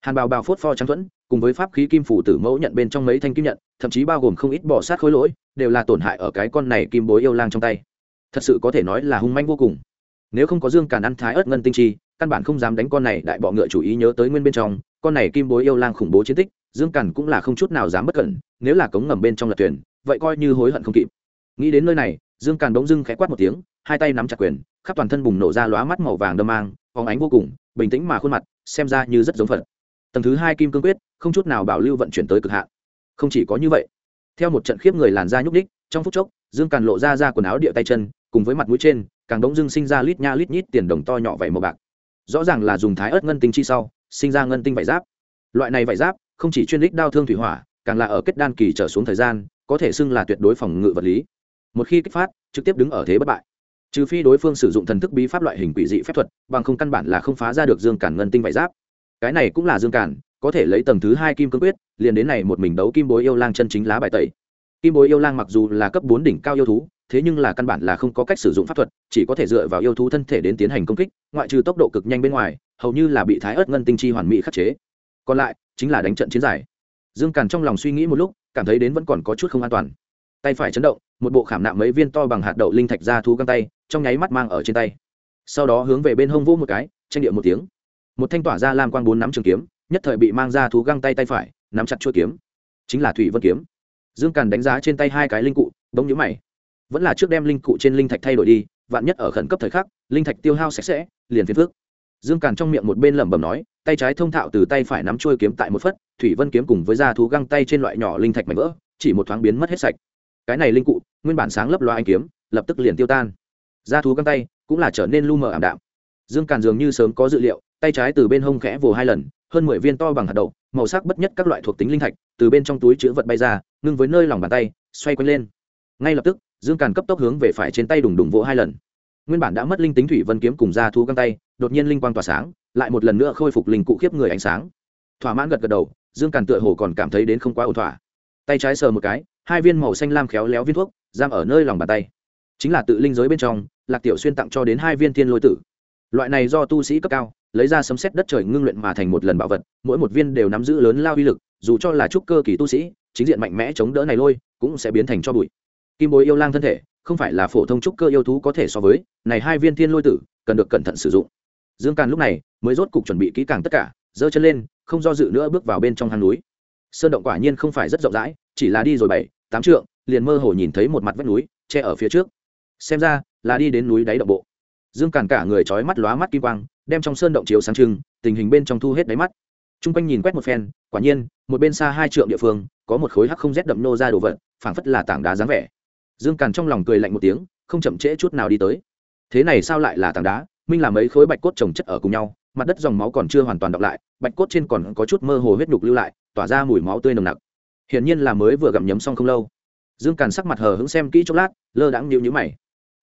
Speaker 1: hàn bào bào phốt pho trắng thuẫn, cùng với pháp khí kim phủ tử mẫu nhận bên trong mấy thanh kim nhận, thậm chí bao gồm không ít bỏ sát khối lỗi, đều là tổn hại ở cái con này kim bối yêu lang trong tay. Thật sự có thể nói là hung manh vô cùng. Nếu không có dương càn ăn thái ớt ngân tinh chi, căn bản không dám đánh con này đại bọ ngựa chủ ý nhớ tới nguyên bên trong, con này kim bối yêu lang khủng bố chiến tích, dương càn cũng là không chút nào dám bất cẩn, nếu là cống ngầm bên trong lật thuyền, vậy coi như hối hận không kịp. Nghĩ đến nơi này, dương càn bỗng dưng khẽ quát một tiếng, hai tay nắm chặt quyền, khắp toàn thân bùng nổ ra lóa mắt màu vàng đâm mang, phóng ánh vô cùng, bình tĩnh mà khuôn mặt, xem ra như rất giống phật tầng thứ hai kim cương quyết, không chút nào bảo lưu vận chuyển tới cực hạn. Không chỉ có như vậy, theo một trận khiếp người làn da nhúc đích trong phút chốc, dương càn lộ ra ra quần áo địa tay chân, cùng với mặt mũi trên, càng đống dưng sinh ra lít nha lít nhít tiền đồng to nhỏ vảy màu bạc. Rõ ràng là dùng thái ớt ngân tinh chi sau, sinh ra ngân tinh vải giáp. Loại này vải giáp, không chỉ chuyên đích đao thương thủy hỏa, càng là ở kết đan kỳ trở xuống thời gian, có thể xưng là tuyệt đối phòng ngự vật lý. Một khi kích phát, trực tiếp đứng ở thế bất bại. Trừ phi đối phương sử dụng thần thức bí pháp loại hình quỷ dị phép thuật, bằng không căn bản là không phá ra được dương cản ngân tinh vải giáp cái này cũng là dương cản, có thể lấy tầng thứ hai kim cương quyết, liền đến này một mình đấu kim bối yêu lang chân chính lá bài tẩy. Kim bối yêu lang mặc dù là cấp bốn đỉnh cao yêu thú, thế nhưng là căn bản là không có cách sử dụng pháp thuật, chỉ có thể dựa vào yêu thú thân thể đến tiến hành công kích, ngoại trừ tốc độ cực nhanh bên ngoài, hầu như là bị thái ớt ngân tinh chi hoàn mỹ khắc chế. Còn lại, chính là đánh trận chiến giải. Dương càn trong lòng suy nghĩ một lúc, cảm thấy đến vẫn còn có chút không an toàn. Tay phải chấn động, một bộ khảm nạm mấy viên to bằng hạt đậu linh thạch ra thu găng tay, trong nháy mắt mang ở trên tay. Sau đó hướng về bên hông vô một cái tranh điệu một tiếng một thanh tỏa ra lam quang bốn nắm trường kiếm, nhất thời bị mang ra thú găng tay tay phải, nắm chặt chuôi kiếm. Chính là thủy vân kiếm. Dương càn đánh giá trên tay hai cái linh cụ, bỗng nhũ mày. Vẫn là trước đem linh cụ trên linh thạch thay đổi đi, vạn nhất ở khẩn cấp thời khắc, linh thạch tiêu hao sạch sẽ, liền phiền phước dương càn trong miệng một bên lẩm bẩm nói, tay trái thông thạo từ tay phải nắm trôi kiếm tại một phất, thủy vân kiếm cùng với da thú găng tay trên loại nhỏ linh thạch mảnh vỡ, chỉ một thoáng biến mất hết sạch. Cái này linh cụ, nguyên bản sáng lấp loa anh kiếm, lập tức liền tiêu tan. Da thú găng tay cũng là trở nên lu mờ ảm đạm. Dương càn dường như sớm có dự liệu tay trái từ bên hông khẽ vồ hai lần, hơn mười viên to bằng hạt đậu, màu sắc bất nhất các loại thuộc tính linh thạch, từ bên trong túi chữ vật bay ra, ngưng với nơi lòng bàn tay, xoay quanh lên. Ngay lập tức, dương càn cấp tốc hướng về phải trên tay đùng đùng vỗ hai lần. Nguyên bản đã mất linh tính thủy vân kiếm cùng ra thú găng tay, đột nhiên linh quang tỏa sáng, lại một lần nữa khôi phục linh cụ khiếp người ánh sáng. Thỏa mãn gật gật đầu, dương càn tựa hồ còn cảm thấy đến không quá ổn thỏa. Tay trái sờ một cái, hai viên màu xanh lam khéo léo viên thuốc, giam ở nơi lòng bàn tay. Chính là tự linh giới bên trong, lạc tiểu xuyên tặng cho đến hai viên thiên lôi tử. Loại này do tu sĩ cấp cao lấy ra sấm xét đất trời ngưng luyện mà thành một lần bảo vật, mỗi một viên đều nắm giữ lớn lao uy lực, dù cho là trúc cơ kỳ tu sĩ, chính diện mạnh mẽ chống đỡ này lôi, cũng sẽ biến thành cho bụi. Kim bối yêu lang thân thể, không phải là phổ thông trúc cơ yêu thú có thể so với, này hai viên thiên lôi tử, cần được cẩn thận sử dụng. Dương càn lúc này mới rốt cục chuẩn bị kỹ càng tất cả, giơ chân lên, không do dự nữa bước vào bên trong hang núi. Sơn động quả nhiên không phải rất rộng rãi, chỉ là đi rồi bảy, tám trượng, liền mơ hồ nhìn thấy một mặt vách núi, che ở phía trước. Xem ra là đi đến núi đáy động bộ. Dương càn cả người trói mắt lóa mắt kim quang đem trong sơn động chiếu sáng trưng, tình hình bên trong thu hết đáy mắt. T r u n g quanh nhìn quét một phen, quả nhiên, một bên xa hai trượng địa phương, có một khối hắc không rét đậm nô ra đồ vật, phảng phất là tảng đá dáng vẻ. Dương càn trong lòng cười lạnh một tiếng, không chậm trễ chút nào đi tới. Thế này sao lại là tảng đá? Minh là mấy khối bạch cốt trồng chất ở cùng nhau, mặt đất dòng máu còn chưa hoàn toàn đọc lại, bạch cốt trên còn có chút mơ hồ huyết nhục lưu lại, tỏa ra mùi máu tươi nồng nặc. Hiển nhiên là mới vừa gặm nhấm xong không lâu. Dương càn sắc mặt hờ hững xem kỹ chốc lát, lơ đãng nhịu nhữ mày.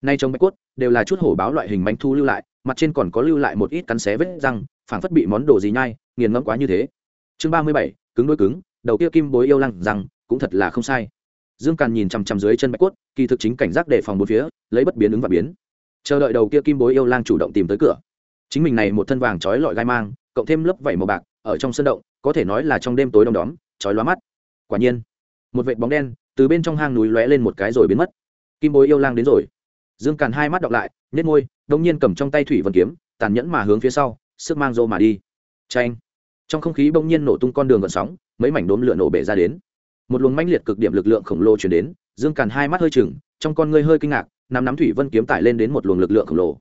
Speaker 1: Nay trong bạch cốt, đều là chút hổ báo loại hình manh thu lưu lại mặt trên còn có lưu lại một ít cắn xé vết răng, phảng phất bị món đồ gì nhai, nghiền ngẫm quá như thế. Chương ba mươi bảy, cứng đôi cứng, đầu kia kim bối yêu lăng rằng, cũng thật là không sai. Dương càn nhìn chằm chằm dưới chân bạch cốt, kỳ thực chính cảnh giác đề phòng bốn phía, lấy bất biến ứng và biến. Chờ đợi đầu kia kim bối yêu lang chủ động tìm tới cửa. Chính mình này một thân vàng trói lọi gai mang, cộng thêm lớp vảy màu bạc, ở trong sân động, có thể nói là trong đêm tối đông đóm, trói lóa mắt. Quả nhiên, một vệt bóng đen từ bên trong hang núi lóe lên một cái rồi biến mất. Kim bối yêu lang đến rồi. Dương càn hai mắt đọc lại nhét môi đông nhiên cầm trong tay thủy vân kiếm, tàn nhẫn mà hướng phía sau, sức mang rô mà đi. Tranh trong không khí bỗng nhiên nổ tung con đường gợn sóng, mấy mảnh đốm lửa nổ bể ra đến. Một luồng mãnh liệt cực điểm lực lượng khổng lồ chuyển đến, dương càn hai mắt hơi chừng trong con ngươi hơi kinh ngạc, nắm nắm thủy vân kiếm tải lên đến một luồng lực lượng khổng lồ.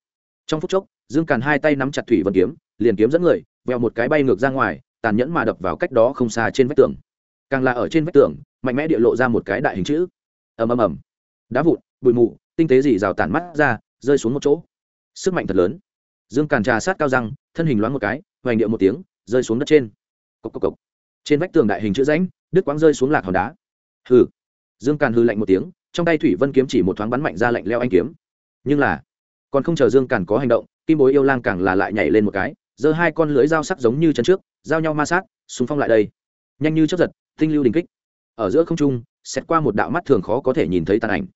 Speaker 1: Trong phút chốc, dương càn hai tay nắm chặt thủy vân kiếm, liền kiếm dẫn người veo một cái bay ngược ra ngoài, tàn nhẫn mà đập vào cách đó không xa trên vách tường. Càng là ở trên vách tường, mạnh mẽ địa lộ ra một cái đại hình chữ. Ầm ầm ầm. Đá vụn, bụi mù, tinh tế dì rào tản mắt ra, rơi xuống một chỗ sức mạnh thật lớn. Dương càn trà sát cao răng, thân hình loáng một cái, hoành điệu một tiếng, rơi xuống đất trên. Cốc cốc cốc. trên vách tường đại hình chữ rãnh, đứt quãng rơi xuống lạc hòn đá. Hừ. Dương càn hư lạnh một tiếng, trong tay thủy vân kiếm chỉ một thoáng bắn mạnh ra lạnh leo anh kiếm. Nhưng là, còn không chờ dương càn có hành động, kim bối yêu lang càng là lại nhảy lên một cái, giơ hai con lưỡi dao sắc giống như chân trước, giao nhau ma sát súng phong lại đây. Nhanh như chớp giật, tinh lưu đình kích. Ở giữa không trung, xét qua một đạo mắt thường khó có thể nhìn thấy tàn ảnh.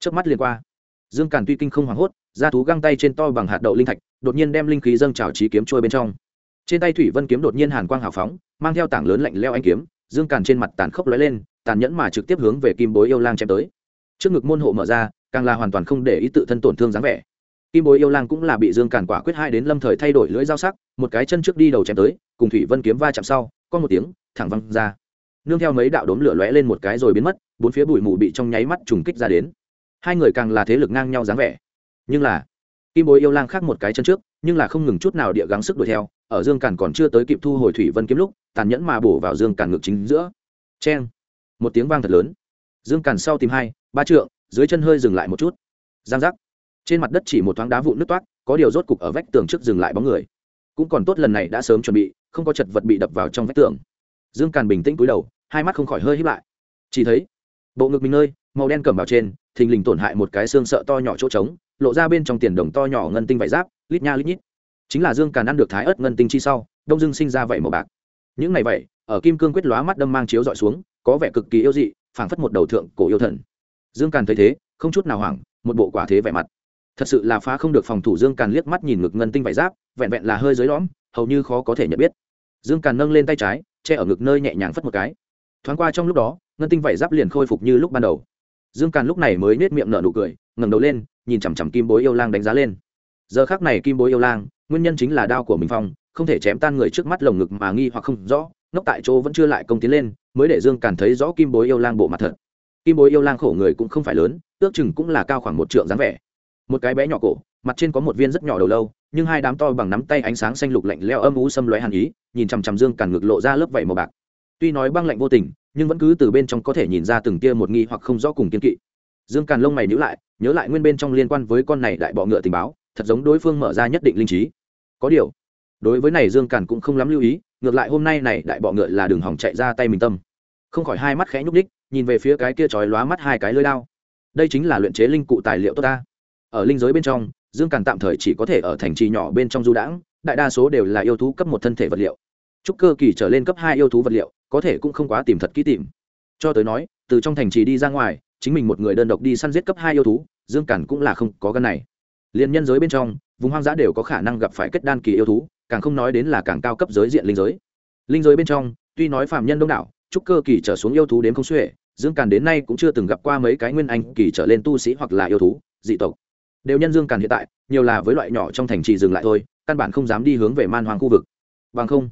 Speaker 1: Chớp mắt liền qua. Dương càn tuy kinh không hoảng hốt ra thú găng tay trên to bằng hạt đậu linh thạch, đột nhiên đem linh khí dâng trào trí kiếm trôi bên trong. Trên tay thủy vân kiếm đột nhiên hàn quang hào phóng, mang theo tảng lớn lạnh leo anh kiếm, dương càn trên mặt tàn khốc lóe lên, tàn nhẫn mà trực tiếp hướng về kim bối yêu lang chém tới. Trước ngực môn hộ mở ra, càng là hoàn toàn không để ý tự thân tổn thương dáng vẻ. Kim bối yêu lang cũng là bị dương càn quả quyết hai đến lâm thời thay đổi lưỡi dao sắc, một cái chân trước đi đầu chém tới, cùng thủy vân kiếm va chạm sau, có một tiếng, thẳng văng ra. Nương theo mấy đạo đốm lửa lóe lên một cái rồi biến mất, bốn phía bụi mù bị trong nháy mắt trùng kích ra đến. Hai người càng là thế lực ngang nhau dáng vẻ nhưng là, kim bối yêu lang khác một cái chân trước, nhưng là không ngừng chút nào địa gắng sức đuổi theo, ở dương càn còn chưa tới kịp thu hồi thủy vân kiếm lúc, tàn nhẫn mà bổ vào dương càn ngực chính giữa. C một tiếng vang thật lớn. Dương càn sau tìm hai, ba trượng, dưới chân hơi dừng lại một chút. Giang giác. Trên mặt đất chỉ một thoáng đá vụn nứt toát có điều rốt cục ở vách tường trước dừng lại bóng người. Cũng còn tốt lần này đã sớm chuẩn bị, không có chật vật bị đập vào trong vách tường. Dương càn bình tĩnh cúi đầu, hai mắt không khỏi hơi hít lại. Chỉ thấy, bộ ngực mình nơi, màu đen cầm vào trên, thình lình tổn hại một cái xương sợ to nhỏ chỗ trống lộ ra bên trong tiền đồng to nhỏ ngân tinh vải giáp, lít nha lít nhít. Chính là dương càn ăn được thái ớt ngân tinh chi sau, đông dương sinh ra vậy màu bạc. Những ngày vậy, ở kim cương quyết lóa mắt đâm mang chiếu dọi xuống, có vẻ cực kỳ yêu dị, phảng phất một đầu thượng cổ yêu thần. Dương càn thấy thế, không chút nào hoảng, một bộ quả thế vẻ mặt. Thật sự là phá không được phòng thủ dương càn liếc mắt nhìn ngực ngân tinh vải giáp, vẹn vẹn là hơi dưới lõm, hầu như khó có thể nhận biết. Dương càn nâng lên tay trái, che ở ngực nơi nhẹ nhàng phất một cái. Thoáng qua trong lúc đó, ngân tinh vải giáp liền khôi phục như lúc ban đầu dương càn lúc này mới nết miệng nở nụ cười, ngẩng đầu lên, nhìn chằm chằm kim bối yêu lang đánh giá lên. Giờ khác này kim bối yêu lang, nguyên nhân chính là đao của mình phong, không thể chém tan người trước mắt lồng ngực mà nghi hoặc không rõ, ngốc tại chỗ vẫn chưa lại công tiến lên, mới để dương càn thấy rõ kim bối yêu lang bộ mặt thật. Kim bối yêu lang khổ người cũng không phải lớn, ước chừng cũng là cao khoảng một trượng dáng vẻ. Một cái bé nhỏ cổ, mặt trên có một viên rất nhỏ đầu lâu, nhưng hai đám to bằng nắm tay ánh sáng xanh lục lạnh leo âm ú xâm loé hàn ý, nhìn chằm chằm dương càn ngực lộ ra lớp vảy màu bạc. Tuy nói băng lạnh vô tình nhưng vẫn cứ từ bên trong có thể nhìn ra từng tia một nghi hoặc không rõ cùng kiên kỵ. Dương càn lông mày nhữ lại, nhớ lại nguyên bên trong liên quan với con này đại bọ ngựa tình báo, thật giống đối phương mở ra nhất định linh trí. Có điều, đối với này dương càn cũng không lắm lưu ý, ngược lại hôm nay này đại bọ ngựa là đường hỏng chạy ra tay mình tâm. Không khỏi hai mắt khẽ nhúc ních nhìn về phía cái kia trói lóa mắt hai cái lưới lao đây chính là luyện chế linh cụ tài liệu tốt ta. Ở linh giới bên trong, dương càn tạm thời chỉ có thể ở thành trì nhỏ bên trong du đãng, đại đa số đều là yêu thú cấp một thân thể vật liệu. Trúc cơ kỳ trở lên cấp hai yêu thú vật liệu có thể cũng không quá tìm thật kỹ tìm. Cho tới nói, từ trong thành trì đi ra ngoài, chính mình một người đơn độc đi săn giết cấp hai yêu thú, dương cản cũng là không có gân này. Liền nhân giới bên trong, vùng hoang dã đều có khả năng gặp phải kết đan kỳ yêu thú, càng không nói đến là càng cao cấp giới diện linh giới. Linh giới bên trong, tuy nói phạm nhân đông đảo, trúc cơ kỳ trở xuống yêu thú đến không xuể, dương càn đến nay cũng chưa từng gặp qua mấy cái nguyên anh kỳ trở lên tu sĩ hoặc là yêu thú, dị tộc. Đều nhân dương càn hiện tại, nhiều là với loại nhỏ trong thành trì dừng lại thôi, căn bản không dám đi hướng về man hoàng khu vực. Bằng không,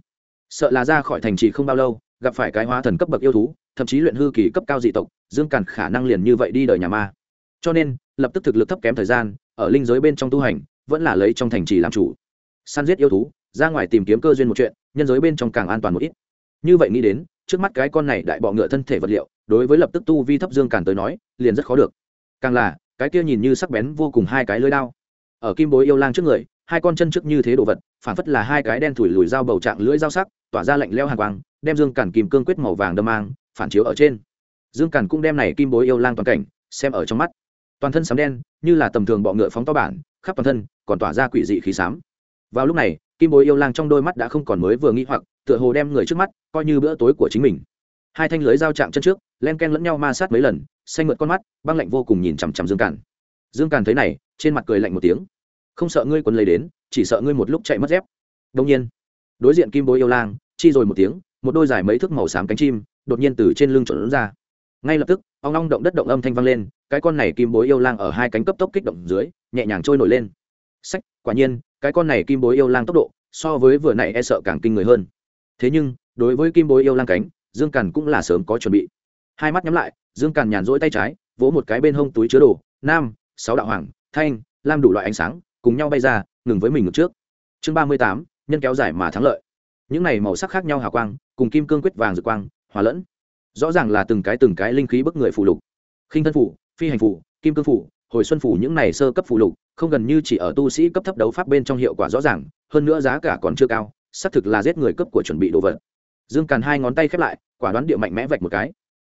Speaker 1: sợ là ra khỏi thành trì không bao lâu gặp phải cái hóa thần cấp bậc yêu thú, thậm chí luyện hư kỳ cấp cao dị tộc, dương càn khả năng liền như vậy đi đời nhà ma. Cho nên, lập tức thực lực thấp kém thời gian, ở linh giới bên trong tu hành, vẫn là lấy trong thành trì làm chủ. Săn giết yêu thú, ra ngoài tìm kiếm cơ duyên một chuyện, nhân giới bên trong càng an toàn một ít. Như vậy nghĩ đến, trước mắt cái con này đại bọ ngựa thân thể vật liệu, đối với lập tức tu vi thấp dương càn tới nói, liền rất khó được. Càng là, cái kia nhìn như sắc bén vô cùng hai cái lưới đao. Ở kim bối yêu lang trước người, hai con chân trước như thế đồ vật, phản phất là hai cái đen thủi lùi dao bầu trạng lưỡi dao sắc tỏa ra lạnh leo hàng quang, đem dương càn kim cương quyết màu vàng đâm mang, phản chiếu ở trên. Dương càn cũng đem này kim bối yêu lang toàn cảnh, xem ở trong mắt. Toàn thân sám đen, như là tầm thường bọ ngựa phóng to bản, khắp toàn thân còn tỏa ra quỷ dị khí xám vào lúc này, kim bối yêu lang trong đôi mắt đã không còn mới vừa nghĩ hoặc, tựa hồ đem người trước mắt coi như bữa tối của chính mình. Hai thanh lưới giao chạm chân trước, len ken lẫn nhau ma sát mấy lần, xanh mượt con mắt, băng lạnh vô cùng nhìn chằm chằm dương càn. Dương càn thấy này, trên mặt cười lạnh một tiếng. Không sợ ngươi quấn lấy đến, chỉ sợ ngươi một lúc chạy mất dép. Đông nhiên, đối diện kim bối yêu lang chi rồi một tiếng, một đôi dài mấy thước màu xám cánh chim đột nhiên từ trên lưng trộn ra. Ngay lập tức, ong long động đất động âm thanh vang lên, cái con này kim bối yêu lang ở hai cánh cấp tốc kích động dưới, nhẹ nhàng trôi nổi lên. Sách, quả nhiên, cái con này kim bối yêu lang tốc độ so với vừa nãy e sợ càng kinh người hơn. Thế nhưng, đối với kim bối yêu lang cánh, dương càn cũng là sớm có chuẩn bị. Hai mắt nhắm lại, dương càn nhàn rỗi tay trái, vỗ một cái bên hông túi chứa đồ, nam, sáu đạo hoàng, thanh, lam đủ loại ánh sáng, cùng nhau bay ra, ngừng với mình ngược trước. Chương ba mươi tám, nhân kéo dài mà thắng lợi những này màu sắc khác nhau hào quang, cùng kim cương quyết vàng rực quang, hòa lẫn. Rõ ràng là từng cái từng cái linh khí bức người phù lục. Khinh thân phủ phi hành phủ kim cương phủ hồi xuân phủ những này sơ cấp phù lục, không gần như chỉ ở tu sĩ cấp thấp đấu pháp bên trong hiệu quả rõ ràng, hơn nữa giá cả còn chưa cao, xác thực là giết người cấp của chuẩn bị đồ vật. Dương càn hai ngón tay khép lại, quả đoán địa mạnh mẽ vạch một cái.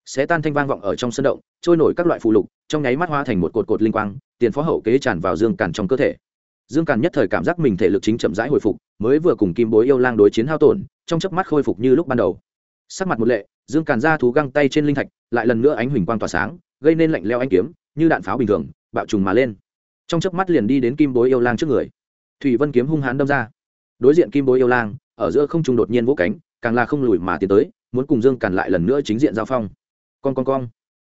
Speaker 1: Xé tan thanh vang vọng ở trong sân động, trôi nổi các loại phù lục, trong nháy mắt hoa thành một cột cột linh quang, tiền phó hậu kế tràn vào dương càn trong cơ thể dương càn nhất thời cảm giác mình thể lực chính chậm rãi hồi phục, mới vừa cùng kim bối yêu lang đối chiến hao tổn, trong chớp mắt khôi phục như lúc ban đầu. Sắc mặt một lệ, dương càn ra thú găng tay trên linh thạch, lại lần nữa ánh huỳnh quang tỏa sáng, gây nên lạnh leo anh kiếm, như đạn pháo bình thường, bạo trùng mà lên. Trong chớp mắt liền đi đến kim bối yêu lang trước người. Thủy vân kiếm hung hãn đâm ra. Đối diện kim bối yêu lang, ở giữa không trung đột nhiên vỗ cánh, càng là không lùi mà tiến tới, muốn cùng dương càn lại lần nữa chính diện giao phong. Con con con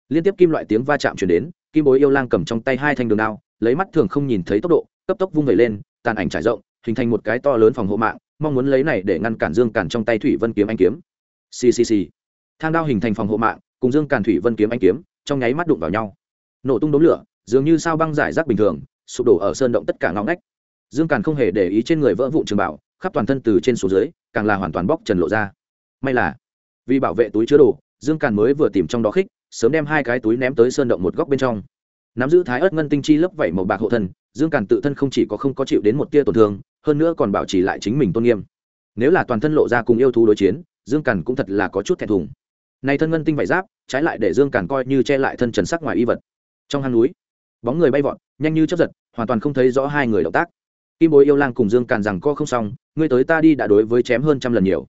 Speaker 1: liên tiếp kim loại tiếng va chạm chuyển đến, kim bối yêu lang cầm trong tay hai thanh đường đao, lấy mắt thường không nhìn thấy tốc độ cấp tốc vung vẩy lên, tàn ảnh trải rộng, hình thành một cái to lớn phòng hộ mạng, mong muốn lấy này để ngăn cản dương càn trong tay thủy vân kiếm anh kiếm. Ccc thang đao hình thành phòng hộ mạng, cùng dương càn thủy vân kiếm anh kiếm, trong nháy mắt đụng vào nhau. Nổ tung đốm lửa, dường như sao băng giải rác bình thường, sụp đổ ở sơn động tất cả ngõ ngách. Dương càn không hề để ý trên người vỡ vụn trường bảo, khắp toàn thân từ trên xuống dưới, càng là hoàn toàn bóc trần lộ ra. May là, vì bảo vệ túi chứa đồ, dương càn mới vừa tìm trong đó khích, sớm đem hai cái túi ném tới sơn động một góc bên trong nắm giữ thái ớt ngân tinh chi lớp vảy màu bạc hộ thân, dương càn tự thân không chỉ có không có chịu đến một tia tổn thương, hơn nữa còn bảo trì lại chính mình tôn nghiêm. Nếu là toàn thân lộ ra cùng yêu thú đối chiến, dương càn cũng thật là có chút thẹn thùng. Này thân ngân tinh vải giáp, trái lại để dương càn coi như che lại thân trần sắc ngoài y vật. Trong hang núi, bóng người bay vọt, nhanh như chấp giật, hoàn toàn không thấy rõ hai người động tác. Kim bối yêu lang cùng dương càn rằng co không xong, ngươi tới ta đi đã đối với chém hơn trăm lần nhiều.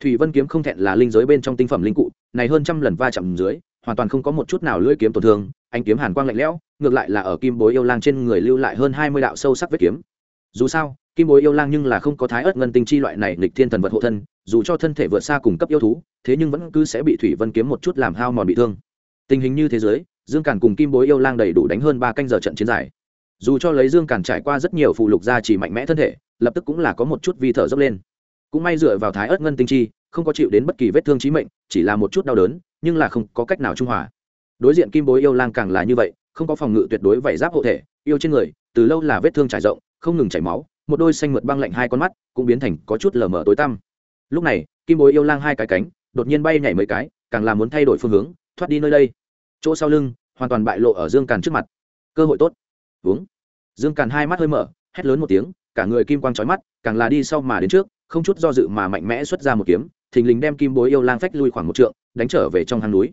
Speaker 1: Thủy vân kiếm không thẹn là linh giới bên trong tinh phẩm linh cụ, này hơn trăm lần va chạm dưới, hoàn toàn không có một chút nào lưỡi kiếm tổn thương anh kiếm hàn quang lạnh lẽo, ngược lại là ở kim bối yêu lang trên người lưu lại hơn hai mươi đạo sâu sắc vết kiếm. Dù sao, kim bối yêu lang nhưng là không có thái ớt ngân tinh chi loại này nịch thiên thần vật hộ thân, dù cho thân thể vượt xa cùng cấp yêu thú, thế nhưng vẫn cứ sẽ bị thủy vân kiếm một chút làm hao mòn bị thương. Tình hình như thế giới, dương càn cùng kim bối yêu lang đầy đủ đánh hơn ba canh giờ trận chiến dài. Dù cho lấy dương càn trải qua rất nhiều phụ lục gia chỉ mạnh mẽ thân thể, lập tức cũng là có một chút vi thở dốc lên. Cũng may dựa vào thái ớt ngân tinh chi, không có chịu đến bất kỳ vết thương chí mệnh, chỉ là một chút đau đớn, nhưng là không có cách nào trung hòa đối diện kim bối yêu lang càng là như vậy, không có phòng ngự tuyệt đối vảy giáp hộ thể, yêu trên người, từ lâu là vết thương trải rộng, không ngừng chảy máu, một đôi xanh mượt băng lạnh hai con mắt cũng biến thành có chút lờ mờ tối tăm. Lúc này, kim bối yêu lang hai cái cánh đột nhiên bay nhảy mấy cái, càng là muốn thay đổi phương hướng, thoát đi nơi đây. Chỗ sau lưng, hoàn toàn bại lộ ở dương càn trước mặt. Cơ hội tốt. Uống dương càn hai mắt hơi mở, hét lớn một tiếng, cả người kim quang trói mắt, càng là đi sau mà đến trước, không chút do dự mà mạnh mẽ xuất ra một kiếm, thình lình đem kim bối yêu lang phách lui khoảng một trượng, đánh trở về trong hang núi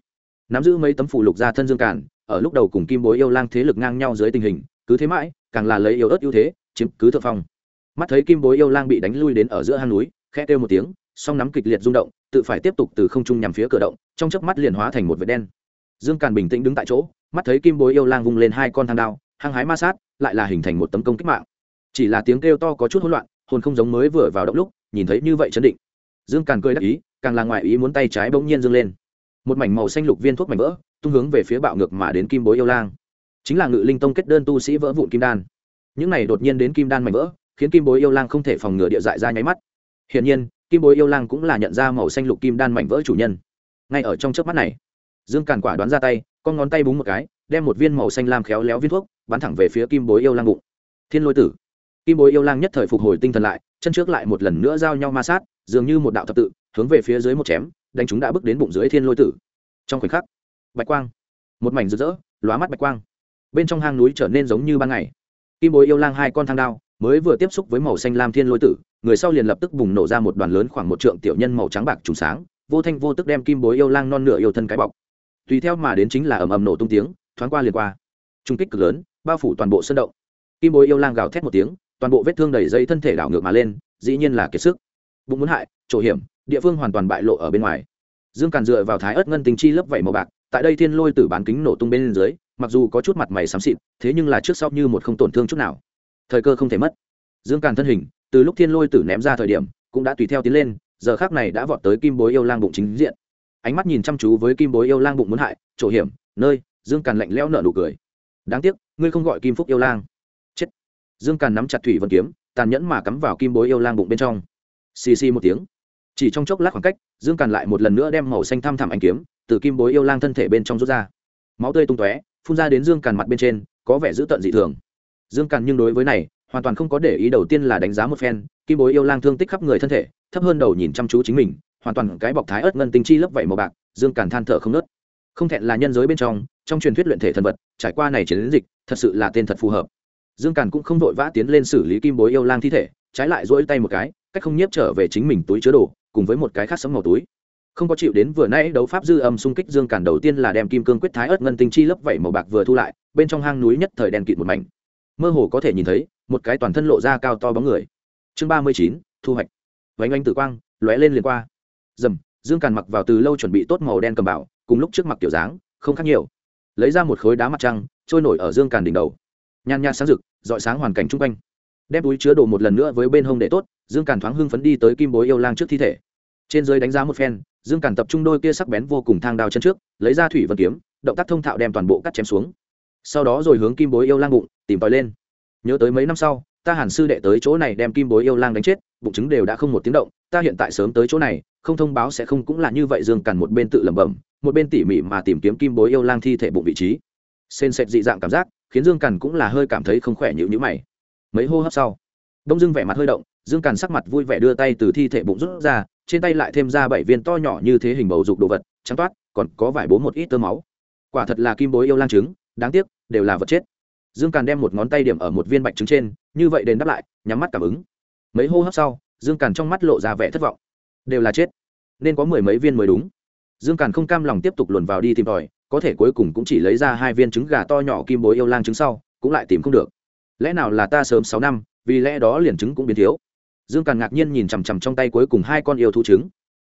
Speaker 1: nắm giữ mấy tấm phụ lục ra thân dương càn, ở lúc đầu cùng kim bối yêu lang thế lực ngang nhau dưới tình hình, cứ thế mãi, càng là lấy yêu ớt ưu thế, chiếm cứ thượng phong. Mắt thấy kim bối yêu lang bị đánh lui đến ở giữa hang núi, khẽ kêu một tiếng, song nắm kịch liệt rung động, tự phải tiếp tục từ không trung nhằm phía cửa động, trong chớp mắt liền hóa thành một vệt đen. Dương càn bình tĩnh đứng tại chỗ, mắt thấy kim bối yêu lang vung lên hai con thang đao, hăng hái ma sát, lại là hình thành một tấm công kích mạng. Chỉ là tiếng kêu to có chút hỗn loạn, hồn không giống mới vừa vào động lúc, nhìn thấy như vậy chấn định. Dương càn cười đắc ý, càng là ngoại ý muốn tay trái bỗng nhiên dâng lên một mảnh màu xanh lục viên thuốc mảnh vỡ, tung hướng về phía bạo ngược mà đến kim bối yêu lang. Chính là ngự linh tông kết đơn tu sĩ vỡ vụn kim đan. Những này đột nhiên đến kim đan mảnh vỡ, khiến kim bối yêu lang không thể phòng ngừa địa dại ra nháy mắt. Hiển nhiên, kim bối yêu lang cũng là nhận ra màu xanh lục kim đan mảnh vỡ chủ nhân. Ngay ở trong chớp mắt này, dương càn quả đoán ra tay, con ngón tay búng một cái, đem một viên màu xanh lam khéo léo viên thuốc, bắn thẳng về phía kim bối yêu lang bụng. Thiên lôi tử. Kim bối yêu lang nhất thời phục hồi tinh thần lại, chân trước lại một lần nữa giao nhau ma sát, dường như một đạo thập tự, hướng về phía dưới một chém đánh chúng đã bước đến bụng dưới thiên lôi tử. Trong khoảnh khắc, bạch quang, một mảnh rực rỡ, lóa mắt bạch quang. Bên trong hang núi trở nên giống như ban ngày. Kim bối yêu lang hai con thang đao, mới vừa tiếp xúc với màu xanh lam thiên lôi tử, người sau liền lập tức bùng nổ ra một đoàn lớn khoảng một trượng tiểu nhân màu trắng bạc trùng sáng, vô thanh vô tức đem kim bối yêu lang non nửa yêu thân cái bọc. Tùy theo mà đến chính là ầm ầm nổ tung tiếng, thoáng qua liền qua. Trung kích cực lớn, bao phủ toàn bộ sân động. Kim bối yêu lang gào thét một tiếng, toàn bộ vết thương đầy dây thân thể đảo ngược mà lên, dĩ nhiên là kiệt sức. Bụng muốn hại, chỗ hiểm địa phương hoàn toàn bại lộ ở bên ngoài. Dương càn dựa vào thái ớt ngân tình chi lớp vảy màu bạc, tại đây thiên lôi tử bán kính nổ tung bên dưới, mặc dù có chút mặt mày xám xịt, thế nhưng là trước sau như một không tổn thương chút nào. Thời cơ không thể mất. Dương càn thân hình, từ lúc thiên lôi tử ném ra thời điểm, cũng đã tùy theo tiến lên, giờ khác này đã vọt tới kim bối yêu lang bụng chính diện. Ánh mắt nhìn chăm chú với kim bối yêu lang bụng muốn hại, chỗ hiểm, nơi, dương càn lạnh lẽo nở nụ cười. Đáng tiếc, ngươi không gọi kim phúc yêu lang. Chết. Dương càn nắm chặt thủy vân kiếm, tàn nhẫn mà cắm vào kim bối yêu lang bụng bên trong. Xì xì một tiếng chỉ trong chốc lát khoảng cách, dương càn lại một lần nữa đem màu xanh thăm thẳm anh kiếm từ kim bối yêu lang thân thể bên trong rút ra. Máu tươi tung tóe, phun ra đến dương càn mặt bên trên, có vẻ dữ tợn dị thường. Dương càn nhưng đối với này, hoàn toàn không có để ý đầu tiên là đánh giá một phen, kim bối yêu lang thương tích khắp người thân thể, thấp hơn đầu nhìn chăm chú chính mình, hoàn toàn cái bọc thái ớt ngân tinh chi lấp vẩy màu bạc, dương càn than thở không nớt. Không thẹn là nhân giới bên trong trong truyền thuyết luyện thể thần vật, trải qua này chiến dịch, thật sự là tên thật phù hợp. Dương càn cũng không vội vã tiến lên xử lý kim bối yêu lang thi thể, trái lại dỗi tay một cái, cách không nhiếp trở về chính mình túi chứa đồ cùng với một cái khác sấm màu túi. Không có chịu đến vừa nãy đấu pháp dư âm xung kích dương càn đầu tiên là đem kim cương quyết thái ớt ngân tinh chi lớp vẩy màu bạc vừa thu lại, bên trong hang núi nhất thời đèn kịt một mảnh. Mơ hồ có thể nhìn thấy, một cái toàn thân lộ ra cao to bóng người. Chương ba mươi chín, thu hoạch. Vánh oanh tử quang, lóe lên liền qua. Dầm dương càn mặc vào từ lâu chuẩn bị tốt màu đen cầm bảo, cùng lúc trước mặt kiểu dáng, không khác nhiều. Lấy ra một khối đá mặt trăng, trôi nổi ở dương càn đỉnh đầu. Nhàn nhạt sáng rực dọi sáng hoàn cảnh chung quanh. Đem túi chứa đồ một lần nữa với bên hông để tốt, dương càn thoáng hưng phấn đi tới kim bối yêu lang trước thi thể trên dưới đánh giá một phen, dương càn tập trung đôi kia sắc bén vô cùng thang đao chân trước, lấy ra thủy vân kiếm, động tác thông thạo đem toàn bộ cắt chém xuống. Sau đó rồi hướng kim bối yêu lang bụng, tìm tòi lên. Nhớ tới mấy năm sau, ta hàn sư đệ tới chỗ này đem kim bối yêu lang đánh chết, bụng chứng đều đã không một tiếng động, ta hiện tại sớm tới chỗ này, không thông báo sẽ không cũng là như vậy dương càn một bên tự lẩm bẩm, một bên tỉ mỉ mà tìm kiếm kim bối yêu lang thi thể bụng vị trí. Sên sệt dị dạng cảm giác, khiến dương càn cũng là hơi cảm thấy không khỏe như nhữ mày. Mấy hô hấp sau, đông dương vẻ mặt hơi động, dương càn sắc mặt vui vẻ đưa tay từ thi thể bụng rút ra trên tay lại thêm ra bảy viên to nhỏ như thế hình bầu dục đồ vật, trắng toát, còn có vải bố một ít tơ máu. Quả thật là kim bối yêu lang trứng, đáng tiếc, đều là vật chết. Dương càn đem một ngón tay điểm ở một viên bạch trứng trên, như vậy đền đáp lại, nhắm mắt cảm ứng. Mấy hô hấp sau, dương càn trong mắt lộ ra vẻ thất vọng. Đều là chết. Nên có mười mấy viên mới đúng. Dương càn không cam lòng tiếp tục luồn vào đi tìm tòi, có thể cuối cùng cũng chỉ lấy ra hai viên trứng gà to nhỏ kim bối yêu lang trứng sau, cũng lại tìm không được. Lẽ nào là ta sớm sáu năm, vì lẽ đó liền trứng cũng biến thiếu? Dương càn ngạc nhiên nhìn chằm chằm trong tay cuối cùng hai con yêu thú trứng.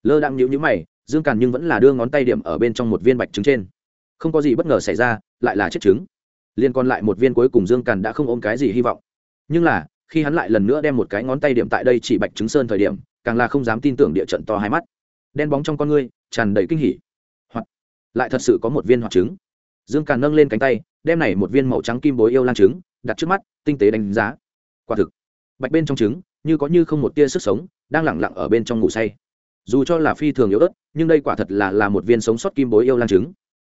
Speaker 1: Lơ đang nhịu nhữ mày, dương càn nhưng vẫn là đưa ngón tay điểm ở bên trong một viên bạch trứng trên. Không có gì bất ngờ xảy ra, lại là chết trứng. Liên còn lại một viên cuối cùng dương càn đã không ôm cái gì hy vọng. Nhưng là, khi hắn lại lần nữa đem một cái ngón tay điểm tại đây chỉ bạch trứng sơn thời điểm, càng là không dám tin tưởng địa trận to hai mắt. Đen bóng trong con ngươi, tràn đầy kinh hỉ. Hoặc, lại thật sự có một viên hoạt trứng. Dương càn nâng lên cánh tay, đem này một viên màu trắng kim bối yêu lan trứng, đặt trước mắt, tinh tế đánh giá. Quả thực bạch bên trong trứng, như có như không một tia sức sống, đang lẳng lặng ở bên trong ngủ say. Dù cho là phi thường yếu ớt, nhưng đây quả thật là là một viên sống sót kim bối yêu lan trứng.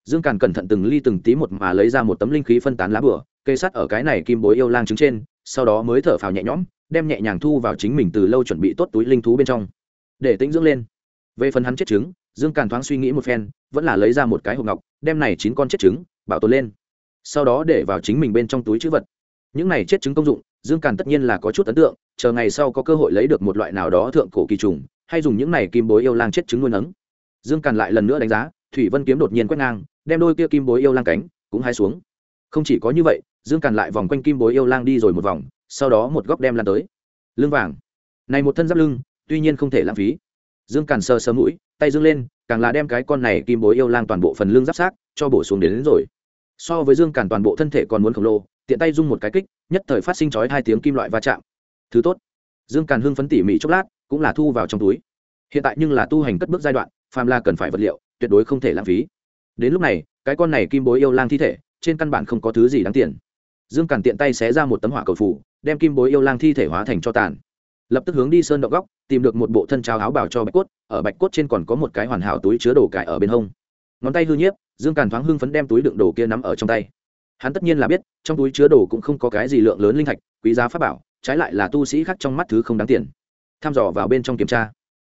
Speaker 1: Dương càn cẩn thận từng ly từng tí một mà lấy ra một tấm linh khí phân tán lá bửa cây sắt ở cái này kim bối yêu lang trứng trên, sau đó mới thở phào nhẹ nhõm, đem nhẹ nhàng thu vào chính mình từ lâu chuẩn bị tốt túi linh thú bên trong. Để tĩnh dưỡng lên. Về phần hắn chết trứng, dương càn thoáng suy nghĩ một phen, vẫn là lấy ra một cái hộp ngọc, đem này chín con chết trứng, bảo tồn lên. Sau đó để vào chính mình bên trong túi chữ vật. Những này chết trứng công dụng dương càn tất nhiên là có chút ấn tượng chờ ngày sau có cơ hội lấy được một loại nào đó thượng cổ kỳ trùng hay dùng những này kim bối yêu lang chết trứng nuôi nấng dương càn lại lần nữa đánh giá thủy vân kiếm đột nhiên quét ngang đem đôi kia kim bối yêu lang cánh cũng hai xuống. Không chỉ có như vậy dương càn lại vòng quanh kim bối yêu lang đi rồi một vòng sau đó một góc đem lan tới. Lưng vàng. Này một thân giáp lưng tuy nhiên không thể lãng phí. Dương càn sờ sờ mũi tay dương lên càng là đem cái con này kim bối yêu lang toàn bộ phần lưng giáp sát cho bổ xuống đến, đến rồi. So với dương càn toàn bộ thân thể còn muốn khổng lồ tiện tay dung một cái kích, nhất thời phát sinh chói hai tiếng kim loại va chạm. Thứ tốt, dương càn hưng phấn tỉ mỉ chốc lát, cũng là thu vào trong túi. Hiện tại nhưng là tu hành cất bước giai đoạn, phàm la cần phải vật liệu, tuyệt đối không thể lãng phí. Đến lúc này, cái con này kim bối yêu lang thi thể, trên căn bản không có thứ gì đáng tiền. Dương càn tiện tay xé ra một tấm hỏa cầu phủ, đem kim bối yêu lang thi thể hóa thành cho tàn. Lập tức hướng đi sơn động góc, tìm được một bộ thân trao áo bảo cho bạch cốt, ở bạch cốt trên còn có một cái hoàn hảo túi chứa đồ cải ở bên hông. Ngón tay hư nhiếp, dương càn thoáng hưng phấn đem túi đựng đồ kia nắm ở trong tay hắn tất nhiên là biết, trong túi chứa đồ cũng không có cái gì lượng lớn linh thạch, quý giá pháp bảo, trái lại là tu sĩ khác trong mắt thứ không đáng tiền. Tham dò vào bên trong kiểm tra.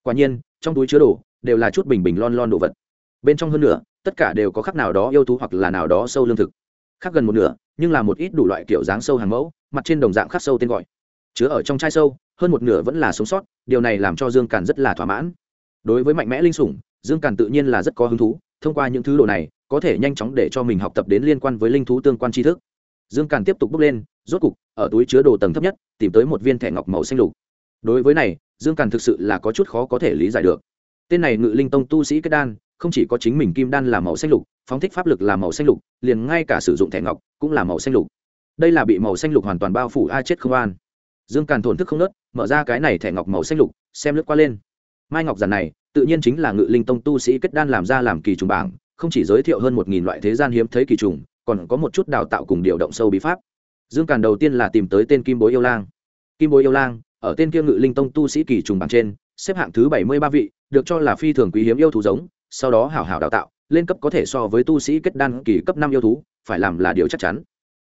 Speaker 1: Quả nhiên, trong túi chứa đồ đều là chút bình bình lon lon đồ vật. Bên trong hơn nữa tất cả đều có khắc nào đó yêu thú hoặc là nào đó sâu lương thực. Khác gần một nửa, nhưng là một ít đủ loại kiểu dáng sâu hàng mẫu, mặt trên đồng dạng khắc sâu tên gọi. Chứa ở trong chai sâu, hơn một nửa vẫn là sống sót, điều này làm cho dương càn rất là thỏa mãn. Đối với mạnh mẽ linh sủng, dương càn tự nhiên là rất có hứng thú, thông qua những thứ đồ này có thể nhanh chóng để cho mình học tập đến liên quan với linh thú tương quan tri thức. Dương càn tiếp tục bước lên, rốt cục, ở túi chứa đồ tầng thấp nhất, tìm tới một viên thẻ ngọc màu xanh lục. Đối với này, dương càn thực sự là có chút khó có thể lý giải được. Tên này ngự linh tông tu sĩ kết đan, không chỉ có chính mình kim đan là màu xanh lục, phóng thích pháp lực là màu xanh lục, liền ngay cả sử dụng thẻ ngọc cũng là màu xanh lục. Đây là bị màu xanh lục hoàn toàn bao phủ a chết không an. Dương càn thổn thức không nớt, mở ra cái này thẻ ngọc màu xanh lục, xem lướt qua lên. Mai ngọc giản này, tự nhiên chính là ngự linh tông tu sĩ kết đan làm ra làm kỳ trùng bảng không chỉ giới thiệu hơn một nghìn loại thế gian hiếm thấy kỳ trùng, còn có một chút đào tạo cùng điều động sâu bí pháp. Dương càn đầu tiên là tìm tới tên kim bối yêu lang. Kim bối yêu lang, ở tên kia ngự linh tông tu sĩ kỳ trùng bảng trên, xếp hạng thứ bảy mươi ba vị, được cho là phi thường quý hiếm yêu thú giống, sau đó hảo hảo đào tạo, lên cấp có thể so với tu sĩ kết đan kỳ cấp năm yêu thú, phải làm là điều chắc chắn.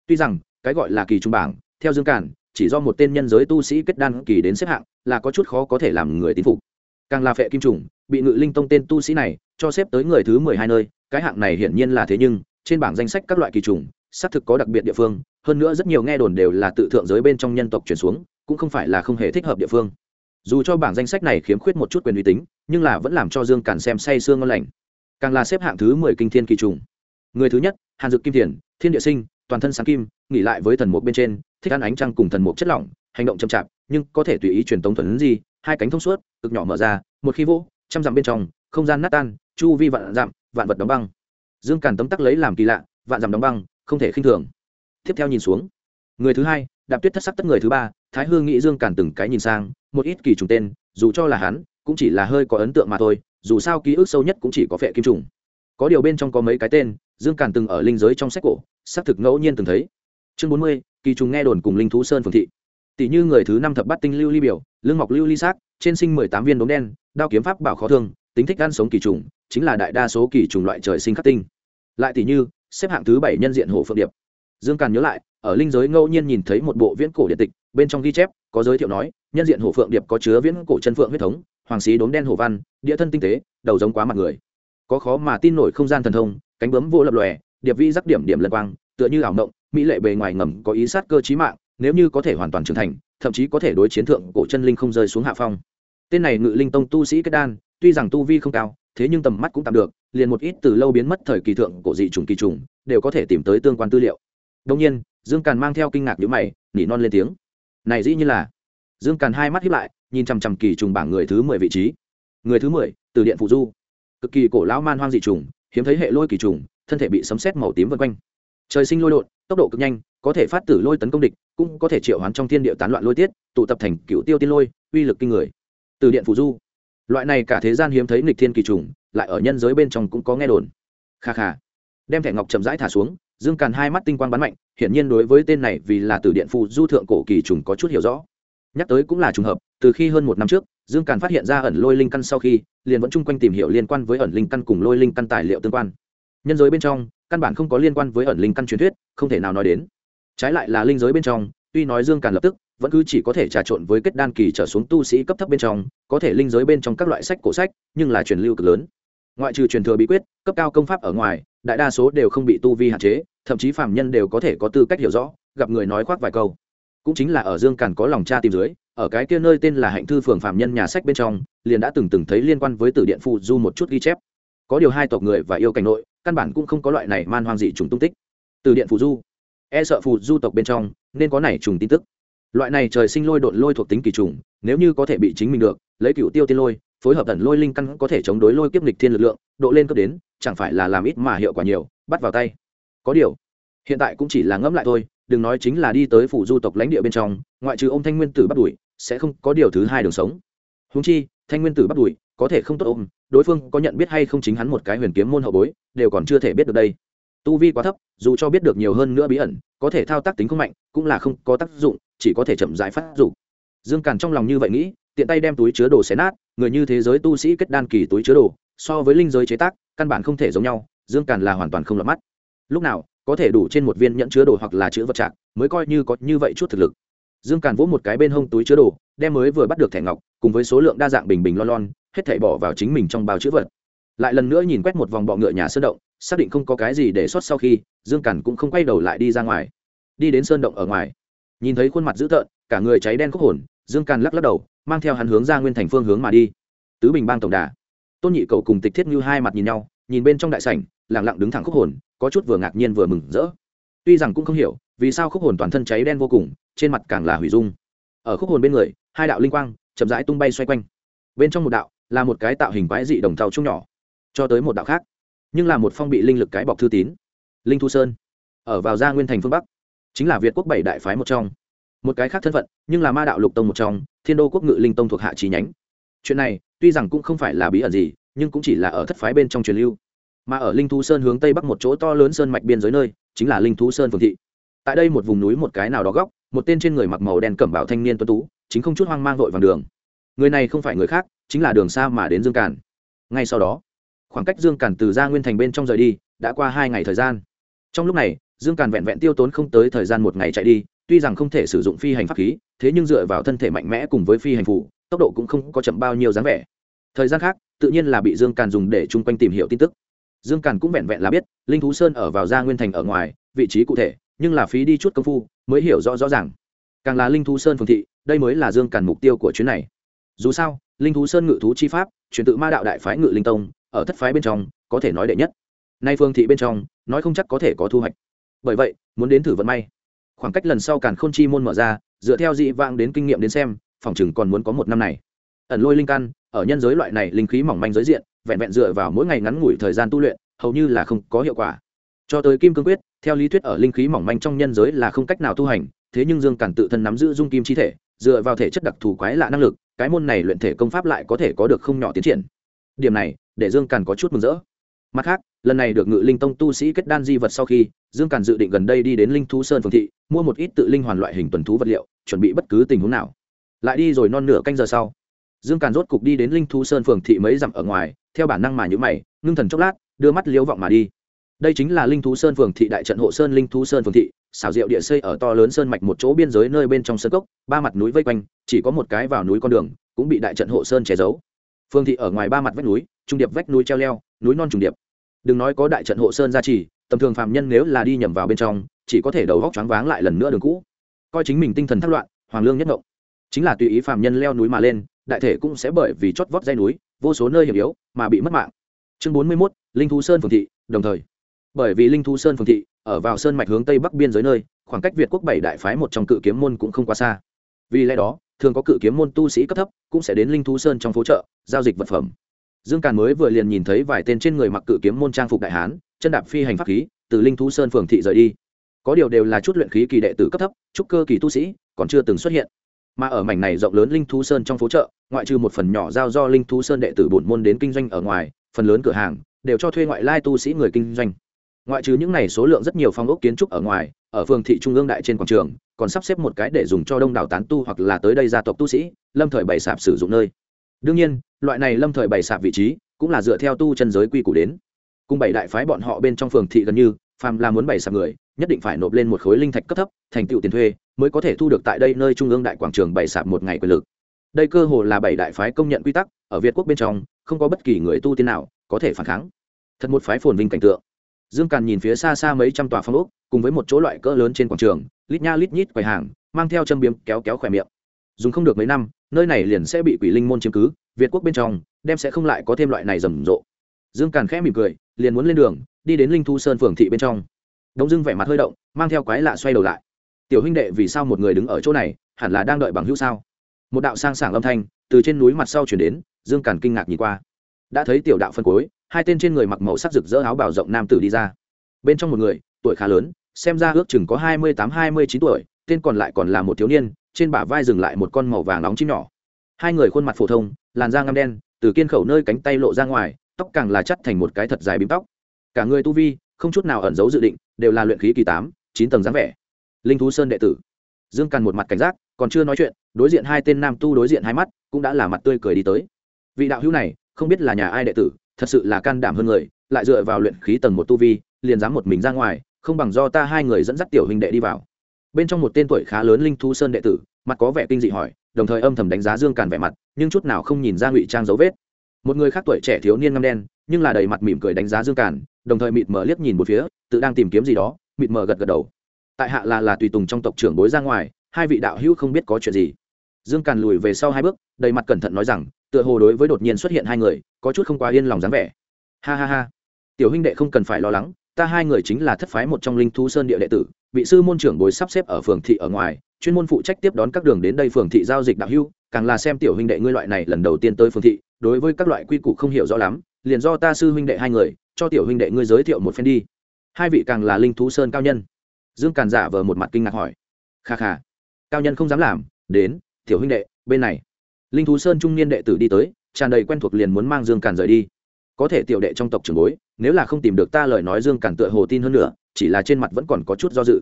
Speaker 1: Tuy rằng, cái gọi là kỳ trùng bảng, theo dương càn, chỉ do một tên nhân giới tu sĩ kết đan kỳ đến xếp hạng, là có chút khó có thể làm người tín phục càng là phệ kim trùng bị ngự linh tông tên tu sĩ này cho xếp tới người thứ mười hai nơi, cái hạng này hiển nhiên là thế nhưng, trên bảng danh sách các loại kỳ trùng xác thực có đặc biệt địa phương, hơn nữa rất nhiều nghe đồn đều là tự thượng giới bên trong nhân tộc chuyển xuống, cũng không phải là không hề thích hợp địa phương. Dù cho bảng danh sách này khiếm khuyết một chút quyền uy tín, nhưng là vẫn làm cho dương càn xem say sương ngon lành. Càng là xếp hạng thứ mười kinh thiên kỳ trùng người thứ nhất, hàn dực kim thiền, thiên địa sinh, toàn thân sáng kim, nghỉ lại với thần mục bên trên, thích ăn ánh trăng cùng thần mục chất lỏng, hành động chậm chạp, nhưng có thể tùy ý truyền tống thuần gì hai cánh thông suốt, cực nhỏ mở ra, một khi vỗ, trăm dặm bên trong, không gian nát tan, chu vi vạn dặm, vạn vật đóng băng. Dương càn tấm tắc lấy làm kỳ lạ, vạn dặm đóng băng, không thể khinh thường. Tiếp theo nhìn xuống, người thứ hai, đạp tuyết thất sắc tất người thứ ba, thái hương nghĩ dương càn từng cái nhìn sang, một ít kỳ trùng tên, dù cho là hắn, cũng chỉ là hơi có ấn tượng mà thôi, dù sao ký ức sâu nhất cũng chỉ có phệ kim trùng. Có điều bên trong có mấy cái tên, dương càn từng ở linh giới trong sách cổ, xác thực ngẫu nhiên từng thấy. Chương bốn mươi, kỳ trùng nghe đồn cùng linh thú sơn phường thị tỷ như người thứ năm thập bát tinh lưu ly biểu, lương ngọc lưu ly xác, trên sinh mười tám viên đốm đen, đao kiếm pháp bảo khó thương tính thích ăn sống kỳ trùng, chính là đại đa số kỳ trùng loại trời sinh khắc tinh. Lại tỷ như, xếp hạng thứ bảy nhân diện hổ phượng điệp. Dương càn nhớ lại, ở linh giới ngẫu nhiên nhìn thấy một bộ viễn cổ điện tịch, bên trong ghi chép, có giới thiệu nói, nhân diện hổ phượng điệp có chứa viễn cổ chân phượng huyết thống, hoàng xí đốm đen hổ văn, địa thân tinh tế, đầu giống quá mặt người. Có khó mà tin nổi không gian thần thông, cánh bướm vô lập lòe, điệp vi rắc điểm điểm lân quang, tựa như ảo động mỹ lệ bề ngoài ngầm có ý sát cơ trí mạng nếu như có thể hoàn toàn trưởng thành, thậm chí có thể đối chiến thượng cổ chân linh không rơi xuống hạ phong. Tên này ngự linh tông tu sĩ kết đan, tuy rằng tu vi không cao, thế nhưng tầm mắt cũng tạm được, liền một ít từ lâu biến mất thời kỳ thượng cổ dị trùng kỳ trùng đều có thể tìm tới tương quan tư liệu. Đông nhiên, dương càn mang theo kinh ngạc nhữ mày, nỉ non lên tiếng. Này dĩ như là. Dương càn hai mắt hiếp lại, nhìn chằm chằm kỳ trùng bảng người thứ mười vị trí. Người thứ mười, từ điện phụ du. Cực kỳ cổ lão man hoang dị trùng hiếm thấy hệ lôi kỳ trùng thân thể bị sấm xét màu tím vân quanh. Trời sinh lôi đột, tốc độ cực nhanh có thể phát tử lôi tấn công địch, cũng có thể triệu hoán trong thiên địa tán loạn lôi tiết, tụ tập thành cựu tiêu tiên lôi, uy lực kinh người. Từ điện phù du, loại này cả thế gian hiếm thấy nghịch thiên kỳ trùng, lại ở nhân giới bên trong cũng có nghe đồn. Kha kha. Đem thẻ ngọc chậm rãi thả xuống, dương càn hai mắt tinh quang bắn mạnh, hiển nhiên đối với tên này vì là từ điện phù du thượng cổ kỳ trùng có chút hiểu rõ. Nhắc tới cũng là trùng hợp, từ khi hơn một năm trước, dương càn phát hiện ra ẩn lôi linh căn sau khi, liền vẫn chung quanh tìm hiểu liên quan với ẩn linh căn cùng lôi linh căn tài liệu tương quan. Nhân giới bên trong, căn bản không có liên quan với ẩn linh căn truyền thuyết, không thể nào nói đến trái lại là linh giới bên trong, tuy nói dương càn lập tức, vẫn cứ chỉ có thể trà trộn với kết đan kỳ trở xuống tu sĩ cấp thấp bên trong, có thể linh giới bên trong các loại sách cổ sách, nhưng là truyền lưu cực lớn. Ngoại trừ truyền thừa bí quyết, cấp cao công pháp ở ngoài, đại đa số đều không bị tu vi hạn chế, thậm chí phạm nhân đều có thể có tư cách hiểu rõ, gặp người nói khoác vài câu. Cũng chính là ở dương càn có lòng cha tìm dưới, ở cái kia nơi tên là hạnh thư phường phạm nhân nhà sách bên trong, liền đã từng từng thấy liên quan với từ điện phụ du một chút ghi chép. Có điều hai tộc người và yêu cảnh nội, căn bản cũng không có loại này man hoang dị trùng tung tích. Từ điện phụ du e sợ phụ du tộc bên trong, nên có này trùng tin tức. Loại này trời sinh lôi độn lôi thuộc tính kỳ trùng, nếu như có thể bị chính mình được, lấy cựu tiêu tiên lôi, phối hợp tần lôi linh căn có thể chống đối lôi kiếp lịch thiên lực lượng, độ lên cấp đến, chẳng phải là làm ít mà hiệu quả nhiều, bắt vào tay. Có điều, hiện tại cũng chỉ là ngẫm lại thôi, đừng nói chính là đi tới phủ du tộc lãnh địa bên trong, ngoại trừ ông thanh nguyên tử bắt đuổi, sẽ không có điều thứ hai đường sống. Húng chi, thanh nguyên tử bắt đuổi, có thể không tốt ôm, đối phương có nhận biết hay không chính hắn một cái huyền kiếm môn hậu bối, đều còn chưa thể biết được đây tu vi quá thấp, dù cho biết được nhiều hơn nữa bí ẩn, có thể thao tác tính không mạnh, cũng là không có tác dụng, chỉ có thể chậm rãi phát dụng dương càn trong lòng như vậy nghĩ, tiện tay đem túi chứa đồ xé nát, người như thế giới tu sĩ kết đan kỳ túi chứa đồ, so với linh giới chế tác, căn bản không thể giống nhau, dương càn là hoàn toàn không lọt mắt. Lúc nào, có thể đủ trên một viên nhẫn chứa đồ hoặc là chứa vật trạng, mới coi như có như vậy chút thực lực. Dương càn vỗ một cái bên hông túi chứa đồ, đem mới vừa bắt được thẻ ngọc, cùng với số lượng đa dạng bình bình lon lon, hết thảy bỏ vào chính mình trong bao chứa vật lại lần nữa nhìn quét một vòng bọ ngựa nhà sơn động, xác định không có cái gì để sót sau khi, dương cằn cũng không quay đầu lại đi ra ngoài. Đi đến sơn động ở ngoài, nhìn thấy khuôn mặt dữ tợn, cả người cháy đen khúc hồn, dương càn lắc lắc đầu, mang theo hắn hướng ra nguyên thành phương hướng mà đi. Tứ bình bang tổng đà. Tôn nhị cầu cùng tịch thiết như hai mặt nhìn nhau, nhìn bên trong đại sảnh lẳng lặng đứng thẳng khúc hồn, có chút vừa ngạc nhiên vừa mừng rỡ. Tuy rằng cũng không hiểu, vì sao khúc hồn toàn thân cháy đen vô cùng, trên mặt càng là hủy dung. Ở khúc hồn bên người, hai đạo linh quang chậm rãi tung bay xoay quanh. Bên trong một đạo là một cái tạo hình quái dị đồng thau chung nhỏ cho tới một đạo khác, nhưng là một phong bị linh lực cái bọc thư tín, linh thu sơn, ở vào gia nguyên thành phương bắc, chính là việt quốc bảy đại phái một trong. Một cái khác thân phận, nhưng là ma đạo lục tông một trong, thiên đô quốc ngự linh tông thuộc hạ trí nhánh. Chuyện này, tuy rằng cũng không phải là bí ẩn gì, nhưng cũng chỉ là ở thất phái bên trong truyền lưu. Mà ở linh thu sơn hướng tây bắc một chỗ to lớn sơn mạch biên giới nơi, chính là linh thu sơn phường thị. Tại đây một vùng núi một cái nào đó góc, một tên trên người mặc màu đen cẩm bảo thanh niên tuấn tú, chính không chút hoang mang vội vàng đường. Người này không phải người khác, chính là đường xa mà đến dương càn. Ngay sau đó khoảng cách dương càn từ ra nguyên thành bên trong rời đi, đã qua hai ngày thời gian. Trong lúc này, dương càn vẹn vẹn tiêu tốn không tới thời gian một ngày chạy đi, tuy rằng không thể sử dụng phi hành pháp khí, thế nhưng dựa vào thân thể mạnh mẽ cùng với phi hành phủ, tốc độ cũng không có chậm bao nhiêu dáng vẻ. Thời gian khác, tự nhiên là bị dương càn dùng để chung quanh tìm hiểu tin tức. Dương càn cũng vẹn vẹn là biết, linh thú sơn ở vào gia nguyên thành ở ngoài, vị trí cụ thể, nhưng là phí đi chút công phu, mới hiểu rõ rõ ràng. Càng là linh thú sơn phương thị, đây mới là dương càn mục tiêu của chuyến này. Dù sao, linh thú sơn ngự thú chi pháp, truyền tự ma đạo đại phái ngự linh tông ở thất phái bên trong, có thể nói đệ nhất. Nay phương thị bên trong, nói không chắc có thể có thu hoạch. Bởi vậy, muốn đến thử vận may. Khoảng cách lần sau càn k h ô n chi môn mở ra, dựa theo dị vang đến kinh nghiệm đến xem, phòng chừng còn muốn có một năm này. Ẩn lôi linh căn, ở nhân giới loại này linh khí mỏng manh giới diện, vẹn vẹn dựa vào mỗi ngày ngắn ngủi thời gian tu luyện, hầu như là không có hiệu quả. Cho tới kim cương quyết, theo lý thuyết ở linh khí mỏng manh trong nhân giới là không cách nào tu hành, thế nhưng dương cản tự thân nắm giữ dung kim chi thể, dựa vào thể chất đặc thù quái lạ năng lực, cái môn này luyện thể công pháp lại có thể có được không nhỏ tiến triển. Điểm này để dương càn có chút mừng rỡ. Mặt khác, lần này được ngự linh tông tu sĩ kết đan di vật sau khi, dương càn dự định gần đây đi đến linh thú sơn phường thị, mua một ít tự linh hoàn loại hình tuần thú vật liệu, chuẩn bị bất cứ tình huống nào. Lại đi rồi non nửa canh giờ sau, dương càn rốt cục đi đến linh thú sơn phường thị mấy dặm ở ngoài, theo bản năng mà nhữ mày, ngưng thần chốc lát, đưa mắt liếu vọng mà đi. Đây chính là linh thú sơn phường thị đại trận hộ sơn linh thú sơn phường thị, xảo diệu địa xây ở to lớn sơn mạch một chỗ biên giới nơi bên trong sơn cốc, ba mặt núi vây quanh, chỉ có một cái vào núi con đường, cũng bị đại trận hộ sơn che giấu. Phương thị ở ngoài ba mặt vách núi trung điệp vách núi treo leo núi non trùng điệp. Đừng nói có đại trận hộ sơn gia trì tầm thường phạm nhân nếu là đi nhầm vào bên trong chỉ có thể đầu góc choáng váng lại lần nữa đường cũ. Coi chính mình tinh thần thất loạn hoàng lương nhất ngộng chính là tùy ý phạm nhân leo núi mà lên đại thể cũng sẽ bởi vì chót vót dây núi vô số nơi hiểm yếu mà bị mất mạng. Chương bốn mươi 41, linh thú sơn phường thị đồng thời. Bởi vì linh thú sơn phường thị ở vào sơn mạch hướng tây bắc biên giới nơi khoảng cách việt quốc bảy đại phái một trong cự kiếm môn cũng không quá xa. Vì lẽ đó thường có cự kiếm môn tu sĩ cấp thấp cũng sẽ đến linh thú sơn trong phố chợ giao dịch vật phẩm dương càn mới vừa liền nhìn thấy vài tên trên người mặc cự kiếm môn trang phục đại hán, chân đạp phi hành pháp khí, từ linh thú sơn phường thị rời đi. Có điều đều là chút luyện khí kỳ đệ tử cấp thấp trúc cơ kỳ tu sĩ, còn chưa từng xuất hiện. Mà ở mảnh này rộng lớn linh thú sơn trong phố chợ, ngoại trừ một phần nhỏ giao do linh thú sơn đệ tử bổn môn đến kinh doanh ở ngoài, phần lớn cửa hàng đều cho thuê ngoại lai tu sĩ người kinh doanh. Ngoại trừ những này số lượng rất nhiều phong ốc kiến trúc ở ngoài, ở phường thị trung ương đại trên quảng trường, còn sắp xếp một cái để dùng cho đông đảo tán tu hoặc là tới đây gia tộc tu sĩ, lâm thời bày sạp sử dụng nơi. Đương nhiên loại này lâm thời bày sạp vị trí, cũng là dựa theo tu chân giới quy củ đến. Cùng bảy đại phái bọn họ bên trong phường thị gần như, phàm là muốn bày sạp người, nhất định phải nộp lên một khối linh thạch cấp thấp, thành tựu tiền thuê, mới có thể thu được tại đây nơi trung ương đại quảng trường bày sạp một ngày quyền lực. Đây cơ hồ là bảy đại phái công nhận quy tắc, ở việt quốc bên trong, không có bất kỳ người tu tiên nào có thể phản kháng. Thật một phái phồn vinh cảnh tượng. Dương càn nhìn phía xa xa mấy trăm tòa phong ốc, cùng với một chỗ loại cỡ lớn trên quảng trường, lít nha lít nhít quầy hàng, mang theo châm biếm, kéo kéo khỏe miệng dùng không được mấy năm, nơi này liền sẽ bị quỷ linh môn chiếm cứ, việt quốc bên trong, đem sẽ không lại có thêm loại này rầm rộ. Dương càn khẽ mỉm cười, liền muốn lên đường, đi đến linh thu sơn phường thị bên trong. Đông dương vẻ mặt hơi động, mang theo quái lạ xoay đầu lại. Tiểu huynh đệ, vì sao một người đứng ở chỗ này, hẳn là đang đợi bằng hữu sao? Một đạo sang sảng âm thanh từ trên núi mặt sau chuyển đến, dương càn kinh ngạc nhìn qua. Đã thấy tiểu đạo phân cối, hai tên trên người mặc màu sắc rực rỡ áo bào rộng nam tử đi ra. Bên trong một người, tuổi khá lớn, xem ra ước chừng có hai mươi tám, hai mươi chín tuổi, tên còn lại còn là một thiếu niên trên bả vai dừng lại một con màu vàng nóng chim nhỏ. Hai người khuôn mặt phổ thông, làn da ngăm đen, từ kiên khẩu nơi cánh tay lộ ra ngoài, tóc càng là chắt thành một cái thật dài bím tóc. Cả người tu vi, không chút nào ẩn giấu dự định, đều là luyện khí kỳ tám, chín tầng dáng vẻ. Linh thú sơn đệ tử. Dương càn một mặt cảnh giác, còn chưa nói chuyện, đối diện hai tên nam tu đối diện hai mắt, cũng đã là mặt tươi cười đi tới. Vị đạo hữu này, không biết là nhà ai đệ tử, thật sự là can đảm hơn người, lại dựa vào luyện khí tầng một tu vi, liền dám một mình ra ngoài, không bằng do ta hai người dẫn dắt tiểu huynh đệ đi vào bên trong một tên tuổi khá lớn linh thú sơn đệ tử, mặt có vẻ kinh dị hỏi, đồng thời âm thầm đánh giá dương càn vẻ mặt, nhưng chút nào không nhìn ra ngụy trang dấu vết. Một người khác tuổi trẻ thiếu niên ngâm đen, nhưng là đầy mặt mỉm cười đánh giá dương càn, đồng thời mịt mờ liếc nhìn một phía, tự đang tìm kiếm gì đó, mịt mờ gật gật đầu. Tại hạ là là tùy tùng trong tộc trưởng bối ra ngoài, hai vị đạo hữu không biết có chuyện gì. Dương càn lùi về sau hai bước, đầy mặt cẩn thận nói rằng, tựa hồ đối với đột nhiên xuất hiện hai người, có chút không quá yên lòng dáng vẻ. Ha ha ha. Tiểu huynh đệ không cần phải lo lắng, ta hai người chính là thất phái một trong linh thú sơn địa đệ tử Vị sư môn trưởng bồi sắp xếp ở phường thị ở ngoài, chuyên môn phụ trách tiếp đón các đường đến đây phường thị giao dịch đạo hưu càng là xem tiểu huynh đệ ngươi loại này lần đầu tiên tới phường thị, đối với các loại quy củ không hiểu rõ lắm, liền do ta sư huynh đệ hai người, cho tiểu huynh đệ ngươi giới thiệu một phen đi. Hai vị càng là linh thú sơn cao nhân. Dương càn giả vờ một mặt kinh ngạc hỏi. Kha kha, cao nhân không dám làm, đến, tiểu huynh đệ, bên này. Linh thú sơn trung niên đệ tử đi tới, tràn đầy quen thuộc liền muốn mang dương càn rời đi. Có thể tiểu đệ trong tộc trưởng bối, nếu là không tìm được ta lời nói dương càn tựa hồ tin hơn nữa chỉ là trên mặt vẫn còn có chút do dự.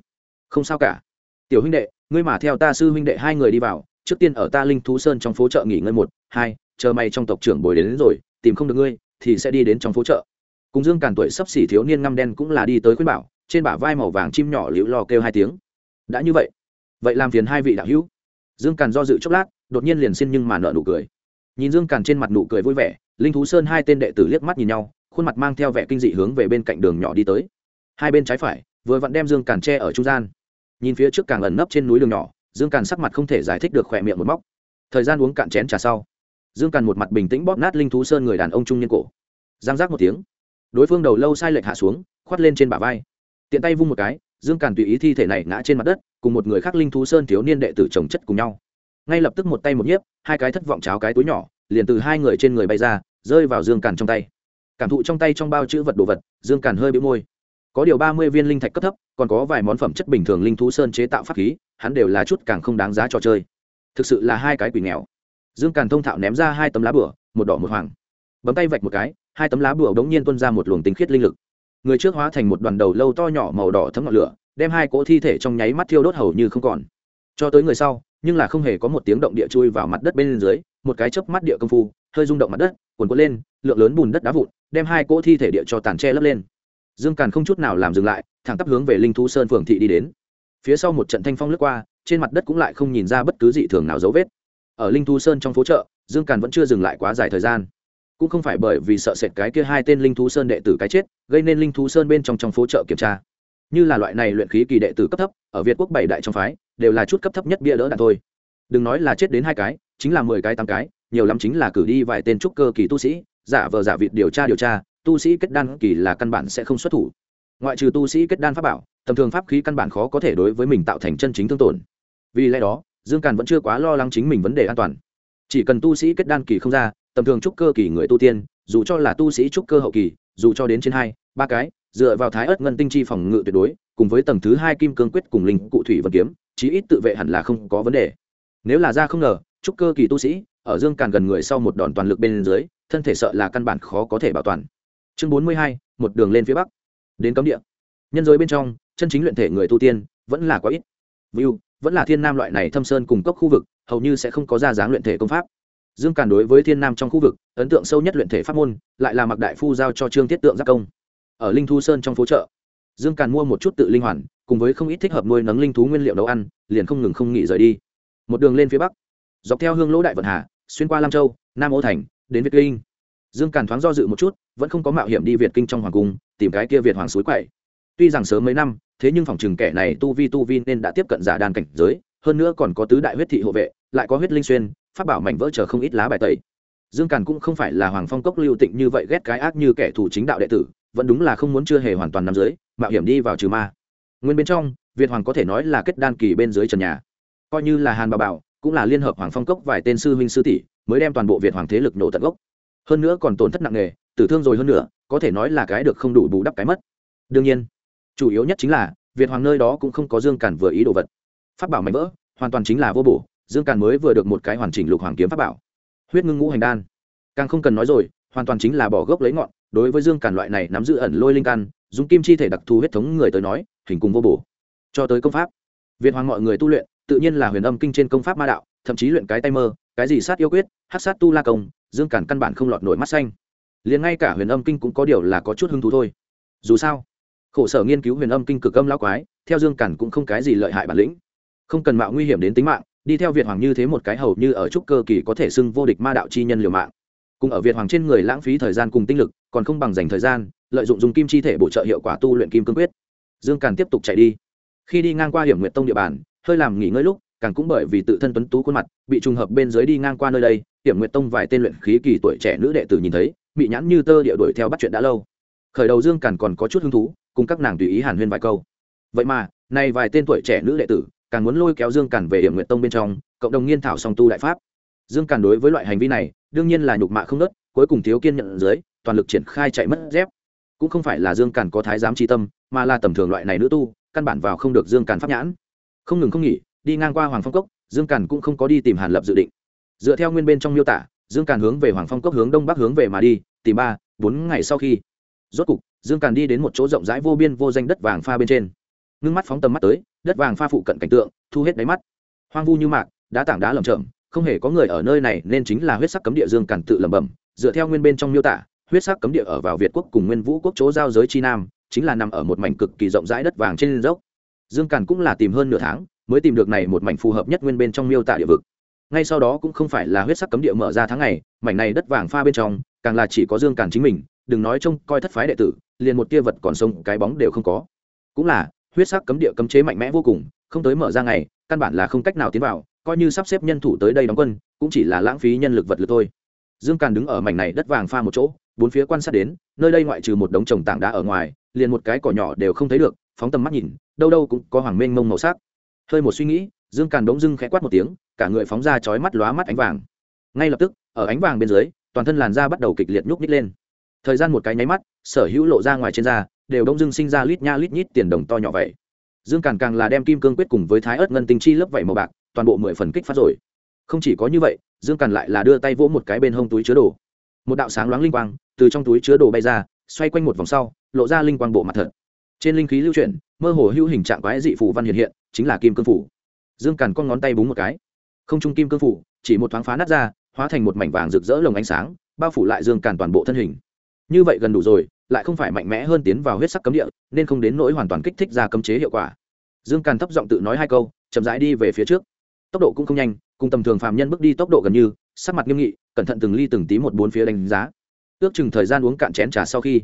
Speaker 1: Không sao cả. Tiểu huynh đệ ngươi mà theo ta sư huynh đệ hai người đi vào trước tiên ở ta linh thú sơn trong phố chợ nghỉ ngơi một hai chờ may trong tộc trưởng bồi đến, đến rồi tìm không được ngươi thì sẽ đi đến trong phố chợ. Cùng dương càn tuổi sắp xỉ thiếu niên ngăm đen cũng là đi tới khuyên bảo trên bả vai màu vàng chim nhỏ liễu lo kêu hai tiếng. Đã như vậy vậy làm phiền hai vị đạo hữu. Dương càn do dự chốc lát đột nhiên liền xin nhưng mà nợ nụ cười. Nhìn dương càn trên mặt nụ cười vui vẻ linh thú sơn hai tên đệ tử liếc mắt nhìn nhau khuôn mặt mang theo vẻ kinh dị hướng về bên cạnh đường nhỏ đi tới hai bên trái phải, vừa vặn đem dương càn tre ở trung gian. Nhìn phía trước càng ẩn nấp trên núi đường nhỏ, dương càn sắc mặt không thể giải thích được khỏe miệng một móc. Thời gian uống cạn chén trà sau, dương càn một mặt bình tĩnh bóp nát linh thú sơn người đàn ông trung niên cổ. Giang giác một tiếng, đối phương đầu lâu sai lệch hạ xuống, khoát lên trên bả vai. Tiện tay vung một cái, dương càn tùy ý thi thể này ngã trên mặt đất, cùng một người khác linh thú sơn thiếu niên đệ tử chồng chất cùng nhau. Ngay lập tức một tay một nhiếp, hai cái thất vọng cháo cái túi nhỏ, liền từ hai người trên người bay ra, rơi vào dương càn trong tay. Cảm thụ trong tay trong bao chữ vật đồ vật, dương càn hơi bị môi có điều ba mươi viên linh thạch cấp thấp, còn có vài món phẩm chất bình thường linh thú sơn chế tạo pháp khí, hắn đều là chút càng không đáng giá trò chơi. Thực sự là hai cái quỷ nghèo. Dương càn thông thạo ném ra hai tấm lá bửa một đỏ một hoàng. Bấm tay vạch một cái, hai tấm lá bửa đống nhiên tuân ra một luồng tinh khiết linh lực. Người trước hóa thành một đoàn đầu lâu to nhỏ màu đỏ thấm ngọn lửa, đem hai cỗ thi thể trong nháy mắt thiêu đốt hầu như không còn. Cho tới người sau, nhưng là không hề có một tiếng động địa chui vào mặt đất bên dưới, một cái chớp mắt địa công phu, hơi rung động mặt đất, cuồn cuộn lên, lượng lớn bùn đất đá vụn, đem hai cỗ thi thể địa cho tàn tre lấp lên dương càn không chút nào làm dừng lại, thẳng tắp hướng về linh thú sơn phường thị đi đến. Phía sau một trận thanh phong lướt qua, trên mặt đất cũng lại không nhìn ra bất cứ dị thường nào dấu vết. Ở linh thú sơn trong phố chợ, dương càn vẫn chưa dừng lại quá dài thời gian. Cũng không phải bởi vì sợ sệt cái kia hai tên linh thú sơn đệ tử cái chết, gây nên linh thú sơn bên trong trong phố chợ kiểm tra. Như là loại này luyện khí kỳ đệ tử cấp thấp, ở việt quốc bảy đại trong phái, đều là chút cấp thấp nhất bia đỡ đạn thôi. Đừng nói là chết đến hai cái, chính là mười cái tám cái, nhiều lắm chính là cử đi vài tên trúc cơ kỳ tu sĩ, giả vờ giả vịt điều tra điều tra tu sĩ kết đan kỳ là căn bản sẽ không xuất thủ. Ngoại trừ tu sĩ kết đan pháp bảo, tầm thường pháp khí căn bản khó có thể đối với mình tạo thành chân chính thương tổn. Vì lẽ đó, dương càn vẫn chưa quá lo lắng chính mình vấn đề an toàn. Chỉ cần tu sĩ kết đan kỳ không ra, tầm thường trúc cơ kỳ người tu tiên, dù cho là tu sĩ trúc cơ hậu kỳ, dù cho đến trên hai, ba cái, dựa vào thái ớt ngân tinh chi phòng ngự tuyệt đối, cùng với tầng thứ hai kim cương quyết cùng linh cụ thủy vật kiếm, chí ít tự vệ hẳn là không có vấn đề. Nếu là ra không ngờ, trúc cơ kỳ tu sĩ, ở dương càn gần người sau một đòn toàn lực bên dưới, thân thể sợ là căn bản khó có thể bảo toàn chương bốn mươi hai, một đường lên phía bắc. Đến cấm địa. Nhân giới bên trong, chân chính luyện thể người tu tiên, vẫn là quá ít. View, vẫn là thiên nam loại này thâm sơn cùng cấp khu vực, hầu như sẽ không có ra dáng luyện thể công pháp. Dương càn đối với thiên nam trong khu vực, ấn tượng sâu nhất luyện thể pháp môn, lại là mặc đại phu giao cho trương tiết tượng giác công. Ở linh thu sơn trong phố chợ, dương càn mua một chút tự linh hoàn, cùng với không ít thích hợp nuôi nấng linh thú nguyên liệu nấu ăn, liền không ngừng không nghỉ rời đi. Một đường lên phía bắc, dọc theo hương lỗ đại vận hà, xuyên qua lam châu, nam ô thành, đến việt kinh dương càn thoáng do dự một chút, vẫn không có mạo hiểm đi việt kinh trong hoàng cung, tìm cái kia việt hoàng suối quậy. Tuy rằng sớm mấy năm, thế nhưng phòng chừng kẻ này tu vi tu vi nên đã tiếp cận giả đàn cảnh giới, hơn nữa còn có tứ đại huyết thị hộ vệ, lại có huyết linh xuyên phát bảo mảnh vỡ chờ không ít lá bài tẩy. Dương càn cũng không phải là hoàng phong cốc lưu tịnh như vậy ghét cái ác như kẻ thù chính đạo đệ tử, vẫn đúng là không muốn chưa hề hoàn toàn nằm dưới, mạo hiểm đi vào trừ ma. Nguyên bên trong, việt hoàng có thể nói là kết đan kỳ bên dưới trần nhà. Coi như là hàn bà bảo, cũng là liên hợp hoàng phong cốc vài tên sư huynh sư tỷ, mới đem toàn bộ việt hoàng thế lực nổ tận gốc hơn nữa còn tổn thất nặng nề, tử thương rồi hơn nữa, có thể nói là cái được không đủ bù đắp cái mất. Đương nhiên, chủ yếu nhất chính là, việt hoàng nơi đó cũng không có dương càn vừa ý đồ vật. Phát bảo mạnh vỡ, hoàn toàn chính là vô bổ, dương càn mới vừa được một cái hoàn chỉnh lục hoàng kiếm pháp bảo. Huyết ngưng ngũ hành đan. Càng không cần nói rồi, hoàn toàn chính là bỏ gốc lấy ngọn, đối với dương càn loại này nắm giữ ẩn lôi linh căn, dùng kim chi thể đặc thù huyết thống người tới nói, hình cùng vô bổ. Cho tới công pháp, việt hoàng mọi người tu luyện, tự nhiên là huyền âm kinh trên công pháp ma đạo, thậm chí luyện cái tay mơ, cái gì sát yêu quyết hát sát tu la công dương càn căn bản không lọt nổi mắt xanh. Liền ngay cả huyền âm kinh cũng có điều là có chút hứng thú thôi. Dù sao, khổ sở nghiên cứu huyền âm kinh cực âm lão quái, theo dương càn cũng không cái gì lợi hại bản lĩnh. Không cần mạo nguy hiểm đến tính mạng, đi theo việt hoàng như thế một cái hầu như ở trúc cơ kỳ có thể xưng vô địch ma đạo chi nhân liều mạng. Cùng ở việt hoàng trên người lãng phí thời gian cùng tinh lực, còn không bằng dành thời gian, lợi dụng dùng kim chi thể bổ trợ hiệu quả tu luyện kim cương quyết. Dương càn tiếp tục chạy đi. Khi đi ngang qua hiểm nguyệt tông địa bàn, hơi làm nghỉ ngơi lúc càng cũng bởi vì tự thân tuấn tú khuôn mặt, bị trùng hợp bên dưới đi ngang qua nơi đây hiểm nguyệt tông vài tên luyện khí kỳ tuổi trẻ nữ đệ tử nhìn thấy, bị nhãn như tơ địa đuổi theo bắt chuyện đã lâu. Khởi đầu dương càn còn có chút hứng thú, cùng các nàng tùy ý hàn huyên vài câu. Vậy mà, nay vài tên tuổi trẻ nữ đệ tử, càng muốn lôi kéo dương càn về hiểm nguyện tông bên trong, cộng đồng nghiên thảo song tu đại pháp. Dương càn đối với loại hành vi này, đương nhiên là nhục mạ không nớt cuối cùng thiếu kiên nhận dưới, toàn lực triển khai chạy mất dép. Cũng không phải là dương càn có thái giám tri tâm, mà là tầm thường loại này nữ tu, căn bản vào không được dương càn pháp nhãn. Không ngừng không nghỉ đi ngang qua hoàng phong cốc, dương càn cũng không có đi tìm hàn lập dự định. Dựa theo nguyên bên trong miêu tả, dương càn hướng về hoàng phong cốc hướng đông bắc hướng về mà đi, tìm ba, bốn ngày sau khi. Rốt cục, dương càn đi đến một chỗ rộng rãi vô biên vô danh đất vàng pha bên trên. Ngưng mắt phóng tầm mắt tới, đất vàng pha phụ cận cảnh tượng, thu hết đáy mắt. Hoang vu như mạc, đá tảng đá lầm chậm không hề có người ở nơi này nên chính là huyết sắc cấm địa dương càn tự lẩm bẩm. Dựa theo nguyên bên trong miêu tả, huyết sắc cấm địa ở vào việt quốc cùng nguyên vũ quốc chỗ giao giới chi nam, chính là nằm ở một mảnh cực kỳ rộng rãi đất vàng trên dốc. Dương càn cũng là tìm hơn nửa tháng mới tìm được này một mảnh phù hợp nhất nguyên bên trong miêu tả địa vực. Ngay sau đó cũng không phải là huyết sắc cấm địa mở ra tháng ngày, mảnh này đất vàng pha bên trong, càng là chỉ có dương càn chính mình, đừng nói trông coi thất phái đệ tử, liền một tia vật còn sông cái bóng đều không có. Cũng là, huyết sắc cấm địa cấm chế mạnh mẽ vô cùng, không tới mở ra ngày, căn bản là không cách nào tiến vào, coi như sắp xếp nhân thủ tới đây đóng quân, cũng chỉ là lãng phí nhân lực vật lực thôi. Dương càn đứng ở mảnh này đất vàng pha một chỗ, bốn phía quan sát đến, nơi đây ngoại trừ một đống trồng tảng đá ở ngoài, liền một cái cỏ nhỏ đều không thấy được, phóng tầm mắt nhìn, đâu đâu cũng có hoàng mênh mông màu sắc hơi một suy nghĩ, dương càn đống dưng khẽ quát một tiếng, cả người phóng ra chói mắt lóa mắt ánh vàng. Ngay lập tức, ở ánh vàng bên dưới, toàn thân làn da bắt đầu kịch liệt nhúc nhích lên. Thời gian một cái nháy mắt, sở hữu lộ ra ngoài trên da, đều đông dưng sinh ra lít nha lít nhít tiền đồng to nhỏ vậy. Dương càn càng là đem kim cương quyết cùng với thái ớt ngân tinh chi lớp vảy màu bạc, toàn bộ mười phần kích phát rồi. Không chỉ có như vậy, dương càn lại là đưa tay vỗ một cái bên hông túi chứa đồ. Một đạo sáng loáng linh quang từ trong túi chứa đồ bay ra, xoay quanh một vòng sau, lộ ra linh quang bộ mặt thật trên linh khí lưu chuyển, mơ hồ hữu hình trạng quái dị phủ văn hiện hiện, chính là kim cương phủ. Dương càn con ngón tay búng một cái. Không trung kim cương phủ, chỉ một thoáng phá nát ra, hóa thành một mảnh vàng rực rỡ lồng ánh sáng, bao phủ lại dương càn toàn bộ thân hình. Như vậy gần đủ rồi, lại không phải mạnh mẽ hơn tiến vào huyết sắc cấm địa, nên không đến nỗi hoàn toàn kích thích ra cấm chế hiệu quả. Dương càn thấp giọng tự nói hai câu, chậm rãi đi về phía trước. Tốc độ cũng không nhanh, cùng tầm thường phàm nhân bước đi tốc độ gần như, sắc mặt nghiêm nghị, cẩn thận từng ly từng tí một bốn phía đánh giá. Ước chừng thời gian uống cạn chén trà sau khi,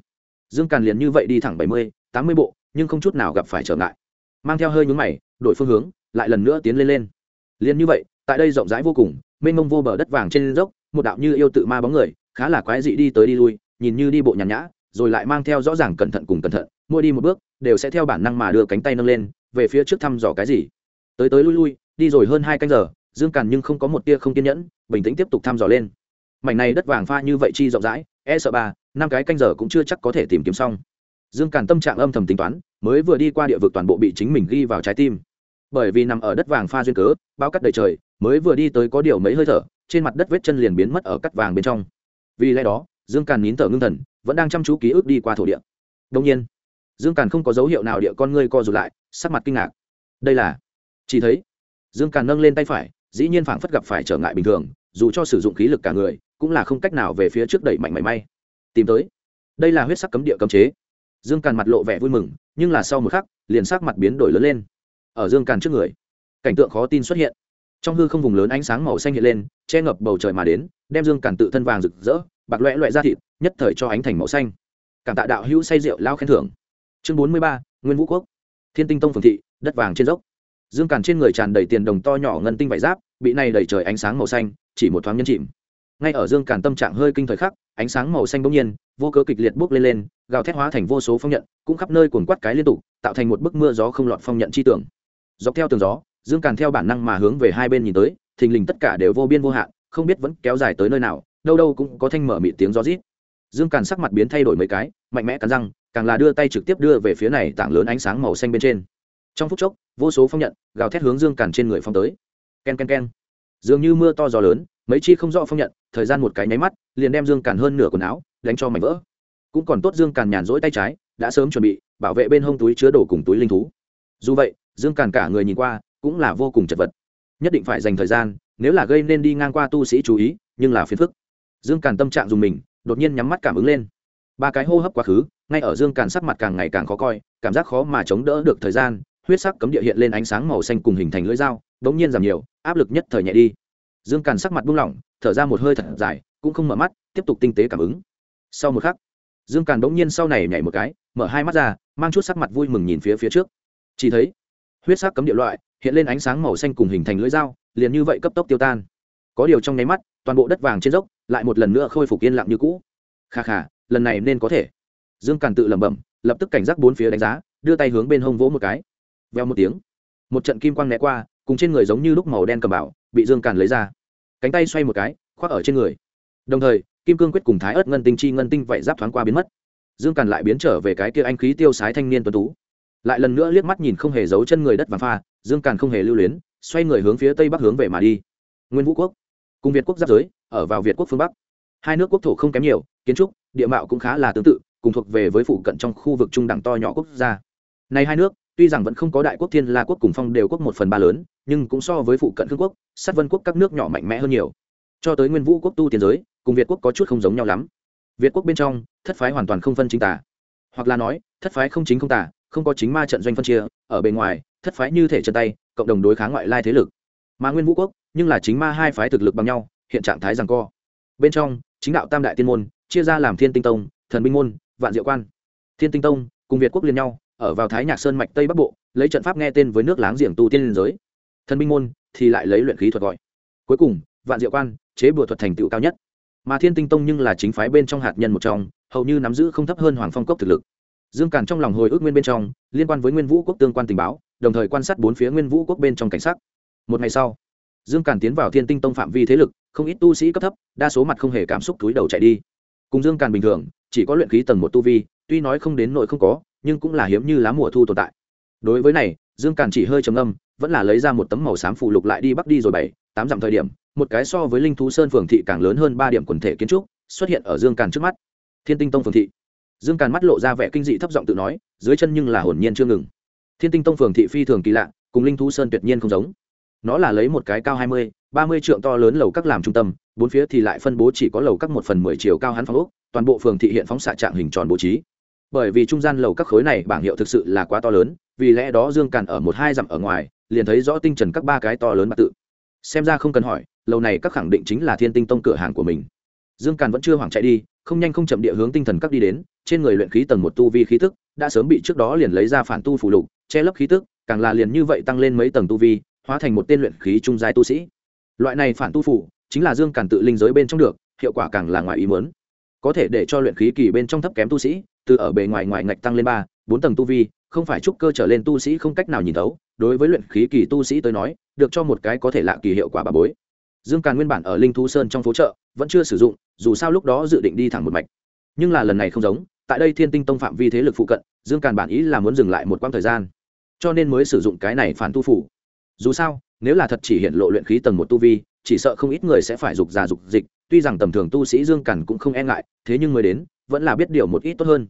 Speaker 1: dương càn liền như vậy đi thẳng bảy mươi tám mươi bộ, nhưng không chút nào gặp phải trở ngại. Mang theo hơi nhúng mày, đổi phương hướng, lại lần nữa tiến lên lên. Liền như vậy, tại đây rộng rãi vô cùng, mênh mông vô bờ đất vàng trên dốc, một đạo như yêu tự ma bóng người, khá là quái dị đi tới đi lui, nhìn như đi bộ nhàn nhã, rồi lại mang theo rõ ràng cẩn thận cùng cẩn thận, mỗi đi một bước, đều sẽ theo bản năng mà đưa cánh tay nâng lên, về phía trước thăm dò cái gì. Tới tới lui lui, đi rồi hơn hai canh giờ, dương càn nhưng không có một tia không kiên nhẫn, bình tĩnh tiếp tục thăm dò lên. Mảnh này đất vàng pha như vậy chi rộng rãi e sợ ba, năm cái canh giờ cũng chưa chắc có thể tìm kiếm xong dương càn tâm trạng âm thầm tính toán, mới vừa đi qua địa vực toàn bộ bị chính mình ghi vào trái tim. Bởi vì nằm ở đất vàng pha duyên cớ, bao cắt đầy trời, mới vừa đi tới có điều mấy hơi thở, trên mặt đất vết chân liền biến mất ở cắt vàng bên trong. Vì lẽ đó, dương càn nín thở ngưng thần, vẫn đang chăm chú ký ức đi qua thổ địa. Đông nhiên, dương càn không có dấu hiệu nào địa con ngươi co rụt lại, sắc mặt kinh ngạc. Đây là, chỉ thấy, dương càn nâng lên tay phải, dĩ nhiên phảng phất gặp phải trở ngại bình thường, dù cho sử dụng khí lực cả người, cũng là không cách nào về phía trước đẩy mạnh mảy may. Tìm tới. Đây là huyết sắc cấm địa cấm chế dương càn mặt lộ vẻ vui mừng, nhưng là sau một khắc, liền sắc mặt biến đổi lớn lên. Ở dương càn trước người, cảnh tượng khó tin xuất hiện. Trong hư không vùng lớn ánh sáng màu xanh hiện lên, che ngập bầu trời mà đến, đem dương càn tự thân vàng rực rỡ, bạc loẹ loẹ ra thịt, nhất thời cho ánh thành màu xanh. Cảm tạ đạo hữu say rượu lao khen thưởng. Chương bốn mươi ba, nguyên vũ quốc. Thiên tinh tông phường thị, đất vàng trên dốc. Dương càn trên người tràn đầy tiền đồng to nhỏ ngân tinh vải giáp, bị này đầy trời ánh sáng màu xanh, chỉ một thoáng nhân chìm. Ngay ở dương càn tâm trạng hơi kinh thời khắc, ánh sáng màu xanh bỗng nhiên, vô cớ kịch liệt bốc lên lên gào thét hóa thành vô số phong nhận, cũng khắp nơi cuồn quát cái liên tục, tạo thành một bức mưa gió không lọt phong nhận chi tưởng. Dọc theo tường gió, dương càn theo bản năng mà hướng về hai bên nhìn tới, thình lình tất cả đều vô biên vô hạn, không biết vẫn kéo dài tới nơi nào, đâu đâu cũng có thanh mở mị tiếng gió rít. Dương càn sắc mặt biến thay đổi mấy cái, mạnh mẽ cắn răng, càng là đưa tay trực tiếp đưa về phía này tảng lớn ánh sáng màu xanh bên trên. Trong phút chốc, vô số phong nhận, gào thét hướng dương càn trên người phong tới. K e n k e n k e n dường như mưa to gió lớn, mấy chi không rõ phong nhận, thời gian một cái nháy mắt, liền đem dương càn hơn nửa quần áo, đánh cho mảnh vỡ cũng còn tốt dương càn nhàn rỗi tay trái, đã sớm chuẩn bị, bảo vệ bên hông túi chứa đồ cùng túi linh thú. Dù vậy, dương càn cả người nhìn qua cũng là vô cùng chật vật. Nhất định phải dành thời gian, nếu là gây nên đi ngang qua tu sĩ chú ý, nhưng là phiền phức. Dương càn tâm trạng dùng mình, đột nhiên nhắm mắt cảm ứng lên. Ba cái hô hấp quá khứ, ngay ở dương càn sắc mặt càng ngày càng khó coi, cảm giác khó mà chống đỡ được thời gian, huyết sắc cấm địa hiện lên ánh sáng màu xanh cùng hình thành lưỡi dao bỗng nhiên giảm nhiều, áp lực nhất thời nhẹ đi. Dương càn sắc mặt buông lỏng, thở ra một hơi thật dài, cũng không mở mắt, tiếp tục tinh tế cảm ứng. Sau một khắc dương càn bỗng nhiên sau này nhảy một cái, mở hai mắt ra, mang chút sắc mặt vui mừng nhìn phía phía trước. Chỉ thấy, huyết sắc cấm địa loại, hiện lên ánh sáng màu xanh cùng hình thành lưỡi dao, liền như vậy cấp tốc tiêu tan. Có điều trong nháy mắt, toàn bộ đất vàng trên dốc lại một lần nữa khôi phục yên lặng như cũ. Kha kha, lần này nên có thể. Dương càn tự lẩm bẩm, lập tức cảnh giác bốn phía đánh giá, đưa tay hướng bên hông vỗ một cái. Veo một tiếng, một trận kim quang né qua, cùng trên người giống như lúc màu đen cầm bảo, bị dương càn lấy ra. Cánh tay xoay một cái, khoác ở trên người. Đồng thời kim cương quyết cùng thái ớt ngân tinh chi ngân tinh vậy giáp thoáng qua biến mất. Dương càn lại biến trở về cái kia anh khí tiêu sái thanh niên tuấn tú. Lại lần nữa liếc mắt nhìn không hề giấu chân người đất và pha, dương càn không hề lưu luyến, xoay người hướng phía tây bắc hướng về mà đi. Nguyên vũ quốc. Cùng việt quốc giáp giới, ở vào việt quốc phương bắc. Hai nước quốc thổ không kém nhiều, kiến trúc, địa mạo cũng khá là tương tự, cùng thuộc về với phụ cận trong khu vực trung đẳng to nhỏ quốc gia. Này hai nước, tuy rằng vẫn không có đại quốc thiên la quốc cùng phong đều quốc một phần ba lớn, nhưng cũng so với phụ cận khương quốc, sát vân quốc các nước nhỏ mạnh mẽ hơn nhiều. Cho tới nguyên vũ quốc tu tiến giới cùng việt quốc có chút không giống nhau lắm. Việt quốc bên trong, thất phái hoàn toàn không phân chính tả hoặc là nói, thất phái không chính không tả không có chính ma trận doanh phân chia, ở bên ngoài, thất phái như thể chân tay, cộng đồng đối kháng ngoại lai thế lực. Mà nguyên vũ quốc, nhưng là chính ma hai phái thực lực bằng nhau, hiện trạng thái rằng co. Bên trong, chính đạo tam đại tiên môn, chia ra làm thiên tinh tông, thần binh môn, vạn diệu quan. Thiên tinh tông, cùng việt quốc liên nhau, ở vào thái nhạc sơn mạch tây bắc bộ, lấy trận pháp nghe tên với nước láng giềng tu tiên liên giới. Thần binh môn thì lại lấy luyện khí thuật gọi. Cuối cùng, vạn diệu quan, chế bùa thuật thành tựu cao nhất mà thiên tinh tông nhưng là chính phái bên trong hạt nhân một trong, hầu như nắm giữ không thấp hơn hoàng phong cốc thực lực. Dương càn trong lòng hồi ức nguyên bên trong, liên quan với nguyên vũ quốc tương quan tình báo, đồng thời quan sát bốn phía nguyên vũ quốc bên trong cảnh sắc. Một ngày sau, dương càn tiến vào thiên tinh tông phạm vi thế lực, không ít tu sĩ cấp thấp, đa số mặt không hề cảm xúc túi đầu chạy đi. Cùng dương càn bình thường, chỉ có luyện khí tầng một tu vi, tuy nói không đến nội không có, nhưng cũng là hiếm như lá mùa thu tồn tại. Đối với này, dương càn chỉ hơi trầm âm vẫn là lấy ra một tấm màu xám phụ lục lại đi bắc đi rồi bảy, tám dặm thời điểm một cái so với linh thú sơn phường thị càng lớn hơn ba điểm quần thể kiến trúc, xuất hiện ở dương càn trước mắt. Thiên tinh tông phường thị. Dương càn mắt lộ ra vẻ kinh dị thấp giọng tự nói, dưới chân nhưng là hồn nhiên chưa ngừng. Thiên tinh tông phường thị phi thường kỳ lạ, cùng linh thú sơn tuyệt nhiên không giống. Nó là lấy một cái cao hai mươi, ba mươi trượng to lớn lầu các làm trung tâm, bốn phía thì lại phân bố chỉ có lầu các một phần mười chiều cao hắn phong ốc, toàn bộ phường thị hiện phóng xạ trạng hình tròn bố trí. Bởi vì trung gian lầu các khối này bảng hiệu thực sự là quá to lớn, vì lẽ đó dương càn ở một hai dặm ở ngoài, liền thấy rõ tinh trần các ba cái to lớn bạc tự xem ra không cần hỏi lâu này các khẳng định chính là thiên tinh tông cửa hàng của mình. Dương càn vẫn chưa hoảng chạy đi, không nhanh không chậm địa hướng tinh thần các đi đến, trên người luyện khí tầng một tu vi khí tức, đã sớm bị trước đó liền lấy ra phản tu phủ lục, che lấp khí tức, càng là liền như vậy tăng lên mấy tầng tu vi, hóa thành một tên luyện khí trung giai tu sĩ. Loại này phản tu phủ chính là dương càn tự linh giới bên trong được, hiệu quả càng là ngoài ý muốn. Có thể để cho luyện khí kỳ bên trong thấp kém tu sĩ, từ ở bề ngoài ngoài ngạch tăng lên ba, bốn tầng tu vi, không phải trúc cơ trở lên tu sĩ không cách nào nhìn thấu đối với luyện khí kỳ tu sĩ tới nói, được cho một cái có thể lạ kỳ hiệu quả bà bối. Dương càn nguyên bản ở linh thú sơn trong phố chợ, vẫn chưa sử dụng, dù sao lúc đó dự định đi thẳng một mạch. Nhưng là lần này không giống, tại đây thiên tinh tông phạm vi thế lực phụ cận, dương càn bản ý là muốn dừng lại một quãng thời gian, cho nên mới sử dụng cái này phản tu phủ. Dù sao, nếu là thật chỉ hiện lộ luyện khí tầng một tu vi, chỉ sợ không ít người sẽ phải dục già dục dịch, tuy rằng tầm thường tu sĩ dương càn cũng không e ngại, thế nhưng mới đến, vẫn là biết điều một ít tốt hơn.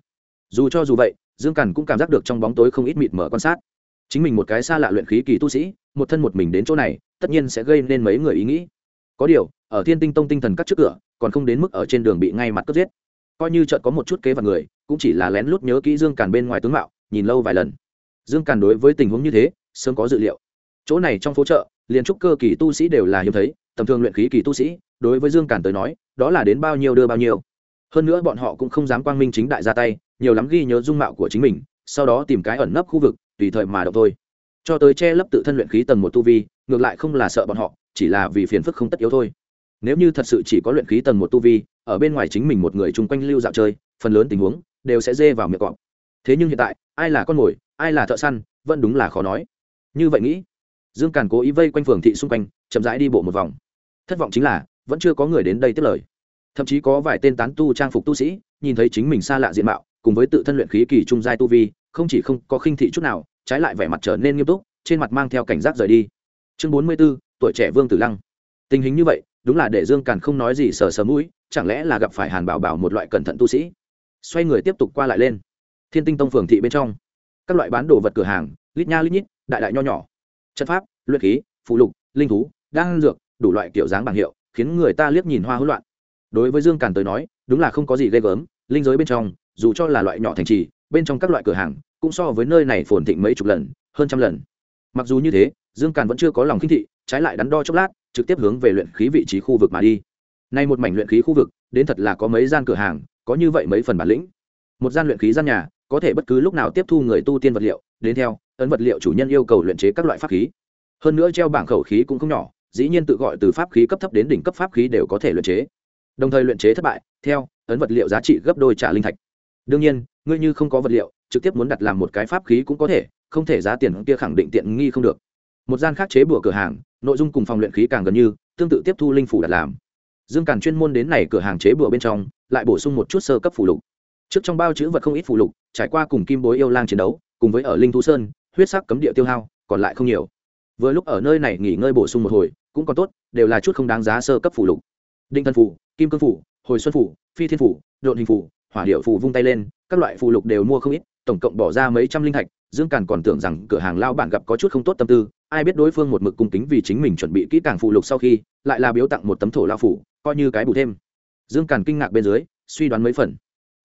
Speaker 1: Dù cho dù vậy, dương càn cũng cảm giác được trong bóng tối không ít mịt mở quan sát chính mình một cái xa lạ luyện khí kỳ tu sĩ, một thân một mình đến chỗ này, tất nhiên sẽ gây nên mấy người ý nghĩ. Có điều, ở thiên tinh tông tinh thần cắt trước cửa, còn không đến mức ở trên đường bị ngay mặt cướp giết. Coi như chợt có một chút kế vào người, cũng chỉ là lén lút nhớ kỹ dương càn bên ngoài tướng mạo, nhìn lâu vài lần. Dương càn đối với tình huống như thế, sớm có dự liệu. Chỗ này trong phố chợ, liền trúc cơ kỳ tu sĩ đều là hiếm thấy, tầm thường luyện khí kỳ tu sĩ, đối với dương càn tới nói, đó là đến bao nhiêu đưa bao nhiêu. Hơn nữa bọn họ cũng không dám quang minh chính đại ra tay, nhiều lắm ghi nhớ dung mạo của chính mình, sau đó tìm cái ẩn nấp khu vực tùy thời mà động thôi. Cho tới che lấp tự thân luyện khí tầng một tu vi, ngược lại không là sợ bọn họ, chỉ là vì phiền phức không tất yếu thôi. Nếu như thật sự chỉ có luyện khí tầng một tu vi, ở bên ngoài chính mình một người chung quanh lưu dạo chơi, phần lớn tình huống đều sẽ dê vào miệng cọp. Thế nhưng hiện tại, ai là con mồi, ai là thợ săn, vẫn đúng là khó nói. Như vậy nghĩ, dương càn cố ý vây quanh phường thị xung quanh, chậm rãi đi bộ một vòng. Thất vọng chính là, vẫn chưa có người đến đây tiếp lời. Thậm chí có vài tên tán tu trang phục tu sĩ, nhìn thấy chính mình xa lạ diện mạo, cùng với tự thân luyện khí kỳ trung giai tu vi, không chỉ không có khinh thị chút nào trái lại vẻ mặt trở nên nghiêm túc trên mặt mang theo cảnh giác rời đi. Chương bốn mươi 44, tuổi trẻ vương tử lăng. Tình hình như vậy đúng là để dương càn không nói gì sờ sờ mũi chẳng lẽ là gặp phải hàn bảo bảo một loại cẩn thận tu sĩ? Xoay người tiếp tục qua lại lên. Thiên tinh tông phường thị bên trong. Các loại bán đồ vật cửa hàng lít nha lít nhít đại đại nho nhỏ. Chất pháp luyện khí phụ lục linh thú đan dược đủ loại kiểu dáng bảng hiệu khiến người ta liếc nhìn hoa hỗn loạn. Đối với dương càn tới nói đúng là không có gì ghê gớm linh giới bên trong dù cho là loại nhỏ thành trì bên trong các loại cửa hàng cũng so với nơi này phồn thịnh mấy chục lần, hơn trăm lần. Mặc dù như thế, dương càn vẫn chưa có lòng khinh thị, trái lại đắn đo chốc lát, trực tiếp hướng về luyện khí vị trí khu vực mà đi. Nay một mảnh luyện khí khu vực, đến thật là có mấy gian cửa hàng, có như vậy mấy phần bản lĩnh. Một gian luyện khí gian nhà, có thể bất cứ lúc nào tiếp thu người tu tiên vật liệu, đến theo, ấn vật liệu chủ nhân yêu cầu luyện chế các loại pháp khí. Hơn nữa treo bảng khẩu khí cũng không nhỏ, dĩ nhiên tự gọi từ pháp khí cấp thấp đến đỉnh cấp pháp khí đều có thể luyện chế. Đồng thời luyện chế thất bại, theo, ấn vật liệu giá trị gấp đôi trả linh thạch. Đương nhiên, ngươi như không có vật liệu trực tiếp muốn đặt làm một cái pháp khí cũng có thể, không thể giá tiền kia khẳng định tiện nghi không được. Một gian khác chế bùa cửa hàng, nội dung cùng phòng luyện khí càng gần như, tương tự tiếp thu linh phủ đặt làm. Dương càn chuyên môn đến này cửa hàng chế bùa bên trong, lại bổ sung một chút sơ cấp phủ lục. Trước trong bao chữ vật không ít phủ lục, trải qua cùng kim bối yêu lang chiến đấu, cùng với ở linh thú sơn, huyết sắc cấm địa tiêu hao, còn lại không nhiều. Vừa lúc ở nơi này nghỉ ngơi bổ sung một hồi, cũng còn tốt, đều là chút không đáng giá sơ cấp phủ lục. Đinh thân phủ, kim cương phủ, hồi xuân phủ, phi thiên phủ, độn hình phủ, hỏa điệu phủ vung tay lên, các loại phù lục đều mua không ít tổng cộng bỏ ra mấy trăm linh thạch dương càn còn tưởng rằng cửa hàng lao bản gặp có chút không tốt tâm tư, ai biết đối phương một mực cung kính vì chính mình chuẩn bị kỹ càng phụ lục sau khi, lại là biếu tặng một tấm thổ lao phủ, coi như cái bù thêm. Dương càn kinh ngạc bên dưới, suy đoán mấy phần.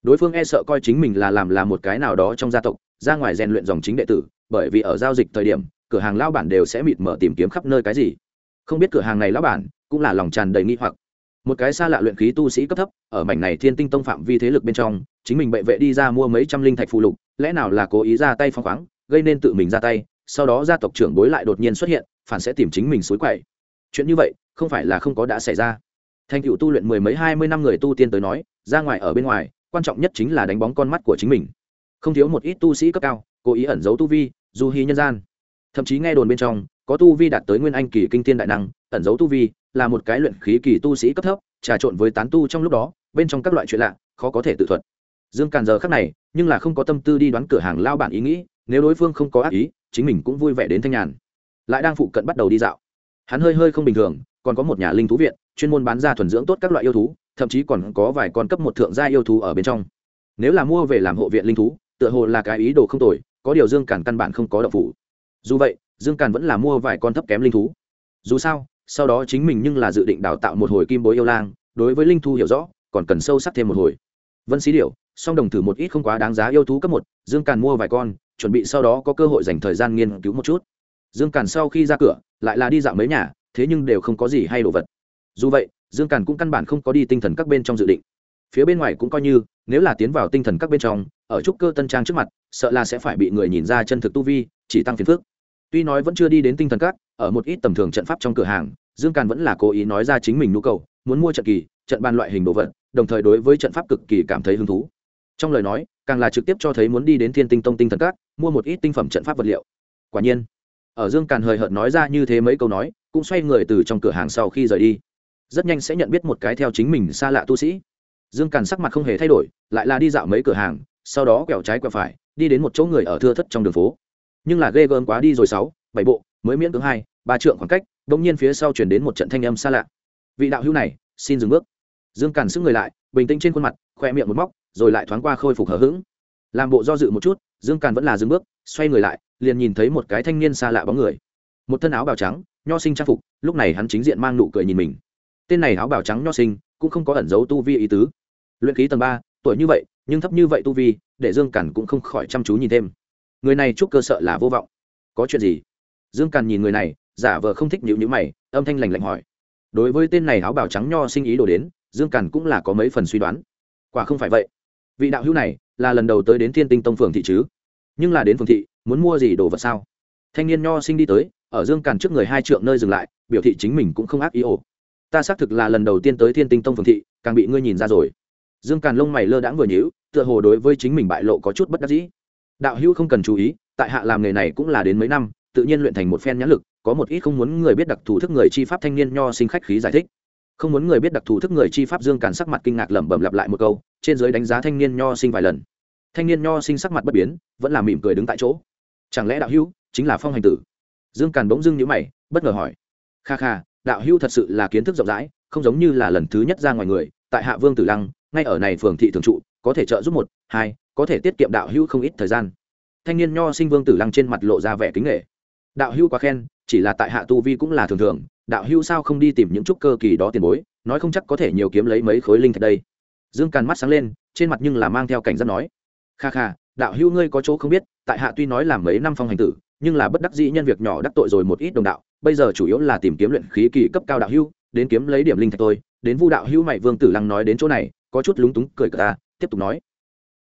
Speaker 1: Đối phương e sợ coi chính mình là làm là một cái nào đó trong gia tộc, ra ngoài rèn luyện dòng chính đệ tử, bởi vì ở giao dịch thời điểm, cửa hàng lao bản đều sẽ mịt mở tìm kiếm khắp nơi cái gì. Không biết cửa hàng này lao bản cũng là lòng tràn đầy nghi hoặc. Một cái xa lạ luyện khí tu sĩ cấp thấp, ở mảnh này thiên tinh tông phạm vi thế lực bên trong, chính mình bệ vệ đi ra mua mấy trăm linh thạch phụ lục lẽ nào là cố ý ra tay phong khoáng, gây nên tự mình ra tay, sau đó gia tộc trưởng bối lại đột nhiên xuất hiện, phản sẽ tìm chính mình suối quậy. Chuyện như vậy, không phải là không có đã xảy ra. Thành cựu tu luyện mười mấy hai mươi năm người tu tiên tới nói, ra ngoài ở bên ngoài, quan trọng nhất chính là đánh bóng con mắt của chính mình. Không thiếu một ít tu sĩ cấp cao, cố ý ẩn giấu tu vi, du hy nhân gian. Thậm chí nghe đồn bên trong, có tu vi đạt tới nguyên anh kỳ kinh tiên đại năng, ẩn giấu tu vi, là một cái luyện khí kỳ tu sĩ cấp thấp, trà trộn với tán tu trong lúc đó, bên trong các loại chuyện lạ, khó có thể tự thuật. Dương càn giờ khắc này nhưng là không có tâm tư đi đoán cửa hàng lao bản ý nghĩ, nếu đối phương không có ác ý, chính mình cũng vui vẻ đến thanh nhàn. Lại đang phụ cận bắt đầu đi dạo. Hắn hơi hơi không bình thường, còn có một nhà linh thú viện, chuyên môn bán ra thuần dưỡng tốt các loại yêu thú, thậm chí còn có vài con cấp một thượng gia yêu thú ở bên trong. Nếu là mua về làm hộ viện linh thú, tựa hồ là cái ý đồ không tồi, có điều dương càn căn bản không có đậu phủ. Dù vậy, dương càn vẫn là mua vài con thấp kém linh thú. Dù sao, sau đó chính mình nhưng là dự định đào tạo một hồi kim bối yêu lang, đối với linh thú hiểu rõ, còn cần sâu sắc thêm một hồi. Vân xí điệu song đồng thử một ít không quá đáng giá yêu thú cấp một, dương càn mua vài con, chuẩn bị sau đó có cơ hội dành thời gian nghiên cứu một chút. Dương càn sau khi ra cửa, lại là đi dạo mấy nhà, thế nhưng đều không có gì hay đồ vật. Dù vậy, dương càn cũng căn bản không có đi tinh thần các bên trong dự định. Phía bên ngoài cũng coi như, nếu là tiến vào tinh thần các bên trong, ở trúc cơ tân trang trước mặt, sợ là sẽ phải bị người nhìn ra chân thực tu vi, chỉ tăng phiền phước tuy nói vẫn chưa đi đến tinh thần các, ở một ít tầm thường trận pháp trong cửa hàng, dương càn vẫn là cố ý nói ra chính mình nhu cầu, muốn mua trận kỳ, trận ban loại hình đồ vật, đồng thời đối với trận pháp cực kỳ cảm thấy hứng thú trong lời nói, càng là trực tiếp cho thấy muốn đi đến thiên tinh tông tinh thần các, mua một ít tinh phẩm trận pháp vật liệu. Quả nhiên, ở dương càn hời hợt nói ra như thế mấy câu nói, cũng xoay người từ trong cửa hàng sau khi rời đi. Rất nhanh sẽ nhận biết một cái theo chính mình xa lạ tu sĩ. Dương càn sắc mặt không hề thay đổi, lại là đi dạo mấy cửa hàng, sau đó quẹo trái quẹo phải, đi đến một chỗ người ở thưa thất trong đường phố. Nhưng là ghê gớm quá đi rồi sáu, bảy bộ, mới miễn cưỡng hai, ba trượng khoảng cách đ ỗ n g nhiên phía sau chuyển đến một trận thanh âm xa lạ. Vị đạo hữu này, xin dừng bước. Dương càn sức người lại, bình tĩnh trên khuôn mặt, khoe miệng một móc rồi lại thoáng qua khôi phục hờ hững, làm bộ do dự một chút dương càn vẫn là dừng bước xoay người lại liền nhìn thấy một cái thanh niên xa lạ bóng người. Một thân áo bào trắng nho sinh trang phục lúc này hắn chính diện mang nụ cười nhìn mình. Tên này áo bào trắng nho sinh cũng không có ẩn giấu tu vi ý tứ. Luyện ký tầng ba tuổi như vậy nhưng thấp như vậy tu vi để dương càn cũng không khỏi chăm chú nhìn thêm. Người này chúc cơ sợ là vô vọng. Có chuyện gì? Dương càn nhìn người này giả vờ không thích nhịu nhữ mày âm thanh lành lạnh hỏi. Đối với tên này áo bào trắng nho sinh ý đồ đến dương càn cũng là có mấy phần suy đoán. Quả không phải vậy vị đạo hữu này là lần đầu tới đến thiên tinh tông phường thị chứ? Nhưng là đến phường thị, muốn mua gì đồ vật sao? Thanh niên nho sinh đi tới, ở dương càn trước người hai trượng nơi dừng lại, biểu thị chính mình cũng không ác ý ổ. Ta xác thực là lần đầu tiên tới thiên tinh tông phường thị, càng bị ngươi nhìn ra rồi. Dương càn lông mày lơ đãng vừa nhíu, tựa hồ đối với chính mình bại lộ có chút bất đắc dĩ. Đạo hữu không cần chú ý, tại hạ làm nghề này cũng là đến mấy năm, tự nhiên luyện thành một phen nhãn lực, có một ít không muốn người biết đặc thù thức người chi pháp thanh niên nho sinh khách khí giải thích không muốn người biết đặc thù thức người chi pháp dương càn sắc mặt kinh ngạc lẩm bẩm lặp lại một câu, trên giới đánh giá thanh niên nho sinh vài lần. Thanh niên nho sinh sắc mặt bất biến, vẫn là mỉm cười đứng tại chỗ. Chẳng lẽ đạo hữu chính là phong hành tử? Dương càn bỗng dưng nhữ mày, bất ngờ hỏi. Kha kha, đạo hữu thật sự là kiến thức rộng rãi, không giống như là lần thứ nhất ra ngoài người, tại hạ vương tử lăng, ngay ở này phường thị thường trụ, có thể trợ giúp một, hai, có thể tiết kiệm đạo hữu không ít thời gian. Thanh niên nho sinh vương tử lăng trên mặt lộ ra vẻ kính nghệ. Đạo hữu quá khen, chỉ là tại hạ tu vi cũng là thường thường đạo hữu sao không đi tìm những chút cơ kỳ đó tiền bối, nói không chắc có thể nhiều kiếm lấy mấy khối linh thạch đây. Dương càn mắt sáng lên, trên mặt nhưng là mang theo cảnh giác nói. Kha kha, đạo hữu ngươi có chỗ không biết, tại hạ tuy nói làm mấy năm phong hành tử, nhưng là bất đắc dĩ nhân việc nhỏ đắc tội rồi một ít đồng đạo, bây giờ chủ yếu là tìm kiếm luyện khí kỳ cấp cao đạo hữu, đến kiếm lấy điểm linh thạch tôi đến vu đạo hữu mày vương tử lăng nói đến chỗ này, có chút lúng túng cười cờ ta, tiếp tục nói.